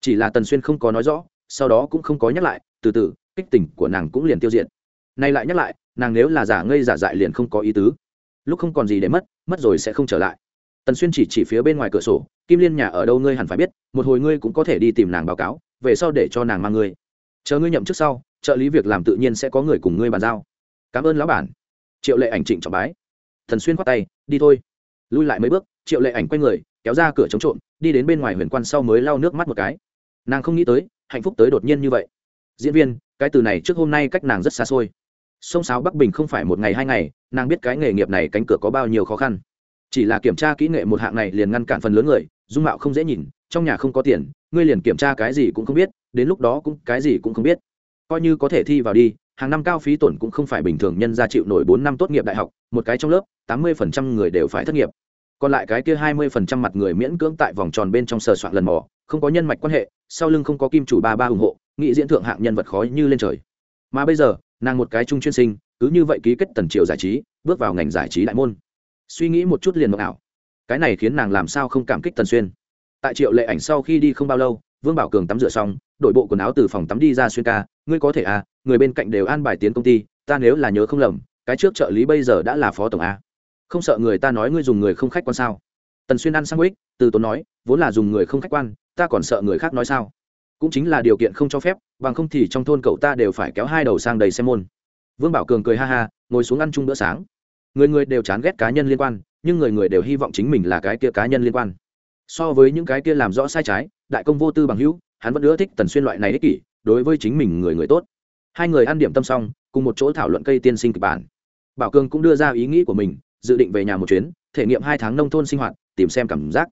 Chỉ là tần xuyên không có nói rõ, sau đó cũng không có nhắc lại, từ từ kích tình của nàng cũng liền tiêu diệt. Nay lại nhắc lại, nàng nếu là giả ngây giả dại liền không có ý tứ. Lúc không còn gì để mất mất rồi sẽ không trở lại. Tần xuyên chỉ chỉ phía bên ngoài cửa sổ, kim liên nhà ở đâu ngươi hẳn phải biết, một hồi ngươi cũng có thể đi tìm nàng báo cáo, về sau để cho nàng mang ngươi. Chờ ngươi nhậm trước sau, trợ lý việc làm tự nhiên sẽ có người cùng ngươi bàn giao. Cảm ơn lão bản. Triệu lệ ảnh trịnh trọng bái. Thần xuyên khoát tay, đi thôi. Lui lại mấy bước, triệu lệ ảnh quay người, kéo ra cửa chống trộm, đi đến bên ngoài huyền quan sau mới lau nước mắt một cái. Nàng không nghĩ tới, hạnh phúc tới đột nhiên như vậy diễn viên, cái từ này trước hôm nay cách nàng rất xa xôi. Sông sáo bắc bình không phải một ngày hai ngày, nàng biết cái nghề nghiệp này cánh cửa có bao nhiêu khó khăn. Chỉ là kiểm tra kỹ nghệ một hạng này liền ngăn cản phần lớn người, dung mạo không dễ nhìn, trong nhà không có tiền, ngươi liền kiểm tra cái gì cũng không biết, đến lúc đó cũng cái gì cũng không biết. Coi như có thể thi vào đi, hàng năm cao phí tổn cũng không phải bình thường nhân ra chịu nổi bốn năm tốt nghiệp đại học, một cái trong lớp, tám mươi phần trăm người đều phải thất nghiệp. Còn lại cái kia hai mươi phần trăm mặt người miễn cưỡng tại vòng tròn bên trong sờ soạn lần mò, không có nhân mạch quan hệ, sau lưng không có kim chủ ba ba ủng hộ nghị diễn thượng hạng nhân vật khó như lên trời. Mà bây giờ, nàng một cái trung chuyên sinh, cứ như vậy ký kết tần triều giải trí, bước vào ngành giải trí đại môn. Suy nghĩ một chút liền mộng ảo. Cái này khiến nàng làm sao không cảm kích tần xuyên. Tại triệu lệ ảnh sau khi đi không bao lâu, vương bảo cường tắm rửa xong, đổi bộ quần áo từ phòng tắm đi ra xuyên ca, ngươi có thể à người bên cạnh đều an bài tiến công ty, ta nếu là nhớ không lầm, cái trước trợ lý bây giờ đã là phó tổng a. Không sợ người ta nói ngươi dùng người không khách quan sao? Tần xuyên ăn sang ích từ tốn nói, vốn là dùng người không khách quan, ta còn sợ người khác nói sao? Cũng chính là điều kiện không cho phép, bằng không thì trong thôn cậu ta đều phải kéo hai đầu sang đầy xem môn. Vương bảo cường cười ha ha, ngồi xuống ăn chung bữa sáng. Người người đều chán ghét cá nhân liên quan, nhưng người người đều hy vọng chính mình là cái kia cá nhân liên quan. So với những cái kia làm rõ sai trái, đại công vô tư bằng hữu, hắn vẫn ưa thích tần xuyên loại này ích kỷ, đối với chính mình người người tốt. Hai người ăn điểm tâm xong, cùng một chỗ thảo luận cây tiên sinh kịch bản. Bảo cường cũng đưa ra ý nghĩ của mình, dự định về nhà một chuyến, thể nghiệm hai tháng nông thôn sinh hoạt, tìm xem cảm giác.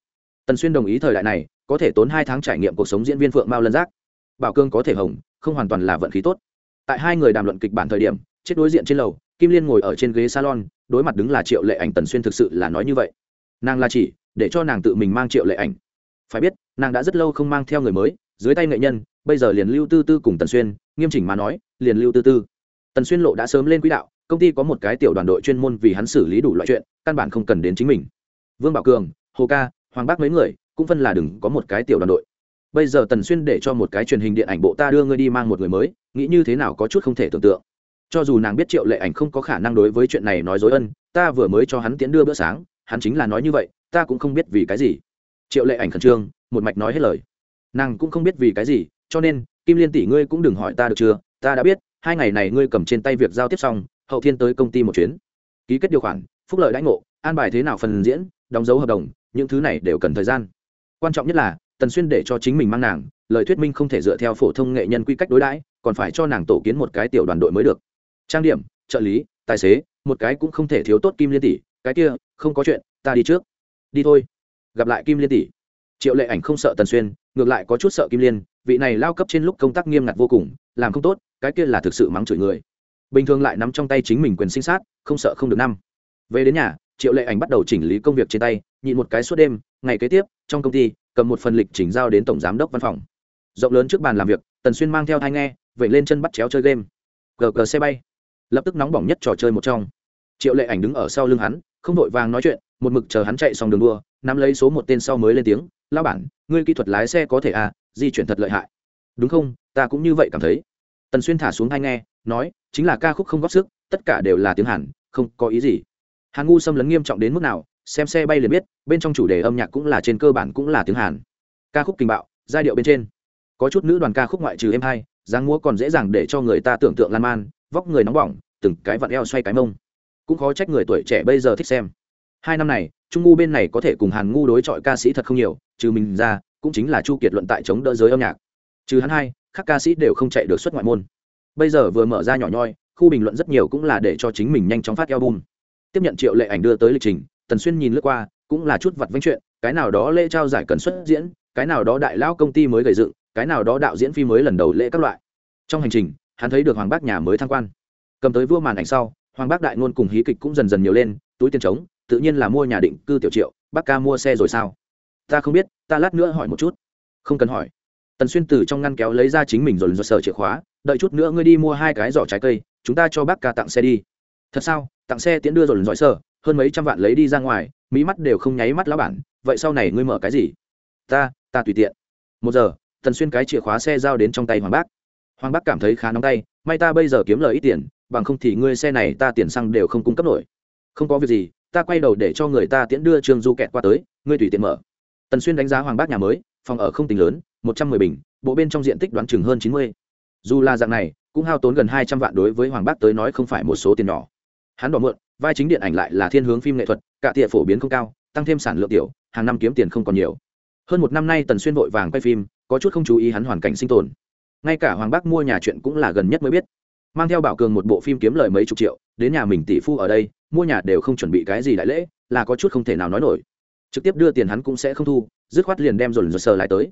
Tần xuyên đồng ý thời đại này có thể tốn hai tháng trải nghiệm cuộc sống diễn viên phượng mao lân giác. Bảo cương có thể hồng, không hoàn toàn là vận khí tốt. Tại hai người đàm luận kịch bản thời điểm, chết đối diện trên lầu, kim liên ngồi ở trên ghế salon, đối mặt đứng là triệu lệ ảnh tần xuyên thực sự là nói như vậy. Nàng là chỉ, để cho nàng tự mình mang triệu lệ ảnh. Phải biết, nàng đã rất lâu không mang theo người mới, dưới tay nghệ nhân, bây giờ liền lưu tư tư cùng tần xuyên, nghiêm chỉnh mà nói, liền lưu tư tư. Tần xuyên lộ đã sớm lên quỹ đạo, công ty có một cái tiểu đoàn đội chuyên môn vì hắn xử lý đủ loại chuyện, căn bản không cần đến chính mình. Vương bảo cường, hồ ca, hoàng bác mấy người cũng phân là đừng có một cái tiểu đoàn đội. Bây giờ tần xuyên để cho một cái truyền hình điện ảnh bộ ta đưa ngươi đi mang một người mới, nghĩ như thế nào có chút không thể tưởng tượng. Cho dù nàng biết triệu lệ ảnh không có khả năng đối với chuyện này nói dối ân, ta vừa mới cho hắn tiến đưa bữa sáng, hắn chính là nói như vậy, ta cũng không biết vì cái gì. Triệu lệ ảnh khẩn trương, một mạch nói hết lời. Nàng cũng không biết vì cái gì, cho nên, kim liên tỷ ngươi cũng đừng hỏi ta được chưa, ta đã biết, hai ngày này ngươi cầm trên tay việc giao tiếp xong, hậu thiên tới công ty một chuyến. Ký kết điều khoản, phúc lợi đãi ngộ, an bài thế nào phần diễn, đóng dấu hợp đồng, những thứ này đều cần thời gian quan trọng nhất là, tần xuyên để cho chính mình mang nàng, lời thuyết minh không thể dựa theo phổ thông nghệ nhân quy cách đối đãi, còn phải cho nàng tổ kiến một cái tiểu đoàn đội mới được. Trang điểm, trợ lý, tài xế, một cái cũng không thể thiếu tốt kim liên tỷ, cái kia, không có chuyện, ta đi trước. Đi thôi. Gặp lại kim liên tỷ. Triệu lệ ảnh không sợ tần xuyên, ngược lại có chút sợ kim liên, vị này lao cấp trên lúc công tác nghiêm ngặt vô cùng, làm không tốt, cái kia là thực sự mắng chửi người. Bình thường lại nắm trong tay chính mình quyền sinh sát, không sợ không được năm. Về đến nhà, triệu lệ ảnh bắt đầu chỉnh lý công việc trên tay, nhịn một cái suốt đêm, ngày kế tiếp trong công ty, cầm một phần lịch chỉnh giao đến tổng giám đốc văn phòng. Rộng lớn trước bàn làm việc, tần xuyên mang theo thai nghe, vậy lên chân bắt chéo chơi game. Gờ gờ xe bay. Lập tức nóng bỏng nhất trò chơi một trong. Triệu lệ ảnh đứng ở sau lưng hắn, không vội vàng nói chuyện, một mực chờ hắn chạy xong đường đua, nắm lấy số một tên sau mới lên tiếng lao bản, ngươi kỹ thuật lái xe có thể à di chuyển thật lợi hại. Đúng không? Ta cũng như vậy cảm thấy. Tần xuyên thả xuống thai nghe, nói, chính là ca khúc không góp sức, tất cả đều là tiếng hàn, không có ý gì. Hàn ngu xâm lấn nghiêm trọng đến mức nào xem xe bay liền biết, bên trong chủ đề âm nhạc cũng là trên cơ bản cũng là tiếng hàn. Ca khúc kinh bạo, giai điệu bên trên. Có chút nữ đoàn ca khúc ngoại trừ em hai dáng múa còn dễ dàng để cho người ta tưởng tượng lan man, vóc người nóng bỏng, từng cái vặn eo xoay cái mông. Cũng khó trách người tuổi trẻ bây giờ thích xem. Hai năm này, trung ngu bên này có thể cùng hàn ngu đối chọi ca sĩ thật không nhiều, trừ mình ra, cũng chính là chu kiệt luận tại chống đỡ giới âm nhạc. Trừ hắn hai các ca sĩ đều không chạy được xuất ngoại môn. Bây giờ vừa mở ra nhỏ nhoi, khu bình luận rất nhiều cũng là để cho chính mình nhanh chóng phát album. Tiếp nhận triệu lệ ảnh đưa tới lịch trình tần xuyên nhìn lướt qua, cũng là chút vặt vánh chuyện, cái nào đó lễ trao giải cần xuất diễn, cái nào đó đại lao công ty mới gầy dựng, cái nào đó đạo diễn phi mới lần đầu lễ các loại. Trong hành trình, hắn thấy được hoàng bác nhà mới tham quan. Cầm tới vua màn ảnh sau, hoàng bác đại ngôn cùng hí kịch cũng dần dần nhiều lên, túi tiền trống, tự nhiên là mua nhà định cư tiểu triệu, bác ca mua xe rồi sao? Ta không biết, ta lát nữa hỏi một chút. Không cần hỏi. Tần xuyên từ trong ngăn kéo lấy ra chính mình rồi rồi sở chìa khóa, đợi chút nữa ngươi đi mua hai cái giỏ trái cây, chúng ta cho bác ca tặng xe đi. Thật sao? Tặng xe tiễn đưa rồi lần giỏi sở hơn mấy trăm vạn lấy đi ra ngoài, mỹ mắt đều không nháy mắt lão bản, vậy sau này ngươi mở cái gì? Ta ta tùy tiện. Một giờ, tần xuyên cái chìa khóa xe giao đến trong tay hoàng bác. Hoàng bác cảm thấy khá nóng tay, may ta bây giờ kiếm lời ít tiền, bằng không thì ngươi xe này ta tiền xăng đều không cung cấp nổi. Không có việc gì, ta quay đầu để cho người ta tiễn đưa trương du kẹt qua tới, ngươi tùy tiện mở. Tần xuyên đánh giá hoàng bác nhà mới, phòng ở không tính lớn, một trăm mười bình, bộ bên trong diện tích đoán chừng hơn chín mươi. Dù là dạng này, cũng hao tốn gần hai trăm vạn đối với hoàng bác tới nói không phải một số tiền nhỏ. Hắn đỏ mượn vai chính điện ảnh lại là thiên hướng phim nghệ thuật, cả tiệ phổ biến không cao, tăng thêm sản lượng tiểu, hàng năm kiếm tiền không còn nhiều. Hơn một năm nay tần xuyên vội vàng quay phim, có chút không chú ý hắn hoàn cảnh sinh tồn. Ngay cả hoàng bác mua nhà chuyện cũng là gần nhất mới biết. Mang theo bảo cường một bộ phim kiếm lời mấy chục triệu, đến nhà mình tỷ phu ở đây, mua nhà đều không chuẩn bị cái gì đại lễ, là có chút không thể nào nói nổi. Trực tiếp đưa tiền hắn cũng sẽ không thu, dứt khoát liền đem dồn dồn sờ lại tới.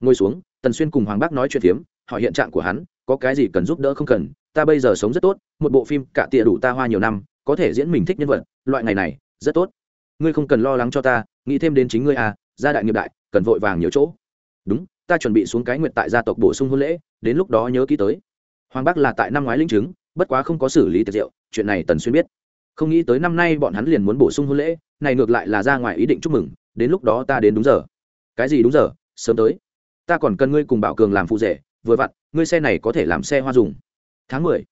Ngồi xuống, tần xuyên cùng hoàng bác nói chuyện phiếm, hỏi hiện trạng của hắn, có cái gì cần giúp đỡ không cần, ta bây giờ sống rất tốt, một bộ phim cả tịa đủ ta hoa nhiều năm có thể diễn mình thích nhân vật, loại ngày này, rất tốt. Ngươi không cần lo lắng cho ta, nghĩ thêm đến chính ngươi à gia đại nghiệp đại, cần vội vàng nhiều chỗ. Đúng, ta chuẩn bị xuống cái nguyện tại gia tộc bổ sung hôn lễ, đến lúc đó nhớ ký tới. Hoàng bắc là tại năm ngoái linh chứng, bất quá không có xử lý tiệc rượu chuyện này tần xuyên biết. Không nghĩ tới năm nay bọn hắn liền muốn bổ sung hôn lễ, này ngược lại là ra ngoài ý định chúc mừng, đến lúc đó ta đến đúng giờ. Cái gì đúng giờ? Sớm tới. Ta còn cần ngươi cùng bảo cường làm phụ rể, vừa vặn, ngươi xe này có thể làm xe hoa dùng. Tháng mười,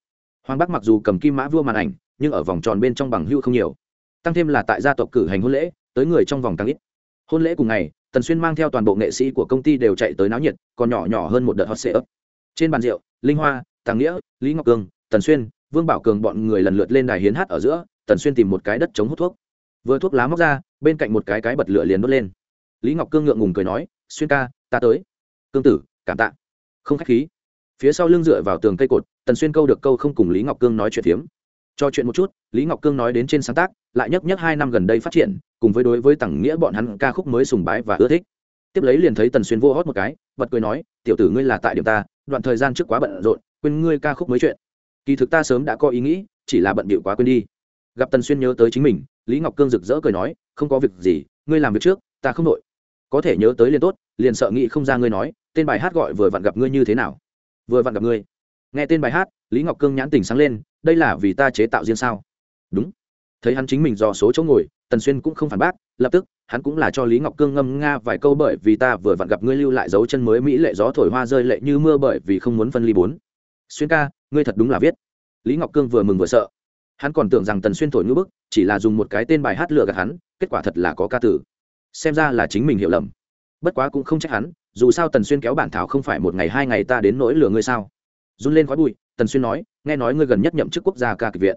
hoàng bắc mặc dù cầm kim mã vua màn ảnh nhưng ở vòng tròn bên trong bằng hưu không nhiều. Tăng thêm là tại gia tộc cử hành hôn lễ tới người trong vòng càng ít. Hôn lễ cùng ngày tần xuyên mang theo toàn bộ nghệ sĩ của công ty đều chạy tới náo nhiệt còn nhỏ nhỏ hơn một đợt hot sệ ấp trên bàn rượu linh hoa tàng nghĩa lý ngọc cường, tần xuyên vương bảo cường bọn người lần lượt lên đài hiến hát ở giữa tần xuyên tìm một cái đất chống hút thuốc. Vừa thuốc lá móc ra bên cạnh một cái cái bật lửa liền đốt lên. Lý ngọc cương ngượng ngùng cười nói xuyên ca ta tới. Cương tử cảm tạ. Không khách khí. Phía sau lưng dựa vào tường cây cột tần xuyên câu được câu không cùng lý ngọc cương nói chuyện phiếm cho chuyện một chút, lý ngọc cương nói đến trên sáng tác, lại nhắc nhắc hai năm gần đây phát triển, cùng với đối với tặng nghĩa bọn hắn ca khúc mới sùng bái và ưa thích. Tiếp lấy liền thấy tần xuyên vô hót một cái, bật cười nói, tiểu tử ngươi là tại điểm ta, đoạn thời gian trước quá bận rộn, quên ngươi ca khúc mới chuyện. Kỳ thực ta sớm đã có ý nghĩ, chỉ là bận bịu quá quên đi. Gặp tần xuyên nhớ tới chính mình, lý ngọc cương rực rỡ cười nói, không có việc gì, ngươi làm việc trước, ta không nội có thể nhớ tới liền tốt, liền sợ nghĩ không ra ngươi nói, tên bài hát gọi vừa vặn gặp ngươi như thế nào. Vừa vặn gặp ngươi. Nghe tên bài hát lý ngọc cương nhãn tình sáng lên, đây là vì ta chế tạo riêng sao? Đúng. Thấy hắn chính mình do số chỗ ngồi, tần xuyên cũng không phản bác, lập tức, hắn cũng là cho lý ngọc cương ngâm nga vài câu bởi vì ta vừa vặn gặp ngươi lưu lại dấu chân mới mỹ lệ gió thổi hoa rơi lệ như mưa bởi vì không muốn phân ly bốn. Xuyên ca, ngươi thật đúng là viết. Lý ngọc cương vừa mừng vừa sợ. Hắn còn tưởng rằng tần xuyên thổi ngữ bức, chỉ là dùng một cái tên bài hát lừa gạt hắn, kết quả thật là có ca tử. Xem ra là chính mình hiểu lầm. Bất quá cũng không trách hắn, dù sao tần xuyên kéo bản thảo không phải một ngày hai ngày ta đến nỗi lừa ngươi sao? Run lên khói bụi tần xuyên nói, nghe nói ngươi gần nhất nhậm chức quốc gia ca kịch viện.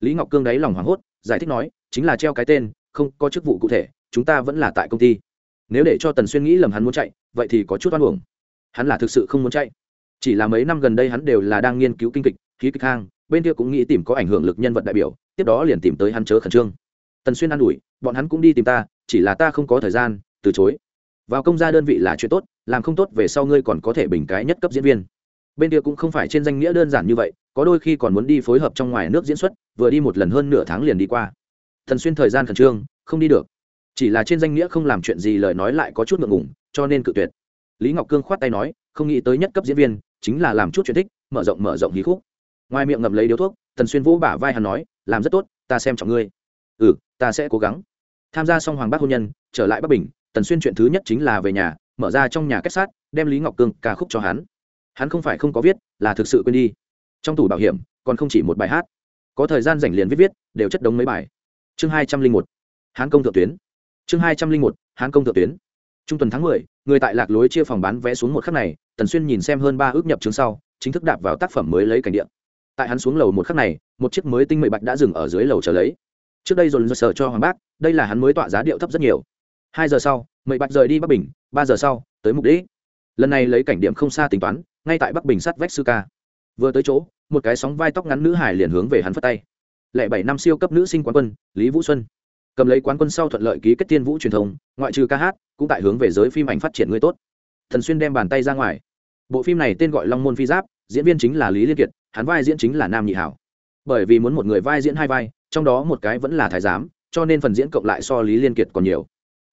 Lý ngọc cương đáy lòng hoảng hốt, giải thích nói, chính là treo cái tên, không, có chức vụ cụ thể, chúng ta vẫn là tại công ty. Nếu để cho tần xuyên nghĩ lầm hắn muốn chạy, vậy thì có chút oan uổng. Hắn là thực sự không muốn chạy. Chỉ là mấy năm gần đây hắn đều là đang nghiên cứu kinh kịch, khí kịch hang, bên kia cũng nghĩ tìm có ảnh hưởng lực nhân vật đại biểu, tiếp đó liền tìm tới hắn chớ khẩn trương. Tần xuyên an ủi, bọn hắn cũng đi tìm ta, chỉ là ta không có thời gian, từ chối. Vào công gia đơn vị là chuyện tốt, làm không tốt về sau ngươi còn có thể bình cái nhất cấp diễn viên bên kia cũng không phải trên danh nghĩa đơn giản như vậy, có đôi khi còn muốn đi phối hợp trong ngoài nước diễn xuất, vừa đi một lần hơn nửa tháng liền đi qua. Thần xuyên thời gian khẩn trương, không đi được. Chỉ là trên danh nghĩa không làm chuyện gì lời nói lại có chút ngượng ngùng, cho nên cự tuyệt. Lý ngọc cương khoát tay nói, không nghĩ tới nhất cấp diễn viên, chính là làm chút chuyện thích, mở rộng mở rộng hí khúc. Ngoài miệng ngậm lấy điếu thuốc tần xuyên vũ bả vai hắn nói, làm rất tốt, ta xem trọng ngươi. Ừ ta sẽ cố gắng. Tham gia xong hoàng bác hôn nhân, trở lại bắc bình tần xuyên chuyện thứ nhất chính là về nhà, mở ra trong nhà kết sát, đem lý ngọc cương ca khúc cho hắn hắn không phải không có viết, là thực sự quên đi. Trong tủ bảo hiểm, còn không chỉ một bài hát. Có thời gian rảnh liền viết viết, đều chất đống mấy bài. Chương hai trăm linh một, hán công thượng tuyến. Chương hai trăm linh một, hán công thượng tuyến. Trung tuần tháng mười, người tại lạc lối chia phòng bán vé xuống một khắc này, tần xuyên nhìn xem hơn ba ước nhập chứng sau, chính thức đạp vào tác phẩm mới lấy cảnh điện tại hắn xuống lầu một khắc này, một chiếc mới tinh mệ bạch đã dừng ở dưới lầu chờ lấy. Trước đây dồn dơ sờ cho hoàng bác, đây là hắn mới tọa giá điệu thấp rất nhiều. Hai giờ sau mệ bạch rời đi bắc bình, ba giờ sau, tới mục đích lần này lấy cảnh điểm không xa tính toán, ngay tại bắc bình sắt vách sư ca. Vừa tới chỗ, một cái sóng vai tóc ngắn nữ hải liền hướng về hắn phất tay. Lẻ bảy năm siêu cấp nữ sinh quán quân, lý vũ xuân. Cầm lấy quán quân sau thuận lợi ký kết tiên vũ truyền thông, ngoại trừ ca hát, cũng tại hướng về giới phim ảnh phát triển người tốt. Thần xuyên đem bàn tay ra ngoài. Bộ phim này tên gọi long môn phi giáp, diễn viên chính là lý liên kiệt, hắn vai diễn chính là nam nhị hảo. Bởi vì muốn một người vai diễn hai vai, trong đó một cái vẫn là thái giám, cho nên phần diễn cộng lại so lý liên kiệt còn nhiều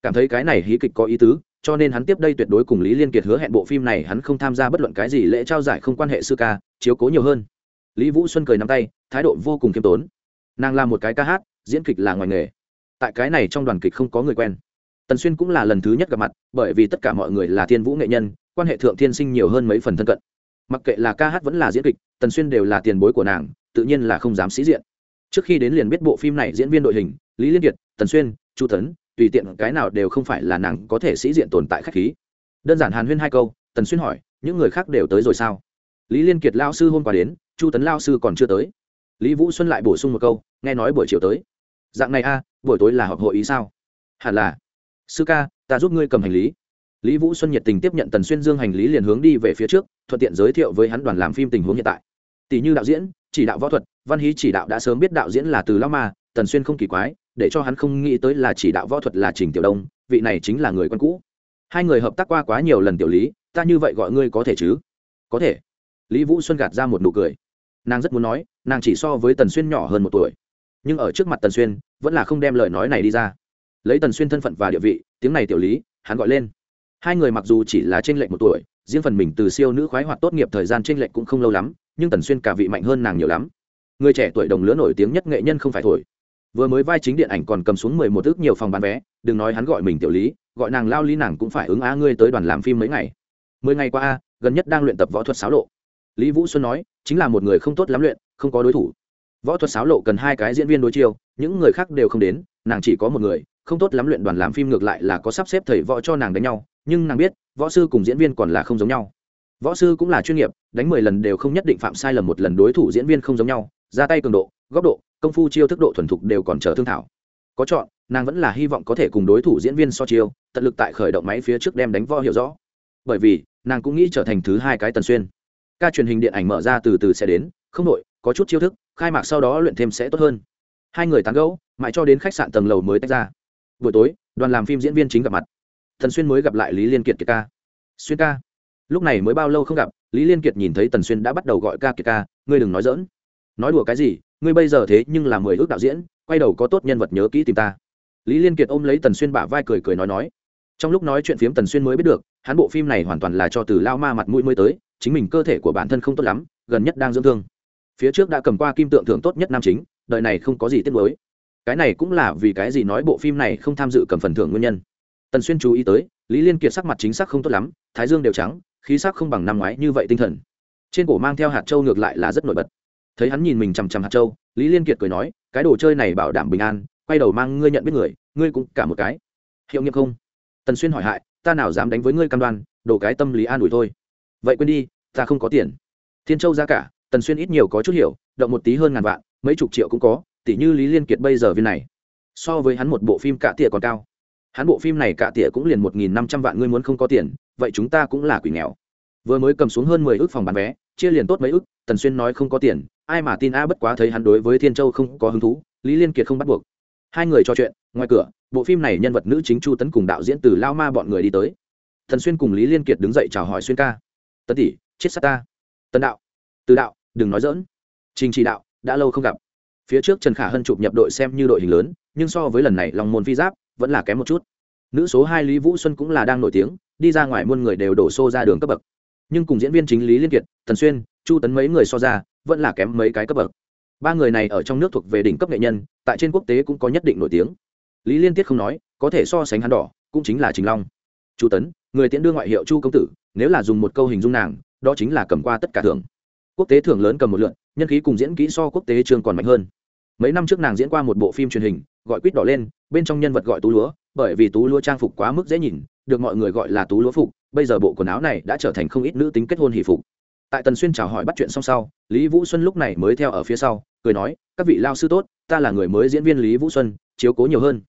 cảm thấy cái này hí kịch có ý tứ, cho nên hắn tiếp đây tuyệt đối cùng lý liên kiệt hứa hẹn bộ phim này hắn không tham gia bất luận cái gì lễ trao giải không quan hệ sư ca, chiếu cố nhiều hơn. Lý vũ xuân cười nắm tay, thái độ vô cùng khiêm tốn. Nàng là một cái ca hát, diễn kịch là ngoài nghề. Tại cái này trong đoàn kịch không có người quen. Tần xuyên cũng là lần thứ nhất gặp mặt, bởi vì tất cả mọi người là thiên vũ nghệ nhân, quan hệ thượng thiên sinh nhiều hơn mấy phần thân cận. Mặc kệ là ca hát vẫn là diễn kịch, tần xuyên đều là tiền bối của nàng, tự nhiên là không dám sĩ diện. Trước khi đến liền biết bộ phim này diễn viên đội hình, lý liên kiệt, tần xuyên, chu tấn tùy tiện cái nào đều không phải là nàng có thể sĩ diện tồn tại khách khí. Đơn giản hàn huyên hai câu, tần xuyên hỏi, những người khác đều tới rồi sao? Lý liên kiệt lao sư hôm qua đến, chu tấn lao sư còn chưa tới. Lý vũ xuân lại bổ sung một câu, nghe nói buổi chiều tới. Dạng này a, buổi tối là họp hội ý sao? Hẳn là. Sư ca, ta giúp ngươi cầm hành lý. Lý vũ xuân nhiệt tình tiếp nhận tần xuyên dương hành lý liền hướng đi về phía trước, thuận tiện giới thiệu với hắn đoàn làm phim tình huống hiện tại. Tỷ như đạo diễn, chỉ đạo võ thuật, văn hí chỉ đạo đã sớm biết đạo diễn là từ lao ma, tần xuyên không kỳ quái để cho hắn không nghĩ tới là chỉ đạo võ thuật là trình tiểu đông, vị này chính là người quân cũ. Hai người hợp tác qua quá nhiều lần tiểu lý, ta như vậy gọi ngươi có thể chứ? Có thể. Lý vũ xuân gạt ra một nụ cười. Nàng rất muốn nói, nàng chỉ so với tần xuyên nhỏ hơn một tuổi. Nhưng ở trước mặt tần xuyên, vẫn là không đem lời nói này đi ra. Lấy tần xuyên thân phận và địa vị, tiếng này tiểu lý, hắn gọi lên. Hai người mặc dù chỉ là t r ê n lệch một tuổi, riêng phần mình từ siêu nữ khoái hoạt tốt nghiệp thời gian t r ê n lệch cũng không lâu lắm, nhưng tần xuyên cả vị mạnh hơn nàng nhiều lắm. Người trẻ tuổi đồng lứa nổi tiếng nhất nghệ nhân không phải thổi vừa mới vai chính điện ảnh còn cầm xuống mười một ước nhiều phòng bán vé, đừng nói hắn gọi mình tiểu lý, gọi nàng lao lý nàng cũng phải ứng á ngươi tới đoàn làm phim mấy ngày. Mười ngày qua a gần nhất đang luyện tập võ thuật xáo lộ. Lý vũ xuân nói, chính là một người không tốt lắm luyện, không có đối thủ. Võ thuật xáo lộ cần hai cái diễn viên đối chiêu, những người khác đều không đến, nàng chỉ có một người, không tốt lắm luyện đoàn làm phim ngược lại là có sắp xếp thầy võ cho nàng đánh nhau, nhưng nàng biết, võ sư cùng diễn viên còn là không giống nhau. Võ sư cũng là chuyên nghiệp, đánh mười lần đều không nhất định phạm sai lầm một lần đối thủ diễn viên không giống nhau, ra tay cường độ, góc độ công phu chiêu thức độ thuần thục đều còn chờ thương thảo. Có chọn, nàng vẫn là hy vọng có thể cùng đối thủ diễn viên so chiêu, tận lực tại khởi động máy phía trước đem đánh vo hiểu rõ. Bởi vì, nàng cũng nghĩ trở thành thứ hai cái tần xuyên. Ca truyền hình điện ảnh mở ra từ từ sẽ đến, không nội, có chút chiêu thức, khai mạc sau đó luyện thêm sẽ tốt hơn. Hai người tán gẫu, mãi cho đến khách sạn tầng lầu mới tách ra. Buổi tối, đoàn làm phim diễn viên chính gặp mặt. Thần xuyên mới gặp lại lý liên kiệt kiệt ca. Xuyên ca. Lúc này mới bao lâu không gặp, lý liên kiệt nhìn thấy tần xuyên đã bắt đầu gọi ca kiệt ca, ngươi đừng nói dỡn nói đùa cái gì, ngươi bây giờ thế nhưng là mười ước đạo diễn, quay đầu có tốt nhân vật nhớ kỹ tìm ta. Lý liên kiệt ôm lấy tần xuyên bả vai cười cười nói nói. Trong lúc nói chuyện phiếm tần xuyên mới biết được, hắn bộ phim này hoàn toàn là cho từ lao ma mặt mũi mới tới, chính mình cơ thể của bản thân không tốt lắm, gần nhất đang dưỡng thương. Phía trước đã cầm qua kim tượng thưởng tốt nhất nam chính đợi này không có gì tiếc mới cái này cũng là vì cái gì nói bộ phim này không tham dự cầm phần thưởng nguyên nhân. Tần xuyên chú ý tới, lý liên kiệt sắc mặt chính xác không tốt lắm, thái dương đều trắng, khí sắc không bằng năm ngoái như vậy tinh thần. Trên cổ mang theo hạt châu ngược lại là rất nổi bật thấy hắn nhìn mình chằm chằm hạt châu, lý liên kiệt cười nói, cái đồ chơi này bảo đảm bình an, quay đầu mang ngươi nhận biết người, ngươi cũng cả một cái. Hiệu nghiệm không? Tần xuyên hỏi hại, ta nào dám đánh với ngươi cam đoan, đồ cái tâm lý an ủi thôi. Vậy quên đi, ta không có tiền. Thiên châu ra cả, tần xuyên ít nhiều có chút hiểu, động một tí hơn ngàn vạn, mấy chục triệu cũng có tỷ như lý liên kiệt bây giờ viên này. So với hắn một bộ phim cả tỉa còn cao. Hắn bộ phim này cả tỉa cũng liền một nghìn năm trăm vạn, ngươi muốn không có tiền, vậy chúng ta cũng là quỷ nghèo. Vừa mới cầm xuống hơn mười ước phòng bán vé, chia liền tốt mấy ước, tần xuyên nói không có tiền ai mà tin a bất quá thấy hắn đối với thiên châu không có hứng thú, lý liên kiệt không bắt buộc. Hai người trò chuyện, ngoài cửa, bộ phim này nhân vật nữ chính chu tấn cùng đạo diễn từ lao ma bọn người đi tới. Thần xuyên cùng lý liên kiệt đứng dậy chào hỏi xuyên ca. Tấn tỷ, chết sát ta. Tân đạo. Từ đạo, đừng nói dỡn trình chỉ đạo, đã lâu không gặp. Phía trước trần khả hân chụp nhập đội xem như đội hình lớn, nhưng so với lần này lòng môn phi giáp, vẫn là kém một chút. Nữ số hai lý vũ xuân cũng là đang nổi tiếng, đi ra ngoài muôn người đều đổ xô ra đường cấp bậc. Nhưng cùng diễn viên chính lý liên kiệt, thần xuyên, chu tấn mấy người so ra vẫn là kém mấy cái cấp bậc. Ba người này ở trong nước thuộc về đỉnh cấp nghệ nhân, tại trên quốc tế cũng có nhất định nổi tiếng. Lý liên tiết không nói, có thể so sánh hắn đỏ, cũng chính là trình long. Chu tấn, người tiễn đưa ngoại hiệu chu công tử, nếu là dùng một câu hình dung nàng, đó chính là cầm qua tất cả thưởng. Quốc tế thưởng lớn cầm một lượn, nhân khí cùng diễn kỹ so quốc tế trường còn mạnh hơn. Mấy năm trước nàng diễn qua một bộ phim truyền hình, gọi quýt đỏ lên, bên trong nhân vật gọi tú lúa, bởi vì tú lúa trang phục quá mức dễ nhìn, được mọi người gọi là tú lúa phục, bây giờ bộ quần áo này đã trở thành không ít nữ tính kết hôn hỷ phục tại tần xuyên chào hỏi bắt chuyện xong sau, lý vũ xuân lúc này mới theo ở phía sau, cười nói, các vị lao sư tốt, ta là người mới diễn viên lý vũ xuân, chiếu cố nhiều hơn.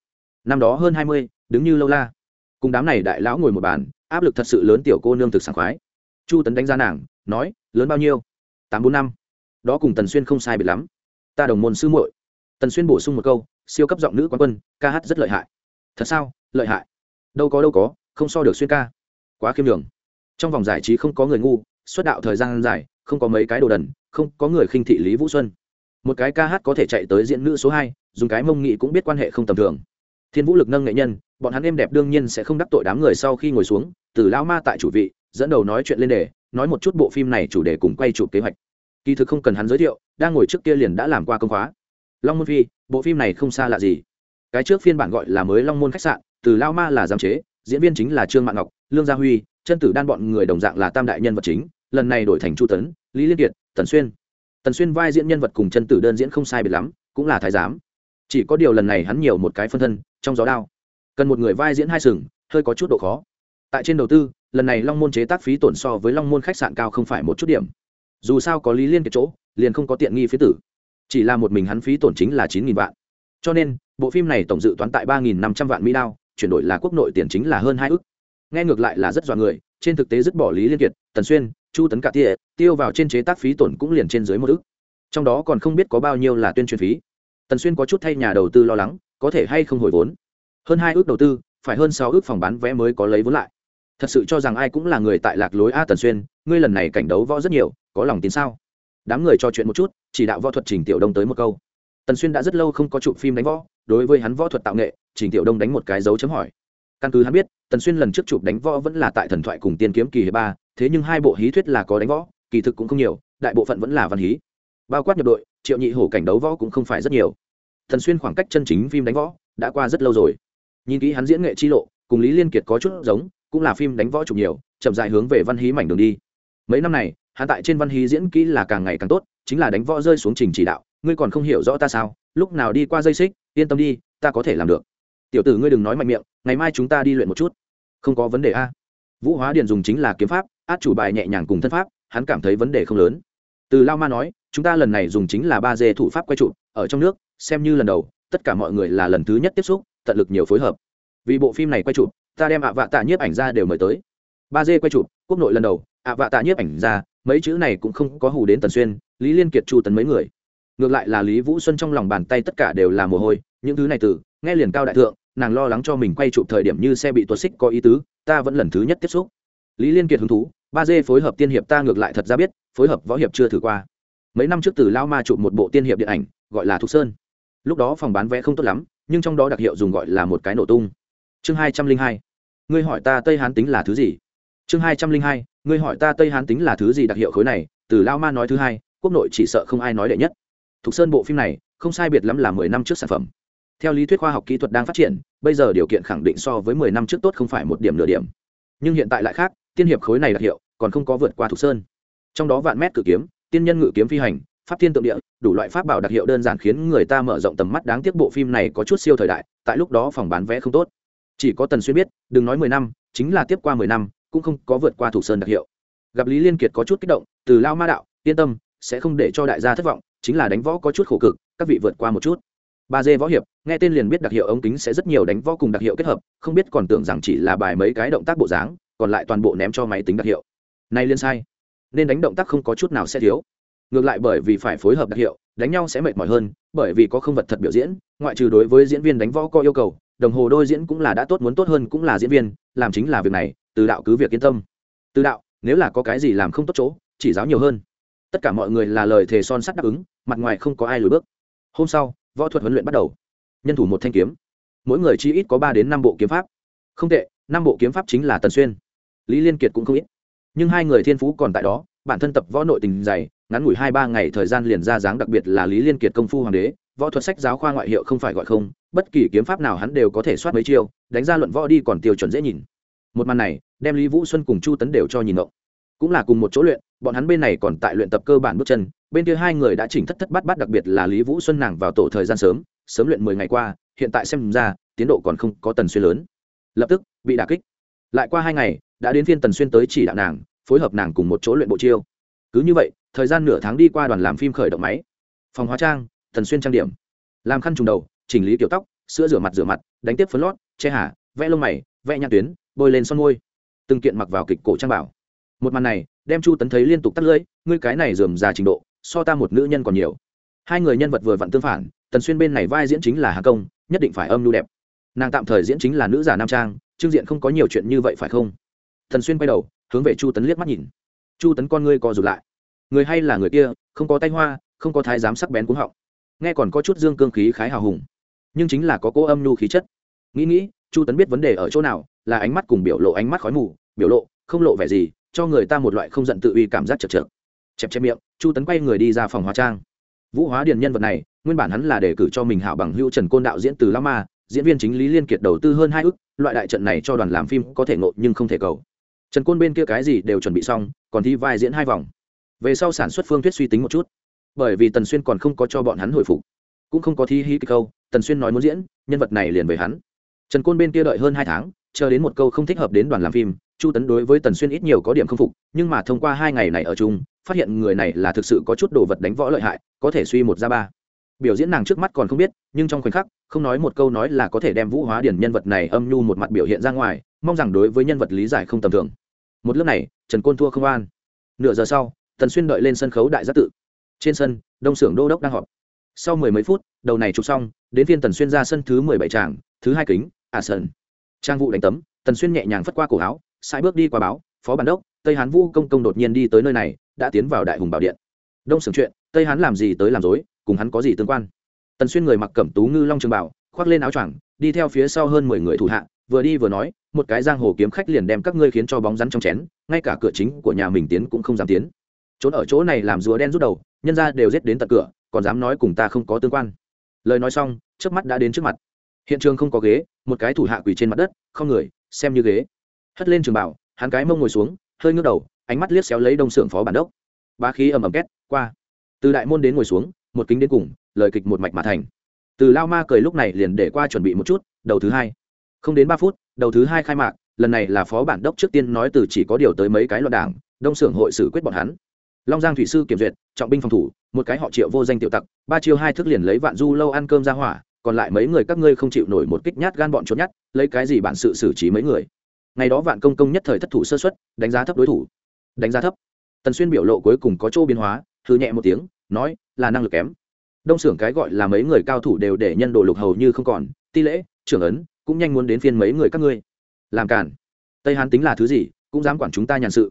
Năm đó hơn hai mươi, đứng như lâu la. Cùng đám này đại lão ngồi một bàn, áp lực thật sự lớn tiểu cô nương thực sảng khoái. Chu tấn đánh giá nàng, nói, lớn bao nhiêu? Tám bốn năm. Đó cùng tần xuyên không sai biệt lắm. Ta đồng môn sư muội. Tần xuyên bổ sung một câu, siêu cấp giọng nữ quán quân, ca hát rất lợi hại. Thật sao? Lợi hại? Đâu có đâu có, không so được xuyên ca. Quá khiêm đường trong vòng giải trí không có người ngu xuất đạo thời gian dài, không có mấy cái đồ đần, không có người khinh thị lý vũ xuân. Một cái ca hát có thể chạy tới diễn nữ số hai, dùng cái mông nghị cũng biết quan hệ không tầm thường. Thiên vũ lực nâng nghệ nhân, bọn hắn êm đẹp đương nhiên sẽ không đắc tội đám người sau khi ngồi xuống, từ lao ma tại chủ vị, dẫn đầu nói chuyện lên đề, nói một chút bộ phim này chủ đề cùng quay chụp kế hoạch. Kỳ thực không cần hắn giới thiệu, đang ngồi trước kia liền đã làm qua công khóa. Long môn phi, bộ phim này không xa lạ gì. Cái trước phiên bản gọi là mới long môn khách sạn, từ lao ma là giám chế, diễn viên chính là trương mạng ngọc, lương gia huy chân tử đan bọn người đồng dạng là tam đại nhân vật chính, lần này đổi thành chu tấn, lý liên kiệt, tần xuyên. Tần xuyên vai diễn nhân vật cùng chân tử đơn diễn không sai biệt lắm, cũng là thái giám. Chỉ có điều lần này hắn nhiều một cái phân thân, trong gió đao. Cần một người vai diễn hai sừng, hơi có chút độ khó. Tại trên đầu tư, lần này long môn chế tác phí tổn so với long môn khách sạn cao không phải một chút điểm. Dù sao có lý liên kiệt chỗ, liền không có tiện nghi phía tử. Chỉ là một mình hắn phí tổn chính là chín nghìn vạn. Cho nên, bộ phim này tổng dự toán tại ba nghìn năm trăm vạn mỹ đao, chuyển đổi là quốc nội tiền chính là hơn hai ước nghe ngược lại là rất dọa người, trên thực tế dứt bỏ lý liên kiệt, tần xuyên, chu tấn cả tia, tiêu vào trên chế tác phí tổn cũng liền trên dưới một ước trong đó còn không biết có bao nhiêu là tuyên truyền phí. Tần xuyên có chút thay nhà đầu tư lo lắng, có thể hay không hồi vốn. Hơn hai ước đầu tư, phải hơn sáu ước phòng bán vé mới có lấy vốn lại. Thật sự cho rằng ai cũng là người tại lạc lối a tần xuyên, ngươi lần này cảnh đấu võ rất nhiều, có lòng tin sao? Đám người trò chuyện một chút, chỉ đạo võ thuật trình tiểu đông tới một câu. Tần xuyên đã rất lâu không có chụp phim đánh võ, đối với hắn võ thuật tạo nghệ, trình tiểu đông đánh một cái dấu chấm hỏi. Căn cứ hắn biết tần xuyên lần trước chụp đánh võ vẫn là tại thần thoại cùng tiên kiếm kỳ hiệp ba, thế nhưng hai bộ hí thuyết là có đánh võ, kỳ thực cũng không nhiều, đại bộ phận vẫn là văn hí. Bao quát nhập đội, triệu nhị hổ cảnh đấu võ cũng không phải rất nhiều. Tần xuyên khoảng cách chân chính phim đánh võ đã qua rất lâu rồi. Nhìn kỹ hắn diễn nghệ chi lộ, cùng lý liên kiệt có chút giống, cũng là phim đánh võ chụp nhiều, chậm dài hướng về văn hí mảnh đường đi. Mấy năm này, hắn tại trên văn hí diễn kỹ là càng ngày càng tốt, chính là đánh võ rơi xuống trình chỉ đạo, ngươi còn không hiểu rõ ta sao? Lúc nào đi qua dây xích, yên tâm đi, ta có thể làm được. Tiểu tử ngươi đừng nói mạnh miệng, ngày mai chúng ta đi luyện một chút không có vấn đề a. Vũ hóa điền dùng chính là kiếm pháp, át chủ bài nhẹ nhàng cùng thân pháp, hắn cảm thấy vấn đề không lớn. Từ lao ma nói, chúng ta lần này dùng chính là ba dê thủ pháp quay trụ, ở trong nước, xem như lần đầu, tất cả mọi người là lần thứ nhất tiếp xúc, tận lực nhiều phối hợp. Vì bộ phim này quay trụ, ta đem ạ vạ tạ nhiếp ảnh ra đều mời tới. Ba dê quay trụ, quốc nội lần đầu, ạ vạ tạ nhiếp ảnh ra, mấy chữ này cũng không có hù đến tần xuyên, lý liên kiệt, chu tấn mấy người. Ngược lại là lý vũ xuân trong lòng bàn tay tất cả đều là mồ hôi, những thứ này từ, nghe liền cao đại thượng nàng lo lắng cho mình quay chụp thời điểm như xe bị tuột xích có ý tứ, ta vẫn lần thứ nhất tiếp xúc. Lý liên kiệt hứng thú, ba dê phối hợp tiên hiệp ta ngược lại thật ra biết, phối hợp võ hiệp chưa thử qua. Mấy năm trước từ lao ma chụp một bộ tiên hiệp điện ảnh, gọi là thục sơn. Lúc đó phòng bán vé không tốt lắm, nhưng trong đó đặc hiệu dùng gọi là một cái nổ tung. Chương hai trăm linh hai. Ngươi hỏi ta tây hán tính là thứ gì? Chương hai trăm linh hai. Ngươi hỏi ta tây hán tính là thứ gì đặc hiệu khối này? Từ lao ma nói thứ hai, quốc nội chỉ sợ không ai nói đệ nhất. Thục sơn bộ phim này, không sai biệt lắm là mười năm trước sản phẩm theo lý thuyết khoa học kỹ thuật đang phát triển, bây giờ điều kiện khẳng định so với mười năm trước tốt không phải một điểm nửa điểm. Nhưng hiện tại lại khác, tiên hiệp khối này đặc hiệu, còn không có vượt qua thục sơn. Trong đó vạn mét cự kiếm, tiên nhân ngự kiếm phi hành, pháp thiên tượng địa, đủ loại pháp bảo đặc hiệu đơn giản khiến người ta mở rộng tầm mắt đáng tiếc bộ phim này có chút siêu thời đại, tại lúc đó phòng bán vé không tốt. Chỉ có tần xuyên biết, đừng nói mười năm, chính là tiếp qua mười năm, cũng không có vượt qua thủ sơn đặc hiệu. Gặp lý liên kiệt có chút kích động, từ lao ma đạo, yên tâm, sẽ không để cho đại gia thất vọng, chính là đánh võ có chút khổ cực, các vị vượt qua một chút ba dê võ hiệp, nghe tên liền biết đặc hiệu ống kính sẽ rất nhiều đánh võ cùng đặc hiệu kết hợp, không biết còn tưởng rằng chỉ là bài mấy cái động tác bộ dáng, còn lại toàn bộ ném cho máy tính đặc hiệu. Nay liên sai. Nên đánh động tác không có chút nào sẽ thiếu. Ngược lại bởi vì phải phối hợp đặc hiệu, đánh nhau sẽ mệt mỏi hơn, bởi vì có không vật thật biểu diễn, ngoại trừ đối với diễn viên đánh võ có yêu cầu, đồng hồ đôi diễn cũng là đã tốt muốn tốt hơn cũng là diễn viên, làm chính là việc này, từ đạo cứ việc yên tâm. Từ đạo, nếu là có cái gì làm không tốt chỗ, chỉ giáo nhiều hơn. Tất cả mọi người là lời thề son sắt đáp ứng, mặt ngoài không có ai lùi bước. Hôm sau võ thuật huấn luyện bắt đầu. Nhân thủ một thanh kiếm. Mỗi người chi ít có ba đến năm bộ kiếm pháp. Không tệ, năm bộ kiếm pháp chính là tần xuyên. Lý liên kiệt cũng không ít. Nhưng hai người thiên phú còn tại đó, bản thân tập võ nội tình dày, ngắn ngủi hai ba ngày thời gian liền ra dáng đặc biệt là lý liên kiệt công phu hoàng đế, võ thuật sách giáo khoa ngoại hiệu không phải gọi không, bất kỳ kiếm pháp nào hắn đều có thể soát mấy chiêu, đánh ra luận võ đi còn tiêu chuẩn dễ nhìn. Một màn này, đem lý vũ xuân cùng chu tấn đều cho nhìn ngộ cũng là cùng một chỗ luyện bọn hắn bên này còn tại luyện tập cơ bản bước chân, bên kia hai người đã chỉnh thất thất bát bát, đặc biệt là lý vũ xuân nàng vào tổ thời gian sớm sớm luyện mười ngày qua, hiện tại xem ra, tiến độ còn không có tần xuyên lớn. Lập tức, bị đả kích. Lại qua hai ngày, đã đến phiên tần xuyên tới chỉ đạo nàng, phối hợp nàng cùng một chỗ luyện bộ chiêu. Cứ như vậy, thời gian nửa tháng đi qua đoàn làm phim khởi động máy. Phòng hóa trang, tần xuyên trang điểm. Làm khăn trùng đầu, chỉnh lý kiểu tóc, sữa rửa mặt rửa mặt, đánh tiếp phấn lót, che hà, vẽ lông mày, vẽ nhãn tuyến, bôi lên son môi. Từng kiện mặc vào kịch cổ trang bảo. Một màn này đem chu tấn thấy liên tục tắt lưỡi, ngươi cái này dườm già trình độ, so ta một nữ nhân còn nhiều. Hai người nhân vật vừa vặn tương phản, tần xuyên bên này vai diễn chính là hà công, nhất định phải âm lưu đẹp. Nàng tạm thời diễn chính là nữ giả nam trang, trương diện không có nhiều chuyện như vậy phải không? Thần xuyên quay đầu, hướng về chu tấn liếc mắt nhìn. Chu tấn con ngươi co rụt lại. Người hay là người kia, không có tay hoa không có thái giám sắc bén cuống họng. Nghe còn có chút dương cương khí khái hào hùng, nhưng chính là có cô âm nhu khí chất. Nghĩ nghĩ, chu tấn biết vấn đề ở chỗ nào, là ánh mắt cùng biểu lộ ánh mắt khói mù, biểu lộ, không lộ vẻ gì cho người ta một loại không giận tự uy cảm giác chật chật chẹp chẹp miệng, chu tấn quay người đi ra phòng hóa trang. Vũ hóa điền nhân vật này, nguyên bản hắn là để cử cho mình hảo bằng hữu trần côn đạo diễn từ lâu ma diễn viên chính lý liên kiệt đầu tư hơn hai ức. loại đại trận này cho đoàn làm phim có thể ngộ nhưng không thể cầu. Trần côn bên kia cái gì đều chuẩn bị xong, còn thi vai diễn hai vòng. Về sau sản xuất phương thuyết suy tính một chút. Bởi vì tần xuyên còn không có cho bọn hắn hồi phục. Cũng không có thi hí câu, tần xuyên nói muốn diễn, nhân vật này liền về hắn. Trần côn bên kia đợi hơn hai tháng, chờ đến một câu không thích hợp đến đoàn làm phim chu tấn đối với tần xuyên ít nhiều có điểm không phục, nhưng mà thông qua hai ngày này ở chung, phát hiện người này là thực sự có chút đồ vật đánh võ lợi hại, có thể suy một ra ba. Biểu diễn nàng trước mắt còn không biết, nhưng trong khoảnh khắc, không nói một câu nói là có thể đem vũ hóa điển nhân vật này âm nhu một mặt biểu hiện ra ngoài, mong rằng đối với nhân vật lý giải không tầm thường. Một lớp này, trần côn thua không an. Nửa giờ sau, tần xuyên đợi lên sân khấu đại giác tự. Trên sân, đông xưởng đô đốc đang họp. Sau mười mấy phút, đầu này chụp xong, đến phiên tần xuyên ra sân thứ mười bảy tràng, thứ hai kính à sơn trang vụ đánh tấm, tần xuyên nhẹ nhàng phất qua cổ áo sai bước đi qua báo, phó bản đốc, tây hán vũ công công đột nhiên đi tới nơi này, đã tiến vào đại hùng bảo điện. Đông sưởng chuyện, tây hán làm gì tới làm dối cùng hắn có gì tương quan? Tần xuyên người mặc cẩm tú ngư long trường bảo, khoác lên áo choàng, đi theo phía sau hơn mười người thủ hạ, vừa đi vừa nói, một cái giang hồ kiếm khách liền đem các ngươi khiến cho bóng rắn trong chén, ngay cả cửa chính của nhà mình tiến cũng không dám tiến. Trốn ở chỗ này làm rùa đen rút đầu, nhân ra đều giết đến tận cửa, còn dám nói cùng ta không có tương quan. Lời nói xong trước mắt đã đến trước mặt. Hiện trường không có ghế, một cái thủ hạ quỳ trên mặt đất, không người, xem như ghế hất lên trường bảo, hắn cái mông ngồi xuống, hơi ngước đầu, ánh mắt liếc xéo lấy đông xưởng phó bản đốc. Ba khí ầm ầm két, qua. Từ đại môn đến ngồi xuống, một kính đến cùng, lời kịch một mạch mà thành. Từ lao ma cười lúc này liền để qua chuẩn bị một chút, đầu thứ hai. Không đến ba phút, đầu thứ hai khai mạc, lần này là phó bản đốc trước tiên nói từ chỉ có điều tới mấy cái loạn đảng, đông xưởng hội xử quyết bọn hắn. Long giang thủy sư kiểm duyệt, trọng binh phòng thủ, một cái họ triệu vô danh tiểu tặc, ba chiêu hai thức liền lấy vạn du lâu ăn cơm ra hỏa, còn lại mấy người các ngươi không chịu nổi một kích nhát gan bọn trốn nhát, lấy cái gì bản sự xử trí mấy người? Ngày đó vạn công công nhất thời thất thủ sơ xuất, đánh giá thấp đối thủ. Đánh giá thấp. Tần xuyên biểu lộ cuối cùng có chỗ biến hóa thư nhẹ một tiếng, nói, là năng lực kém. Đông xưởng cái gọi là mấy người cao thủ đều để nhân đồ lục hầu như không còn, ti lễ, trưởng ấn, cũng nhanh muốn đến phiên mấy người các ngươi. Làm cản. Tây hán tính là thứ gì, cũng dám quản chúng ta nhàn sự.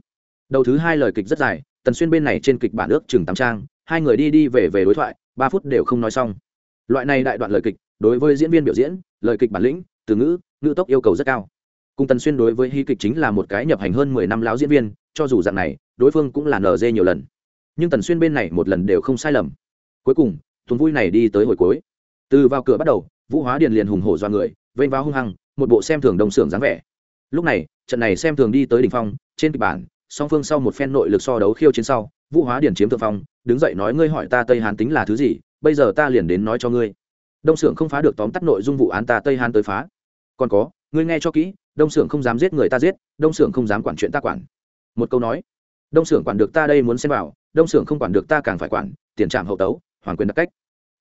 Đầu thứ hai lời kịch rất dài, tần xuyên bên này trên kịch bản ước chừng tám trang, hai người đi đi về về đối thoại, ba phút đều không nói xong. Loại này đại đoạn lời kịch, đối với diễn viên biểu diễn, lời kịch bản lĩnh, từ ngữ ngữ tốc yêu cầu rất cao cùng tần xuyên đối với hí kịch chính là một cái nhập hành hơn mười năm láo diễn viên, cho dù dạng này, đối phương cũng là nở dê nhiều lần. Nhưng tần xuyên bên này một lần đều không sai lầm. Cuối cùng tuần vui này đi tới hồi cuối. Từ vào cửa bắt đầu, vũ hóa điền liền hùng hổ do người, vênh vào hung hăng, một bộ xem thường đồng xưởng dáng vẻ. Lúc này, trận này xem thường đi tới đỉnh phong, trên kịch bản, song phương sau một phen nội lực so đấu khiêu chiến sau, vũ hóa điền chiếm thượng phong, đứng dậy nói, ngươi hỏi ta tây hán tính là thứ gì, bây giờ ta liền đến nói cho ngươi. Đông xưởng không phá được tóm tắt nội dung vụ án ta tây hán tới phá. Còn có, ngươi nghe cho kỹ đông xưởng không dám giết người ta giết, đông xưởng không dám quản chuyện ta quản. Một câu nói. Đông xưởng quản được ta đây muốn xem vào, đông xưởng không quản được ta càng phải quản, tiền trạm hậu tấu, hoàn quyền đặc cách.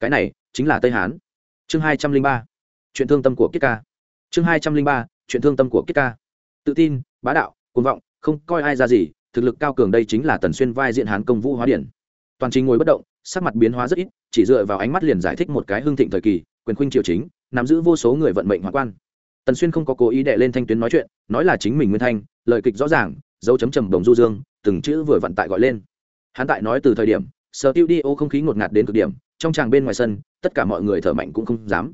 Cái này chính là tây hán. Chương hai trăm linh ba. Chuyện thương tâm của kiết ca. Chương hai trăm linh ba, chuyện thương tâm của kiết ca. Tự tin, bá đạo, cuồng vọng, không coi ai ra gì, thực lực cao cường đây chính là tần xuyên vai diện hán công vũ hóa điển. Toàn trình ngồi bất động, sắc mặt biến hóa rất ít, chỉ dựa vào ánh mắt liền giải thích một cái hưng thịnh thời kỳ, quyền khuynh triều chính, nắm giữ vô số người vận mệnh hoạn quan tần xuyên không có cố ý đệ lên thanh tuyến nói chuyện, nói là chính mình nguyên thanh, lời kịch rõ ràng, dấu chấm trầm đồng du dương, từng chữ vừa vặn tại gọi lên. Hắn tại nói từ thời điểm, sở tiêu đi ô không khí ngột ngạt đến cực điểm, trong tràng bên ngoài sân, tất cả mọi người thở mạnh cũng không dám.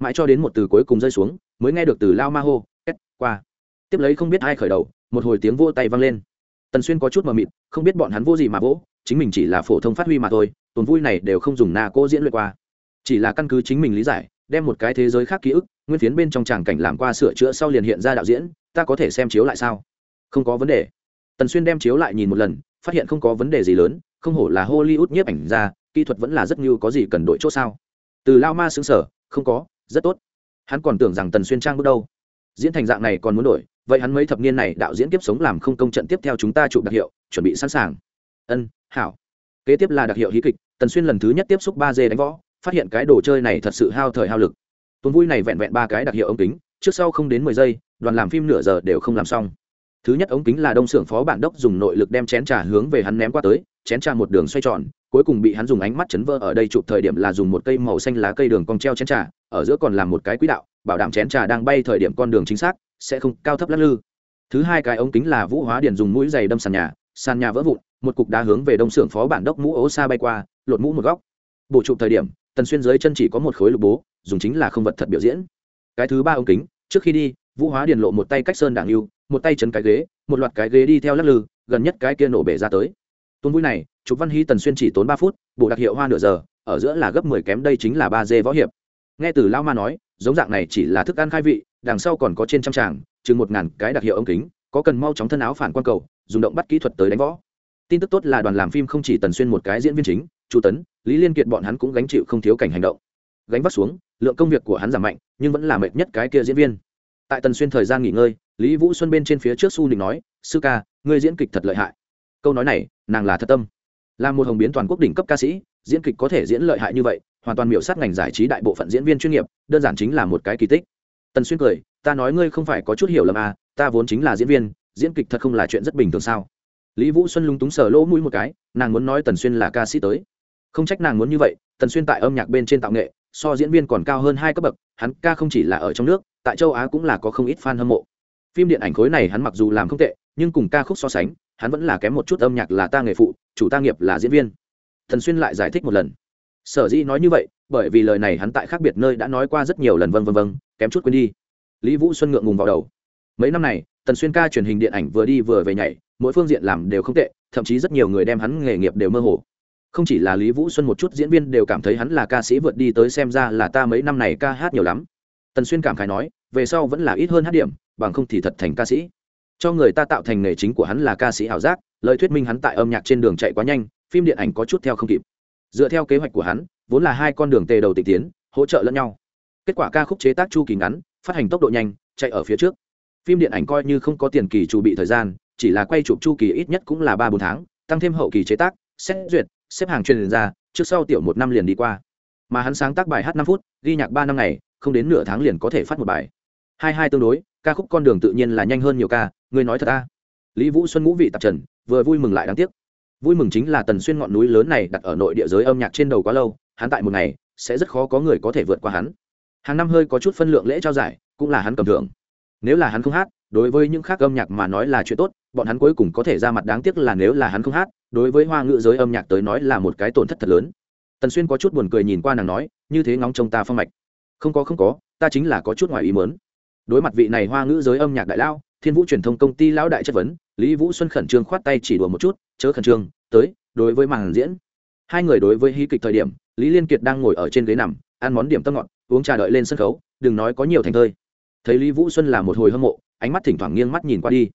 Mãi cho đến một từ cuối cùng rơi xuống, mới nghe được từ lao ma hô két qua. Tiếp lấy không biết ai khởi đầu, một hồi tiếng vô tay vang lên. Tần xuyên có chút mờ mịt, không biết bọn hắn vô gì mà vỗ, chính mình chỉ là phổ thông phát huy mà thôi, tồn vui này đều không dùng na cô diễn luyện qua. Chỉ là căn cứ chính mình lý giải, đem một cái thế giới khác ký ức nguyên phiến bên trong tràng cảnh làm qua sửa chữa sau liền hiện ra đạo diễn, ta có thể xem chiếu lại sao? Không có vấn đề. Tần xuyên đem chiếu lại nhìn một lần, phát hiện không có vấn đề gì lớn, không hổ là hollywood nhiếp ảnh ra kỹ thuật vẫn là rất như có gì cần đổi chỗ sao. Từ lao ma xứng sở, không có, rất tốt. Hắn còn tưởng rằng tần xuyên trang bước đâu. Diễn thành dạng này còn muốn đổi, vậy hắn mấy thập niên này đạo diễn kiếp sống làm không công trận tiếp theo chúng ta chụp đặc hiệu, chuẩn bị sẵn sàng. Ân, hảo. Kế tiếp là đặc hiệu hí kịch, tần xuyên lần thứ nhất tiếp xúc ba d đánh võ, phát hiện cái đồ chơi này thật sự hao thời hao lực tuần vui này vẹn vẹn ba cái đặc hiệu ống kính, trước sau không đến mười giây, đoàn làm phim nửa giờ đều không làm xong. Thứ nhất ống kính là đông xưởng phó bản đốc dùng nội lực đem chén trà hướng về hắn ném qua tới, chén trà một đường xoay tròn, cuối cùng bị hắn dùng ánh mắt chấn vỡ ở đây chụp thời điểm là dùng một cây màu xanh lá cây đường cong treo chén trà, ở giữa còn làm một cái quỹ đạo, bảo đảm chén trà đang bay thời điểm con đường chính xác, sẽ không cao thấp lắc lư. Thứ hai cái ống kính là vũ hóa Điền dùng mũi giày đâm sàn nhà sàn nhà vỡ vụn, một cục đá hướng về đông xưởng phó bản đốc mũ ố xa bay qua, lột mũ một góc. Bộ chụp thời điểm, tần xuyên dưới chân chỉ có một khối lục bố dùng chính là không vật thật biểu diễn. Cái thứ ba ống kính, trước khi đi, vũ hóa điền lộ một tay cách sơn đảng yêu, một tay chấn cái ghế, một loạt cái ghế đi theo lắc lư, gần nhất cái kia nổ bể ra tới. Tuôn vui này chụp văn hí tần xuyên chỉ tốn ba phút bộ đặc hiệu hoa nửa giờ, ở giữa là gấp mười kém, đây chính là ba dê võ hiệp. Nghe từ lao ma nói, giống dạng này chỉ là thức ăn khai vị, đằng sau còn có trên trăm tràng, chừng một ngàn cái đặc hiệu ống kính, có cần mau chóng thân áo phản quan cầu, dùng động bắt kỹ thuật tới đánh võ. Tin tức tốt là đoàn làm phim không chỉ tần xuyên một cái diễn viên chính, chu tấn, lý liên kiệt bọn hắn cũng gánh chịu không thiếu cảnh hành động. Gánh vác xuống lượng công việc của hắn giảm mạnh, nhưng vẫn là mệt nhất cái kia diễn viên. Tại tần xuyên thời gian nghỉ ngơi, lý vũ xuân bên trên phía trước su đình nói, sư ca, ngươi diễn kịch thật lợi hại. Câu nói này, nàng là thật tâm. Là một hồng biến toàn quốc đỉnh cấp ca sĩ, diễn kịch có thể diễn lợi hại như vậy, hoàn toàn miểu sát ngành giải trí đại bộ phận diễn viên chuyên nghiệp, đơn giản chính là một cái kỳ tích. Tần xuyên cười, ta nói ngươi không phải có chút hiểu lầm à ta vốn chính là diễn viên, diễn kịch thật không là chuyện rất bình thường sao? Lý vũ xuân lúng túng sờ lỗ mũi một cái, nàng muốn nói tần xuyên là ca sĩ tới. Không trách nàng muốn như vậy, tần xuyên tại âm nhạc bên trên tạo nghệ so diễn viên còn cao hơn hai cấp bậc, hắn ca không chỉ là ở trong nước, tại châu á cũng là có không ít fan hâm mộ. Phim điện ảnh khối này hắn mặc dù làm không tệ, nhưng cùng ca khúc so sánh, hắn vẫn là kém một chút âm nhạc là ta nghề phụ, chủ ta nghiệp là diễn viên. Thần xuyên lại giải thích một lần. Sở dĩ nói như vậy, bởi vì lời này hắn tại khác biệt nơi đã nói qua rất nhiều lần vân vân vân kém chút quên đi. Lý vũ xuân ngượng ngùng vào đầu. Mấy năm này tần xuyên ca truyền hình điện ảnh vừa đi vừa về nhảy, mỗi phương diện làm đều không tệ, thậm chí rất nhiều người đem hắn nghề nghiệp đều mơ hồ không chỉ là lý vũ xuân một chút diễn viên đều cảm thấy hắn là ca sĩ vượt đi tới xem ra là ta mấy năm này ca hát nhiều lắm. Tần xuyên cảm khái nói, về sau vẫn là ít hơn hát điểm, bằng không thì thật thành ca sĩ. Cho người ta tạo thành nghề chính của hắn là ca sĩ ảo giác, lời thuyết minh hắn tại âm nhạc trên đường chạy quá nhanh, phim điện ảnh có chút theo không kịp. Dựa theo kế hoạch của hắn, vốn là hai con đường tề đầu tịch tiến, hỗ trợ lẫn nhau. Kết quả ca khúc chế tác chu kỳ ngắn, phát hành tốc độ nhanh, chạy ở phía trước. Phim điện ảnh coi như không có tiền kỳ chuẩn bị thời gian, chỉ là quay chụp chu kỳ ít nhất cũng là ba bốn tháng, tăng thêm hậu kỳ chế tác, xét duyệt xếp hàng truyền ra, trước sau tiểu một năm liền đi qua. Mà hắn sáng tác bài hát năm phút, ghi nhạc ba năm ngày, không đến nửa tháng liền có thể phát một bài. Hai hai tương đối, ca khúc con đường tự nhiên là nhanh hơn nhiều ca, ngươi nói thật ta lý vũ xuân ngũ vị tạp trần, vừa vui mừng lại đáng tiếc. Vui mừng chính là tần xuyên ngọn núi lớn này đặt ở nội địa giới âm nhạc trên đầu quá lâu, hắn tại một ngày, sẽ rất khó có người có thể vượt qua hắn. Hàng năm hơi có chút phân lượng lễ trao giải, cũng là hắn cầm thưởng. Nếu là hắn không hát, đối với những khác âm nhạc mà nói là chuyện tốt, bọn hắn cuối cùng có thể ra mặt đáng tiếc là nếu là hắn không hát đối với hoa ngữ giới âm nhạc tới nói là một cái tổn thất thật lớn. Tần xuyên có chút buồn cười nhìn qua nàng nói, như thế ngóng trông ta phong mạch. Không có không có, ta chính là có chút ngoài ý mớn đối mặt vị này hoa ngữ giới âm nhạc đại lao thiên vũ truyền thông công ty lão đại chất vấn, lý vũ xuân khẩn trương khoát tay chỉ đùa một chút, chớ khẩn trương, tới, đối với màn diễn. Hai người đối với hí kịch thời điểm, lý liên kiệt đang ngồi ở trên ghế nằm, ăn món điểm tâm ngọt, uống trà đợi lên sân khấu, đừng nói có nhiều thành thơi. Thấy lý vũ xuân là một hồi hâm mộ, ánh mắt thỉnh thoảng nghiêng mắt nhìn qua đi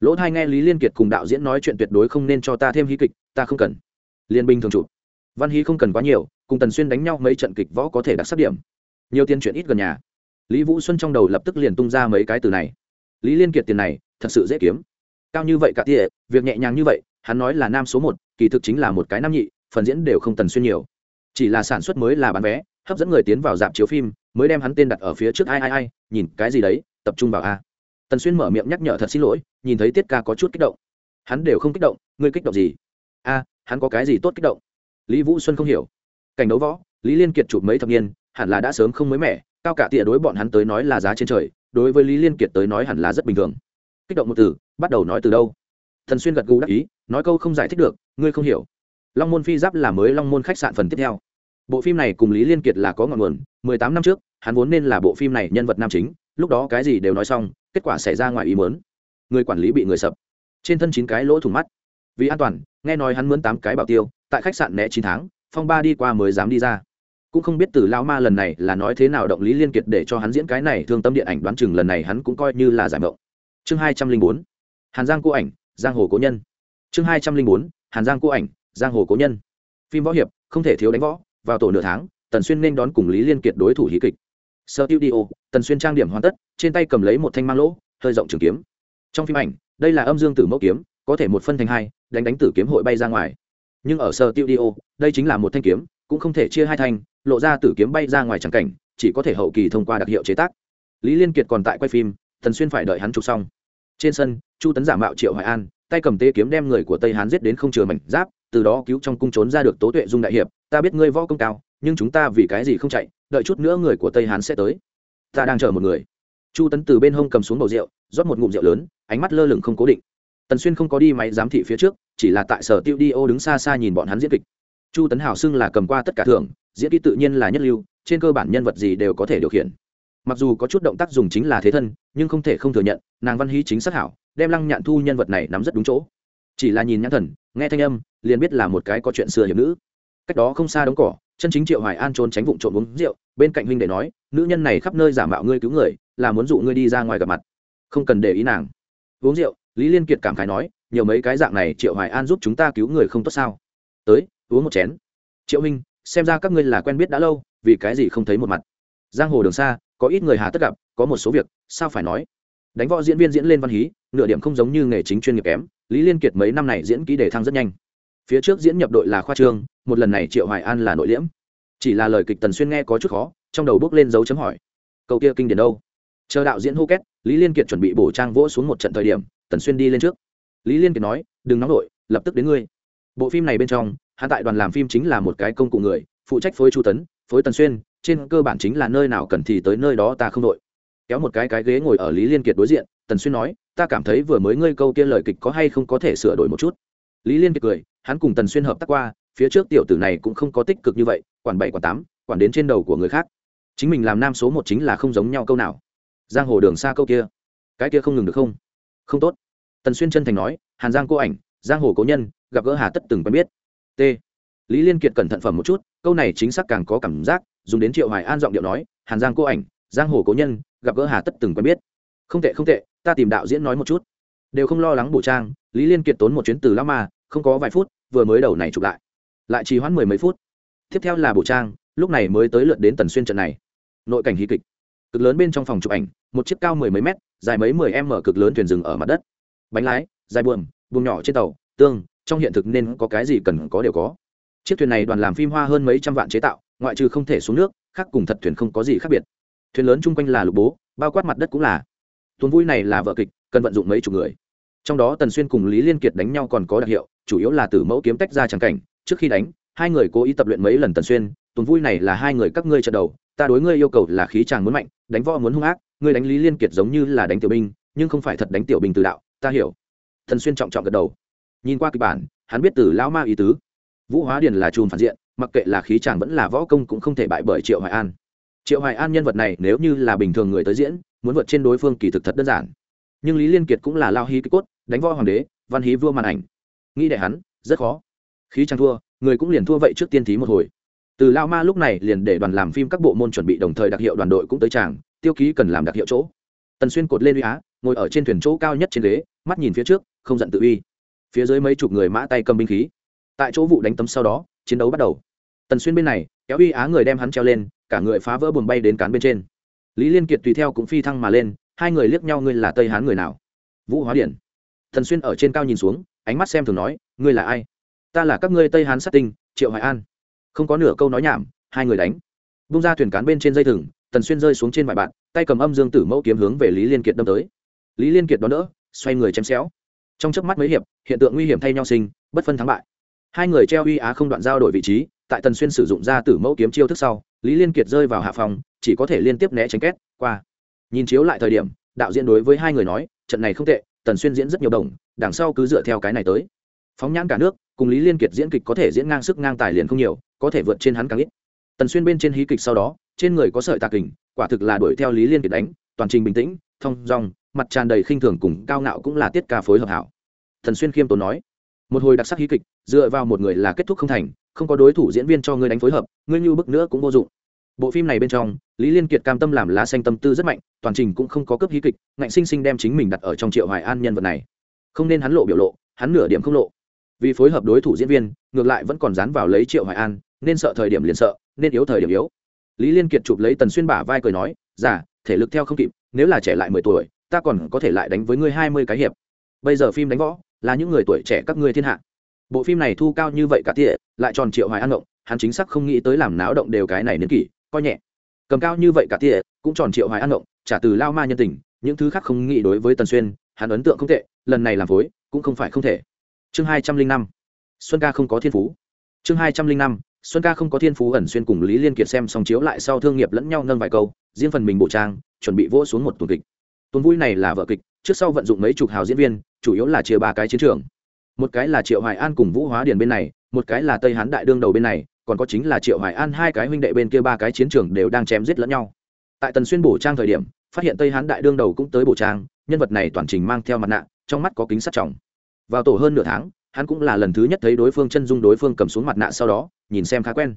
lỗ thai nghe lý liên kiệt cùng đạo diễn nói chuyện tuyệt đối không nên cho ta thêm hí kịch, ta không cần. Liên binh thường chụp văn hí không cần quá nhiều, cùng tần xuyên đánh nhau mấy trận kịch võ có thể đặc sắc điểm. Nhiều tiền chuyện ít gần nhà. Lý vũ xuân trong đầu lập tức liền tung ra mấy cái từ này. Lý liên kiệt tiền này, thật sự dễ kiếm. Cao như vậy cả tỉa việc nhẹ nhàng như vậy, hắn nói là nam số một, kỳ thực chính là một cái nam nhị, phần diễn đều không tần xuyên nhiều. Chỉ là sản xuất mới là bán vé, hấp dẫn người tiến vào dạp chiếu phim, mới đem hắn tên đặt ở phía trước ai ai ai, nhìn cái gì đấy, tập trung vào a tần xuyên mở miệng nhắc nhở thật xin lỗi, nhìn thấy tiết ca có chút kích động. Hắn đều không kích động, ngươi kích động gì? A, hắn có cái gì tốt kích động? Lý vũ xuân không hiểu. Cảnh đấu võ, lý liên kiệt chụp mấy thập niên, hẳn là đã sớm không mới mẻ, cao cả tịa đối bọn hắn tới nói là giá trên trời, đối với lý liên kiệt tới nói hẳn là rất bình thường. Kích động một từ, bắt đầu nói từ đâu? Thần xuyên gật gù đắc ý, nói câu không giải thích được, ngươi không hiểu. Long môn phi giáp là mới long môn khách sạn phần tiếp theo. Bộ phim này cùng lý liên kiệt là có ngọn nguồn, mười tám năm trước, hắn vốn nên là bộ phim này nhân vật nam chính lúc đó cái gì đều nói xong, kết quả xảy ra ngoài ý mớn người quản lý bị người sập. Trên thân chín cái lỗ thủng mắt. Vì an toàn, nghe nói hắn mướn tám cái bảo tiêu, tại khách sạn né chín tháng, phong ba đi qua mới dám đi ra. Cũng không biết từ lao ma lần này là nói thế nào động lý liên kiệt để cho hắn diễn cái này thương tâm điện ảnh đoán chừng lần này hắn cũng coi như là giải mộng. Chương hai trăm linh bốn, hàn giang cô ảnh, giang hồ cố nhân. Chương hai trăm linh bốn, hàn giang cô ảnh, giang hồ cố nhân. Phim võ hiệp, không thể thiếu đánh võ, vào tổ nửa tháng, tần xuyên nên đón cùng lý liên kiệt đối thủ hí kịch sơ tiêu đi ô, tần xuyên trang điểm hoàn tất, trên tay cầm lấy một thanh mang lỗ, hơi rộng trường kiếm. Trong phim ảnh, đây là âm dương tử mẫu kiếm, có thể một phân thành hai, đánh đánh tử kiếm hội bay ra ngoài. Nhưng ở sơ tiêu đi ô, đây chính là một thanh kiếm, cũng không thể chia hai thanh, lộ ra tử kiếm bay ra ngoài tràng cảnh, chỉ có thể hậu kỳ thông qua đặc hiệu chế tác. Lý liên kiệt còn tại quay phim, tần xuyên phải đợi hắn chụp xong. Trên sân, chu tấn giả mạo, triệu hoài an, tay cầm tê kiếm đem người của tây hán giết đến không chừa mảnh giáp, từ đó cứu trong cung trốn ra được tố tuệ dung đại hiệp. Ta biết ngươi võ công cao, nhưng chúng ta vì cái gì không chạy? Đợi chút nữa người của tây hán sẽ tới. Ta đang chờ một người. Chu tấn từ bên hông cầm xuống bầu rượu, rót một ngụm rượu lớn, ánh mắt lơ lửng không cố định. Tần xuyên không có đi máy giám thị phía trước, chỉ là tại sở tiêu đi ô đứng xa xa nhìn bọn hắn diễn kịch. Chu tấn hảo xưng là cầm qua tất cả thưởng, diễn kỹ tự nhiên là nhất lưu, trên cơ bản nhân vật gì đều có thể điều khiển. Mặc dù có chút động tác dùng chính là thế thân, nhưng không thể không thừa nhận, nàng văn hí chính xác hảo, đem lăng nhạn thu nhân vật này nắm rất đúng chỗ. Chỉ là nhìn nhãn thần, nghe thanh âm, liền biết là một cái có chuyện xưa hiệp nữ. Cách đó không xa đống cỏ chân chính triệu hoài an trốn tránh vụng trộm uống rượu, bên cạnh huynh để nói, nữ nhân này khắp nơi giả mạo ngươi cứu người, là muốn dụ ngươi đi ra ngoài gặp mặt. Không cần để ý nàng. Uống rượu? Lý liên kiệt cảm khái nói, nhiều mấy cái dạng này triệu hoài an giúp chúng ta cứu người không tốt sao? Tới, uống một chén. Triệu huynh, xem ra các ngươi là quen biết đã lâu, vì cái gì không thấy một mặt? Giang hồ đường xa, có ít người hà tất gặp, có một số việc, sao phải nói? Đánh võ diễn viên diễn lên văn hí, nửa điểm không giống như nghề chính chuyên nghiệp kém, lý liên kiệt mấy năm này diễn kỹ đề thăng rất nhanh phía trước diễn nhập đội là khoa trương, một lần này triệu hoài an là nội liễm. Chỉ là lời kịch tần xuyên nghe có chút khó, trong đầu bước lên dấu chấm hỏi. Câu kia kinh điển đâu? Chờ đạo diễn hô két lý liên kiệt chuẩn bị bổ trang vỗ xuống một trận thời điểm, tần xuyên đi lên trước. Lý liên kiệt nói, đừng nóng đội lập tức đến ngươi. Bộ phim này bên trong hạ tại đoàn làm phim chính là một cái công cụ người, phụ trách phối chu tấn, phối tần xuyên, trên cơ bản chính là nơi nào cần thì tới nơi đó ta không đội. Kéo một cái cái ghế ngồi ở lý liên kiệt đối diện, tần xuyên nói, ta cảm thấy vừa mới ngươi câu kia lời kịch có hay không có thể sửa đổi một chút? Lý liên kiệt cười hắn cùng tần xuyên hợp tác qua, phía trước tiểu tử này cũng không có tích cực như vậy, quản bảy, quản tám, quản đến trên đầu của người khác. Chính mình làm nam số một chính là không giống nhau câu nào. Giang hồ đường xa câu kia. Cái kia không ngừng được không? Không tốt. Tần xuyên chân thành nói, hàn giang cô ảnh, giang hồ cố nhân, gặp gỡ hà tất từng quen biết. T. Lý liên kiệt cẩn thận phẩm một chút, câu này chính xác càng có cảm giác, dùng đến triệu hoài an giọng điệu nói, hàn giang cô ảnh, giang hồ cố nhân, gặp gỡ hà tất từng quen biết. Không tệ không tệ, ta tìm đạo diễn nói một chút. Đều không lo lắng bổ trang, lý liên kiệt tốn một chuyến từ lao ma, không có vài phút vừa mới đầu này chụp lại. Lại trì hoãn mười mấy phút. Tiếp theo là bổ trang, lúc này mới tới lượt đến tần xuyên trận này. Nội cảnh hí kịch. Cực lớn bên trong phòng chụp ảnh, một chiếc cao mười mấy mét, dài mấy mười m cực lớn thuyền rừng ở mặt đất. Bánh lái, dài buồm buồm nhỏ trên tàu, tương, trong hiện thực nên có cái gì cần có đều có. Chiếc thuyền này đoàn làm phim hoa hơn mấy trăm vạn chế tạo, ngoại trừ không thể xuống nước, khác cùng thật thuyền không có gì khác biệt. Thuyền lớn chung quanh là lục bố, bao quát mặt đất cũng là. Tuần vui này là vợ kịch, cần vận dụng mấy chục người. Trong đó tần xuyên cùng lý liên kiệt đánh nhau còn có đặc hiệu chủ yếu là từ mẫu kiếm tách ra tràng cảnh, trước khi đánh, hai người cố ý tập luyện mấy lần tần xuyên, tuần vui này là hai người các ngươi trận đầu, ta đối ngươi yêu cầu là khí chàng muốn mạnh, đánh võ muốn hung ác, ngươi đánh lý liên kiệt giống như là đánh tiểu binh, nhưng không phải thật đánh tiểu binh từ đạo, ta hiểu. Thần xuyên trọng trọng gật đầu. Nhìn qua kịch bản, hắn biết từ lão ma ý tứ. Vũ hóa điền là chùm phản diện, mặc kệ là khí chàng vẫn là võ công cũng không thể bại bởi triệu hoài an. Triệu hoài an nhân vật này nếu như là bình thường người tới diễn, muốn vượt trên đối phương kỳ thực thật đơn giản. Nhưng lý liên kiệt cũng là lao hí kích cốt, đánh võ hoàng đế, văn hí vua màn ảnh nghĩ đệ hắn, rất khó. Khí chẳng thua, người cũng liền thua vậy trước tiên thí một hồi. Từ lao ma lúc này liền để đoàn làm phim các bộ môn chuẩn bị đồng thời đặc hiệu đoàn đội cũng tới tràng, tiêu ký cần làm đặc hiệu chỗ. Tần xuyên cột lên uy á, ngồi ở trên thuyền chỗ cao nhất trên ghế, mắt nhìn phía trước, không giận tự uy. Phía dưới mấy chục người mã tay cầm binh khí. Tại chỗ vụ đánh tấm sau đó, chiến đấu bắt đầu. Tần xuyên bên này, kéo uy á người đem hắn treo lên, cả người phá vỡ buồng bay đến cán bên trên. Lý liên kiệt tùy theo cũng phi thăng mà lên, hai người liếc nhau ngươi là tây hán người nào? Vũ hóa điển. Tần xuyên ở trên cao nhìn xuống ánh mắt xem thường nói, ngươi là ai? Ta là các ngươi tây hán sát tinh, triệu hoài an. Không có nửa câu nói nhảm, hai người đánh. Bung ra thuyền cán bên trên dây thừng, tần xuyên rơi xuống trên vài bạn tay cầm âm dương tử mẫu kiếm hướng về lý liên kiệt đâm tới. Lý liên kiệt đón đỡ, xoay người chém xéo. Trong chớp mắt mấy hiệp, hiện tượng nguy hiểm thay nhau sinh, bất phân thắng bại. Hai người treo uy á không đoạn giao đổi vị trí, tại tần xuyên sử dụng ra tử mẫu kiếm chiêu thức sau, lý liên kiệt rơi vào hạ phòng, chỉ có thể liên tiếp né tránh két, qua. Nhìn chiếu lại thời điểm, đạo diễn đối với hai người nói, trận này không tệ, tần xuyên diễn rất nhiều đồng đằng sau cứ dựa theo cái này tới. Phóng nhãn cả nước, cùng lý liên kiệt diễn kịch có thể diễn ngang sức ngang tài liền không nhiều, có thể vượt trên hắn càng ít. Tần xuyên bên trên hí kịch sau đó, trên người có sợi tạc kình, quả thực là đuổi theo lý liên kiệt đánh, toàn trình bình tĩnh thông dong, mặt tràn đầy khinh thường cùng cao ngạo cũng là tiết ca phối hợp hảo. Thần xuyên khiêm tốn nói, một hồi đặc sắc hí kịch, dựa vào một người là kết thúc không thành, không có đối thủ diễn viên cho ngươi đánh phối hợp, ngươi như bức nữa cũng vô dụng. Bộ phim này bên trong, lý liên kiệt cam tâm làm lá xanh tâm tư rất mạnh, toàn trình cũng không có cấp hí kịch, ngạnh sinh sinh đem chính mình đặt ở trong triệu hoài an nhân vật này không nên hắn lộ biểu lộ, hắn nửa điểm không lộ. Vì phối hợp đối thủ diễn viên, ngược lại vẫn còn dán vào lấy triệu hoài an, nên sợ thời điểm liền sợ, nên yếu thời điểm yếu. Lý liên kiệt chụp lấy tần xuyên bả vai cười nói giả thể lực theo không kịp, nếu là trẻ lại mười tuổi, ta còn có thể lại đánh với ngươi hai mươi cái hiệp. Bây giờ phim đánh võ, là những người tuổi trẻ các ngươi thiên hạ. Bộ phim này thu cao như vậy cả tỉa, lại tròn triệu hoài an động hắn chính xác không nghĩ tới làm náo động đều cái này niên kỷ, coi nhẹ. Cầm cao như vậy cả tỉa, cũng tròn triệu hoài an động trả từ lao ma nhân tình, những thứ khác không nghĩ đối với tần xuyên hắn ấn tượng không tệ, lần này làm phối, cũng không phải không thể. Chương hai trăm linh năm, xuân ca không có thiên phú. Chương hai trăm linh năm, xuân ca không có thiên phú ẩn xuyên cùng lý liên kiệt xem xong chiếu lại sau thương nghiệp lẫn nhau nâng vài câu, riêng phần mình bộ trang, chuẩn bị vỗ xuống một tuần kịch. Tuần vui này là vợ kịch, trước sau vận dụng mấy chục hào diễn viên, chủ yếu là chia ba cái chiến trường. Một cái là triệu hoài an cùng vũ hóa điền bên này, một cái là tây hán đại đương đầu bên này, còn có chính là triệu hoài an hai cái huynh đệ bên kia ba cái chiến trường đều đang chém giết lẫn nhau. Tại tần xuyên bổ trang thời điểm, phát hiện tây hán đại đương đầu cũng tới bổ trang nhân vật này toàn trình mang theo mặt nạ, trong mắt có kính sắt trọng. Vào tổ hơn nửa tháng, hắn cũng là lần thứ nhất thấy đối phương chân dung đối phương cầm xuống mặt nạ sau đó, nhìn xem khá quen.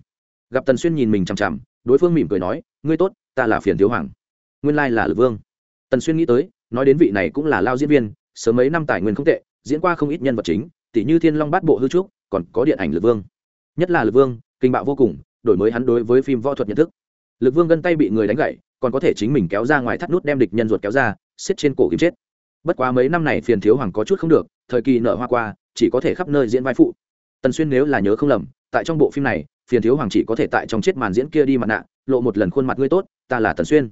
Gặp tần xuyên nhìn mình chằm chằm, đối phương mỉm cười nói, ngươi tốt, ta là phiền thiếu hoàng. Nguyên lai là lực vương. Tần xuyên nghĩ tới, nói đến vị này cũng là lao diễn viên, sớm mấy năm tài nguyên không tệ, diễn qua không ít nhân vật chính tỷ như thiên long bát bộ hư trúc, còn có điện ảnh lực vương. Nhất là lực vương, kinh bạo vô cùng, đổi mới hắn đối với phim võ thuật nhận thức. Lực vương gân tay bị người đánh gậy, còn có thể chính mình kéo ra ngoài thắt nút đem địch nhân ruột kéo ra xiết trên cổ kiếm chết. Bất quá mấy năm này phiền thiếu hoàng có chút không được, thời kỳ nợ hoa qua, chỉ có thể khắp nơi diễn vai phụ. Tần xuyên nếu là nhớ không lầm, tại trong bộ phim này, phiền thiếu hoàng chỉ có thể tại trong chết màn diễn kia đi mặt nạ, lộ một lần khuôn mặt ngươi tốt, ta là tần xuyên.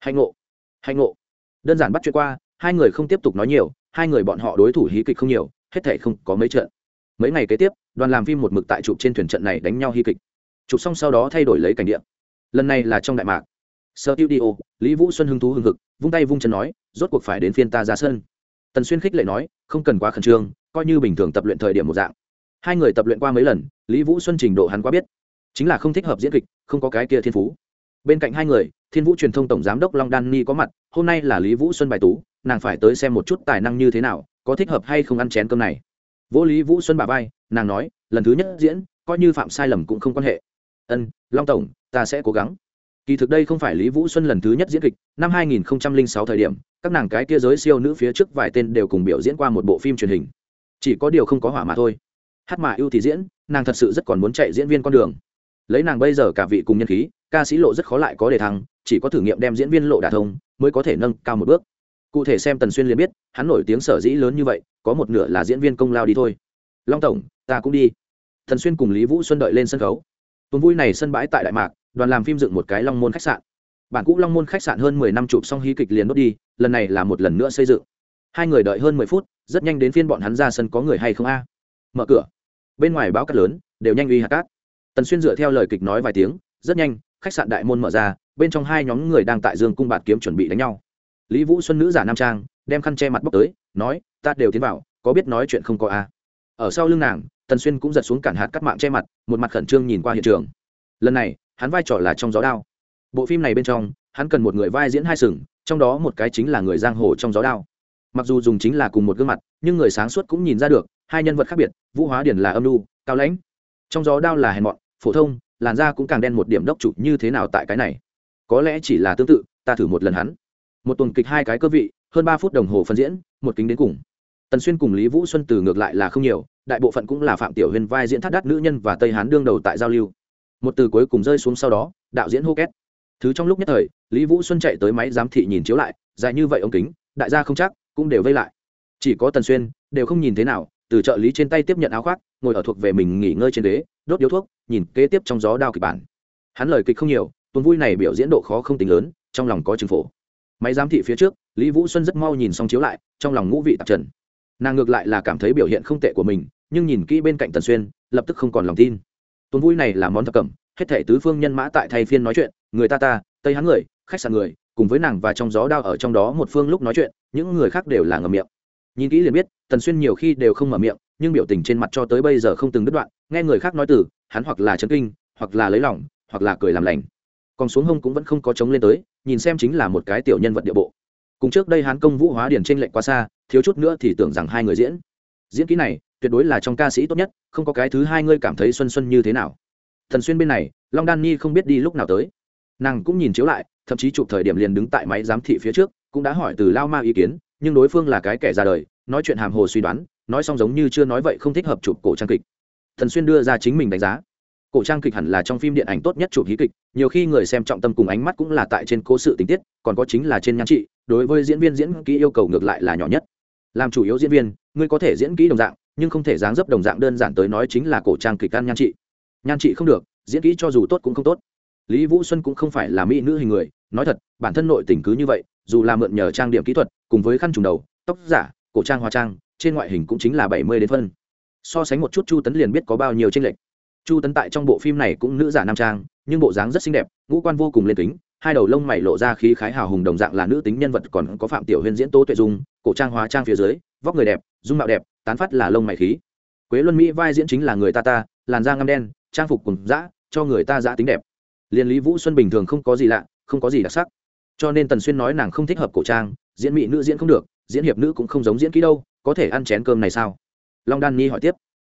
Hạnh ngộ hạnh ngộ. Đơn giản bắt chuyện qua, hai người không tiếp tục nói nhiều, hai người bọn họ đối thủ hí kịch không nhiều, hết thể không có mấy trận. Mấy ngày kế tiếp, đoàn làm phim một mực tại chụp trên thuyền trận này đánh nhau hí kịch. Chụp xong sau đó thay đổi lấy cảnh địa. Lần này là trong đại mạc. Sơ tiêu đi ô lý vũ xuân hứng thú hưng hực vung tay vung chân nói, rốt cuộc phải đến phiên ta ra sân. Tần xuyên khích lệ nói, không cần quá khẩn trương, coi như bình thường tập luyện thời điểm một dạng. Hai người tập luyện qua mấy lần, lý vũ xuân trình độ hắn quá biết. Chính là không thích hợp diễn kịch, không có cái kia thiên phú. Bên cạnh hai người, thiên vũ truyền thông tổng giám đốc long đan ni có mặt, hôm nay là lý vũ xuân bài tú, nàng phải tới xem một chút tài năng như thế nào, có thích hợp hay không ăn chén cơm này. Vỗ lý vũ xuân bà vai, nàng nói, lần thứ nhất diễn, coi như phạm sai lầm cũng không quan hệ. Ân, long tổng, ta sẽ cố gắng kỳ thực đây không phải lý vũ xuân lần thứ nhất diễn kịch, năm 2006 thời điểm, các nàng cái kia giới siêu nữ phía trước vài tên đều cùng biểu diễn qua một bộ phim truyền hình. Chỉ có điều không có hỏa mà thôi. Hát mà ưu thì diễn, nàng thật sự rất còn muốn chạy diễn viên con đường. Lấy nàng bây giờ cả vị cùng nhân khí, ca sĩ lộ rất khó lại có đề thăng, chỉ có thử nghiệm đem diễn viên lộ đả thông, mới có thể nâng cao một bước. Cụ thể xem tần xuyên liền biết, hắn nổi tiếng sở dĩ lớn như vậy, có một nửa là diễn viên công lao đi thôi. Long tổng, ta cũng đi. Thần xuyên cùng lý vũ xuân đợi lên sân khấu. Tuần vui này sân bãi tại đại mạc đoàn làm phim dựng một cái long môn khách sạn. Bản cũ long môn khách sạn hơn mười năm chụp xong hí kịch liền đốt đi, lần này là một lần nữa xây dựng. Hai người đợi hơn mười phút, rất nhanh đến phiên bọn hắn ra sân có người hay không a? Mở cửa. Bên ngoài báo cát lớn, đều nhanh uy hạt cát. Tần xuyên dựa theo lời kịch nói vài tiếng, rất nhanh, khách sạn đại môn mở ra, bên trong hai nhóm người đang tại dương cung bạt kiếm chuẩn bị đánh nhau. Lý vũ xuân nữ giả nam trang, đem khăn che mặt bóc tới, nói, ta đều tiến vào, có biết nói chuyện không có a? Ở sau lưng nàng, tần xuyên cũng giật xuống cản hạt cắt mạng che mặt, một mặt khẩn trương nhìn qua hiện trường. Lần này hắn vai trò là trong gió đao. Bộ phim này bên trong, hắn cần một người vai diễn hai sừng, trong đó một cái chính là người giang hồ trong gió đao. Mặc dù dùng chính là cùng một gương mặt, nhưng người sáng suốt cũng nhìn ra được, hai nhân vật khác biệt, vũ hóa điển là âm lưu cao lãnh. Trong gió đao là hèn mọn, phổ thông, làn da cũng càng đen một điểm đốc chủ như thế nào tại cái này? Có lẽ chỉ là tương tự, ta thử một lần hắn. Một tuần kịch hai cái cơ vị, hơn ba phút đồng hồ phân diễn, một kính đến cùng. Tần xuyên cùng lý vũ xuân từ ngược lại là không nhiều, đại bộ phận cũng là phạm tiểu huyền vai diễn thắt đắt nữ nhân và tây hán đương đầu tại giao lưu một từ cuối cùng rơi xuống sau đó, đạo diễn hô két thứ trong lúc nhất thời, lý vũ xuân chạy tới máy giám thị nhìn chiếu lại, dài như vậy ống kính, đại gia không chắc, cũng đều vây lại. Chỉ có tần xuyên, đều không nhìn thế nào, từ trợ lý trên tay tiếp nhận áo khoác, ngồi ở thuộc về mình nghỉ ngơi trên đế đốt điếu thuốc, nhìn kế tiếp trong gió đao kịch bản. Hắn lời kịch không nhiều, tuần vui này biểu diễn độ khó không tính lớn, trong lòng có chừng phổ. Máy giám thị phía trước, lý vũ xuân rất mau nhìn xong chiếu lại, trong lòng ngũ vị tạp trần. Nàng ngược lại là cảm thấy biểu hiện không tệ của mình, nhưng nhìn kỹ bên cạnh tần xuyên, lập tức không còn lòng tin tuần vui này là món thập cẩm, hết thể tứ phương nhân mã tại thay phiên nói chuyện, người ta ta, tây hắn người, khách sạn người, cùng với nàng và trong gió đao ở trong đó một phương lúc nói chuyện, những người khác đều là ngầm miệng. Nhìn kỹ liền biết, tần xuyên nhiều khi đều không mở miệng, nhưng biểu tình trên mặt cho tới bây giờ không từng đứt đoạn, nghe người khác nói từ, hắn hoặc là chấn kinh, hoặc là lấy lòng, hoặc là cười làm lành. Còn xuống hông cũng vẫn không có chống lên tới, nhìn xem chính là một cái tiểu nhân vật địa bộ. Cùng trước đây hắn công vũ hóa điển trên lệnh quá xa, thiếu chút nữa thì tưởng rằng hai người diễn diễn kỹ này tuyệt đối là trong ca sĩ tốt nhất, không có cái thứ hai ngươi cảm thấy xuân xuân như thế nào. Thần xuyên bên này, long đan Nhi không biết đi lúc nào tới. Nàng cũng nhìn chiếu lại, thậm chí chụp thời điểm liền đứng tại máy giám thị phía trước, cũng đã hỏi từ lao ma ý kiến, nhưng đối phương là cái kẻ ra đời, nói chuyện hàm hồ suy đoán, nói xong giống như chưa nói vậy không thích hợp chụp cổ trang kịch. Thần xuyên đưa ra chính mình đánh giá. Cổ trang kịch hẳn là trong phim điện ảnh tốt nhất chụp hí kịch, nhiều khi người xem trọng tâm cùng ánh mắt cũng là tại trên cố sự tình tiết, còn có chính là trên nhan trị, đối với diễn viên diễn kỹ yêu cầu ngược lại là nhỏ nhất. Làm chủ yếu diễn viên ngươi có thể diễn kỹ đồng dạng, nhưng không thể dáng dấp đồng dạng đơn giản tới nói chính là cổ trang kịch can nhan trị. Nhan trị không được, diễn kỹ cho dù tốt cũng không tốt. Lý vũ xuân cũng không phải là mỹ nữ hình người, nói thật, bản thân nội tình cứ như vậy, dù là mượn nhờ trang điểm kỹ thuật, cùng với khăn trùng đầu, tóc giả, cổ trang hóa trang, trên ngoại hình cũng chính là bảy mươi đến phân. So sánh một chút chu tấn liền biết có bao nhiêu tranh lệch. Chu tấn tại trong bộ phim này cũng nữ giả nam trang, nhưng bộ dáng rất xinh đẹp, ngũ quan vô cùng lên kính, hai đầu lông mày lộ ra khí khái hào hùng đồng dạng là nữ tính nhân vật còn có phạm tiểu huyên diễn tố tuệ dung cổ trang hóa trang phía dưới, vóc người đẹp, dung mạo đẹp, tán phát là lông mày khí. Quế luân mỹ vai diễn chính là người ta ta, làn da ngăm đen, trang phục cùng dã, cho người ta dã tính đẹp. Liên lý vũ xuân bình thường không có gì lạ, không có gì đặc sắc. Cho nên tần xuyên nói nàng không thích hợp cổ trang, diễn mỹ nữ diễn không được, diễn hiệp nữ cũng không giống diễn kỹ đâu, có thể ăn chén cơm này sao? Long đan Nhi hỏi tiếp.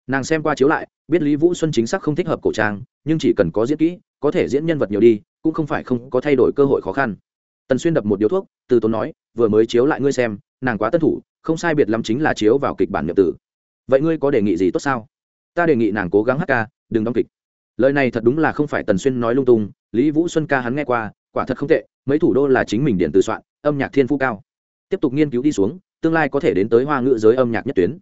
Nàng xem qua chiếu lại, biết lý vũ xuân chính xác không thích hợp cổ trang, nhưng chỉ cần có diễn kỹ, có thể diễn nhân vật nhiều đi, cũng không phải không có thay đổi cơ hội khó khăn tần xuyên đập một điếu thuốc, từ tốn nói, vừa mới chiếu lại ngươi xem, nàng quá tân thủ, không sai biệt lắm chính là chiếu vào kịch bản nhập tử. Vậy ngươi có đề nghị gì tốt sao? Ta đề nghị nàng cố gắng hát ca, đừng đóng kịch. Lời này thật đúng là không phải tần xuyên nói lung tung, lý vũ xuân ca hắn nghe qua, quả thật không tệ, mấy thủ đô là chính mình điện từ soạn, âm nhạc thiên phú cao. Tiếp tục nghiên cứu đi xuống, tương lai có thể đến tới hoa ngữ giới âm nhạc nhất tuyến.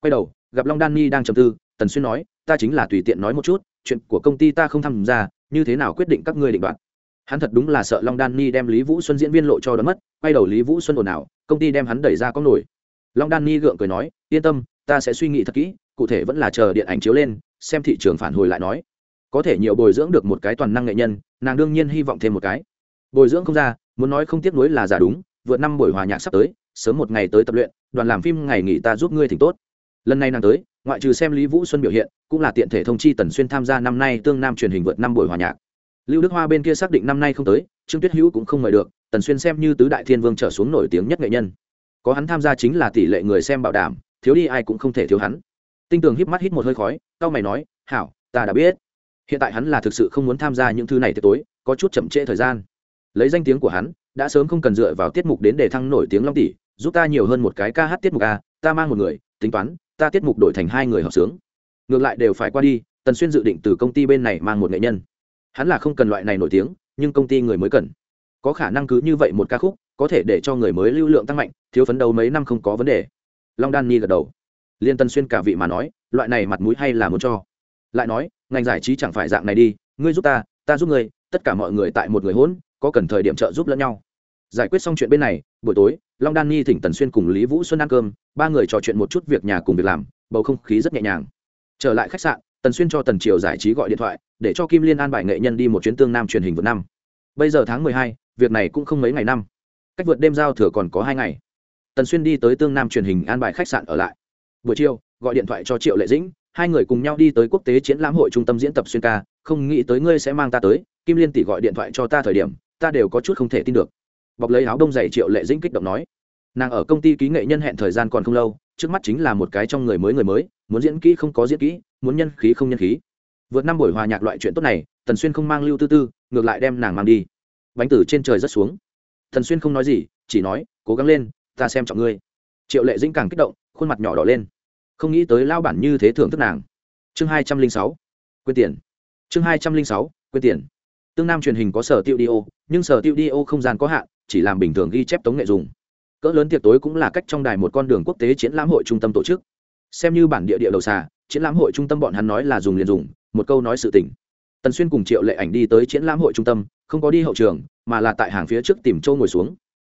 Quay đầu, gặp long đan ni đang trầm tư, tần xuyên nói, ta chính là tùy tiện nói một chút, chuyện của công ty ta không tham gia, như thế nào quyết định các ngươi định đoạt? Hắn thật đúng là sợ long đan ni đem lý vũ xuân diễn viên lộ cho đón mất, quay đầu lý vũ xuân ồn ào, công ty đem hắn đẩy ra có nổi. Long đan ni gượng cười nói, yên tâm, ta sẽ suy nghĩ thật kỹ, cụ thể vẫn là chờ điện ảnh chiếu lên, xem thị trường phản hồi lại nói. Có thể nhiều bồi dưỡng được một cái toàn năng nghệ nhân, nàng đương nhiên hy vọng thêm một cái. Bồi dưỡng không ra, muốn nói không tiếc nuối là giả đúng, vượt năm buổi hòa nhạc sắp tới, sớm một ngày tới tập luyện, đoàn làm phim ngày nghỉ ta giúp ngươi thỉnh tốt. Lần này nàng tới, ngoại trừ xem lý vũ xuân biểu hiện, cũng là tiện thể thông chi tần xuyên tham gia năm nay tương nam truyền hình vượt năm buổi hòa nhạc lưu đức hoa bên kia xác định năm nay không tới, trương tuyết hữu cũng không mời được, tần xuyên xem như tứ đại thiên vương trở xuống nổi tiếng nhất nghệ nhân. Có hắn tham gia chính là tỷ lệ người xem bảo đảm, thiếu đi ai cũng không thể thiếu hắn. Tinh tường híp mắt hít một hơi khói cao mày nói, hảo, ta đã biết. Hiện tại hắn là thực sự không muốn tham gia những thứ này tới tối, có chút chậm trễ thời gian. Lấy danh tiếng của hắn, đã sớm không cần dựa vào tiết mục đến để thăng nổi tiếng long tỷ, giúp ta nhiều hơn một cái ca hát tiết mục a, ta mang một người, tính toán, ta tiết mục đổi thành hai người hợp sướng. Ngược lại đều phải qua đi, tần xuyên dự định từ công ty bên này mang một nghệ nhân hắn là không cần loại này nổi tiếng, nhưng công ty người mới cần. Có khả năng cứ như vậy một ca khúc, có thể để cho người mới lưu lượng tăng mạnh, thiếu phấn đấu mấy năm không có vấn đề. Long đan ni gật đầu. Liên tân xuyên cả vị mà nói, loại này mặt mũi hay là muốn cho. Lại nói, ngành giải trí chẳng phải dạng này đi, ngươi giúp ta ta giúp ngươi, tất cả mọi người tại một người hỗn có cần thời điểm trợ giúp lẫn nhau. Giải quyết xong chuyện bên này, buổi tối, long đan ni thỉnh tần xuyên cùng lý vũ xuân ăn cơm, ba người trò chuyện một chút việc nhà cùng việc làm, bầu không khí rất nhẹ nhàng. Trở lại khách sạn, tần xuyên cho tần triều giải trí gọi điện thoại để cho kim liên an bài nghệ nhân đi một chuyến tương nam truyền hình vượt năm. Bây giờ tháng mười hai, việc này cũng không mấy ngày năm. Cách vượt đêm giao thừa còn có hai ngày. Tần xuyên đi tới tương nam truyền hình an bài khách sạn ở lại. Buổi chiều, gọi điện thoại cho triệu lệ dĩnh, hai người cùng nhau đi tới quốc tế triển lãm hội trung tâm diễn tập xuyên ca, không nghĩ tới ngươi sẽ mang ta tới. Kim liên tỷ gọi điện thoại cho ta thời điểm, ta đều có chút không thể tin được. Bọc lấy áo đông dày triệu lệ dĩnh kích động nói. Nàng ở công ty ký nghệ nhân hẹn thời gian còn không lâu, trước mắt chính là một cái trong người mới người mới, muốn diễn kỹ không có diễn kỹ, muốn nhân khí không nhân khí vượt năm buổi hòa nhạc loại chuyện tốt này, tần xuyên không mang lưu tư tư, ngược lại đem nàng mang đi. Bánh tử trên trời rất xuống. Tần xuyên không nói gì, chỉ nói, cố gắng lên, ta xem trọng ngươi. Triệu lệ dĩnh càng kích động, khuôn mặt nhỏ đỏ lên. Không nghĩ tới lao bản như thế thưởng thức nàng. Chương hai trăm linh sáu quyên tiền. Chương hai trăm linh sáu quyên tiền. Tương nam truyền hình có sở tiêu đi ô, nhưng sở tiêu đi ô không gian có hạn, chỉ làm bình thường ghi chép tống nghệ dùng. Cỡ lớn tiệc tối cũng là cách trong đài một con đường quốc tế triển lãm hội trung tâm tổ chức. Xem như bản địa địa đầu xà triển lãm hội trung tâm bọn hắn nói là dùng liền dùng, một câu nói sự tình. Tần xuyên cùng triệu lệ ảnh đi tới triển lãm hội trung tâm, không có đi hậu trường, mà là tại hàng phía trước tìm châu ngồi xuống.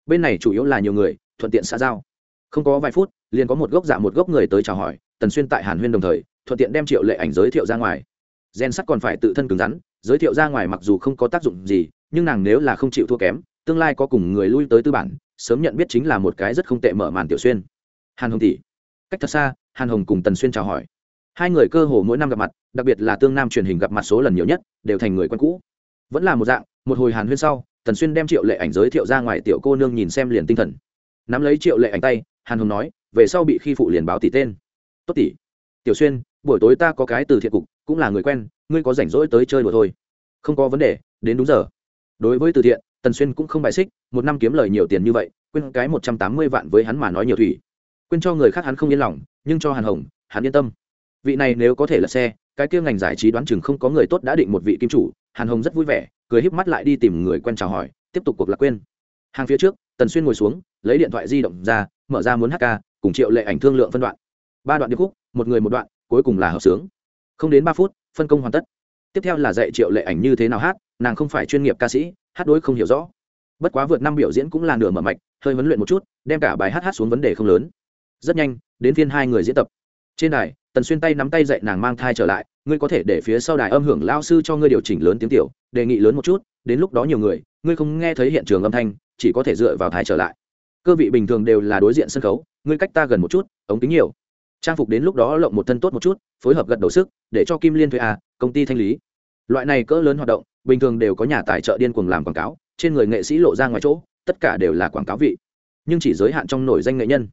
Bên này chủ yếu là nhiều người, thuận tiện xã giao. Không có vài phút, liền có một gốc dạ một gốc người tới chào hỏi, tần xuyên tại hàn huyên đồng thời, thuận tiện đem triệu lệ ảnh giới thiệu ra ngoài. Gen sắt còn phải tự thân cứng rắn, giới thiệu ra ngoài mặc dù không có tác dụng gì, nhưng nàng nếu là không chịu thua kém, tương lai có cùng người lui tới tư bản, sớm nhận biết chính là một cái rất không tệ mở màn tiểu xuyên. Hàn hồng tỷ. Cách thật xa, hàn hồng cùng tần xuyên chào hỏi hai người cơ hồ mỗi năm gặp mặt, đặc biệt là tương nam truyền hình gặp mặt số lần nhiều nhất, đều thành người quen cũ. Vẫn là một dạng, một hồi hàn huyên sau, tần xuyên đem triệu lệ ảnh giới thiệu ra ngoài tiểu cô nương nhìn xem liền tinh thần. Nắm lấy triệu lệ ảnh tay, hàn hồng nói, về sau bị khi phụ liền báo tỷ tên. Tốt tỷ. Tiểu xuyên, buổi tối ta có cái từ thiện cục, cũng là người quen, ngươi có rảnh rỗi tới chơi đùa thôi. Không có vấn đề, đến đúng giờ. Đối với từ thiện, tần xuyên cũng không bại xích, một năm kiếm lời nhiều tiền như vậy, quên cái một trăm tám mươi vạn với hắn mà nói nhiều thủy. Quên cho người khác hắn không yên lòng, nhưng cho hàn hồng, hắn yên tâm vị này nếu có thể là xe, cái kia ngành giải trí đoán chừng không có người tốt đã định một vị kim chủ, hàn hồng rất vui vẻ, cười híp mắt lại đi tìm người quen chào hỏi, tiếp tục cuộc lạc quên. Hàng phía trước, tần xuyên ngồi xuống, lấy điện thoại di động ra, mở ra muốn hát ca, cùng triệu lệ ảnh thương lượng phân đoạn. Ba đoạn điệp khúc, một người một đoạn, cuối cùng là hợp sướng. Không đến ba phút, phân công hoàn tất. Tiếp theo là dạy triệu lệ ảnh như thế nào hát, nàng không phải chuyên nghiệp ca sĩ, hát đối không hiểu rõ. Bất quá vượt năm biểu diễn cũng là nửa mở mạch, hơi huấn luyện một chút, đem cả bài hát hát xuống vấn đề không lớn. Rất nhanh, đến phiên hai người diễn tập. Trên đài tần xuyên tay nắm tay dạy nàng mang thai trở lại, ngươi có thể để phía sau đài âm hưởng lao sư cho ngươi điều chỉnh lớn tiếng tiểu, đề nghị lớn một chút, đến lúc đó nhiều người, ngươi không nghe thấy hiện trường âm thanh, chỉ có thể dựa vào thai trở lại. Cơ vị bình thường đều là đối diện sân khấu, ngươi cách ta gần một chút, ống kính nhiều. Trang phục đến lúc đó lộng một thân tốt một chút, phối hợp gật đầu sức, để cho kim liên thuê à công ty thanh lý. Loại này cỡ lớn hoạt động, bình thường đều có nhà tài trợ điên cuồng làm quảng cáo, trên người nghệ sĩ lộ ra ngoài chỗ, tất cả đều là quảng cáo vị. Nhưng chỉ giới hạn trong nổi danh nghệ nhân.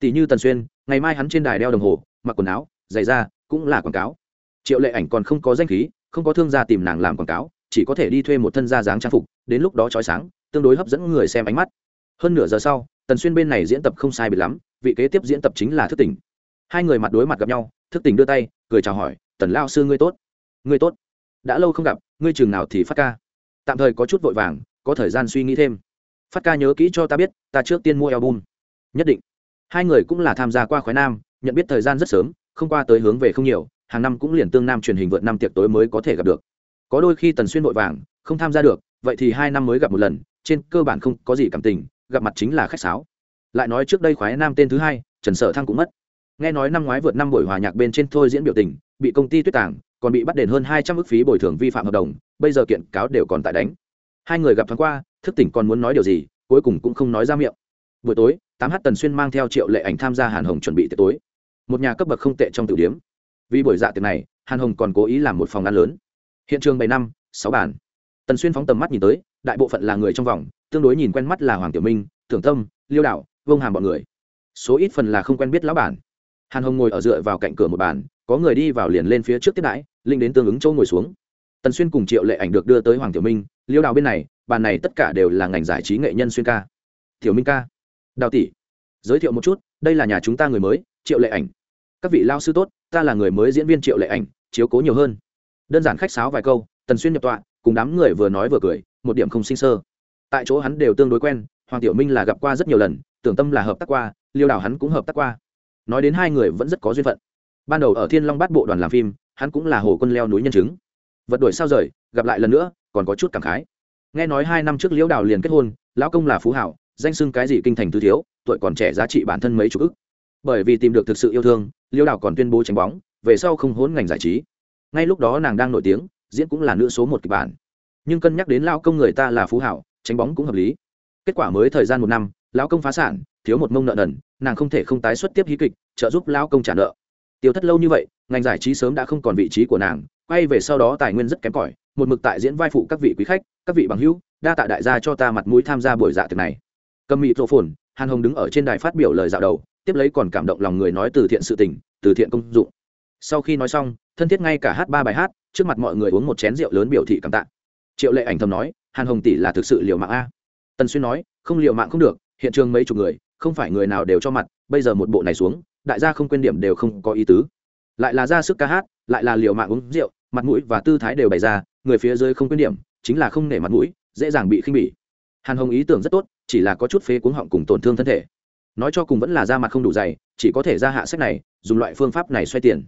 Tỷ như tần xuyên, ngày mai hắn trên đài đeo đồng hồ, mặc quần áo giày da cũng là quảng cáo. Triệu lệ ảnh còn không có danh khí, không có thương gia tìm nàng làm quảng cáo, chỉ có thể đi thuê một thân gia dáng trang phục, đến lúc đó trói sáng, tương đối hấp dẫn người xem ánh mắt. Hơn nửa giờ sau, tần xuyên bên này diễn tập không sai biệt lắm, vị kế tiếp diễn tập chính là thức tỉnh. Hai người mặt đối mặt gặp nhau, thức tỉnh đưa tay, cười chào hỏi, tần lao sư ngươi tốt. Ngươi tốt? Đã lâu không gặp, ngươi chừng nào thì phát ca? Tạm thời có chút vội vàng, có thời gian suy nghĩ thêm. Phát ca nhớ kỹ cho ta biết, ta trước tiên mua album. Nhất định. Hai người cũng là tham gia qua khoái nam nhận biết thời gian rất sớm, không qua tới hướng về không nhiều, hàng năm cũng liền tương nam truyền hình vượt năm tiệc tối mới có thể gặp được. Có đôi khi tần xuyên vội vàng, không tham gia được, vậy thì hai năm mới gặp một lần, trên cơ bản không có gì cảm tình, gặp mặt chính là khách sáo. Lại nói trước đây khoái nam tên thứ hai, trần sở thăng cũng mất. Nghe nói năm ngoái vượt năm buổi hòa nhạc bên trên thôi diễn biểu tình, bị công ty tuyết tàng, còn bị bắt đền hơn hai trăm ước phí bồi thường vi phạm hợp đồng, bây giờ kiện cáo đều còn tại đánh. Hai người gặp thoáng qua, thức tỉnh còn muốn nói điều gì, cuối cùng cũng không nói ra miệng. Buổi tối, tám h tần xuyên mang theo triệu lệ ảnh tham gia hàn hồng chuẩn bị tiệc tối một nhà cấp bậc không tệ trong tiểu điếm vì buổi dạ tiệc này, hàn hồng còn cố ý làm một phòng ăn lớn. Hiện trường bảy năm, sáu bản tần xuyên phóng tầm mắt nhìn tới, đại bộ phận là người trong vòng, tương đối nhìn quen mắt là hoàng tiểu minh, tưởng tâm, liêu đạo vông hàm bọn người. Số ít phần là không quen biết lão bản. Hàn hồng ngồi ở dựa vào cạnh cửa một bàn, có người đi vào liền lên phía trước tiếp đãi, linh đến tương ứng chỗ ngồi xuống. Tần xuyên cùng triệu lệ ảnh được đưa tới hoàng tiểu minh, liêu đào bên này, bàn này tất cả đều là ngành giải trí nghệ nhân xuyên ca. Tiểu minh ca. Đào tỷ, giới thiệu một chút, đây là nhà chúng ta người mới triệu lệ ảnh. Các vị lao sư tốt, ta là người mới diễn viên triệu lệ ảnh, chiếu cố nhiều hơn. Đơn giản khách sáo vài câu, tần xuyên nhập tọa, cùng đám người vừa nói vừa cười, một điểm không sinh sơ. Tại chỗ hắn đều tương đối quen, hoàng tiểu minh là gặp qua rất nhiều lần, tưởng tâm là hợp tác qua, liêu đào hắn cũng hợp tác qua. Nói đến hai người vẫn rất có duyên phận. Ban đầu ở thiên long bát bộ đoàn làm phim, hắn cũng là hồ quân leo núi nhân chứng. Vật đổi sao rời, gặp lại lần nữa, còn có chút cảm khái. Nghe nói hai năm trước liễu đào liền kết hôn, lão công là phú hảo, danh xưng cái gì kinh thành tứ thiếu, tuổi còn trẻ giá trị bản thân mấy chục ức bởi vì tìm được thực sự yêu thương, Liêu đào còn tuyên bố tránh bóng, về sau không hốn ngành giải trí. Ngay lúc đó nàng đang nổi tiếng, diễn cũng là nữ số một kịch bản. Nhưng cân nhắc đến lão công người ta là phú hảo, tránh bóng cũng hợp lý. Kết quả mới thời gian một năm, lão công phá sản, thiếu một mông nợ nần, nàng không thể không tái xuất tiếp hí kịch, trợ giúp lão công trả nợ. Tiêu thất lâu như vậy, ngành giải trí sớm đã không còn vị trí của nàng, quay về sau đó tài nguyên rất kém cỏi, một mực tại diễn vai phụ các vị quý khách, các vị bằng hữu, đa tạ đại gia cho ta mặt mũi tham gia buổi dạ tiệc này. Cầm mịt rộ phồn, hàn hồng đứng ở trên đài phát biểu lời dạo đầu tiếp lấy còn cảm động lòng người nói từ thiện sự tình, từ thiện công dụng. Sau khi nói xong, thân thiết ngay cả hát ba bài hát, trước mặt mọi người uống một chén rượu lớn biểu thị cảm tạ. Triệu lệ ảnh thầm nói, hàn hồng tỷ là thực sự liều mạng a. Tần xuyên nói, không liều mạng không được, hiện trường mấy chục người, không phải người nào đều cho mặt, bây giờ một bộ này xuống, đại gia không quên điểm đều không có ý tứ. Lại là ra sức ca hát, lại là liều mạng uống rượu, mặt mũi và tư thái đều bày ra, người phía dưới không quên điểm, chính là không nể mặt mũi, dễ dàng bị khinh bỉ. Hàn hồng ý tưởng rất tốt, chỉ là có chút phế cuống họng cùng tổn thương thân thể nói cho cùng vẫn là da mặt không đủ dày, chỉ có thể ra hạ sách này, dùng loại phương pháp này xoay tiền.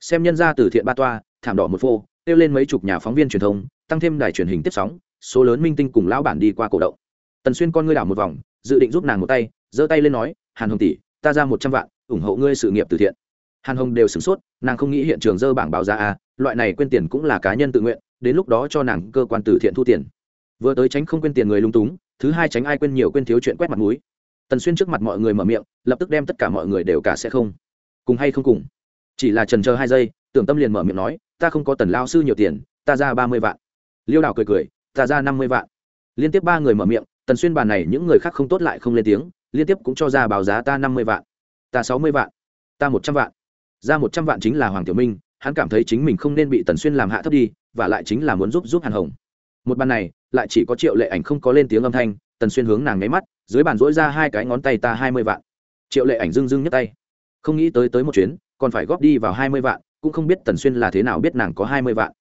Xem nhân ra từ thiện ba toa, thảm đỏ một phô, kêu lên mấy chục nhà phóng viên truyền thông, tăng thêm đài truyền hình tiếp sóng, số lớn minh tinh cùng lão bản đi qua cổ động. Tần xuyên con ngươi đảo một vòng, dự định giúp nàng một tay, giơ tay lên nói, hàn hồng tỷ, ta ra một trăm vạn, ủng hộ ngươi sự nghiệp từ thiện. Hàn hồng đều sửng sốt, nàng không nghĩ hiện trường dơ bảng báo giá a, loại này quên tiền cũng là cá nhân tự nguyện, đến lúc đó cho nàng cơ quan từ thiện thu tiền. Vừa tới tránh không quên tiền người lung túng, thứ hai tránh ai quên nhiều quên thiếu chuyện quét mặt mũi tần xuyên trước mặt mọi người mở miệng, lập tức đem tất cả mọi người đều cả sẽ không. Cùng hay không cùng? Chỉ là trần chờ hai giây, tưởng tâm liền mở miệng nói, ta không có tần lao sư nhiều tiền, ta ra ba mươi vạn. Liêu đào cười cười, ta ra năm mươi vạn. Liên tiếp ba người mở miệng, tần xuyên bàn này những người khác không tốt lại không lên tiếng, liên tiếp cũng cho ra báo giá ta năm mươi vạn, ta sáu mươi vạn, ta một trăm vạn. Ra một trăm vạn chính là hoàng tiểu minh, hắn cảm thấy chính mình không nên bị tần xuyên làm hạ thấp đi, và lại chính là muốn giúp giúp hàn hồng. Một bàn này, lại chỉ có triệu lệ ảnh không có lên tiếng âm thanh, tần xuyên hướng nàng nháy mắt dưới bàn dỗi ra hai cái ngón tay ta hai mươi vạn. Triệu lệ ảnh dưng dưng nhấc tay. Không nghĩ tới tới một chuyến, còn phải góp đi vào hai mươi vạn, cũng không biết tần xuyên là thế nào biết nàng có hai mươi vạn.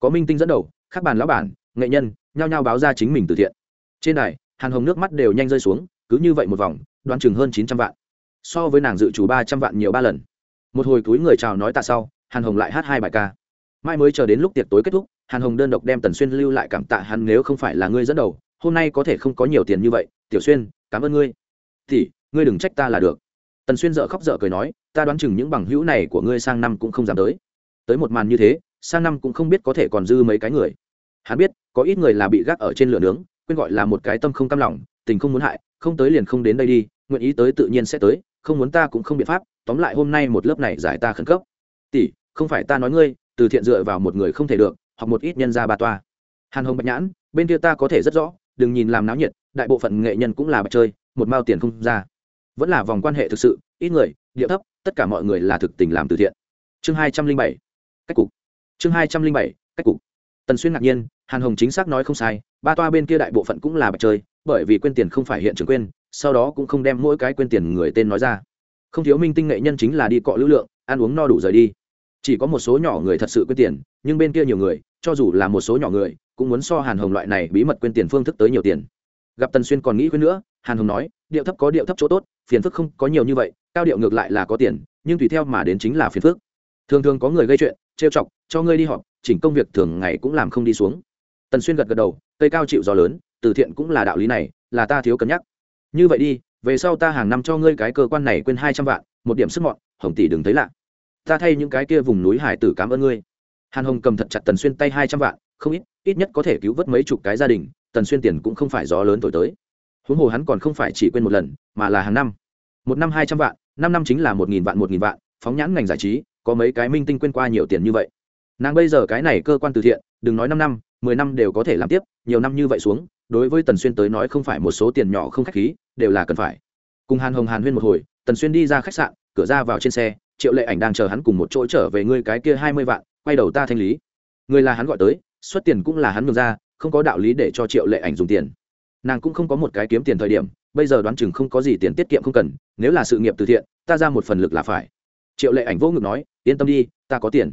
Có minh tinh dẫn đầu các bàn lão bản, nghệ nhân, nhao nhao báo ra chính mình từ thiện. Trên đài, hàn hồng nước mắt đều nhanh rơi xuống, cứ như vậy một vòng, đoán chừng hơn chín trăm vạn. So với nàng dự trù ba trăm vạn nhiều ba lần. Một hồi túi người chào nói tạ sau, hàn hồng lại hát hai bài ca. Mai mới chờ đến lúc tiệc tối kết thúc, hàn hồng đơn độc đem tần xuyên lưu lại cảm tạ hắn nếu không phải là ngươi dẫn đầu, hôm nay có thể không có nhiều tiền như vậy tiểu xuyên, cảm ơn ngươi. Thì ngươi đừng trách ta là được. Tần xuyên dợ khóc dợ cười nói, ta đoán chừng những bằng hữu này của ngươi sang năm cũng không dám tới. Tới một màn như thế, sang năm cũng không biết có thể còn dư mấy cái người. Hắn biết, có ít người là bị gác ở trên lửa nướng, quên gọi là một cái tâm không cam lòng, tình không muốn hại, không tới liền không đến đây đi, nguyện ý tới tự nhiên sẽ tới, không muốn ta cũng không biện pháp, tóm lại hôm nay một lớp này giải ta khẩn cấp. Tỷ, không phải ta nói ngươi, từ thiện dựa vào một người không thể được hoặc một ít nhân ra ba toa. Hàn hồng bạch nhãn, bên kia ta có thể rất rõ, đừng nhìn làm náo nhiệt đại bộ phận nghệ nhân cũng là bạch chơi, một mao tiền không ra. Vẫn là vòng quan hệ thực sự, ít người địa thấp, tất cả mọi người là thực tình làm từ thiện. Chương hai trăm linh bảy, cách cục. Chương hai trăm linh bảy, cách cục. Tần xuyên ngạc nhiên, hàn hồng chính xác nói không sai, ba toa bên kia đại bộ phận cũng là bạch chơi, bởi vì quên tiền không phải hiện trường quên, sau đó cũng không đem mỗi cái quên tiền người tên nói ra. Không thiếu minh tinh nghệ nhân chính là đi cọ lưu lượng, ăn uống no đủ rời đi. Chỉ có một số nhỏ người thật sự quên tiền, nhưng bên kia nhiều người, cho dù là một số nhỏ người, cũng muốn so hàn hồng loại này bí mật quên tiền phương thức tới nhiều tiền gặp tần xuyên còn nghĩ khuyên nữa, hàn hồng nói, điệu thấp có điệu thấp chỗ tốt, phiền phức không có nhiều như vậy, cao điệu ngược lại là có tiền, nhưng tùy theo mà đến chính là phiền phức. Thường thường có người gây chuyện, trêu chọc, cho ngươi đi họp, chỉnh công việc thường ngày cũng làm không đi xuống. Tần xuyên gật gật đầu, cây cao chịu gió lớn, từ thiện cũng là đạo lý này, là ta thiếu cân nhắc. Như vậy đi, về sau ta hàng năm cho ngươi cái cơ quan này quên hai trăm vạn, một điểm sức mọn, hồng tỷ đừng thấy lạ. Ta thay những cái kia vùng núi hải tử cảm ơn ngươi. Hàn hồng cầm thật chặt tần xuyên tay hai trăm vạn, không ít ít nhất có thể cứu vớt mấy chục cái gia đình tần xuyên tiền cũng không phải gió lớn thổi tới. Huống hồ hắn còn không phải chỉ quên một lần, mà là hàng năm. Một năm hai trăm vạn, năm năm chính là một nghìn vạn một nghìn vạn, phóng nhãn ngành giải trí, có mấy cái minh tinh quên qua nhiều tiền như vậy. Nàng bây giờ cái này cơ quan từ thiện, đừng nói năm năm, mười năm đều có thể làm tiếp, nhiều năm như vậy xuống, đối với tần xuyên tới nói không phải một số tiền nhỏ không khách khí, đều là cần phải. Cùng hàn hồng hàn huyên một hồi, tần xuyên đi ra khách sạn, cửa ra vào trên xe, triệu lệ ảnh đang chờ hắn cùng một chỗ trở về ngươi cái kia hai mươi vạn, quay đầu ta thanh lý. Người là hắn gọi tới, xuất tiền cũng là hắn ngược ra không có đạo lý để cho triệu lệ ảnh dùng tiền. Nàng cũng không có một cái kiếm tiền thời điểm, bây giờ đoán chừng không có gì tiền tiết kiệm không cần, nếu là sự nghiệp từ thiện, ta ra một phần lực là phải. Triệu lệ ảnh vô ngực nói, yên tâm đi, ta có tiền.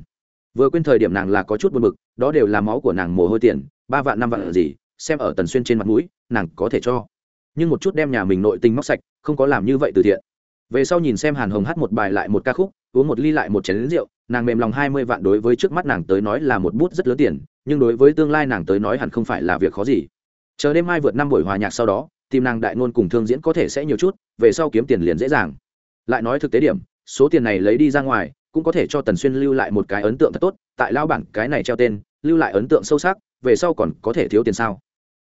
Vừa quên thời điểm nàng là có chút buồn bực, đó đều là máu của nàng mồ hôi tiền, ba vạn, năm vạn là gì, xem ở tần xuyên trên mặt mũi, nàng có thể cho. Nhưng một chút đem nhà mình nội tình móc sạch, không có làm như vậy từ thiện. Về sau nhìn xem hàn hồng hát một bài lại một ca khúc, uống một ly lại một chén lính rượu, nàng mềm lòng hai mươi vạn đối với trước mắt nàng tới nói là một bút rất lớn tiền nhưng đối với tương lai nàng tới nói hẳn không phải là việc khó gì. Chờ đêm mai vượt năm buổi hòa nhạc sau đó, tìm nàng đại ngôn cùng thương diễn có thể sẽ nhiều chút, về sau kiếm tiền liền dễ dàng. Lại nói thực tế điểm, số tiền này lấy đi ra ngoài, cũng có thể cho tần xuyên lưu lại một cái ấn tượng thật tốt, tại lao bản cái này treo tên, lưu lại ấn tượng sâu sắc, về sau còn có thể thiếu tiền sao?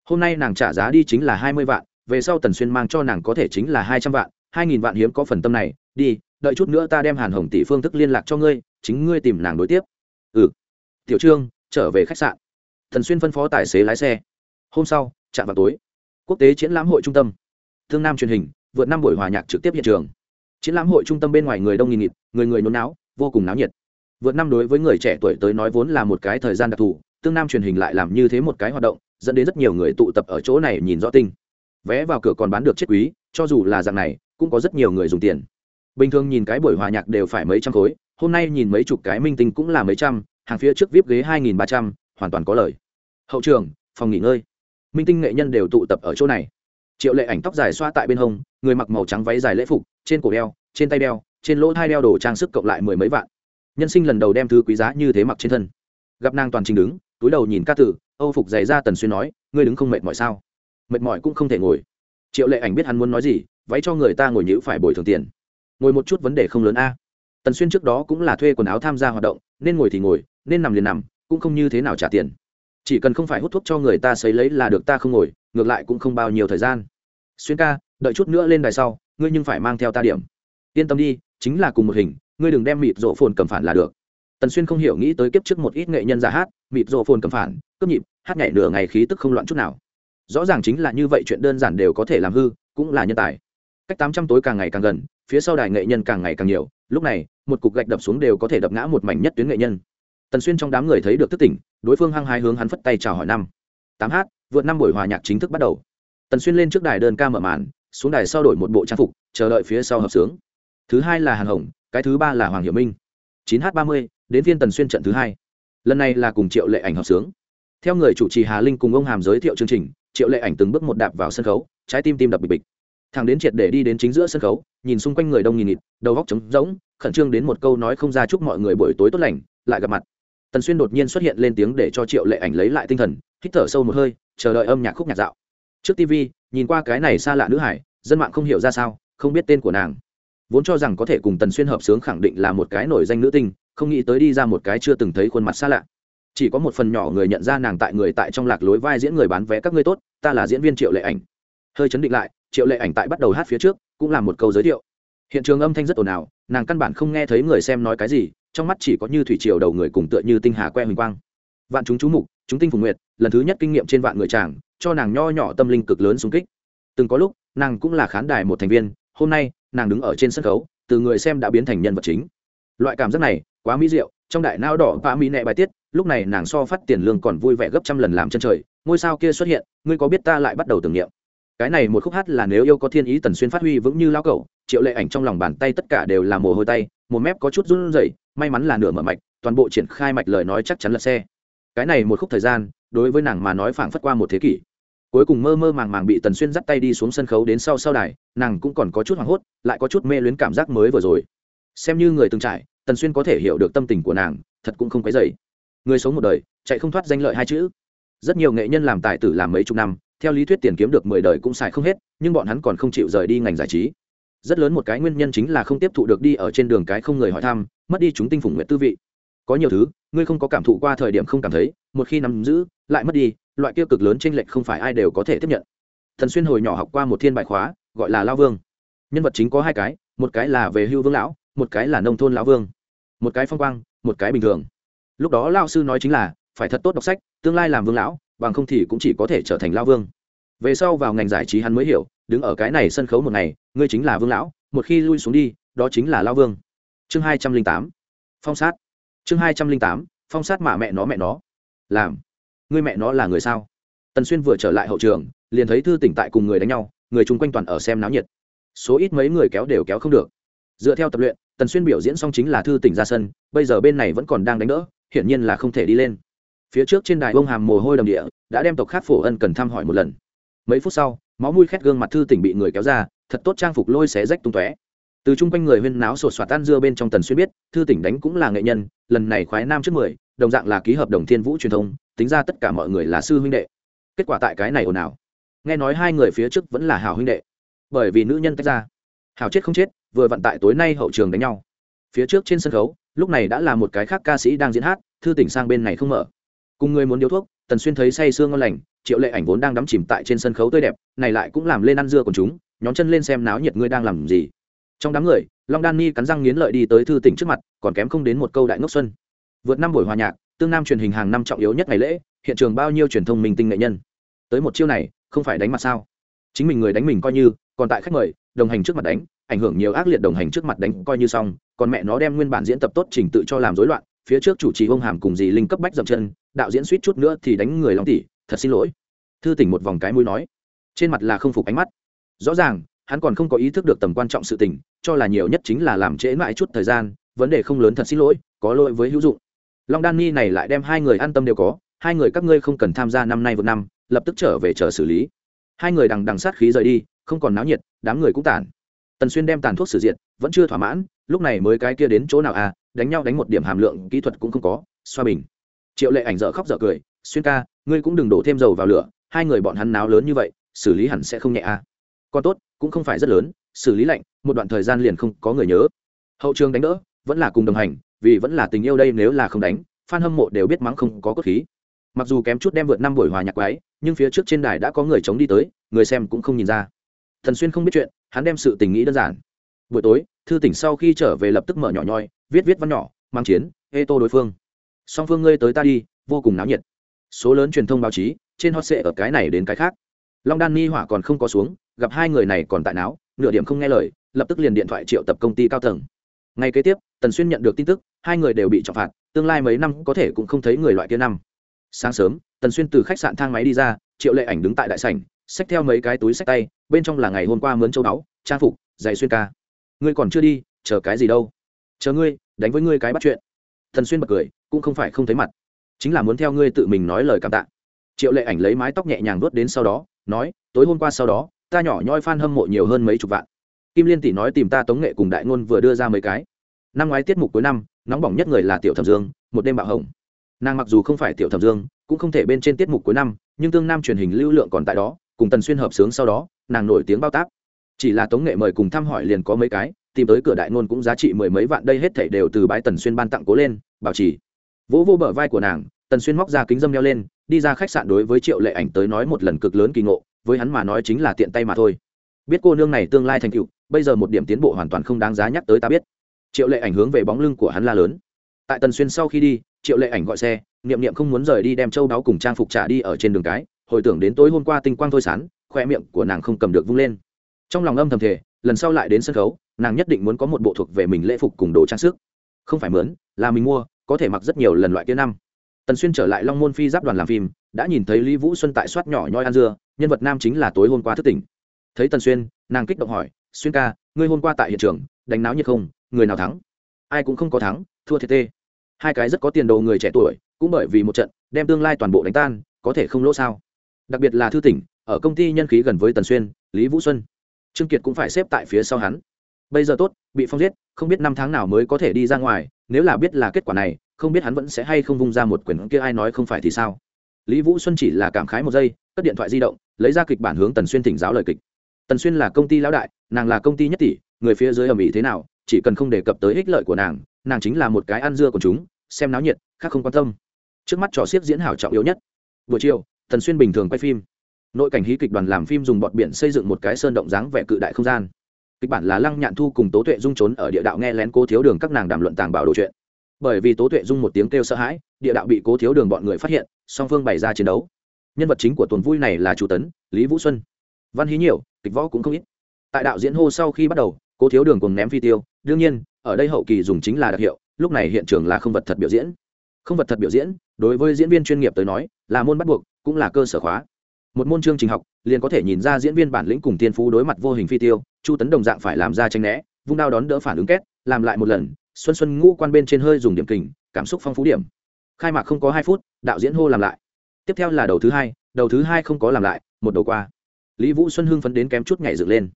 Hôm nay nàng trả giá đi chính là hai mươi vạn, về sau tần xuyên mang cho nàng có thể chính là hai trăm vạn, hai nghìn vạn hiếm có phần tâm này, đi, đợi chút nữa ta đem hàn hồng tỷ phương thức liên lạc cho ngươi, chính ngươi tìm nàng đối tiếp. Ừ. Tiểu trương trở về khách sạn. Thần xuyên phân phó tài xế lái xe. Hôm sau, chạm vào tối, quốc tế triển lãm hội trung tâm. Thương nam truyền hình, vượt năm buổi hòa nhạc trực tiếp hiện trường. Triển lãm hội trung tâm bên ngoài người đông nghìn nghịt, người người nôn não vô cùng náo nhiệt. Vượt năm đối với người trẻ tuổi tới nói vốn là một cái thời gian đặc thù tương nam truyền hình lại làm như thế một cái hoạt động, dẫn đến rất nhiều người tụ tập ở chỗ này nhìn rõ tinh vé vào cửa còn bán được chết quý, cho dù là dạng này, cũng có rất nhiều người dùng tiền. Bình thường nhìn cái buổi hòa nhạc đều phải mấy trăm khối, hôm nay nhìn mấy chục cái minh tinh cũng là mấy trăm hàng phía trước vip ghế hai nghìn ba trăm, hoàn toàn có lời. Hậu trường, phòng nghỉ ngơi. Minh tinh nghệ nhân đều tụ tập ở chỗ này. Triệu lệ ảnh tóc dài xoa tại bên hông, người mặc màu trắng váy dài lễ phục, trên cổ đeo, trên tay đeo, trên lỗ thai đeo đồ trang sức cộng lại mười mấy vạn. Nhân sinh lần đầu đem thứ quý giá như thế mặc trên thân. Gặp nàng toàn trình đứng, túi đầu nhìn ca tử, âu phục dày ra tần xuyên nói, ngươi đứng không mệt mỏi sao? Mệt mỏi cũng không thể ngồi. Triệu lệ ảnh biết hắn muốn nói gì, váy cho người ta ngồi nhữ phải bồi thường tiền. Ngồi một chút vấn đề không lớn a. Tần xuyên trước đó cũng là thuê quần áo tham gia hoạt động nên ngồi thì ngồi, nên nằm liền nằm, cũng không như thế nào trả tiền. Chỉ cần không phải hút thuốc cho người ta xấy lấy là được ta không ngồi, ngược lại cũng không bao nhiêu thời gian. Xuyên ca, đợi chút nữa lên đài sau, ngươi nhưng phải mang theo ta điểm. Yên tâm đi, chính là cùng một hình, ngươi đừng đem mịt rộ phồn cầm phản là được. Tần xuyên không hiểu nghĩ tới kiếp trước một ít nghệ nhân giả hát, mịt rộ phồn cầm phản, cướp nhịp, hát nhảy nửa ngày khí tức không loạn chút nào. Rõ ràng chính là như vậy chuyện đơn giản đều có thể làm hư, cũng là nhân tài. Cách tám trăm tối càng ngày càng gần, phía sau đài nghệ nhân càng ngày càng nhiều lúc này, một cục gạch đập xuống đều có thể đập ngã một mảnh nhất tuyến nghệ nhân. Tần xuyên trong đám người thấy được thức tỉnh, đối phương hăng hai hướng hắn phất tay chào hỏi năm. Tám h vượt năm buổi hòa nhạc chính thức bắt đầu. Tần xuyên lên trước đài đơn ca mở màn, xuống đài sau đổi một bộ trang phục, chờ đợi phía sau hợp sướng. Thứ hai là hàn hồng, cái thứ ba là hoàng hiệu minh. Chín h ba mươi, đến phiên tần xuyên trận thứ hai. Lần này là cùng triệu lệ ảnh hợp sướng. Theo người chủ trì hà linh cùng ông hàm giới thiệu chương trình, triệu lệ ảnh từng bước một đạp vào sân khấu, trái tim tim đập bịch bịch thằng đến triệt để đi đến chính giữa sân khấu, nhìn xung quanh người đông nghìn nghịt, đầu góc trống rỗng, khẩn trương đến một câu nói không ra chúc mọi người buổi tối tốt lành, lại gặp mặt. Tần xuyên đột nhiên xuất hiện lên tiếng để cho triệu lệ ảnh lấy lại tinh thần, hít thở sâu một hơi, chờ đợi âm nhạc khúc nhạc dạo. Trước tv nhìn qua cái này xa lạ nữ hải, dân mạng không hiểu ra sao, không biết tên của nàng. Vốn cho rằng có thể cùng tần xuyên hợp sướng khẳng định là một cái nổi danh nữ tinh, không nghĩ tới đi ra một cái chưa từng thấy khuôn mặt xa lạ. Chỉ có một phần nhỏ người nhận ra nàng tại người tại trong lạc lối vai diễn người bán vé các ngươi tốt, ta là diễn viên triệu lệ ảnh. Hơi chấn định lại triệu lệ ảnh tại bắt đầu hát phía trước, cũng là một câu giới thiệu. Hiện trường âm thanh rất ồn ào, nàng căn bản không nghe thấy người xem nói cái gì, trong mắt chỉ có như thủy triều đầu người cùng tựa như tinh hà que huỳnh quang. Vạn chúng chú mục, chúng tinh phùng nguyệt, lần thứ nhất kinh nghiệm trên vạn người chàng, cho nàng nho nhỏ tâm linh cực lớn xung kích. Từng có lúc, nàng cũng là khán đài một thành viên, hôm nay, nàng đứng ở trên sân khấu, từ người xem đã biến thành nhân vật chính. Loại cảm giác này, quá mỹ diệu, trong đại não đỏ và mỹ nệ bài tiết, lúc này nàng so phát tiền lương còn vui vẻ gấp trăm lần làm chân trời, ngôi sao kia xuất hiện, ngươi có biết ta lại bắt đầu tưởng niệm? Cái này một khúc hát là nếu yêu có thiên ý tần xuyên phát huy vững như lao cẩu, triệu lệ ảnh trong lòng bàn tay tất cả đều là mồ hôi tay, một mép có chút run rẩy, may mắn là nửa mở mạch, toàn bộ triển khai mạch lời nói chắc chắn là xe. Cái này một khúc thời gian, đối với nàng mà nói phảng phất qua một thế kỷ. Cuối cùng mơ mơ màng màng bị tần xuyên dắt tay đi xuống sân khấu đến sau sau đài, nàng cũng còn có chút hoảng hốt, lại có chút mê luyến cảm giác mới vừa rồi. Xem như người từng trải, tần xuyên có thể hiểu được tâm tình của nàng, thật cũng không quấy dày người sống một đời, chạy không thoát danh lợi hai chữ rất nhiều nghệ nhân làm tài tử làm mấy chục năm, theo lý thuyết tiền kiếm được mười đời cũng xài không hết, nhưng bọn hắn còn không chịu rời đi ngành giải trí. Rất lớn một cái nguyên nhân chính là không tiếp thụ được đi ở trên đường cái không người hỏi thăm, mất đi chúng tinh phủng nguyện tư vị. Có nhiều thứ, ngươi không có cảm thụ qua thời điểm không cảm thấy, một khi nắm giữ, lại mất đi, loại tiêu cực lớn t r ê n lệch không phải ai đều có thể tiếp nhận. Thần xuyên hồi nhỏ học qua một thiên bài khóa, gọi là lao vương. Nhân vật chính có hai cái, một cái là về hưu vương lão, một cái là nông thôn lão vương. Một cái phong quang, một cái bình thường. Lúc đó lao sư nói chính là phải thật tốt đọc sách, tương lai làm vương lão, bằng không thì cũng chỉ có thể trở thành lao vương. Về sau vào ngành giải trí hắn mới hiểu, đứng ở cái này sân khấu một ngày, ngươi chính là vương lão, một khi lui xuống đi, đó chính là lao vương. Chương hai trăm linh tám, phong sát. Chương hai trăm linh tám, phong sát mạ mẹ nó mẹ nó. Làm. Ngươi mẹ nó là người sao? Tần xuyên vừa trở lại hậu trường, liền thấy thư tỉnh tại cùng người đánh nhau, người chung quanh toàn ở xem náo nhiệt. Số ít mấy người kéo đều kéo không được. Dựa theo tập luyện, tần xuyên biểu diễn xong chính là thư tỉnh ra sân, bây giờ bên này vẫn còn đang đánh đỡ, hiển nhiên là không thể đi lên phía trước trên đài bông hàm mồ hôi đầm địa, đã đem tộc khác phổ ân cần thăm hỏi một lần. Mấy phút sau, máu mùi khét gương mặt thư tỉnh bị người kéo ra, thật tốt trang phục lôi xé rách tung tóe. Từ chung quanh người huyên náo sột soạt tan dưa bên trong tần xuyên biết, thư tỉnh đánh cũng là nghệ nhân, lần này khoái nam trước mười, đồng dạng là ký hợp đồng thiên vũ truyền thông, tính ra tất cả mọi người là sư huynh đệ. Kết quả tại cái này ồn ào. Nghe nói hai người phía trước vẫn là hảo huynh đệ. Bởi vì nữ nhân tách ra. Hảo chết không chết, vừa vặn tại tối nay hậu trường đánh nhau. Phía trước trên sân khấu, lúc này đã là một cái khác ca sĩ đang diễn hát, thư tỉnh sang bên này không mở cùng người muốn điếu thuốc, tần xuyên thấy say sương ngon lành, triệu lệ ảnh vốn đang đắm chìm tại trên sân khấu tươi đẹp, này lại cũng làm lên ăn dưa của chúng nhóm chân lên xem náo nhiệt ngươi đang làm gì. Trong đám người, long đan ni cắn răng nghiến lợi đi tới thư tỉnh trước mặt, còn kém không đến một câu đại ngốc xuân. Vượt năm buổi hòa nhạc, tương nam truyền hình hàng năm trọng yếu nhất ngày lễ, hiện trường bao nhiêu truyền thông minh tinh nghệ nhân. Tới một chiêu này, không phải đánh mặt sao? Chính mình người đánh mình coi như, còn tại khách mời, đồng hành trước mặt đánh, ảnh hưởng nhiều ác liệt đồng hành trước mặt đánh coi như xong, còn mẹ nó đem nguyên bản diễn tập tốt trình tự cho làm rối loạn phía trước chủ trì ông hàm cùng dì linh cấp bách dậm chân, đạo diễn suýt chút nữa thì đánh người lòng tỉ thật xin lỗi. Thư tỉnh một vòng cái mũi nói. Trên mặt là không phục ánh mắt. Rõ ràng, hắn còn không có ý thức được tầm quan trọng sự tình, cho là nhiều nhất chính là làm trễ mãi chút thời gian, vấn đề không lớn thật xin lỗi, có lỗi với hữu dụng. Long đan ni này lại đem hai người an tâm đều có, hai người các ngươi không cần tham gia năm nay vượt năm, lập tức trở về chờ xử lý. Hai người đằng đằng sát khí rời đi, không còn náo nhiệt, đám người cũng tản. Tần xuyên đem tàn thuốc sử diện vẫn chưa thỏa mãn, lúc này mới cái kia đến chỗ nào à đánh nhau đánh một điểm hàm lượng kỹ thuật cũng không có, xoa bình. Triệu lệ ảnh dở khóc dở cười, xuyên ca, ngươi cũng đừng đổ thêm dầu vào lửa, hai người bọn hắn náo lớn như vậy, xử lý hẳn sẽ không nhẹ à. Còn tốt, cũng không phải rất lớn, xử lý lạnh, một đoạn thời gian liền không có người nhớ. Hậu trường đánh đỡ, vẫn là cùng đồng hành, vì vẫn là tình yêu đây nếu là không đánh f a n hâm mộ đều biết mắng không có cốt khí. Mặc dù kém chút đem vượt năm buổi hòa nhạc quái, nhưng phía trước trên đài đã có người chống đi tới, người xem cũng không nhìn ra. Thần xuyên không biết chuyện, hắn đem sự tình nghĩ đơn giản. Buổi tối, thư tỉnh sau khi trở về lập tức mở nhỏ nhoi viết viết văn nhỏ, mang chiến, ê tô đối phương. Song phương ngươi tới ta đi, vô cùng náo nhiệt. Số lớn truyền thông báo chí, trên hot sệ ở cái này đến cái khác. Long đan ni hỏa còn không có xuống, gặp hai người này còn tại não nửa điểm không nghe lời, lập tức liền điện thoại triệu tập công ty cao tầng. Ngay kế tiếp, tần xuyên nhận được tin tức, hai người đều bị trọng phạt, tương lai mấy năm có thể cũng không thấy người loại kia năm. Sáng sớm, tần xuyên từ khách sạn thang máy đi ra, triệu lệ ảnh đứng tại đại sảnh, xách theo mấy cái túi xách tay, bên trong là ngày hôm qua mướn châu báu, trang phục, giày xuyên ca. Ngươi còn chưa đi, chờ cái gì đâu? Chờ ngươi, đánh với ngươi cái bắt chuyện. Thần xuyên bật cười, cũng không phải không thấy mặt. Chính là muốn theo ngươi tự mình nói lời cảm tạ. Triệu lệ ảnh lấy mái tóc nhẹ nhàng vuốt đến sau đó, nói, tối hôm qua sau đó, ta nhỏ nhoi f hâm mộ nhiều hơn mấy chục vạn. Kim liên tỷ nói tìm ta tống nghệ cùng đại ngôn vừa đưa ra mấy cái. Năm ngoái tiết mục cuối năm, nóng bỏng nhất người là tiểu thẩm dương, một đêm bạo hồng. Nàng mặc dù không phải tiểu thẩm dương, cũng không thể bên trên tiết mục cuối năm, nhưng tương nam truyền hình lưu lượng còn tại đó, cùng tần xuyên hợp sướng sau đó, nàng nổi tiếng bao tác chỉ là tống nghệ mời cùng thăm hỏi liền có mấy cái tìm tới cửa đại ngôn cũng giá trị mười mấy vạn, đây hết thảy đều từ bãi tần xuyên ban tặng cố lên, bảo trì. Vỗ vô bờ vai của nàng, tần xuyên móc ra kính dâm đeo lên, đi ra khách sạn đối với triệu lệ ảnh tới nói một lần cực lớn kỳ ngộ, với hắn mà nói chính là tiện tay mà thôi. Biết cô nương này tương lai thành cựu bây giờ một điểm tiến bộ hoàn toàn không đáng giá nhắc tới ta biết. Triệu lệ ảnh hướng về bóng lưng của hắn la lớn. Tại tần xuyên sau khi đi, triệu lệ ảnh gọi xe, niệm niệm không muốn rời đi đem châu đáo cùng trang phục trả đi ở trên đường cái, hồi tưởng đến tối hôm qua tinh quang thôi sán, khoe miệng của nàng không cầm được vung lên. Trong lòng âm thầm thể lần sau lại đến sân khấu nàng nhất định muốn có một bộ thuộc về mình lễ phục cùng đồ trang sức. Không phải mướn, là mình mua, có thể mặc rất nhiều lần loại kia năm. Tần xuyên trở lại long môn phi giáp đoàn làm phim, đã nhìn thấy lý vũ xuân tại soát nhỏ nhoi ăn dưa, nhân vật nam chính là tối hôm qua thức tỉnh. Thấy tần xuyên, nàng kích động hỏi, xuyên ca, ngươi hôm qua tại hiện trường, đánh náo nhiệt không? Người nào thắng? Ai cũng không có thắng, thua thiệt tê. Hai cái rất có tiền đồ người trẻ tuổi, cũng bởi vì một trận, đem tương lai toàn bộ đánh tan, có thể không lỗ sao? Đặc biệt là thư tỉnh, ở công ty nhân khí gần với tần xuyên, lý vũ xuân. Trương kiệt cũng phải xếp tại phía sau hắn bây giờ tốt, bị phong giết, không biết năm tháng nào mới có thể đi ra ngoài, nếu là biết là kết quả này, không biết hắn vẫn sẽ hay không vung ra một quyển kia ai nói không phải thì sao. Lý vũ xuân chỉ là cảm khái một giây, cất điện thoại di động, lấy ra kịch bản hướng tần xuyên thỉnh giáo lời kịch. Tần xuyên là công ty lão đại, nàng là công ty nhất tỷ, người phía dưới ầm ĩ thế nào, chỉ cần không đề cập tới ích lợi của nàng nàng chính là một cái ăn dưa của chúng, xem náo nhiệt, khác không quan tâm. Trước mắt trò xiếc diễn hảo trọng yếu nhất. Buổi chiều, tần xuyên bình thường quay phim. Nội cảnh hí kịch đoàn làm phim dùng bọt biển xây dựng một cái sơn động dáng vẻ cự đại không gian kịch bản là lăng nhạn thu cùng tố tuệ dung trốn ở địa đạo nghe lén cố thiếu đường các nàng đàm luận tàng bảo đồ chuyện. Bởi vì tố tuệ dung một tiếng kêu sợ hãi, địa đạo bị cố thiếu đường bọn người phát hiện, song phương bày ra chiến đấu. Nhân vật chính của tuần vui này là chủ tấn, lý vũ xuân. Văn hí nhiều, kịch võ cũng không ít. Tại đạo diễn hô sau khi bắt đầu, cố thiếu đường cùng ném phi tiêu. Đương nhiên, ở đây hậu kỳ dùng chính là đặc hiệu, lúc này hiện trường là không vật thật biểu diễn. Không vật thật biểu diễn, đối với diễn viên chuyên nghiệp tới nói, là môn bắt buộc, cũng là cơ sở khóa. Một môn chương trình học, liền có thể nhìn ra diễn viên bản lĩnh cùng tiên phú đối mặt vô hình phi tiêu chu tấn đồng dạng phải làm ra tranh né, vung đao đón đỡ phản ứng két, làm lại một lần, xuân xuân ngũ quan bên trên hơi dùng điểm kình, cảm xúc phong phú điểm. Khai mạc không có hai phút, đạo diễn hô làm lại. Tiếp theo là đầu thứ hai, đầu thứ hai không có làm lại, một đầu qua. Lý vũ xuân hưng phấn đến kém chút nhảy dựng lên.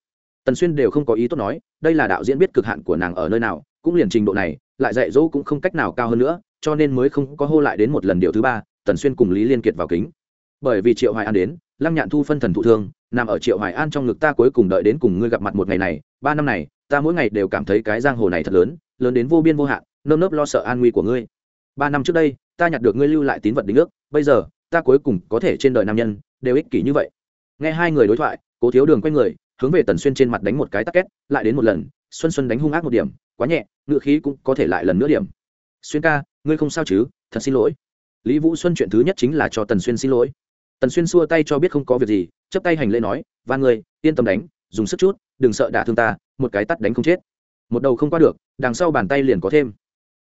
Tần xuyên đều không có ý tốt nói, đây là đạo diễn biết cực hạn của nàng ở nơi nào, cũng liền trình độ này, lại dạy dỗ cũng không cách nào cao hơn nữa, cho nên mới không có hô lại đến một lần điều thứ ba, tần xuyên cùng lý liên kiệt vào kính. Bởi vì triệu hoài an đến, lăng nhạn thu phân thần thụ thương nằm ở triệu hoài an trong ngực ta cuối cùng đợi đến cùng ngươi gặp mặt một ngày này, ba năm này, ta mỗi ngày đều cảm thấy cái giang hồ này thật lớn lớn đến vô biên vô hạn, nơm nớp lo sợ an nguy của ngươi. Ba năm trước đây, ta nhặt được ngươi lưu lại tín vật đính ước, bây giờ, ta cuối cùng có thể trên đời nam nhân, đều ích kỷ như vậy. Nghe hai người đối thoại, cố thiếu đường quay người, hướng về tần xuyên trên mặt đánh một cái tắc két, lại đến một lần, xuân xuân đánh hung ác một điểm, quá nhẹ, ngựa khí cũng có thể lại lần nữa điểm. Xuyên ca, ngươi không sao chứ? Thật xin lỗi. Lý vũ xuân chuyện thứ nhất chính là cho tần xuyên xin lỗi tần xuyên xua tay cho biết không có việc gì chấp tay hành lễ nói và người, yên tâm đánh dùng sức chút đừng sợ đả thương ta một cái tắt đánh không chết. Một đầu không qua được đằng sau bàn tay liền có thêm.